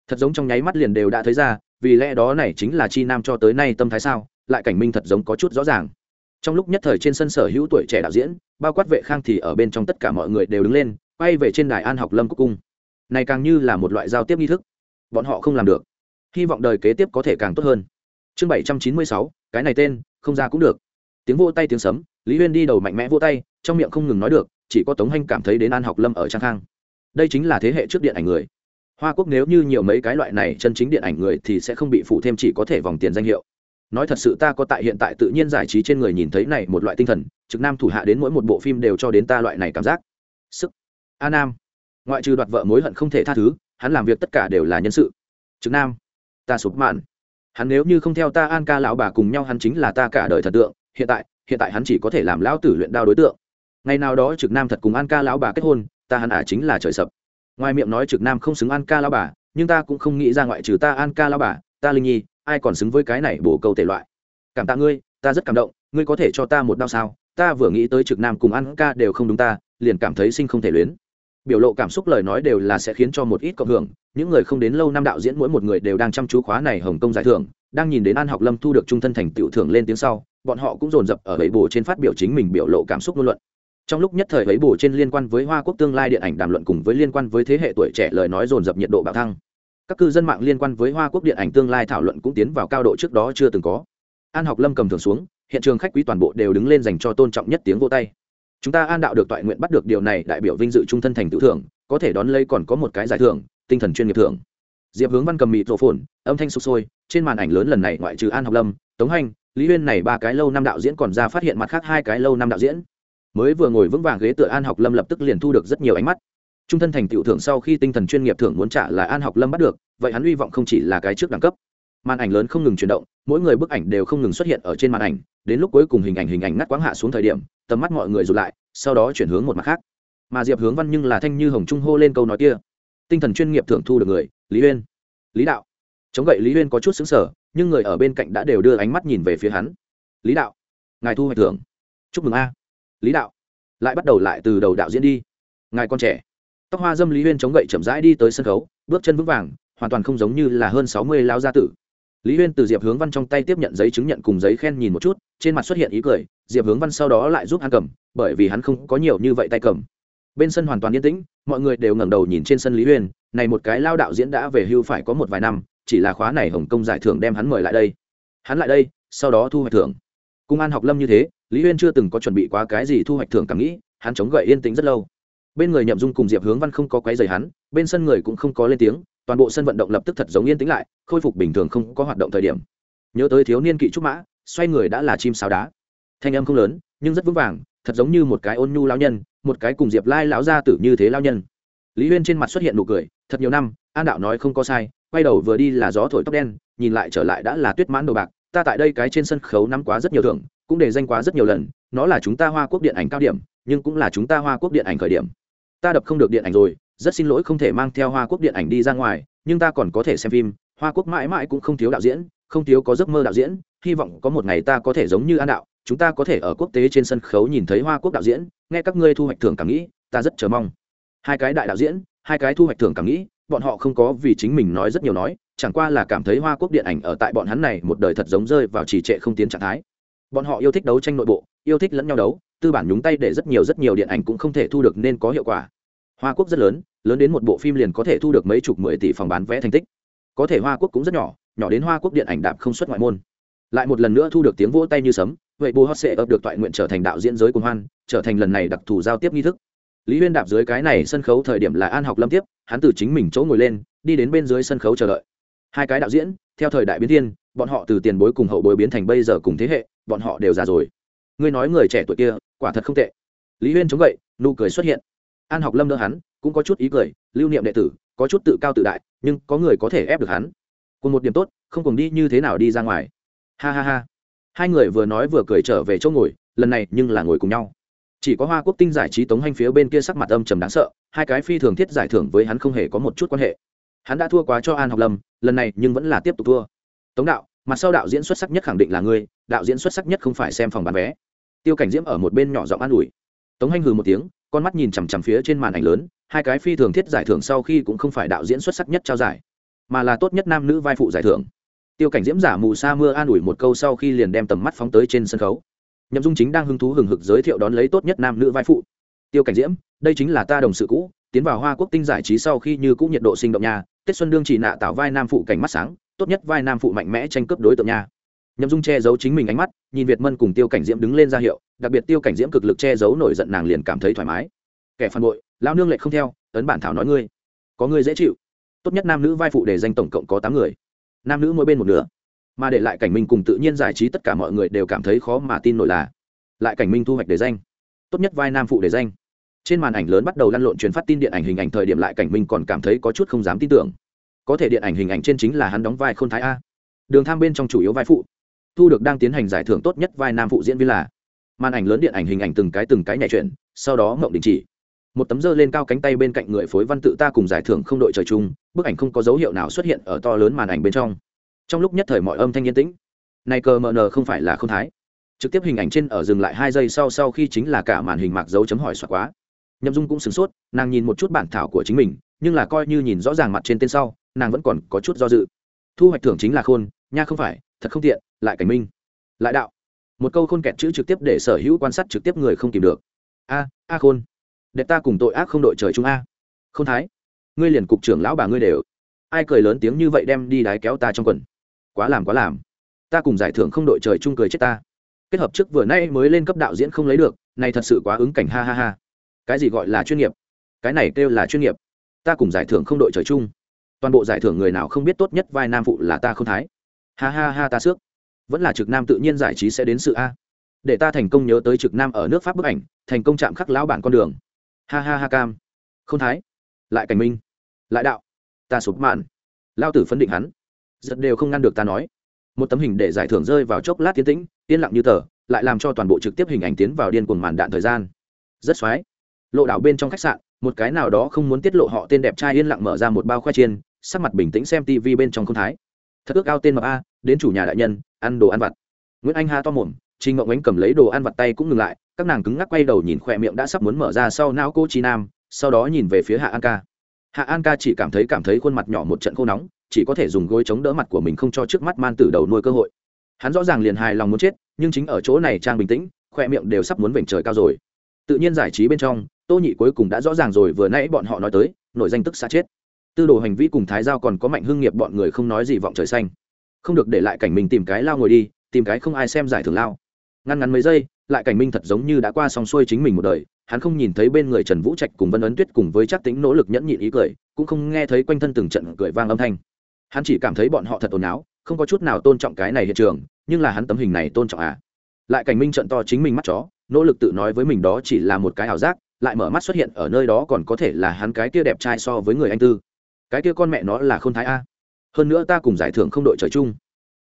Thật giống trong nháy mắt liền đều đã thấy ra, vì lẽ đó này chính là chi nam cho tới nay tâm thái sao? Lại cảnh minh thật giống có chút rõ ràng. Trong lúc nhất thời trên sân sở hữu tuổi trẻ đạo diễn, bao quát vệ khang thì ở bên trong tất cả mọi người đều đứng lên quay về trên đài an học lâm cúc cung. Này càng như là một loại giao tiếp nghi thức. Bọn họ không làm được hy vọng đời kế tiếp có thể càng tốt hơn. Chương bảy trăm chín mươi sáu, cái này tên, không ra cũng được. Tiếng vô tay tiếng sấm, lý huyên đi đầu mạnh mẽ vô tay, trong miệng không ngừng nói được, chỉ có tống hanh cảm thấy đến an học lâm ở trang khang. Đây chính là thế hệ trước điện ảnh người. Hoa quốc nếu như nhiều mấy cái loại này chân chính điện ảnh người thì sẽ không bị phụ thêm chỉ có thể vòng tiền danh hiệu. Nói thật sự ta có tại hiện tại tự nhiên giải trí trên người nhìn thấy này một loại tinh thần, trực nam thủ hạ đến mỗi một bộ phim đều cho đến ta loại này cảm giác. Sức. A nam. Ngoại trừ đoạt vợ mối hận không thể tha thứ, hắn làm việc tất cả đều là nhân sự. Trực nam ta sụp mạn. Hắn nếu như không theo ta an ca lão bà cùng nhau, hắn chính là ta cả đời thần tượng. Hiện tại hiện tại hắn chỉ có thể làm lão tử luyện đao đối tượng. Ngày nào đó trực nam thật cùng an ca lão bà kết hôn, ta hắn ả chính là trời sập. Ngoài miệng nói trực nam không xứng an ca lão bà, nhưng ta cũng không nghĩ ra ngoại trừ ta an ca lão bà, ta linh nhi, ai còn xứng với cái này bổ câu thể loại. Cảm tạ ngươi, ta rất cảm động, ngươi có thể cho ta một đau sao? Ta vừa nghĩ tới trực nam cùng an ca đều không đúng ta, liền cảm thấy sinh không thể luyến biểu lộ cảm xúc lời nói đều là sẽ khiến cho một ít cộng hưởng. Những người không đến lâu năm đạo diễn mỗi một người đều đang chăm chú khóa này hồng kông giải thưởng, đang nhìn đến an học lâm thu được trung thân thành tựu thưởng lên tiếng sau, bọn họ cũng dồn dập ở bầy bồ trên phát biểu chính mình biểu lộ cảm xúc ngôn luận. Trong lúc nhất thời ấy bổ trên liên quan với hoa quốc tương lai điện ảnh đàm luận cùng với liên quan với thế hệ tuổi trẻ lời nói dồn dập nhiệt độ bạo thăng. Các cư dân mạng liên quan với hoa quốc điện ảnh tương lai thảo luận cũng tiến vào cao độ trước đó chưa từng có. An học lâm cầm thường xuống, hiện trường khách quý toàn bộ đều đứng lên dành cho tôn trọng nhất tiếng vô tay chúng ta an đạo được toại nguyện bắt được điều này đại biểu vinh dự trung thân thành tự thưởng, có thể đón lấy còn có một cái giải thưởng, tinh thần chuyên nghiệp thưởng. Diệp hướng văn cầm mịt rổ phồn, âm thanh sụp sôi, trên màn ảnh lớn lần này ngoại trừ an học lâm, tống hành, lý huyên này ba cái lâu năm đạo diễn còn ra phát hiện mặt khác hai cái lâu năm đạo diễn. Mới vừa ngồi vững vàng ghế tựa an học lâm lập tức liền thu được rất nhiều ánh mắt. Trung thân thành tựu thưởng sau khi tinh thần chuyên nghiệp thưởng muốn trả là an học lâm bắt được, vậy hắn hy vọng không chỉ là cái trước đẳng cấp màn ảnh lớn không ngừng chuyển động, mỗi người bức ảnh đều không ngừng xuất hiện ở trên màn ảnh, đến lúc cuối cùng hình ảnh hình ảnh ngắt quãng hạ xuống thời điểm, tầm mắt mọi người rụt lại, sau đó chuyển hướng một mặt khác. Mà diệp hướng văn nhưng là thanh như hồng trung hô lên câu nói kia. Tinh thần chuyên nghiệp thưởng thu được người, lý uyên. Lý đạo. Chống gậy lý uyên có chút xứng sở nhưng người ở bên cạnh đã đều đưa ánh mắt nhìn về phía hắn. Lý đạo. Ngài thu hoạch thưởng. Chúc mừng a. Lý đạo. Lại bắt đầu lại từ đầu đạo diễn đi. Ngài con trẻ. Tóc hoa dâm lý huyên chống gậy chậm rãi đi tới sân khấu, bước chân vững vàng, hoàn toàn không giống như là hơn sáu mươi lao gia tử lý huyên từ diệp hướng văn trong tay tiếp nhận giấy chứng nhận cùng giấy khen nhìn một chút, trên mặt xuất hiện ý cười, diệp hướng văn sau đó lại giúp hắn cầm, bởi vì hắn không có nhiều như vậy tay cầm. Bên sân hoàn toàn yên tĩnh, mọi người đều ngẩng đầu nhìn trên sân lý huyên, này một cái lao đạo diễn đã về hưu phải có một vài năm, chỉ là khóa này hồng kông giải thưởng đem hắn mời lại đây. Hắn lại đây, sau đó thu hoạch thưởng. Cung an học lâm như thế, lý huyên chưa từng có chuẩn bị quá cái gì thu hoạch thưởng cảm nghĩ, hắn chống gậy yên tĩnh rất lâu. Bên người nhậm dung cùng diệp hướng văn không có quấy rầy hắn, bên sân người cũng không có lên tiếng toàn bộ sân vận động lập tức thật giống yên tĩnh lại, khôi phục bình thường không có hoạt động thời điểm. Nhớ tới thiếu niên kỵ trúc mã, xoay người đã là chim sáo đá. Thanh âm không lớn, nhưng rất vững vàng, thật giống như một cái ôn nhu lao nhân, một cái cùng diệp lai lão gia tử như thế lao nhân. Lý huyên trên mặt xuất hiện nụ cười, thật nhiều năm, an đạo nói không có sai, quay đầu vừa đi là gió thổi tóc đen, nhìn lại trở lại đã là tuyết mãn đồ bạc, ta tại đây cái trên sân khấu nắm quá rất nhiều thưởng, cũng để danh quá rất nhiều lần, nó là chúng ta hoa quốc điện ảnh cao điểm, nhưng cũng là chúng ta hoa quốc điện ảnh khởi điểm. Ta đập không được điện ảnh rồi rất xin lỗi không thể mang theo hoa quốc điện ảnh đi ra ngoài, nhưng ta còn có thể xem phim, hoa quốc mãi mãi cũng không thiếu đạo diễn, không thiếu có giấc mơ đạo diễn, hy vọng có một ngày ta có thể giống như an đạo, chúng ta có thể ở quốc tế trên sân khấu nhìn thấy hoa quốc đạo diễn, nghe các ngươi thu hoạch thưởng cảm nghĩ, ta rất chờ mong. Hai cái đại đạo diễn, hai cái thu hoạch thưởng cảm nghĩ, bọn họ không có vì chính mình nói rất nhiều nói, chẳng qua là cảm thấy hoa quốc điện ảnh ở tại bọn hắn này một đời thật giống rơi vào trì trệ không tiến trạng thái. Bọn họ yêu thích đấu tranh nội bộ, yêu thích lẫn nhau đấu, tư bản nhúng tay để rất nhiều rất nhiều điện ảnh cũng không thể thu được nên có hiệu quả hoa quốc rất lớn lớn đến một bộ phim liền có thể thu được mấy chục mười tỷ phòng bán vé thành tích. Có thể hoa quốc cũng rất nhỏ nhỏ đến hoa quốc điện ảnh đạp không xuất ngoại môn. Lại một lần nữa thu được tiếng vỗ tay như sấm, vậy bố hot sẽ ập được toại nguyện trở thành đạo diễn giới cùng hoan, trở thành lần này đặc thù giao tiếp nghi thức. Lý huyên đạp dưới cái này sân khấu thời điểm là an học lâm tiếp, hắn từ chính mình chỗ ngồi lên, đi đến bên dưới sân khấu chờ đợi. Hai cái đạo diễn, theo thời đại biến thiên, bọn họ từ tiền bối cùng hậu bối biến thành bây giờ cùng thế hệ, bọn họ đều già rồi. Ngươi nói người trẻ tuổi kia, quả thật không tệ. Lý huyên chống gậy, nụ cười xuất hiện an học lâm đỡ hắn, cũng có chút ý cười, lưu niệm đệ tử, có chút tự cao tự đại, nhưng có người có thể ép được hắn. Cùng một điểm tốt, không cùng đi như thế nào đi ra ngoài. Ha ha ha. Hai người vừa nói vừa cười trở về chỗ ngồi, lần này nhưng là ngồi cùng nhau. Chỉ có hoa quốc tinh giải trí tống hành phía bên kia sắc mặt âm trầm đáng sợ, hai cái phi thường thiết giải thưởng với hắn không hề có một chút quan hệ. Hắn đã thua quá cho an học lâm, lần này nhưng vẫn là tiếp tục thua. Tống đạo, mặt sau đạo diễn xuất sắc nhất khẳng định là ngươi, đạo diễn xuất sắc nhất không phải xem phòng bán vé. Tiêu cảnh diễm ở một bên nhỏ giọng an ủi. Tống hành hừ một tiếng con mắt nhìn chằm chằm phía trên màn ảnh lớn, hai cái phi thường thiết giải thưởng sau khi cũng không phải đạo diễn xuất sắc nhất trao giải, mà là tốt nhất nam nữ vai phụ giải thưởng. Tiêu cảnh diễm giả mù sa mưa an ủi một câu sau khi liền đem tầm mắt phóng tới trên sân khấu. Nhậm dung chính đang hứng thú hừng hực giới thiệu đón lấy tốt nhất nam nữ vai phụ. Tiêu cảnh diễm, đây chính là ta đồng sự cũ, tiến vào hoa quốc tinh giải trí sau khi như cũ nhiệt độ sinh động nhà tết xuân đương chỉ nạ tạo vai nam phụ cảnh mắt sáng, tốt nhất vai nam phụ mạnh mẽ tranh cướp đối tượng nha nhậm dung che giấu chính mình ánh mắt, nhìn việt mân cùng tiêu cảnh diễm đứng lên ra hiệu, đặc biệt tiêu cảnh diễm cực lực che giấu nổi giận nàng liền cảm thấy thoải mái. Kẻ phản bội lao nương lệ không theo, ấn bản thảo nói ngươi. Có ngươi dễ chịu. Tốt nhất nam nữ vai phụ để danh tổng cộng có tám người. Nam nữ mỗi bên một nửa. Mà để lại cảnh minh cùng tự nhiên giải trí tất cả mọi người đều cảm thấy khó mà tin nổi là, lại cảnh minh thu hoạch đề danh. Tốt nhất vai nam phụ đề danh. Trên màn ảnh lớn bắt đầu lăn lộn truyền phát tin điện ảnh hình ảnh thời điểm lại cảnh minh còn cảm thấy có chút không dám tin tưởng. Có thể điện ảnh hình ảnh trên chính là hắn đóng vai khôn thái a. Đường tham bên trong chủ yếu vai phụ thu được đang tiến hành giải thưởng tốt nhất vai nam phụ diễn viên là màn ảnh lớn điện ảnh hình ảnh từng cái từng cái nhảy chuyển sau đó mộng đình chỉ. Một tấm dơ lên cao cánh tay bên cạnh người phối văn tự ta cùng giải thưởng không đội trời chung, bức ảnh không có dấu hiệu nào xuất hiện ở to lớn màn ảnh bên trong. Trong lúc nhất thời mọi âm thanh yên tĩnh, này cờ mờ nờ không phải là không thái. Trực tiếp hình ảnh trên ở dừng lại hai giây sau sau khi chính là cả màn hình mạc dấu chấm hỏi xoạc quá. Nhậm dung cũng sửng sốt, nàng nhìn một chút bản thảo của chính mình, nhưng là coi như nhìn rõ ràng mặt trên tên sau, nàng vẫn còn có chút do dự. Thu hoạch thưởng chính là khôn, nha không phải thật không tiện, lại cảnh minh. Lại đạo. Một câu khôn kẹt chữ trực tiếp để sở hữu quan sát trực tiếp người không tìm được. A a khôn. Để ta cùng tội ác không đội trời chung a. K thái. Ngươi liền cục trưởng lão bà ngươi đều. Ai cười lớn tiếng như vậy đem đi đái kéo ta trong quần. Quá làm quá làm. Ta cùng giải thưởng không đội trời chung cười chết ta. Kết hợp trước vừa nay mới lên cấp đạo diễn không lấy được, này thật sự quá ứng cảnh, ha ha ha. Cái gì gọi là chuyên nghiệp? Cái này kêu là chuyên nghiệp. Ta cùng giải thưởng không đội trời chung. Toàn bộ giải thưởng người nào không biết tốt nhất vai nam phụ là ta không thái ha ha ha ta xước. Vẫn là trực nam tự nhiên giải trí sẽ đến sự a. Để ta thành công nhớ tới trực nam ở nước pháp bức ảnh, thành công chạm khắc lão bản con đường. Ha ha ha cam. Không thái. Lại cảnh minh. Lại đạo. Ta sụp mạn. Lao tử phân định hắn. Giật đều không ngăn được ta nói. Một tấm hình để giải thưởng rơi vào chốc lát tiến tĩnh, yên lặng như tờ, lại làm cho toàn bộ trực tiếp hình ảnh tiến vào điên cuồng màn đạn thời gian. Rất xoái. Lộ đảo bên trong khách sạn, một cái nào đó không muốn tiết lộ họ tên đẹp trai yên lặng mở ra một bao khoai chiên, sắc mặt bình tĩnh xem tv bên trong không thái thật ước ao tên mập a đến chủ nhà đại nhân ăn đồ ăn vặt nguyễn anh ha to mồm Trình Ngộng Ánh cầm lấy đồ ăn vặt tay cũng ngừng lại, các nàng cứng ngắc quay đầu nhìn khỏe miệng đã sắp muốn mở ra sau não cô Chi Nam, sau đó nhìn về phía Hạ An Ca. Hạ An Ca chỉ cảm thấy cảm thấy khuôn mặt nhỏ một trận khô nóng, chỉ có thể dùng gối chống đỡ mặt của mình không cho trước mắt man tử đầu nuôi cơ hội. Hắn rõ ràng liền hài lòng muốn chết, nhưng chính ở chỗ này trang bình tĩnh, khoe miệng đều sắp muốn vểnh trời cao rồi. Tự nhiên giải trí bên trong, Tô Nhị cuối cùng đã rõ ràng rồi vừa nãy bọn họ nói tới, nổi danh tức xa chết. Tư đồ hành vi cùng Thái giao còn có mạnh hưng nghiệp bọn người không nói gì vọng trời xanh. Không được để lại cảnh mình tìm cái lao ngồi đi, tìm cái không ai xem giải thưởng lao. Ngăn ngắn mấy giây lại cảnh minh thật giống như đã qua xong xuôi chính mình một đời hắn không nhìn thấy bên người trần vũ trạch cùng vân ấn tuyết cùng với chắc tính nỗ lực nhẫn nhịn ý cười cũng không nghe thấy quanh thân từng trận cười vang âm thanh. Hắn chỉ cảm thấy bọn họ thật ồn áo không có chút nào tôn trọng cái này hiện trường nhưng là hắn tấm hình này tôn trọng à. Lại cảnh minh trận to chính mình mắt chó nỗ lực tự nói với mình đó chỉ là một cái ảo giác lại mở mắt xuất hiện ở nơi đó còn có thể là hắn cái kia đẹp trai so với người anh tư cái kia con mẹ nó là không thái a. Hơn nữa ta cùng giải thưởng không đội trời chung.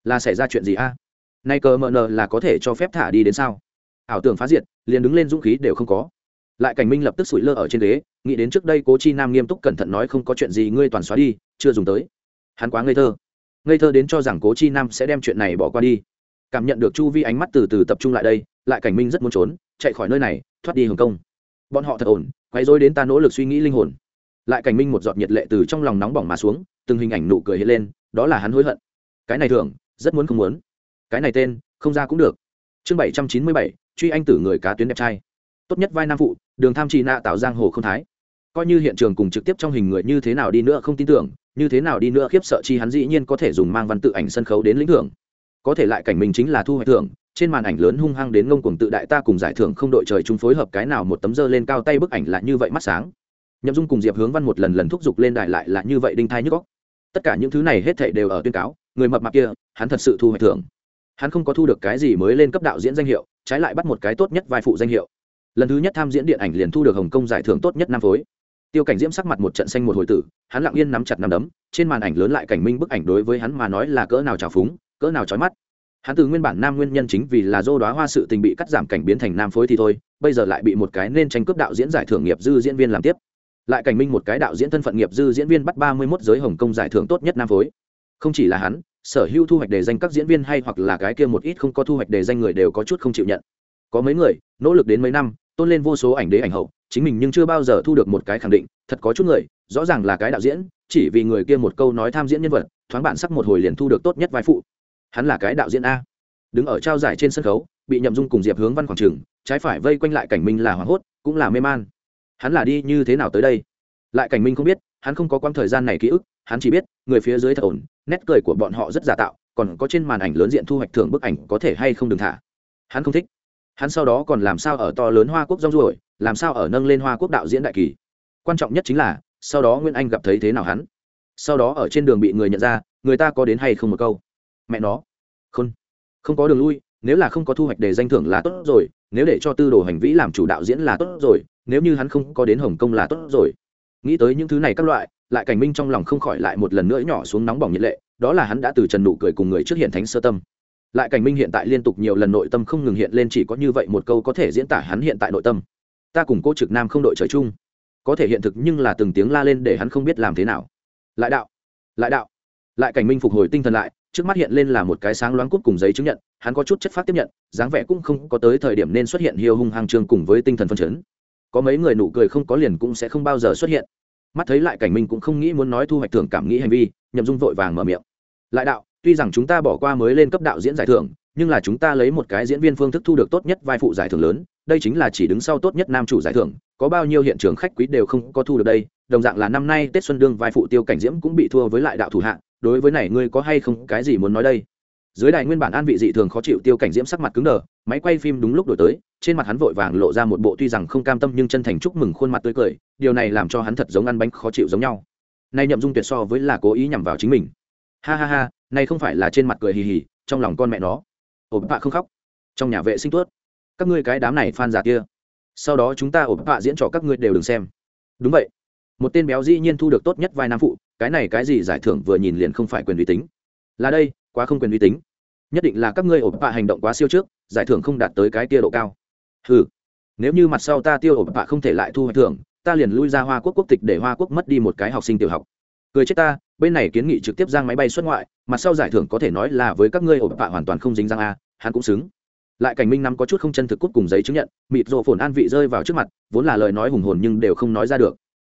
Là xảy ra chuyện gì a? Nay cờ mờ nờ là có thể cho phép thả đi đến sao? Ảo tưởng phá diệt, liền đứng lên dũng khí đều không có. Lại cảnh minh lập tức sủi lơ ở trên ghế, nghĩ đến trước đây cố chi nam nghiêm túc cẩn thận nói không có chuyện gì ngươi toàn xóa đi, chưa dùng tới. Hắn quá ngây thơ. Ngây thơ đến cho rằng cố chi nam sẽ đem chuyện này bỏ qua đi. Cảm nhận được chu vi ánh mắt từ từ tập trung lại đây, lại cảnh minh rất muốn trốn, chạy khỏi nơi này, thoát đi hồng kông. Bọn họ thật ổn quay dối đến ta nỗ lực suy nghĩ linh hồn lại cảnh minh một giọt nhiệt lệ từ trong lòng nóng bỏng mà xuống, từng hình ảnh nụ cười hiện lên, đó là hắn hối hận. Cái này thường, rất muốn không muốn. Cái này tên, không ra cũng được. Chương bảy trăm chín mươi bảy, truy anh tử người cá tuyến đẹp trai. Tốt nhất vai nam phụ, đường tham trì nạ tạo giang hồ không thái. Coi như hiện trường cùng trực tiếp trong hình người như thế nào đi nữa không tin tưởng, như thế nào đi nữa khiếp sợ chi hắn dĩ nhiên có thể dùng mang văn tự ảnh sân khấu đến lĩnh thưởng. Có thể lại cảnh mình chính là thu hoạch thưởng, trên màn ảnh lớn hung hăng đến ngông cuồng tự đại ta cùng giải thưởng không đội trời chung phối hợp cái nào một tấm dơ lên cao tay bức ảnh là như vậy mắt sáng nhậm dung cùng diệp hướng văn một lần lần thúc giục lên đài lại là như vậy đinh thai nhức góc tất cả những thứ này hết thảy đều ở tuyên cáo, người mập mạp kia, hắn thật sự thu hoạch thưởng. Hắn không có thu được cái gì mới lên cấp đạo diễn danh hiệu, trái lại bắt một cái tốt nhất vai phụ danh hiệu. Lần thứ nhất tham diễn điện ảnh liền thu được hồng kông giải thưởng tốt nhất năm phối. Tiêu cảnh diễm sắc mặt một trận xanh một hồi tử, hắn lặng yên nắm chặt nắm đấm, trên màn ảnh lớn lại cảnh minh bức ảnh đối với hắn mà nói là cỡ nào trào phúng, cỡ nào trói mắt. Hắn từ nguyên bản nam nguyên nhân chính vì là dô đoá hoa sự tình bị cắt giảm cảnh biến thành nam phối thì thôi, bây giờ lại bị một cái nên tranh cướp đạo diễn giải thưởng nghiệp dư diễn viên làm tiếp lại cảnh minh một cái đạo diễn thân phận nghiệp dư diễn viên bắt ba mươi 31 giới hồng kông giải thưởng tốt nhất nam phối. Không chỉ là hắn, sở hữu thu hoạch đề danh các diễn viên hay hoặc là cái kia một ít không có thu hoạch đề danh người đều có chút không chịu nhận. Có mấy người, nỗ lực đến mấy năm, tôn lên vô số ảnh đế ảnh hậu, chính mình nhưng chưa bao giờ thu được một cái khẳng định, thật có chút người, rõ ràng là cái đạo diễn, chỉ vì người kia một câu nói tham diễn nhân vật, thoáng bạn sắc một hồi liền thu được tốt nhất vai phụ. Hắn là cái đạo diễn a. Đứng ở trao giải trên sân khấu, bị nhậm dung cùng diệp hướng văn khoảng trường trái phải vây quanh lại cảnh minh là hoảng hốt, cũng là mê man hắn là đi như thế nào tới đây? Lại cảnh minh không biết, hắn không có quãng thời gian này ký ức, hắn chỉ biết, người phía dưới thật ổn, nét cười của bọn họ rất giả tạo, còn có trên màn ảnh lớn diện thu hoạch thưởng bức ảnh có thể hay không đừng thả. Hắn không thích. Hắn sau đó còn làm sao ở to lớn hoa quốc rong ruổi, làm sao ở nâng lên hoa quốc đạo diễn đại kỳ. Quan trọng nhất chính là, sau đó Nguyên anh gặp thấy thế nào hắn. Sau đó ở trên đường bị người nhận ra, người ta có đến hay không một câu? Mẹ nó. Không không có đường lui nếu là không có thu hoạch để danh thưởng là tốt rồi, nếu để cho tư đồ hành vĩ làm chủ đạo diễn là tốt rồi, nếu như hắn không có đến hồng kông là tốt rồi. Nghĩ tới những thứ này các loại, lại cảnh minh trong lòng không khỏi lại một lần nữa nhỏ xuống nóng bỏng nhiệt lệ, đó là hắn đã từ trần nụ cười cùng người trước hiện thánh sơ tâm. Lại cảnh minh hiện tại liên tục nhiều lần nội tâm không ngừng hiện lên chỉ có như vậy một câu có thể diễn tả hắn hiện tại nội tâm. Ta cùng cô trực nam không đội trời chung. Có thể hiện thực nhưng là từng tiếng la lên để hắn không biết làm thế nào. Lại đạo lại đạo. Lại cảnh minh phục hồi tinh thần lại trước mắt hiện lên là một cái sáng loáng cút cùng giấy chứng nhận, hắn có chút chất phát tiếp nhận, dáng vẻ cũng không có tới thời điểm nên xuất hiện hiêu hung hàng trường cùng với tinh thần phân chấn. Có mấy người nụ cười không có liền cũng sẽ không bao giờ xuất hiện. Mắt thấy lại cảnh minh cũng không nghĩ muốn nói thu hoạch thưởng cảm nghĩ hành vi, nhậm dung vội vàng mở miệng. Lại đạo, tuy rằng chúng ta bỏ qua mới lên cấp đạo diễn giải thưởng, nhưng là chúng ta lấy một cái diễn viên phương thức thu được tốt nhất vai phụ giải thưởng lớn, đây chính là chỉ đứng sau tốt nhất nam chủ giải thưởng, có bao nhiêu hiện trường khách quý đều không có thu được đây, đồng dạng là năm nay tết xuân đương vai phụ tiêu cảnh diễm cũng bị thua với lại đạo thủ hạ đối với này ngươi có hay không cái gì muốn nói đây? Dưới đài nguyên bản an vị dị thường khó chịu tiêu cảnh diễm sắc mặt cứng đờ, máy quay phim đúng lúc đổi tới, trên mặt hắn vội vàng lộ ra một bộ tuy rằng không cam tâm nhưng chân thành chúc mừng khuôn mặt tươi cười, điều này làm cho hắn thật giống ăn bánh khó chịu giống nhau. Nay nhậm dung tuyệt so với là cố ý nhằm vào chính mình. Ha ha ha này không phải là trên mặt cười hì hì, trong lòng con mẹ nó. Ổ bạ không khóc. Trong nhà vệ sinh tuốt. Các ngươi cái đám này phan giả kia. Sau đó chúng ta ổ bạ diễn trò các ngươi đều đừng xem. Đúng vậy. Một tên béo dĩ nhiên thu được tốt nhất vai nam phụ cái này cái gì giải thưởng vừa nhìn liền không phải quyền uy tín. Là đây, quá không quyền uy tín. Nhất định là các ngươi ổ bạ hành động quá siêu trước, giải thưởng không đạt tới cái tia độ cao. Ừ nếu như mặt sau ta tiêu ổ bạ không thể lại thu hoạch thưởng, ta liền lui ra hoa quốc quốc tịch để hoa quốc mất đi một cái học sinh tiểu học. Cười chết ta, bên này kiến nghị trực tiếp giang máy bay xuất ngoại, mặt sau giải thưởng có thể nói là với các ngươi ổ bạ hoàn toàn không dính răng a, hắn cũng xứng. Lại cảnh minh năm có chút không chân thực cút cùng giấy chứng nhận, mịt rộ phồn an vị rơi vào trước mặt, vốn là lời nói hùng hồn nhưng đều không nói ra được.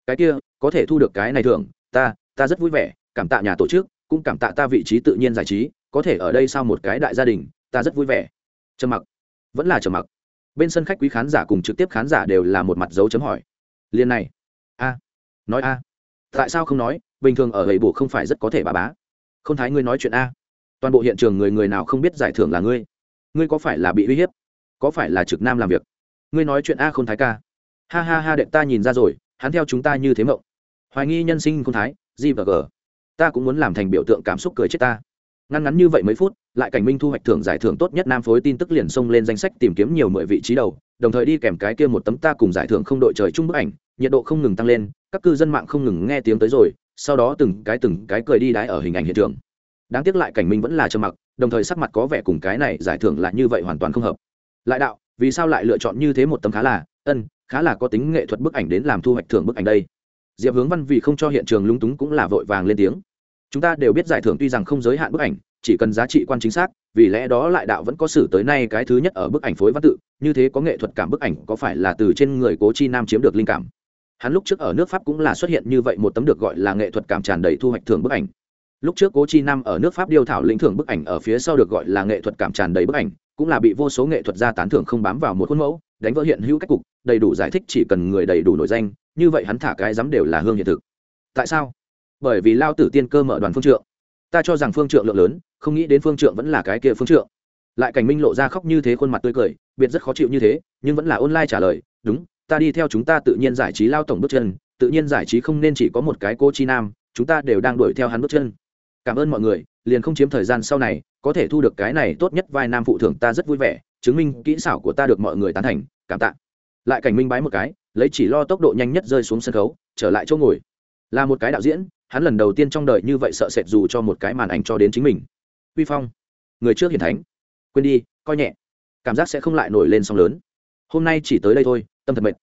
Cái kia, có thể thu được cái này thưởng, ta ta rất vui vẻ, cảm tạ nhà tổ chức, cũng cảm tạ ta vị trí tự nhiên giải trí, có thể ở đây sau một cái đại gia đình, ta rất vui vẻ. Trầm mặc. Vẫn là trầm mặc. Bên sân khách quý khán giả cùng trực tiếp khán giả đều là một mặt dấu chấm hỏi. Liên này. A. Nói a. Tại sao không nói, bình thường ở gầy bù không phải rất có thể bà bá. Không thái ngươi nói chuyện a. Toàn bộ hiện trường người người nào không biết giải thưởng là ngươi? Ngươi có phải là bị uy hiếp? Có phải là trực nam làm việc? Ngươi nói chuyện a không thái ca. Ha ha ha đệm ta nhìn ra rồi, hắn theo chúng ta như thế mộng. Hoài nghi nhân sinh không thái g và g. Ta cũng muốn làm thành biểu tượng cảm xúc cười chết ta. Ngắn ngắn như vậy mấy phút, lại cảnh minh thu hoạch thưởng giải thưởng tốt nhất nam phối tin tức liền xông lên danh sách tìm kiếm nhiều mười vị trí đầu, đồng thời đi kèm cái kia một tấm ta cùng giải thưởng không đội trời chung bức ảnh, nhiệt độ không ngừng tăng lên, các cư dân mạng không ngừng nghe tiếng tới rồi, sau đó từng cái từng cái cười đi đái ở hình ảnh hiện trường. Đáng tiếc lại cảnh minh vẫn là trầm mặc, đồng thời sắc mặt có vẻ cùng cái này giải thưởng là như vậy hoàn toàn không hợp. Lại đạo, vì sao lại lựa chọn như thế một tấm khá là, ân, khá là có tính nghệ thuật bức ảnh đến làm thu hoạch thưởng bức ảnh đây? Diệp hướng văn vì không cho hiện trường lung túng cũng là vội vàng lên tiếng. Chúng ta đều biết giải thưởng tuy rằng không giới hạn bức ảnh, chỉ cần giá trị quan chính xác, vì lẽ đó lại đạo vẫn có xử tới nay cái thứ nhất ở bức ảnh phối văn tự, như thế có nghệ thuật cảm bức ảnh có phải là từ trên người cố chi nam chiếm được linh cảm? Hắn lúc trước ở nước pháp cũng là xuất hiện như vậy một tấm được gọi là nghệ thuật cảm tràn đầy thu hoạch thưởng bức ảnh. Lúc trước cố chi nam ở nước pháp điều thảo lĩnh thưởng bức ảnh ở phía sau được gọi là nghệ thuật cảm tràn đầy bức ảnh, cũng là bị vô số nghệ thuật gia tán thưởng không bám vào một khuôn mẫu, đánh vỡ hiện hữu cách cục, đầy đủ giải thích chỉ cần người đầy đủ nổi danh như vậy hắn thả cái dám đều là hương hiện thực. Tại sao? Bởi vì lao tử tiên cơ mở đoàn phương trượng. Ta cho rằng phương trượng lượng lớn, không nghĩ đến phương trượng vẫn là cái kia phương trượng. Lại cảnh minh lộ ra khóc như thế khuôn mặt tươi cười, biệt rất khó chịu như thế, nhưng vẫn là online trả lời, đúng, ta đi theo chúng ta tự nhiên giải trí lao tổng bước chân, tự nhiên giải trí không nên chỉ có một cái cô chi nam, chúng ta đều đang đuổi theo hắn bước chân. Cảm ơn mọi người, liền không chiếm thời gian sau này, có thể thu được cái này tốt nhất vai nam phụ thưởng ta rất vui vẻ, chứng minh kỹ xảo của ta được mọi người tán thành, cảm tạ. Lại cảnh minh bái một cái lấy chỉ lo tốc độ nhanh nhất rơi xuống sân khấu, trở lại chỗ ngồi. Là một cái đạo diễn, hắn lần đầu tiên trong đời như vậy sợ sệt dù cho một cái màn ảnh cho đến chính mình. Uy phong, người trước hiền thánh. Quên đi, coi nhẹ. Cảm giác sẽ không lại nổi lên sóng lớn. Hôm nay chỉ tới đây thôi, tâm thật mệt.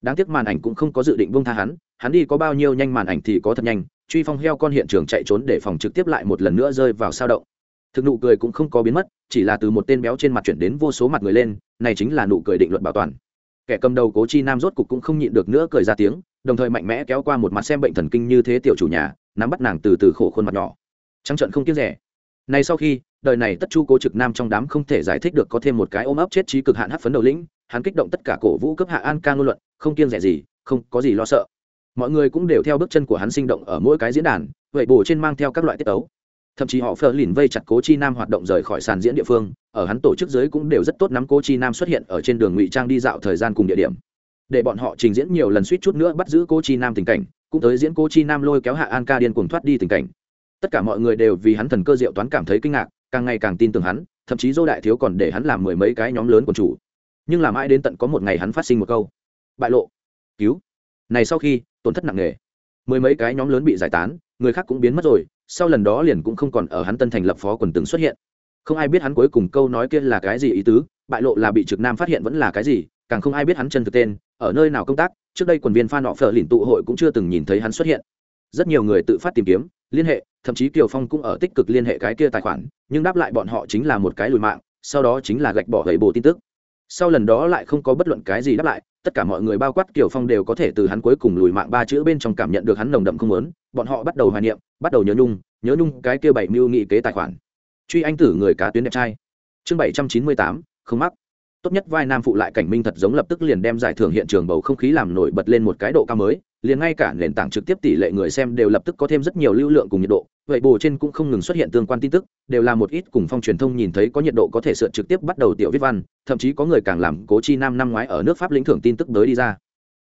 Đáng tiếc màn ảnh cũng không có dự định buông tha hắn hắn đi có bao nhiêu nhanh màn ảnh thì có thật nhanh. Truy phong heo con hiện trường chạy trốn để phòng trực tiếp lại một lần nữa rơi vào sao động. Thực nụ cười cũng không có biến mất, chỉ là từ một tên béo trên mặt chuyển đến vô số mặt người lên, này chính là nụ cười định luật bảo toàn kẻ cầm đầu cố chi nam rốt cục cũng không nhịn được nữa cười ra tiếng, đồng thời mạnh mẽ kéo qua một mặt xem bệnh thần kinh như thế tiểu chủ nhà, nắm bắt nàng từ từ khổ khuôn mặt nhỏ. Trắng trận không tiếc rẻ. Này sau khi, đời này tất chu cố trực nam trong đám không thể giải thích được có thêm một cái ôm ấp chết trí cực hạn hấp phấn đầu lĩnh, hắn kích động tất cả cổ vũ cấp hạ an ca ngôn luận, không kiêng rẻ gì, không có gì lo sợ. Mọi người cũng đều theo bước chân của hắn sinh động ở mỗi cái diễn đàn, vậy bổ trên mang theo các loại tiết tấu thậm chí họ phờ lìn vây chặt cố chi nam hoạt động rời khỏi sàn diễn địa phương, ở hắn tổ chức giới cũng đều rất tốt nắm cố chi nam xuất hiện ở trên đường ngụy trang đi dạo thời gian cùng địa điểm. Để bọn họ trình diễn nhiều lần suýt chút nữa bắt giữ cố chi nam tình cảnh, cũng tới diễn cố chi nam lôi kéo hạ an ca điên cuồng thoát đi tình cảnh. Tất cả mọi người đều vì hắn thần cơ diệu toán cảm thấy kinh ngạc, càng ngày càng tin tưởng hắn, thậm chí dô đại thiếu còn để hắn làm mười mấy cái nhóm lớn của chủ. Nhưng làm ai đến tận có một ngày hắn phát sinh một câu? Bại lộ. Cứu. Này sau khi, tổn thất nặng nề mười mấy cái nhóm lớn bị giải tán, người khác cũng biến mất rồi, sau lần đó liền cũng không còn ở hắn tân thành lập phó quần từng xuất hiện. Không ai biết hắn cuối cùng câu nói kia là cái gì ý tứ, bại lộ là bị trực nam phát hiện vẫn là cái gì, càng không ai biết hắn chân thực tên, ở nơi nào công tác, trước đây quần viên phan họ phở lìn tụ hội cũng chưa từng nhìn thấy hắn xuất hiện. Rất nhiều người tự phát tìm kiếm, liên hệ, thậm chí kiều phong cũng ở tích cực liên hệ cái kia tài khoản, nhưng đáp lại bọn họ chính là một cái lùi mạng, sau đó chính là gạch bỏ gậy bộ tin tức sau lần đó lại không có bất luận cái gì đáp lại, tất cả mọi người bao quát kiều phong đều có thể từ hắn cuối cùng lùi mạng ba chữ bên trong cảm nhận được hắn nồng đậm không lớn bọn họ bắt đầu hoài niệm, bắt đầu nhớ nhung nhớ nhung cái kia bảy mưu nghị kế tài khoản. Truy anh tử người cá tuyến đẹp trai. Chương bảy trăm chín mươi tám, không mắc. Tốt nhất vai nam phụ lại cảnh minh thật giống lập tức liền đem giải thưởng hiện trường bầu không khí làm nổi bật lên một cái độ cao mới liền ngay cả nền tảng trực tiếp tỷ lệ người xem đều lập tức có thêm rất nhiều lưu lượng cùng nhiệt độ, vậy bồ trên cũng không ngừng xuất hiện tương quan tin tức, đều là một ít cùng phong truyền thông nhìn thấy có nhiệt độ có thể sượt trực tiếp bắt đầu tiểu viết văn, thậm chí có người càng làm cố chi nam năm ngoái ở nước pháp lĩnh thưởng tin tức tới đi ra.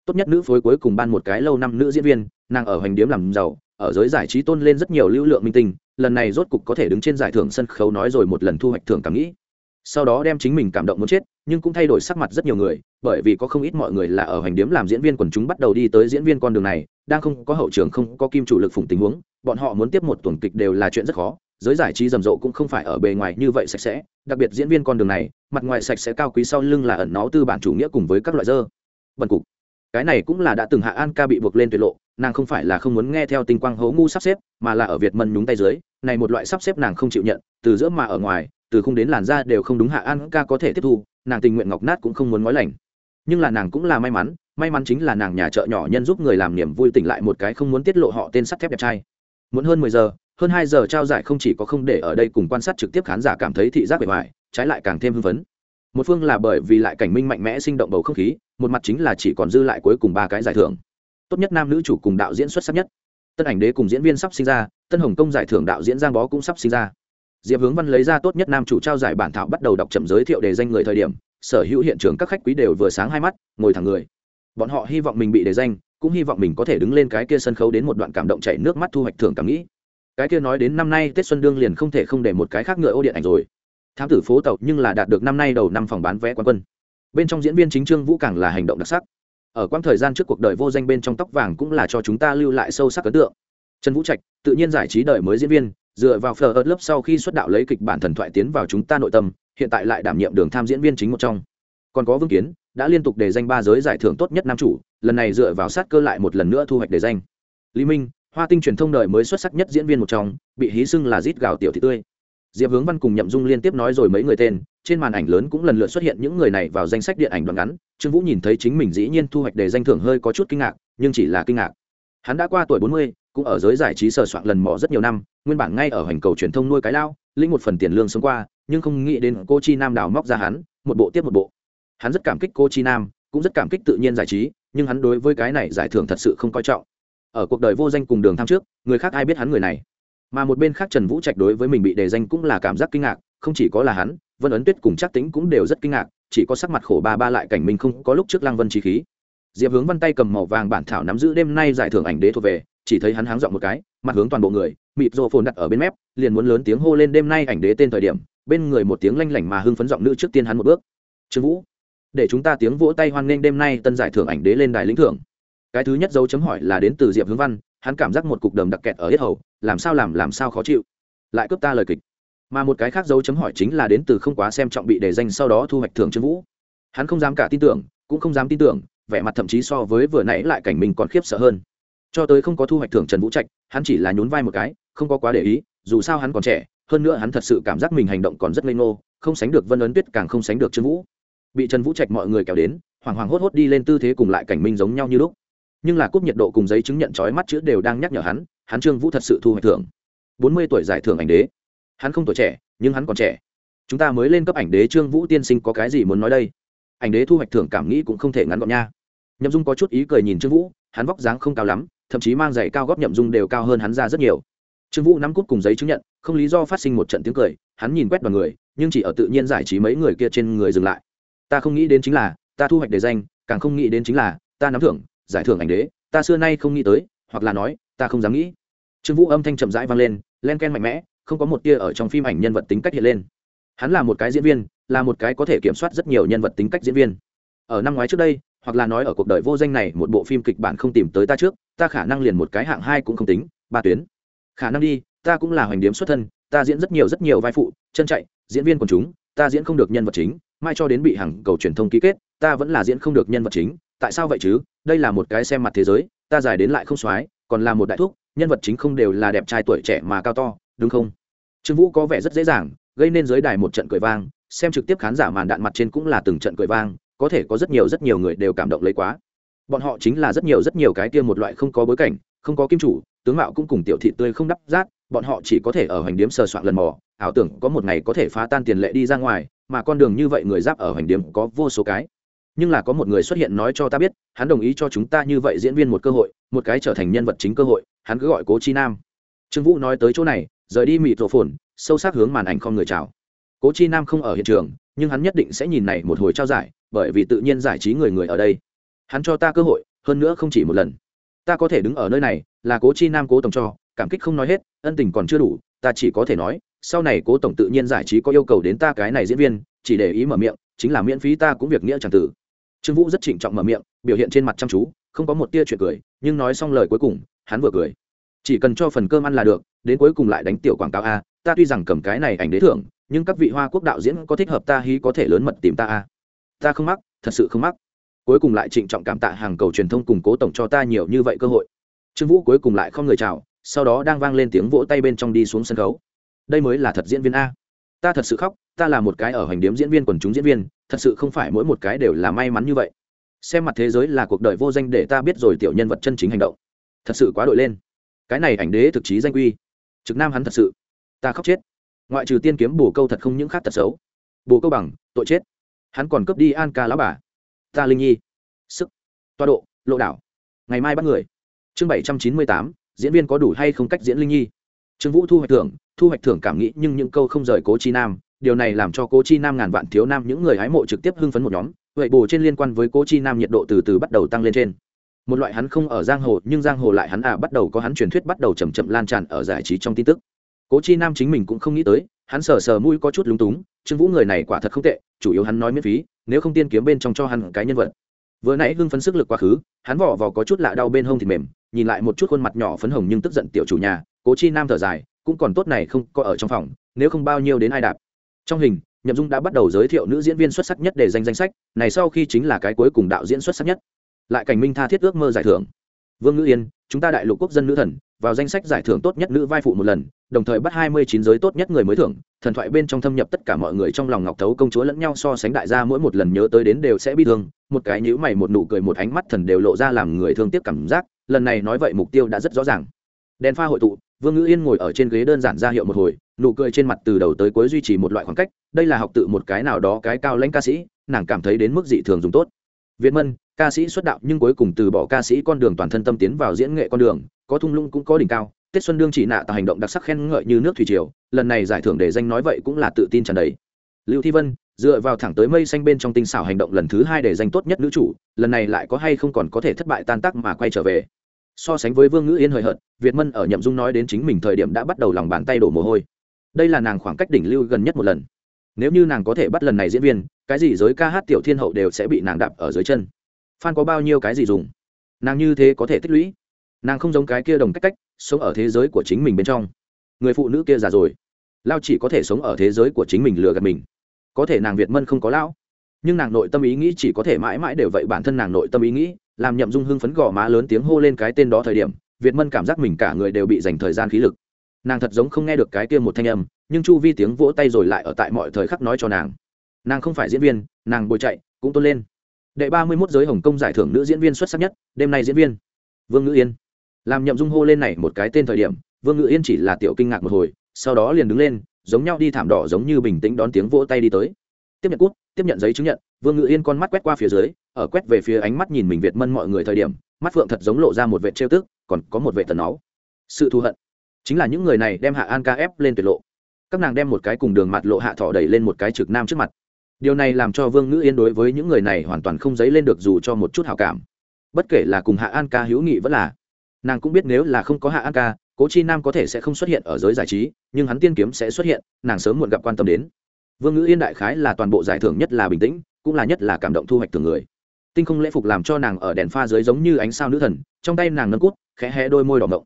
Tốt nhất nữ phối cuối cùng ban một cái lâu năm nữ diễn viên, nàng ở hoành điếm làm giàu, ở giới giải trí tôn lên rất nhiều lưu lượng minh tinh, lần này rốt cục có thể đứng trên giải thưởng sân khấu nói rồi một lần thu hoạch thưởng cảm nghĩ. Sau đó đem chính mình cảm động muốn chết nhưng cũng thay đổi sắc mặt rất nhiều người, bởi vì có không ít mọi người là ở hành điếm làm diễn viên quần chúng bắt đầu đi tới diễn viên con đường này, đang không có hậu trường, không có kim chủ lực phủng tình huống, bọn họ muốn tiếp một tuần kịch đều là chuyện rất khó, giới giải trí rầm rộ cũng không phải ở bề ngoài như vậy sạch sẽ, đặc biệt diễn viên con đường này, mặt ngoài sạch sẽ cao quý sau lưng là ẩn nó tư bản chủ nghĩa cùng với các loại dơ. Bần cục. Cái này cũng là đã từng hạ an ca bị buộc lên tuyệt lộ, nàng không phải là không muốn nghe theo tinh quang hố ngu sắp xếp, mà là ở việt mân nhúng tay dưới, này một loại sắp xếp nàng không chịu nhận, từ giữa mà ở ngoài từ khung đến làn da đều không đúng hạ an ca có thể tiếp thu, nàng tình nguyện ngọc nát cũng không muốn nói lành. Nhưng là nàng cũng là may mắn may mắn chính là nàng nhà chợ nhỏ nhân giúp người làm niềm vui tỉnh lại một cái không muốn tiết lộ họ tên sắt thép đẹp trai. Muốn hơn mười giờ, hơn hai giờ trao giải không chỉ có không để ở đây cùng quan sát trực tiếp khán giả cảm thấy thị giác bề ngoài, trái lại càng thêm hưng phấn. Một phương là bởi vì lại cảnh minh mạnh mẽ sinh động bầu không khí, một mặt chính là chỉ còn dư lại cuối cùng ba cái giải thưởng. Tốt nhất nam nữ chủ cùng đạo diễn xuất sắc nhất. Tân ảnh đế cùng diễn viên sắp sinh ra, tân hồng công giải thưởng đạo diễn giang bó cũng sắp sinh ra diệp hướng văn lấy ra tốt nhất nam chủ trao giải bản thảo bắt đầu đọc chậm giới thiệu đề danh người thời điểm, sở hữu hiện trường các khách quý đều vừa sáng hai mắt, ngồi thẳng người. Bọn họ hy vọng mình bị đề danh, cũng hy vọng mình có thể đứng lên cái kia sân khấu đến một đoạn cảm động chảy nước mắt thu hoạch thưởng cảm nghĩ. Cái kia nói đến năm nay tết xuân đương liền không thể không để một cái khác ngựa ô điện ảnh rồi. Thám tử phố tàu nhưng là đạt được năm nay đầu năm phòng bán vé quán quân. Bên trong diễn viên chính trương vũ càng là hành động đặc sắc. Ở quãng thời gian trước cuộc đời vô danh bên trong tóc vàng cũng là cho chúng ta lưu lại sâu sắc ấn tượng. Trần vũ trạch, tự nhiên giải trí đời mới diễn viên dựa vào phở ớt lớp sau khi xuất đạo lấy kịch bản thần thoại tiến vào chúng ta nội tâm, hiện tại lại đảm nhiệm đường tham diễn viên chính một trong. Còn có vương kiến, đã liên tục đề danh ba giới giải thưởng tốt nhất nam chủ, lần này dựa vào sát cơ lại một lần nữa thu hoạch đề danh. Lý minh, hoa tinh truyền thông đời mới xuất sắc nhất diễn viên một trong, bị hí xưng là rít gạo tiểu thị tươi. Diệp hướng văn cùng nhậm dung liên tiếp nói rồi mấy người tên, trên màn ảnh lớn cũng lần lượt xuất hiện những người này vào danh sách điện ảnh đoạn ngắn, trương vũ nhìn thấy chính mình dĩ nhiên thu hoạch đề danh thưởng hơi có chút kinh ngạc, nhưng chỉ là kinh ngạc. Hắn đã qua tuổi bốn mươi, cũng ở giới giải trí sờ soạn lần mò rất nhiều năm nguyên bản ngay ở hành cầu truyền thông nuôi cái lao, lĩnh một phần tiền lương sống qua, nhưng không nghĩ đến cô chi nam đào móc ra hắn, một bộ tiếp một bộ. Hắn rất cảm kích cô chi nam, cũng rất cảm kích tự nhiên giải trí, nhưng hắn đối với cái này giải thưởng thật sự không coi trọng. Ở cuộc đời vô danh cùng đường tham trước, người khác ai biết hắn người này? Mà một bên khác trần vũ trạch đối với mình bị đề danh cũng là cảm giác kinh ngạc, không chỉ có là hắn, vân ấn tuyết cùng chắc tính cũng đều rất kinh ngạc, chỉ có sắc mặt khổ ba ba lại cảnh mình không có lúc trước lăng vân trí khí. Diệp hướng văn tay cầm màu vàng bản thảo nắm giữ đêm nay giải thưởng ảnh đế thuộc về, chỉ thấy hắn háng dọn một cái, mặt hướng toàn bộ người mịt rộ phồn đặt ở bên mép, liền muốn lớn tiếng hô lên đêm nay ảnh đế tên thời điểm, bên người một tiếng lanh lảnh mà hưng phấn giọng nữ trước tiên hắn một bước. Trương vũ, để chúng ta tiếng vỗ tay hoan nghênh đêm nay tân giải thưởng ảnh đế lên đài lĩnh thưởng. Cái thứ nhất dấu chấm hỏi là đến từ diệp hướng văn, hắn cảm giác một cục đầm đặc kẹt ở hết hầu, làm sao làm làm sao khó chịu. Lại cướp ta lời kịch. Mà một cái khác dấu chấm hỏi chính là đến từ không quá xem trọng bị đề danh sau đó thu hoạch thưởng trương vũ. Hắn không dám cả tin tưởng, cũng không dám tin tưởng, vẻ mặt thậm chí so với vừa nãy lại cảnh mình còn khiếp sợ hơn cho tới không có thu hoạch thưởng trần vũ trạch, hắn chỉ là nhún vai một cái, không có quá để ý, dù sao hắn còn trẻ, hơn nữa hắn thật sự cảm giác mình hành động còn rất ngây ngô, không sánh được vân ấn tuyết càng không sánh được trương vũ. Bị trần vũ trạch mọi người kéo đến hoàng hoàng hốt hốt đi lên tư thế cùng lại cảnh minh giống nhau như lúc. Nhưng là cúp nhiệt độ cùng giấy chứng nhận trói mắt chữ đều đang nhắc nhở hắn hắn trương vũ thật sự thu hoạch thưởng. Bốn mươi tuổi giải thưởng ảnh đế. Hắn không tuổi trẻ, nhưng hắn còn trẻ. Chúng ta mới lên cấp ảnh đế trương vũ tiên sinh có cái gì muốn nói đây? Ảnh đế thu hoạch thưởng cảm nghĩ cũng không thể ngắn gọn nha. Nhậm dung có chút ý cười nhìn trương vũ, hắn vóc dáng không cao lắm thậm chí mang giày cao góp nhậm dung đều cao hơn hắn ra rất nhiều. Trương vũ nắm cút cùng giấy chứng nhận, không lý do phát sinh một trận tiếng cười, hắn nhìn quét vào người, nhưng chỉ ở tự nhiên giải trí mấy người kia trên người dừng lại. Ta không nghĩ đến chính là, ta thu hoạch đề danh, càng không nghĩ đến chính là, ta nắm thưởng, giải thưởng ảnh đế, ta xưa nay không nghĩ tới, hoặc là nói, ta không dám nghĩ. Trương vũ âm thanh chậm rãi vang lên, len ken mạnh mẽ, không có một tia ở trong phim ảnh nhân vật tính cách hiện lên. Hắn là một cái diễn viên, là một cái có thể kiểm soát rất nhiều nhân vật tính cách diễn viên. Ở năm ngoái trước đây, hoặc là nói ở cuộc đời vô danh này, một bộ phim kịch bản không tìm tới ta trước ta khả năng liền một cái hạng hai cũng không tính, ba tuyến. Khả năng đi, ta cũng là hoành điếm xuất thân, ta diễn rất nhiều rất nhiều vai phụ, chân chạy, diễn viên quần chúng, ta diễn không được nhân vật chính, mai cho đến bị hàng cầu truyền thông ký kết, ta vẫn là diễn không được nhân vật chính, tại sao vậy chứ? Đây là một cái xem mặt thế giới, ta dài đến lại không soái, còn là một đại thúc, nhân vật chính không đều là đẹp trai tuổi trẻ mà cao to, đúng không? Trương vũ có vẻ rất dễ dàng, gây nên giới đài một trận cười vang, xem trực tiếp khán giả màn đạn mặt trên cũng là từng trận cười vang, có thể có rất nhiều rất nhiều người đều cảm động lấy quá bọn họ chính là rất nhiều rất nhiều cái tiêm một loại không có bối cảnh, không có kim chủ, tướng mạo cũng cùng tiểu thị tươi không đắp rát, bọn họ chỉ có thể ở hoành điếm sờ soạn lần mò, ảo tưởng có một ngày có thể phá tan tiền lệ đi ra ngoài, mà con đường như vậy người giáp ở hoành điếm có vô số cái. Nhưng là có một người xuất hiện nói cho ta biết, hắn đồng ý cho chúng ta như vậy diễn viên một cơ hội, một cái trở thành nhân vật chính cơ hội, hắn cứ gọi cố chi nam. Trương vũ nói tới chỗ này, rời đi mịt rổ phồn sâu sắc hướng màn ảnh không người chào. Cố chi nam không ở hiện trường, nhưng hắn nhất định sẽ nhìn này một hồi trao giải, bởi vì tự nhiên giải trí người người ở đây hắn cho ta cơ hội, hơn nữa không chỉ một lần. Ta có thể đứng ở nơi này, là cố chi nam cố tổng cho, cảm kích không nói hết, ân tình còn chưa đủ, ta chỉ có thể nói, sau này cố tổng tự nhiên giải trí có yêu cầu đến ta cái này diễn viên, chỉ để ý mở miệng, chính là miễn phí ta cũng việc nghĩa chẳng tử. Trương vũ rất trịnh trọng mở miệng, biểu hiện trên mặt chăm chú, không có một tia chuyện cười, nhưng nói xong lời cuối cùng, hắn vừa cười. Chỉ cần cho phần cơm ăn là được, đến cuối cùng lại đánh tiểu quảng cáo a, ta tuy rằng cầm cái này ảnh đế thưởng, nhưng các vị hoa quốc đạo diễn có thích hợp ta hí có thể lớn mật tìm ta a. Ta không mắc, thật sự không mắc cuối cùng lại trịnh trọng cảm tạ hàng cầu truyền thông cùng cố tổng cho ta nhiều như vậy cơ hội. Trương vũ cuối cùng lại không người chào, sau đó đang vang lên tiếng vỗ tay bên trong đi xuống sân khấu. Đây mới là thật diễn viên a. Ta thật sự khóc, ta là một cái ở hành điếm diễn viên quần chúng diễn viên, thật sự không phải mỗi một cái đều là may mắn như vậy. Xem mặt thế giới là cuộc đời vô danh để ta biết rồi tiểu nhân vật chân chính hành động. Thật sự quá đội lên. Cái này ảnh đế thực chí danh quy. Trực nam hắn thật sự. Ta khóc chết. Ngoại trừ tiên kiếm bồ câu thật không những khác thật xấu. Bồ câu bằng, tội chết. Hắn còn cướp đi an ca lão bà ta linh nhi. Sức. Toa độ, lộ đảo. Ngày mai bắt người. Chương bảy trăm chín mươi tám, diễn viên có đủ hay không cách diễn linh nhi? Trương vũ thu hoạch thưởng, thu hoạch thưởng cảm nghĩ nhưng những câu không rời cố chi nam. Điều này làm cho cố chi nam ngàn vạn thiếu nam những người hái mộ trực tiếp hưng phấn một nhóm. Vậy bù trên liên quan với cố chi nam nhiệt độ từ từ bắt đầu tăng lên trên. Một loại hắn không ở giang hồ, nhưng giang hồ lại hắn à bắt đầu có hắn truyền thuyết bắt đầu chầm chậm lan tràn ở giải trí trong tin tức. Cố chi nam chính mình cũng không nghĩ tới hắn sờ sờ mũi có chút lúng túng, trương vũ người này quả thật không tệ, chủ yếu hắn nói miễn phí, nếu không tiên kiếm bên trong cho hắn cái nhân vật. Vừa nãy hưng phấn sức lực quá khứ, hắn vỏ vò có chút lạ đau bên hông thì mềm, nhìn lại một chút khuôn mặt nhỏ phấn hồng nhưng tức giận tiểu chủ nhà, cố chi nam thở dài, cũng còn tốt này không có ở trong phòng, nếu không bao nhiêu đến ai đạp. Trong hình, nhậm dung đã bắt đầu giới thiệu nữ diễn viên xuất sắc nhất để danh danh sách, này sau khi chính là cái cuối cùng đạo diễn xuất sắc nhất. Lại cảnh minh tha thiết ước mơ giải thưởng. Vương ngữ yên, chúng ta đại lục quốc dân nữ thần vào danh sách giải thưởng tốt nhất nữ vai phụ một lần, đồng thời bắt hai mươi chín giới tốt nhất người mới thưởng. Thần thoại bên trong thâm nhập tất cả mọi người trong lòng ngọc thấu công chúa lẫn nhau so sánh đại gia mỗi một lần nhớ tới đến đều sẽ bi thương, một cái nhữ mày, một nụ cười, một ánh mắt thần đều lộ ra làm người thương tiếc cảm giác. Lần này nói vậy mục tiêu đã rất rõ ràng. Đèn pha hội tụ, vương ngữ yên ngồi ở trên ghế đơn giản ra hiệu một hồi, nụ cười trên mặt từ đầu tới cuối duy trì một loại khoảng cách. Đây là học tự một cái nào đó cái cao lãnh ca sĩ, nàng cảm thấy đến mức dị thường dùng tốt. Việt mân, ca sĩ xuất đạo nhưng cuối cùng từ bỏ ca sĩ con đường toàn thân tâm tiến vào diễn nghệ con đường có thung lũng cũng có đỉnh cao, tết xuân đương chỉ nạ tạo hành động đặc sắc khen ngợi như nước thủy triều, lần này giải thưởng để danh nói vậy cũng là tự tin tràn đầy. Lưu thi vân, dựa vào thẳng tới mây xanh bên trong tinh xảo hành động lần thứ hai để danh tốt nhất nữ chủ, lần này lại có hay không còn có thể thất bại tan tác mà quay trở về. So sánh với vương ngữ yên hời hợt, việt mân ở nhậm dung nói đến chính mình thời điểm đã bắt đầu lòng bàn tay đổ mồ hôi. Đây là nàng khoảng cách đỉnh lưu gần nhất một lần. Nếu như nàng có thể bắt lần này diễn viên, cái gì giới ca hát tiểu thiên hậu đều sẽ bị nàng đạp ở dưới chân. Phan có bao nhiêu cái gì dùng? Nàng như thế có thể tích lũy? Nàng không giống cái kia đồng cách cách, sống ở thế giới của chính mình bên trong. Người phụ nữ kia già rồi. Lao chỉ có thể sống ở thế giới của chính mình lừa gạt mình. Có thể nàng việt mân không có lão. Nhưng nàng nội tâm ý nghĩ chỉ có thể mãi mãi đều vậy, bản thân nàng nội tâm ý nghĩ, làm nhậm dung hưng phấn gò má lớn tiếng hô lên cái tên đó thời điểm, việt mân cảm giác mình cả người đều bị dành thời gian khí lực. Nàng thật giống không nghe được cái kia một thanh âm, nhưng chu vi tiếng vỗ tay rồi lại ở tại mọi thời khắc nói cho nàng. Nàng không phải diễn viên, nàng bồi chạy, cũng tôn lên. Đệ ba mươi mốt giới hồng kông giải thưởng nữ diễn viên xuất sắc nhất, đêm nay diễn viên. Vương ngữ yên làm nhậm dung hô lên này một cái tên thời điểm, vương Ngự yên chỉ là tiểu kinh ngạc một hồi, sau đó liền đứng lên, giống nhau đi thảm đỏ giống như bình tĩnh đón tiếng vỗ tay đi tới. Tiếp nhận cút, tiếp nhận giấy chứng nhận, vương Ngự yên con mắt quét qua phía dưới, ở quét về phía ánh mắt nhìn mình việt mân mọi người thời điểm, mắt phượng thật giống lộ ra một vệ trêu tức, còn có một vệ tần náu. Sự thù hận. Chính là những người này đem hạ an ca ép lên tuyệt lộ. Các nàng đem một cái cùng đường mặt lộ hạ thọ đẩy lên một cái trực nam trước mặt. Điều này làm cho vương ngữ yên đối với những người này hoàn toàn không dấy lên được dù cho một chút hào cảm. Bất kể là cùng hạ an ca hữu nghị vẫn là nàng cũng biết nếu là không có hạ an ca, cố chi nam có thể sẽ không xuất hiện ở giới giải trí, nhưng hắn tiên kiếm sẽ xuất hiện, nàng sớm muộn gặp quan tâm đến. Vương ngữ yên đại khái là toàn bộ giải thưởng nhất là bình tĩnh, cũng là nhất là cảm động thu hoạch thường người. Tinh không lễ phục làm cho nàng ở đèn pha dưới giống như ánh sao nữ thần, trong tay nàng nâng cút, khẽ hé đôi môi đỏ ngộng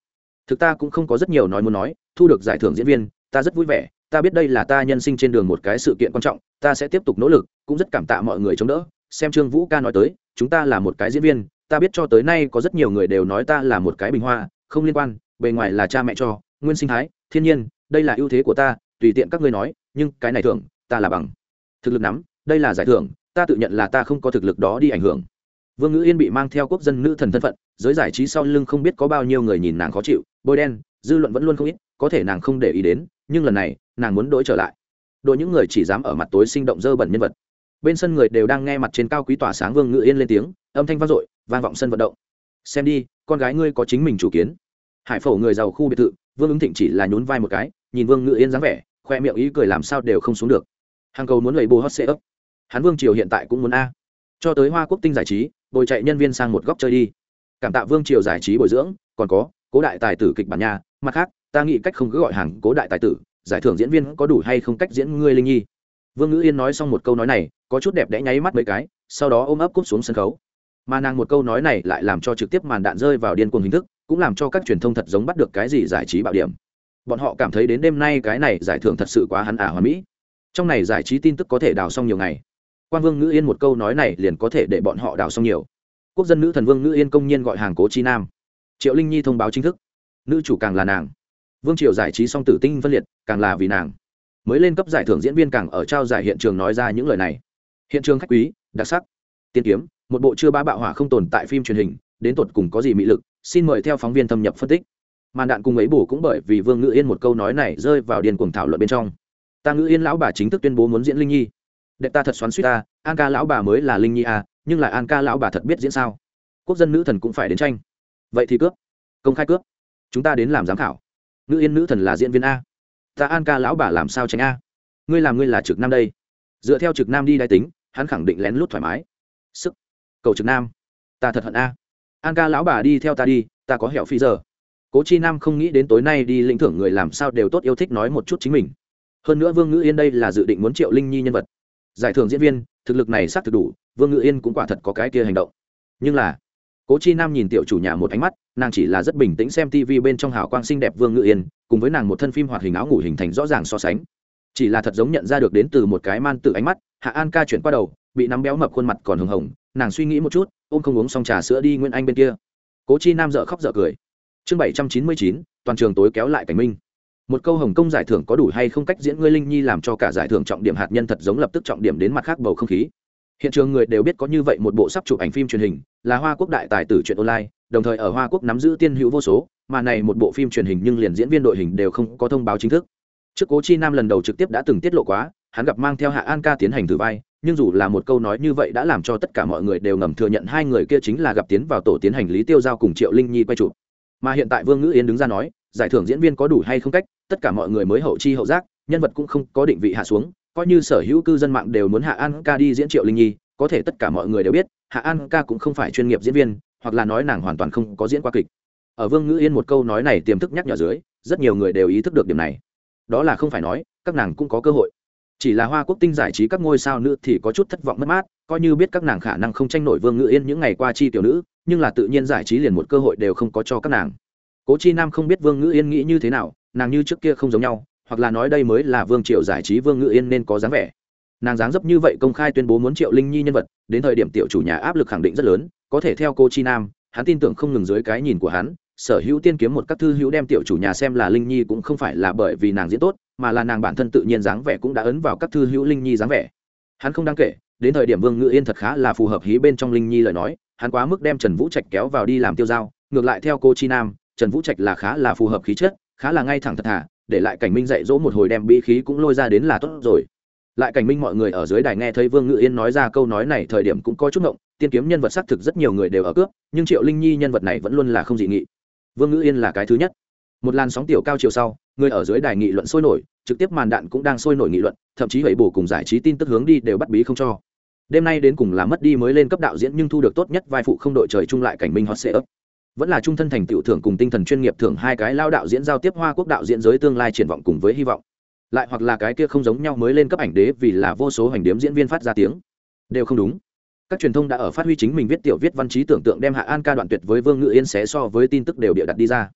thực ta cũng không có rất nhiều nói muốn nói, thu được giải thưởng diễn viên, ta rất vui vẻ, ta biết đây là ta nhân sinh trên đường một cái sự kiện quan trọng, ta sẽ tiếp tục nỗ lực, cũng rất cảm tạ mọi người chống đỡ. Xem trương vũ ca nói tới, chúng ta là một cái diễn viên ta biết cho tới nay có rất nhiều người đều nói ta là một cái bình hoa, không liên quan, bề ngoài là cha mẹ cho, nguyên sinh thái, thiên nhiên, đây là ưu thế của ta, tùy tiện các ngươi nói, nhưng cái này thưởng, ta là bằng. Thực lực nắm, đây là giải thưởng, ta tự nhận là ta không có thực lực đó đi ảnh hưởng. Vương ngữ yên bị mang theo quốc dân nữ thần thân phận, giới giải trí sau lưng không biết có bao nhiêu người nhìn nàng khó chịu, bôi đen, dư luận vẫn luôn không ít, có thể nàng không để ý đến, nhưng lần này, nàng muốn đổi trở lại. Đội những người chỉ dám ở mặt tối sinh động dơ bẩn nhân vật. Bên sân người đều đang nghe mặt trên cao quý tỏa sáng vương ngự yên lên tiếng âm thanh vang dội, vang vọng sân vận động. Xem đi, con gái ngươi có chính mình chủ kiến. Hải phổ người giàu khu biệt thự, vương ứng thịnh chỉ là nhún vai một cái, nhìn vương ngự yên dáng vẻ, khoe miệng ý cười làm sao đều không xuống được. Hàng cầu muốn lấy bồ hot sê ấp. Hắn vương triều hiện tại cũng muốn a. Cho tới hoa quốc tinh giải trí, bồi chạy nhân viên sang một góc chơi đi. Cảm tạ vương triều giải trí bồi dưỡng, còn có, cố đại tài tử kịch bản nhà mặt khác, ta nghĩ cách không cứ gọi hàng cố đại tài tử, giải thưởng diễn viên có đủ hay không cách diễn ngươi linh nhi. Vương ngữ yên nói xong một câu nói này, có chút đẹp đẽ nháy mắt mấy cái, sau đó ôm ấp cúp xuống sân khấu mà nàng một câu nói này lại làm cho trực tiếp màn đạn rơi vào điên cuồng hình thức, cũng làm cho các truyền thông thật giống bắt được cái gì giải trí bạo điểm. Bọn họ cảm thấy đến đêm nay cái này giải thưởng thật sự quá hắn ả à hoa mỹ. Trong này giải trí tin tức có thể đào xong nhiều ngày. Quan vương ngữ yên một câu nói này liền có thể để bọn họ đào xong nhiều. Quốc dân nữ thần vương ngữ yên công nhiên gọi hàng cố chi nam. Triệu linh nhi thông báo chính thức. Nữ chủ càng là nàng. Vương triều giải trí song tử tinh phân liệt, càng là vì nàng. Mới lên cấp giải thưởng diễn viên càng ở trao giải hiện trường nói ra những lời này. Hiện trường khách quý, đặc sắc. Tiên kiếm một bộ chưa ba bạo hỏa không tồn tại phim truyền hình, đến tột cùng có gì mị lực, xin mời theo phóng viên thâm nhập phân tích. Màn đạn cùng ấy bổ cũng bởi vì vương ngữ yên một câu nói này rơi vào điền cuồng thảo luận bên trong. Ta ngữ yên lão bà chính thức tuyên bố muốn diễn linh nhi. Đệ ta thật xoắn suýt ta, an ca lão bà mới là linh nhi à nhưng lại an ca lão bà thật biết diễn sao? Quốc dân nữ thần cũng phải đến tranh. Vậy thì cướp. Công khai cướp. Chúng ta đến làm giám khảo. Ngữ yên nữ thần là diễn viên a. Ta an ca lão bà làm sao tránh a? Ngươi làm ngươi là trực nam đây. Dựa theo trực nam đi đai tính, hắn khẳng định lén lút thoải mái. Sức cầu trực nam. Ta thật hận a. An ca lão bà đi theo ta đi, ta có hẹo phi giờ. Cố chi nam không nghĩ đến tối nay đi lĩnh thưởng người làm sao đều tốt yêu thích nói một chút chính mình. Hơn nữa vương ngữ yên đây là dự định muốn triệu linh nhi nhân vật. Giải thưởng diễn viên, thực lực này xác thực đủ, vương ngữ yên cũng quả thật có cái kia hành động. Nhưng là, cố chi nam nhìn tiểu chủ nhà một ánh mắt, nàng chỉ là rất bình tĩnh xem tv bên trong hào quang xinh đẹp vương ngữ yên, cùng với nàng một thân phim hoạt hình áo ngủ hình thành rõ ràng so sánh. Chỉ là thật giống nhận ra được đến từ một cái man tự ánh mắt, hạ an ca chuyển qua đầu, bị nắm béo mập khuôn mặt còn hừng hồng nàng suy nghĩ một chút, ôm không uống xong trà sữa đi nguyên anh bên kia. Cố chi nam dợ khóc dợ cười. Chương bảy trăm chín mươi chín, toàn trường tối kéo lại cảnh minh. Một câu hồng công giải thưởng có đủ hay không cách diễn ngươi linh nhi làm cho cả giải thưởng trọng điểm hạt nhân thật giống lập tức trọng điểm đến mặt khác bầu không khí. Hiện trường người đều biết có như vậy một bộ sắp chụp ảnh phim truyền hình, là hoa quốc đại tài tử chuyện online, đồng thời ở hoa quốc nắm giữ tiên hữu vô số, mà này một bộ phim truyền hình nhưng liền diễn viên đội hình đều không có thông báo chính thức. Trước cố chi nam lần đầu trực tiếp đã từng tiết lộ quá, hắn gặp mang theo hạ an ca tiến hành thử vai nhưng dù là một câu nói như vậy đã làm cho tất cả mọi người đều ngầm thừa nhận hai người kia chính là gặp tiến vào tổ tiến hành lý tiêu giao cùng triệu linh nhi quay chụp. Mà hiện tại vương ngữ yên đứng ra nói, giải thưởng diễn viên có đủ hay không cách, tất cả mọi người mới hậu chi hậu giác, nhân vật cũng không có định vị hạ xuống, coi như sở hữu cư dân mạng đều muốn hạ an ca đi diễn triệu linh nhi, có thể tất cả mọi người đều biết, hạ an ca cũng không phải chuyên nghiệp diễn viên, hoặc là nói nàng hoàn toàn không có diễn qua kịch. Ở vương ngữ yên một câu nói này tiềm thức nhắc nhở dưới, rất nhiều người đều ý thức được điểm này. Đó là không phải nói, các nàng cũng có cơ hội chỉ là hoa quốc tinh giải trí các ngôi sao nữ thì có chút thất vọng mất mát, coi như biết các nàng khả năng không tranh nổi vương ngự yên những ngày qua chi tiểu nữ, nhưng là tự nhiên giải trí liền một cơ hội đều không có cho các nàng. Cố chi nam không biết vương ngữ yên nghĩ như thế nào, nàng như trước kia không giống nhau, hoặc là nói đây mới là vương triệu giải trí vương ngữ yên nên có dáng vẻ. Nàng dáng dấp như vậy công khai tuyên bố muốn triệu linh nhi nhân vật, đến thời điểm tiểu chủ nhà áp lực khẳng định rất lớn, có thể theo cô chi nam, hắn tin tưởng không ngừng dưới cái nhìn của hắn, sở hữu tiên kiếm một các thư hữu đem tiểu chủ nhà xem là linh nhi cũng không phải là bởi vì nàng diễn tốt mà là nàng bản thân tự nhiên dáng vẻ cũng đã ấn vào các thư hữu linh nhi dáng vẻ. Hắn không đáng kể, đến thời điểm vương ngự yên thật khá là phù hợp hí bên trong linh nhi lời nói, hắn quá mức đem trần vũ trạch kéo vào đi làm tiêu dao ngược lại theo cô chi nam, trần vũ trạch là khá là phù hợp khí chất, khá là ngay thẳng thật thà, để lại cảnh minh dạy dỗ một hồi đem bi khí cũng lôi ra đến là tốt rồi. Lại cảnh minh mọi người ở dưới đài nghe thấy vương ngự yên nói ra câu nói này thời điểm cũng có chút ngộng, tiên kiếm nhân vật xác thực rất nhiều người đều ở cướp, nhưng triệu linh nhi nhân vật này vẫn luôn là không dị nghị. Vương ngự yên là cái thứ nhất một làn sóng tiểu cao chiều sau, người ở dưới đài nghị luận sôi nổi, trực tiếp màn đạn cũng đang sôi nổi nghị luận, thậm chí hãy bổ cùng giải trí tin tức hướng đi đều bắt bí không cho. Đêm nay đến cùng là mất đi mới lên cấp đạo diễn nhưng thu được tốt nhất vai phụ không đội trời chung lại cảnh minh hot sệ ấp vẫn là trung thân thành tiểu thưởng cùng tinh thần chuyên nghiệp thưởng hai cái lao đạo diễn giao tiếp hoa quốc đạo diễn giới tương lai triển vọng cùng với hy vọng. Lại hoặc là cái kia không giống nhau mới lên cấp ảnh đế vì là vô số hành điếm diễn viên phát ra tiếng. Đều không đúng. Các truyền thông đã ở phát huy chính mình viết tiểu viết văn trí tưởng tượng đem hạ an ca đoạn tuyệt với vương ngự yên xé so với tin tức đều bịa đặt đi ra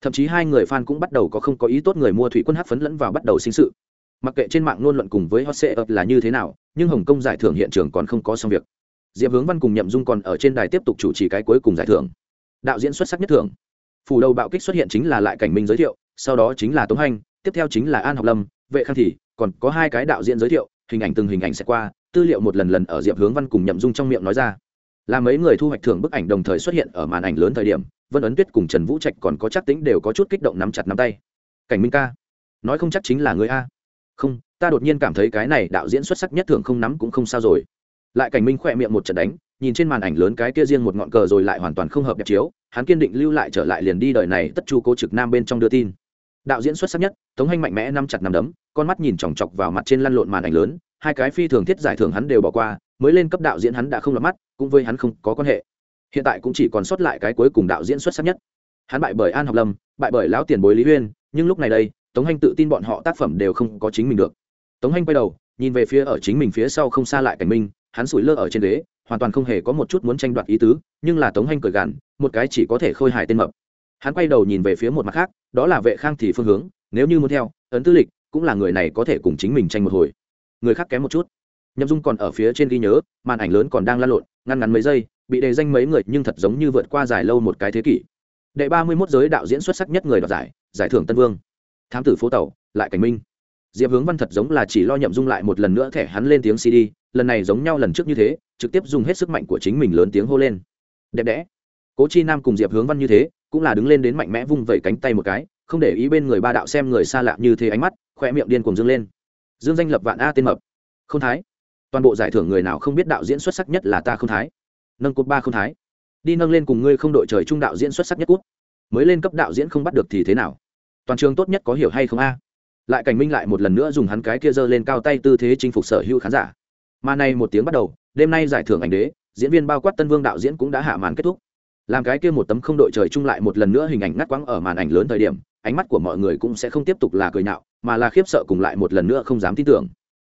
thậm chí hai người fan cũng bắt đầu có không có ý tốt người mua thủy quân hát phấn lẫn vào bắt đầu sinh sự. Mặc kệ trên mạng ngôn luận cùng với hot sệ ập là như thế nào, nhưng hồng kông giải thưởng hiện trường còn không có xong việc. Diệp hướng văn cùng nhậm dung còn ở trên đài tiếp tục chủ trì cái cuối cùng giải thưởng. Đạo diễn xuất sắc nhất thưởng. Phủ đầu bạo kích xuất hiện chính là lại cảnh minh giới thiệu, sau đó chính là tống hành tiếp theo chính là an học lâm, vệ khang thì, còn có hai cái đạo diễn giới thiệu, hình ảnh từng hình ảnh sẽ qua, tư liệu một lần lần ở diệp hướng văn cùng nhậm dung trong miệng nói ra là mấy người thu hoạch thưởng bức ảnh đồng thời xuất hiện ở màn ảnh lớn thời điểm, vân ấn tuyết cùng trần vũ trạch còn có chắc tính đều có chút kích động nắm chặt nắm tay. Cảnh minh ca, nói không chắc chính là người a. Không, ta đột nhiên cảm thấy cái này đạo diễn xuất sắc nhất thường không nắm cũng không sao rồi. Lại cảnh minh khỏe miệng một trận đánh, nhìn trên màn ảnh lớn cái kia riêng một ngọn cờ rồi lại hoàn toàn không hợp đẹp chiếu, hắn kiên định lưu lại trở lại liền đi đời này tất chu cố trực nam bên trong đưa tin. Đạo diễn xuất sắc nhất, tống hanh mạnh mẽ nắm chặt nằm đấm, con mắt nhìn chòng chọc vào mặt trên lăn lộn màn ảnh lớn, hai cái phi thường thiết giải thưởng hắn đều bỏ qua mới lên cấp đạo diễn hắn đã không lọt mắt, cũng với hắn không có quan hệ. Hiện tại cũng chỉ còn sót lại cái cuối cùng đạo diễn xuất sắc nhất. Hắn bại bởi an học lâm, bại bởi lão tiền bối lý huyên, nhưng lúc này đây, tống hanh tự tin bọn họ tác phẩm đều không có chính mình được. Tống hanh quay đầu, nhìn về phía ở chính mình phía sau không xa lại cảnh minh, hắn sủi lơ ở trên ghế, hoàn toàn không hề có một chút muốn tranh đoạt ý tứ, nhưng là tống hanh cười gằn, một cái chỉ có thể khôi hài tên mập. Hắn quay đầu nhìn về phía một mặt khác, đó là vệ khang thì phương hướng, nếu như muốn theo, ấn tư lịch cũng là người này có thể cùng chính mình tranh một hồi. Người khác kém một chút nhậm dung còn ở phía trên ghi nhớ, màn ảnh lớn còn đang lan lộn, ngăn ngắn mấy giây, bị đề danh mấy người nhưng thật giống như vượt qua dài lâu một cái thế kỷ. Đệ ba mươi mốt giới đạo diễn xuất sắc nhất người đoạt giải giải thưởng tân vương. Thám tử phố tàu, lại cảnh minh. Diệp hướng văn thật giống là chỉ lo nhậm dung lại một lần nữa thẻ hắn lên tiếng cd, lần này giống nhau lần trước như thế, trực tiếp dùng hết sức mạnh của chính mình lớn tiếng hô lên. Đẹp đẽ. Cố chi nam cùng diệp hướng văn như thế, cũng là đứng lên đến mạnh mẽ vung vẩy cánh tay một cái, không để ý bên người ba đạo xem người xa lạ như thế ánh mắt khoe miệng điên cuồng dương lên. Dương danh lập vạn a tên mập. Không thái toàn bộ giải thưởng người nào không biết đạo diễn xuất sắc nhất là ta không thái. Nâng cột ba không thái. Đi nâng lên cùng ngươi không đội trời trung đạo diễn xuất sắc nhất cút mới lên cấp đạo diễn không bắt được thì thế nào? Toàn trường tốt nhất có hiểu hay không a? Lại cảnh minh lại một lần nữa dùng hắn cái kia giơ lên cao tay tư thế chinh phục sở hữu khán giả. Mà nay một tiếng bắt đầu, đêm nay giải thưởng ảnh đế, diễn viên bao quát tân vương đạo diễn cũng đã hạ màn kết thúc. Làm cái kia một tấm không đội trời chung lại một lần nữa hình ảnh ngắt quãng ở màn ảnh lớn thời điểm, ánh mắt của mọi người cũng sẽ không tiếp tục là cười nhạo, mà là khiếp sợ cùng lại một lần nữa không dám tin tưởng.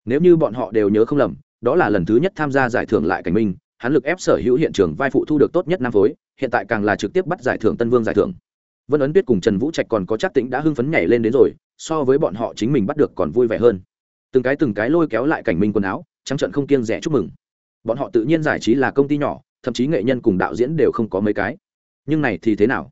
Nếu như bọn họ đều nhớ không lầm đó là lần thứ nhất tham gia giải thưởng lại cảnh minh, hắn lực ép sở hữu hiện trường vai phụ thu được tốt nhất năm phối, hiện tại càng là trực tiếp bắt giải thưởng tân vương giải thưởng. Vân ấn tuyết cùng trần vũ trạch còn có chắc tĩnh đã hưng phấn nhảy lên đến rồi, so với bọn họ chính mình bắt được còn vui vẻ hơn. Từng cái từng cái lôi kéo lại cảnh minh quần áo, trắng trận không kiêng rẻ chúc mừng. Bọn họ tự nhiên giải trí là công ty nhỏ, thậm chí nghệ nhân cùng đạo diễn đều không có mấy cái. Nhưng này thì thế nào?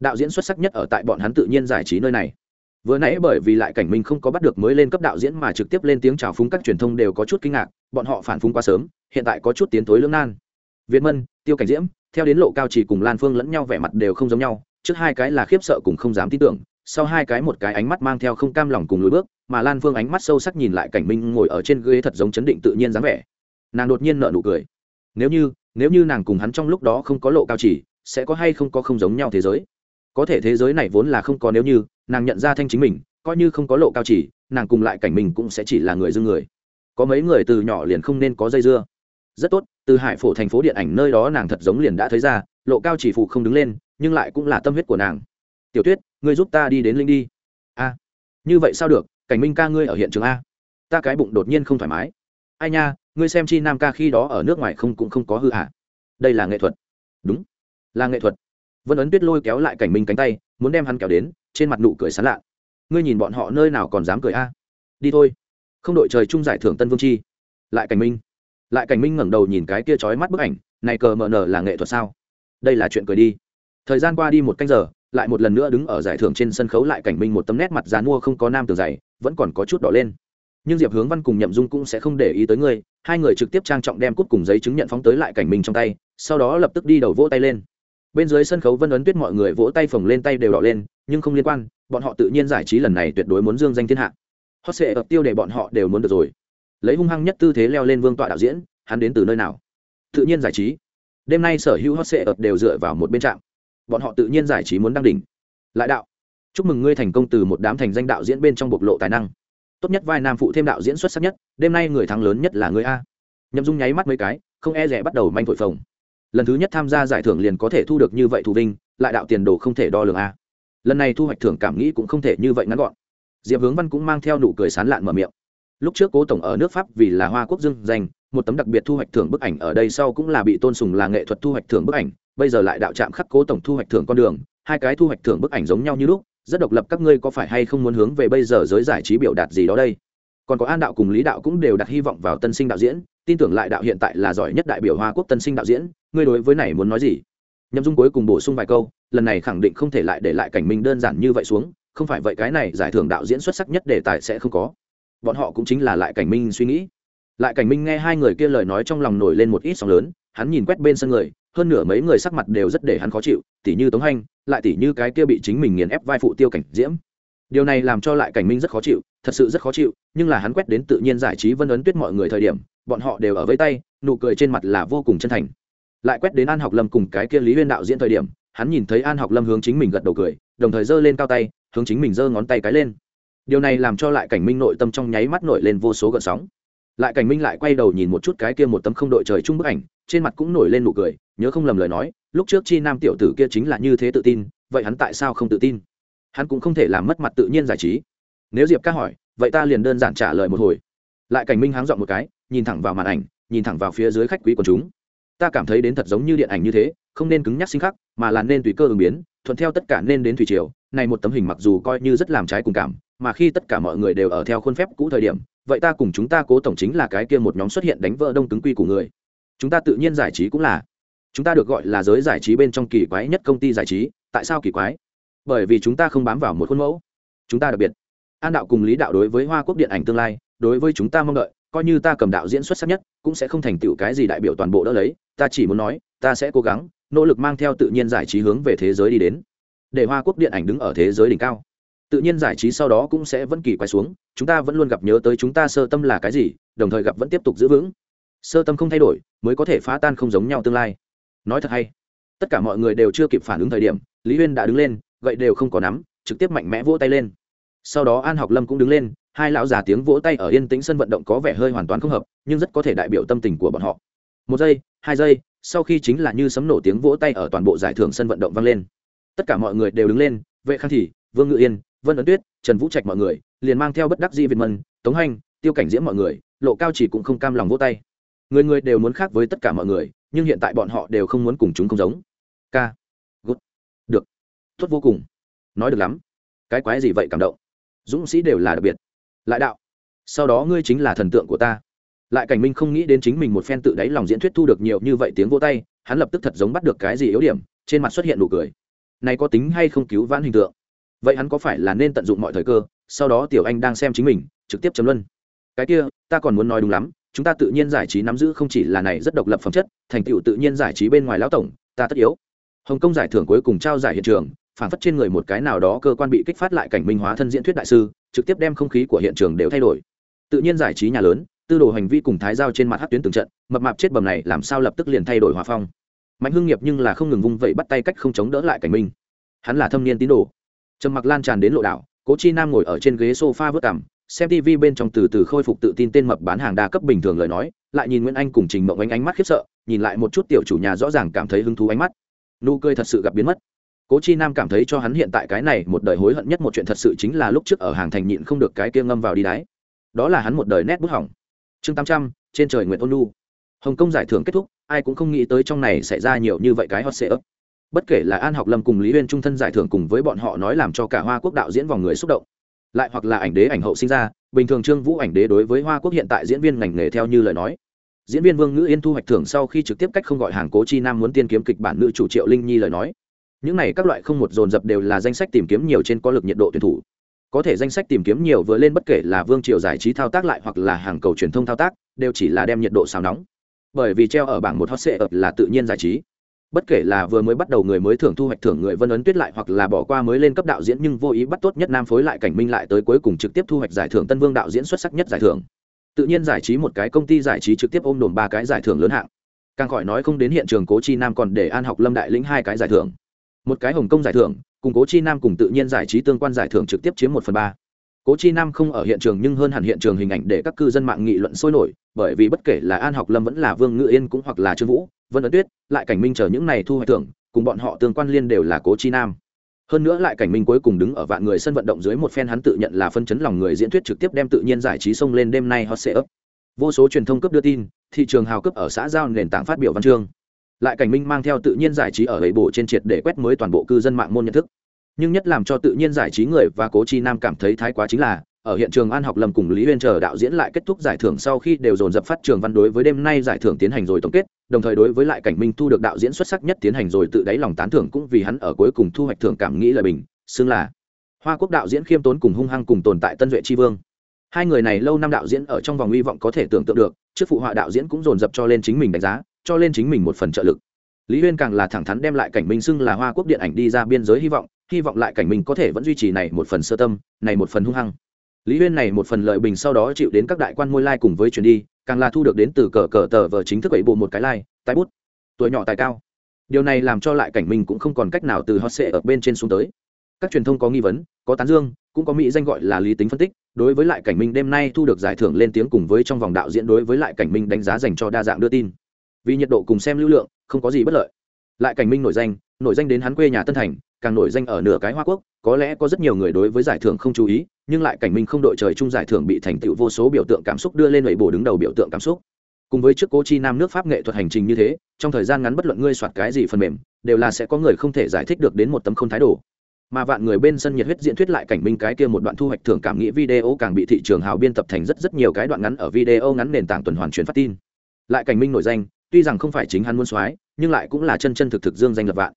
Đạo diễn xuất sắc nhất ở tại bọn hắn tự nhiên giải trí nơi này vừa nãy bởi vì lại cảnh minh không có bắt được mới lên cấp đạo diễn mà trực tiếp lên tiếng chào phúng các truyền thông đều có chút kinh ngạc, bọn họ phản phúng quá sớm, hiện tại có chút tiến tối lưỡng nan. Việt mân, tiêu cảnh diễm, theo đến lộ cao chỉ cùng lan phương lẫn nhau vẻ mặt đều không giống nhau, trước hai cái là khiếp sợ cùng không dám tin tưởng, sau hai cái một cái ánh mắt mang theo không cam lòng cùng lối bước, mà lan phương ánh mắt sâu sắc nhìn lại cảnh minh ngồi ở trên ghế thật giống chấn định tự nhiên dáng vẻ. Nàng đột nhiên nợ nụ cười. Nếu như nếu như nàng cùng hắn trong lúc đó không có lộ cao chỉ, sẽ có hay không có không giống nhau thế giới? Có thể thế giới này vốn là không có nếu như, nàng nhận ra thanh chính mình, coi như không có lộ cao chỉ, nàng cùng lại cảnh mình cũng sẽ chỉ là người dưng người. Có mấy người từ nhỏ liền không nên có dây dưa. Rất tốt, từ hải phổ thành phố điện ảnh nơi đó nàng thật giống liền đã thấy ra, lộ cao chỉ phụ không đứng lên, nhưng lại cũng là tâm huyết của nàng. Tiểu tuyết, ngươi giúp ta đi đến linh đi. A. Như vậy sao được, cảnh minh ca ngươi ở hiện trường a. Ta cái bụng đột nhiên không thoải mái. Ai nha, ngươi xem chi nam ca khi đó ở nước ngoài không cũng không có hư hả? Đây là nghệ thuật. Đúng, là nghệ thuật vân ấn tuyết lôi kéo lại cảnh minh cánh tay, muốn đem hắn kéo đến, trên mặt nụ cười sán lạ. Ngươi nhìn bọn họ nơi nào còn dám cười a? Đi thôi. Không đội trời chung giải thưởng tân vương chi. Lại cảnh minh. Lại cảnh minh ngẩng đầu nhìn cái kia trói mắt bức ảnh, này cờ mờ nở là nghệ thuật sao? Đây là chuyện cười đi. Thời gian qua đi một canh giờ, lại một lần nữa đứng ở giải thưởng trên sân khấu lại cảnh minh một tấm nét mặt dán mua không có nam tường dày vẫn còn có chút đỏ lên. Nhưng diệp hướng văn cùng nhậm dung cũng sẽ không để ý tới ngươi, hai người trực tiếp trang trọng đem cút cùng giấy chứng nhận phóng tới lại cảnh minh trong tay, sau đó lập tức đi đầu vỗ tay lên bên dưới sân khấu vân ấn tuyết mọi người vỗ tay phồng lên tay đều đỏ lên, nhưng không liên quan, bọn họ tự nhiên giải trí lần này tuyệt đối muốn dương danh thiên hạ. Hot sệ ập tiêu để bọn họ đều muốn được rồi. Lấy hung hăng nhất tư thế leo lên vương tọa đạo diễn, hắn đến từ nơi nào? Tự nhiên giải trí. Đêm nay sở hữu hot sệ ập đều dựa vào một bên trạm. Bọn họ tự nhiên giải trí muốn đăng đỉnh. Lại đạo. Chúc mừng ngươi thành công từ một đám thành danh đạo diễn bên trong bộc lộ tài năng. Tốt nhất vai nam phụ thêm đạo diễn xuất sắc nhất, đêm nay người thắng lớn nhất là người a. Nhậm dung nháy mắt mấy cái, không e rẻ bắt đầu manh thổi phồng lần thứ nhất tham gia giải thưởng liền có thể thu được như vậy thù vinh, lại đạo tiền đồ không thể đo lường a. Lần này thu hoạch thưởng cảm nghĩ cũng không thể như vậy ngắn gọn. Diệp hướng văn cũng mang theo nụ cười sán lạn mở miệng. Lúc trước cố tổng ở nước pháp vì là hoa quốc dương danh, một tấm đặc biệt thu hoạch thưởng bức ảnh ở đây sau cũng là bị tôn sùng là nghệ thuật thu hoạch thưởng bức ảnh, bây giờ lại đạo trạm khắc cố tổng thu hoạch thưởng con đường, hai cái thu hoạch thưởng bức ảnh giống nhau như lúc, rất độc lập các ngươi có phải hay không muốn hướng về bây giờ giới giải trí biểu đạt gì đó đây? Còn có an đạo cùng lý đạo cũng đều đặt hy vọng vào tân sinh đạo diễn tin tưởng lại đạo hiện tại là giỏi nhất đại biểu hoa quốc tân sinh đạo diễn, ngươi đối với này muốn nói gì? Nhậm dung cuối cùng bổ sung vài câu, lần này khẳng định không thể lại để lại cảnh minh đơn giản như vậy xuống, không phải vậy cái này giải thưởng đạo diễn xuất sắc nhất đề tài sẽ không có. Bọn họ cũng chính là lại cảnh minh suy nghĩ. Lại cảnh minh nghe hai người kia lời nói trong lòng nổi lên một ít sóng lớn, hắn nhìn quét bên sân người, hơn nửa mấy người sắc mặt đều rất để hắn khó chịu, tỉ như tống hanh, lại tỉ như cái kia bị chính mình nghiền ép vai phụ tiêu cảnh diễm. Điều này làm cho lại cảnh minh rất khó chịu, thật sự rất khó chịu, nhưng là hắn quét đến tự nhiên giải trí vân ấn tuyết mọi người thời điểm bọn họ đều ở với tay, nụ cười trên mặt là vô cùng chân thành. Lại quét đến an học lâm cùng cái kia lý huyên đạo diễn thời điểm, hắn nhìn thấy an học lâm hướng chính mình gật đầu cười, đồng thời giơ lên cao tay, hướng chính mình giơ ngón tay cái lên. Điều này làm cho lại cảnh minh nội tâm trong nháy mắt nổi lên vô số gợn sóng. Lại cảnh minh lại quay đầu nhìn một chút cái kia một tấm không đội trời chung bức ảnh, trên mặt cũng nổi lên nụ cười, nhớ không lầm lời nói, lúc trước chi nam tiểu tử kia chính là như thế tự tin, vậy hắn tại sao không tự tin? Hắn cũng không thể làm mất mặt tự nhiên giải trí. Nếu diệp ca hỏi, vậy ta liền đơn giản trả lời một hồi. Lại cảnh minh háng dọn một cái nhìn thẳng vào màn ảnh, nhìn thẳng vào phía dưới khách quý của chúng. Ta cảm thấy đến thật giống như điện ảnh như thế, không nên cứng nhắc sinh khắc, mà là nên tùy cơ ứng biến, thuận theo tất cả nên đến thủy triều. Này một tấm hình mặc dù coi như rất làm trái cùng cảm, mà khi tất cả mọi người đều ở theo khuôn phép cũ thời điểm, vậy ta cùng chúng ta cố tổng chính là cái kia một nhóm xuất hiện đánh vỡ đông cứng quy của người. Chúng ta tự nhiên giải trí cũng là. Chúng ta được gọi là giới giải trí bên trong kỳ quái nhất công ty giải trí, tại sao kỳ quái? Bởi vì chúng ta không bám vào một khuôn mẫu. Chúng ta đặc biệt. An đạo cùng lý đạo đối với hoa quốc điện ảnh tương lai, đối với chúng ta mong đợi coi như ta cầm đạo diễn xuất sắc nhất, cũng sẽ không thành tựu cái gì đại biểu toàn bộ đỡ lấy, ta chỉ muốn nói, ta sẽ cố gắng, nỗ lực mang theo tự nhiên giải trí hướng về thế giới đi đến. Để hoa quốc điện ảnh đứng ở thế giới đỉnh cao. Tự nhiên giải trí sau đó cũng sẽ vẫn kỳ quay xuống, chúng ta vẫn luôn gặp nhớ tới chúng ta sơ tâm là cái gì, đồng thời gặp vẫn tiếp tục giữ vững. Sơ tâm không thay đổi, mới có thể phá tan không giống nhau tương lai. Nói thật hay. Tất cả mọi người đều chưa kịp phản ứng thời điểm, lý huyên đã đứng lên, gậy đều không có nắm, trực tiếp mạnh mẽ vỗ tay lên sau đó an học lâm cũng đứng lên, hai lão già tiếng vỗ tay ở yên tĩnh sân vận động có vẻ hơi hoàn toàn không hợp, nhưng rất có thể đại biểu tâm tình của bọn họ. Một giây, hai giây, sau khi chính là như sấm nổ tiếng vỗ tay ở toàn bộ giải thưởng sân vận động vang lên. Tất cả mọi người đều đứng lên, vệ khang thị vương ngự yên, vân ấn tuyết, trần vũ trạch mọi người, liền mang theo bất đắc di việt mân, tống hành tiêu cảnh diễm mọi người, lộ cao chỉ cũng không cam lòng vỗ tay. Người người đều muốn khác với tất cả mọi người, nhưng hiện tại bọn họ đều không muốn cùng chúng không giống. K gút. Được. Tốt vô cùng. Nói được lắm. Cái quái gì vậy cảm động? Dũng sĩ đều là đặc biệt. Lại đạo, sau đó ngươi chính là thần tượng của ta. Lại cảnh minh không nghĩ đến chính mình một phen tự đáy lòng diễn thuyết thu được nhiều như vậy tiếng vô tay, hắn lập tức thật giống bắt được cái gì yếu điểm, trên mặt xuất hiện nụ cười. Này có tính hay không cứu vãn hình tượng? Vậy hắn có phải là nên tận dụng mọi thời cơ, sau đó tiểu anh đang xem chính mình, trực tiếp chấm luân. Cái kia, ta còn muốn nói đúng lắm, chúng ta tự nhiên giải trí nắm giữ không chỉ là này rất độc lập phẩm chất, thành tựu tự nhiên giải trí bên ngoài lão tổng, ta tất yếu. Hồng kông giải thưởng cuối cùng trao giải hiện trường phản phất trên người một cái nào đó cơ quan bị kích phát lại cảnh minh hóa thân diễn thuyết đại sư, trực tiếp đem không khí của hiện trường đều thay đổi. Tự nhiên giải trí nhà lớn, tư đồ hành vi cùng thái giao trên mặt hát tuyến từng trận, mập mạp chết bầm này làm sao lập tức liền thay đổi hòa phong. Mạnh hưng nghiệp nhưng là không ngừng vung vẩy bắt tay cách không chống đỡ lại cảnh minh. Hắn là thâm niên tín đồ. Trầm mặc lan tràn đến lộ đảo, cố chi nam ngồi ở trên ghế sofa vớt cằm, xem tv bên trong từ từ khôi phục tự tin tên mập bán hàng đa cấp bình thường lời nói, lại nhìn nguyễn anh cùng trình mộng ánh ánh mắt khiếp sợ, nhìn lại một chút tiểu chủ nhà rõ ràng cảm thấy hứng thú ánh mắt. Nụ cười thật sự gặp biến mất cố chi nam cảm thấy cho hắn hiện tại cái này một đời hối hận nhất một chuyện thật sự chính là lúc trước ở hàng thành nhịn không được cái kia ngâm vào đi đáy đó là hắn một đời nét bút hỏng. Chương tám trăm, trên trời nguyện ôn lu hồng kông giải thưởng kết thúc, ai cũng không nghĩ tới trong này xảy ra nhiều như vậy cái hot sệ ấp bất kể là an học lâm cùng lý uyên trung thân giải thưởng cùng với bọn họ nói làm cho cả hoa quốc đạo diễn vòng người xúc động. Lại hoặc là ảnh đế, ảnh hậu sinh ra, bình thường trương vũ ảnh đế đối với hoa quốc hiện tại diễn viên ngành nghề theo như lời nói. Diễn viên vương ngữ yên thu hoạch thưởng sau khi trực tiếp cách không gọi hàng cố chi nam muốn tiên kiếm kịch bản nữ chủ triệu linh nhi lời nói những này các loại không một dồn dập đều là danh sách tìm kiếm nhiều trên có lực nhiệt độ tuyển thủ. Có thể danh sách tìm kiếm nhiều vừa lên bất kể là vương triều giải trí thao tác lại hoặc là hàng cầu truyền thông thao tác, đều chỉ là đem nhiệt độ xào nóng. Bởi vì treo ở bảng một hot sệ ập là tự nhiên giải trí. Bất kể là vừa mới bắt đầu người mới thưởng thu hoạch thưởng người vân ấn tuyết lại hoặc là bỏ qua mới lên cấp đạo diễn nhưng vô ý bắt tốt nhất nam phối lại cảnh minh lại tới cuối cùng trực tiếp thu hoạch giải thưởng tân vương đạo diễn xuất sắc nhất giải thưởng. Tự nhiên giải trí một cái công ty giải trí trực tiếp ôm đồn ba cái giải thưởng lớn hạng. Càng khỏi nói không đến hiện trường cố chi nam còn để an học lâm đại lĩnh hai cái giải thưởng một cái hồng kông giải thưởng, cùng cố chi nam cùng tự nhiên giải trí tương quan giải thưởng trực tiếp chiếm một phần ba. Cố chi nam không ở hiện trường nhưng hơn hẳn hiện trường hình ảnh để các cư dân mạng nghị luận sôi nổi, bởi vì bất kể là an học lâm vẫn là vương ngự yên cũng hoặc là trương vũ, vân ấn tuyết, lại cảnh minh chờ những này thu hoạch thưởng, cùng bọn họ tương quan liên đều là cố chi nam. Hơn nữa lại cảnh minh cuối cùng đứng ở vạn người sân vận động dưới một phen hắn tự nhận là phân chấn lòng người diễn thuyết trực tiếp đem tự nhiên giải trí xông lên đêm nay hot sẽ ấp vô số truyền thông cấp đưa tin, thị trường hào cấp ở xã giao nền tảng phát biểu văn chương lại cảnh minh mang theo tự nhiên giải trí ở ấy bộ trên triệt để quét mới toàn bộ cư dân mạng môn nhận thức. Nhưng nhất làm cho tự nhiên giải trí người và cố chi nam cảm thấy thái quá chính là, ở hiện trường an học lâm cùng lý huyên chờ đạo diễn lại kết thúc giải thưởng sau khi đều dồn dập phát trường văn đối với đêm nay giải thưởng tiến hành rồi tổng kết, đồng thời đối với lại cảnh minh thu được đạo diễn xuất sắc nhất tiến hành rồi tự đáy lòng tán thưởng cũng vì hắn ở cuối cùng thu hoạch thưởng cảm nghĩ lời bình, xưng là hoa quốc đạo diễn khiêm tốn cùng hung hăng cùng tồn tại tân duệ tri vương. Hai người này lâu năm đạo diễn ở trong vòng hy vọng có thể tưởng tượng được, trước phụ họa đạo diễn cũng dồn dập cho lên chính mình đánh giá cho lên chính mình một phần trợ lực. Lý huyên càng là thẳng thắn đem lại cảnh minh xưng là hoa quốc điện ảnh đi ra biên giới hy vọng hy vọng lại cảnh Minh có thể vẫn duy trì này một phần sơ tâm, này một phần hung hăng. Lý huyên này một phần lợi bình sau đó chịu đến các đại quan môi lai cùng với chuyển đi, càng là thu được đến từ cờ cờ tờ vờ chính thức bảy bộ một cái lai tái bút. Tuổi nhỏ tài cao. Điều này làm cho lại cảnh minh cũng không còn cách nào từ hot sệ ở bên trên xuống tới. Các truyền thông có nghi vấn, có tán dương, cũng có mỹ danh gọi là lý tính phân tích, đối với lại cảnh minh đêm nay thu được giải thưởng lên tiếng cùng với trong vòng đạo diễn đối với lại cảnh minh đánh giá dành cho đa dạng đưa tin vì nhiệt độ cùng xem lưu lượng, không có gì bất lợi. Lại cảnh minh nổi danh nổi danh đến hắn quê nhà tân thành, càng nổi danh ở nửa cái hoa quốc, có lẽ có rất nhiều người đối với giải thưởng không chú ý, nhưng lại cảnh minh không đội trời chung giải thưởng bị thành tựu vô số biểu tượng cảm xúc đưa lên lẩy bổ đứng đầu biểu tượng cảm xúc. Cùng với trước cố chi nam nước pháp nghệ thuật hành trình như thế, trong thời gian ngắn bất luận ngươi soạt cái gì phần mềm, đều là sẽ có người không thể giải thích được đến một tấm không thái độ. Mà vạn người bên sân nhiệt huyết diễn thuyết lại cảnh minh cái kia một đoạn thu hoạch thưởng cảm nghĩ video càng bị thị trường hào biên tập thành rất rất nhiều cái đoạn ngắn ở video ngắn nền tảng tuần hoàn truyền phát tin. Lại cảnh minh nổi danh tuy rằng không phải chính hắn muốn soái, nhưng lại cũng là chân chân thực thực dương danh lập vạn.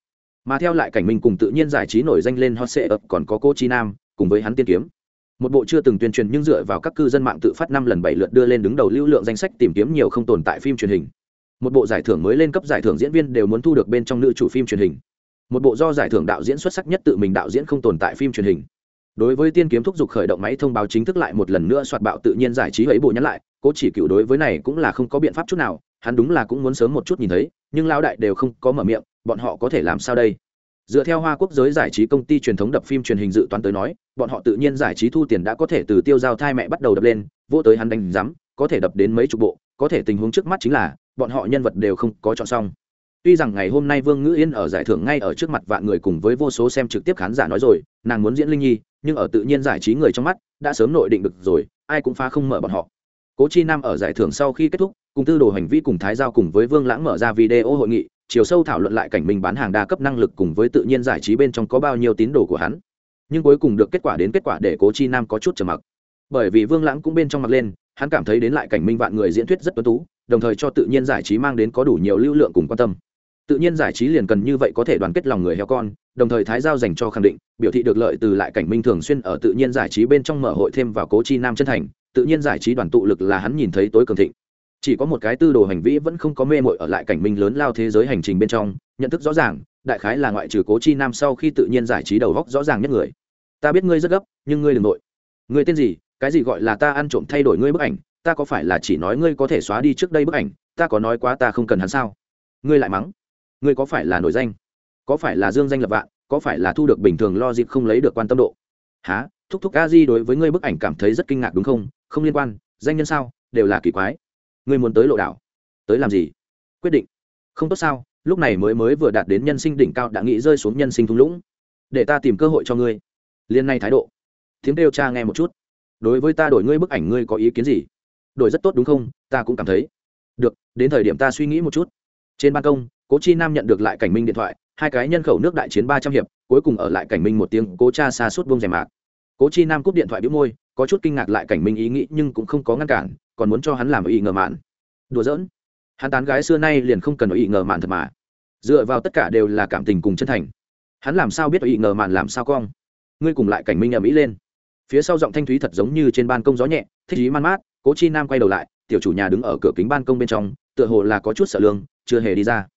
Mà theo lại cảnh minh cùng tự nhiên giải trí nổi danh lên hot sệ ập còn có cô chi nam, cùng với hắn tiên kiếm. Một bộ chưa từng tuyên truyền nhưng dựa vào các cư dân mạng tự phát năm lần bảy lượt đưa lên đứng đầu lưu lượng danh sách tìm kiếm nhiều không tồn tại phim truyền hình. Một bộ giải thưởng mới lên cấp giải thưởng diễn viên đều muốn thu được bên trong nữ chủ phim truyền hình. Một bộ do giải thưởng đạo diễn xuất sắc nhất tự mình đạo diễn không tồn tại phim truyền hình. Đối với tiên kiếm thúc giục khởi động máy thông báo chính thức lại một lần nữa soạt bạo tự nhiên giải trí ấy bộ nhắn lại, cố chỉ cựu đối với này cũng là không có biện pháp chút nào hắn đúng là cũng muốn sớm một chút nhìn thấy, nhưng lao đại đều không có mở miệng, bọn họ có thể làm sao đây? Dựa theo hoa quốc giới giải trí công ty truyền thống đập phim truyền hình dự toán tới nói, bọn họ tự nhiên giải trí thu tiền đã có thể từ tiêu giao thai mẹ bắt đầu đập lên, vô tới hắn đánh rắm có thể đập đến mấy chục bộ, có thể tình huống trước mắt chính là, bọn họ nhân vật đều không có chọn xong. Tuy rằng ngày hôm nay vương ngữ yên ở giải thưởng ngay ở trước mặt vạn người cùng với vô số xem trực tiếp khán giả nói rồi, nàng muốn diễn linh nhi, nhưng ở tự nhiên giải trí người trong mắt, đã sớm nội định được rồi, ai cũng phá không mở bọn họ cố chi nam ở giải thưởng sau khi kết thúc, cùng tư đồ hành vi cùng thái giao cùng với vương lãng mở ra video hội nghị, chiều sâu thảo luận lại cảnh mình bán hàng đa cấp năng lực cùng với tự nhiên giải trí bên trong có bao nhiêu tín đồ của hắn. Nhưng cuối cùng được kết quả đến kết quả để cố chi nam có chút trầm mặc. Bởi vì vương lãng cũng bên trong mặt lên, hắn cảm thấy đến lại cảnh minh vạn người diễn thuyết rất tuấn tú, đồng thời cho tự nhiên giải trí mang đến có đủ nhiều lưu lượng cùng quan tâm. Tự nhiên giải trí liền cần như vậy có thể đoàn kết lòng người heo con, đồng thời thái giao dành cho khẳng định, biểu thị được lợi từ lại cảnh minh thường xuyên ở tự nhiên giải trí bên trong mở hội thêm vào cố chi nam chân thành tự nhiên giải trí đoàn tụ lực là hắn nhìn thấy tối cường thịnh. Chỉ có một cái tư đồ hành vi vẫn không có mê mội ở lại cảnh minh lớn lao thế giới hành trình bên trong, nhận thức rõ ràng, đại khái là ngoại trừ cố chi nam sau khi tự nhiên giải trí đầu góc rõ ràng nhất người. Ta biết ngươi rất gấp, nhưng ngươi đừng nội. Ngươi tên gì? Cái gì gọi là ta ăn trộm thay đổi ngươi bức ảnh? Ta có phải là chỉ nói ngươi có thể xóa đi trước đây bức ảnh? Ta có nói quá ta không cần hắn sao? Ngươi lại mắng. Ngươi có phải là nổi danh? Có phải là dương danh lập vạn? Có phải là thu được bình thường lo dịp không lấy được quan tâm độ? Há thúc thúc a di đối với ngươi bức ảnh cảm thấy rất kinh ngạc đúng không? Không liên quan, danh nhân sao? Đều là kỳ quái. Ngươi muốn tới lộ đảo. Tới làm gì? Quyết định. Không tốt sao? Lúc này mới mới vừa đạt đến nhân sinh đỉnh cao đã nghĩ rơi xuống nhân sinh thung lũng. Để ta tìm cơ hội cho ngươi. Liên nay thái độ. Tiếng kêu cha nghe một chút. Đối với ta đổi ngươi bức ảnh ngươi có ý kiến gì? Đổi rất tốt đúng không? Ta cũng cảm thấy. Được, đến thời điểm ta suy nghĩ một chút. Trên ban công, cố chi nam nhận được lại cảnh minh điện thoại, hai cái nhân khẩu nước đại chiến ba trăm hiệp, cuối cùng ở lại cảnh minh một tiếng, cố cha xa suốt buông rèm mạc cố chi nam cúp điện thoại bĩu môi, có chút kinh ngạc lại cảnh minh ý nghĩ nhưng cũng không có ngăn cản, còn muốn cho hắn làm ý ngờ mạn. Đùa giỡn. Hắn tán gái xưa nay liền không cần ý ngờ mạn thật mà. Dựa vào tất cả đều là cảm tình cùng chân thành. Hắn làm sao biết ý ngờ mạn làm sao cong? Ngươi cùng lại cảnh minh ầm ĩ lên. Phía sau giọng thanh thúy thật giống như trên ban công gió nhẹ, thích ý man mát, cố chi nam quay đầu lại, tiểu chủ nhà đứng ở cửa kính ban công bên trong, tựa hồ là có chút sợ lương, chưa hề đi ra.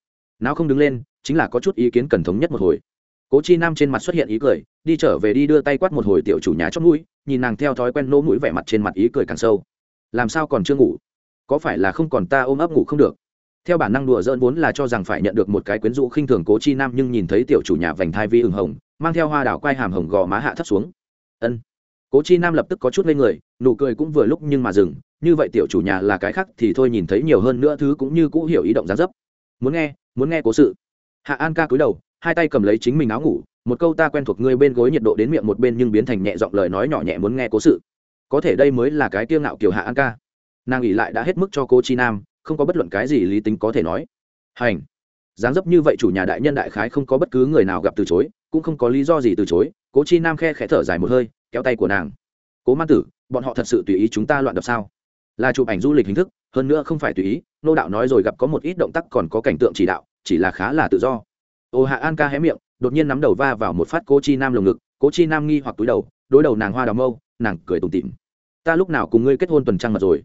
Nào không đứng lên, chính là có chút ý kiến cần thống nhất một hồi cố chi nam trên mặt xuất hiện ý cười, đi trở về đi đưa tay quát một hồi tiểu chủ nhà chót mũi, nhìn nàng theo thói quen nỗ mũi vẻ mặt trên mặt ý cười càng sâu. Làm sao còn chưa ngủ? Có phải là không còn ta ôm ấp ngủ không được? Theo bản năng đùa dỡn vốn là cho rằng phải nhận được một cái quyến rũ khinh thường cố chi nam nhưng nhìn thấy tiểu chủ nhà vành thai vi ửng hồng, mang theo hoa đảo quai hàm hồng gò má hạ thấp xuống. Ân. Cố chi nam lập tức có chút lên người, nụ cười cũng vừa lúc nhưng mà dừng, như vậy tiểu chủ nhà là cái khác thì thôi nhìn thấy nhiều hơn nữa thứ cũng như cũ hiểu ý động giá dấp. Muốn nghe muốn nghe cố sự. Hạ an ca cúi đầu hai tay cầm lấy chính mình áo ngủ, một câu ta quen thuộc ngươi bên gối nhiệt độ đến miệng một bên nhưng biến thành nhẹ giọng lời nói nhỏ nhẹ muốn nghe cố sự. Có thể đây mới là cái tiêu ngạo kiểu hạ an ca. Nàng ỉ lại đã hết mức cho cô chi nam, không có bất luận cái gì lý tính có thể nói. Hành. Dáng dấp như vậy chủ nhà đại nhân đại khái không có bất cứ người nào gặp từ chối, cũng không có lý do gì từ chối, cố chi nam khe khẽ thở dài một hơi, kéo tay của nàng. Cố man tử, bọn họ thật sự tùy ý chúng ta loạn đập sao? Là chụp ảnh du lịch hình thức, hơn nữa không phải tùy ý, nô đạo nói rồi gặp có một ít động tác còn có cảnh tượng chỉ đạo, chỉ là khá là tự do ô hạ an ca hé miệng, đột nhiên nắm đầu va vào một phát cố chi nam lồng ngực, cố chi nam nghi hoặc túi đầu, đối đầu nàng hoa đào mâu, nàng cười tủm tỉm. Ta lúc nào cùng ngươi kết hôn tuần trăng mật rồi?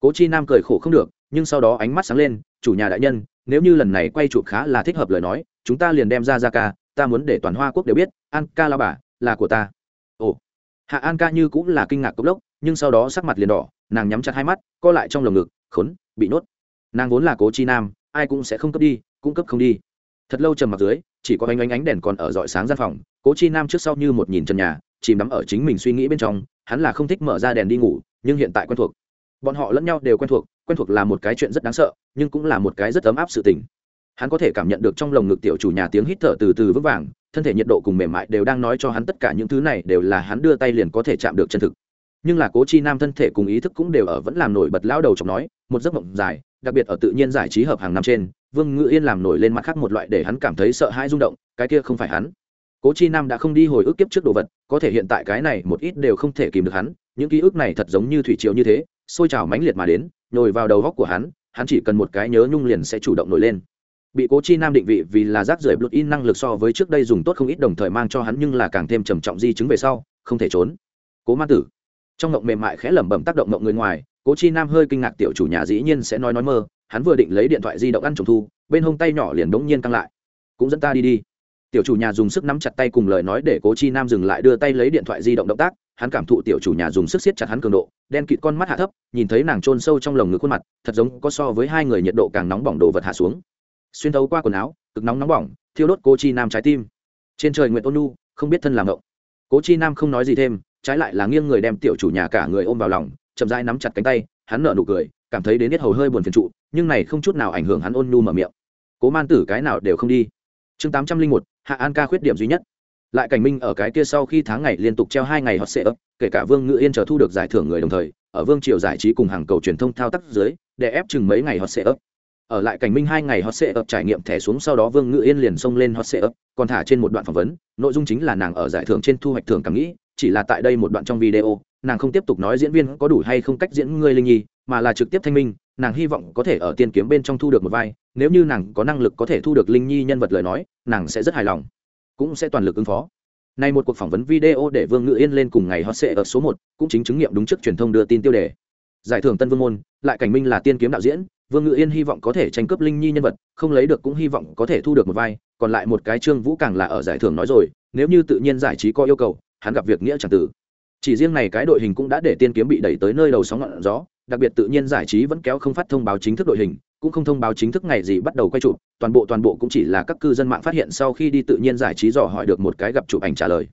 Cố chi nam cười khổ không được, nhưng sau đó ánh mắt sáng lên, chủ nhà đại nhân, nếu như lần này quay chụp khá là thích hợp lời nói, chúng ta liền đem ra ra ca, ta muốn để toàn hoa quốc đều biết, an ca lao bà, là của ta. Ồ. Hạ an ca như cũng là kinh ngạc cốc lốc, nhưng sau đó sắc mặt liền đỏ, nàng nhắm chặt hai mắt, co lại trong lồng ngực, khốn, bị nốt. Nàng vốn là cố chi nam, ai cũng sẽ không cấp đi, cũng cấp không đi thật lâu trầm mặc dưới, chỉ có ánh ánh ánh đèn còn ở dọi sáng gian phòng, cố chi nam trước sau như một nhìn trần nhà, chìm đắm ở chính mình suy nghĩ bên trong, hắn là không thích mở ra đèn đi ngủ, nhưng hiện tại quen thuộc. Bọn họ lẫn nhau đều quen thuộc quen thuộc là một cái chuyện rất đáng sợ, nhưng cũng là một cái rất ấm áp sự tình. Hắn có thể cảm nhận được trong lồng ngực tiểu chủ nhà tiếng hít thở từ từ vững vàng, thân thể nhiệt độ cùng mềm mại đều đang nói cho hắn tất cả những thứ này đều là hắn đưa tay liền có thể chạm được chân thực. Nhưng là cố chi nam thân thể cùng ý thức cũng đều ở vẫn làm nổi bật lao đầu chọc nói, một giấc mộng dài, đặc biệt ở tự nhiên giải trí hợp hàng năm trên vương ngự yên làm nổi lên mặt khác một loại để hắn cảm thấy sợ hãi rung động, cái kia không phải hắn. Cố chi nam đã không đi hồi ức kiếp trước đồ vật, có thể hiện tại cái này một ít đều không thể kìm được hắn, những ký ức này thật giống như thủy triều như thế, sôi trào mãnh liệt mà đến, nhồi vào đầu góc của hắn hắn chỉ cần một cái nhớ nhung liền sẽ chủ động nổi lên. Bị cố chi nam định vị vì là rác rưởi blood in năng lực so với trước đây dùng tốt không ít đồng thời mang cho hắn nhưng là càng thêm trầm trọng di chứng về sau, không thể trốn. Cố ma tử. Trong ngộng mềm mại khẽ lẩm bẩm tác động ngộng người ngoài, cố chi nam hơi kinh ngạc tiểu chủ nhà dĩ nhiên sẽ nói nói mơ hắn vừa định lấy điện thoại di động ăn trùng thu, bên hông tay nhỏ liền đống nhiên căng lại. Cũng dẫn ta đi đi. Tiểu chủ nhà dùng sức nắm chặt tay cùng lời nói để cố chi nam dừng lại đưa tay lấy điện thoại di động động tác, hắn cảm thụ tiểu chủ nhà dùng sức siết chặt hắn cường độ, đen kịt con mắt hạ thấp, nhìn thấy nàng trôn sâu trong lồng ngực khuôn mặt, thật giống có so với hai người nhiệt độ càng nóng bỏng đồ vật hạ xuống. Xuyên thấu qua quần áo, cực nóng nóng bỏng, thiêu đốt cô chi nam trái tim. Trên trời nguyện ôn nu không biết thân làm ngộng cố chi nam không nói gì thêm, trái lại là nghiêng người đem tiểu chủ nhà cả người ôm vào lòng, chậm rãi nắm chặt cánh tay, hắn nở nụ cười cảm thấy đến biết hầu hơi buồn phiền trụ, nhưng này không chút nào ảnh hưởng hắn ôn nhu mở miệng. Cố man tử cái nào đều không đi. Chương tám trăm linh một, hạ an ca khuyết điểm duy nhất. Lại cảnh minh ở cái kia sau khi tháng ngày liên tục treo hai ngày hot sệ ấp kể cả vương ngự yên chờ thu được giải thưởng người đồng thời, ở vương triều giải trí cùng hàng cầu truyền thông thao tác dưới, để ép chừng mấy ngày hot sệ ấp ở lại cảnh minh hai ngày hot sệ ấp trải nghiệm thẻ xuống sau đó vương ngự yên liền xông lên hot sệ ấp còn thả trên một đoạn phỏng vấn, nội dung chính là nàng ở giải thưởng trên thu hoạch thưởng cảm nghĩ, chỉ là tại đây một đoạn trong video, nàng không tiếp tục nói diễn viên có đủ hay không cách diễn ngươi linh nhi mà là trực tiếp thanh minh nàng hy vọng có thể ở tiên kiếm bên trong thu được một vai nếu như nàng có năng lực có thể thu được linh nhi nhân vật lời nói nàng sẽ rất hài lòng cũng sẽ toàn lực ứng phó Nay một cuộc phỏng vấn video để Vương Ngự Yên lên cùng ngày hot sẽ ở số một, cũng chính chứng nghiệm đúng trước truyền thông đưa tin tiêu đề. Giải thưởng Tân Vương môn, lại cảnh minh là tiên kiếm đạo diễn, Vương Ngự Yên hy vọng có thể tranh cướp linh nhi nhân vật, không lấy được cũng hy vọng có thể thu được một vai, còn lại một cái Trương Vũ càng là ở giải thưởng nói rồi, nếu như tự nhiên giải trí có yêu cầu, hắn gặp việc nghĩa chẳng tử. Chỉ riêng này cái đội hình cũng đã để tiên kiếm bị đẩy tới nơi đầu sóng ngọn gió, đặc biệt tự nhiên giải trí vẫn kéo không phát thông báo chính thức đội hình, cũng không thông báo chính thức ngày gì bắt đầu quay chụp toàn bộ toàn bộ cũng chỉ là các cư dân mạng phát hiện sau khi đi tự nhiên giải trí dò hỏi được một cái gặp chụp ảnh trả lời.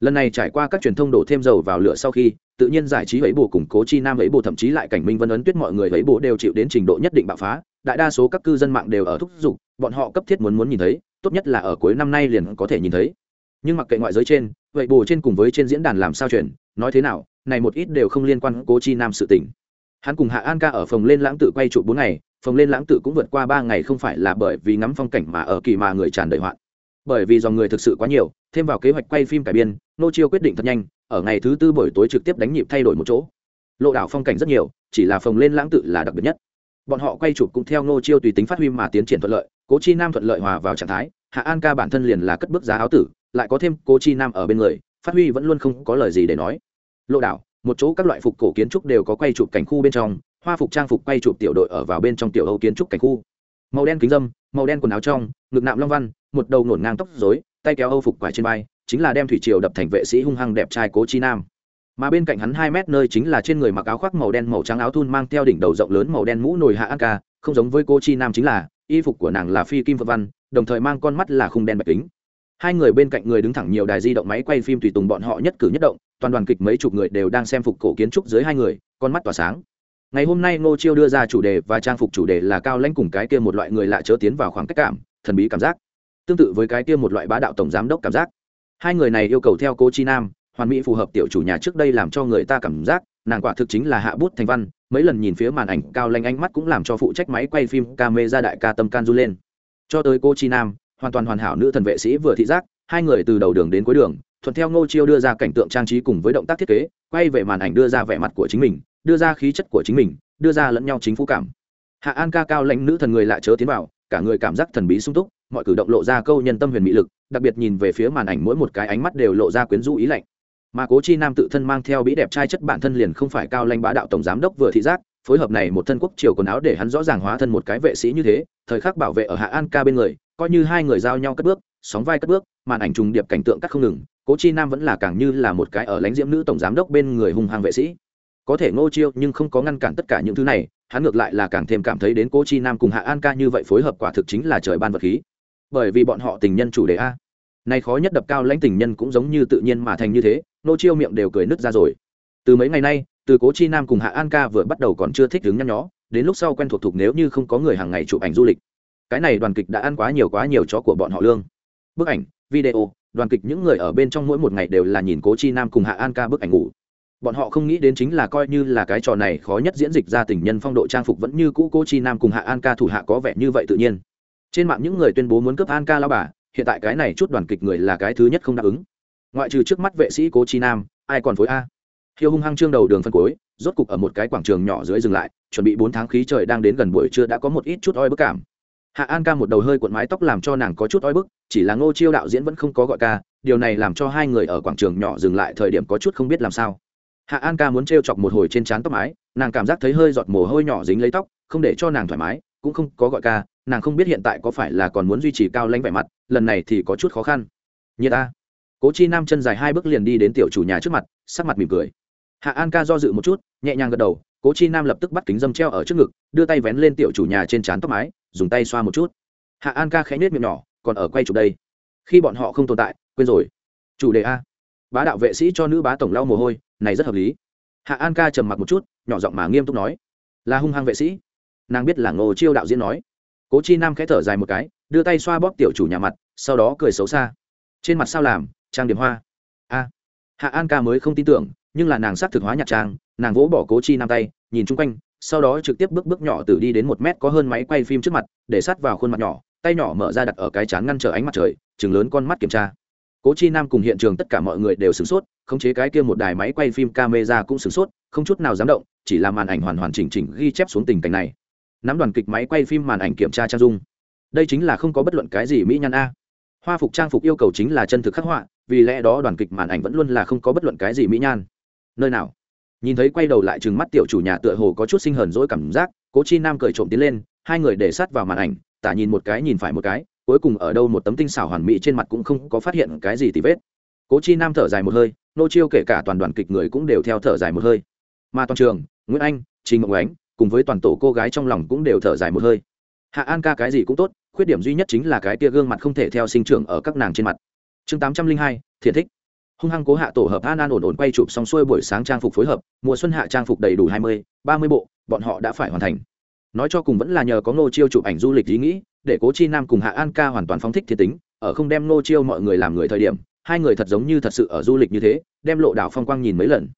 Lần này trải qua các truyền thông đổ thêm dầu vào lửa sau khi tự nhiên giải trí ấy bồ củng cố chi nam ấy bồ thậm chí lại cảnh minh vân ấn tuyết mọi người ấy bồ đều chịu đến trình độ nhất định bạo phá đại đa số các cư dân mạng đều ở thúc giục bọn họ cấp thiết muốn muốn nhìn thấy tốt nhất là ở cuối năm nay liền có thể nhìn thấy. Nhưng mặc kệ ngoại giới trên vậy bồ trên cùng với trên diễn đàn làm sao chuyển nói thế nào này một ít đều không liên quan cố chi nam sự tình hắn cùng hạ an ca ở phòng lên lãng tự quay trụ bốn ngày phòng lên lãng tự cũng vượt qua ba ngày không phải là bởi vì ngắm phong cảnh mà ở kỳ mà người tràn đầy hoạn. Bởi vì dòng người thực sự quá nhiều, thêm vào kế hoạch quay phim cải biên, nô chiêu quyết định thật nhanh, ở ngày thứ tư buổi tối trực tiếp đánh nhịp thay đổi một chỗ. Lộ đảo phong cảnh rất nhiều, chỉ là phòng lên lãng tự là đặc biệt nhất. Bọn họ quay chụp cũng theo nô chiêu tùy tính phát huy mà tiến triển thuận lợi, cố chi nam thuận lợi hòa vào trạng thái, hạ an ca bản thân liền là cất bước giá áo tử, lại có thêm cố chi nam ở bên người, phát huy vẫn luôn không có lời gì để nói. Lộ đảo một chỗ các loại phục cổ kiến trúc đều có quay chụp cảnh khu bên trong, hoa phục trang phục quay chụp tiểu đội ở vào bên trong tiểu âu kiến trúc cảnh khu. Màu đen kính dâm, màu đen quần áo trong, ngực nạm long văn, một đầu nổn ngang tóc dối tay kéo âu phục quải trên vai, chính là đem thủy triều đập thành vệ sĩ hung hăng đẹp trai cố chi nam. Mà bên cạnh hắn hai mét nơi chính là trên người mặc áo khoác màu đen màu trắng áo thun mang theo đỉnh đầu rộng lớn màu đen mũ nồi hạ an ca không giống với cô chi nam chính là, y phục của nàng là phi kim phật văn, đồng thời mang con mắt là khung đen bạch kính hai người bên cạnh người đứng thẳng nhiều đài di động máy quay phim tùy tùng bọn họ nhất cử nhất động, toàn đoàn kịch mấy chục người đều đang xem phục cổ kiến trúc dưới hai người, con mắt tỏa sáng. Ngày hôm nay ngô chiêu đưa ra chủ đề và trang phục chủ đề là cao lãnh cùng cái kia một loại người lạ chớ tiến vào khoảng cách cảm, thần bí cảm giác. Tương tự với cái kia một loại bá đạo tổng giám đốc cảm giác. Hai người này yêu cầu theo cô chi nam, hoàn mỹ phù hợp tiểu chủ nhà trước đây làm cho người ta cảm giác, nàng quả thực chính là hạ bút thành văn, mấy lần nhìn phía màn ảnh, cao lanh ánh mắt cũng làm cho phụ trách máy quay phim ca mê ra đại ca tâm can du lên. Cho tới cô chi nam hoàn toàn hoàn hảo nữ thần vệ sĩ vừa thị giác, hai người từ đầu đường đến cuối đường, thuận theo ngô chiêu đưa ra cảnh tượng trang trí cùng với động tác thiết kế, quay về màn ảnh đưa ra vẻ mặt của chính mình, đưa ra khí chất của chính mình, đưa ra lẫn nhau chính phủ cảm. Hạ an ca cao lãnh nữ thần người lại chớ tiến vào, cả người cảm giác thần bí sung túc, mọi cử động lộ ra câu nhân tâm huyền mỹ lực, đặc biệt nhìn về phía màn ảnh mỗi một cái ánh mắt đều lộ ra quyến rũ ý lạnh. Mà cố chi nam tự thân mang theo bĩ đẹp trai chất bản thân liền không phải cao lãnh bá đạo tổng giám đốc vừa thị giác, phối hợp này một thân quốc triều quần áo để hắn rõ ràng hóa thân một cái vệ sĩ như thế, thời khắc bảo vệ ở hạ an ca bên người coi như hai người giao nhau cất bước, sóng vai cất bước, màn ảnh trùng điệp cảnh tượng cắt không ngừng, cố chi nam vẫn là càng như là một cái ở lãnh diễm nữ tổng giám đốc bên người hung hăng vệ sĩ. Có thể ngô chiêu nhưng không có ngăn cản tất cả những thứ này, hắn ngược lại là càng thêm cảm thấy đến cố chi nam cùng hạ an ca như vậy phối hợp quả thực chính là trời ban vật khí. Bởi vì bọn họ tình nhân chủ đề a. Nay khó nhất đập cao lãnh tình nhân cũng giống như tự nhiên mà thành như thế nô chiêu miệng đều cười nứt ra rồi. Từ mấy ngày nay, từ cố chi nam cùng hạ an ca vừa bắt đầu còn chưa thích đứng nhăn nhó, đến lúc sau quen thuộc thuộc nếu như không có người hàng ngày chụp ảnh du lịch cái này đoàn kịch đã ăn quá nhiều quá nhiều chó của bọn họ lương. Bức ảnh, video, đoàn kịch những người ở bên trong mỗi một ngày đều là nhìn cố chi nam cùng hạ an ca bức ảnh ngủ. Bọn họ không nghĩ đến chính là coi như là cái trò này khó nhất diễn dịch ra tình nhân phong độ trang phục vẫn như cũ cố chi nam cùng hạ an ca thủ hạ có vẻ như vậy tự nhiên. Trên mạng những người tuyên bố muốn cướp an ca lao bà, hiện tại cái này chút đoàn kịch người là cái thứ nhất không đáp ứng. Ngoại trừ trước mắt vệ sĩ cố chi nam, ai còn phối a? Hiêu hung hăng trương đầu đường phân cối rốt cục ở một cái quảng trường nhỏ dưới dừng lại, chuẩn bị bốn tháng khí trời đang đến gần buổi trưa đã có một ít chút oi bức cảm hạ an ca một đầu hơi cuộn mái tóc làm cho nàng có chút oi bức, chỉ là ngô chiêu đạo diễn vẫn không có gọi ca, điều này làm cho hai người ở quảng trường nhỏ dừng lại thời điểm có chút không biết làm sao. Hạ an ca muốn t chọc một hồi trên trán tóc mái, nàng cảm giác thấy hơi giọt mồ hôi nhỏ dính lấy tóc, không để cho nàng thoải mái, cũng không có gọi ca, nàng không biết hiện tại có phải là còn muốn duy trì cao lãnh vẻ mặt, lần này thì có chút khó khăn. Như ta cố chi nam chân dài hai bước liền đi đến tiểu chủ nhà trước mặt, sắc mặt mỉm cười. Hạ an ca do dự một chút, nhẹ nhàng gật đầu cố chi nam lập tức bắt kính dâm treo ở trước ngực, đưa tay vén lên tiểu chủ nhà trên trán tóc mái, dùng tay xoa một chút. Hạ an ca khẽ nết miệng nhỏ, còn ở quay chụp đây. Khi bọn họ không tồn tại, quên rồi. Chủ đề a. Bá đạo vệ sĩ cho nữ bá tổng lau mồ hôi, này rất hợp lý. Hạ an ca trầm mặc một chút, nhỏ giọng mà nghiêm túc nói. Là hung hăng vệ sĩ. Nàng biết là ngô chiêu đạo diễn nói. Cố chi nam khẽ thở dài một cái, đưa tay xoa bóp tiểu chủ nhà mặt, sau đó cười xấu xa. Trên mặt sao làm, trang điểm hoa. A. Hạ an ca mới không tin tưởng nhưng là nàng s á c thực hóa nhạc trang, nàng vỗ bỏ cố chi nam tay, nhìn chung quanh, sau đó trực tiếp bước bước nhỏ từ đi đến một mét có hơn máy quay phim trước mặt, để sát vào khuôn mặt nhỏ, tay nhỏ mở ra đặt ở cái chán ngăn trở ánh mặt trời, chừng lớn con mắt kiểm tra. Cố chi nam cùng hiện trường tất cả mọi người đều sửng sốt, khống chế cái kia một đài máy quay phim camera cũng sửng sốt, không chút nào dám động, chỉ là màn ảnh hoàn hoàn chỉnh chỉnh ghi chép xuống tình cảnh này. Nắm đoàn kịch máy quay phim màn ảnh kiểm tra trang dung. Đây chính là không có bất luận cái gì mỹ nhân a. Hoa phục trang phục yêu cầu chính là chân thực khắc họa, vì lẽ đó đoàn kịch màn ảnh vẫn luôn là không có bất luận cái gì mỹ nhan nơi nào? Nhìn thấy quay đầu lại chừng mắt tiểu chủ nhà tựa hồ có chút sinh hờn dỗi cảm giác, cố chi nam cởi trộm tiến lên, hai người để sát vào màn ảnh, tả nhìn một cái nhìn phải một cái, cuối cùng ở đâu một tấm tinh xảo hoàn mỹ trên mặt cũng không có phát hiện cái gì tì vết. Cố chi nam thở dài một hơi, nô chiêu kể cả toàn đoàn kịch người cũng đều theo thở dài một hơi. Mà toàn trường, nguyễn anh, trình ngọc ánh, cùng với toàn tổ cô gái trong lòng cũng đều thở dài một hơi. Hạ an ca cái gì cũng tốt, khuyết điểm duy nhất chính là cái tia gương mặt không thể theo sinh trưởng ở các nàng trên mặt. Chương tám trăm linh hai, thiện thích hung hăng cố hạ tổ hợp an an ổn ổn quay chụp xong xuôi buổi sáng trang phục phối hợp, mùa xuân hạ trang phục đầy đủ hai mươi, ba mươi bộ, bọn họ đã phải hoàn thành. Nói cho cùng vẫn là nhờ có ngô chiêu chụp ảnh du lịch ý nghĩ, để cố chi nam cùng hạ an ca hoàn toàn phóng thích thiên tính, ở không đem ngô chiêu mọi người làm người thời điểm, hai người thật giống như thật sự ở du lịch như thế, đem lộ đảo phong quang nhìn mấy lần.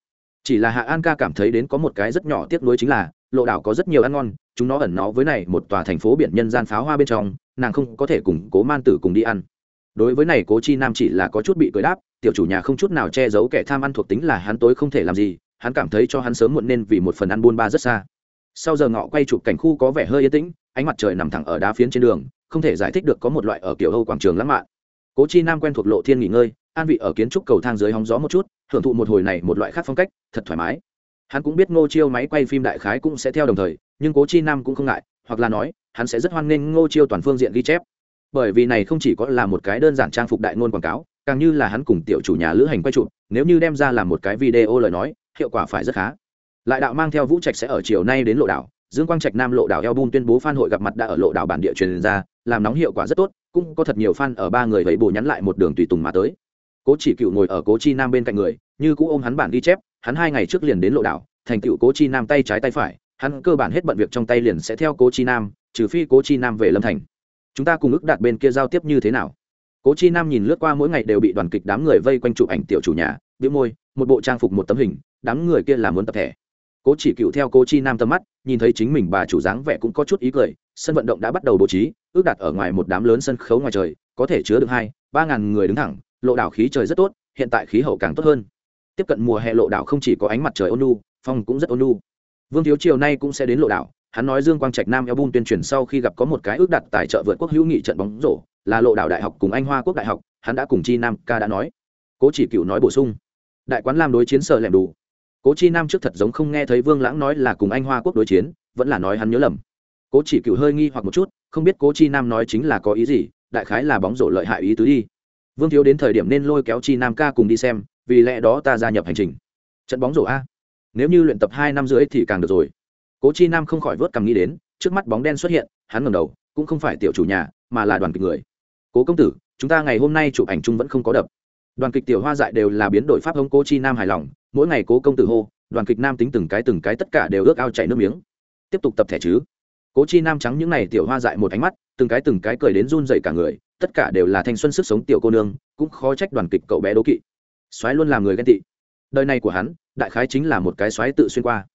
Chỉ là hạ an ca cảm thấy đến có một cái rất nhỏ tiếc nuối chính là, lộ đảo có rất nhiều ăn ngon, chúng nó ẩn nó với này một tòa thành phố biển nhân gian pháo hoa bên trong, nàng không có thể cùng cố man tử cùng đi ăn đối với này, cố chi nam chỉ là có chút bị cười đáp, tiểu chủ nhà không chút nào che giấu kẻ tham ăn thuộc tính là hắn tối không thể làm gì, hắn cảm thấy cho hắn sớm muộn nên vì một phần ăn buôn ba rất xa. Sau giờ ngọ quay chụp cảnh khu có vẻ hơi yên tĩnh, ánh mặt trời nằm thẳng ở đá phiến trên đường, không thể giải thích được có một loại ở kiểu âu quảng trường lãng mạn. Cố chi nam quen thuộc lộ thiên nghỉ ngơi, an vị ở kiến trúc cầu thang dưới hóng gió một chút, hưởng thụ một hồi này một loại khác phong cách, thật thoải mái. Hắn cũng biết ngô chiêu máy quay phim đại khái cũng sẽ theo đồng thời, nhưng cố chi nam cũng không ngại, hoặc là nói, hắn sẽ rất hoan nghênh ngô chiêu toàn phương diện ghi chép bởi vì này không chỉ có là một cái đơn giản trang phục đại ngôn quảng cáo, càng như là hắn cùng tiểu chủ nhà lữ hành quay chụp, nếu như đem ra làm một cái video lời nói, hiệu quả phải rất khá. Lại đạo mang theo vũ trạch sẽ ở chiều nay đến lộ đảo, dương quang trạch nam lộ đảo eo bun tuyên bố f a n hội gặp mặt đã ở lộ đảo bản địa truyền ra, làm nóng hiệu quả rất tốt, cũng có thật nhiều f a n ở ba người vậy bồ nhắn lại một đường tùy tùng mà tới. Cố chỉ cựu ngồi ở cố chi nam bên cạnh người, như cũ ôm hắn bản ghi chép, hắn hai ngày trước liền đến lộ đảo, thành cựu cố chi nam tay trái tay phải, hắn cơ bản hết bận việc trong tay liền sẽ theo cố chi nam, trừ phi cố chi nam về lâm thành chúng ta cùng ước đạt bên kia giao tiếp như thế nào? Cố chi nam nhìn lướt qua mỗi ngày đều bị đoàn kịch đám người vây quanh chụp ảnh tiểu chủ nhà biếu môi, một bộ trang phục một tấm hình, đám người kia là muốn tập thể. Cố chỉ cựu theo cố chi nam tầm mắt, nhìn thấy chính mình bà chủ dáng vẻ cũng có chút ý cười, sân vận động đã bắt đầu bố trí, ước đặt ở ngoài một đám lớn sân khấu ngoài trời, có thể chứa được hai, ba ngàn người đứng thẳng, lộ đảo khí trời rất tốt, hiện tại khí hậu càng tốt hơn. Tiếp cận mùa hè lộ đảo không chỉ có ánh mặt trời ôn nu phong cũng rất ôn nu vương thiếu chiều nay cũng sẽ đến lộ đảo hắn nói dương quang trạch nam album tuyên truyền sau khi gặp có một cái ước đặt tài trợ vượt quốc hữu nghị trận bóng rổ, là lộ đảo đại học cùng anh hoa quốc đại học, hắn đã cùng chi nam ca đã nói. Cố chỉ cựu nói bổ sung. Đại quán làm đối chiến sợ lẻm đủ. Cố chi nam trước thật giống không nghe thấy vương lãng nói là cùng anh hoa quốc đối chiến, vẫn là nói hắn nhớ lầm. Cố chỉ cựu hơi nghi hoặc một chút, không biết cố chi nam nói chính là có ý gì, đại khái là bóng rổ lợi hại ý tứ đi. Vương thiếu đến thời điểm nên lôi kéo chi nam ca cùng đi xem, vì lẽ đó ta gia nhập hành trình. Trận bóng rổ a. Nếu như luyện tập hai năm rưỡi thì càng được rồi cố chi nam không khỏi vớt cằm nghĩ đến, trước mắt bóng đen xuất hiện, hắn ngầm đầu, cũng không phải tiểu chủ nhà, mà là đoàn kịch người. Cố công tử, chúng ta ngày hôm nay chụp ảnh chung vẫn không có đập. Đoàn kịch tiểu hoa dại đều là biến đổi pháp hông cố chi nam hài lòng, mỗi ngày cố công tử hô, đoàn kịch nam tính từng cái từng cái tất cả đều ước ao chảy nước miếng. Tiếp tục tập thẻ chứ? Cố chi nam trắng những n à y tiểu hoa dại một ánh mắt, từng cái từng cái cười đến run dậy cả người, tất cả đều là thanh xuân sức sống tiểu cô nương, cũng khó trách đoàn kịch cậu bé đố kỵ. Xoáy luôn làm người ghen tị. Đời này của hắn, đại khái chính là một cái xoáy tự xuyên qua.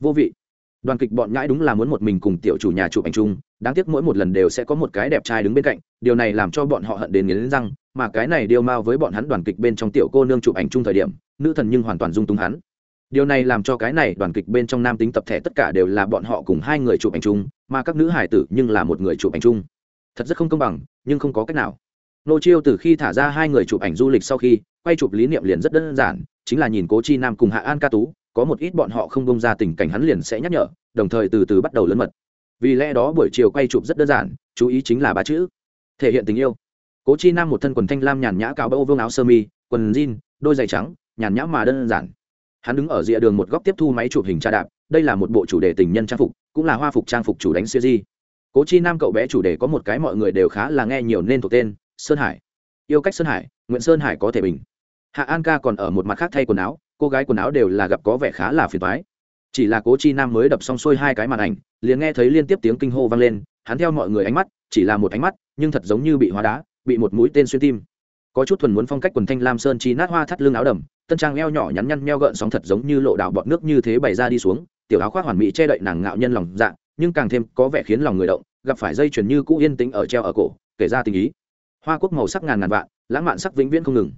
Vô vị đoàn kịch bọn nhãi đúng là muốn một mình cùng tiểu chủ nhà chụp ảnh chung, đáng tiếc mỗi một lần đều sẽ có một cái đẹp trai đứng bên cạnh, điều này làm cho bọn họ hận đến nghiến răng, mà cái này điêu mao với bọn hắn đoàn kịch bên trong tiểu cô nương chụp ảnh chung thời điểm, nữ thần nhưng hoàn toàn dung túng hắn. Điều này làm cho cái này đoàn kịch bên trong nam tính tập thể tất cả đều là bọn họ cùng hai người chụp ảnh chung, mà các nữ hải tử nhưng là một người chụp ảnh chung. Thật rất không công bằng, nhưng không có cách nào. Nô chiêu từ khi thả ra hai người chụp ảnh du lịch sau khi, quay chụp lý niệm liền rất đơn giản, chính là nhìn cố chi nam cùng hạ an ca tú có một ít bọn họ không bông ra tình cảnh hắn liền sẽ nhắc nhở, đồng thời từ từ bắt đầu lớn mật. Vì lẽ đó buổi chiều quay chụp rất đơn giản, chú ý chính là ba chữ, thể hiện tình yêu. Cố chi nam một thân quần thanh lam nhàn nhã cao bao vương áo sơ mi, quần jean, đôi giày trắng, nhàn nhã mà đơn giản. Hắn đứng ở rìa đường một góc tiếp thu máy chụp hình tra đạp, đây là một bộ chủ đề tình nhân trang phục, cũng là hoa phục trang phục chủ đánh siêu di. Cố chi nam cậu bé chủ đề có một cái mọi người đều khá là nghe nhiều nên thuộc tên, sơn hải. Yêu cách sơn hải, nguyễn sơn hải có thể bình. Hạ an ca còn ở một mặt khác thay quần áo cô gái quần áo đều là gặp có vẻ khá là phiền toái. Chỉ là cố chi nam mới đập xong xuôi hai cái màn ảnh, liền nghe thấy liên tiếp tiếng kinh hô vang lên, hắn theo mọi người ánh mắt, chỉ là một ánh mắt, nhưng thật giống như bị hóa đá, bị một mũi tên xuyên tim. Có chút thuần muốn phong cách quần thanh lam sơn chi nát hoa thắt lưng áo đầm, tân trang eo nhỏ nhắn nhăn meo gợn sóng thật giống như lộ đạo bọt nước như thế bày ra đi xuống, tiểu áo khoác hoàn mỹ che đậy nàng ngạo nhân lòng dạ nhưng càng thêm có vẻ khiến lòng người động, gặp phải dây chuyền như cũ yên tĩnh ở treo ở cổ, kể ra tình ý. Hoa quốc màu sắc ngàn ngàn vạn, lãng mạn sắc vĩnh viễn không ngừng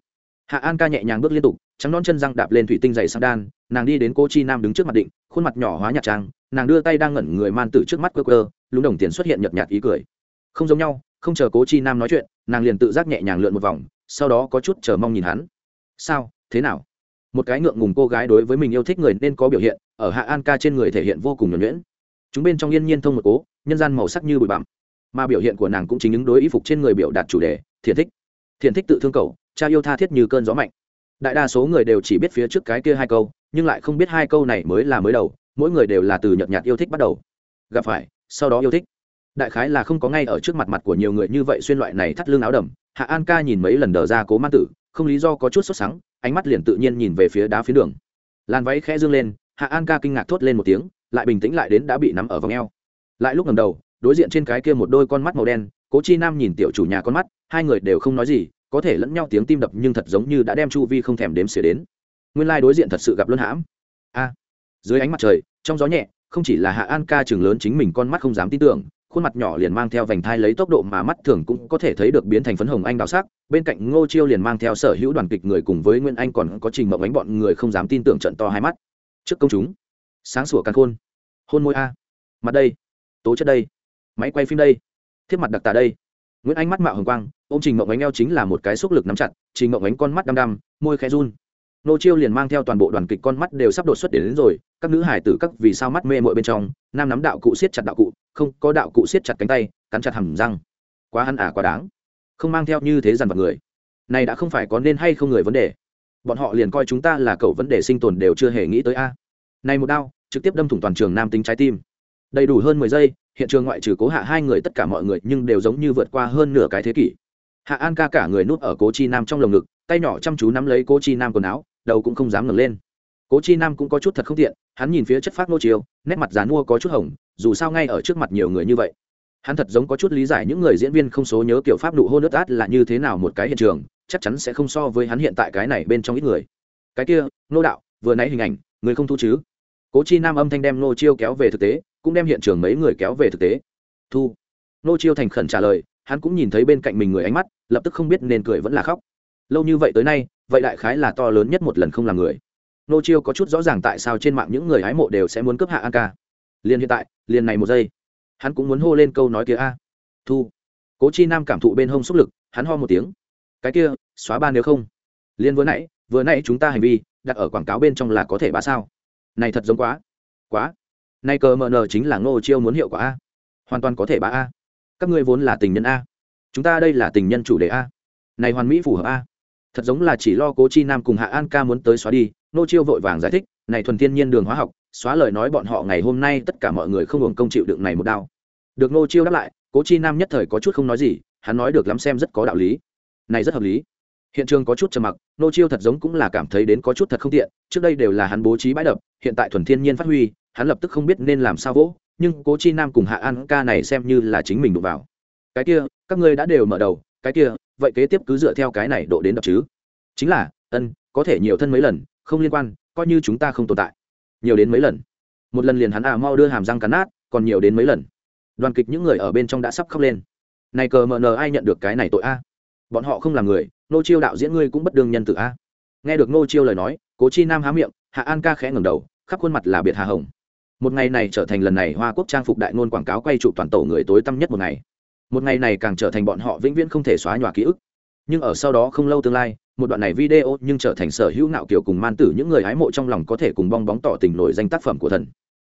hạ an ca nhẹ nhàng bước liên tục, trắng non chân răng đạp lên thủy tinh dày sang đan, nàng đi đến cô chi nam đứng trước mặt định, khuôn mặt nhỏ hóa nhạt trang nàng đưa tay đang ngẩn người man tử trước mắt cơ cơ lúng đồng tiền xuất hiện nhợt nhạt ý cười. Không giống nhau, không chờ cố chi nam nói chuyện, nàng liền tự giác nhẹ nhàng lượn một vòng, sau đó có chút chờ mong nhìn hắn. Sao? Thế nào? Một cái ngượng ngùng cô gái đối với mình yêu thích người nên có biểu hiện, ở hạ an ca trên người thể hiện vô cùng nhuẩn nhuyễn. Chúng bên trong yên nhiên thông một cố, nhân gian màu sắc như bụi bặm. Mà biểu hiện của nàng cũng chính ứng đối y phục trên người biểu đạt chủ đề, thiện thích. Thiện thích tự thương cầu cha yêu tha thiết như cơn gió mạnh. Đại đa số người đều chỉ biết phía trước cái kia hai câu, nhưng lại không biết hai câu này mới là mới đầu, mỗi người đều là từ nhợt nhạt yêu thích bắt đầu. Gặp phải, sau đó yêu thích. Đại khái là không có ngay ở trước mặt mặt của nhiều người như vậy xuyên loại này thắt lưng áo đầm. Hạ an ca nhìn mấy lần đờ ra cố man tử, không lý do có chút sốt sắng, ánh mắt liền tự nhiên nhìn về phía đá phía đường. Làn váy khẽ dương lên, hạ an ca kinh ngạc thốt lên một tiếng, lại bình tĩnh lại đến đã bị nắm ở vòng eo. Lại lúc ngầm đầu, đối diện trên cái kia một đôi con mắt màu đen, cố chi nam nhìn tiểu chủ nhà con mắt, hai người đều không nói gì có thể lẫn nhau tiếng tim đập nhưng thật giống như đã đem chu vi không thèm đếm xỉa đến. Nguyên lai、like、đối diện thật sự gặp luân hãm. A, dưới ánh mặt trời, trong gió nhẹ, không chỉ là hạ an ca chừng lớn chính mình con mắt không dám tin tưởng, khuôn mặt nhỏ liền mang theo vành thai lấy tốc độ mà mắt thường cũng có thể thấy được biến thành phấn hồng anh đào sắc, bên cạnh ngô chiêu liền mang theo sở hữu đoàn kịch người cùng với nguyên anh còn có trình mộng ánh bọn người không dám tin tưởng trận to hai mắt. Trước công chúng, sáng sủa căn khôn. Hôn môi a. Mặt đây, tố chất đây, máy quay phim đây, thiết mặt đặc tả đây. Nguyễn anh mắt mạo hồng quang ô m trình mộng ánh eo chính là một cái xúc lực nắm chặt trình mộng ánh con mắt đăm đăm môi khẽ run. Nô chiêu liền mang theo toàn bộ đoàn kịch con mắt đều sắp đột xuất đến, đến rồi các nữ hải tử các vì sao mắt mê mội bên trong nam nắm đạo cụ siết chặt đạo cụ không có đạo cụ siết chặt cánh tay cắn chặt hầm răng. Quá hăn ả à quá đáng. Không mang theo như thế dằn vặt người. Này đã không phải có nên hay không người vấn đề. Bọn họ liền coi chúng ta là cậu vấn đề sinh tồn đều chưa hề nghĩ tới a. Này một đao trực tiếp đâm thủng toàn trường nam tính trái tim. Đầy đủ hơn mười giây hiện trường ngoại trừ cố hạ hai người tất cả mọi người nhưng đều giống như vượt qua hơn nửa cái thế kỷ hạ an ca cả người nuốt ở cố chi nam trong lồng ngực tay nhỏ chăm chú nắm lấy cố chi nam quần áo đầu cũng không dám ngẩng lên. Cố chi nam cũng có chút thật không tiện hắn nhìn phía chất phát nô Chiêu, nét mặt dán mua có chút hồng dù sao ngay ở trước mặt nhiều người như vậy. Hắn thật giống có chút lý giải những người diễn viên không số nhớ kiểu pháp nụ hôn nước át là như thế nào một cái hiện trường chắc chắn sẽ không so với hắn hiện tại cái này bên trong ít người. Cái kia nô đạo vừa nãy hình ảnh người không thu chứ? Cố chi nam âm thanh đem nô chiêu kéo về thực tế cũng đem hiện trường mấy người kéo về thực tế. Thu. Nô chiêu thành khẩn trả lời hắn cũng nhìn thấy bên cạnh mình người ánh mắt, lập tức không biết nên cười vẫn là khóc. Lâu như vậy tới nay, vậy đại khái là to lớn nhất một lần không làm người. Nô chiêu có chút rõ ràng tại sao trên mạng những người hái mộ đều sẽ muốn cướp hạ an ca. Liền hiện tại, liền này một giây, hắn cũng muốn hô lên câu nói kia a. Thu. Cố chi nam cảm thụ bên hông xúc lực, hắn ho một tiếng. Cái kia, xóa ba nếu không. Liền vừa nãy vừa nãy chúng ta hành vi, đặt ở quảng cáo bên trong là có thể bá sao? Này thật giống quá. Quá. Nay cờ mờ nờ chính là ngô chiêu muốn hiệu quả a. Hoàn toàn có thể bá a các ngươi vốn là tình nhân a. Chúng ta đây là tình nhân chủ đề a. Này hoàn mỹ phù hợp a. Thật giống là chỉ lo cố chi nam cùng hạ an ca muốn tới xóa đi, nô chiêu vội vàng giải thích, này thuần thiên nhiên đường hóa học, xóa lời nói bọn họ ngày hôm nay tất cả mọi người không hưởng công chịu đựng này một đau. Được nô chiêu đáp lại, cố chi nam nhất thời có chút không nói gì, hắn nói được lắm xem rất có đạo lý. Này rất hợp lý. Hiện trường có chút trầm mặc, nô chiêu thật giống cũng là cảm thấy đến có chút thật không tiện, trước đây đều là hắn bố trí bãi đập, hiện tại thuần thiên nhiên phát huy, hắn lập tức không biết nên làm sao vỗ nhưng cố chi nam cùng hạ an ca này xem như là chính mình đụng vào. Cái kia, các ngươi đã đều mở đầu, cái kia, vậy kế tiếp cứ dựa theo cái này độ đến đập chứ? Chính là, ân, có thể nhiều thân mấy lần, không liên quan, coi như chúng ta không tồn tại. Nhiều đến mấy lần. Một lần liền hắn à mau đưa hàm răng cắn nát, còn nhiều đến mấy lần. Đoàn kịch những người ở bên trong đã sắp khóc lên. Này cờ mờ nờ ai nhận được cái này tội a? Bọn họ không làm người nô chiêu đạo diễn ngươi cũng bất đương nhân tử a. Nghe được nô chiêu lời nói, cố chi nam há miệng, hạ an ca khẽ ngẩng đầu, khắp khuôn mặt là biệt hà hồng một ngày này trở thành lần này hoa quốc trang phục đại ngôn quảng cáo quay trụ toàn tổ người tối tăm nhất một ngày. Một ngày này càng trở thành bọn họ vĩnh viễn không thể xóa nhòa ký ức. Nhưng ở sau đó không lâu tương lai, một đoạn này video nhưng trở thành sở hữu nạo kiểu cùng man tử những người hái mộ trong lòng có thể cùng bong bóng tỏ tình nổi danh tác phẩm của thần.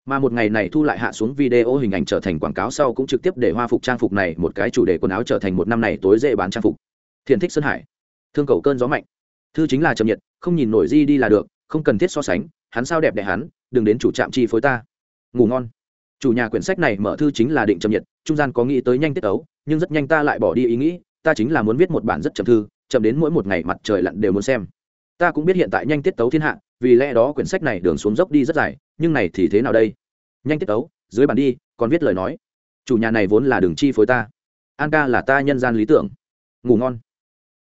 Mà một ngày này thu lại hạ xuống video hình ảnh trở thành quảng cáo sau cũng trực tiếp để hoa phục trang phục này một cái chủ đề quần áo trở thành một năm này tối dễ bán trang phục. Thiền thích sơn hải, thương cầu cơn gió mạnh. Thư chính là trầm nhiệt, không nhìn nổi di đi là được, không cần thiết so sánh, hắn sao đẹp đẽ hắn, đừng đến chủ trạm chi phối ta ngủ ngon. Chủ nhà quyển sách này mở thư chính là định chậm nhiệt, trung gian có nghĩ tới nhanh tiết ấu nhưng rất nhanh ta lại bỏ đi ý nghĩ, ta chính là muốn viết một bản rất chậm thư, chậm đến mỗi một ngày mặt trời lặn đều muốn xem. Ta cũng biết hiện tại nhanh tiết tấu thiên hạ, vì lẽ đó quyển sách này đường xuống dốc đi rất dài, nhưng này thì thế nào đây? Nhanh tiết tấu, dưới bàn đi, còn viết lời nói. Chủ nhà này vốn là đường chi phối ta. An ca là ta nhân gian lý tưởng. Ngủ ngon.